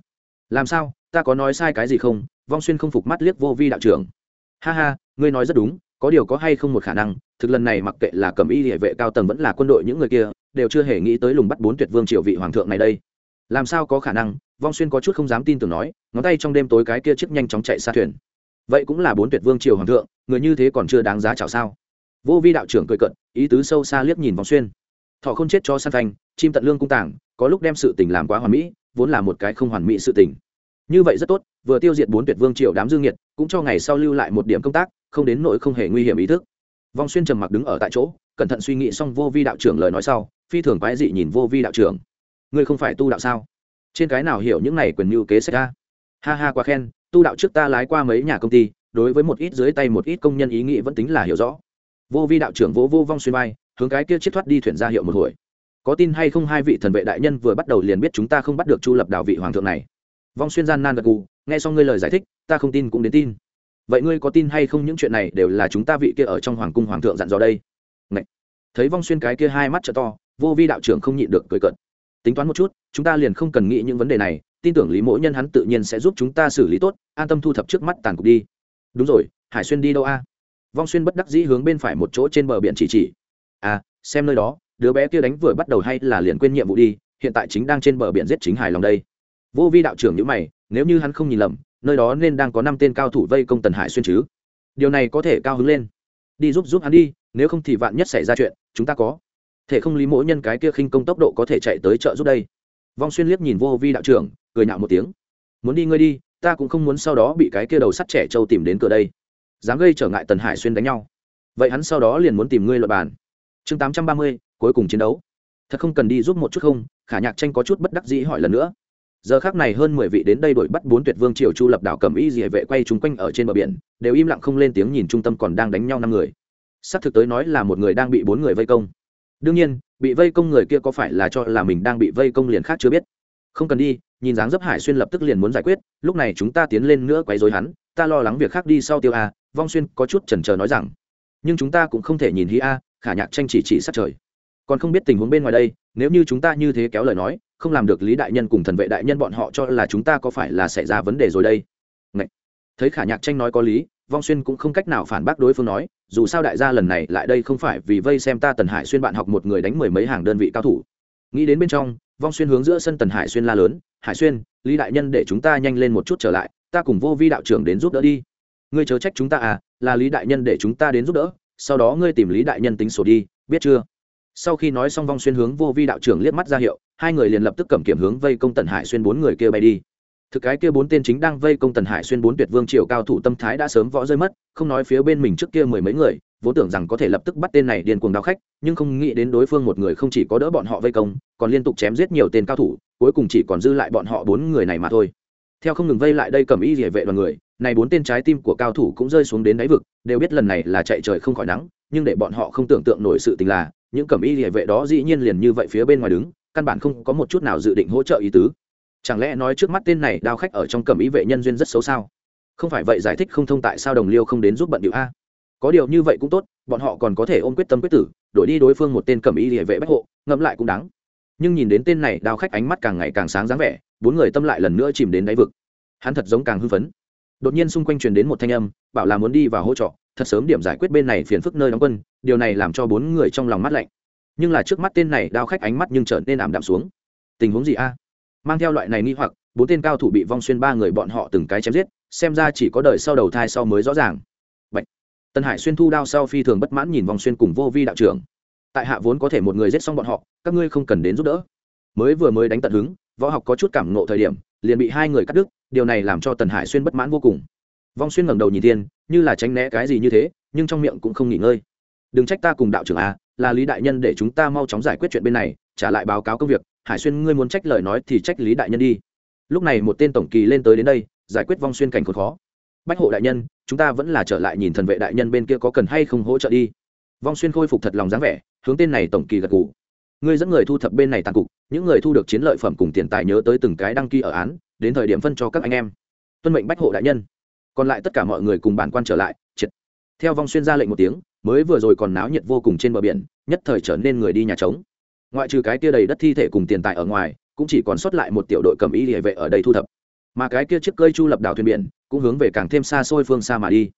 Speaker 1: Làm sao, ta có nói sai cái gì không? Vong xuyên không phục mắt liếc vô vi đạo trưởng. Ha ha ngươi nói rất đúng có điều có hay không một khả năng thực lần này mặc kệ là cầm y địa vệ cao tầng vẫn là quân đội những người kia đều chưa hề nghĩ tới lùng bắt bốn tuyệt vương triều vị hoàng thượng này đây. Làm sao có khả năng vong xuyên có chút không dám tin tưởng nói ngón tay trong đêm tối cái kia chiếc nhanh chóng chạy xa thuyền. Vậy cũng là bốn tuyệt vương triều hoàng thượng người như thế còn chưa đáng giá chào sao? Vô vi đạo trưởng cười cận ý tứ sâu xa liếc nhìn vong xuyên. Thọ không chết cho san thành, chim tận lương cung tàng có lúc đem sự tình làm quá hoàn mỹ vốn là một cái không hoàn mỹ sự tình. Như vậy rất tốt vừa tiêu diệt bốn tuyệt vương triều đám dương nhiệt cũng cho ngày sau lưu lại một điểm công tác không đến nỗi không hề nguy hiểm ý thức. Vong xuyên trầm mặc đứng ở tại chỗ cẩn thận suy nghĩ xong vô vi đạo trưởng lời nói sau phi thường quái dị nhìn vô vi đạo trưởng. Ngươi không phải tu đạo sao? Trên cái nào hiểu những này quyền mưu kế sách ra ha ha quá khen tu đạo trước ta lái qua mấy nhà công ty đối với một ít dưới tay một ít công nhân ý nghĩ vẫn tính là hiểu rõ. Vô vi đạo trưởng vỗ vô, vô vong xuyên bay hướng cái kia chiết thoát đi thuyền ra hiệu một hồi. Có tin hay không hai vị thần vệ đại nhân vừa bắt đầu liền biết chúng ta không bắt được chu lập đạo vị hoàng thượng này vong xuyên gian nan gật gù, nghe xong ngươi lời giải thích, ta không tin cũng đến tin. Vậy ngươi có tin hay không những chuyện này đều là chúng ta vị kia ở trong hoàng cung hoàng thượng dặn dò đây? Ngậy! thấy vong xuyên cái kia hai mắt trợ to, vô vi đạo trưởng không nhịn được cười cợt. Tính toán một chút, chúng ta liền không cần nghĩ những vấn đề này, tin tưởng lý mỗi nhân hắn tự nhiên sẽ giúp chúng ta xử lý tốt, an tâm thu thập trước mắt tàn cục đi. Đúng rồi, hải xuyên đi đâu a? Vong xuyên bất đắc dĩ hướng bên phải một chỗ trên bờ biển chỉ chỉ. À xem nơi đó, đứa bé kia đánh vừa bắt đầu hay là liền quên nhiệm vụ đi, hiện tại chính đang trên bờ biển giết chính hài lòng đây vô vi đạo trưởng nhữ mày, nếu như hắn không nhìn lầm, nơi đó nên đang có năm tên cao thủ vây công tần hải xuyên chứ? Điều này có thể cao hứng lên. Đi giúp giúp hắn đi, nếu không thì vạn nhất xảy ra chuyện, chúng ta có. Thể không lý mỗi nhân cái kia khinh công tốc độ có thể chạy tới chợ giúp đây. Vong xuyên liếc nhìn vô vi đạo trưởng, cười nhạo một tiếng. Muốn đi ngươi đi, ta cũng không muốn sau đó bị cái kia đầu sắt trẻ trâu tìm đến cửa đây. Dám gây trở ngại tần hải xuyên đánh nhau. Vậy hắn sau đó liền muốn tìm ngươi luật bàn. Chương tám trăm ba mươi, cuối cùng chiến đấu. Thật không cần đi giúp một chút không, khả nhạc tranh có chút bất đắc dĩ hỏi lần nữa giờ khác này hơn mười vị đến đây đuổi bắt bốn tuyệt vương triều chu lập đảo cầm y dỉa vệ quay chung quanh ở trên bờ biển, đều im lặng không lên tiếng nhìn trung tâm còn đang đánh nhau năm người. S c thực tới nói là một người đang bị bốn người vây công. Đương nhiên, bị vây công người kia có phải là cho là mình đang bị vây công liền khác chưa biết. Không cần đi, nhìn dáng dấp hải xuyên lập tức liền muốn giải quyết, lúc này chúng ta tiến lên nữa quấy dối hắn, ta lo lắng việc khác đi sau tiêu a, vong xuyên có chút chần chờ nói rằng. Nhưng chúng ta cũng không thể nhìn hi a, khả nhạc tranh chỉ chỉ sát trời. Còn không biết tình huống bên ngoài đây, nếu như chúng ta như thế kéo lời nói không làm được lý đại nhân cùng thần vệ đại nhân bọn họ cho là chúng ta có phải là xảy ra vấn đề rồi đây? Ngậy! thấy khả nhạc tranh nói có lý, vong xuyên cũng không cách nào phản bác đối phương nói, dù sao đại gia lần này lại đây không phải vì vây xem ta tần hải xuyên bạn học một người đánh mười mấy hàng đơn vị cao thủ. Nghĩ đến bên trong, vong xuyên hướng giữa sân tần hải xuyên la lớn, hải xuyên, lý đại nhân để chúng ta nhanh lên một chút trở lại, ta cùng vô vi đạo trưởng đến giúp đỡ đi. Ngươi chớ trách chúng ta à là lý đại nhân để chúng ta đến giúp đỡ, sau đó ngươi tìm lý đại nhân tính sổ đi, biết chưa? Sau khi nói xong vong xuyên hướng vô vi đạo trưởng liếc mắt ra hiệu, hai người liền lập tức cầm kiểm hướng vây công tần hải xuyên bốn người kia bay đi. Thực cái kia bốn tên chính đang vây công tần hải xuyên bốn tuyệt vương triều cao thủ tâm thái đã sớm võ rơi mất, không nói phía bên mình trước kia mười mấy người, vốn tưởng rằng có thể lập tức bắt tên này điền cuồng đao khách, nhưng không nghĩ đến đối phương một người không chỉ có đỡ bọn họ vây công, còn liên tục chém giết nhiều tên cao thủ, cuối cùng chỉ còn dư lại bọn họ bốn người này mà thôi. Theo không ngừng vây lại đây cầm y địa vệ đoàn người, này bốn tên trái tim của cao thủ cũng rơi xuống đến đáy vực, đều biết lần này là chạy trời không khỏi nắng, nhưng để bọn họ không tưởng tượng nổi sự tình là những cẩm y địa vệ đó dĩ nhiên liền như vậy phía bên ngoài đứng, căn bản không có một chút nào dự định hỗ trợ ý tứ. Chẳng lẽ nói trước mắt tên này đao khách ở trong cẩm y vệ nhân duyên rất xấu sao? Không phải vậy giải thích không thông tại sao đồng liêu không đến giúp bận điệu a? Có điều như vậy cũng tốt, bọn họ còn có thể ôm quyết tâm quyết tử, đổi đi đối phương một tên cẩm y địa vệ bách hộ, ngẫm lại cũng đáng. Nhưng nhìn đến tên này đao khách ánh mắt càng ngày càng sáng dáng vẻ, bốn người tâm lại lần nữa chìm đến đáy vực. Hắn thật giống càng hưng phấn. Đột nhiên xung quanh truyền đến một thanh âm, bảo là muốn đi vào hỗ trợ thật sớm điểm giải quyết bên này phiền phức nơi đóng quân, điều này làm cho bốn người trong lòng mắt lạnh. Nhưng là trước mắt tên này đao khách ánh mắt nhưng trở nên ảm đạm xuống. Tình huống gì a? Mang theo loại này nghi hoặc, bốn tên cao thủ bị vong xuyên ba người bọn họ từng cái chém giết, xem ra chỉ có đời sau đầu thai sau mới rõ ràng. Bạch. tân hải xuyên thu đao sau phi thường bất mãn nhìn vong xuyên cùng vô vi đạo trưởng. Tại hạ vốn có thể một người giết xong bọn họ, các ngươi không cần đến giúp đỡ. Mới vừa mới đánh tận hứng, võ học có chút cảm ngộ thời điểm, liền bị hai người cắt đứt, điều này làm cho tần hải xuyên bất mãn vô cùng. Vong xuyên ngẩng đầu nhìn thiên như là tránh né cái gì như thế, nhưng trong miệng cũng không nghỉ ngơi. Đừng trách ta cùng đạo trưởng a, là lý đại nhân để chúng ta mau chóng giải quyết chuyện bên này, trả lại báo cáo công việc. Hải xuyên, ngươi muốn trách lời nói thì trách lý đại nhân đi. Lúc này một tên tổng kỳ lên tới đến đây, giải quyết vong xuyên cảnh khốn khó. Bách hộ đại nhân, chúng ta vẫn là trở lại nhìn thần vệ đại nhân bên kia có cần hay không hỗ trợ đi. Vong xuyên khôi phục thật lòng dáng vẻ, hướng tên này tổng kỳ gật g ủ ngươi dẫn người thu thập bên này tàn cục, những người thu được chiến lợi phẩm cùng tiền tài nhớ tới từng cái đăng ký ở án, đến thời điểm phân cho các anh em. Tuân mệnh bách hộ đại nhân còn lại tất cả mọi người cùng bản quan trở lại, triệt. Theo vong xuyên ra lệnh một tiếng, mới vừa rồi còn náo nhiệt vô cùng trên bờ biển, nhất thời trở nên người đi nhà trống. Ngoại trừ cái kia đầy đất thi thể cùng tiền tài ở ngoài, cũng chỉ còn sót lại một tiểu đội cầm y địa vệ ở đây thu thập. Mà cái kia chiếc cơi chu lập đảo thuyền biển, cũng hướng về càng thêm xa xôi phương xa mà đi.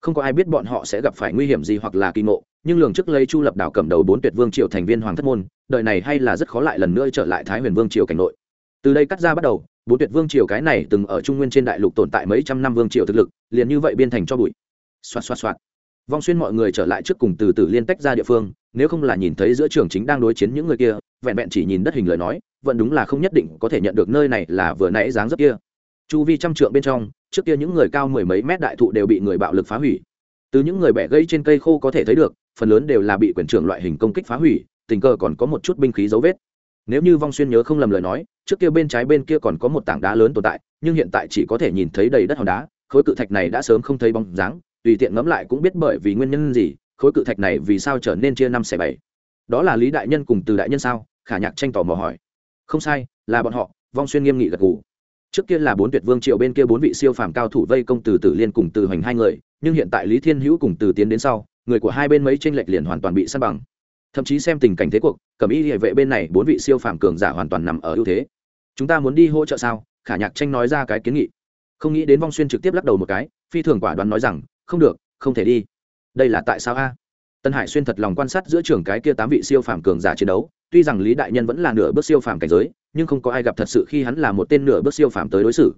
Speaker 1: Không có ai biết bọn họ sẽ gặp phải nguy hiểm gì hoặc là kỳ ngộ, nhưng lường trước lấy chu lập đảo cầm đầu bốn tuyệt vương triều thành viên hoàng thất môn, đời này hay là rất khó lại lần nữa trở lại thái huyền vương triều cảnh nội. Từ đây cắt ra bắt đầu bốn tuyệt vương triều cái này từng ở trung nguyên trên đại lục tồn tại mấy trăm năm vương triều thực lực, liền như vậy biên thành cho bụi. Xoạt xoạt xoạt. Vong xuyên mọi người trở lại trước cùng từ từ liên tách ra địa phương, nếu không là nhìn thấy giữa trường chính đang đối chiến những người kia, vẹn vẹn chỉ nhìn đất hình lời nói, vẫn đúng là không nhất định có thể nhận được nơi này là vừa nãy dáng dấp kia. Chu vi trăm trượng bên trong, trước kia những người cao mười mấy mét đại thụ đều bị người bạo lực phá hủy. Từ những người bẻ gây trên cây khô có thể thấy được, phần lớn đều là bị quyền trưởng loại hình công kích phá hủy, tình cờ còn có một chút binh khí dấu vết nếu như vong xuyên nhớ không lầm lời nói, trước kia bên trái bên kia còn có một tảng đá lớn tồn tại, nhưng hiện tại chỉ có thể nhìn thấy đầy đất hòn đá, khối cự thạch này đã sớm không thấy bóng dáng, tùy tiện ngẫm lại cũng biết bởi vì nguyên nhân gì, khối cự thạch này vì sao trở nên chia năm xẻ bảy. Đó là lý đại nhân cùng từ đại nhân sao? Khả nhạc tranh tỏ mò hỏi. Không sai, là bọn họ, vong xuyên nghiêm nghị gật gù. Trước kia là bốn tuyệt vương triệu bên kia bốn vị siêu phàm cao thủ vây công từ tử liên cùng từ hoành hai người, nhưng hiện tại lý thiên hữu cùng từ tiến đến sau, người của hai bên mấy tranh lệch liền hoàn toàn bị săn bằng thậm chí xem tình cảnh thế cuộc, cẩm y địa vệ bên này bốn vị siêu phàm cường giả hoàn toàn nằm ở ưu thế. Chúng ta muốn đi hỗ trợ sao? Khả nhạc tranh nói ra cái kiến nghị. Không nghĩ đến vong xuyên trực tiếp lắc đầu một cái, phi thường quả đoán nói rằng, không được, không thể đi. Đây là tại sao a? Tân hải xuyên thật lòng quan sát giữa trường cái kia tám vị siêu phàm cường giả chiến đấu, tuy rằng lý đại nhân vẫn là nửa bước siêu phàm cảnh giới, nhưng không có ai gặp thật sự khi hắn là một tên nửa bước siêu phàm tới đối xử.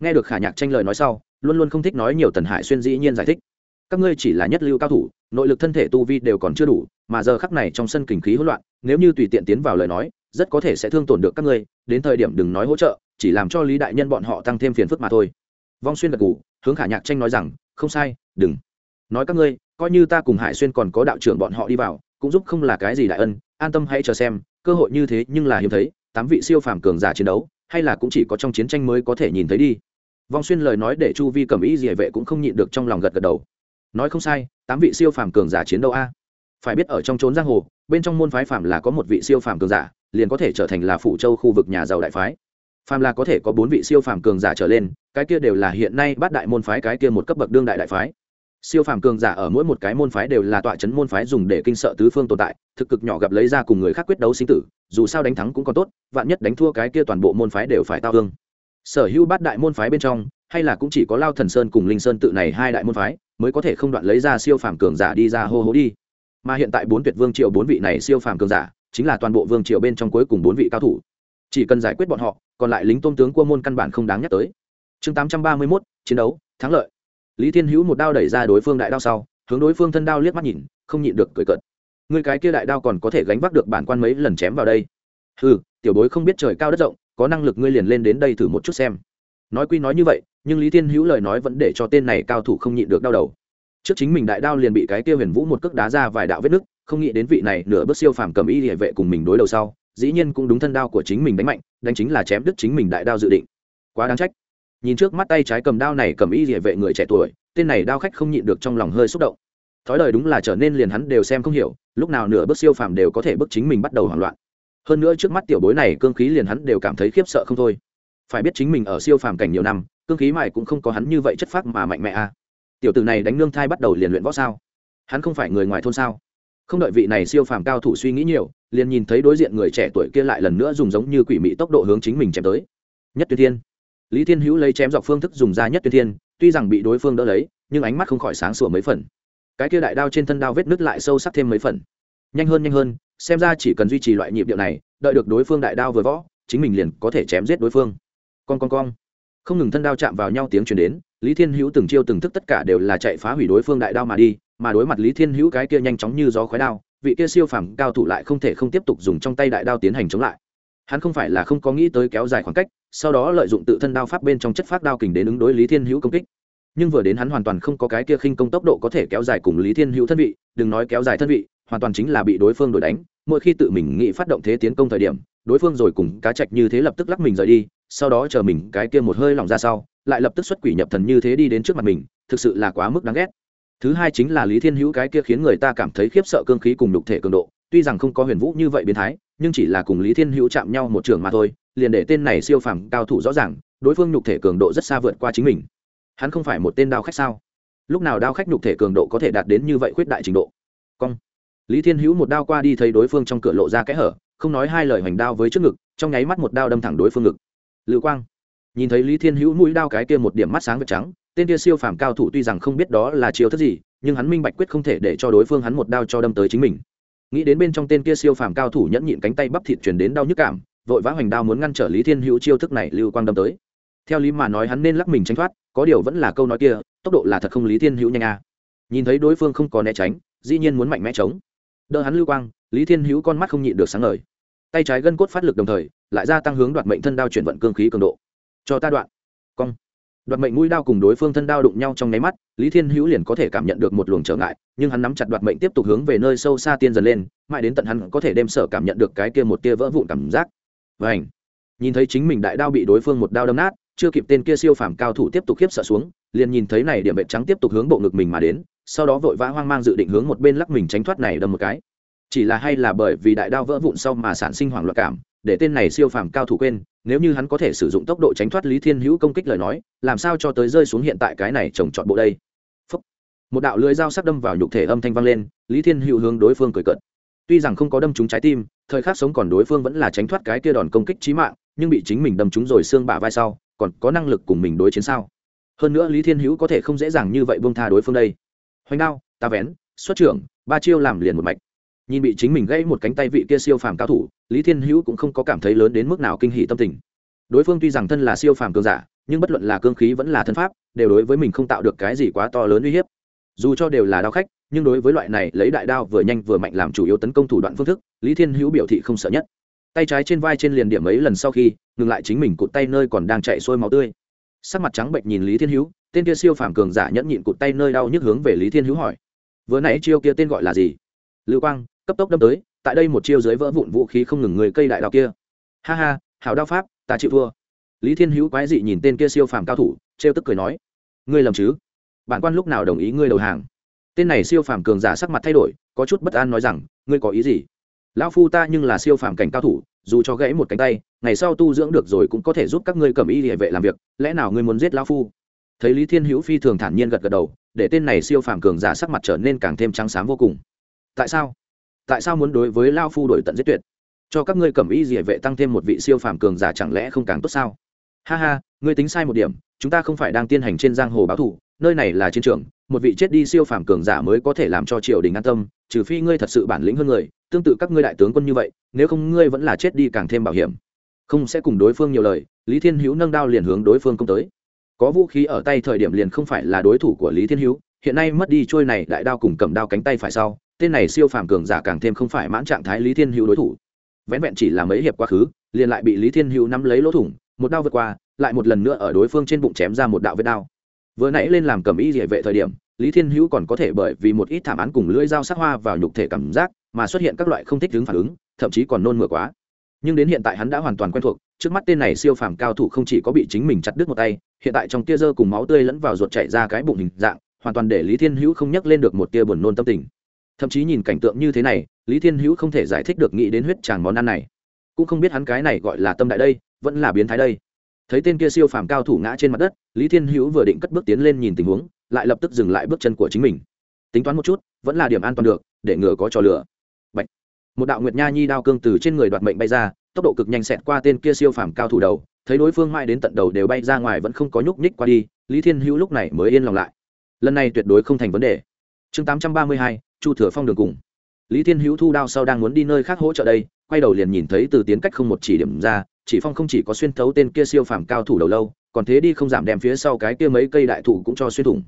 Speaker 1: Nghe được khả nhạc tranh lời nói sau, luôn luôn không thích nói nhiều tần hải xuyên dĩ nhiên giải thích các ngươi chỉ là nhất lưu cao thủ, nội lực thân thể tu vi đều còn chưa đủ, mà giờ khắc này trong sân kình khí hỗn loạn, nếu như tùy tiện tiến vào lời nói, rất có thể sẽ thương tổn được các ngươi, đến thời điểm đừng nói hỗ trợ, chỉ làm cho lý đại nhân bọn họ tăng thêm phiền phức mà thôi. Vong xuyên gật ngủ hướng khả nhạc tranh nói rằng, không sai, đừng. Nói các ngươi, coi như ta cùng hải xuyên còn có đạo trưởng bọn họ đi vào, cũng giúp không là cái gì đại ân, an tâm hãy chờ xem, cơ hội như thế nhưng là hiếm thấy, tám vị siêu phàm cường giả chiến đấu, hay là cũng chỉ có trong chiến tranh mới có thể nhìn thấy đi. Vong xuyên lời nói để chu vi cầm ý địa vệ cũng không nhịn được trong lòng gật gật đầu nói không sai, tám vị siêu phàm cường giả chiến đấu a. Phải biết ở trong trốn giang hồ, bên trong môn phái phàm là có một vị siêu phàm cường giả, liền có thể trở thành là phủ châu khu vực nhà giàu đại phái. Phàm là có thể có bốn vị siêu phàm cường giả trở lên, cái kia đều là hiện nay bát đại môn phái cái kia một cấp bậc đương đại đại phái. Siêu phàm cường giả ở mỗi một cái môn phái đều là tọa chấn môn phái dùng để kinh sợ tứ phương tồn tại, thực cực nhỏ gặp lấy ra cùng người khác quyết đấu sinh tử, dù sao đánh thắng cũng còn tốt, vạn nhất đánh thua cái kia toàn bộ môn phái đều phải tao hương sở hữu bát đại môn phái bên trong hay là cũng chỉ có lao thần sơn cùng linh sơn tự này hai đại môn phái, mới có thể không đoạn lấy ra siêu phàm cường giả đi ra hô hố đi. Mà hiện tại bốn tuyệt vương triều bốn vị này siêu phàm cường giả, chính là toàn bộ vương triều bên trong cuối cùng bốn vị cao thủ. Chỉ cần giải quyết bọn họ, còn lại lính tôn tướng cua môn căn bản không đáng nhắc tới. Chương tám trăm ba mươi mốt, chiến đấu, thắng lợi. Lý thiên hữu một đao đẩy ra đối phương đại đao sau, hướng đối phương thân đao liếc mắt nhìn, không nhịn được cười cợt. Người cái kia đại đao còn có thể gánh vác được bản quan mấy lần chém vào đây? Ừ tiểu bối không biết trời cao đất rộng, có năng lực ngươi liền lên đến đây thử một chút xem. Nói quy nói như vậy nhưng lý thiên hữu lời nói vẫn để cho tên này cao thủ không nhịn được đau đầu. Trước chính mình đại đao liền bị cái kia huyền vũ một cước đá ra vài đạo vết nứt, không nghĩ đến vị này nửa bước siêu phàm cầm y địa vệ cùng mình đối đầu sau, dĩ nhiên cũng đúng thân đao của chính mình đánh mạnh, đánh chính là chém đứt chính mình đại đao dự định. Quá đáng trách. Nhìn trước mắt tay trái cầm đao này cầm y địa vệ người trẻ tuổi, tên này đao khách không nhịn được trong lòng hơi xúc động. Thói đời đúng là trở nên liền hắn đều xem không hiểu, lúc nào nửa bước siêu phàm đều có thể bước chính mình bắt đầu hoảng loạn. Hơn nữa trước mắt tiểu bối này cương khí liền hắn đều cảm thấy khiếp sợ không thôi. Phải biết chính mình ở siêu phàm cảnh nhiều năm cương khí mài cũng không có hắn như vậy chất phác mà mạnh mẽ a à. tiểu tử này đánh nương thai bắt đầu liền luyện võ sao? Hắn không phải người ngoài thôn sao? Không đợi vị này siêu phàm cao thủ suy nghĩ nhiều, liền nhìn thấy đối diện người trẻ tuổi kia lại lần nữa dùng giống như quỷ mị tốc độ hướng chính mình chém tới. Nhất tuyệt thiên. Lý thiên hữu lấy chém dọc phương thức dùng ra nhất tuyệt thiên, tuy rằng bị đối phương đỡ lấy, nhưng ánh mắt không khỏi sáng sủa mấy phần. Cái kia đại đao trên thân đao vết nứt lại sâu sắc thêm mấy phần. Nhanh hơn nhanh hơn, xem ra chỉ cần duy trì loại nhịp điệu này, đợi được đối phương đại đao vừa võ, chính mình liền có thể chém giết đối phương. Con con con không ngừng thân đao chạm vào nhau tiếng truyền đến, lý thiên hữu từng chiêu từng thức tất cả đều là chạy phá hủy đối phương đại đao mà đi, mà đối mặt lý thiên hữu cái kia nhanh chóng như gió khói đao, vị kia siêu phàm cao thủ lại không thể không tiếp tục dùng trong tay đại đao tiến hành chống lại. Hắn không phải là không có nghĩ tới kéo dài khoảng cách, sau đó lợi dụng tự thân đao pháp bên trong chất phát đao kình đến ứng đối lý thiên hữu công kích. Nhưng vừa đến hắn hoàn toàn không có cái kia khinh công tốc độ có thể kéo dài cùng lý thiên hữu thân vị, đừng nói kéo dài thân vị, hoàn toàn chính là bị đối phương đổi đánh, mỗi khi tự mình nghĩ phát động thế tiến công thời điểm, đối phương rồi cùng cá chạch như thế lập tức lắc mình rời đi sau đó chờ mình cái kia một hơi lỏng ra sau, lại lập tức xuất quỷ nhập thần như thế đi đến trước mặt mình, thực sự là quá mức đáng ghét. Thứ hai chính là lý thiên hữu cái kia khiến người ta cảm thấy khiếp sợ cương khí cùng đục thể cường độ, tuy rằng không có huyền vũ như vậy biến thái, nhưng chỉ là cùng lý thiên hữu chạm nhau một trường mà thôi, liền để tên này siêu phàm cao thủ rõ ràng, đối phương nhục thể cường độ rất xa vượt qua chính mình. Hắn không phải một tên đao khách sao? Lúc nào đao khách nhục thể cường độ có thể đạt đến như vậy khuyết đại trình độ? Cong. Lý thiên hữu một đao qua đi thấy đối phương trong cửa lộ ra kẽ hở, không nói hai lời hoành đao với trước ngực, trong nháy mắt một đao đâm thẳng đối phương ngực lưu quang. Nhìn thấy lý thiên hữu mũi đao cái kia một điểm mắt sáng vật trắng, tên kia siêu phàm cao thủ tuy rằng không biết đó là chiêu thức gì, nhưng hắn minh bạch quyết không thể để cho đối phương hắn một đao cho đâm tới chính mình. Nghĩ đến bên trong tên kia siêu phàm cao thủ nhẫn nhịn cánh tay bắp thịt chuyển đến đau nhức cảm, vội vã hoành đao muốn ngăn trở lý thiên hữu chiêu thức này lưu quang đâm tới. Theo lý mà nói hắn nên lắc mình tránh thoát, có điều vẫn là câu nói kia, tốc độ là thật không lý thiên hữu nhanh a nhìn thấy đối phương không có né tránh, dĩ nhiên muốn mạnh mẽ chống. Đỡ hắn lưu quang, lý thiên hữu con mắt không nhịn được sáng ngời tay trái gân cốt phát lực đồng thời, lại gia tăng hướng đoạt mệnh thân đao chuyển vận cương khí cường độ. Cho ta đoạn. Cong. Đoạt mệnh mũi đao cùng đối phương thân đao đụng nhau trong nháy mắt, lý thiên hữu liền có thể cảm nhận được một luồng trở ngại, nhưng hắn nắm chặt đoạt mệnh tiếp tục hướng về nơi sâu xa tiên dần lên, mãi đến tận hắn có thể đem sở cảm nhận được cái kia một tia vỡ vụn cảm giác. Ảnh. nhìn thấy chính mình đại đao bị đối phương một đao đâm nát, chưa kịp tên kia siêu phàm cao thủ tiếp tục khiếp sợ xuống, liền nhìn thấy này điểm vệ trắng tiếp tục hướng bộ ngực mình mà đến, sau đó vội vã hoang mang dự định hướng một bên lắc mình tránh thoát này đâm một cái chỉ là hay là bởi vì đại đao vỡ vụn sau mà sản sinh hoảng loạn cảm, để tên này siêu phàm cao thủ quên, nếu như hắn có thể sử dụng tốc độ tránh thoát lý thiên hữu công kích lời nói, làm sao cho tới rơi xuống hiện tại cái này trồng trọt bộ đây? Phúc. một đạo lưới dao sắc đâm vào nhục thể âm thanh vang lên, lý thiên hữu hướng đối phương cười cợt. Tuy rằng không có đâm trúng trái tim, thời khắc sống còn đối phương vẫn là tránh thoát cái kia đòn công kích trí mạng, nhưng bị chính mình đâm trúng rồi xương bả vai sau, còn có năng lực cùng mình đối chiến sao? Hơn nữa lý thiên hữu có thể không dễ dàng như vậy buông tha đối phương đây. Hoành đao, ta vén, xuất trưởng, ba chiêu làm liền một mạch nhìn bị chính mình gãy một cánh tay vị kia siêu phàm cao thủ, lý thiên hữu cũng không có cảm thấy lớn đến mức nào kinh hỷ tâm tình. Đối phương tuy rằng thân là siêu phàm cường giả, nhưng bất luận là cương khí vẫn là thân pháp, đều đối với mình không tạo được cái gì quá to lớn uy hiếp. Dù cho đều là đao khách, nhưng đối với loại này lấy đại đao vừa nhanh vừa mạnh làm chủ yếu tấn công thủ đoạn phương thức, lý thiên hữu biểu thị không sợ nhất. Tay trái trên vai trên liền điểm ấy lần sau khi, ngừng lại chính mình cụt tay nơi còn đang chạy sôi máu tươi. Sắc mặt trắng bệnh nhìn lý thiên hữu, tên kia siêu phàm cường giả nhẫn nhịn cụt tay nơi đau nhức hướng về lý thiên hữu hỏi. Vừa nãy chiêu kia tên gọi là gì? Lưu quang cấp tốc đâm tới, tại đây một chiêu dưới vỡ vụn vũ khí không ngừng người cây đại đạo kia. Ha ha, hảo đao pháp, ta chịu thua. Lý thiên hữu quái dị nhìn tên kia siêu phàm cao thủ, trêu tức cười nói, ngươi lầm chứ? Bản quan lúc nào đồng ý ngươi đầu hàng? Tên này siêu phàm cường giả sắc mặt thay đổi, có chút bất an nói rằng, ngươi có ý gì? Lão phu ta nhưng là siêu phàm cảnh cao thủ, dù cho gãy một cánh tay, ngày sau tu dưỡng được rồi cũng có thể giúp các ngươi cầm y địa vệ làm việc, lẽ nào ngươi muốn giết lão phu? Thấy lý thiên hữu phi thường thản nhiên gật gật đầu, để tên này siêu phàm cường giả sắc mặt trở nên càng thêm trắng sáng vô cùng. Tại sao? Tại sao muốn đối với lao phu đổi tận giết tuyệt? Cho các ngươi cầm y dỉa vệ tăng thêm một vị siêu phàm cường giả chẳng lẽ không càng tốt sao? Ha ha, ngươi tính sai một điểm, chúng ta không phải đang tiến hành trên giang hồ báo thủ nơi này là chiến trường, một vị chết đi siêu phàm cường giả mới có thể làm cho triều đình an tâm, trừ phi ngươi thật sự bản lĩnh hơn người, tương tự các ngươi đại tướng quân như vậy, nếu không ngươi vẫn là chết đi càng thêm bảo hiểm. Không sẽ cùng đối phương nhiều lời, lý thiên hữu nâng đao liền hướng đối phương công tới. Có vũ khí ở tay thời điểm liền không phải là đối thủ của lý thiên hữu, hiện nay mất đi trôi này đại đao cùng cầm đao cánh tay phải sau tên này siêu phàm cường giả càng thêm không phải mãn trạng thái lý thiên hữu đối thủ. Vén vẹn chỉ là mấy hiệp quá khứ, liền lại bị lý thiên hữu nắm lấy lỗ thủng, một đao vượt qua, lại một lần nữa ở đối phương trên bụng chém ra một đạo vết đao. Vừa nãy lên làm cầm y địa vệ thời điểm, lý thiên hữu còn có thể bởi vì một ít thảm án cùng lưỡi dao sắc hoa vào nhục thể cảm giác, mà xuất hiện các loại không thích ứng phản ứng, thậm chí còn nôn mửa quá. Nhưng đến hiện tại hắn đã hoàn toàn quen thuộc, trước mắt tên này siêu phàm cao thủ không chỉ có bị chính mình chặt đứt một tay, hiện tại trong tia dơ cùng máu tươi lẫn vào ruột chảy ra cái bụng hình dạng, hoàn toàn để lý thiên hữu không nhắc lên được một tia buồn nôn tâm tình thậm chí nhìn cảnh tượng như thế này lý thiên hữu không thể giải thích được nghĩ đến huyết tràng món ăn này. Cũng không biết hắn cái này gọi là tâm đại đây vẫn là biến thái đây. Thấy tên kia siêu phàm cao thủ ngã trên mặt đất lý thiên hữu vừa định cất bước tiến lên nhìn tình huống lại lập tức dừng lại bước chân của chính mình. Tính toán một chút vẫn là điểm an toàn được để ngừa có trò lửa. Bạch. một đạo nguyệt nha nhi đao cương từ trên người đoạt mệnh bay ra tốc độ cực nhanh xẹt qua tên kia siêu phàm cao thủ đầu thấy đối phương mãi đến tận đầu đều bay ra ngoài vẫn không có nhúc nhích qua đi lý thiên hữu lúc này mới yên lòng lại. Lần này tuyệt đối không thành vấn đề. Chương 832, chu thừa phong đường cùng. Lý thiên hữu thu đao sau đang muốn đi nơi khác hỗ trợ đây, quay đầu liền nhìn thấy từ tiến cách không một chỉ điểm ra, chỉ phong không chỉ có xuyên thấu tên kia siêu phàm cao thủ đầu lâu, còn thế đi không giảm đem phía sau cái kia mấy cây đại thủ cũng cho xuyên thủng.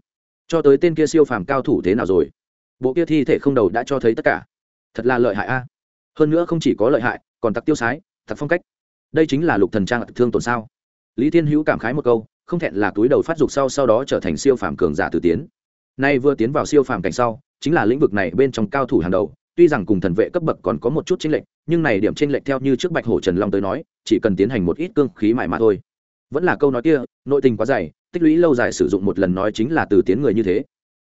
Speaker 1: Cho tới tên kia siêu phàm cao thủ thế nào rồi? Bộ kia thi thể không đầu đã cho thấy tất cả. Thật là lợi hại a. Hơn nữa không chỉ có lợi hại, còn tặc tiêu sái thật phong cách. Đây chính là lục thần trang thương tổn sao? Lý thiên hữu cảm khái một câu, không thẹn là túi đầu phát dục sau sau đó trở thành siêu phàm cường giả từ tiến. Nay vừa tiến vào siêu phàm cảnh sau chính là lĩnh vực này bên trong cao thủ hàng đầu, tuy rằng cùng thần vệ cấp bậc còn có một chút chênh lệch, nhưng này điểm chênh lệch theo như trước bạch hổ trần long tới nói, chỉ cần tiến hành một ít cương khí mại mà thôi. Vẫn là câu nói kia, nội tình quá dày, tích lũy lâu dài sử dụng một lần nói chính là từ tiến người như thế.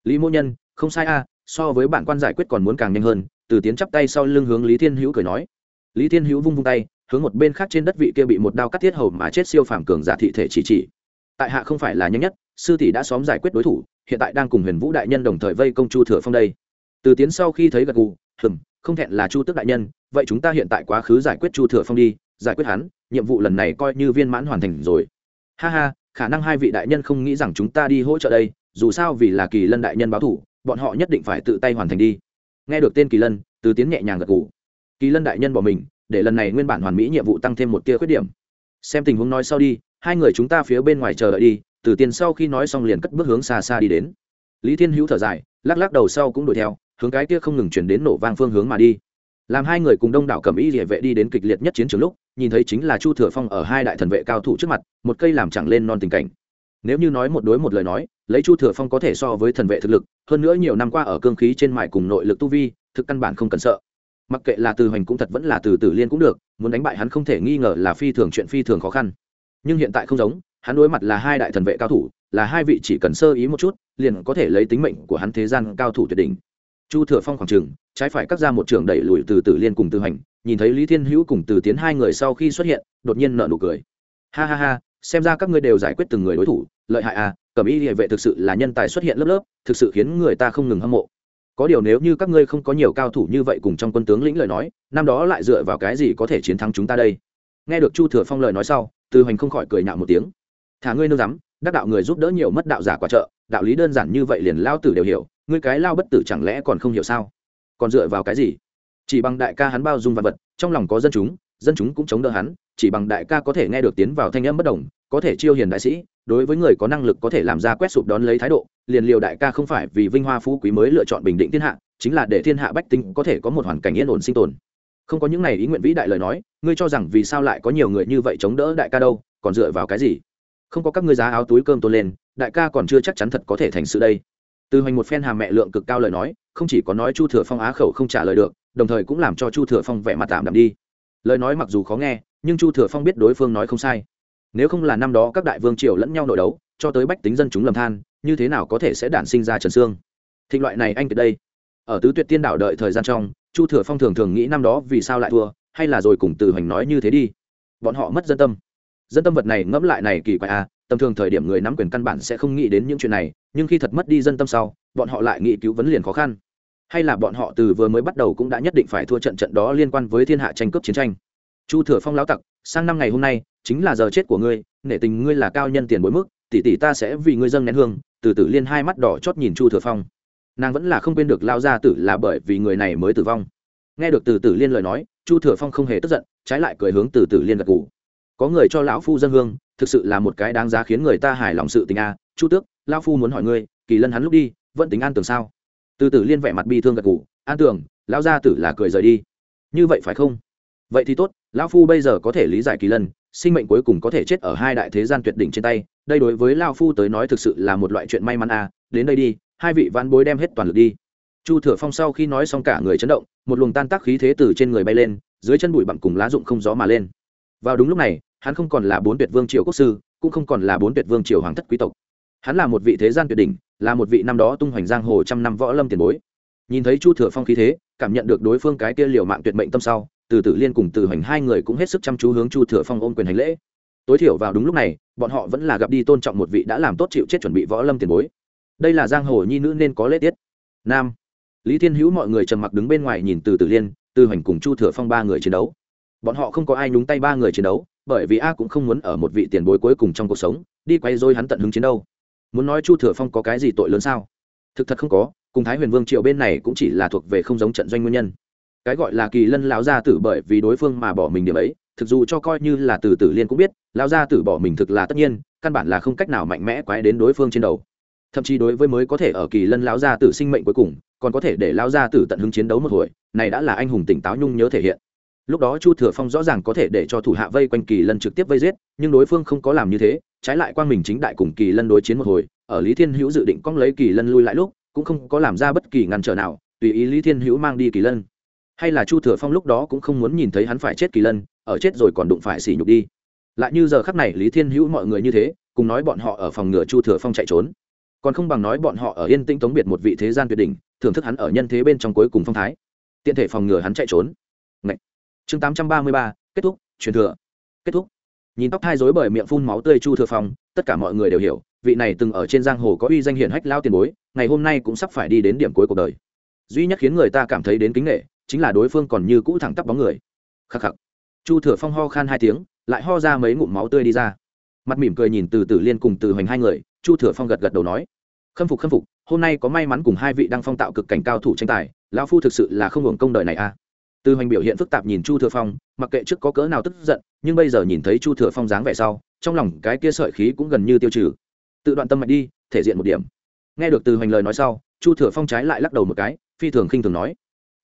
Speaker 1: Lý mô nhân, không sai a, so với bản quan giải quyết còn muốn càng nhanh hơn, từ tiến chắp tay sau lưng hướng lý thiên hữu cười nói. Lý thiên hữu vung vung tay, hướng một bên khác trên đất vị kia bị một đao cắt thiết hầu mà chết siêu phàm cường giả thị thể chỉ chỉ. Tại hạ không phải là nhanh nhất, sư tỷ đã xóm giải quyết đối thủ hiện tại đang cùng huyền vũ đại nhân đồng thời vây công chu thừa phong đây từ tiến sau khi thấy gật gù, hừm, không thẹn là chu tước đại nhân, vậy chúng ta hiện tại quá khứ giải quyết chu thừa phong đi, giải quyết hắn, nhiệm vụ lần này coi như viên mãn hoàn thành rồi. Ha ha, khả năng hai vị đại nhân không nghĩ rằng chúng ta đi hỗ trợ đây, dù sao vì là kỳ lân đại nhân báo thủ, bọn họ nhất định phải tự tay hoàn thành đi. Nghe được tên kỳ lân, từ tiến nhẹ nhàng gật gù. Kỳ lân đại nhân bỏ mình, để lần này nguyên bản hoàn mỹ nhiệm vụ tăng thêm một tia khuyết điểm. Xem tình huống nói sau đi, hai người chúng ta phía bên ngoài chờ đợi đi từ tiền sau khi nói xong liền cất bước hướng xa xa đi đến. Lý thiên hữu thở dài, lắc lắc đầu sau cũng đuổi theo, hướng cái kia không ngừng chuyển đến nổ vang phương hướng mà đi. Làm hai người cùng đông đảo cầm ý địa vệ đi đến kịch liệt nhất chiến trường lúc, nhìn thấy chính là chu thừa phong ở hai đại thần vệ cao thủ trước mặt, một cây làm chẳng lên non tình cảnh. Nếu như nói một đối một lời nói, lấy chu thừa phong có thể so với thần vệ thực lực, hơn nữa nhiều năm qua ở cương khí trên mại cùng nội lực tu vi, thực căn bản không cần sợ. Mặc kệ là từ hoành cũng thật vẫn là từ tử liên cũng được, muốn đánh bại hắn không thể nghi ngờ là phi thường chuyện phi thường khó khăn. Nhưng hiện tại không giống hắn đối mặt là hai đại thần vệ cao thủ, là hai vị chỉ cần sơ ý một chút, liền có thể lấy tính mệnh của hắn thế gian cao thủ tuyệt đỉnh. Chu thừa phong khoảng trường, trái phải cắt ra một trường đẩy lùi từ tử liên cùng từ hành, nhìn thấy lý thiên hữu cùng từ tiến hai người sau khi xuất hiện, đột nhiên nợ nụ cười. Ha ha ha, xem ra các ngươi đều giải quyết từng người đối thủ, lợi hại à cẩm y địa vệ thực sự là nhân tài xuất hiện lớp lớp, thực sự khiến người ta không ngừng hâm mộ. Có điều nếu như các ngươi không có nhiều cao thủ như vậy cùng trong quân tướng lĩnh lời nói, năm đó lại dựa vào cái gì có thể chiến thắng chúng ta đây? Nghe được chu thừa phong lời nói sau từ Hành không khỏi cười nhạo một tiếng thả ngươi nương rắm đắc đạo người giúp đỡ nhiều mất đạo giả quả trợ, đạo lý đơn giản như vậy liền lao tử đều hiểu, ngươi cái lao bất tử chẳng lẽ còn không hiểu sao? Còn dựa vào cái gì? Chỉ bằng đại ca hắn bao dung vật vật, trong lòng có dân chúng dân chúng cũng chống đỡ hắn, chỉ bằng đại ca có thể nghe được tiến vào thanh âm bất đồng, có thể chiêu hiền đại sĩ, đối với người có năng lực có thể làm ra quét sụp đón lấy thái độ, liền liều đại ca không phải vì vinh hoa phú quý mới lựa chọn bình định thiên hạ, chính là để thiên hạ bách tính có thể có một hoàn cảnh yên ổn sinh tồn. Không có những này ý nguyện vĩ đại lời nói, ngươi cho rằng vì sao lại có nhiều người như vậy chống đỡ đại ca đâu, còn dựa vào cái gì? Không có các ngươi giá áo túi cơm tôn lên, đại ca còn chưa chắc chắn thật có thể thành sự đây. Từ hoành một phen hàm mẹ lượng cực cao lời nói, không chỉ có nói chu thừa phong á khẩu không trả lời được, đồng thời cũng làm cho chu thừa phong vẻ mặt tạm đạm đi. Lời nói mặc dù khó nghe, nhưng chu thừa phong biết đối phương nói không sai. Nếu không là năm đó các đại vương triều lẫn nhau nội đấu, cho tới bách tính dân chúng lầm than, như thế nào có thể sẽ đản sinh ra trần sương? Thịnh loại này anh từ đây. Ở tứ tuyệt tiên đảo đợi thời gian trong, chu thừa phong thường thường nghĩ năm đó vì sao lại thua, hay là rồi cùng từ hoành nói như thế đi. Bọn họ mất dân tâm dân tâm vật này ngẫm lại này kỳ quái à tầm thường thời điểm người nắm quyền căn bản sẽ không nghĩ đến những chuyện này, nhưng khi thật mất đi dân tâm sau, bọn họ lại nghĩ cứu vấn liền khó khăn. Hay là bọn họ từ vừa mới bắt đầu cũng đã nhất định phải thua trận trận đó liên quan với thiên hạ tranh cướp chiến tranh. Chu thừa phong lão tặc, sang năm ngày hôm nay, chính là giờ chết của ngươi, nể tình ngươi là cao nhân tiền bối mức, tỷ tỷ ta sẽ vì ngươi dâng nén hương, từ từ liên hai mắt đỏ chót nhìn chu thừa phong. Nàng vẫn là không quên được lao ra tử là bởi vì người này mới tử vong. Nghe được từ tử liên lời nói, chu thừa phong không hề tức giận, trái lại cười hướng từ tử liên gật gù có người cho lão phu dân hương, thực sự là một cái đáng giá khiến người ta hài lòng sự tình a. Chu tước, lão phu muốn hỏi ngươi, kỳ lân hắn lúc đi, vẫn tính an tưởng sao? Từ tử liên vẻ mặt bi thương gật gù, an tưởng lão gia tử là cười rời đi. Như vậy phải không? Vậy thì tốt, lão phu bây giờ có thể lý giải kỳ lân, sinh mệnh cuối cùng có thể chết ở hai đại thế gian tuyệt đỉnh trên tay. Đây đối với lao phu tới nói thực sự là một loại chuyện may mắn a. Đến đây đi, hai vị văn bối đem hết toàn lực đi. Chu thừa phong sau khi nói xong cả người chấn động, một luồng tan tác khí thế từ trên người bay lên, dưới chân bụi bặm cùng lá rụng không gió mà lên. Vào đúng lúc này hắn không còn là bốn tuyệt vương triều quốc sư, cũng không còn là bốn tuyệt vương triều hoàng thất quý tộc. Hắn là một vị thế gian tuyệt đỉnh, là một vị năm đó tung hoành giang hồ trăm năm võ lâm tiền bối. Nhìn thấy chu thừa phong khí thế, cảm nhận được đối phương cái kia liều mạng tuyệt mệnh tâm sau, từ tử liên cùng từ hoành hai người cũng hết sức chăm chú hướng chu thừa phong ôm quyền hành lễ. Tối thiểu vào đúng lúc này, bọn họ vẫn là gặp đi tôn trọng một vị đã làm tốt chịu chết chuẩn bị võ lâm tiền bối. Đây là giang hồ nhi nữ nên có lễ tiết. Nam. Lý thiên hữu mọi người trầm mặc đứng bên ngoài nhìn từ tử liên, từ hoành cùng chu thừa phong ba người chiến đấu. Bọn họ không có ai nhúng tay ba người chiến đấu bởi vì a cũng không muốn ở một vị tiền bối cuối cùng trong cuộc sống, đi quay dối hắn tận hứng chiến đâu muốn nói chu thừa phong có cái gì tội lớn sao? Thực thật không có, cùng thái huyền vương triệu bên này cũng chỉ là thuộc về không giống trận doanh nguyên nhân. Cái gọi là kỳ lân lão gia tử bởi vì đối phương mà bỏ mình điểm ấy, thực dù cho coi như là từ tử liên cũng biết, lão gia tử bỏ mình thực là tất nhiên, căn bản là không cách nào mạnh mẽ quái đến đối phương trên đầu. Thậm chí đối với mới có thể ở kỳ lân lão gia tử sinh mệnh cuối cùng, còn có thể để lão gia tử tận hứng chiến đấu một hồi, này đã là anh hùng tỉnh táo nhung nhớ thể hiện lúc đó chu thừa phong rõ ràng có thể để cho thủ hạ vây quanh kỳ lân trực tiếp vây giết, nhưng đối phương không có làm như thế, trái lại quang mình chính đại cùng kỳ lân đối chiến một hồi, ở lý thiên hữu dự định cong lấy kỳ lân lui lại lúc, cũng không có làm ra bất kỳ ngăn trở nào, tùy ý lý thiên hữu mang đi kỳ lân. Hay là chu thừa phong lúc đó cũng không muốn nhìn thấy hắn phải chết kỳ lân, ở chết rồi còn đụng phải xỉ nhục đi. Lại như giờ khắc này lý thiên hữu mọi người như thế, cùng nói bọn họ ở phòng ngừa chu thừa phong chạy trốn. Còn không bằng nói bọn họ ở yên tĩnh tống biệt một vị thế gian tuyệt đỉnh, thưởng thức hắn ở nhân thế bên trong cuối cùng phong thái. Tiện thể phòng ngừa hắn chạy trốn chương tám trăm ba mươi ba, kết thúc, truyền thừa. Kết thúc. Nhìn tóc thai rối bởi miệng phun máu tươi chu thừa phong, tất cả mọi người đều hiểu, vị này từng ở trên giang hồ có uy danh hiển hách lao tiền bối, ngày hôm nay cũng sắp phải đi đến điểm cuối cuộc đời. Duy nhất khiến người ta cảm thấy đến kính nghệ chính là đối phương còn như cũ thẳng tắp bóng người. Khắc khắc. Chu thừa phong ho khan hai tiếng, lại ho ra mấy ngụm máu tươi đi ra. Mặt mỉm cười nhìn từ tử liên cùng từ hoành hai người, chu thừa phong gật gật đầu nói, khâm phục khâm phục, hôm nay có may mắn cùng hai vị đang phong tạo cực cảnh cao thủ tranh tài, lão phu thực sự là không hưởng công đời này a à. Tư hoành biểu hiện phức tạp nhìn chu thừa phong, mặc kệ trước có cỡ nào tức giận, nhưng bây giờ nhìn thấy chu thừa phong dáng vẻ sau, trong lòng cái kia sợi khí cũng gần như tiêu trừ. Tự đoạn tâm mạch đi, thể diện một điểm. Nghe được từ hoành lời nói sau, chu thừa phong trái lại lắc đầu một cái, phi thường khinh thường nói,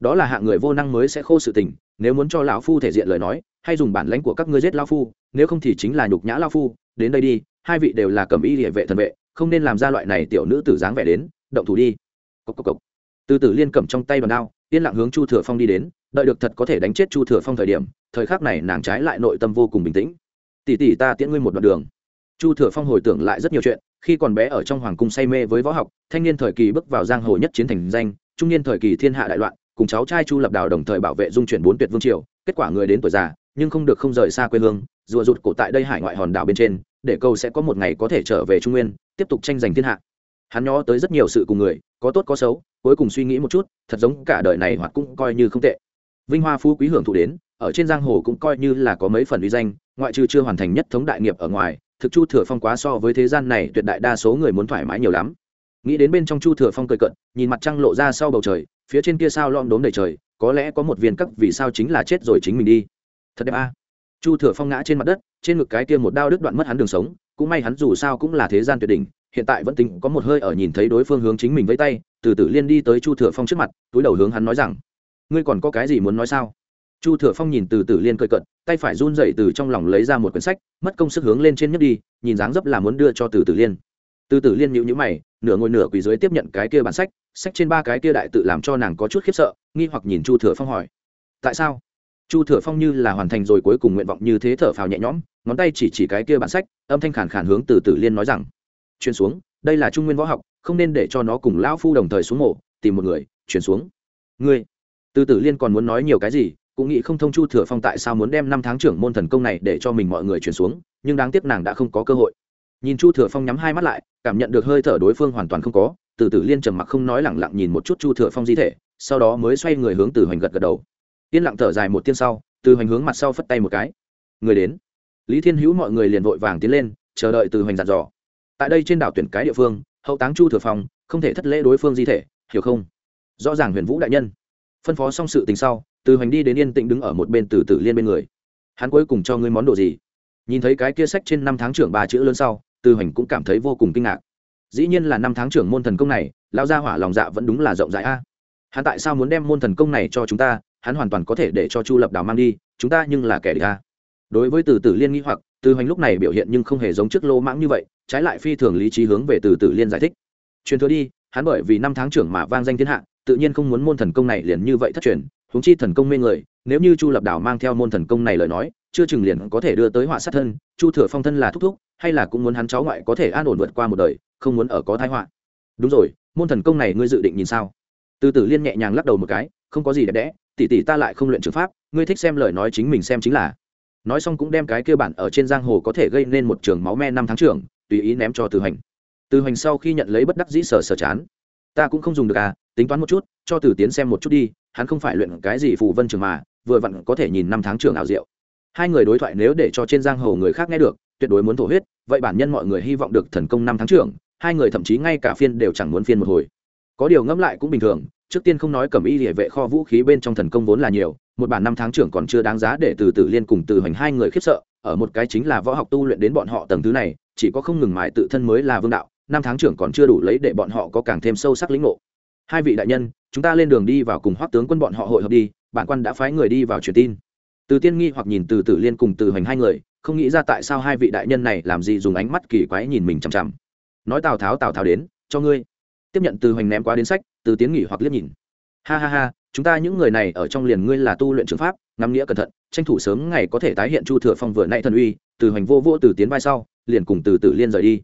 Speaker 1: đó là hạng người vô năng mới sẽ khô sự tình, nếu muốn cho lão phu thể diện lời nói, hay dùng bản lãnh của các ngươi giết lão phu, nếu không thì chính là nhục nhã lão phu, đến đây đi, hai vị đều là cầm y địa vệ thần vệ, không nên làm ra loại này tiểu nữ tử dáng vẻ đến, động thủ đi. Cốc cốc cốc. từ tử liên cầm trong tay đòn đao yên lặng hướng chu thừa phong đi đến, đợi được thật có thể đánh chết chu thừa phong thời điểm, thời khắc này nàng trái lại nội tâm vô cùng bình tĩnh. Tỷ tỷ ta tiễn ngươi một đoạn đường. Chu thừa phong hồi tưởng lại rất nhiều chuyện, khi còn bé ở trong hoàng cung say mê với võ học, thanh niên thời kỳ bước vào giang hồ nhất chiến thành danh, trung niên thời kỳ thiên hạ đại loạn, cùng cháu trai chu lập đào đồng thời bảo vệ dung chuyển bốn tuyệt vương triều, kết quả người đến tuổi già, nhưng không được không rời xa quê hương, rùa rụt cổ tại đây hải ngoại hòn đảo bên trên, để câu sẽ có một ngày có thể trở về trung nguyên, tiếp tục tranh giành thiên hạ hắn nhó tới rất nhiều sự cùng người, có tốt có xấu, cuối cùng suy nghĩ một chút, thật giống cả đời này hoặc cũng coi như không tệ. Vinh hoa phú quý hưởng thụ đến, ở trên giang hồ cũng coi như là có mấy phần uy danh, ngoại trừ chưa hoàn thành nhất thống đại nghiệp ở ngoài, thực chu thừa phong quá so với thế gian này tuyệt đại đa số người muốn thoải mái nhiều lắm. Nghĩ đến bên trong chu thừa phong cười cận nhìn mặt trăng lộ ra sau bầu trời, phía trên kia sao lom đốm đầy trời, có lẽ có một viên cắc vì sao chính là chết rồi chính mình đi. Thật đẹp a. Chu thừa phong ngã trên mặt đất, trên ngực cái kia một đao đứt đoạn mất hắn đường sống, cũng may hắn dù sao cũng là thế gian tuyệt đỉnh hiện tại vẫn tính có một hơi ở nhìn thấy đối phương hướng chính mình với tay, từ từ liên đi tới chu thừa phong trước mặt, túi đầu hướng hắn nói rằng, ngươi còn có cái gì muốn nói sao? Chu thừa phong nhìn từ từ liên cười cận tay phải run dậy từ trong lòng lấy ra một quyển sách, mất công sức hướng lên trên nhất đi, nhìn dáng dấp là muốn đưa cho từ từ liên. Từ từ liên nhịu nhữ mày, nửa ngồi nửa quỳ dưới tiếp nhận cái kia bản sách sách trên ba cái kia đại tự làm cho nàng có chút khiếp sợ, nghi hoặc nhìn chu thừa phong hỏi, tại sao? Chu thừa phong như là hoàn thành rồi cuối cùng nguyện vọng như thế thở phào nhẹ nhõm, ngón tay chỉ chỉ cái kia bản sách, âm thanh khản khản hướng từ tử liên nói rằng chuyển xuống, đây là trung nguyên võ học, không nên để cho nó cùng lão phu đồng thời xuống mộ, tìm một người, chuyển xuống. Ngươi, từ tử liên còn muốn nói nhiều cái gì, cũng nghĩ không thông chu thừa phong tại sao muốn đem năm tháng trưởng môn thần công này để cho mình mọi người chuyển xuống, nhưng đáng tiếc nàng đã không có cơ hội. Nhìn chu thừa phong nhắm hai mắt lại, cảm nhận được hơi thở đối phương hoàn toàn không có, từ tử liên trầm mặc không nói lẳng lặng nhìn một chút chu thừa phong di thể, sau đó mới xoay người hướng từ hoành gật gật đầu. Yên lặng thở dài một tiên sau, từ hoành hướng mặt sau phất tay một cái. Người đến. Lý thiên hữu mọi người liền vội vàng tiến lên, chờ đợi từ hoành dặn dò tại đây trên đảo tuyển cái địa phương, hậu táng chu thừa phòng không thể thất lễ đối phương di thể, hiểu không? Rõ ràng huyền vũ đại nhân. Phân phó xong sự tình sau, từ hoành đi đến yên tĩnh đứng ở một bên từ tử liên bên người. Hắn cuối cùng cho ngươi món đồ gì? Nhìn thấy cái kia sách trên năm tháng trưởng ba chữ lớn sau, từ hoành cũng cảm thấy vô cùng kinh ngạc. Dĩ nhiên là năm tháng trưởng môn thần công này, lão gia hỏa lòng dạ vẫn đúng là rộng rãi a. Hắn tại sao muốn đem môn thần công này cho chúng ta? Hắn hoàn toàn có thể để cho chu lập đào mang đi, chúng ta nhưng là kẻ địch a. Đối với từ tử liên nghĩ hoặc từ hoành lúc này biểu hiện nhưng không hề giống trước lô mãng như vậy, trái lại phi thường lý trí hướng về từ tử liên giải thích. Truyền thừa đi, hắn bởi vì năm tháng trưởng mà vang danh thiên hạ, tự nhiên không muốn môn thần công này liền như vậy thất truyền, huống chi thần công mê người, nếu như chu lập đảo mang theo môn thần công này lời nói, chưa chừng liền có thể đưa tới họa sát thân, chu thừa phong thân là thúc thúc, hay là cũng muốn hắn cháu ngoại có thể an ổn vượt qua một đời, không muốn ở có thái họa. Đúng rồi, môn thần công này ngươi dự định nhìn sao? Từ tử liên nhẹ nhàng lắc đầu một cái, không có gì đẹp đẽ, tỷ tỷ ta lại không luyện trường pháp, ngươi thích xem lời nói chính mình xem chính là nói xong cũng đem cái kia bản ở trên giang hồ có thể gây nên một trường máu me năm tháng trường tùy ý ném cho từ hành từ hành sau khi nhận lấy bất đắc dĩ sở sở chán. Ta cũng không dùng được à tính toán một chút, cho từ tiến xem một chút đi, hắn không phải luyện cái gì phù vân trường mà, vừa vặn có thể nhìn năm tháng trường ảo diệu. Hai người đối thoại nếu để cho trên giang hồ người khác nghe được, tuyệt đối muốn thổ huyết, vậy bản nhân mọi người hy vọng được thần công năm tháng trường hai người thậm chí ngay cả phiên đều chẳng muốn phiên một hồi. Có điều ngẫm lại cũng bình thường, trước tiên không nói cầm y địa vệ kho vũ khí bên trong thần công vốn là nhiều một bản năm tháng trưởng còn chưa đáng giá để từ tử liên cùng từ hoành hai người khiếp sợ, ở một cái chính là võ học tu luyện đến bọn họ tầng thứ này, chỉ có không ngừng mãi tự thân mới là vương đạo, năm tháng trưởng còn chưa đủ lấy để bọn họ có càng thêm sâu sắc lĩnh ngộ. Hai vị đại nhân, chúng ta lên đường đi vào cùng hoác tướng quân bọn họ hội hợp đi, bản quan đã phái người đi vào truyền tin. Từ tiên nghi hoặc nhìn từ tử liên cùng từ hoành hai người, không nghĩ ra tại sao hai vị đại nhân này làm gì dùng ánh mắt kỳ quái nhìn mình chằm chằm. Nói tào tháo tào tháo đến, cho ngươi. Tiếp nhận từ hoành ném qua đến sách, từ tiến nghỉ hoặc liếc nhìn. Ha ha ha chúng ta những người này ở trong liền ngươi là tu luyện trường pháp, ngắm nghĩa cẩn thận, tranh thủ sớm ngày có thể tái hiện chu thừa phong vừa nay thần uy, từ hoành vô vô từ tiến vai sau, liền cùng từ tử liên rời đi.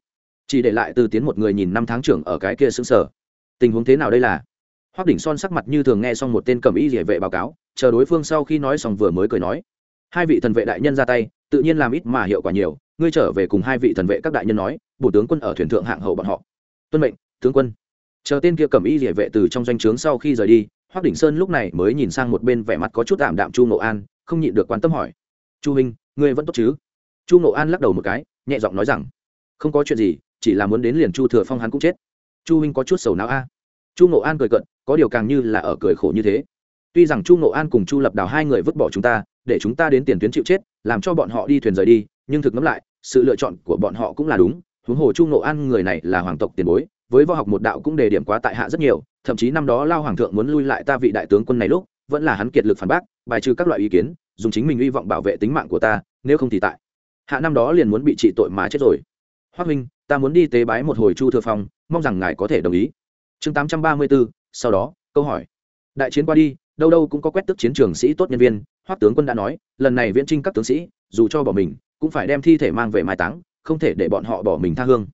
Speaker 1: Chỉ để lại từ tiến một người nhìn năm tháng trưởng ở cái kia xứng sở tình huống thế nào đây là? Hoác đỉnh son sắc mặt như thường nghe xong một tên cầm y địa vệ báo cáo, chờ đối phương sau khi nói xong vừa mới cười nói. Hai vị thần vệ đại nhân ra tay, tự nhiên làm ít mà hiệu quả nhiều, ngươi trở về cùng hai vị thần vệ các đại nhân nói, bổ tướng quân ở thuyền thượng hạng hậu bọn họ. Tuân mệnh, tướng quân. Chờ tên kia cầm y địa vệ từ trong doanh trướng sau khi rời đi hoác đỉnh sơn lúc này mới nhìn sang một bên vẻ mặt có chút tạm đạm chu ngộ an, không nhịn được quan tâm hỏi, chu huynh, ngươi vẫn tốt chứ? Chu ngộ an lắc đầu một cái, nhẹ giọng nói rằng, không có chuyện gì, chỉ là muốn đến liền chu thừa phong hắn cũng chết. Chu huynh có chút sầu não a. Chu ngộ an cười cận có điều càng như là ở cười khổ như thế. Tuy rằng chu ngộ an cùng chu lập đào hai người vứt bỏ chúng ta, để chúng ta đến tiền tuyến chịu chết, làm cho bọn họ đi thuyền rời đi, nhưng thực ngẫm lại, sự lựa chọn của bọn họ cũng là đúng, huống hồ chu ngộ an người này là hoàng tộc tiền bối, với võ học một đạo cũng đề điểm quá tại hạ rất nhiều thậm chí năm đó lao hoàng thượng muốn lui lại ta vị đại tướng quân này lúc, vẫn là hắn kiệt lực phản bác, bài trừ các loại ý kiến, dùng chính mình hy vọng bảo vệ tính mạng của ta, nếu không thì tại. Hạ năm đó liền muốn bị trị tội mà chết rồi. Hoắc minh, ta muốn đi tế bái một hồi chu thừa phong, mong rằng ngài có thể đồng ý. Chương tám trăm ba mươi bốn sau đó, câu hỏi. Đại chiến qua đi, đâu đâu cũng có quét tức chiến trường sĩ tốt nhân viên, hoắc tướng quân đã nói, lần này viễn trinh các tướng sĩ, dù cho bỏ mình, cũng phải đem thi thể mang về mai táng, không thể để bọn họ bỏ mình tha hương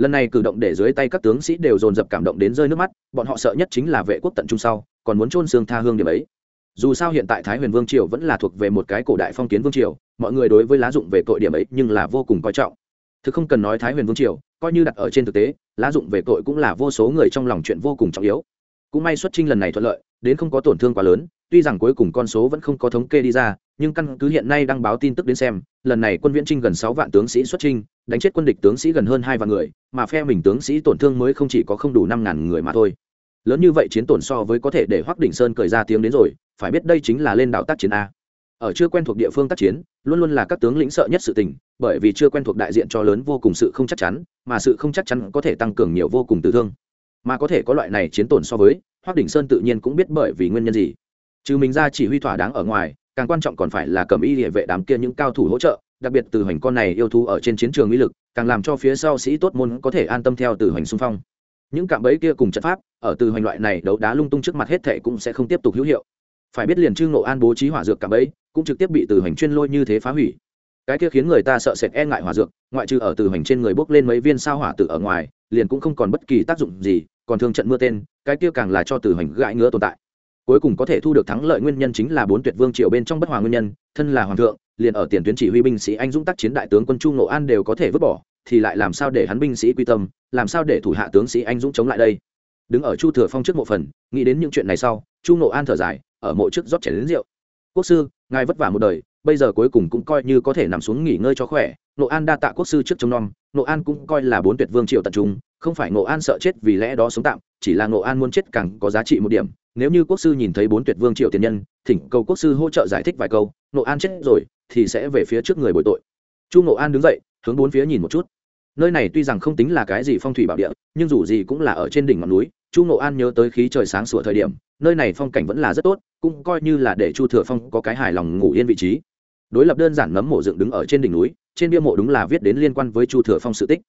Speaker 1: lần này cử động để dưới tay các tướng sĩ đều dồn dập cảm động đến rơi nước mắt, bọn họ sợ nhất chính là vệ quốc tận trung sau, còn muốn trôn xương tha hương điểm ấy. Dù sao hiện tại thái huyền vương triều vẫn là thuộc về một cái cổ đại phong kiến vương triều, mọi người đối với lá dụng về tội điểm ấy nhưng là vô cùng coi trọng. Thực không cần nói thái huyền vương triều, coi như đặt ở trên thực tế, lá dụng về tội cũng là vô số người trong lòng chuyện vô cùng trọng yếu. Cũng may xuất trinh lần này thuận lợi, đến không có tổn thương quá lớn, tuy rằng cuối cùng con số vẫn không có thống kê đi ra, nhưng căn cứ hiện nay đăng báo tin tức đến xem, lần này quân viễn trinh gần sáu vạn tướng sĩ xuất trinh đánh chết quân địch tướng sĩ gần hơn hai vạn người, mà phe mình tướng sĩ tổn thương mới không chỉ có không đủ năm ngàn người mà thôi. Lớn như vậy chiến tổn so với có thể để hoắc đỉnh sơn cười ra tiếng đến rồi, phải biết đây chính là lên đạo tác chiến a. Ở chưa quen thuộc địa phương tác chiến, luôn luôn là các tướng lĩnh sợ nhất sự tình, bởi vì chưa quen thuộc đại diện cho lớn vô cùng sự không chắc chắn, mà sự không chắc chắn có thể tăng cường nhiều vô cùng tử thương. Mà có thể có loại này chiến tổn so với hoác đỉnh sơn tự nhiên cũng biết bởi vì nguyên nhân gì. Trừ mình ra chỉ huy thỏa đáng ở ngoài, càng quan trọng còn phải là cầm y địa vệ đám kia những cao thủ hỗ trợ đặc biệt từ hoành con này yêu thú ở trên chiến trường uy lực, càng làm cho phía sau sĩ tốt môn có thể an tâm theo từ hoành xung phong. Những cạm bẫy kia cùng trận pháp, ở từ hoành loại này đấu đá lung tung trước mặt hết thệ cũng sẽ không tiếp tục hữu hiệu. Phải biết liền trương ngộ an bố trí hỏa dược cạm bẫy, cũng trực tiếp bị từ hoành chuyên lôi như thế phá hủy. Cái kia khiến người ta sợ sệt e ngại hỏa dược, ngoại trừ ở từ hoành trên người bốc lên mấy viên sao hỏa tự ở ngoài, liền cũng không còn bất kỳ tác dụng gì, còn thương trận mưa tên, cái kia càng là cho từ hoành gãi ngứa tồn tại. Cuối cùng có thể thu được thắng lợi nguyên nhân chính là bốn tuyệt vương triều bên trong bất hòa nguyên nhân, thân là hoàng thượng liền ở tiền tuyến chỉ huy binh sĩ anh dũng tác chiến đại tướng quân chu ngộ an đều có thể vứt bỏ, thì lại làm sao để hắn binh sĩ quy tâm, làm sao để thủ hạ tướng sĩ anh dũng chống lại đây? Đứng ở chu thừa phong trước mộ phần, nghĩ đến những chuyện này sau, chu ngộ an thở dài, ở mộ trước rót chảy đến rượu. Quốc sư, ngài vất vả một đời, bây giờ cuối cùng cũng coi như có thể nằm xuống nghỉ ngơi cho khỏe. Nộ an đa tạ quốc sư trước trông nom nộ an cũng coi là bốn tuyệt vương triều tận trung, không phải nộ an sợ chết vì lẽ đó sống tạm, chỉ là nộ an muốn chết càng có giá trị một điểm. Nếu như quốc sư nhìn thấy bốn tuyệt vương triều tiền nhân, thỉnh cầu quốc sư hỗ trợ giải thích vài câu nộ an chết rồi thì sẽ về phía trước người bồi tội. Chu ngộ an đứng dậy, hướng bốn phía nhìn một chút. Nơi này tuy rằng không tính là cái gì phong thủy bảo địa, nhưng dù gì cũng là ở trên đỉnh ngọn núi, chu ngộ an nhớ tới khí trời sáng sủa thời điểm, nơi này phong cảnh vẫn là rất tốt, cũng coi như là để chu thừa phong có cái hài lòng ngủ yên vị trí. Đối lập đơn giản nấm mộ dựng đứng ở trên đỉnh núi, trên bia mộ đúng là viết đến liên quan với chu thừa phong sự tích.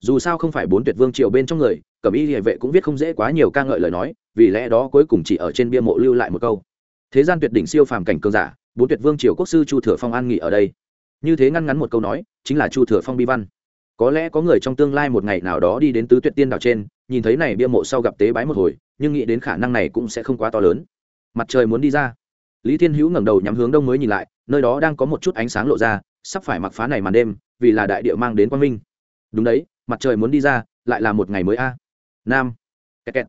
Speaker 1: Dù sao không phải bốn tuyệt vương triều bên trong người, cẩm y địa vệ cũng viết không dễ quá nhiều ca ngợi lời nói, vì lẽ đó cuối cùng chỉ ở trên bia mộ lưu lại một câu. Thế gian tuyệt đỉnh siêu phàm cảnh cường giả bốn tuyệt vương triều quốc sư chu thừa phong an nghỉ ở đây. Như thế ngăn ngắn một câu nói, chính là chu thừa phong bi văn. Có lẽ có người trong tương lai một ngày nào đó đi đến tứ tuyệt tiên đảo trên, nhìn thấy này bia mộ sau gặp tế bái một hồi, nhưng nghĩ đến khả năng này cũng sẽ không quá to lớn. Mặt trời muốn đi ra. Lý thiên hữu ngẩng đầu nhắm hướng đông mới nhìn lại, nơi đó đang có một chút ánh sáng lộ ra, sắp phải mặc phá này màn đêm, vì là đại địa mang đến quang minh. Đúng đấy, mặt trời muốn đi ra, lại là một ngày mới a. Nam. Kẹt kẹt.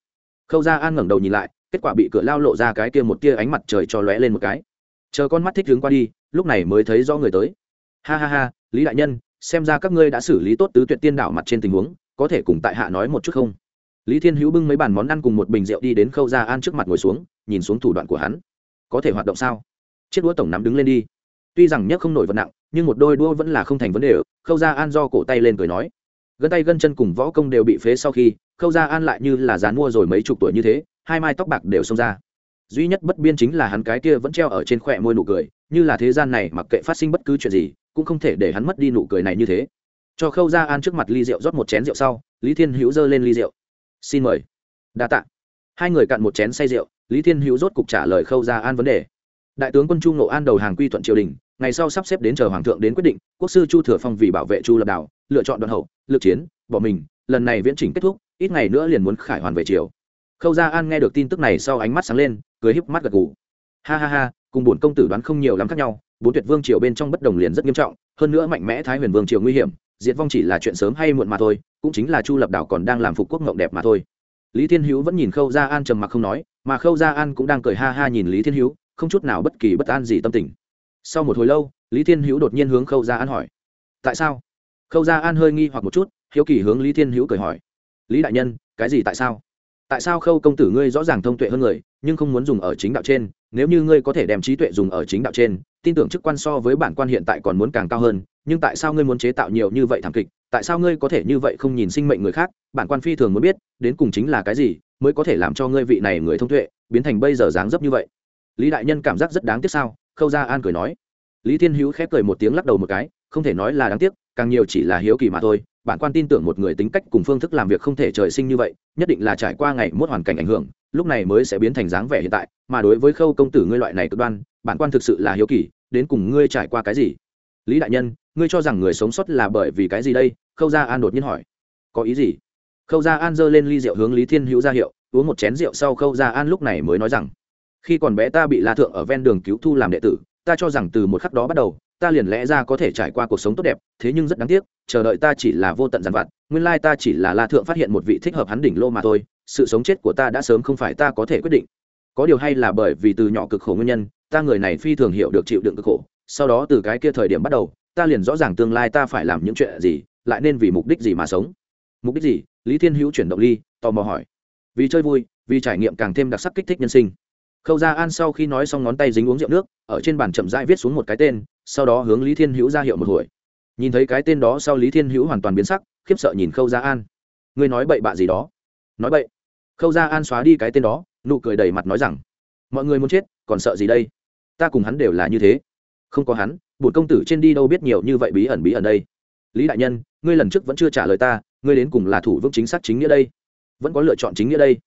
Speaker 1: khâu ra an ngẩng đầu nhìn lại, kết quả bị cửa lao lộ ra cái kia một tia ánh mặt trời cho lóe lên một cái chờ con mắt thích hướng qua đi, lúc này mới thấy do người tới. Ha ha ha, lý đại nhân, xem ra các ngươi đã xử lý tốt tứ tuyệt tiên đảo mặt trên tình huống, có thể cùng tại hạ nói một chút không? Lý thiên hữu bưng mấy bàn món ăn cùng một bình rượu đi đến khâu Gia an trước mặt ngồi xuống, nhìn xuống thủ đoạn của hắn. Có thể hoạt động sao? Chiếc đũa tổng nắm đứng lên đi. Tuy rằng nhấc không nổi vật nặng, nhưng một đôi đũa vẫn là không thành vấn đề. Khâu Gia an do cổ tay lên cười nói. Gân tay gân chân cùng võ công đều bị phế sau khi, khâu Gia an lại như là dán mua rồi mấy chục tuổi như thế, hai mai tóc bạc đều xông ra duy nhất bất biên chính là hắn cái kia vẫn treo ở trên khỏe môi nụ cười, như là thế gian này mặc kệ phát sinh bất cứ chuyện gì, cũng không thể để hắn mất đi nụ cười này như thế. Cho khâu ra an trước mặt ly rượu rót một chén rượu sau, lý thiên hữu giơ lên ly rượu. Xin mời. Đa t ạ hai người cạn một chén say rượu, lý thiên hữu rốt cục trả lời khâu ra an vấn đề. Đại tướng quân chu nộ an đầu hàng quy thuận triều đình, ngày sau sắp xếp đến chờ hoàng thượng đến quyết định, quốc sư chu thừa phong vì bảo vệ chu lập đảo, lựa chọn đoàn hậu, lực chiến, bỏ mình, lần này viễn chỉnh kết thúc, ít ngày nữa liền muốn khải hoàn về triều khâu gia an nghe được tin tức này sau ánh mắt sáng lên, cười híp mắt gật gù. Ha ha ha, cùng bổn công tử đoán không nhiều lắm khác nhau, bốn tuyệt vương triều bên trong bất đồng liền rất nghiêm trọng, hơn nữa mạnh mẽ thái huyền vương triều nguy hiểm, diệt vong chỉ là chuyện sớm hay muộn mà thôi, cũng chính là chu lập đảo còn đang làm phục quốc ngộng đẹp mà thôi. Lý thiên hữu vẫn nhìn khâu gia an trầm mặc không nói, mà khâu gia an cũng đang cười ha ha nhìn lý thiên hữu, không chút nào bất kỳ bất an gì tâm tình. Sau một hồi lâu, lý thiên hữu đột nhiên hướng khâu gia an hỏi, tại sao? Khâu gia an hơi nghi hoặc một chút, hiếu kỳ hướng lý thiên hữu cười hỏi, lý đại nhân, cái gì tại sao? Tại sao khâu công tử ngươi rõ ràng thông tuệ hơn người, nhưng không muốn dùng ở chính đạo trên? Nếu như ngươi có thể đem trí tuệ dùng ở chính đạo trên, tin tưởng chức quan so với bản quan hiện tại còn muốn càng cao hơn, nhưng tại sao ngươi muốn chế tạo nhiều như vậy thảm kịch? Tại sao ngươi có thể như vậy không nhìn sinh mệnh người khác? Bản quan phi thường muốn biết, đến cùng chính là cái gì mới có thể làm cho ngươi vị này người thông tuệ biến thành bây giờ dáng dấp như vậy? Lý đại nhân cảm giác rất đáng tiếc sao? Khâu gia an cười nói. Lý thiên hữu khép cười một tiếng lắc đầu một cái, không thể nói là đáng tiếc, càng nhiều chỉ là hiếu kỳ mà thôi bản quan tin tưởng một người tính cách cùng phương thức làm việc không thể trời sinh như vậy, nhất định là trải qua ngày mốt hoàn cảnh ảnh hưởng, lúc này mới sẽ biến thành dáng vẻ hiện tại, mà đối với khâu công tử ngươi loại này cực đoan, bản quan thực sự là hiếu kỳ, đến cùng ngươi trải qua cái gì? Lý đại nhân, ngươi cho rằng người sống sót là bởi vì cái gì đây? Khâu gia an đột nhiên hỏi. Có ý gì? Khâu gia an giơ lên ly rượu hướng lý thiên hữu ra hiệu, uống một chén rượu sau khâu gia an lúc này mới nói rằng, khi còn bé ta bị la thượng ở ven đường cứu thu làm đệ tử, ta cho rằng từ một khắc đó bắt đầu ta liền lẽ ra có thể trải qua cuộc sống tốt đẹp, thế nhưng rất đáng tiếc, chờ đợi ta chỉ là vô tận dằn vặt, nguyên lai ta chỉ là la thượng phát hiện một vị thích hợp hắn đỉnh lô mà thôi, sự sống chết của ta đã sớm không phải ta có thể quyết định. Có điều hay là bởi vì từ nhỏ cực khổ nguyên nhân, ta người này phi thường hiểu được chịu đựng cực khổ, sau đó từ cái kia thời điểm bắt đầu, ta liền rõ ràng tương lai ta phải làm những chuyện gì, lại nên vì mục đích gì mà sống. Mục đích gì? Lý thiên hữu chuyển động ly, tò mò hỏi. Vì chơi vui, vì trải nghiệm càng thêm đặc sắc kích thích nhân sinh khâu gia an sau khi nói xong ngón tay dính uống rượu nước, ở trên bàn chậm rãi viết xuống một cái tên, sau đó hướng lý thiên hữu ra hiệu một hồi. Nhìn thấy cái tên đó sau lý thiên hữu hoàn toàn biến sắc, khiếp sợ nhìn khâu gia an. Ngươi nói bậy bạ gì đó? Nói bậy. Khâu gia an xóa đi cái tên đó, nụ cười đầy mặt nói rằng, mọi người muốn chết, còn sợ gì đây? Ta cùng hắn đều là như thế. Không có hắn, bổn công tử trên đi đâu biết nhiều như vậy bí ẩn bí ẩn đây? Lý đại nhân, ngươi lần trước vẫn chưa trả lời ta, ngươi đến cùng là thủ vững chính xác chính nghĩa đây? Vẫn có lựa chọn chính nghĩa đây?